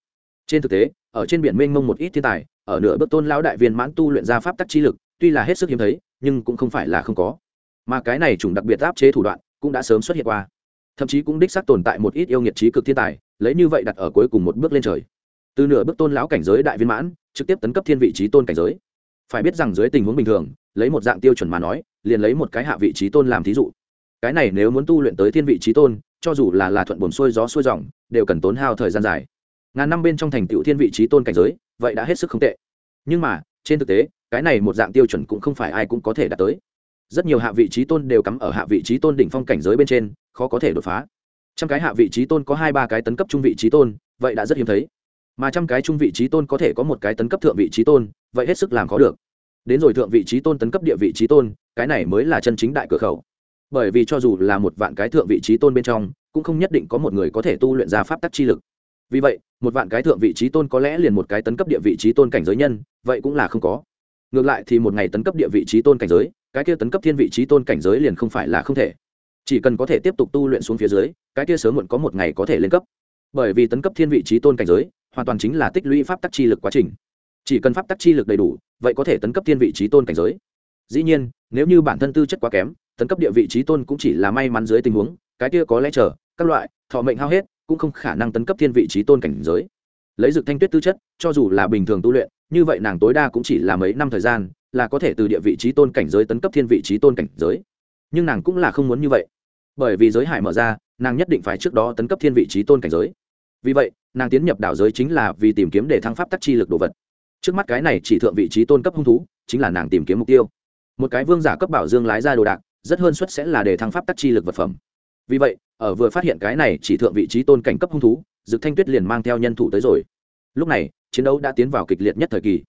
Trên thực tế, ở trên biển mênh mông một ít thiên tài, ở nửa bước tôn lão đại viên mãn tu luyện ra pháp tắc chi lực, tuy là hết sức hiếm thấy, nhưng cũng không phải là không có mà cái này chủng đặc biệt áp chế thủ đoạn cũng đã sớm xuất hiện qua. Thậm chí cũng đích xác tồn tại một ít yêu nghiệt trí cực thiên tài, lấy như vậy đặt ở cuối cùng một bước lên trời. Từ nửa bước tôn lão cảnh giới đại viên mãn, trực tiếp tấn cấp thiên vị trí tôn cảnh giới. Phải biết rằng dưới tình huống bình thường, lấy một dạng tiêu chuẩn mà nói, liền lấy một cái hạ vị trí tôn làm thí dụ. Cái này nếu muốn tu luyện tới thiên vị trí tôn, cho dù là là thuận buồn xuôi gió xuôi dòng, đều cần tốn hao thời gian dài. Ngàn năm bên trong thành tựu thiên vị trí tôn cảnh giới, vậy đã hết sức không tệ. Nhưng mà, trên thực tế, cái này một dạng tiêu chuẩn cũng không phải ai cũng có thể đạt tới rất nhiều hạ vị trí tôn đều cắm ở hạ vị trí tôn đỉnh phong cảnh giới bên trên khó có thể đột phá trăm cái hạ vị trí tôn có hai ba cái tấn cấp trung vị trí tôn vậy đã rất hiếm thấy mà trăm cái trung vị trí tôn có thể có một cái tấn cấp thượng vị trí tôn vậy hết sức làm khó được đến rồi thượng vị trí tôn tấn cấp địa vị trí tôn cái này mới là chân chính đại cửa khẩu bởi vì cho dù là một vạn cái thượng vị trí tôn bên trong cũng không nhất định có một người có thể tu luyện ra pháp tắc chi lực vì vậy một vạn cái thượng vị trí tôn có lẽ liền một cái tấn cấp địa vị trí tôn cảnh giới nhân vậy cũng là không có ngược lại thì một ngày tấn cấp địa vị trí tôn cảnh giới, cái kia tấn cấp thiên vị trí tôn cảnh giới liền không phải là không thể. Chỉ cần có thể tiếp tục tu luyện xuống phía dưới, cái kia sớm muộn có một ngày có thể lên cấp. Bởi vì tấn cấp thiên vị trí tôn cảnh giới, hoàn toàn chính là tích lũy pháp tắc chi lực quá trình. Chỉ cần pháp tắc chi lực đầy đủ, vậy có thể tấn cấp thiên vị trí tôn cảnh giới. Dĩ nhiên, nếu như bản thân tư chất quá kém, tấn cấp địa vị trí tôn cũng chỉ là may mắn dưới tình huống, cái kia có lẽ chờ, các loại, thọ mệnh hao hết, cũng không khả năng tấn cấp thiên vị trí tôn cảnh giới. Lấy dược thanh tuyết tư chất, cho dù là bình thường tu luyện như vậy nàng tối đa cũng chỉ là mấy năm thời gian, là có thể từ địa vị trí tôn cảnh giới tấn cấp thiên vị trí tôn cảnh giới. Nhưng nàng cũng là không muốn như vậy. Bởi vì giới hải mở ra, nàng nhất định phải trước đó tấn cấp thiên vị trí tôn cảnh giới. Vì vậy, nàng tiến nhập đảo giới chính là vì tìm kiếm để thăng pháp tắc chi lực đồ vật. Trước mắt cái này chỉ thượng vị trí tôn cấp hung thú, chính là nàng tìm kiếm mục tiêu. Một cái vương giả cấp bảo dương lái ra đồ đạc, rất hơn suất sẽ là để thăng pháp tắc chi lực vật phẩm. Vì vậy, ở vừa phát hiện cái này chỉ thượng vị trí tôn cảnh cấp hung thú, dực thanh tuyết liền mang theo nhân thủ tới rồi. Lúc này chiến đấu đã tiến vào kịch liệt nhất thời kỳ.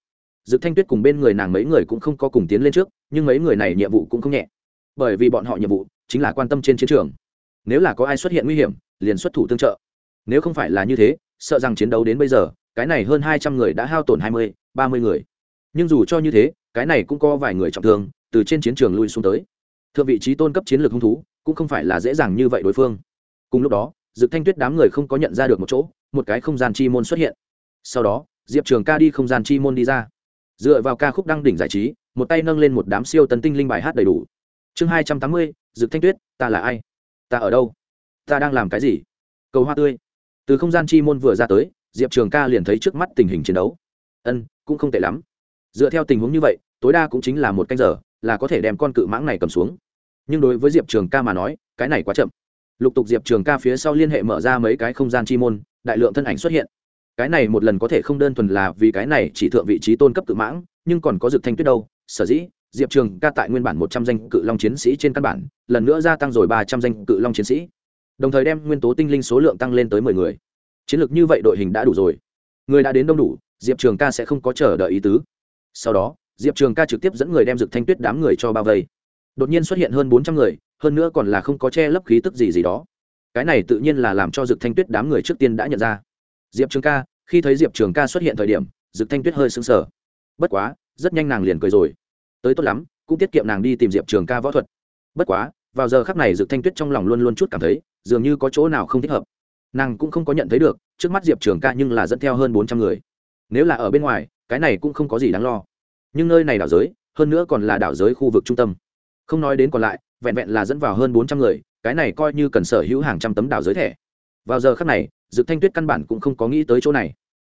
Dực thanh tuyết cùng bên người nàng mấy người cũng không có cùng tiến lên trước, nhưng mấy người này nhiệm vụ cũng không nhẹ. Bởi vì bọn họ nhiệm vụ chính là quan tâm trên chiến trường. Nếu là có ai xuất hiện nguy hiểm, liền xuất thủ tương trợ. Nếu không phải là như thế, sợ rằng chiến đấu đến bây giờ, cái này hơn hai trăm người đã hao tổn hai mươi, ba mươi người. Nhưng dù cho như thế, cái này cũng có vài người trọng thương, từ trên chiến trường lui xuống tới. Thượng vị trí tôn cấp chiến lược hung thú, cũng không phải là dễ dàng như vậy đối phương. Cùng lúc đó dự thanh tuyết đám người không có nhận ra được một chỗ, một cái không gian chi môn xuất hiện. Sau đó diệp trường ca đi không gian chi môn đi ra. Dựa vào ca khúc đăng đỉnh giải trí, một tay nâng lên một đám siêu tấn tinh linh bài hát đầy đủ. Chương hai trăm tám mươi, Dực thanh tuyết, ta là ai? Ta ở đâu? Ta đang làm cái gì? Cầu hoa tươi. Từ không gian chi môn vừa ra tới, diệp trường ca liền thấy trước mắt tình hình chiến đấu. Ân, cũng không tệ lắm. Dựa theo tình huống như vậy, tối đa cũng chính là một canh giờ, là có thể đem con cự mãng này cầm xuống. Nhưng đối với diệp trường ca mà nói, cái này quá chậm. Lục tục diệp trường ca phía sau liên hệ mở ra mấy cái không gian chi môn, đại lượng thân ảnh xuất hiện cái này một lần có thể không đơn thuần là vì cái này chỉ thượng vị trí tôn cấp cự mãng, nhưng còn có dược thanh tuyết đâu, sở dĩ, diệp trường ca tại nguyên bản một trăm danh cự long chiến sĩ trên căn bản, lần nữa gia tăng rồi ba trăm danh cự long chiến sĩ. Đồng thời đem nguyên tố tinh linh số lượng tăng lên tới mười người. Chiến lược như vậy đội hình đã đủ rồi. Người đã đến đông đủ, diệp trường ca sẽ không có chờ đợi ý tứ. Sau đó, diệp trường ca trực tiếp dẫn người đem dực thanh tuyết đám người cho bao vây. Đột nhiên xuất hiện hơn bốn trăm người, hơn nữa còn là không có che lấp khí tức gì gì đó. Cái này tự nhiên là làm cho dực thanh tuyết đám người trước tiên đã nhận ra diệp trường ca, khi thấy diệp trường ca xuất hiện thời điểm, dực thanh tuyết hơi sững sờ. Bất quá, rất nhanh nàng liền cười rồi. Tới tốt lắm, cũng tiết kiệm nàng đi tìm diệp trường ca võ thuật. Bất quá, vào giờ khắc này dực thanh tuyết trong lòng luôn luôn chút cảm thấy, dường như có chỗ nào không thích hợp. Nàng cũng không có nhận thấy được, trước mắt diệp trường ca nhưng là dẫn theo hơn bốn trăm người. Nếu là ở bên ngoài, cái này cũng không có gì đáng lo. Nhưng nơi này đảo giới, hơn nữa còn là đảo giới khu vực trung tâm. Không nói đến còn lại, vẹn vẹn là dẫn vào hơn bốn trăm người, cái này coi như cần sở hữu hàng trăm tấm đảo giới thẻ. Vào giờ khắc này dực thanh tuyết căn bản cũng không có nghĩ tới chỗ này.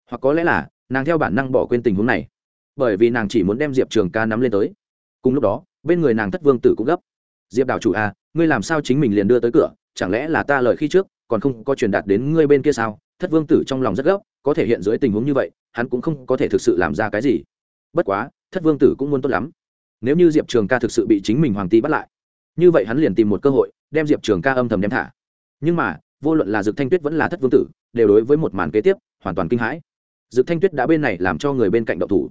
Hoặc có lẽ là nàng theo bản năng bỏ quên tình huống này. Bởi vì nàng chỉ muốn đem diệp trường ca nắm lên tới. Cùng lúc đó bên người nàng thất vương tử cũng gấp. Diệp đảo chủ a à, ngươi làm sao chính mình liền đưa tới cửa? Chẳng lẽ là ta lời khi trước còn không có truyền đạt đến ngươi bên kia sao? Thất vương tử trong lòng rất gấp có thể hiện dưới tình huống như vậy hắn cũng không có thể thực sự làm ra cái gì. Bất quá thất vương tử cũng muốn tốt lắm. Nếu như diệp trường ca thực sự bị chính mình hoàng ti bắt lại như vậy hắn liền tìm một cơ hội đem diệp trường ca âm thầm đem thả. Nhưng mà vô luận là dực thanh tuyết vẫn là thất vương tử, đều đối với một màn kế tiếp hoàn toàn kinh hãi. Dực thanh tuyết đã bên này làm cho người bên cạnh đậu thủ.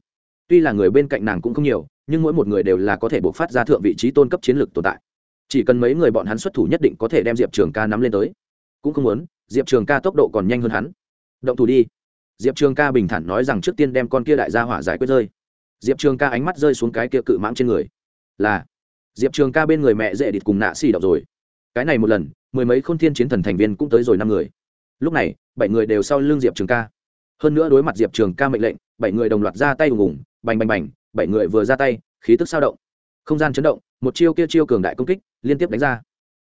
Tuy là người bên cạnh nàng cũng không nhiều, nhưng mỗi một người đều là có thể buộc phát ra thượng vị trí tôn cấp chiến lược tồn tại. Chỉ cần mấy người bọn hắn xuất thủ nhất định có thể đem diệp trường ca nắm lên tới. Cũng không muốn, diệp trường ca tốc độ còn nhanh hơn hắn. Động thủ đi. Diệp trường ca bình thản nói rằng trước tiên đem con kia đại gia hỏa giải quyết rơi. Diệp trường ca ánh mắt rơi xuống cái kia cự mãng trên người. Là, diệp trường ca bên người mẹ dễ địt cùng nạ xì đọc rồi. Cái này một lần mười mấy khôn thiên chiến thần thành viên cũng tới rồi năm người. Lúc này, bảy người đều sau l ư n g diệp trường ca. Hơn nữa đối mặt diệp trường ca mệnh lệnh, bảy người đồng loạt ra tay ùng ùng, bành bành bành, bảy người vừa ra tay, khí tức sao động. Không gian chấn động, một chiêu kia chiêu cường đại công kích, liên tiếp đánh ra.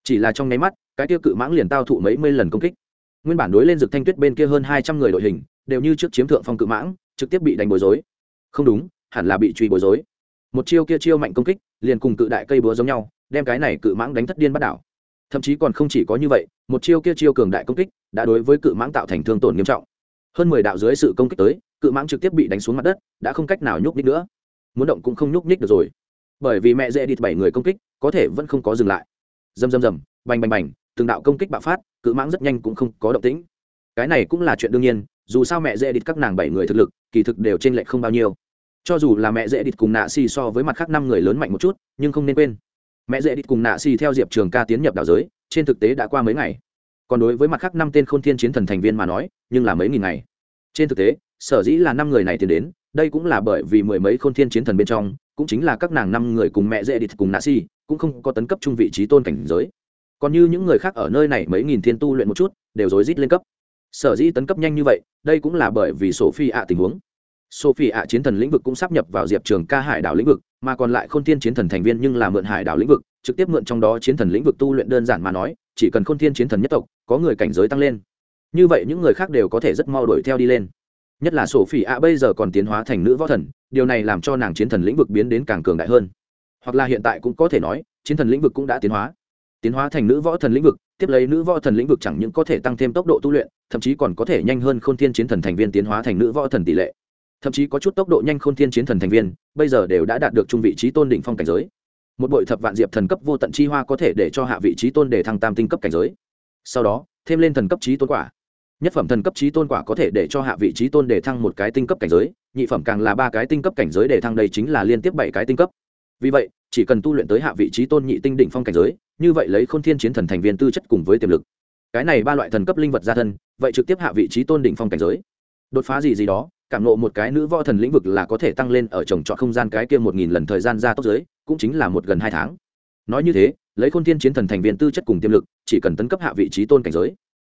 Chỉ là trong nháy mắt, cái kia cự mãng liền tao thụ mấy mươi lần công kích. Nguyên bản đối lên rực thanh tuyết bên kia hơn hai trăm người đội hình, đều như trước chiếm thượng phong cự mãng, trực tiếp bị đánh bối rối. Không đúng, hẳn là bị truy bối rối. Một chiêu kia chiêu mạnh công kích, liền cùng cự đại cây búa giống nhau, đem cái này cự mãng đánh thất điên bắt đảo thậm chí còn không chỉ có như vậy, một chiêu kia chiêu cường đại công kích đã đối với cự mãng tạo thành thương tổn nghiêm trọng. Hơn mười đạo dưới sự công kích tới, cự mãng trực tiếp bị đánh xuống mặt đất, đã không cách nào nhúc nhích nữa. Muốn động cũng không nhúc nhích được rồi. Bởi vì mẹ dễ địt bảy người công kích, có thể vẫn không có dừng lại. Dầm dầm dầm bành bành bành, từng đạo công kích bạo phát, cự mãng rất nhanh cũng không có động tĩnh. Cái này cũng là chuyện đương nhiên, dù sao mẹ dễ địt các nàng bảy người thực lực, kỳ thực đều trên lệch không bao nhiêu. Cho dù là mẹ dễ địt cùng nạ xì so với mặt khác năm người lớn mạnh một chút, nhưng không nên quên mẹ dễ đi cùng nạ xì theo diệp trường ca tiến nhập đảo giới, trên thực tế đã qua mấy ngày. Còn đối với mặt khác năm tên k h ô n thiên chiến thần thành viên mà nói, nhưng là mấy nghìn ngày. Trên thực tế, sở dĩ là năm người này tiến đến, đây cũng là bởi vì mười mấy k h ô n thiên chiến thần bên trong, cũng chính là các nàng năm người cùng mẹ dễ đi cùng nạ xì, cũng không có tấn cấp trung vị trí tôn cảnh giới. Còn như những người khác ở nơi này mấy nghìn thiên tu luyện một chút, đều rối rít lên cấp. Sở dĩ tấn cấp nhanh như vậy, đây cũng là bởi vì sổ phi ạ tình huống sophie ạ chiến thần lĩnh vực cũng sắp nhập vào diệp trường ca hải đảo lĩnh vực, mà còn lại khôn thiên chiến thần thành viên nhưng là mượn hải đảo lĩnh vực, trực tiếp mượn trong đó chiến thần lĩnh vực tu luyện đơn giản mà nói, chỉ cần khôn thiên chiến thần nhất tộc, có người cảnh giới tăng lên. Như vậy những người khác đều có thể rất mau đuổi theo đi lên. Nhất là sophie ạ bây giờ còn tiến hóa thành nữ võ thần, điều này làm cho nàng chiến thần lĩnh vực biến đến càng cường đại hơn. Hoặc là hiện tại cũng có thể nói, chiến thần lĩnh vực cũng đã tiến hóa. Tiến hóa thành nữ võ thần lĩnh vực, tiếp lấy nữ võ thần lĩnh vực chẳng những có thể tăng thêm tốc độ tu luyện, thậm chí còn có thể nhanh hơn khôn thiên chiến thần thành viên tiến hóa thành nữ võ thần tỷ lệ thậm chí có chút tốc độ nhanh khôn thiên chiến thần thành viên, bây giờ đều đã đạt được trung vị trí tôn đỉnh phong cảnh giới. Một bội thập vạn diệp thần cấp vô tận chi hoa có thể để cho hạ vị trí tôn để thăng tam tinh cấp cảnh giới. Sau đó, thêm lên thần cấp trí tôn quả. Nhất phẩm thần cấp trí tôn quả có thể để cho hạ vị trí tôn để thăng một cái tinh cấp cảnh giới, nhị phẩm càng là ba cái tinh cấp cảnh giới để thăng đây chính là liên tiếp bảy cái tinh cấp. Vì vậy, chỉ cần tu luyện tới hạ vị trí tôn nhị tinh đỉnh phong cảnh giới, như vậy lấy khôn thiên chiến thần thành viên tư chất cùng với tiềm lực. Cái này ba loại thần cấp linh vật gia thân, vậy trực tiếp hạ vị trí tôn đỉnh phong cảnh giới. Đột phá gì gì đó cảm nộ một cái nữ võ thần lĩnh vực là có thể tăng lên ở trồng trọt không gian cái kia một nghìn lần thời gian ra tốc giới, cũng chính là một gần hai tháng. Nói như thế, lấy khôn thiên chiến thần thành viên tư chất cùng tiềm lực, chỉ cần tấn cấp hạ vị trí tôn cảnh giới.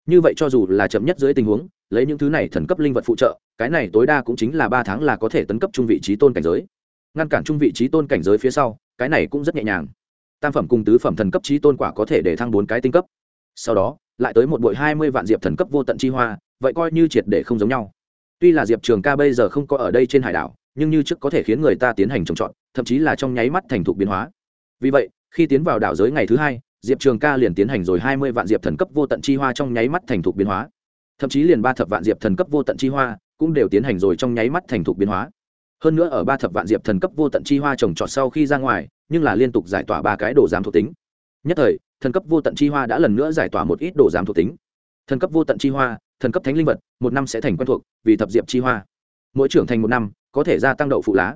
Như vậy cho dù là chậm nhất dưới tình huống, lấy những thứ này thần cấp linh vật phụ trợ, cái này tối đa cũng chính là ba tháng là có thể tấn cấp trung vị trí tôn cảnh giới. Ngăn cản trung vị trí tôn cảnh giới phía sau, cái này cũng rất nhẹ nhàng. Tam phẩm cùng tứ phẩm thần cấp trí tôn quả có thể để thăng bốn cái tinh cấp. Sau đó, lại tới một bội hai mươi vạn diệp thần cấp vô tận chi hoa, vậy coi như triệt để không giống nhau tuy là diệp trường ca bây giờ không có ở đây trên hải đảo, nhưng như trước có thể khiến người ta tiến hành trồng trọt, thậm chí là trong nháy mắt thành thục biến hóa. Vì vậy, khi tiến vào đảo giới ngày thứ hai, diệp trường ca liền tiến hành rồi hai mươi vạn diệp thần cấp vô tận chi hoa trong nháy mắt thành thục biến hóa. Thậm chí liền ba thập vạn diệp thần cấp vô tận chi hoa cũng đều tiến hành rồi trong nháy mắt thành thục biến hóa. Hơn nữa ở ba thập vạn diệp thần cấp vô tận chi hoa trồng trọt sau khi ra ngoài, nhưng là liên tục giải tỏa ba cái đồ giám thuộc tính. Nhất thời, thần cấp vô tận chi hoa đã lần nữa giải tỏa một ít đồ giám thuộc tính. Thần cấp vô tận chi hoa thần cấp thánh linh vật, một năm sẽ thành quen thuộc, vì thập diệp chi hoa. Mỗi trưởng thành một năm, có thể gia tăng đậu phụ lá.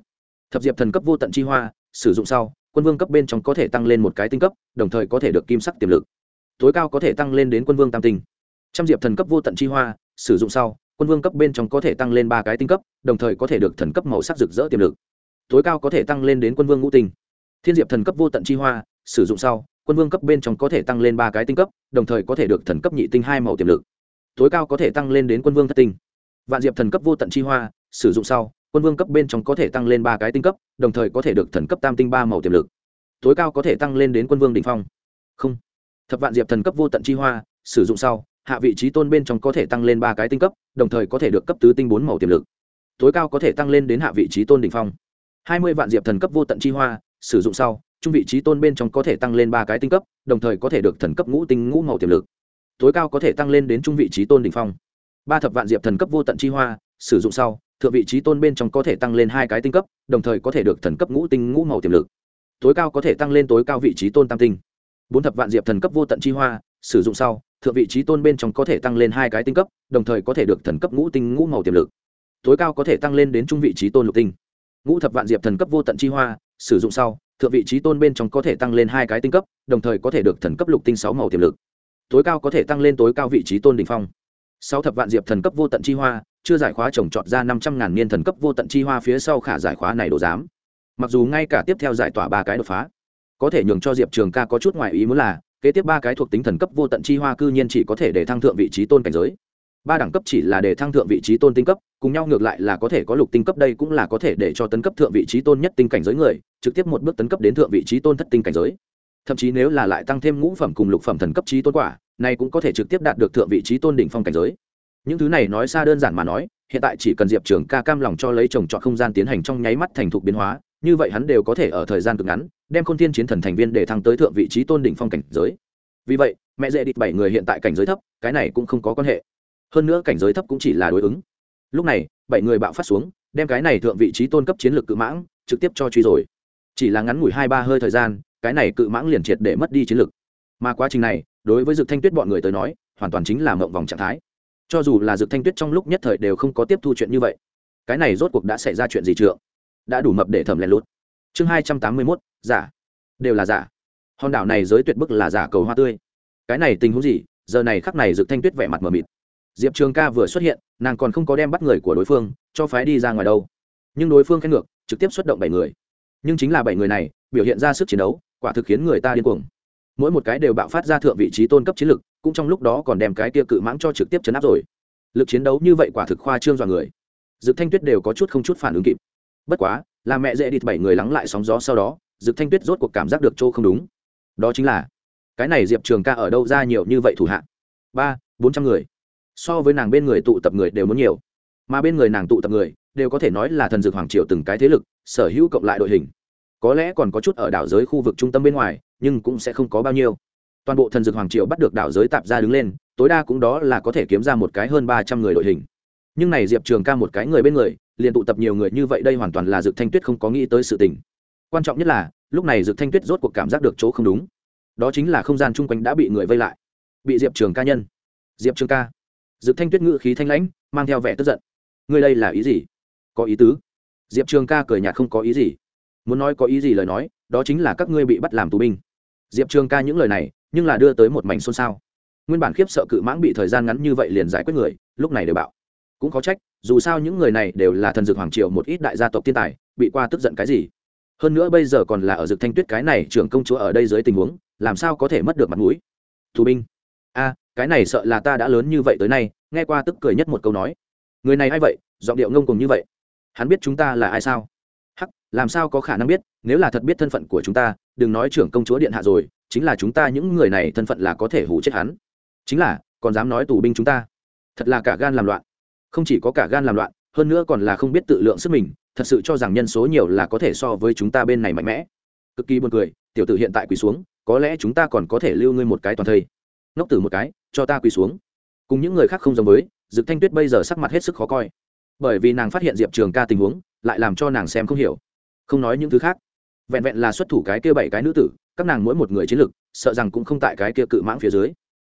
Thập diệp thần cấp vô tận chi hoa, sử dụng sau, quân vương cấp bên trong có thể tăng lên một cái tinh cấp, đồng thời có thể được kim sắc tiềm lực. Tối cao có thể tăng lên đến quân vương tam tinh. Trăm diệp thần cấp vô tận chi hoa, sử dụng sau, quân vương cấp bên trong có thể tăng lên ba cái tinh cấp, đồng thời có thể được thần cấp màu sắc rực rỡ tiềm lực. Tối cao có thể tăng lên đến quân vương ngũ tinh. Thiên diệp thần cấp vô tận chi hoa, sử dụng sau, quân vương cấp bên trong có thể tăng lên ba cái tinh cấp, đồng thời có thể được thần cấp nhị tinh hai màu tiềm lực tối cao có thể tăng lên đến quân vương thất tinh. Vạn diệp thần cấp vô tận chi hoa, sử dụng sau, quân vương cấp bên trong có thể tăng lên ba cái tinh cấp, đồng thời có thể được thần cấp tam tinh ba màu tiềm lực. Tối cao có thể tăng lên đến quân vương đỉnh phong. Không. Thập vạn diệp thần cấp vô tận chi hoa, sử dụng sau, hạ vị trí tôn bên trong có thể tăng lên ba cái tinh cấp, đồng thời có thể được cấp tứ tinh bốn màu tiềm lực. Tối cao có thể tăng lên đến hạ vị trí tôn đỉnh phong. Hai mươi vạn diệp thần cấp vô tận chi hoa, sử dụng sau, trung vị trí tôn bên trong có thể tăng lên ba cái tinh cấp, đồng thời có thể được thần cấp ngũ tinh ngũ màu tiềm lực tối cao có thể tăng lên đến trung vị trí tôn đỉnh phong. Ba thập vạn diệp thần cấp vô tận chi hoa, sử dụng sau, thượng vị trí tôn bên trong có thể tăng lên hai cái tinh cấp, đồng thời có thể được thần cấp ngũ tinh ngũ màu tiềm lực. Tối cao có thể tăng lên tối cao vị trí tôn tam tinh. Bốn thập vạn diệp thần cấp vô tận chi hoa, sử dụng sau, thượng vị trí tôn bên trong có thể tăng lên hai cái tinh cấp, đồng thời có thể được thần cấp ngũ tinh ngũ màu tiềm lực. Tối cao có thể tăng lên đến trung vị trí tôn lục tinh. Ngũ thập vạn diệp thần cấp vô tận chi hoa, sử dụng sau, thượng vị trí tôn bên trong có thể tăng lên hai cái tinh cấp, đồng thời có thể được thần cấp lục tinh sáu màu tiềm lực tối cao có thể tăng lên tối cao vị trí tôn đỉnh phong. Sáu thập vạn diệp thần cấp vô tận chi hoa, chưa giải khóa trồng trọt ra năm trăm ngàn niên thần cấp vô tận chi hoa phía sau khả giải khóa này đổ giám. Mặc dù ngay cả tiếp theo giải tỏa ba cái đột phá, có thể nhường cho diệp trường ca có chút ngoại ý muốn là, kế tiếp ba cái thuộc tính thần cấp vô tận chi hoa cư nhiên chỉ có thể để thăng thượng vị trí tôn cảnh giới. Ba đẳng cấp chỉ là để thăng thượng vị trí tôn tinh cấp, cùng nhau ngược lại là có thể có lục tinh cấp đây cũng là có thể để cho tấn cấp thượng vị trí tôn nhất tinh cảnh giới người, trực tiếp một bước tấn cấp đến thượng vị trí tôn thất tinh cảnh giới. Thậm chí nếu là lại tăng thêm ngũ phẩm cùng lục phẩm thần cấp trí tôn quả này cũng có thể trực tiếp đạt được thượng vị trí tôn đỉnh phong cảnh giới. Những thứ này nói xa đơn giản mà nói, hiện tại chỉ cần diệp trường ca cam lòng cho lấy trồng trọt không gian tiến hành trong nháy mắt thành thục biến hóa, như vậy hắn đều có thể ở thời gian cực ngắn, đem khôn thiên chiến thần thành viên để thăng tới thượng vị trí tôn đỉnh phong cảnh giới. Vì vậy, mẹ dễ địch bảy người hiện tại cảnh giới thấp, cái này cũng không có quan hệ. Hơn nữa cảnh giới thấp cũng chỉ là đối ứng. Lúc này, bảy người bạo phát xuống, đem cái này thượng vị trí tôn cấp chiến lược cự mãng trực tiếp cho truy rồi. Chỉ là ngắn ngủi hai ba hơi thời gian, cái này cự mãng liền triệt để mất đi chiến lược. Mà quá trình này đối với dực thanh tuyết bọn người tới nói, hoàn toàn chính là mộng vòng trạng thái. Cho dù là dực thanh tuyết trong lúc nhất thời đều không có tiếp thu chuyện như vậy, cái này rốt cuộc đã xảy ra chuyện gì trượng đã đủ mập để thẩm lén lút. Chương hai trăm tám mươi mốt, giả. Đều là giả. Hòn đảo này giới tuyệt bức là giả cầu hoa tươi. Cái này tình huống gì? Giờ này khắc này dực thanh tuyết vẻ mặt mờ mịt. Diệp trường ca vừa xuất hiện, nàng còn không có đem bắt người của đối phương, cho phái đi ra ngoài đâu. Nhưng đối phương khen ngược, trực tiếp xuất động bảy người. Nhưng chính là bảy người này, biểu hiện ra sức chiến đấu, quả thực khiến người ta điên cuồng mỗi một cái đều bạo phát ra thượng vị trí tôn cấp chiến lực, cũng trong lúc đó còn đem cái kia cự mãng cho trực tiếp chấn áp rồi. Lực chiến đấu như vậy quả thực khoa trương dọa người. Dực thanh tuyết đều có chút không chút phản ứng kịp. Bất quá, là mẹ dễ địt bảy người lắng lại sóng gió sau đó, dực thanh tuyết rốt cuộc cảm giác được chỗ không đúng. Đó chính là, cái này diệp trường ca ở đâu ra nhiều như vậy thủ hạ? Ba, bốn trăm người. So với nàng bên người tụ tập người đều muốn nhiều. Mà bên người nàng tụ tập người, đều có thể nói là thần dược hoàng triều từng cái thế lực, sở hữu cộng lại đội hình. Có lẽ còn có chút ở đảo giới khu vực trung tâm bên ngoài nhưng cũng sẽ không có bao nhiêu. Toàn bộ thần dược hoàng triều bắt được đảo giới tạp ra đứng lên, tối đa cũng đó là có thể kiếm ra một cái hơn ba trăm người đội hình. Nhưng này diệp trường ca một cái người bên người, liền tụ tập nhiều người như vậy đây hoàn toàn là dược thanh tuyết không có nghĩ tới sự tình. Quan trọng nhất là, lúc này dược thanh tuyết rốt cuộc cảm giác được chỗ không đúng. Đó chính là không gian chung quanh đã bị người vây lại. Bị diệp trường ca nhân. Diệp trường ca. Dược thanh tuyết ngự khí thanh lãnh, mang theo vẻ tức giận. Ngươi đây là ý gì? Có ý tứ. Diệp trường ca cười nhạt không có ý gì. Muốn nói có ý gì lời nói, đó chính là các ngươi bị bắt làm tù binh diệp trường ca những lời này, nhưng là đưa tới một mảnh xôn xao. Nguyên bản khiếp sợ cự mãng bị thời gian ngắn như vậy liền giải quyết người, lúc này đều bạo. Cũng có trách, dù sao những người này đều là thần dược hoàng triều một ít đại gia tộc thiên tài, bị qua tức giận cái gì? Hơn nữa bây giờ còn là ở dược thanh tuyết cái này trưởng công chúa ở đây dưới tình huống, làm sao có thể mất được mặt mũi? Tù binh. A, cái này sợ là ta đã lớn như vậy tới nay, nghe qua tức cười nhất một câu nói. Người này a i vậy? Giọng điệu ngông cùng như vậy. Hắn biết chúng ta là ai sao? Hắc, làm sao có khả năng biết? Nếu là thật biết thân phận của chúng ta, đừng nói trưởng công chúa điện hạ rồi, chính là chúng ta những người này thân phận là có thể hủ chết hắn. Chính là, còn dám nói tù binh chúng ta. Thật là cả gan làm loạn. Không chỉ có cả gan làm loạn, hơn nữa còn là không biết tự lượng sức mình, thật sự cho rằng nhân số nhiều là có thể so với chúng ta bên này mạnh mẽ. Cực kỳ buồn cười, tiểu tử hiện tại quỳ xuống, có lẽ chúng ta còn có thể lưu ngươi một cái toàn thây. Ngốc tử một cái, cho ta quỳ xuống. Cùng những người khác không giống với, dực thanh tuyết bây giờ sắc mặt hết sức khó coi. Bởi vì nàng phát hiện diệp trường ca tình huống, lại làm cho nàng xem không hiểu. Không nói những thứ khác vẹn vẹn là xuất thủ cái kia bảy cái nữ tử, các nàng mỗi một người chiến lực, sợ rằng cũng không tại cái kia cự mãng phía dưới.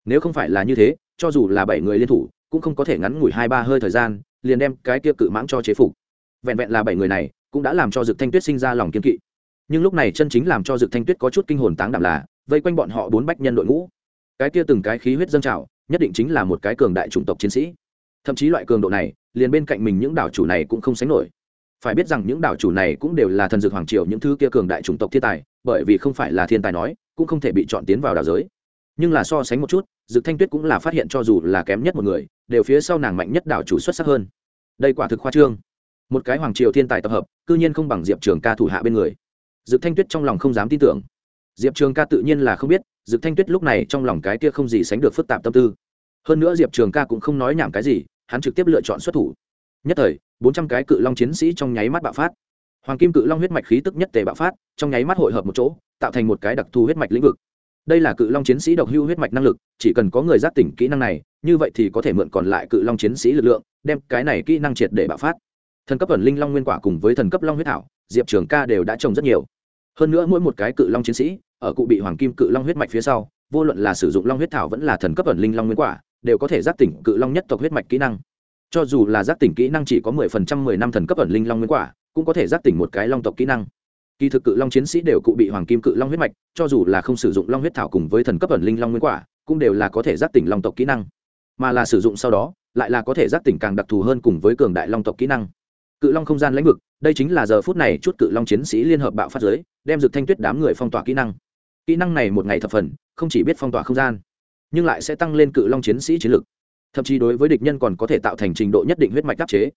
Nếu không phải là như thế, cho dù là bảy người liên thủ, cũng không có thể ngắn ngủi hai ba hơi thời gian, liền đem cái kia cự mãng cho chế phục. Vẹn vẹn là bảy người này, cũng đã làm cho dực thanh tuyết sinh ra lòng kiên kỵ. Nhưng lúc này chân chính làm cho dực thanh tuyết có chút kinh hồn táng đảm là, vây quanh bọn họ bốn bách nhân đội ngũ. Cái kia từng cái khí huyết dâng trào, nhất định chính là một cái cường đại chủng tộc chiến sĩ. Thậm chí loại cường độ này, liền bên cạnh mình những đảo chủ này cũng không sánh nổi phải biết rằng những đảo chủ này cũng đều là thần dược hoàng triều những thứ kia cường đại chủng tộc thiên tài, bởi vì không phải là thiên tài nói, cũng không thể bị chọn tiến vào đảo giới. Nhưng là so sánh một chút, dực thanh tuyết cũng là phát hiện cho dù là kém nhất một người, đều phía sau nàng mạnh nhất đảo chủ xuất sắc hơn. Đây quả thực khoa trương. Một cái hoàng triều thiên tài tập hợp, cư nhiên không bằng diệp trường ca thủ hạ bên người. Dực thanh tuyết trong lòng không dám tin tưởng. Diệp trường ca tự nhiên là không biết, dực thanh tuyết lúc này trong lòng cái kia không gì sánh được phức tạp tâm tư. Hơn nữa diệp trường ca cũng không nói nhảm cái gì, hắn trực tiếp lựa chọn xuất thủ nhất thời, bốn trăm cái cự long chiến sĩ trong nháy mắt bạo phát. Hoàng kim cự long huyết mạch khí tức nhất tề bạo phát, trong nháy mắt hội hợp một chỗ, tạo thành một cái đặc thù huyết mạch lĩnh vực. Đây là cự long chiến sĩ độc hưu huyết mạch năng lực, chỉ cần có người giác tỉnh kỹ năng này, như vậy thì có thể mượn còn lại cự long chiến sĩ lực lượng, đem cái này kỹ năng triệt để bạo phát. Thần cấp ẩn linh long nguyên quả cùng với thần cấp long huyết thảo, diệp trường ca đều đã trồng rất nhiều. Hơn nữa mỗi một cái cự long chiến sĩ, ở cụ bị hoàng kim cự long huyết mạch phía sau, vô luận là sử dụng long huyết thảo vẫn là thần cấp ẩn linh long nguyên quả, đều có thể giác tỉnh cự long nhất tộc huyết mạch kỹ năng cho dù là giác tỉnh kỹ năng chỉ có mười phần trăm mười năm thần cấp ẩn linh long nguyên quả, cũng có thể giác tỉnh một cái long tộc kỹ năng. Kỳ thực cự long chiến sĩ đều cụ bị hoàng kim cự long huyết mạch, cho dù là không sử dụng long huyết thảo cùng với thần cấp ẩn linh long nguyên quả, cũng đều là có thể giác tỉnh long tộc kỹ năng. Mà là sử dụng sau đó, lại là có thể giác tỉnh càng đặc thù hơn cùng với cường đại long tộc kỹ năng. Cự long không gian lãnh vực, đây chính là giờ phút này chút cự long chiến sĩ liên hợp bạo phát giới, đem dược thanh tuyết đám người phong tỏa kỹ năng. Kỹ năng này một ngày thập phần, không chỉ biết phong tỏa không gian, nhưng lại sẽ tăng lên cự long chiến sĩ chiến lực thậm chí đối với địch nhân còn có thể tạo thành trình độ nhất định huyết mạch đắc chế.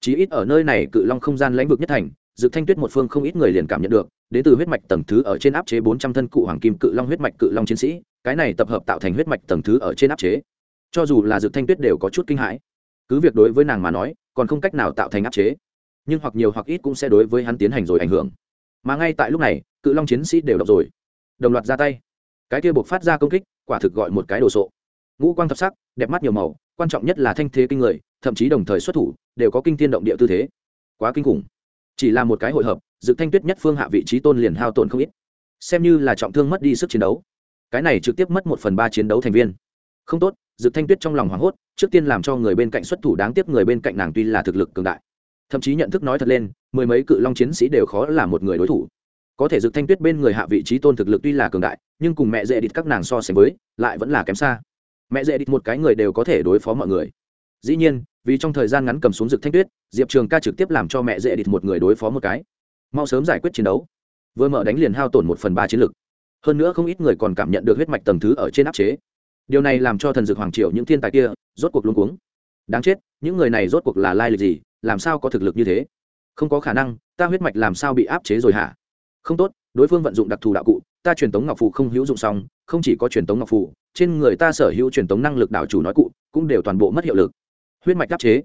Chí ít ở nơi này cự long không gian lãnh vực nhất thành dược thanh tuyết một phương không ít người liền cảm nhận được, đến từ huyết mạch tầng thứ ở trên áp chế bốn trăm thân cụ hoàng kim cự long huyết mạch cự long chiến sĩ, cái này tập hợp tạo thành huyết mạch tầng thứ ở trên áp chế. Cho dù là dược thanh tuyết đều có chút kinh hãi. Cứ việc đối với nàng mà nói, còn không cách nào tạo thành áp chế, nhưng hoặc nhiều hoặc ít cũng sẽ đối với hắn tiến hành rồi ảnh hưởng. Mà ngay tại lúc này, cự long chiến sĩ đều đọc rồi. Đồng loạt ra tay. Cái kia buộc phát ra công kích, quả thực gọi một cái đồ sộ ngũ quang thập sắc, đẹp mắt nhiều màu, quan trọng nhất là thanh thế kinh người, thậm chí đồng thời xuất thủ, đều có kinh tiên động địa tư thế. Quá kinh khủng. Chỉ là một cái hội hợp dự thanh tuyết nhất phương hạ vị trí tôn liền hao tổn không ít. Xem như là trọng thương mất đi sức chiến đấu. Cái này trực tiếp mất một phần ba chiến đấu thành viên. Không tốt dự thanh tuyết trong lòng hoảng hốt, trước tiên làm cho người bên cạnh xuất thủ đáng tiếc người bên cạnh nàng tuy là thực lực cường đại. Thậm chí nhận thức nói thật lên, mười mấy cự long chiến sĩ đều khó là một người đối thủ. Có thể dự thanh tuyết bên người hạ vị trí tôn thực lực tuy là cường đại, nhưng cùng mẹ dễ đít các nàng so sánh với, lại vẫn là kém xa mẹ dễ địch một cái người đều có thể đối phó mọi người. Dĩ nhiên, vì trong thời gian ngắn cầm xuống rực thanh tuyết, diệp trường ca trực tiếp làm cho mẹ dễ địch một người đối phó một cái. Mau sớm giải quyết chiến đấu. Vừa mở đánh liền hao tổn một phần ba chiến lực. Hơn nữa không ít người còn cảm nhận được huyết mạch tầng thứ ở trên áp chế. Điều này làm cho thần dược hoàng triều những thiên tài kia, rốt cuộc luôn cuống. Đáng chết, những người này rốt cuộc là lai lịch gì, làm sao có thực lực như thế? Không có khả năng, ta huyết mạch làm sao bị áp chế rồi hả? Không tốt, đối phương vận dụng đặc thù đạo cụ ta truyền tống ngọc phù không hữu dụng xong, không chỉ có truyền tống ngọc phù, trên người ta sở hữu truyền tống năng lực đảo chủ nói cụ, cũng đều toàn bộ mất hiệu lực. Huyết mạch đáp chế.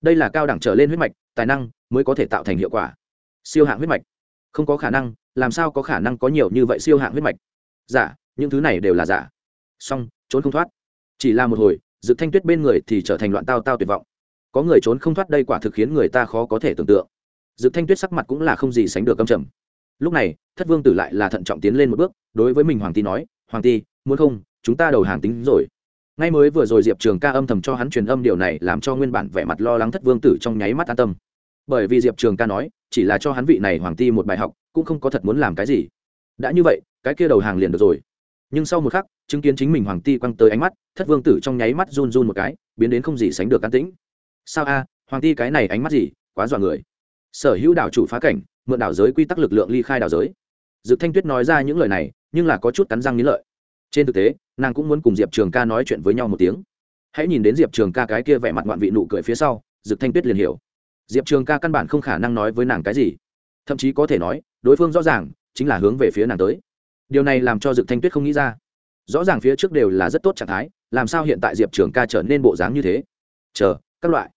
Đây là cao đẳng trở lên huyết mạch, tài năng mới có thể tạo thành hiệu quả. Siêu hạng huyết mạch. Không có khả năng, làm sao có khả năng có nhiều như vậy siêu hạng huyết mạch? Giả những thứ này đều là dạ. giả song trốn không thoát. Chỉ là một hồi dự thanh tuyết bên người thì trở thành loạn tao tao tuyệt vọng. Có người trốn không thoát đây quả thực khiến người ta khó có thể tưởng tượng. Dự thanh tuyết sắc mặt cũng là không gì sánh được âm trầm. Lúc này thất vương tử lại là thận trọng tiến lên một bước, đối với mình hoàng ti nói, hoàng ti, muốn không, chúng ta đầu hàng tính rồi. Ngay mới vừa rồi diệp trường ca âm thầm cho hắn truyền âm điều này làm cho nguyên bản vẻ mặt lo lắng thất vương tử trong nháy mắt an tâm. Bởi vì diệp trường ca nói, chỉ là cho hắn vị này hoàng ti một bài học, cũng không có thật muốn làm cái gì. Đã như vậy, cái kia đầu hàng liền được rồi. Nhưng sau một khắc, chứng kiến chính mình hoàng ti quăng tới ánh mắt, thất vương tử trong nháy mắt run run một cái, biến đến không gì sánh được an tĩnh. Sao a, hoàng ti cái này ánh mắt gì, quá dọa người. Sở hữu đảo chủ phá cảnh, mượn đảo giới quy tắc lực lượng ly khai đảo giới dự thanh tuyết nói ra những lời này, nhưng là có chút cắn răng nghiến lợi. Trên thực tế, nàng cũng muốn cùng diệp trường ca nói chuyện với nhau một tiếng. Hãy nhìn đến diệp trường ca cái kia vẻ mặt ngoạn vị nụ cười phía sau dực thanh tuyết liền hiểu. Diệp trường ca căn bản không khả năng nói với nàng cái gì. Thậm chí có thể nói, đối phương rõ ràng chính là hướng về phía nàng tới. Điều này làm cho dực thanh tuyết không nghĩ ra. Rõ ràng phía trước đều là rất tốt trạng thái, làm sao hiện tại diệp trường ca trở nên bộ dáng như thế? Chờ, các loại.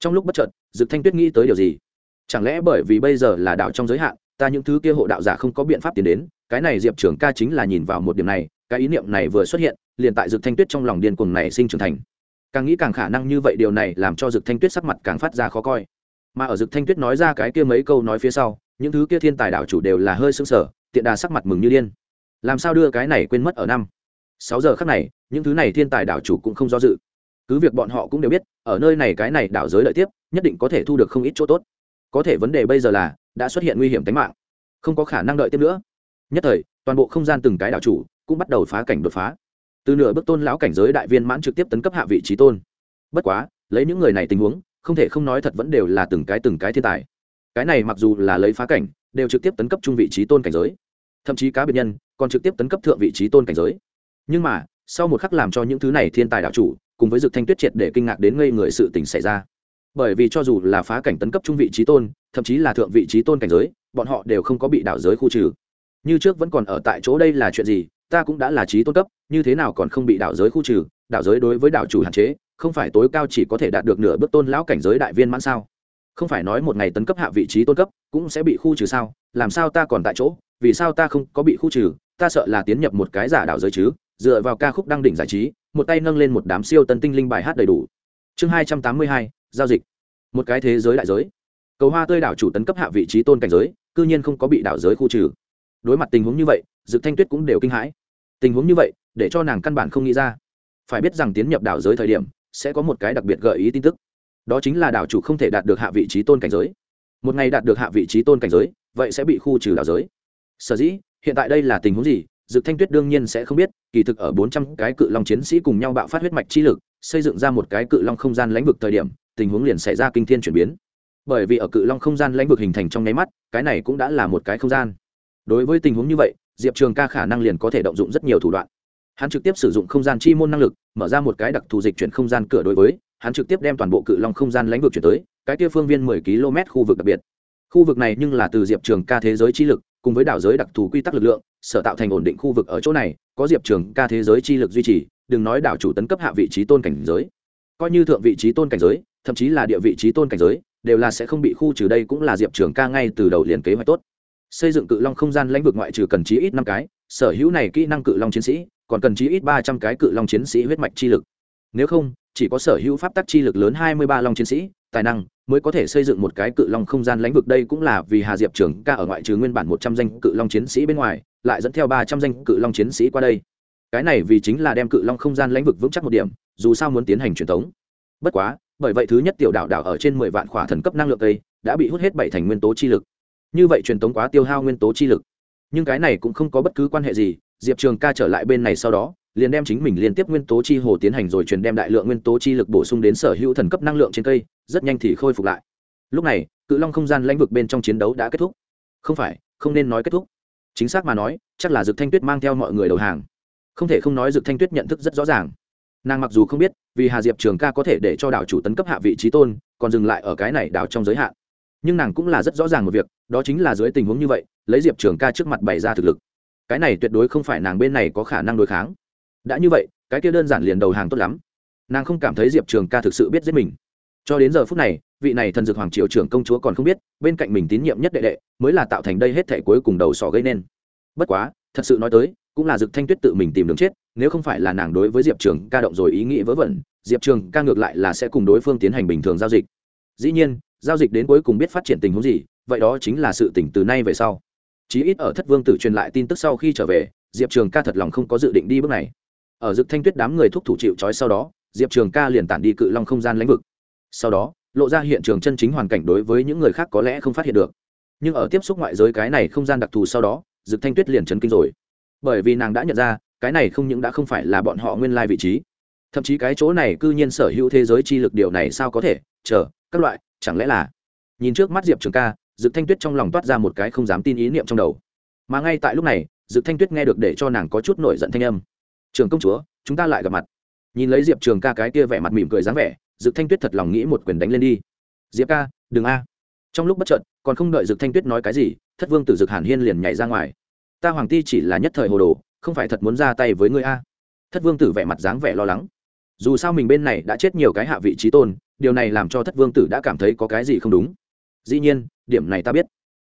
Trong lúc bất chợt dực thanh tuyết nghĩ tới điều gì? Chẳng lẽ bởi vì bây giờ là đạo trong giới hạn ta những thứ kia hộ đạo giả không có biện pháp tiến đến, cái này diệp trưởng ca chính là nhìn vào một điểm này, cái ý niệm này vừa xuất hiện, liền tại dực thanh tuyết trong lòng điên cuồng này sinh trưởng thành. Càng nghĩ càng khả năng như vậy điều này làm cho dực thanh tuyết sắc mặt càng phát ra khó coi. Mà ở dực thanh tuyết nói ra cái kia mấy câu nói phía sau, những thứ kia thiên tài đạo chủ đều là hơi sững sờ, tiện đà sắc mặt mừng như điên. Làm sao đưa cái này quên mất ở năm? Sáu giờ khác này, những thứ này thiên tài đảo chủ cũng không do dự. Cứ việc bọn họ cũng đều biết, ở nơi này cái này đảo giới lợi tiếp, nhất định có thể thu được không ít chỗ tốt. Có thể vấn đề bây giờ là đã xuất hiện nguy hiểm tính mạng. Không có khả năng đợi tiếp nữa. Nhất thời, toàn bộ không gian từng cái đảo chủ cũng bắt đầu phá cảnh đột phá. Từ nửa bước tôn lão cảnh giới đại viên mãn trực tiếp tấn cấp hạ vị trí tôn. Bất quá, lấy những người này tình huống, không thể không nói thật vẫn đều là từng cái từng cái thiên tài. Cái này mặc dù là lấy phá cảnh, đều trực tiếp tấn cấp trung vị trí tôn cảnh giới. Thậm chí cá biệt nhân còn trực tiếp tấn cấp thượng vị trí tôn cảnh giới. Nhưng mà, sau một khắc làm cho những thứ này thiên tài đạo chủ cùng với dực thanh tuyết triệt để kinh ngạc đến ngây người sự tình xảy ra. Bởi vì cho dù là phá cảnh tấn cấp trung vị trí tôn thậm chí là thượng vị trí tôn cảnh giới, bọn họ đều không có bị đảo giới khu trừ. Như trước vẫn còn ở tại chỗ đây là chuyện gì, ta cũng đã là trí tôn cấp, như thế nào còn không bị đảo giới khu trừ? Đảo giới đối với đảo chủ hạn chế, không phải tối cao chỉ có thể đạt được nửa bước tôn lão cảnh giới đại viên mãn sao? Không phải nói một ngày tấn cấp hạ vị trí tôn cấp cũng sẽ bị khu trừ sao? Làm sao ta còn tại chỗ? Vì sao ta không có bị khu trừ? Ta sợ là tiến nhập một cái giả đảo giới chứ? Dựa vào ca khúc đăng đỉnh giải trí, một tay nâng lên một đám siêu tân tinh linh bài hát đầy đủ. Chương hai trăm tám mươi hai, giao dịch. Một cái thế giới đại giới cầu hoa tươi đảo chủ tấn cấp hạ vị trí tôn cảnh giới cư nhiên không có bị đảo giới khu trừ. Đối mặt tình huống như vậy dự thanh tuyết cũng đều kinh hãi. Tình huống như vậy để cho nàng căn bản không nghĩ ra. Phải biết rằng tiến nhập đảo giới thời điểm sẽ có một cái đặc biệt gợi ý tin tức. Đó chính là đảo chủ không thể đạt được hạ vị trí tôn cảnh giới. Một ngày đạt được hạ vị trí tôn cảnh giới vậy sẽ bị khu trừ đảo giới. Sở dĩ hiện tại đây là tình huống gì Dực Thanh Tuyết đương nhiên sẽ không biết, kỳ thực ở bốn trăm cái cự long chiến sĩ cùng nhau bạo phát huyết mạch chi lực, xây dựng ra một cái cự long không gian lãnh vực thời điểm, tình huống liền xảy ra kinh thiên chuyển biến. Bởi vì ở cự long không gian lãnh vực hình thành trong nháy mắt, cái này cũng đã là một cái không gian. Đối với tình huống như vậy, Diệp Trường Ca khả năng liền có thể động dụng rất nhiều thủ đoạn. Hắn trực tiếp sử dụng không gian chi môn năng lực, mở ra một cái đặc thù dịch chuyển không gian cửa đối với, hắn trực tiếp đem toàn bộ cự long không gian lãnh vực chuyển tới, cái kia phương viên mười km khu vực đặc biệt. Khu vực này nhưng là từ Diệp Trường Ca thế giới chi lực, cùng với đảo giới đặc thù quy tắc lực lượng, sở tạo thành ổn định khu vực ở chỗ này có diệp trường ca thế giới chi lực duy trì đừng nói đảo chủ tấn cấp hạ vị trí tôn cảnh giới coi như thượng vị trí tôn cảnh giới thậm chí là địa vị trí tôn cảnh giới đều là sẽ không bị khu trừ đây cũng là diệp trường ca ngay từ đầu liền kế hoạch tốt. Xây dựng cự long không gian lãnh vực ngoại trừ cần chí ít năm cái, sở hữu này kỹ năng cự long chiến sĩ, còn cần chí ít ba trăm cái cự long chiến sĩ huyết mạch chi lực. Nếu không, chỉ có sở hữu pháp tắc chi lực lớn hai mươi ba long chiến sĩ, tài năng, mới có thể xây dựng một cái cự long không gian lãnh vực. Đây cũng là vì hà diệp trường ca ở ngoại trừ nguyên bản một trăm danh cự long chiến sĩ bên ngoài, lại dẫn theo ba trăm danh cự long chiến sĩ qua đây. Cái này vì chính là đem cự long không gian lãnh vực vững chắc một điểm, dù sao muốn tiến hành truyền thống. Bất quá bởi vậy thứ nhất tiểu đạo đạo ở trên mười vạn khỏa thần cấp năng lượng tây đã bị hút hết bảy thành nguyên tố chi lực. Như vậy truyền tống quá tiêu hao nguyên tố chi lực. Nhưng cái này cũng không có bất cứ quan hệ gì, diệp trường ca trở lại bên này sau đó, liền đem chính mình liên tiếp nguyên tố chi hồ tiến hành rồi truyền đem đại lượng nguyên tố chi lực bổ sung đến sở hữu thần cấp năng lượng trên cây, rất nhanh thì khôi phục lại. Lúc này, cự long không gian lãnh vực bên trong chiến đấu đã kết thúc. Không phải, không nên nói kết thúc. Chính xác mà nói, chắc là dực thanh tuyết mang theo mọi người đầu hàng. Không thể không nói dực thanh tuyết nhận thức rất rõ ràng nàng mặc dù không biết, vì hà diệp trường ca có thể để cho đảo chủ tấn cấp hạ vị trí tôn, còn dừng lại ở cái này đảo trong giới hạn. Nhưng nàng cũng là rất rõ ràng một việc, đó chính là dưới tình huống như vậy, lấy diệp trường ca trước mặt bày ra thực lực. Cái này tuyệt đối không phải nàng bên này có khả năng đối kháng. Đã như vậy, cái kia đơn giản liền đầu hàng tốt lắm. Nàng không cảm thấy diệp trường ca thực sự biết giết mình. Cho đến giờ phút này, vị này thần dược hoàng triều trưởng công chúa còn không biết, bên cạnh mình tín nhiệm nhất đệ đệ, mới là tạo thành đây hết thể cuối cùng đầu sỏ gây nên. Bất quá, thật sự nói tới cũng là dực thanh tuyết tự mình tìm đường chết, nếu không phải là nàng đối với diệp trường ca động rồi ý nghĩ vớ vẩn, diệp trường ca ngược lại là sẽ cùng đối phương tiến hành bình thường giao dịch. Dĩ nhiên, giao dịch đến cuối cùng biết phát triển tình huống gì, vậy đó chính là sự tỉnh từ nay về sau. Chí ít ở thất vương tử truyền lại tin tức sau khi trở về, diệp trường ca thật lòng không có dự định đi bước này. Ở dực thanh tuyết đám người thúc thủ chịu trói sau đó, diệp trường ca liền tản đi cự long không gian lãnh vực. Sau đó, lộ ra hiện trường chân chính hoàn cảnh đối với những người khác có lẽ không phát hiện được. Nhưng ở tiếp xúc ngoại giới cái này không gian đặc thù sau đó, dực thanh tuyết liền chấn kinh rồi bởi vì nàng đã nhận ra, cái này không những đã không phải là bọn họ nguyên lai vị trí. Thậm chí cái chỗ này cư nhiên sở hữu thế giới chi lực điều này sao có thể? Chờ, các loại, chẳng lẽ là? Nhìn trước mắt diệp trường ca, dực thanh tuyết trong lòng toát ra một cái không dám tin ý niệm trong đầu. Mà ngay tại lúc này, dực thanh tuyết nghe được để cho nàng có chút nổi giận thanh âm. Trường công chúa, chúng ta lại gặp mặt. Nhìn lấy diệp trường ca cái kia vẻ mặt mỉm cười dáng vẻ, dực thanh tuyết thật lòng nghĩ một quyền đánh lên đi. Diệp ca, đừng a. Trong lúc bất chợt, còn không đợi dực thanh tuyết nói cái gì, thất vương tử dực hàn hiên liền nhảy ra ngoài ta hoàng ti chỉ là nhất thời hồ đồ, không phải thật muốn ra tay với ngươi a. Thất vương tử vẻ mặt dáng vẻ lo lắng. Dù sao mình bên này đã chết nhiều cái hạ vị trí tôn, điều này làm cho thất vương tử đã cảm thấy có cái gì không đúng. Dĩ nhiên, điểm này ta biết.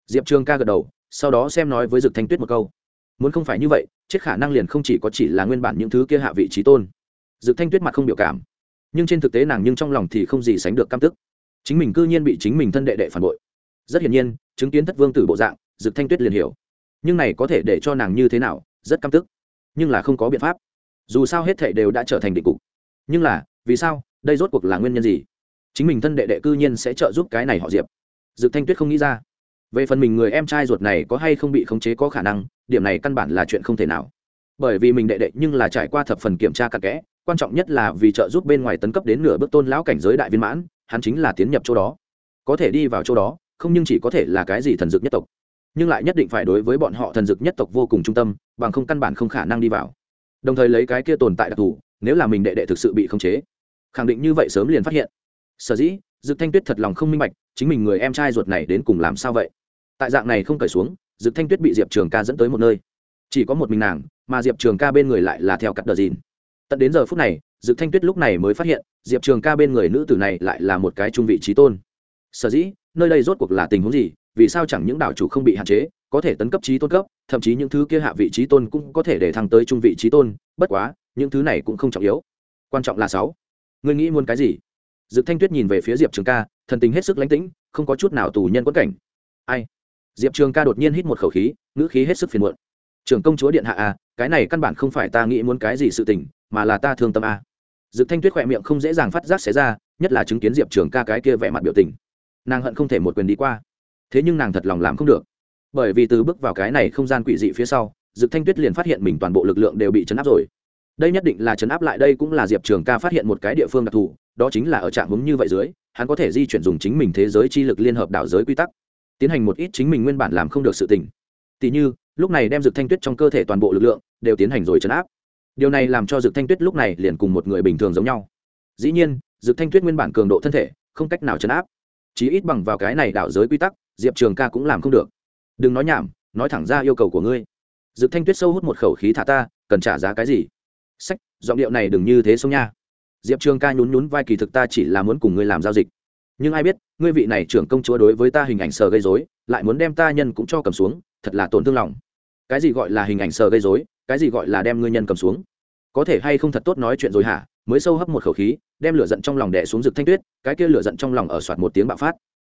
Diệp trường ca gật đầu, sau đó xem nói với dực thanh tuyết một câu. Muốn không phải như vậy, chết khả năng liền không chỉ có chỉ là nguyên bản những thứ kia hạ vị trí tôn. Dực thanh tuyết mặt không biểu cảm. Nhưng trên thực tế nàng nhưng trong lòng thì không gì sánh được căm tức. Chính mình cư nhiên bị chính mình thân đệ đệ phản bội. Rất hiển nhiên, chứng kiến thất vương tử bộ dạng, dực thanh tuyết liền hiểu nhưng này có thể để cho nàng như thế nào, rất căm tức. Nhưng là không có biện pháp. Dù sao hết thệ đều đã trở thành định cục. Nhưng là, vì sao? Đây rốt cuộc là nguyên nhân gì? Chính mình thân đệ đệ cư nhiên sẽ trợ giúp cái này họ diệp. Dự thanh tuyết không nghĩ ra. Về phần mình người em trai ruột này có hay không bị khống chế có khả năng, điểm này căn bản là chuyện không thể nào. Bởi vì mình đệ đệ nhưng là trải qua thập phần kiểm tra cặn kẽ, quan trọng nhất là vì trợ giúp bên ngoài tấn cấp đến nửa bước tôn lão cảnh giới đại viên mãn, hắn chính là tiến nhập chỗ đó. Có thể đi vào chỗ đó, không nhưng chỉ có thể là cái gì thần dược nhất tộc nhưng lại nhất định phải đối với bọn họ thần dược nhất tộc vô cùng trung tâm, bằng không căn bản không khả năng đi vào. Đồng thời lấy cái kia tồn tại đặc thù, nếu là mình đệ đệ thực sự bị khống chế, khẳng định như vậy sớm liền phát hiện. Sở dĩ, dực thanh tuyết thật lòng không minh bạch, chính mình người em trai ruột này đến cùng làm sao vậy? Tại dạng này không cởi xuống, dực thanh tuyết bị diệp trường ca dẫn tới một nơi. Chỉ có một mình nàng, mà diệp trường ca bên người lại là theo cặp đờ dìn. Tận đến giờ phút này, dực thanh tuyết lúc này mới phát hiện, diệp trường ca bên người nữ tử này lại là một cái trung vị trí tôn. Sở dĩ, nơi đây rốt cuộc là tình huống gì? Vì sao chẳng những đảo chủ không bị hạn chế có thể tấn cấp trí tôn cấp thậm chí những thứ kia hạ vị trí tôn cũng có thể để thăng tới trung vị trí tôn bất quá những thứ này cũng không trọng yếu. Quan trọng là sáu. Người nghĩ muốn cái gì? Dực thanh tuyết nhìn về phía diệp trường ca thần tình hết sức lánh tĩnh không có chút nào tù nhân quẫn cảnh. Ai? Diệp trường ca đột nhiên hít một khẩu khí ngữ khí hết sức phiền muộn. Trường công chúa điện hạ a à, cái này căn bản không phải ta nghĩ muốn cái gì sự tình mà là ta thương tâm a à. dực thanh tuyết khỏe miệng không dễ dàng phát giác xé ra nhất là chứng kiến diệp trường ca cái kia vẻ mặt biểu tình. Nàng hận không thể một quyền đi qua thế nhưng nàng thật lòng làm không được. Bởi vì từ bước vào cái này không gian quỷ dị phía sau, dực thanh tuyết liền phát hiện mình toàn bộ lực lượng đều bị chấn áp rồi. Đây nhất định là chấn áp lại đây cũng là diệp trường ca phát hiện một cái địa phương đặc thù, đó chính là ở trạng hướng như vậy dưới, hắn có thể di chuyển dùng chính mình thế giới chi lực liên hợp đảo giới quy tắc, tiến hành một ít chính mình nguyên bản làm không được sự tình. Tỷ như, lúc này đem dược thanh tuyết trong cơ thể toàn bộ lực lượng đều tiến hành rồi chấn áp. Điều này làm cho dược thanh tuyết lúc này liền cùng một người bình thường giống nhau. Dĩ nhiên dược thanh tuyết nguyên bản cường độ thân thể không cách nào chấn áp chỉ ít bằng vào cái này đảo giới quy tắc diệp trường ca cũng làm không được. Đừng nói nhảm, nói thẳng ra yêu cầu của ngươi. Dược thanh tuyết sâu hút một khẩu khí thả ta, cần trả giá cái gì? Sách, giọng điệu này đừng như thế xong nha. Diệp trường ca nhún nhún vai kỳ thực ta chỉ là muốn cùng ngươi làm giao dịch. Nhưng ai biết, ngươi vị này trưởng công chúa đối với ta hình ảnh sờ gây dối lại muốn đem ta nhân cũng cho cầm xuống, thật là tổn thương lòng. Cái gì gọi là hình ảnh sờ gây dối cái gì gọi là đem ngươi nhân cầm xuống? Có thể hay không thật tốt nói chuyện rồi hả? Mới sâu hấp một khẩu khí, đem lửa giận trong lòng đẻ xuống rực thanh tuyết, cái kia lửa giận trong lòng ở soạt một tiếng bạo phát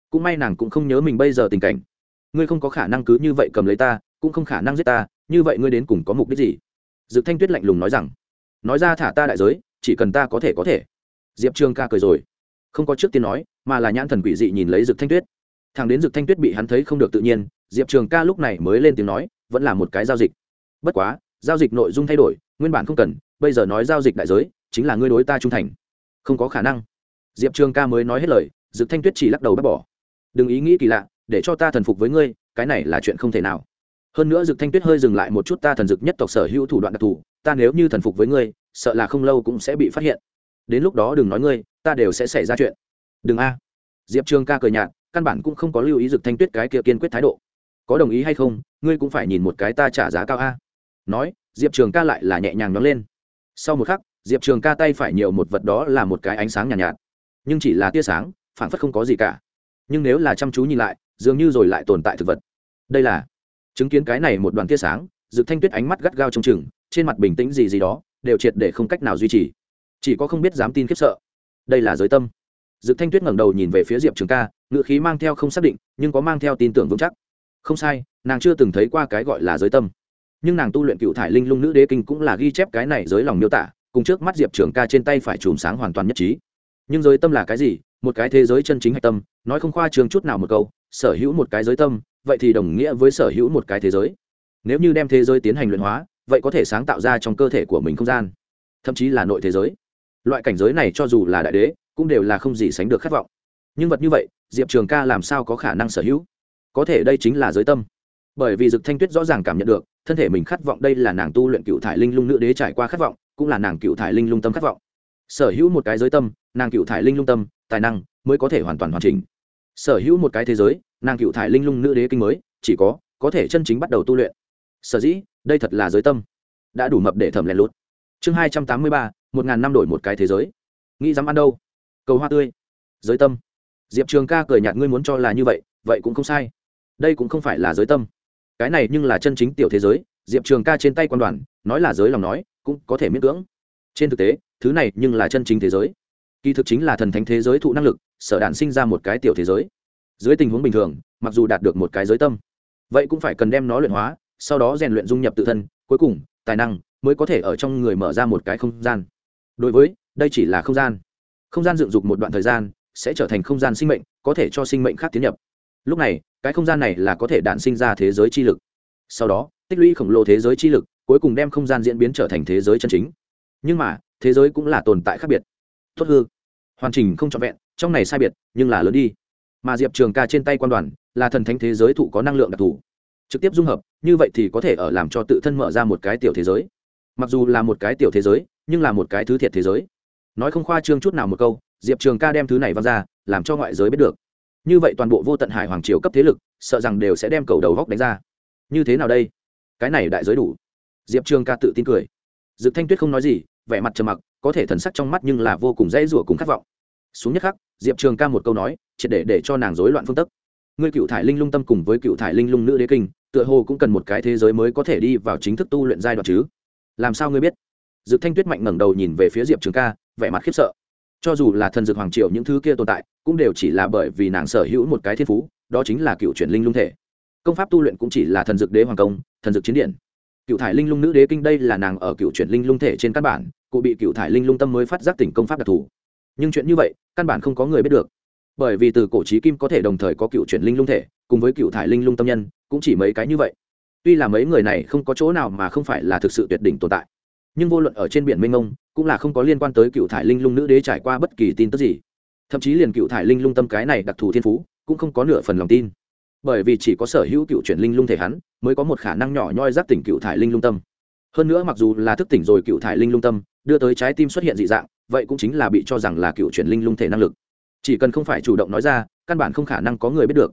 cũng may nàng cũng không nhớ mình bây giờ tình cảnh. Ngươi không có khả năng cứ như vậy cầm lấy ta, cũng không khả năng giết ta, như vậy ngươi đến cùng có mục đích gì? Dự thanh tuyết lạnh lùng nói rằng, nói ra thả ta đại giới, chỉ cần ta có thể có thể. Diệp trương ca cười rồi, không có trước tiên nói, mà là nhãn thần quỷ dị nhìn lấy dực thanh tuyết. Thằng đến dực thanh tuyết bị hắn thấy không được tự nhiên, diệp trường ca lúc này mới lên tiếng nói, vẫn là một cái giao dịch. Bất quá, giao dịch nội dung thay đổi, nguyên bản không cần, bây giờ nói giao dịch đại giới, chính là ngươi đối ta trung thành. Không có khả năng. Diệp trường ca mới nói hết lời, dực thanh tuyết chỉ lắc đầu bác bỏ đừng ý nghĩ kỳ lạ để cho ta thần phục với ngươi cái này là chuyện không thể nào. Hơn nữa dực thanh tuyết hơi dừng lại một chút ta thần dực nhất tộc sở hữu thủ đoạn đặc thù ta nếu như thần phục với ngươi sợ là không lâu cũng sẽ bị phát hiện. Đến lúc đó đừng nói ngươi ta đều sẽ xảy ra chuyện. Đừng a. Diệp trường ca cười nhạt căn bản cũng không có lưu ý dực thanh tuyết cái kia kiên quyết thái độ. Có đồng ý hay không ngươi cũng phải nhìn một cái ta trả giá cao a. Nói diệp trường ca lại là nhẹ nhàng nói lên. Sau một khắc diệp trường ca tay phải nhiều một vật đó là một cái ánh sáng nhàn nhạt, nhạt. Nhưng chỉ là tia sáng phản phất không có gì cả nhưng nếu là chăm chú nhìn lại, dường như rồi lại tồn tại thực vật. Đây là chứng kiến cái này một đoàn tia sáng dự thanh tuyết ánh mắt gắt gao trong chừng, trên mặt bình tĩnh gì gì đó, đều triệt để không cách nào duy trì. Chỉ có không biết dám tin khiếp sợ. Đây là giới tâm. Dự thanh tuyết ngẩng đầu nhìn về phía diệp trường ca ngựa khí mang theo không xác định, nhưng có mang theo tin tưởng vững chắc. Không sai, nàng chưa từng thấy qua cái gọi là giới tâm. Nhưng nàng tu luyện cựu thải linh lung nữ đế kinh cũng là ghi chép cái này dưới lòng miêu tả, cùng trước mắt diệp trường ca trên tay phải chùm sáng hoàn toàn nhất trí. Nhưng giới tâm là cái gì một cái thế giới chân chính hạch tâm, nói không khoa trường chút nào một câu, sở hữu một cái giới tâm, vậy thì đồng nghĩa với sở hữu một cái thế giới. Nếu như đem thế giới tiến hành luyện hóa, vậy có thể sáng tạo ra trong cơ thể của mình không gian, thậm chí là nội thế giới. Loại cảnh giới này cho dù là đại đế, cũng đều là không gì sánh được khát vọng. Nhưng vật như vậy, diệp trường ca làm sao có khả năng sở hữu? Có thể đây chính là giới tâm. Bởi vì dực thanh tuyết rõ ràng cảm nhận được, thân thể mình khát vọng đây là nàng tu luyện cựu thải linh lung nữ đế trải qua khát vọng, cũng là nàng cựu thải linh lung tâm khát vọng sở hữu một cái giới tâm, nàng cựu thải linh lung tâm, tài năng mới có thể hoàn toàn hoàn chỉnh. Sở hữu một cái thế giới, nàng cựu thải linh lung nữ đế kinh mới, chỉ có có thể chân chính bắt đầu tu luyện. Sở dĩ, đây thật là giới tâm. Đã đủ mập để thẩm lén lút chương hai trăm tám mươi ba, một ngàn năm đổi một cái thế giới. Nghĩ dám ăn đâu? Cầu hoa tươi. Giới tâm. Diệp trường ca cười nhạt, ngươi muốn cho là như vậy vậy cũng không sai. Đây cũng không phải là giới tâm. Cái này nhưng là chân chính tiểu thế giới, diệp trường ca trên tay quan đoàn, nói là giới lòng nói, cũng có thể miễn cưỡng trên thực tế, thứ này nhưng là chân chính thế giới. Kỳ thực chính là thần thánh thế giới thụ năng lực, sở đạn sinh ra một cái tiểu thế giới. Dưới tình huống bình thường, mặc dù đạt được một cái giới tâm, vậy cũng phải cần đem nó luyện hóa, sau đó rèn luyện dung nhập tự thân, cuối cùng, tài năng mới có thể ở trong người mở ra một cái không gian. Đối với, đây chỉ là không gian. Không gian dựng dục một đoạn thời gian, sẽ trở thành không gian sinh mệnh, có thể cho sinh mệnh khác tiến nhập. Lúc này, cái không gian này là có thể đạn sinh ra thế giới chi lực. Sau đó, tích lũy khổng lồ thế giới chi lực, cuối cùng đem không gian diễn biến trở thành thế giới chân chính nhưng mà, thế giới cũng là tồn tại khác biệt. Tốt hư. Hoàn chỉnh không trọn vẹn, trong này sai biệt, nhưng là lớn đi. Mà diệp trường ca trên tay quan đoàn, là thần thánh thế giới thụ có năng lượng đặc thù. Trực tiếp dung hợp, như vậy thì có thể ở làm cho tự thân mở ra một cái tiểu thế giới. Mặc dù là một cái tiểu thế giới, nhưng là một cái thứ thiệt thế giới. Nói không khoa trương chút nào một câu, diệp trường ca đem thứ này văng ra, làm cho ngoại giới biết được. Như vậy toàn bộ vô tận hải hoàng triều cấp thế lực, sợ rằng đều sẽ đem cầu đầu góc đánh ra. Như thế nào đây? Cái này đại giới đủ. Diệp trường ca tự tin cười. Dự thanh tuyết không nói gì vẻ mặt trầm mặc, có thể thần sắc trong mắt nhưng là vô cùng dễ rủa cùng khát vọng. Xuống nhất khắc, diệp trường ca một câu nói, triệt để để cho nàng rối loạn phương tức ngươi cựu thải linh lung tâm cùng với cựu thải linh lung nữ đế kinh, tựa hồ cũng cần một cái thế giới mới có thể đi vào chính thức tu luyện giai đoạn chứ. Làm sao ngươi biết? Dực thanh tuyết mạnh ngẩng đầu nhìn về phía diệp trường ca, vẻ mặt khiếp sợ. Cho dù là thần dược hoàng triệu những thứ kia tồn tại, cũng đều chỉ là bởi vì nàng sở hữu một cái thiên phú, đó chính là cựu chuyển linh lung thể. Công pháp tu luyện cũng chỉ là thần dược đế hoàng công, thần dược chiến điện cựu thải linh lung nữ đế kinh đây là nàng ở cựu chuyển linh lung thể trên căn bản, cụ bị cựu thải linh lung tâm mới phát giác tỉnh công pháp đặc thù. Nhưng chuyện như vậy, căn bản không có người biết được. Bởi vì từ cổ trí kim có thể đồng thời có cựu chuyển linh lung thể, cùng với cựu thải linh lung tâm nhân, cũng chỉ mấy cái như vậy. Tuy là mấy người này không có chỗ nào mà không phải là thực sự tuyệt đỉnh tồn tại, nhưng vô luận ở trên biển mênh mông cũng là không có liên quan tới cựu thải linh lung nữ đế trải qua bất kỳ tin tức gì. Thậm chí liền cựu thải linh lung tâm cái này đặc thù thiên phú, cũng không có nửa phần lòng tin bởi vì chỉ có sở hữu cựu chuyển linh lung thể hắn, mới có một khả năng nhỏ nhoi giác tỉnh cựu thải linh lung tâm. Hơn nữa mặc dù là thức tỉnh rồi cựu thải linh lung tâm, đưa tới trái tim xuất hiện dị dạng, vậy cũng chính là bị cho rằng là cựu chuyển linh lung thể năng lực. Chỉ cần không phải chủ động nói ra, căn bản không khả năng có người biết được.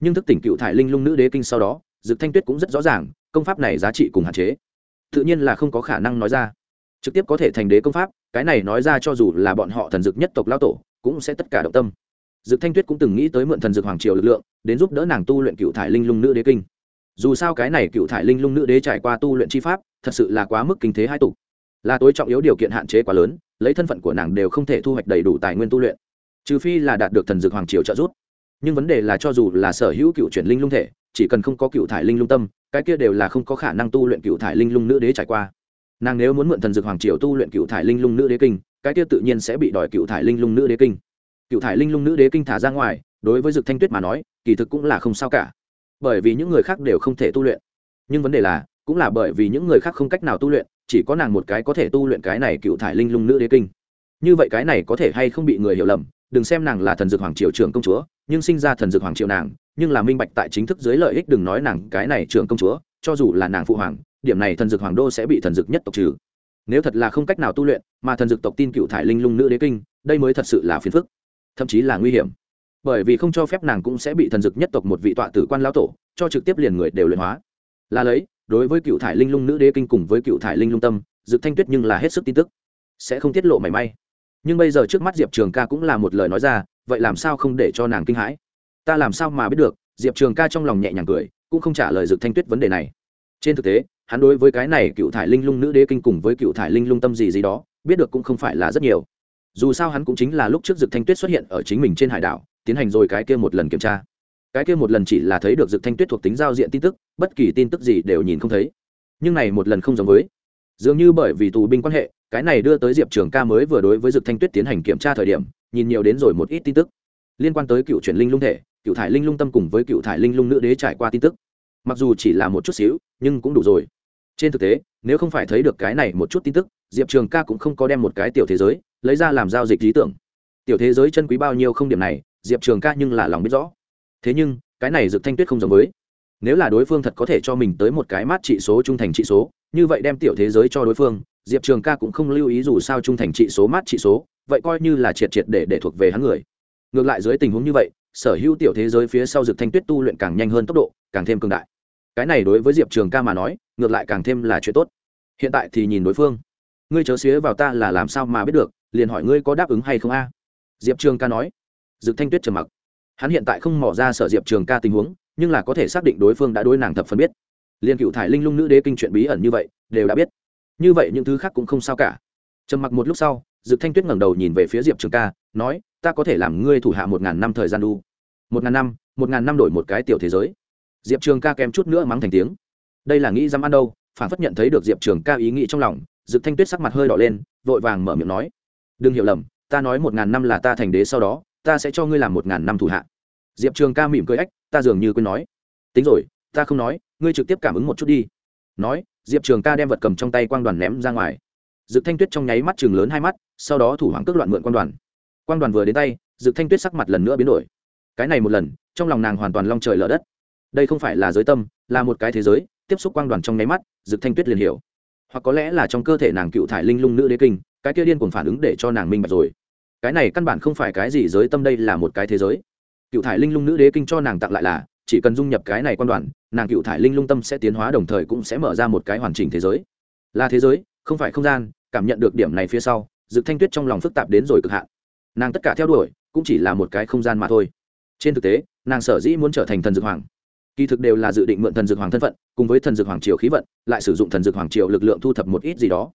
Nhưng thức tỉnh cựu thải linh lung nữ đế kinh sau đó, dực thanh tuyết cũng rất rõ ràng, công pháp này giá trị cùng hạn chế. Tự nhiên là không có khả năng nói ra. Trực tiếp có thể thành đế công pháp, cái này nói ra cho dù là bọn họ thần dực nhất tộc lao tổ, cũng sẽ tất cả động tâm dực thanh tuyết cũng từng nghĩ tới mượn thần dược hoàng triều lực lượng, đến giúp đỡ nàng tu luyện cựu thải linh lung nữ đế kinh. Dù sao cái này cựu thải linh lung nữ đế trải qua tu luyện chi pháp, thật sự là quá mức kinh thế hai tục là tối trọng yếu điều kiện hạn chế quá lớn, lấy thân phận của nàng đều không thể thu hoạch đầy đủ tài nguyên tu luyện. Trừ phi là đạt được thần dược hoàng triều trợ giúp. Nhưng vấn đề là cho dù là sở hữu cựu chuyển linh lung thể, chỉ cần không có cựu thải linh lung tâm, cái kia đều là không có khả năng tu luyện cựu thải linh lung nữ đế trải qua. Nàng nếu muốn mượn thần dược hoàng triều tu luyện cựu thải linh lung nữ đế kinh, cái kia tự nhiên sẽ bị đòi cựu thải linh lung nữ đế kinh cựu thải linh lung nữ đế kinh thả ra ngoài, đối với dược thanh tuyết mà nói, kỳ thực cũng là không sao cả. Bởi vì những người khác đều không thể tu luyện. Nhưng vấn đề là, cũng là bởi vì những người khác không cách nào tu luyện, chỉ có nàng một cái có thể tu luyện cái này cựu thải linh lung nữ đế kinh. Như vậy cái này có thể hay không bị người hiểu lầm, đừng xem nàng là thần dược hoàng triều trưởng công chúa, nhưng sinh ra thần dược hoàng triều nàng, nhưng là minh bạch tại chính thức dưới lợi ích đừng nói nàng cái này trưởng công chúa, cho dù là nàng phụ hoàng, điểm này thần dược hoàng đô sẽ bị thần dược nhất tộc trừ. Nếu thật là không cách nào tu luyện, mà thần dược tộc tin cựu thải linh lung nữ đế kinh, đây mới thật sự là phiền phức thậm chí là nguy hiểm. Bởi vì không cho phép nàng cũng sẽ bị thần dược nhất tộc một vị tọa tử quan lão tổ cho trực tiếp liền người đều luyện hóa. Là lấy, đối với cựu thải linh lung nữ đế kinh cùng với cựu thải linh lung tâm dược thanh tuyết nhưng là hết sức tin tức. Sẽ không tiết lộ mảy may. Nhưng bây giờ trước mắt diệp trường ca cũng là một lời nói ra, vậy làm sao không để cho nàng kinh hãi? Ta làm sao mà biết được, diệp trường ca trong lòng nhẹ nhàng cười, cũng không trả lời dược thanh tuyết vấn đề này. Trên thực tế, hắn đối với cái này cựu thải linh lung nữ đế kinh cùng với cựu thải linh lung tâm gì gì đó, biết được cũng không phải là rất nhiều dù sao hắn cũng chính là lúc trước Dực thanh tuyết xuất hiện ở chính mình trên hải đảo, tiến hành rồi cái kia một lần kiểm tra. Cái kia một lần chỉ là thấy được Dực thanh tuyết thuộc tính giao diện tin tức, bất kỳ tin tức gì đều nhìn không thấy. Nhưng này một lần không giống với. Dường như bởi vì tù binh quan hệ, cái này đưa tới diệp trường ca mới vừa đối với Dực thanh tuyết tiến hành kiểm tra thời điểm, nhìn nhiều đến rồi một ít tin tức. Liên quan tới cựu chuyển linh lung thể, cựu thải linh lung tâm cùng với cựu thải linh lung nữ đế trải qua tin tức. Mặc dù chỉ là một chút xíu, nhưng cũng đủ rồi. Trên thực tế nếu không phải thấy được cái này một chút tin tức, diệp trường ca cũng không có đem một cái tiểu thế giới, lấy ra làm giao dịch lý tưởng. Tiểu thế giới chân quý bao nhiêu không điểm này, diệp trường ca nhưng là lòng biết rõ. Thế nhưng, cái này dược thanh tuyết không giống với. Nếu là đối phương thật có thể cho mình tới một cái mát trị số trung thành trị số, như vậy đem tiểu thế giới cho đối phương, diệp trường ca cũng không lưu ý dù sao trung thành trị số, mát trị số, vậy coi như là triệt triệt để để thuộc về hắn người. Ngược lại dưới tình huống như vậy, sở hữu tiểu thế giới phía sau dược thanh tuyết tu luyện càng nhanh hơn tốc độ, càng thêm cường đại. Cái này đối với diệp trường ca mà nói, ngược lại càng thêm là chuyện tốt hiện tại thì nhìn đối phương. Ngươi chớ xía vào ta là làm sao mà biết được, liền hỏi ngươi có đáp ứng hay không a? Diệp trường ca nói. Dược thanh tuyết trầm mặc. Hắn hiện tại không mỏ ra sở diệp trường ca tình huống, nhưng là có thể xác định đối phương đã đối nàng thập phân biết. Liên cựu thải linh lung nữ đế kinh chuyện bí ẩn như vậy, đều đã biết. Như vậy những thứ khác cũng không sao cả. Trầm mặc một lúc sau, dực thanh tuyết ngẩng đầu nhìn về phía diệp trường ca, nói, ta có thể làm ngươi thủ hạ một ngàn năm thời gian đu. Một ngàn năm, một ngàn năm đổi một cái tiểu thế giới. Diệp trường ca kèm chút nữa mắng thành tiếng. Đây là nghĩ dám ăn đâu phản phất nhận thấy được diệp trường ca ý nghĩ trong lòng, dực thanh tuyết sắc mặt hơi đỏ lên, vội vàng mở miệng nói, đừng hiểu lầm, ta nói một ngàn năm là ta thành đế sau đó, ta sẽ cho ngươi làm một ngàn năm thủ hạ. Diệp trường ca mỉm cười ách, ta dường như quên nói, tính rồi, ta không nói, ngươi trực tiếp cảm ứng một chút đi. Nói, diệp trường ca đem vật cầm trong tay quang đoàn ném ra ngoài. Dực thanh tuyết trong nháy mắt chừng lớn hai mắt, sau đó thủ hoàng cước loạn mượn quang đoàn. Quang đoàn vừa đến tay, dực thanh tuyết sắc mặt lần nữa biến đổi. Cái này một lần, trong lòng nàng hoàn toàn long trời lở đất. Đây không phải là giới tâm, là một cái thế giới, tiếp xúc quang đoàn trong nháy mắt dực thanh tuyết liền hiểu. Hoặc có lẽ là trong cơ thể nàng cựu thải linh lung nữ đế kinh, cái kia điên cuồng phản ứng để cho nàng minh bạch rồi. Cái này căn bản không phải cái gì giới tâm đây là một cái thế giới. Cựu thải linh lung nữ đế kinh cho nàng tặng lại là, chỉ cần dung nhập cái này quan đoàn, nàng cựu thải linh lung tâm sẽ tiến hóa đồng thời cũng sẽ mở ra một cái hoàn chỉnh thế giới. Là thế giới, không phải không gian, cảm nhận được điểm này phía sau dự thanh tuyết trong lòng phức tạp đến rồi cực hạn. Nàng tất cả theo đuổi, cũng chỉ là một cái không gian mà thôi. Trên thực tế, nàng sở dĩ muốn trở thành thần dược hoàng kỳ thực đều là dự định mượn thần dược hoàng thân phận, cùng với thần dược hoàng triều khí vận, lại sử dụng thần dược hoàng triều lực lượng thu thập một ít gì đó.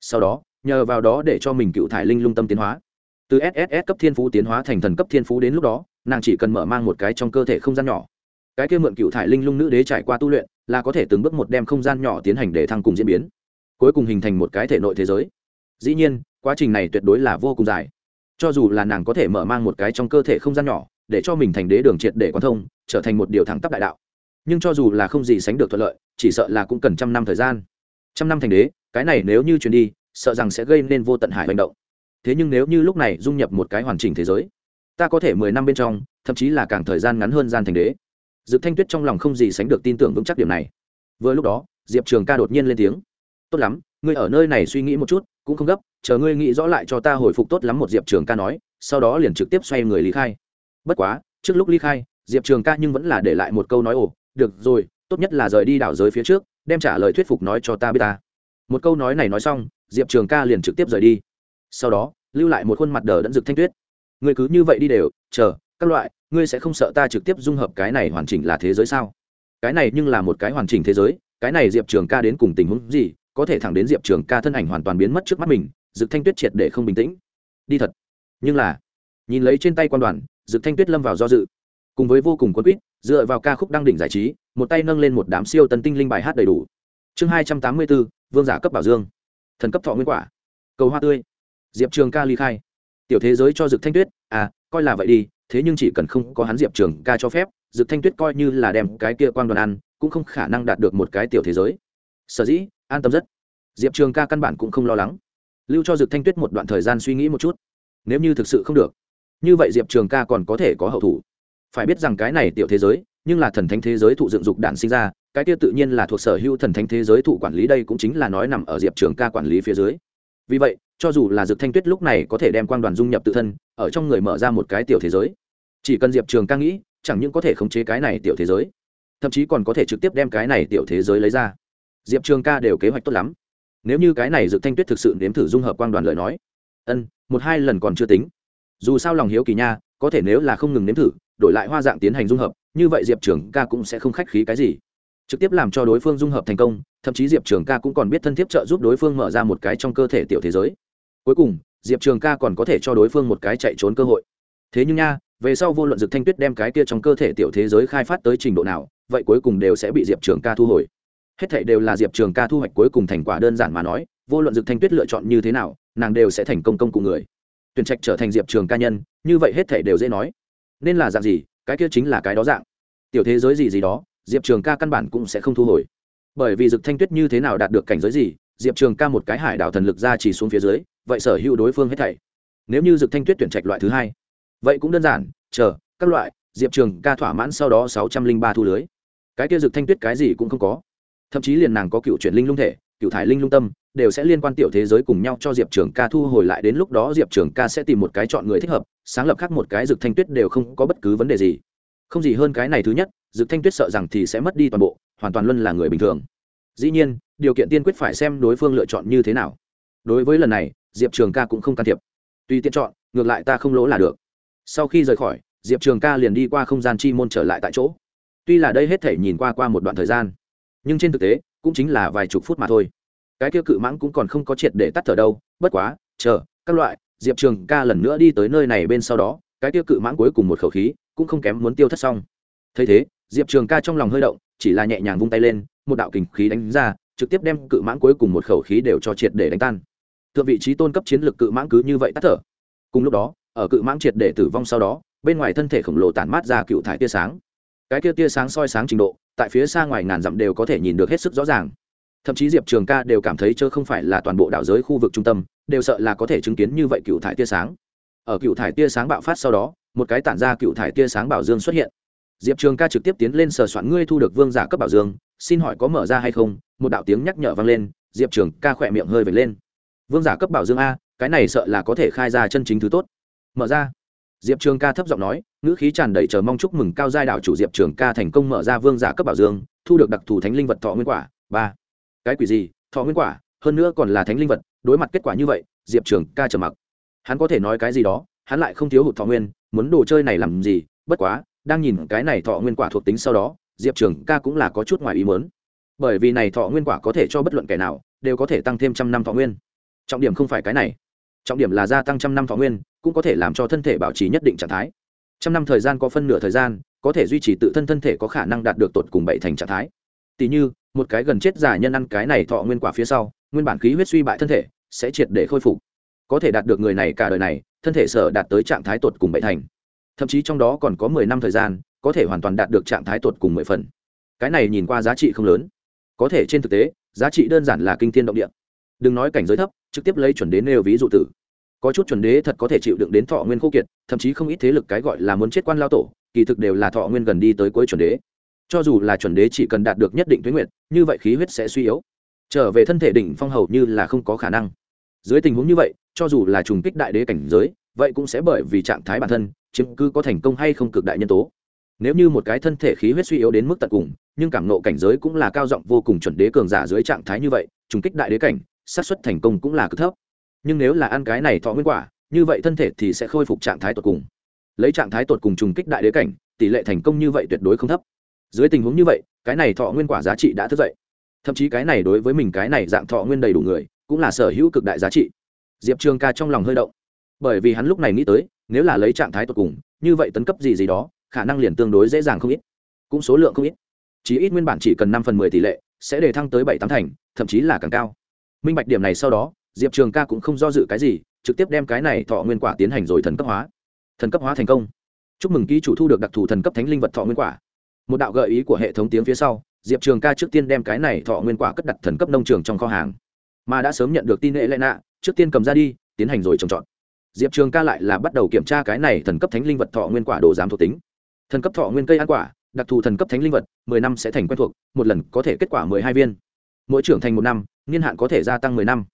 Sau đó, nhờ vào đó để cho mình cựu thải linh lung tâm tiến hóa. Từ sss cấp thiên phú tiến hóa thành thần cấp thiên phú đến lúc đó, nàng chỉ cần mở mang một cái trong cơ thể không gian nhỏ. Cái kia mượn cựu thải linh lung nữ đế trải qua tu luyện, là có thể từng bước một đem không gian nhỏ tiến hành để thăng cùng diễn biến. Cuối cùng hình thành một cái thể nội thế giới. Dĩ nhiên, quá trình này tuyệt đối là vô cùng dài. Cho dù là nàng có thể mở mang một cái trong cơ thể không gian nhỏ, để cho mình thành đế đường triệt để quan thông, trở thành một điều thẳng tắp đại đạo nhưng cho dù là không gì sánh được thuận lợi, chỉ sợ là cũng cần trăm năm thời gian. Trăm năm thành đế, cái này nếu như chuyển đi, sợ rằng sẽ gây nên vô tận hải hành động. Thế nhưng nếu như lúc này dung nhập một cái hoàn chỉnh thế giới, ta có thể mười năm bên trong, thậm chí là càng thời gian ngắn hơn gian thành đế. Dự thanh tuyết trong lòng không gì sánh được tin tưởng vững chắc điểm này. Vừa lúc đó, diệp trường ca đột nhiên lên tiếng. Tốt lắm, ngươi ở nơi này suy nghĩ một chút, cũng không gấp, chờ ngươi nghĩ rõ lại cho ta hồi phục tốt lắm một diệp trường ca nói, sau đó liền trực tiếp xoay người lý khai. Bất quá, trước lúc ly khai, diệp trường ca nhưng vẫn là để lại một câu nói ồ được rồi, tốt nhất là rời đi đảo giới phía trước, đem trả lời thuyết phục nói cho ta biết ta. Một câu nói này nói xong, diệp trường ca liền trực tiếp rời đi. Sau đó, lưu lại một khuôn mặt đờ đẫn rực thanh tuyết. Ngươi cứ như vậy đi đều, chờ, các loại, ngươi sẽ không sợ ta trực tiếp dung hợp cái này hoàn chỉnh là thế giới sao? Cái này nhưng là một cái hoàn chỉnh thế giới, cái này diệp trường ca đến cùng tình huống gì, có thể thẳng đến diệp trường ca thân ảnh hoàn toàn biến mất trước mắt mình dực thanh tuyết triệt để không bình tĩnh. Đi thật. Nhưng là, nhìn lấy trên tay quan đoàn dực thanh tuyết lâm vào do dự cùng với vô cùng quân quýt, dựa vào ca khúc đăng đỉnh giải trí, một tay nâng lên một đám siêu tân tinh linh bài hát đầy đủ. Chương hai trăm tám mươi bốn, vương giả cấp bảo dương. Thần cấp thọ nguyên quả. Cầu hoa tươi. Diệp trường ca ly khai. Tiểu thế giới cho dực thanh tuyết à coi là vậy đi, thế nhưng chỉ cần không có hắn diệp trường ca cho phép, dực thanh tuyết coi như là đem cái kia quan đoàn ăn, cũng không khả năng đạt được một cái tiểu thế giới. Sở dĩ, an tâm rất. Diệp trường ca căn bản cũng không lo lắng. Lưu cho dực thanh tuyết một đoạn thời gian suy nghĩ một chút. Nếu như thực sự không được, như vậy diệp trường ca còn có thể có hậu thủ phải biết rằng cái này tiểu thế giới, nhưng là thần thánh thế giới thụ dựng dục đản sinh ra, cái kia tự nhiên là thuộc sở hữu thần thánh thế giới thụ quản lý đây cũng chính là nói nằm ở diệp trường ca quản lý phía dưới. Vì vậy, cho dù là dược thanh tuyết lúc này có thể đem quang đoàn dung nhập tự thân, ở trong người mở ra một cái tiểu thế giới. Chỉ cần diệp trường ca nghĩ, chẳng những có thể khống chế cái này tiểu thế giới, thậm chí còn có thể trực tiếp đem cái này tiểu thế giới lấy ra. Diệp trường ca đều kế hoạch tốt lắm. Nếu như cái này dược thanh tuyết thực sự nếm thử dung hợp quang đoàn lời nói, ân, một hai lần còn chưa tính. Dù sao lòng hiếu kỳ nha, có thể nếu là không ngừng nếm thử đổi lại hoa dạng tiến hành dung hợp, như vậy diệp trường ca cũng sẽ không khách khí cái gì. Trực tiếp làm cho đối phương dung hợp thành công, thậm chí diệp trường ca cũng còn biết thân thiết trợ giúp đối phương mở ra một cái trong cơ thể tiểu thế giới. Cuối cùng, diệp trường ca còn có thể cho đối phương một cái chạy trốn cơ hội. Thế nhưng nha, về sau vô luận dược thanh tuyết đem cái kia trong cơ thể tiểu thế giới khai phát tới trình độ nào, vậy cuối cùng đều sẽ bị diệp trường ca thu hồi. Hết thảy đều là diệp trường ca thu hoạch cuối cùng thành quả đơn giản mà nói, vô luận dược thanh tuyết lựa chọn như thế nào, nàng đều sẽ thành công công cụ người. Tuyển trạch trở thành diệp trường ca nhân, như vậy hết thảy đều dễ nói nên là dạng gì, cái kia chính là cái đó dạng. Tiểu thế giới gì gì đó, diệp trường ca căn bản cũng sẽ không thu hồi. Bởi vì dực thanh tuyết như thế nào đạt được cảnh giới gì, diệp trường ca một cái hải đảo thần lực ra chỉ xuống phía dưới, vậy sở hữu đối phương hết thảy. Nếu như dực thanh tuyết tuyển trạch loại thứ hai, vậy cũng đơn giản, chờ, các loại, diệp trường ca thỏa mãn sau đó sáu trăm linh ba thu lưới. Cái kia dực thanh tuyết cái gì cũng không có. Thậm chí liền nàng có cựu chuyển linh lung thể, cựu thải linh lung tâm đều sẽ liên quan tiểu thế giới cùng nhau cho diệp trường ca thu hồi lại. Đến lúc đó diệp trường ca sẽ tìm một cái chọn người thích hợp, sáng lập khác một cái dực thanh tuyết đều không có bất cứ vấn đề gì. Không gì hơn cái này thứ nhất, dực thanh tuyết sợ rằng thì sẽ mất đi toàn bộ, hoàn toàn luân là người bình thường. Dĩ nhiên, điều kiện tiên quyết phải xem đối phương lựa chọn như thế nào. Đối với lần này, diệp trường ca cũng không can thiệp. Tùy tiện chọn, ngược lại ta không lỗ là được. Sau khi rời khỏi, diệp trường ca liền đi qua không gian chi môn trở lại tại chỗ. Tuy là đây hết thể nhìn qua qua một đoạn thời gian, nhưng trên thực tế, cũng chính là vài chục phút mà thôi cái kia cự mãng cũng còn không có triệt để tắt thở đâu, bất quá, chờ, các loại, diệp trường ca lần nữa đi tới nơi này bên sau đó, cái kia cự mãng cuối cùng một khẩu khí cũng không kém muốn tiêu thất xong. Thấy thế, diệp trường ca trong lòng hơi động, chỉ là nhẹ nhàng vung tay lên, một đạo kình khí đánh ra, trực tiếp đem cự mãng cuối cùng một khẩu khí đều cho triệt để đánh tan. Thượng vị trí tôn cấp chiến lược cự mãng cứ như vậy tắt thở. Cùng lúc đó, ở cự mãng triệt để tử vong sau đó, bên ngoài thân thể khổng lồ tản mát ra cựu thải tia sáng. Cái kia tia sáng soi sáng trình độ, tại phía xa ngoài ngàn dặm đều có thể nhìn được hết sức rõ ràng thậm chí diệp trường ca đều cảm thấy chớ không phải là toàn bộ đảo giới khu vực trung tâm, đều sợ là có thể chứng kiến như vậy cựu thải tia sáng. Ở cựu thải tia sáng bạo phát sau đó, một cái tản ra cựu thải tia sáng bảo dương xuất hiện. Diệp trường ca trực tiếp tiến lên sờ soạn ngươi thu được vương giả cấp bảo dương, xin hỏi có mở ra hay không? Một đạo tiếng nhắc nhở vang lên, diệp trường ca khỏe miệng hơi vệt lên. Vương giả cấp bảo dương a, cái này sợ là có thể khai ra chân chính thứ tốt. Mở ra. Diệp trường ca thấp giọng nói, ngữ khí tràn đầy chờ mong chúc mừng cao giai đạo chủ diệp trường ca thành công mở ra vương giả cấp bảo dương, thu được đặc thù thánh linh vật thọ nguyên quả. Ba cái quỷ gì, thọ nguyên quả, hơn nữa còn là thánh linh vật, đối mặt kết quả như vậy, diệp trường ca trầm mặc. Hắn có thể nói cái gì đó, hắn lại không thiếu hụt thọ nguyên, muốn đồ chơi này làm gì, bất quá, đang nhìn cái này thọ nguyên quả thuộc tính sau đó, diệp trường ca cũng là có chút ngoài ý mớn bởi vì này thọ nguyên quả có thể cho bất luận kẻ nào, đều có thể tăng thêm trăm năm thọ nguyên. Trọng điểm không phải cái này. Trọng điểm là gia tăng trăm năm thọ nguyên, cũng có thể làm cho thân thể bảo trì nhất định trạng thái. Trăm năm thời gian có phân nửa thời gian, có thể duy trì tự thân thân thể có khả năng đạt được tột cùng bảy thành trạng thái. Tỷ như một cái gần chết giả nhân ăn cái này thọ nguyên quả phía sau, nguyên bản khí huyết suy bại thân thể, sẽ triệt để khôi phục. Có thể đạt được người này cả đời này, thân thể sở đạt tới trạng thái tột cùng bảy thành. Thậm chí trong đó còn có mười năm thời gian, có thể hoàn toàn đạt được trạng thái tột cùng mười phần. Cái này nhìn qua giá trị không lớn. Có thể trên thực tế, giá trị đơn giản là kinh thiên động địa. Đừng nói cảnh giới thấp, trực tiếp lấy chuẩn đến nêu ví dụ tử. Có chút chuẩn đế thật có thể chịu đựng đến thọ nguyên khô kiệt, thậm chí không ít thế lực cái gọi là muốn chết quan lao tổ, kỳ thực đều là thọ nguyên gần đi tới cuối chuẩn đế cho dù là chuẩn đế chỉ cần đạt được nhất định tuyến nguyện như vậy khí huyết sẽ suy yếu. Trở về thân thể đỉnh phong hầu như là không có khả năng. Dưới tình huống như vậy, cho dù là trùng kích đại đế cảnh giới, vậy cũng sẽ bởi vì trạng thái bản thân, chiếm cứ có thành công hay không cực đại nhân tố. Nếu như một cái thân thể khí huyết suy yếu đến mức tận cùng, nhưng cảm nộ cảnh giới cũng là cao giọng vô cùng chuẩn đế cường giả dưới trạng thái như vậy, trùng kích đại đế cảnh, xác suất thành công cũng là cực thấp. Nhưng nếu là ăn cái này thọ nguyên quả, như vậy thân thể thì sẽ khôi phục trạng thái tột cùng. Lấy trạng thái tột cùng trùng kích đại đế cảnh, tỷ lệ thành công như vậy tuyệt đối không thấp dưới tình huống như vậy, cái này thọ nguyên quả giá trị đã thức dậy. Thậm chí cái này đối với mình cái này dạng thọ nguyên đầy đủ người, cũng là sở hữu cực đại giá trị. Diệp trường ca trong lòng hơi động. Bởi vì hắn lúc này nghĩ tới, nếu là lấy trạng thái tột cùng, như vậy tấn cấp gì gì đó, khả năng liền tương đối dễ dàng không ít. Cũng số lượng không ít. Chỉ ít nguyên bản chỉ cần năm phần mười tỷ lệ, sẽ để thăng tới bảy tám thành, thậm chí là càng cao. Minh bạch điểm này sau đó, diệp trường ca cũng không do dự cái gì, trực tiếp đem cái này thọ nguyên quả tiến hành rồi thần cấp hóa. Thần cấp hóa thành công. Chúc mừng ký chủ thu được đặc thù thần cấp thánh linh vật thọ nguyên quả một đạo gợi ý của hệ thống tiếng phía sau, diệp trường ca trước tiên đem cái này thọ nguyên quả cất đặt thần cấp nông trường trong kho hàng. Mà đã sớm nhận được tin hệ lệ nạ, trước tiên cầm ra đi, tiến hành rồi trồng trọt. Diệp trường ca lại là bắt đầu kiểm tra cái này thần cấp thánh linh vật thọ nguyên quả đồ giám thuộc tính. Thần cấp thọ nguyên cây ăn quả, đặc thù thần cấp thánh linh vật, mười năm sẽ thành quen thuộc, một lần có thể kết quả mười hai viên. Mỗi trưởng thành một năm, niên hạn có thể gia tăng mười năm.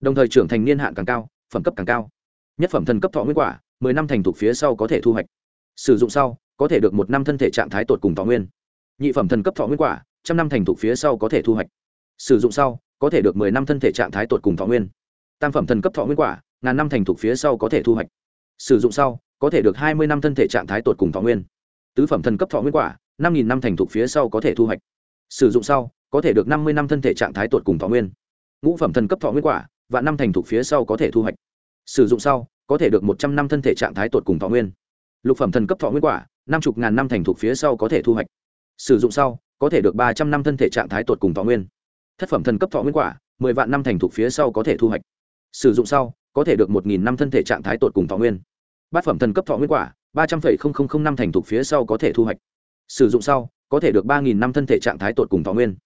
Đồng thời trưởng thành niên hạn càng cao, phẩm cấp càng cao. Nhất phẩm thần cấp thọ nguyên quả, mười năm thành thuộc phía sau có thể thu hoạch. Sử dụng sau có thể được một năm thân thể trạng thái tột cùng thọ nguyên. Nhị phẩm thần cấp thọ nguyên quả, trăm năm thành thục phía sau có thể thu hoạch. Sử dụng sau, có thể được mười năm thân thể trạng thái tột cùng thọ nguyên. Tam phẩm thần cấp thọ nguyên quả, ngàn năm thành thục phía sau có thể thu hoạch. Sử dụng sau, có thể được hai mươi năm thân thể trạng thái tột cùng thọ nguyên. Tứ phẩm thần cấp thọ nguyên quả, năm nghìn năm thành thục phía sau có thể thu hoạch. Sử dụng sau, có thể được năm mươi năm thân thể trạng thái tột cùng thọ nguyên. Ngũ phẩm thần cấp thọ nguyên quả và năm thành thục phía sau có thể thu hoạch. Sử dụng sau, có thể được một trăm năm thân thể trạng thái tột cùng thọ nguyên. Lục phẩm thần cấp thọ nguyên quả năm chục ngàn năm thành thục phía sau có thể thu hoạch. Sử dụng sau, có thể được ba trăm năm thân thể trạng thái tột cùng thọ nguyên. Thất phẩm thần cấp thọ nguyên quả, mười vạn năm thành thục phía sau có thể thu hoạch. Sử dụng sau, có thể được một nghìn năm thân thể trạng thái tột cùng thọ nguyên. Bát phẩm thần cấp thọ nguyên quả, ba trăm linh năm thành thục phía sau có thể thu hoạch. Sử dụng sau, có thể được ba nghìn năm thân thể trạng thái tột cùng thọ nguyên.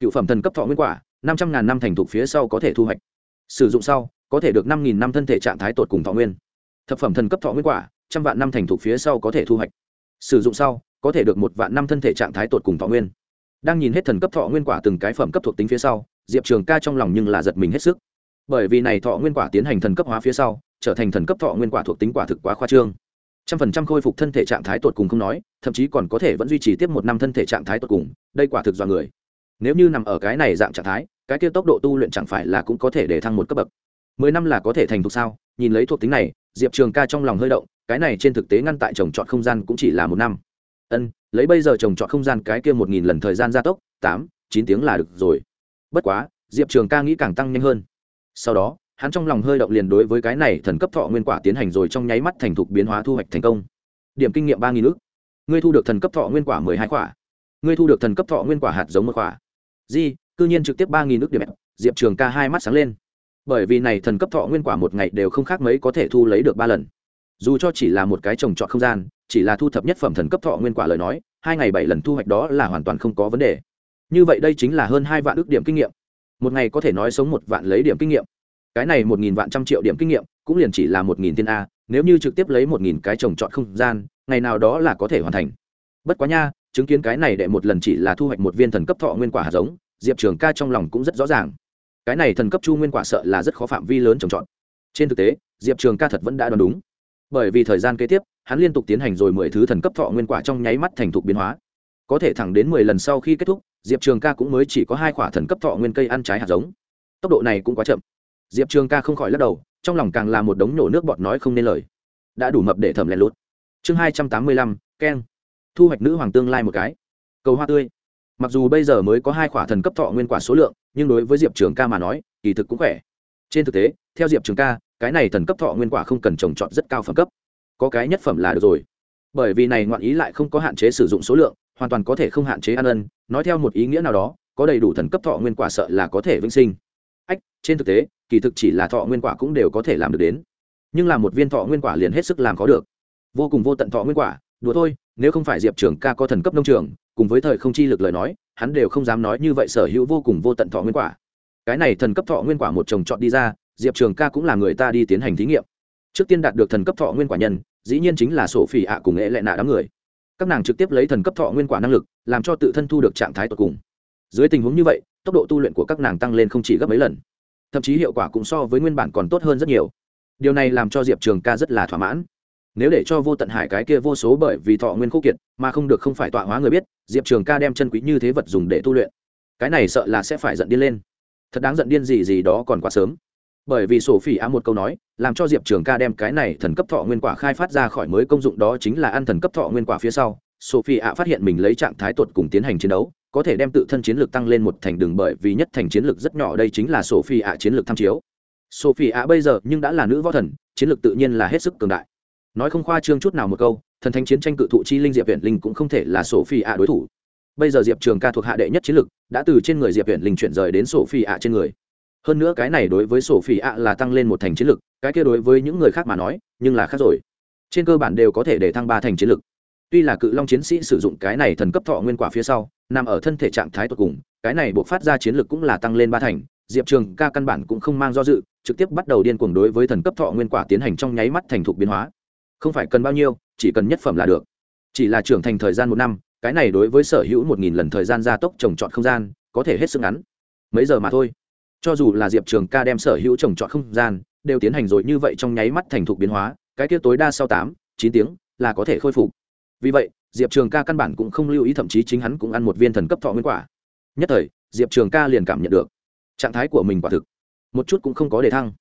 Cựu phẩm thần cấp thọ nguyên quả, năm trăm ngàn năm thành thục phía sau có thể thu hoạch. Sử dụng sau, có thể được năm nghìn năm thân thể trạng thái tột cùng thọ nguyên. Thập phẩm thần cấp thọ nguyên quả, trăm vạn năm thành thục phía sau có thể thu hoạch sử dụng sau, có thể được một vạn năm thân thể trạng thái tột cùng thọ nguyên. Đang nhìn hết thần cấp thọ nguyên quả từng cái phẩm cấp thuộc tính phía sau, diệp trường ca trong lòng nhưng là giật mình hết sức. Bởi vì này thọ nguyên quả tiến hành thần cấp hóa phía sau, trở thành thần cấp thọ nguyên quả thuộc tính quả thực quá khoa trương. Trăm phần trăm khôi phục thân thể trạng thái tột cùng không nói, thậm chí còn có thể vẫn duy trì tiếp một năm thân thể trạng thái tột cùng, đây quả thực do người. Nếu như nằm ở cái này dạng trạng thái, cái kia tốc độ tu luyện chẳng phải là cũng có thể để thăng một cấp bậc. Mười năm là có thể thành thục sao? Nhìn lấy thuộc tính này, diệp trường ca trong lòng hơi động cái này trên thực tế ngăn tại trồng trọt không gian cũng chỉ là một năm. Ân, lấy bây giờ trồng trọt không gian cái kia một nghìn lần thời gian gia tốc, tám, chín tiếng là được rồi. Bất quá, diệp trường ca nghĩ càng tăng nhanh hơn. Sau đó, hắn trong lòng hơi động liền đối với cái này thần cấp thọ nguyên quả tiến hành rồi trong nháy mắt thành thục biến hóa thu hoạch thành công. Điểm kinh nghiệm ba nghìn ước ngươi thu được thần cấp thọ nguyên quả mười hai quả. Ngươi thu được thần cấp thọ nguyên quả hạt giống một quả. Di, cư nhiên trực tiếp ba nghìn nước điểm. Diệp trường ca hai mắt sáng lên. Bởi vì này thần cấp thọ nguyên quả một ngày đều không khác mấy có thể thu lấy được ba lần dù cho chỉ là một cái trồng trọt không gian, chỉ là thu thập nhất phẩm thần cấp thọ nguyên quả lời nói, hai ngày bảy lần thu hoạch đó là hoàn toàn không có vấn đề. Như vậy đây chính là hơn hai vạn ước điểm kinh nghiệm. Một ngày có thể nói sống một vạn lấy điểm kinh nghiệm. Cái này một nghìn vạn trăm triệu điểm kinh nghiệm, cũng liền chỉ là một nghìn tiên a, nếu như trực tiếp lấy một nghìn cái trồng trọt không gian, ngày nào đó là có thể hoàn thành. Bất quá nha, chứng kiến cái này đệ một lần chỉ là thu hoạch một viên thần cấp thọ nguyên quả hạt giống, diệp trường ca trong lòng cũng rất rõ ràng. Cái này thần cấp chu nguyên quả sợ là rất khó phạm vi lớn trồng trọt. Trên thực tế, diệp trường ca thật vẫn đã đoán đúng bởi vì thời gian kế tiếp, hắn liên tục tiến hành rồi mười thứ thần cấp thọ nguyên quả trong nháy mắt thành thục biến hóa. Có thể thẳng đến mười lần sau khi kết thúc, diệp trường ca cũng mới chỉ có hai quả thần cấp thọ nguyên cây ăn trái hạt giống. Tốc độ này cũng quá chậm. Diệp trường ca không khỏi lắc đầu, trong lòng càng là một đống nổ nước bọt nói không nên lời. Đã đủ mập để thẩm lén lút chương hai trăm tám mươi lăm, keng. Thu hoạch nữ hoàng tương lai một cái. Cầu hoa tươi. Mặc dù bây giờ mới có hai quả thần cấp thọ nguyên quả số lượng, nhưng đối với diệp trường ca mà nói, kỳ thực cũng khỏe. Trên thực tế, theo diệp trường ca cái này thần cấp thọ nguyên quả không cần trồng trọt rất cao phẩm cấp. Có cái nhất phẩm là được rồi. Bởi vì này ngoạn ý lại không có hạn chế sử dụng số lượng, hoàn toàn có thể không hạn chế ăn ân, nói theo một ý nghĩa nào đó, có đầy đủ thần cấp thọ nguyên quả sợ là có thể vĩnh sinh. Ách, trên thực tế, kỳ thực chỉ là thọ nguyên quả cũng đều có thể làm được đến. Nhưng là một viên thọ nguyên quả liền hết sức làm khó được. Vô cùng vô tận thọ nguyên quả, đùa thôi, nếu không phải diệp trường ca có thần cấp nông trường, cùng với thời không chi lực lời nói, hắn đều không dám nói như vậy sở hữu vô cùng vô tận thọ nguyên quả. Cái này thần cấp thọ nguyên quả một trồng chọn đi ra diệp trường ca cũng là người ta đi tiến hành thí nghiệm trước tiên đạt được thần cấp thọ nguyên quả nhân dĩ nhiên chính là sổ phỉ ạ cùng nghệ lệ nạ đám người các nàng trực tiếp lấy thần cấp thọ nguyên quả năng lực làm cho tự thân thu được trạng thái tột cùng dưới tình huống như vậy tốc độ tu luyện của các nàng tăng lên không chỉ gấp mấy lần thậm chí hiệu quả cũng so với nguyên bản còn tốt hơn rất nhiều điều này làm cho diệp trường ca rất là thỏa mãn nếu để cho vô tận hải cái kia vô số bởi vì thọ nguyên khúc kiệt mà không được không phải tọa hóa người biết diệp trường ca đem chân quý như thế vật dùng để tu luyện cái này sợ là sẽ phải giận điên lên thật đáng giận điên gì gì đó còn quá sớm bởi vì sổ phỉ á một câu nói, làm cho diệp trường ca đem cái này thần cấp thọ nguyên quả khai phát ra khỏi mới công dụng đó chính là ăn thần cấp thọ nguyên quả phía sau. Sophie A phát hiện mình lấy trạng thái tuột cùng tiến hành chiến đấu, có thể đem tự thân chiến lược tăng lên một thành đường bởi vì nhất thành chiến lược rất nhỏ đây chính là sophie A chiến lược tham chiếu. Sophie A bây giờ nhưng đã là nữ võ thần, chiến lược tự nhiên là hết sức cường đại. Nói không khoa trương chút nào một câu, thần thánh chiến tranh cự thụ chi linh diệp viện linh cũng không thể là sophie A đối thủ. Bây giờ diệp trường ca thuộc hạ đệ nhất chiến lược, đã từ trên người diệp viện linh chuyển rời đến sophie A trên người hơn nữa cái này đối với sổ phỉ ạ là tăng lên một thành chiến lược cái kia đối với những người khác mà nói, nhưng là khác rồi. Trên cơ bản đều có thể để thăng ba thành chiến lược tuy là cự long chiến sĩ sử dụng cái này thần cấp thọ nguyên quả phía sau, nằm ở thân thể trạng thái tột cùng, cái này buộc phát ra chiến lược cũng là tăng lên ba thành, diệp trường ca căn bản cũng không mang do dự, trực tiếp bắt đầu điên cuồng đối với thần cấp thọ nguyên quả tiến hành trong nháy mắt thành thục biến hóa. Không phải cần bao nhiêu, chỉ cần nhất phẩm là được. Chỉ là trưởng thành thời gian một năm, cái này đối với sở hữu một nghìn lần thời gian gia tốc trồng trọt không gian, có thể hết sức ngắn. Mấy giờ mà thôi? Cho dù là diệp trường ca đem sở hữu trồng trọt không gian đều tiến hành rồi như vậy trong nháy mắt thành thục biến hóa, cái kia tối đa sau tám, chín tiếng là có thể khôi phục. Vì vậy, diệp trường ca căn bản cũng không lưu ý, thậm chí chính hắn cũng ăn một viên thần cấp thọ nguyên quả. Nhất thời, diệp trường ca liền cảm nhận được trạng thái của mình quả thực một chút cũng không có đề thăng.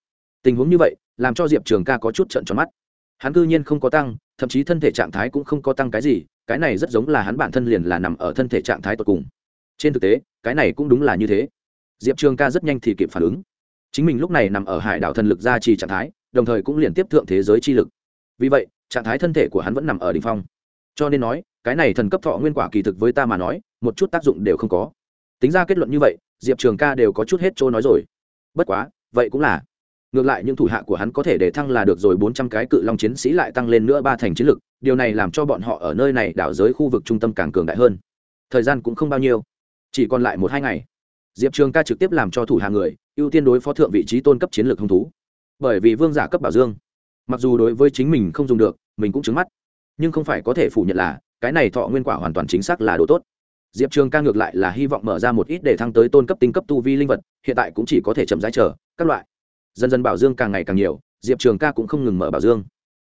Tình huống như vậy, làm cho diệp trường ca có chút trận tròn mắt. Hắn cư nhiên không có tăng, thậm chí thân thể trạng thái cũng không có tăng cái gì, cái này rất giống là hắn bản thân liền là nằm ở thân thể trạng thái tột cùng. Trên thực tế, cái này cũng đúng là như thế diệp trường ca rất nhanh thì kịp phản ứng. Chính mình lúc này nằm ở hải đảo thần lực gia trì trạng thái, đồng thời cũng liền tiếp thượng thế giới chi lực. Vì vậy, trạng thái thân thể của hắn vẫn nằm ở đ ỉ n h phong. Cho nên nói, cái này thần cấp thọ nguyên quả kỳ thực với ta mà nói, một chút tác dụng đều không có. Tính ra kết luận như vậy, diệp trường ca đều có chút hết trôi nói rồi. Bất quá, vậy cũng là. Ngược lại những thủ hạ của hắn có thể để thăng là được rồi, bốn trăm cái cự long chiến sĩ lại tăng lên nữa ba thành chiến lực, điều này làm cho bọn họ ở nơi này, đảo giới khu vực trung tâm càng cường đại hơn. Thời gian cũng không bao nhiêu, chỉ còn lại một hai ngày diệp trường ca trực tiếp làm cho thủ hàng người, ưu tiên đối phó thượng vị trí tôn cấp chiến lược hông thú. Bởi vì vương giả cấp bảo dương, mặc dù đối với chính mình không dùng được, mình cũng trứng mắt. Nhưng không phải có thể phủ nhận là, cái này thọ nguyên quả hoàn toàn chính xác là đồ tốt. Diệp trường ca ngược lại là hy vọng mở ra một ít để thăng tới tôn cấp tinh cấp tu vi linh vật, hiện tại cũng chỉ có thể chậm rãi chờ, các loại. Dần dần bảo dương càng ngày càng nhiều, diệp trường ca cũng không ngừng mở bảo dương.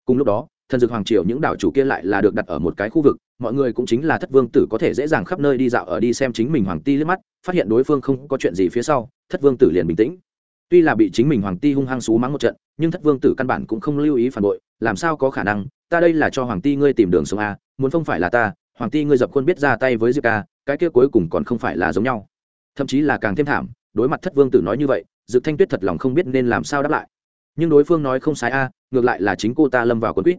Cùng lúc đó thần dược hoàng triều những đảo chủ kia lại là được đặt ở một cái khu vực, mọi người cũng chính là thất vương tử có thể dễ dàng khắp nơi đi dạo ở đi xem chính mình hoàng ti liếc mắt, phát hiện đối phương không có chuyện gì phía sau, thất vương tử liền bình tĩnh. Tuy là bị chính mình hoàng ti hung hăng xú mắng một trận, nhưng thất vương tử căn bản cũng không lưu ý phản bội, làm sao có khả năng, ta đây là cho hoàng ti ngươi tìm đường sống a muốn không phải là ta, hoàng ti ngươi dập khuôn biết ra tay với diệp ca, cái kia cuối cùng còn không phải là giống nhau. Thậm chí là càng thêm thảm, đối mặt thất vương tử nói như vậy dự thanh tuyết thật lòng không biết nên làm sao đáp lại. Nhưng đối phương nói không sai a, ngược lại là chính cô ta lâm vào quân quýt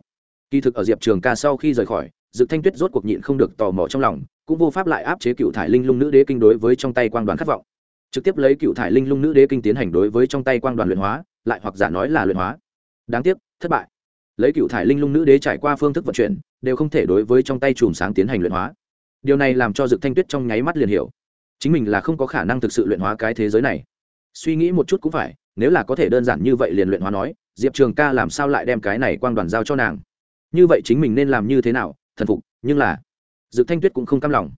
kỳ thực ở diệp trường ca sau khi rời khỏi dự thanh tuyết rốt cuộc nhịn không được tò mò trong lòng, cũng vô pháp lại áp chế cựu thải linh lung nữ đế kinh đối với trong tay quang đoàn khát vọng. Trực tiếp lấy cựu thải linh lung nữ đế kinh tiến hành đối với trong tay quang đoàn luyện hóa, lại hoặc giả nói là luyện hóa. Đáng tiếc, thất bại. Lấy cựu thải linh lung nữ đế trải qua phương thức vận chuyển, đều không thể đối với trong tay chùm sáng tiến hành luyện hóa. Điều này làm cho dực thanh tuyết trong nháy mắt liền hiểu, chính mình là không có khả năng thực sự luyện hóa cái thế giới này. Suy nghĩ một chút cũng phải, nếu là có thể đơn giản như vậy liền luyện hóa nói, diệp trường ca làm sao lại đem cái này quang đoàn giao cho nàng? Như vậy chính mình nên làm như thế nào, thần phục, nhưng là, dực thanh tuyết cũng không cam lòng.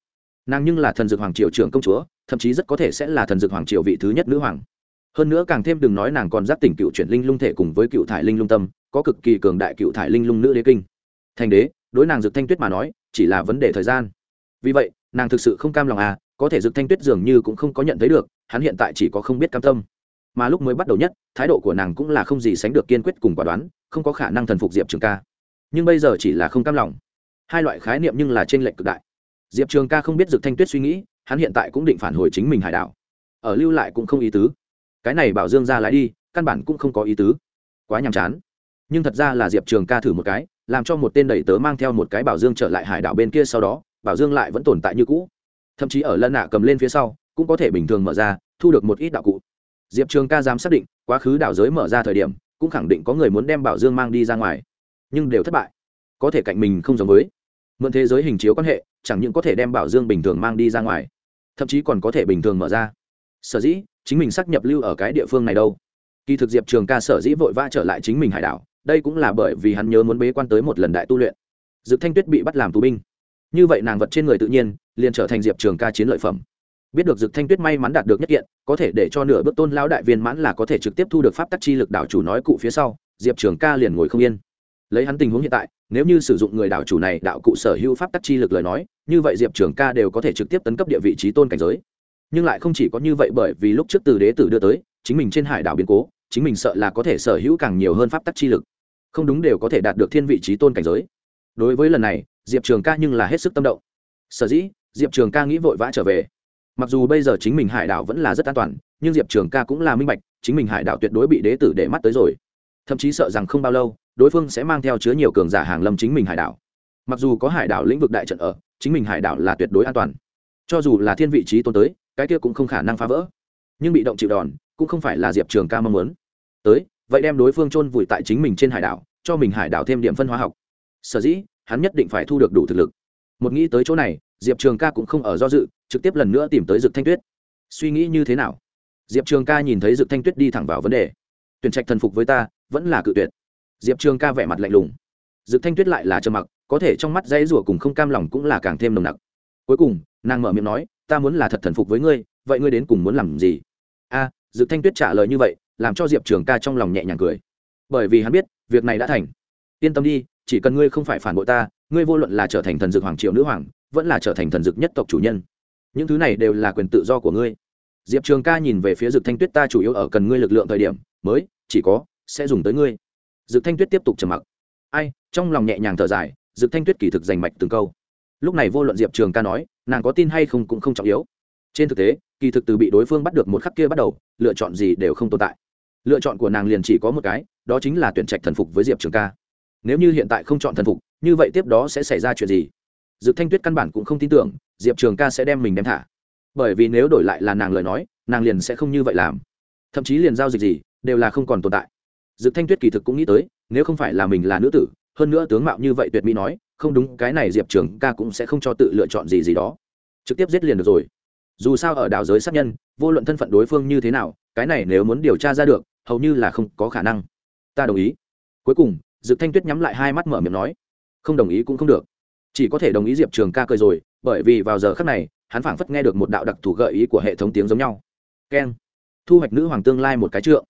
Nàng nhưng là thần dược hoàng triều trưởng công chúa, thậm chí rất có thể sẽ là thần dược hoàng triều vị thứ nhất nữ hoàng. Hơn nữa càng thêm đừng nói nàng còn giáp tỉnh cựu chuyển linh lung thể cùng với cựu thải linh lung tâm, có cực kỳ cường đại cựu thải linh lung nữ đế kinh. Thành đế, đối nàng dược thanh tuyết mà nói, chỉ là vấn đề thời gian. Vì vậy, nàng thực sự không cam lòng à có thể dược thanh tuyết dường như cũng không có nhận thấy được, hắn hiện tại chỉ có không biết cam tâm. Mà lúc mới bắt đầu nhất, thái độ của nàng cũng là không gì sánh được kiên quyết cùng quả đoán, không có khả năng thần phục diệp trường ca nhưng bây giờ chỉ là không cam lòng. Hai loại khái niệm nhưng là trên lệnh cực đại. Diệp trường ca không biết dực thanh tuyết suy nghĩ, hắn hiện tại cũng định phản hồi chính mình hải đảo. Ở lưu lại cũng không ý tứ. Cái này bảo dương ra lại đi, căn bản cũng không có ý tứ. Quá nhàm chán. Nhưng thật ra là diệp trường ca thử một cái, làm cho một tên đầy tớ mang theo một cái bảo dương trở lại hải đảo bên kia sau đó, bảo dương lại vẫn tồn tại như cũ. Thậm chí ở lân nạ cầm lên phía sau, cũng có thể bình thường mở ra, thu được một ít đạo cụ. Diệp trường ca dám xác định, quá khứ đảo giới mở ra thời điểm, cũng khẳng định có người muốn đem bảo dương mang đi ra ngoài nhưng đều thất bại. Có thể cạnh mình không giống với. Mượn thế giới hình chiếu quan hệ, chẳng những có thể đem bảo dương bình thường mang đi ra ngoài, thậm chí còn có thể bình thường mở ra. Sở dĩ, chính mình xác nhập lưu ở cái địa phương này đâu. Kỳ thực diệp trường ca sở dĩ vội vã trở lại chính mình hải đảo, đây cũng là bởi vì hắn nhớ muốn bế quan tới một lần đại tu luyện. Dự thanh tuyết bị bắt làm tù binh. Như vậy nàng vật trên người tự nhiên, liền trở thành diệp trường ca chiến lợi phẩm. Biết được dực thanh tuyết may mắn đạt được nhất kiện, có thể để cho nửa bước tôn lão đại viên mãn là có thể trực tiếp thu được pháp tắc chi lực đảo chủ nói cụ phía sau, diệp trường ca liền ngồi không yên lấy hắn tình huống hiện tại, nếu như sử dụng người đảo chủ này đạo cụ sở hữu pháp tắc chi lực lời nói, như vậy diệp trường ca đều có thể trực tiếp tấn cấp địa vị trí tôn cảnh giới. Nhưng lại không chỉ có như vậy bởi vì lúc trước từ đế tử đưa tới, chính mình trên hải đảo biến cố, chính mình sợ là có thể sở hữu càng nhiều hơn pháp tắc chi lực. Không đúng đều có thể đạt được thiên vị trí tôn cảnh giới. Đối với lần này, diệp trường ca nhưng là hết sức tâm động. Sở dĩ, diệp trường ca nghĩ vội vã trở về. Mặc dù bây giờ chính mình hải đảo vẫn là rất an toàn, nhưng diệp trường ca cũng là minh bạch, chính mình hải đảo tuyệt đối bị đế tử để mắt tới rồi. Thậm chí sợ rằng không bao lâu đối phương sẽ mang theo chứa nhiều cường giả hàng lâm chính mình hải đảo. Mặc dù có hải đảo lĩnh vực đại trận ở, chính mình hải đảo là tuyệt đối an toàn. Cho dù là thiên vị trí tôn tới, cái kia cũng không khả năng phá vỡ. Nhưng bị động chịu đòn, cũng không phải là diệp trường ca mong muốn. Tới, vậy đem đối phương chôn vùi tại chính mình trên hải đảo, cho mình hải đảo thêm điểm phân hóa học. Sở dĩ, hắn nhất định phải thu được đủ thực lực. Một nghĩ tới chỗ này, diệp trường ca cũng không ở do dự, trực tiếp lần nữa tìm tới dực thanh tuyết. Suy nghĩ như thế nào? Diệp trường ca nhìn thấy dực thanh tuyết đi thẳng vào vấn đề. Tuyển trạch thần phục với ta, vẫn là cự tuyệt diệp trường ca vẻ mặt lạnh lùng. Dự thanh tuyết lại là trơ mặc có thể trong mắt dãy rủa cùng không cam lòng cũng là càng thêm nồng nặc. Cuối cùng nàng mở miệng nói ta muốn là thật thần phục với ngươi vậy ngươi đến cùng muốn làm gì? A à, thanh tuyết trả lời như vậy làm cho diệp trường ca trong lòng nhẹ nhàng cười. Bởi vì hắn biết việc này đã thành. Yên tâm đi chỉ cần ngươi không phải phản bội ta ngươi vô luận là trở thành thần dược hoàng triều nữ hoàng vẫn là trở thành thần dược nhất tộc chủ nhân. Những thứ này đều là quyền tự do của ngươi. Diệp trường ca nhìn về phía dược thanh tuyết ta chủ yếu ở cần ngươi lực lượng thời điểm mới chỉ có sẽ dùng tới ngươi dực thanh tuyết tiếp tục trầm mặc. Ai, trong lòng nhẹ nhàng thở dài dực thanh tuyết kỳ thực giành mạch từng câu. Lúc này vô luận diệp trường ca nói, nàng có tin hay không cũng không trọng yếu. Trên thực tế, kỳ thực từ bị đối phương bắt được một khắc kia bắt đầu, lựa chọn gì đều không tồn tại. Lựa chọn của nàng liền chỉ có một cái, đó chính là tuyển trạch thần phục với diệp trường ca. Nếu như hiện tại không chọn thần phục, như vậy tiếp đó sẽ xảy ra chuyện gì? Dự thanh tuyết căn bản cũng không tin tưởng, diệp trường ca sẽ đem mình đem thả. Bởi vì nếu đổi lại là nàng lời nói, nàng liền sẽ không như vậy làm. Thậm chí liền giao dịch gì, đều là không còn tồn tại. Dự thanh tuyết kỳ thực cũng nghĩ tới, nếu không phải là mình là nữ tử, hơn nữa tướng mạo như vậy tuyệt mỹ nói, không đúng, cái này diệp trường ca cũng sẽ không cho tự lựa chọn gì gì đó. Trực tiếp giết liền được rồi. Dù sao ở đảo giới sát nhân, vô luận thân phận đối phương như thế nào, cái này nếu muốn điều tra ra được, hầu như là không có khả năng. Ta đồng ý. Cuối cùng, dực thanh tuyết nhắm lại hai mắt mở miệng nói, không đồng ý cũng không được. Chỉ có thể đồng ý diệp trường ca cười rồi, bởi vì vào giờ khắc này, hắn phảng phất nghe được một đạo đặc thù gợi ý của hệ thống tiếng giống nhau. Keng. Thu hoạch nữ hoàng tương lai một cái trượng.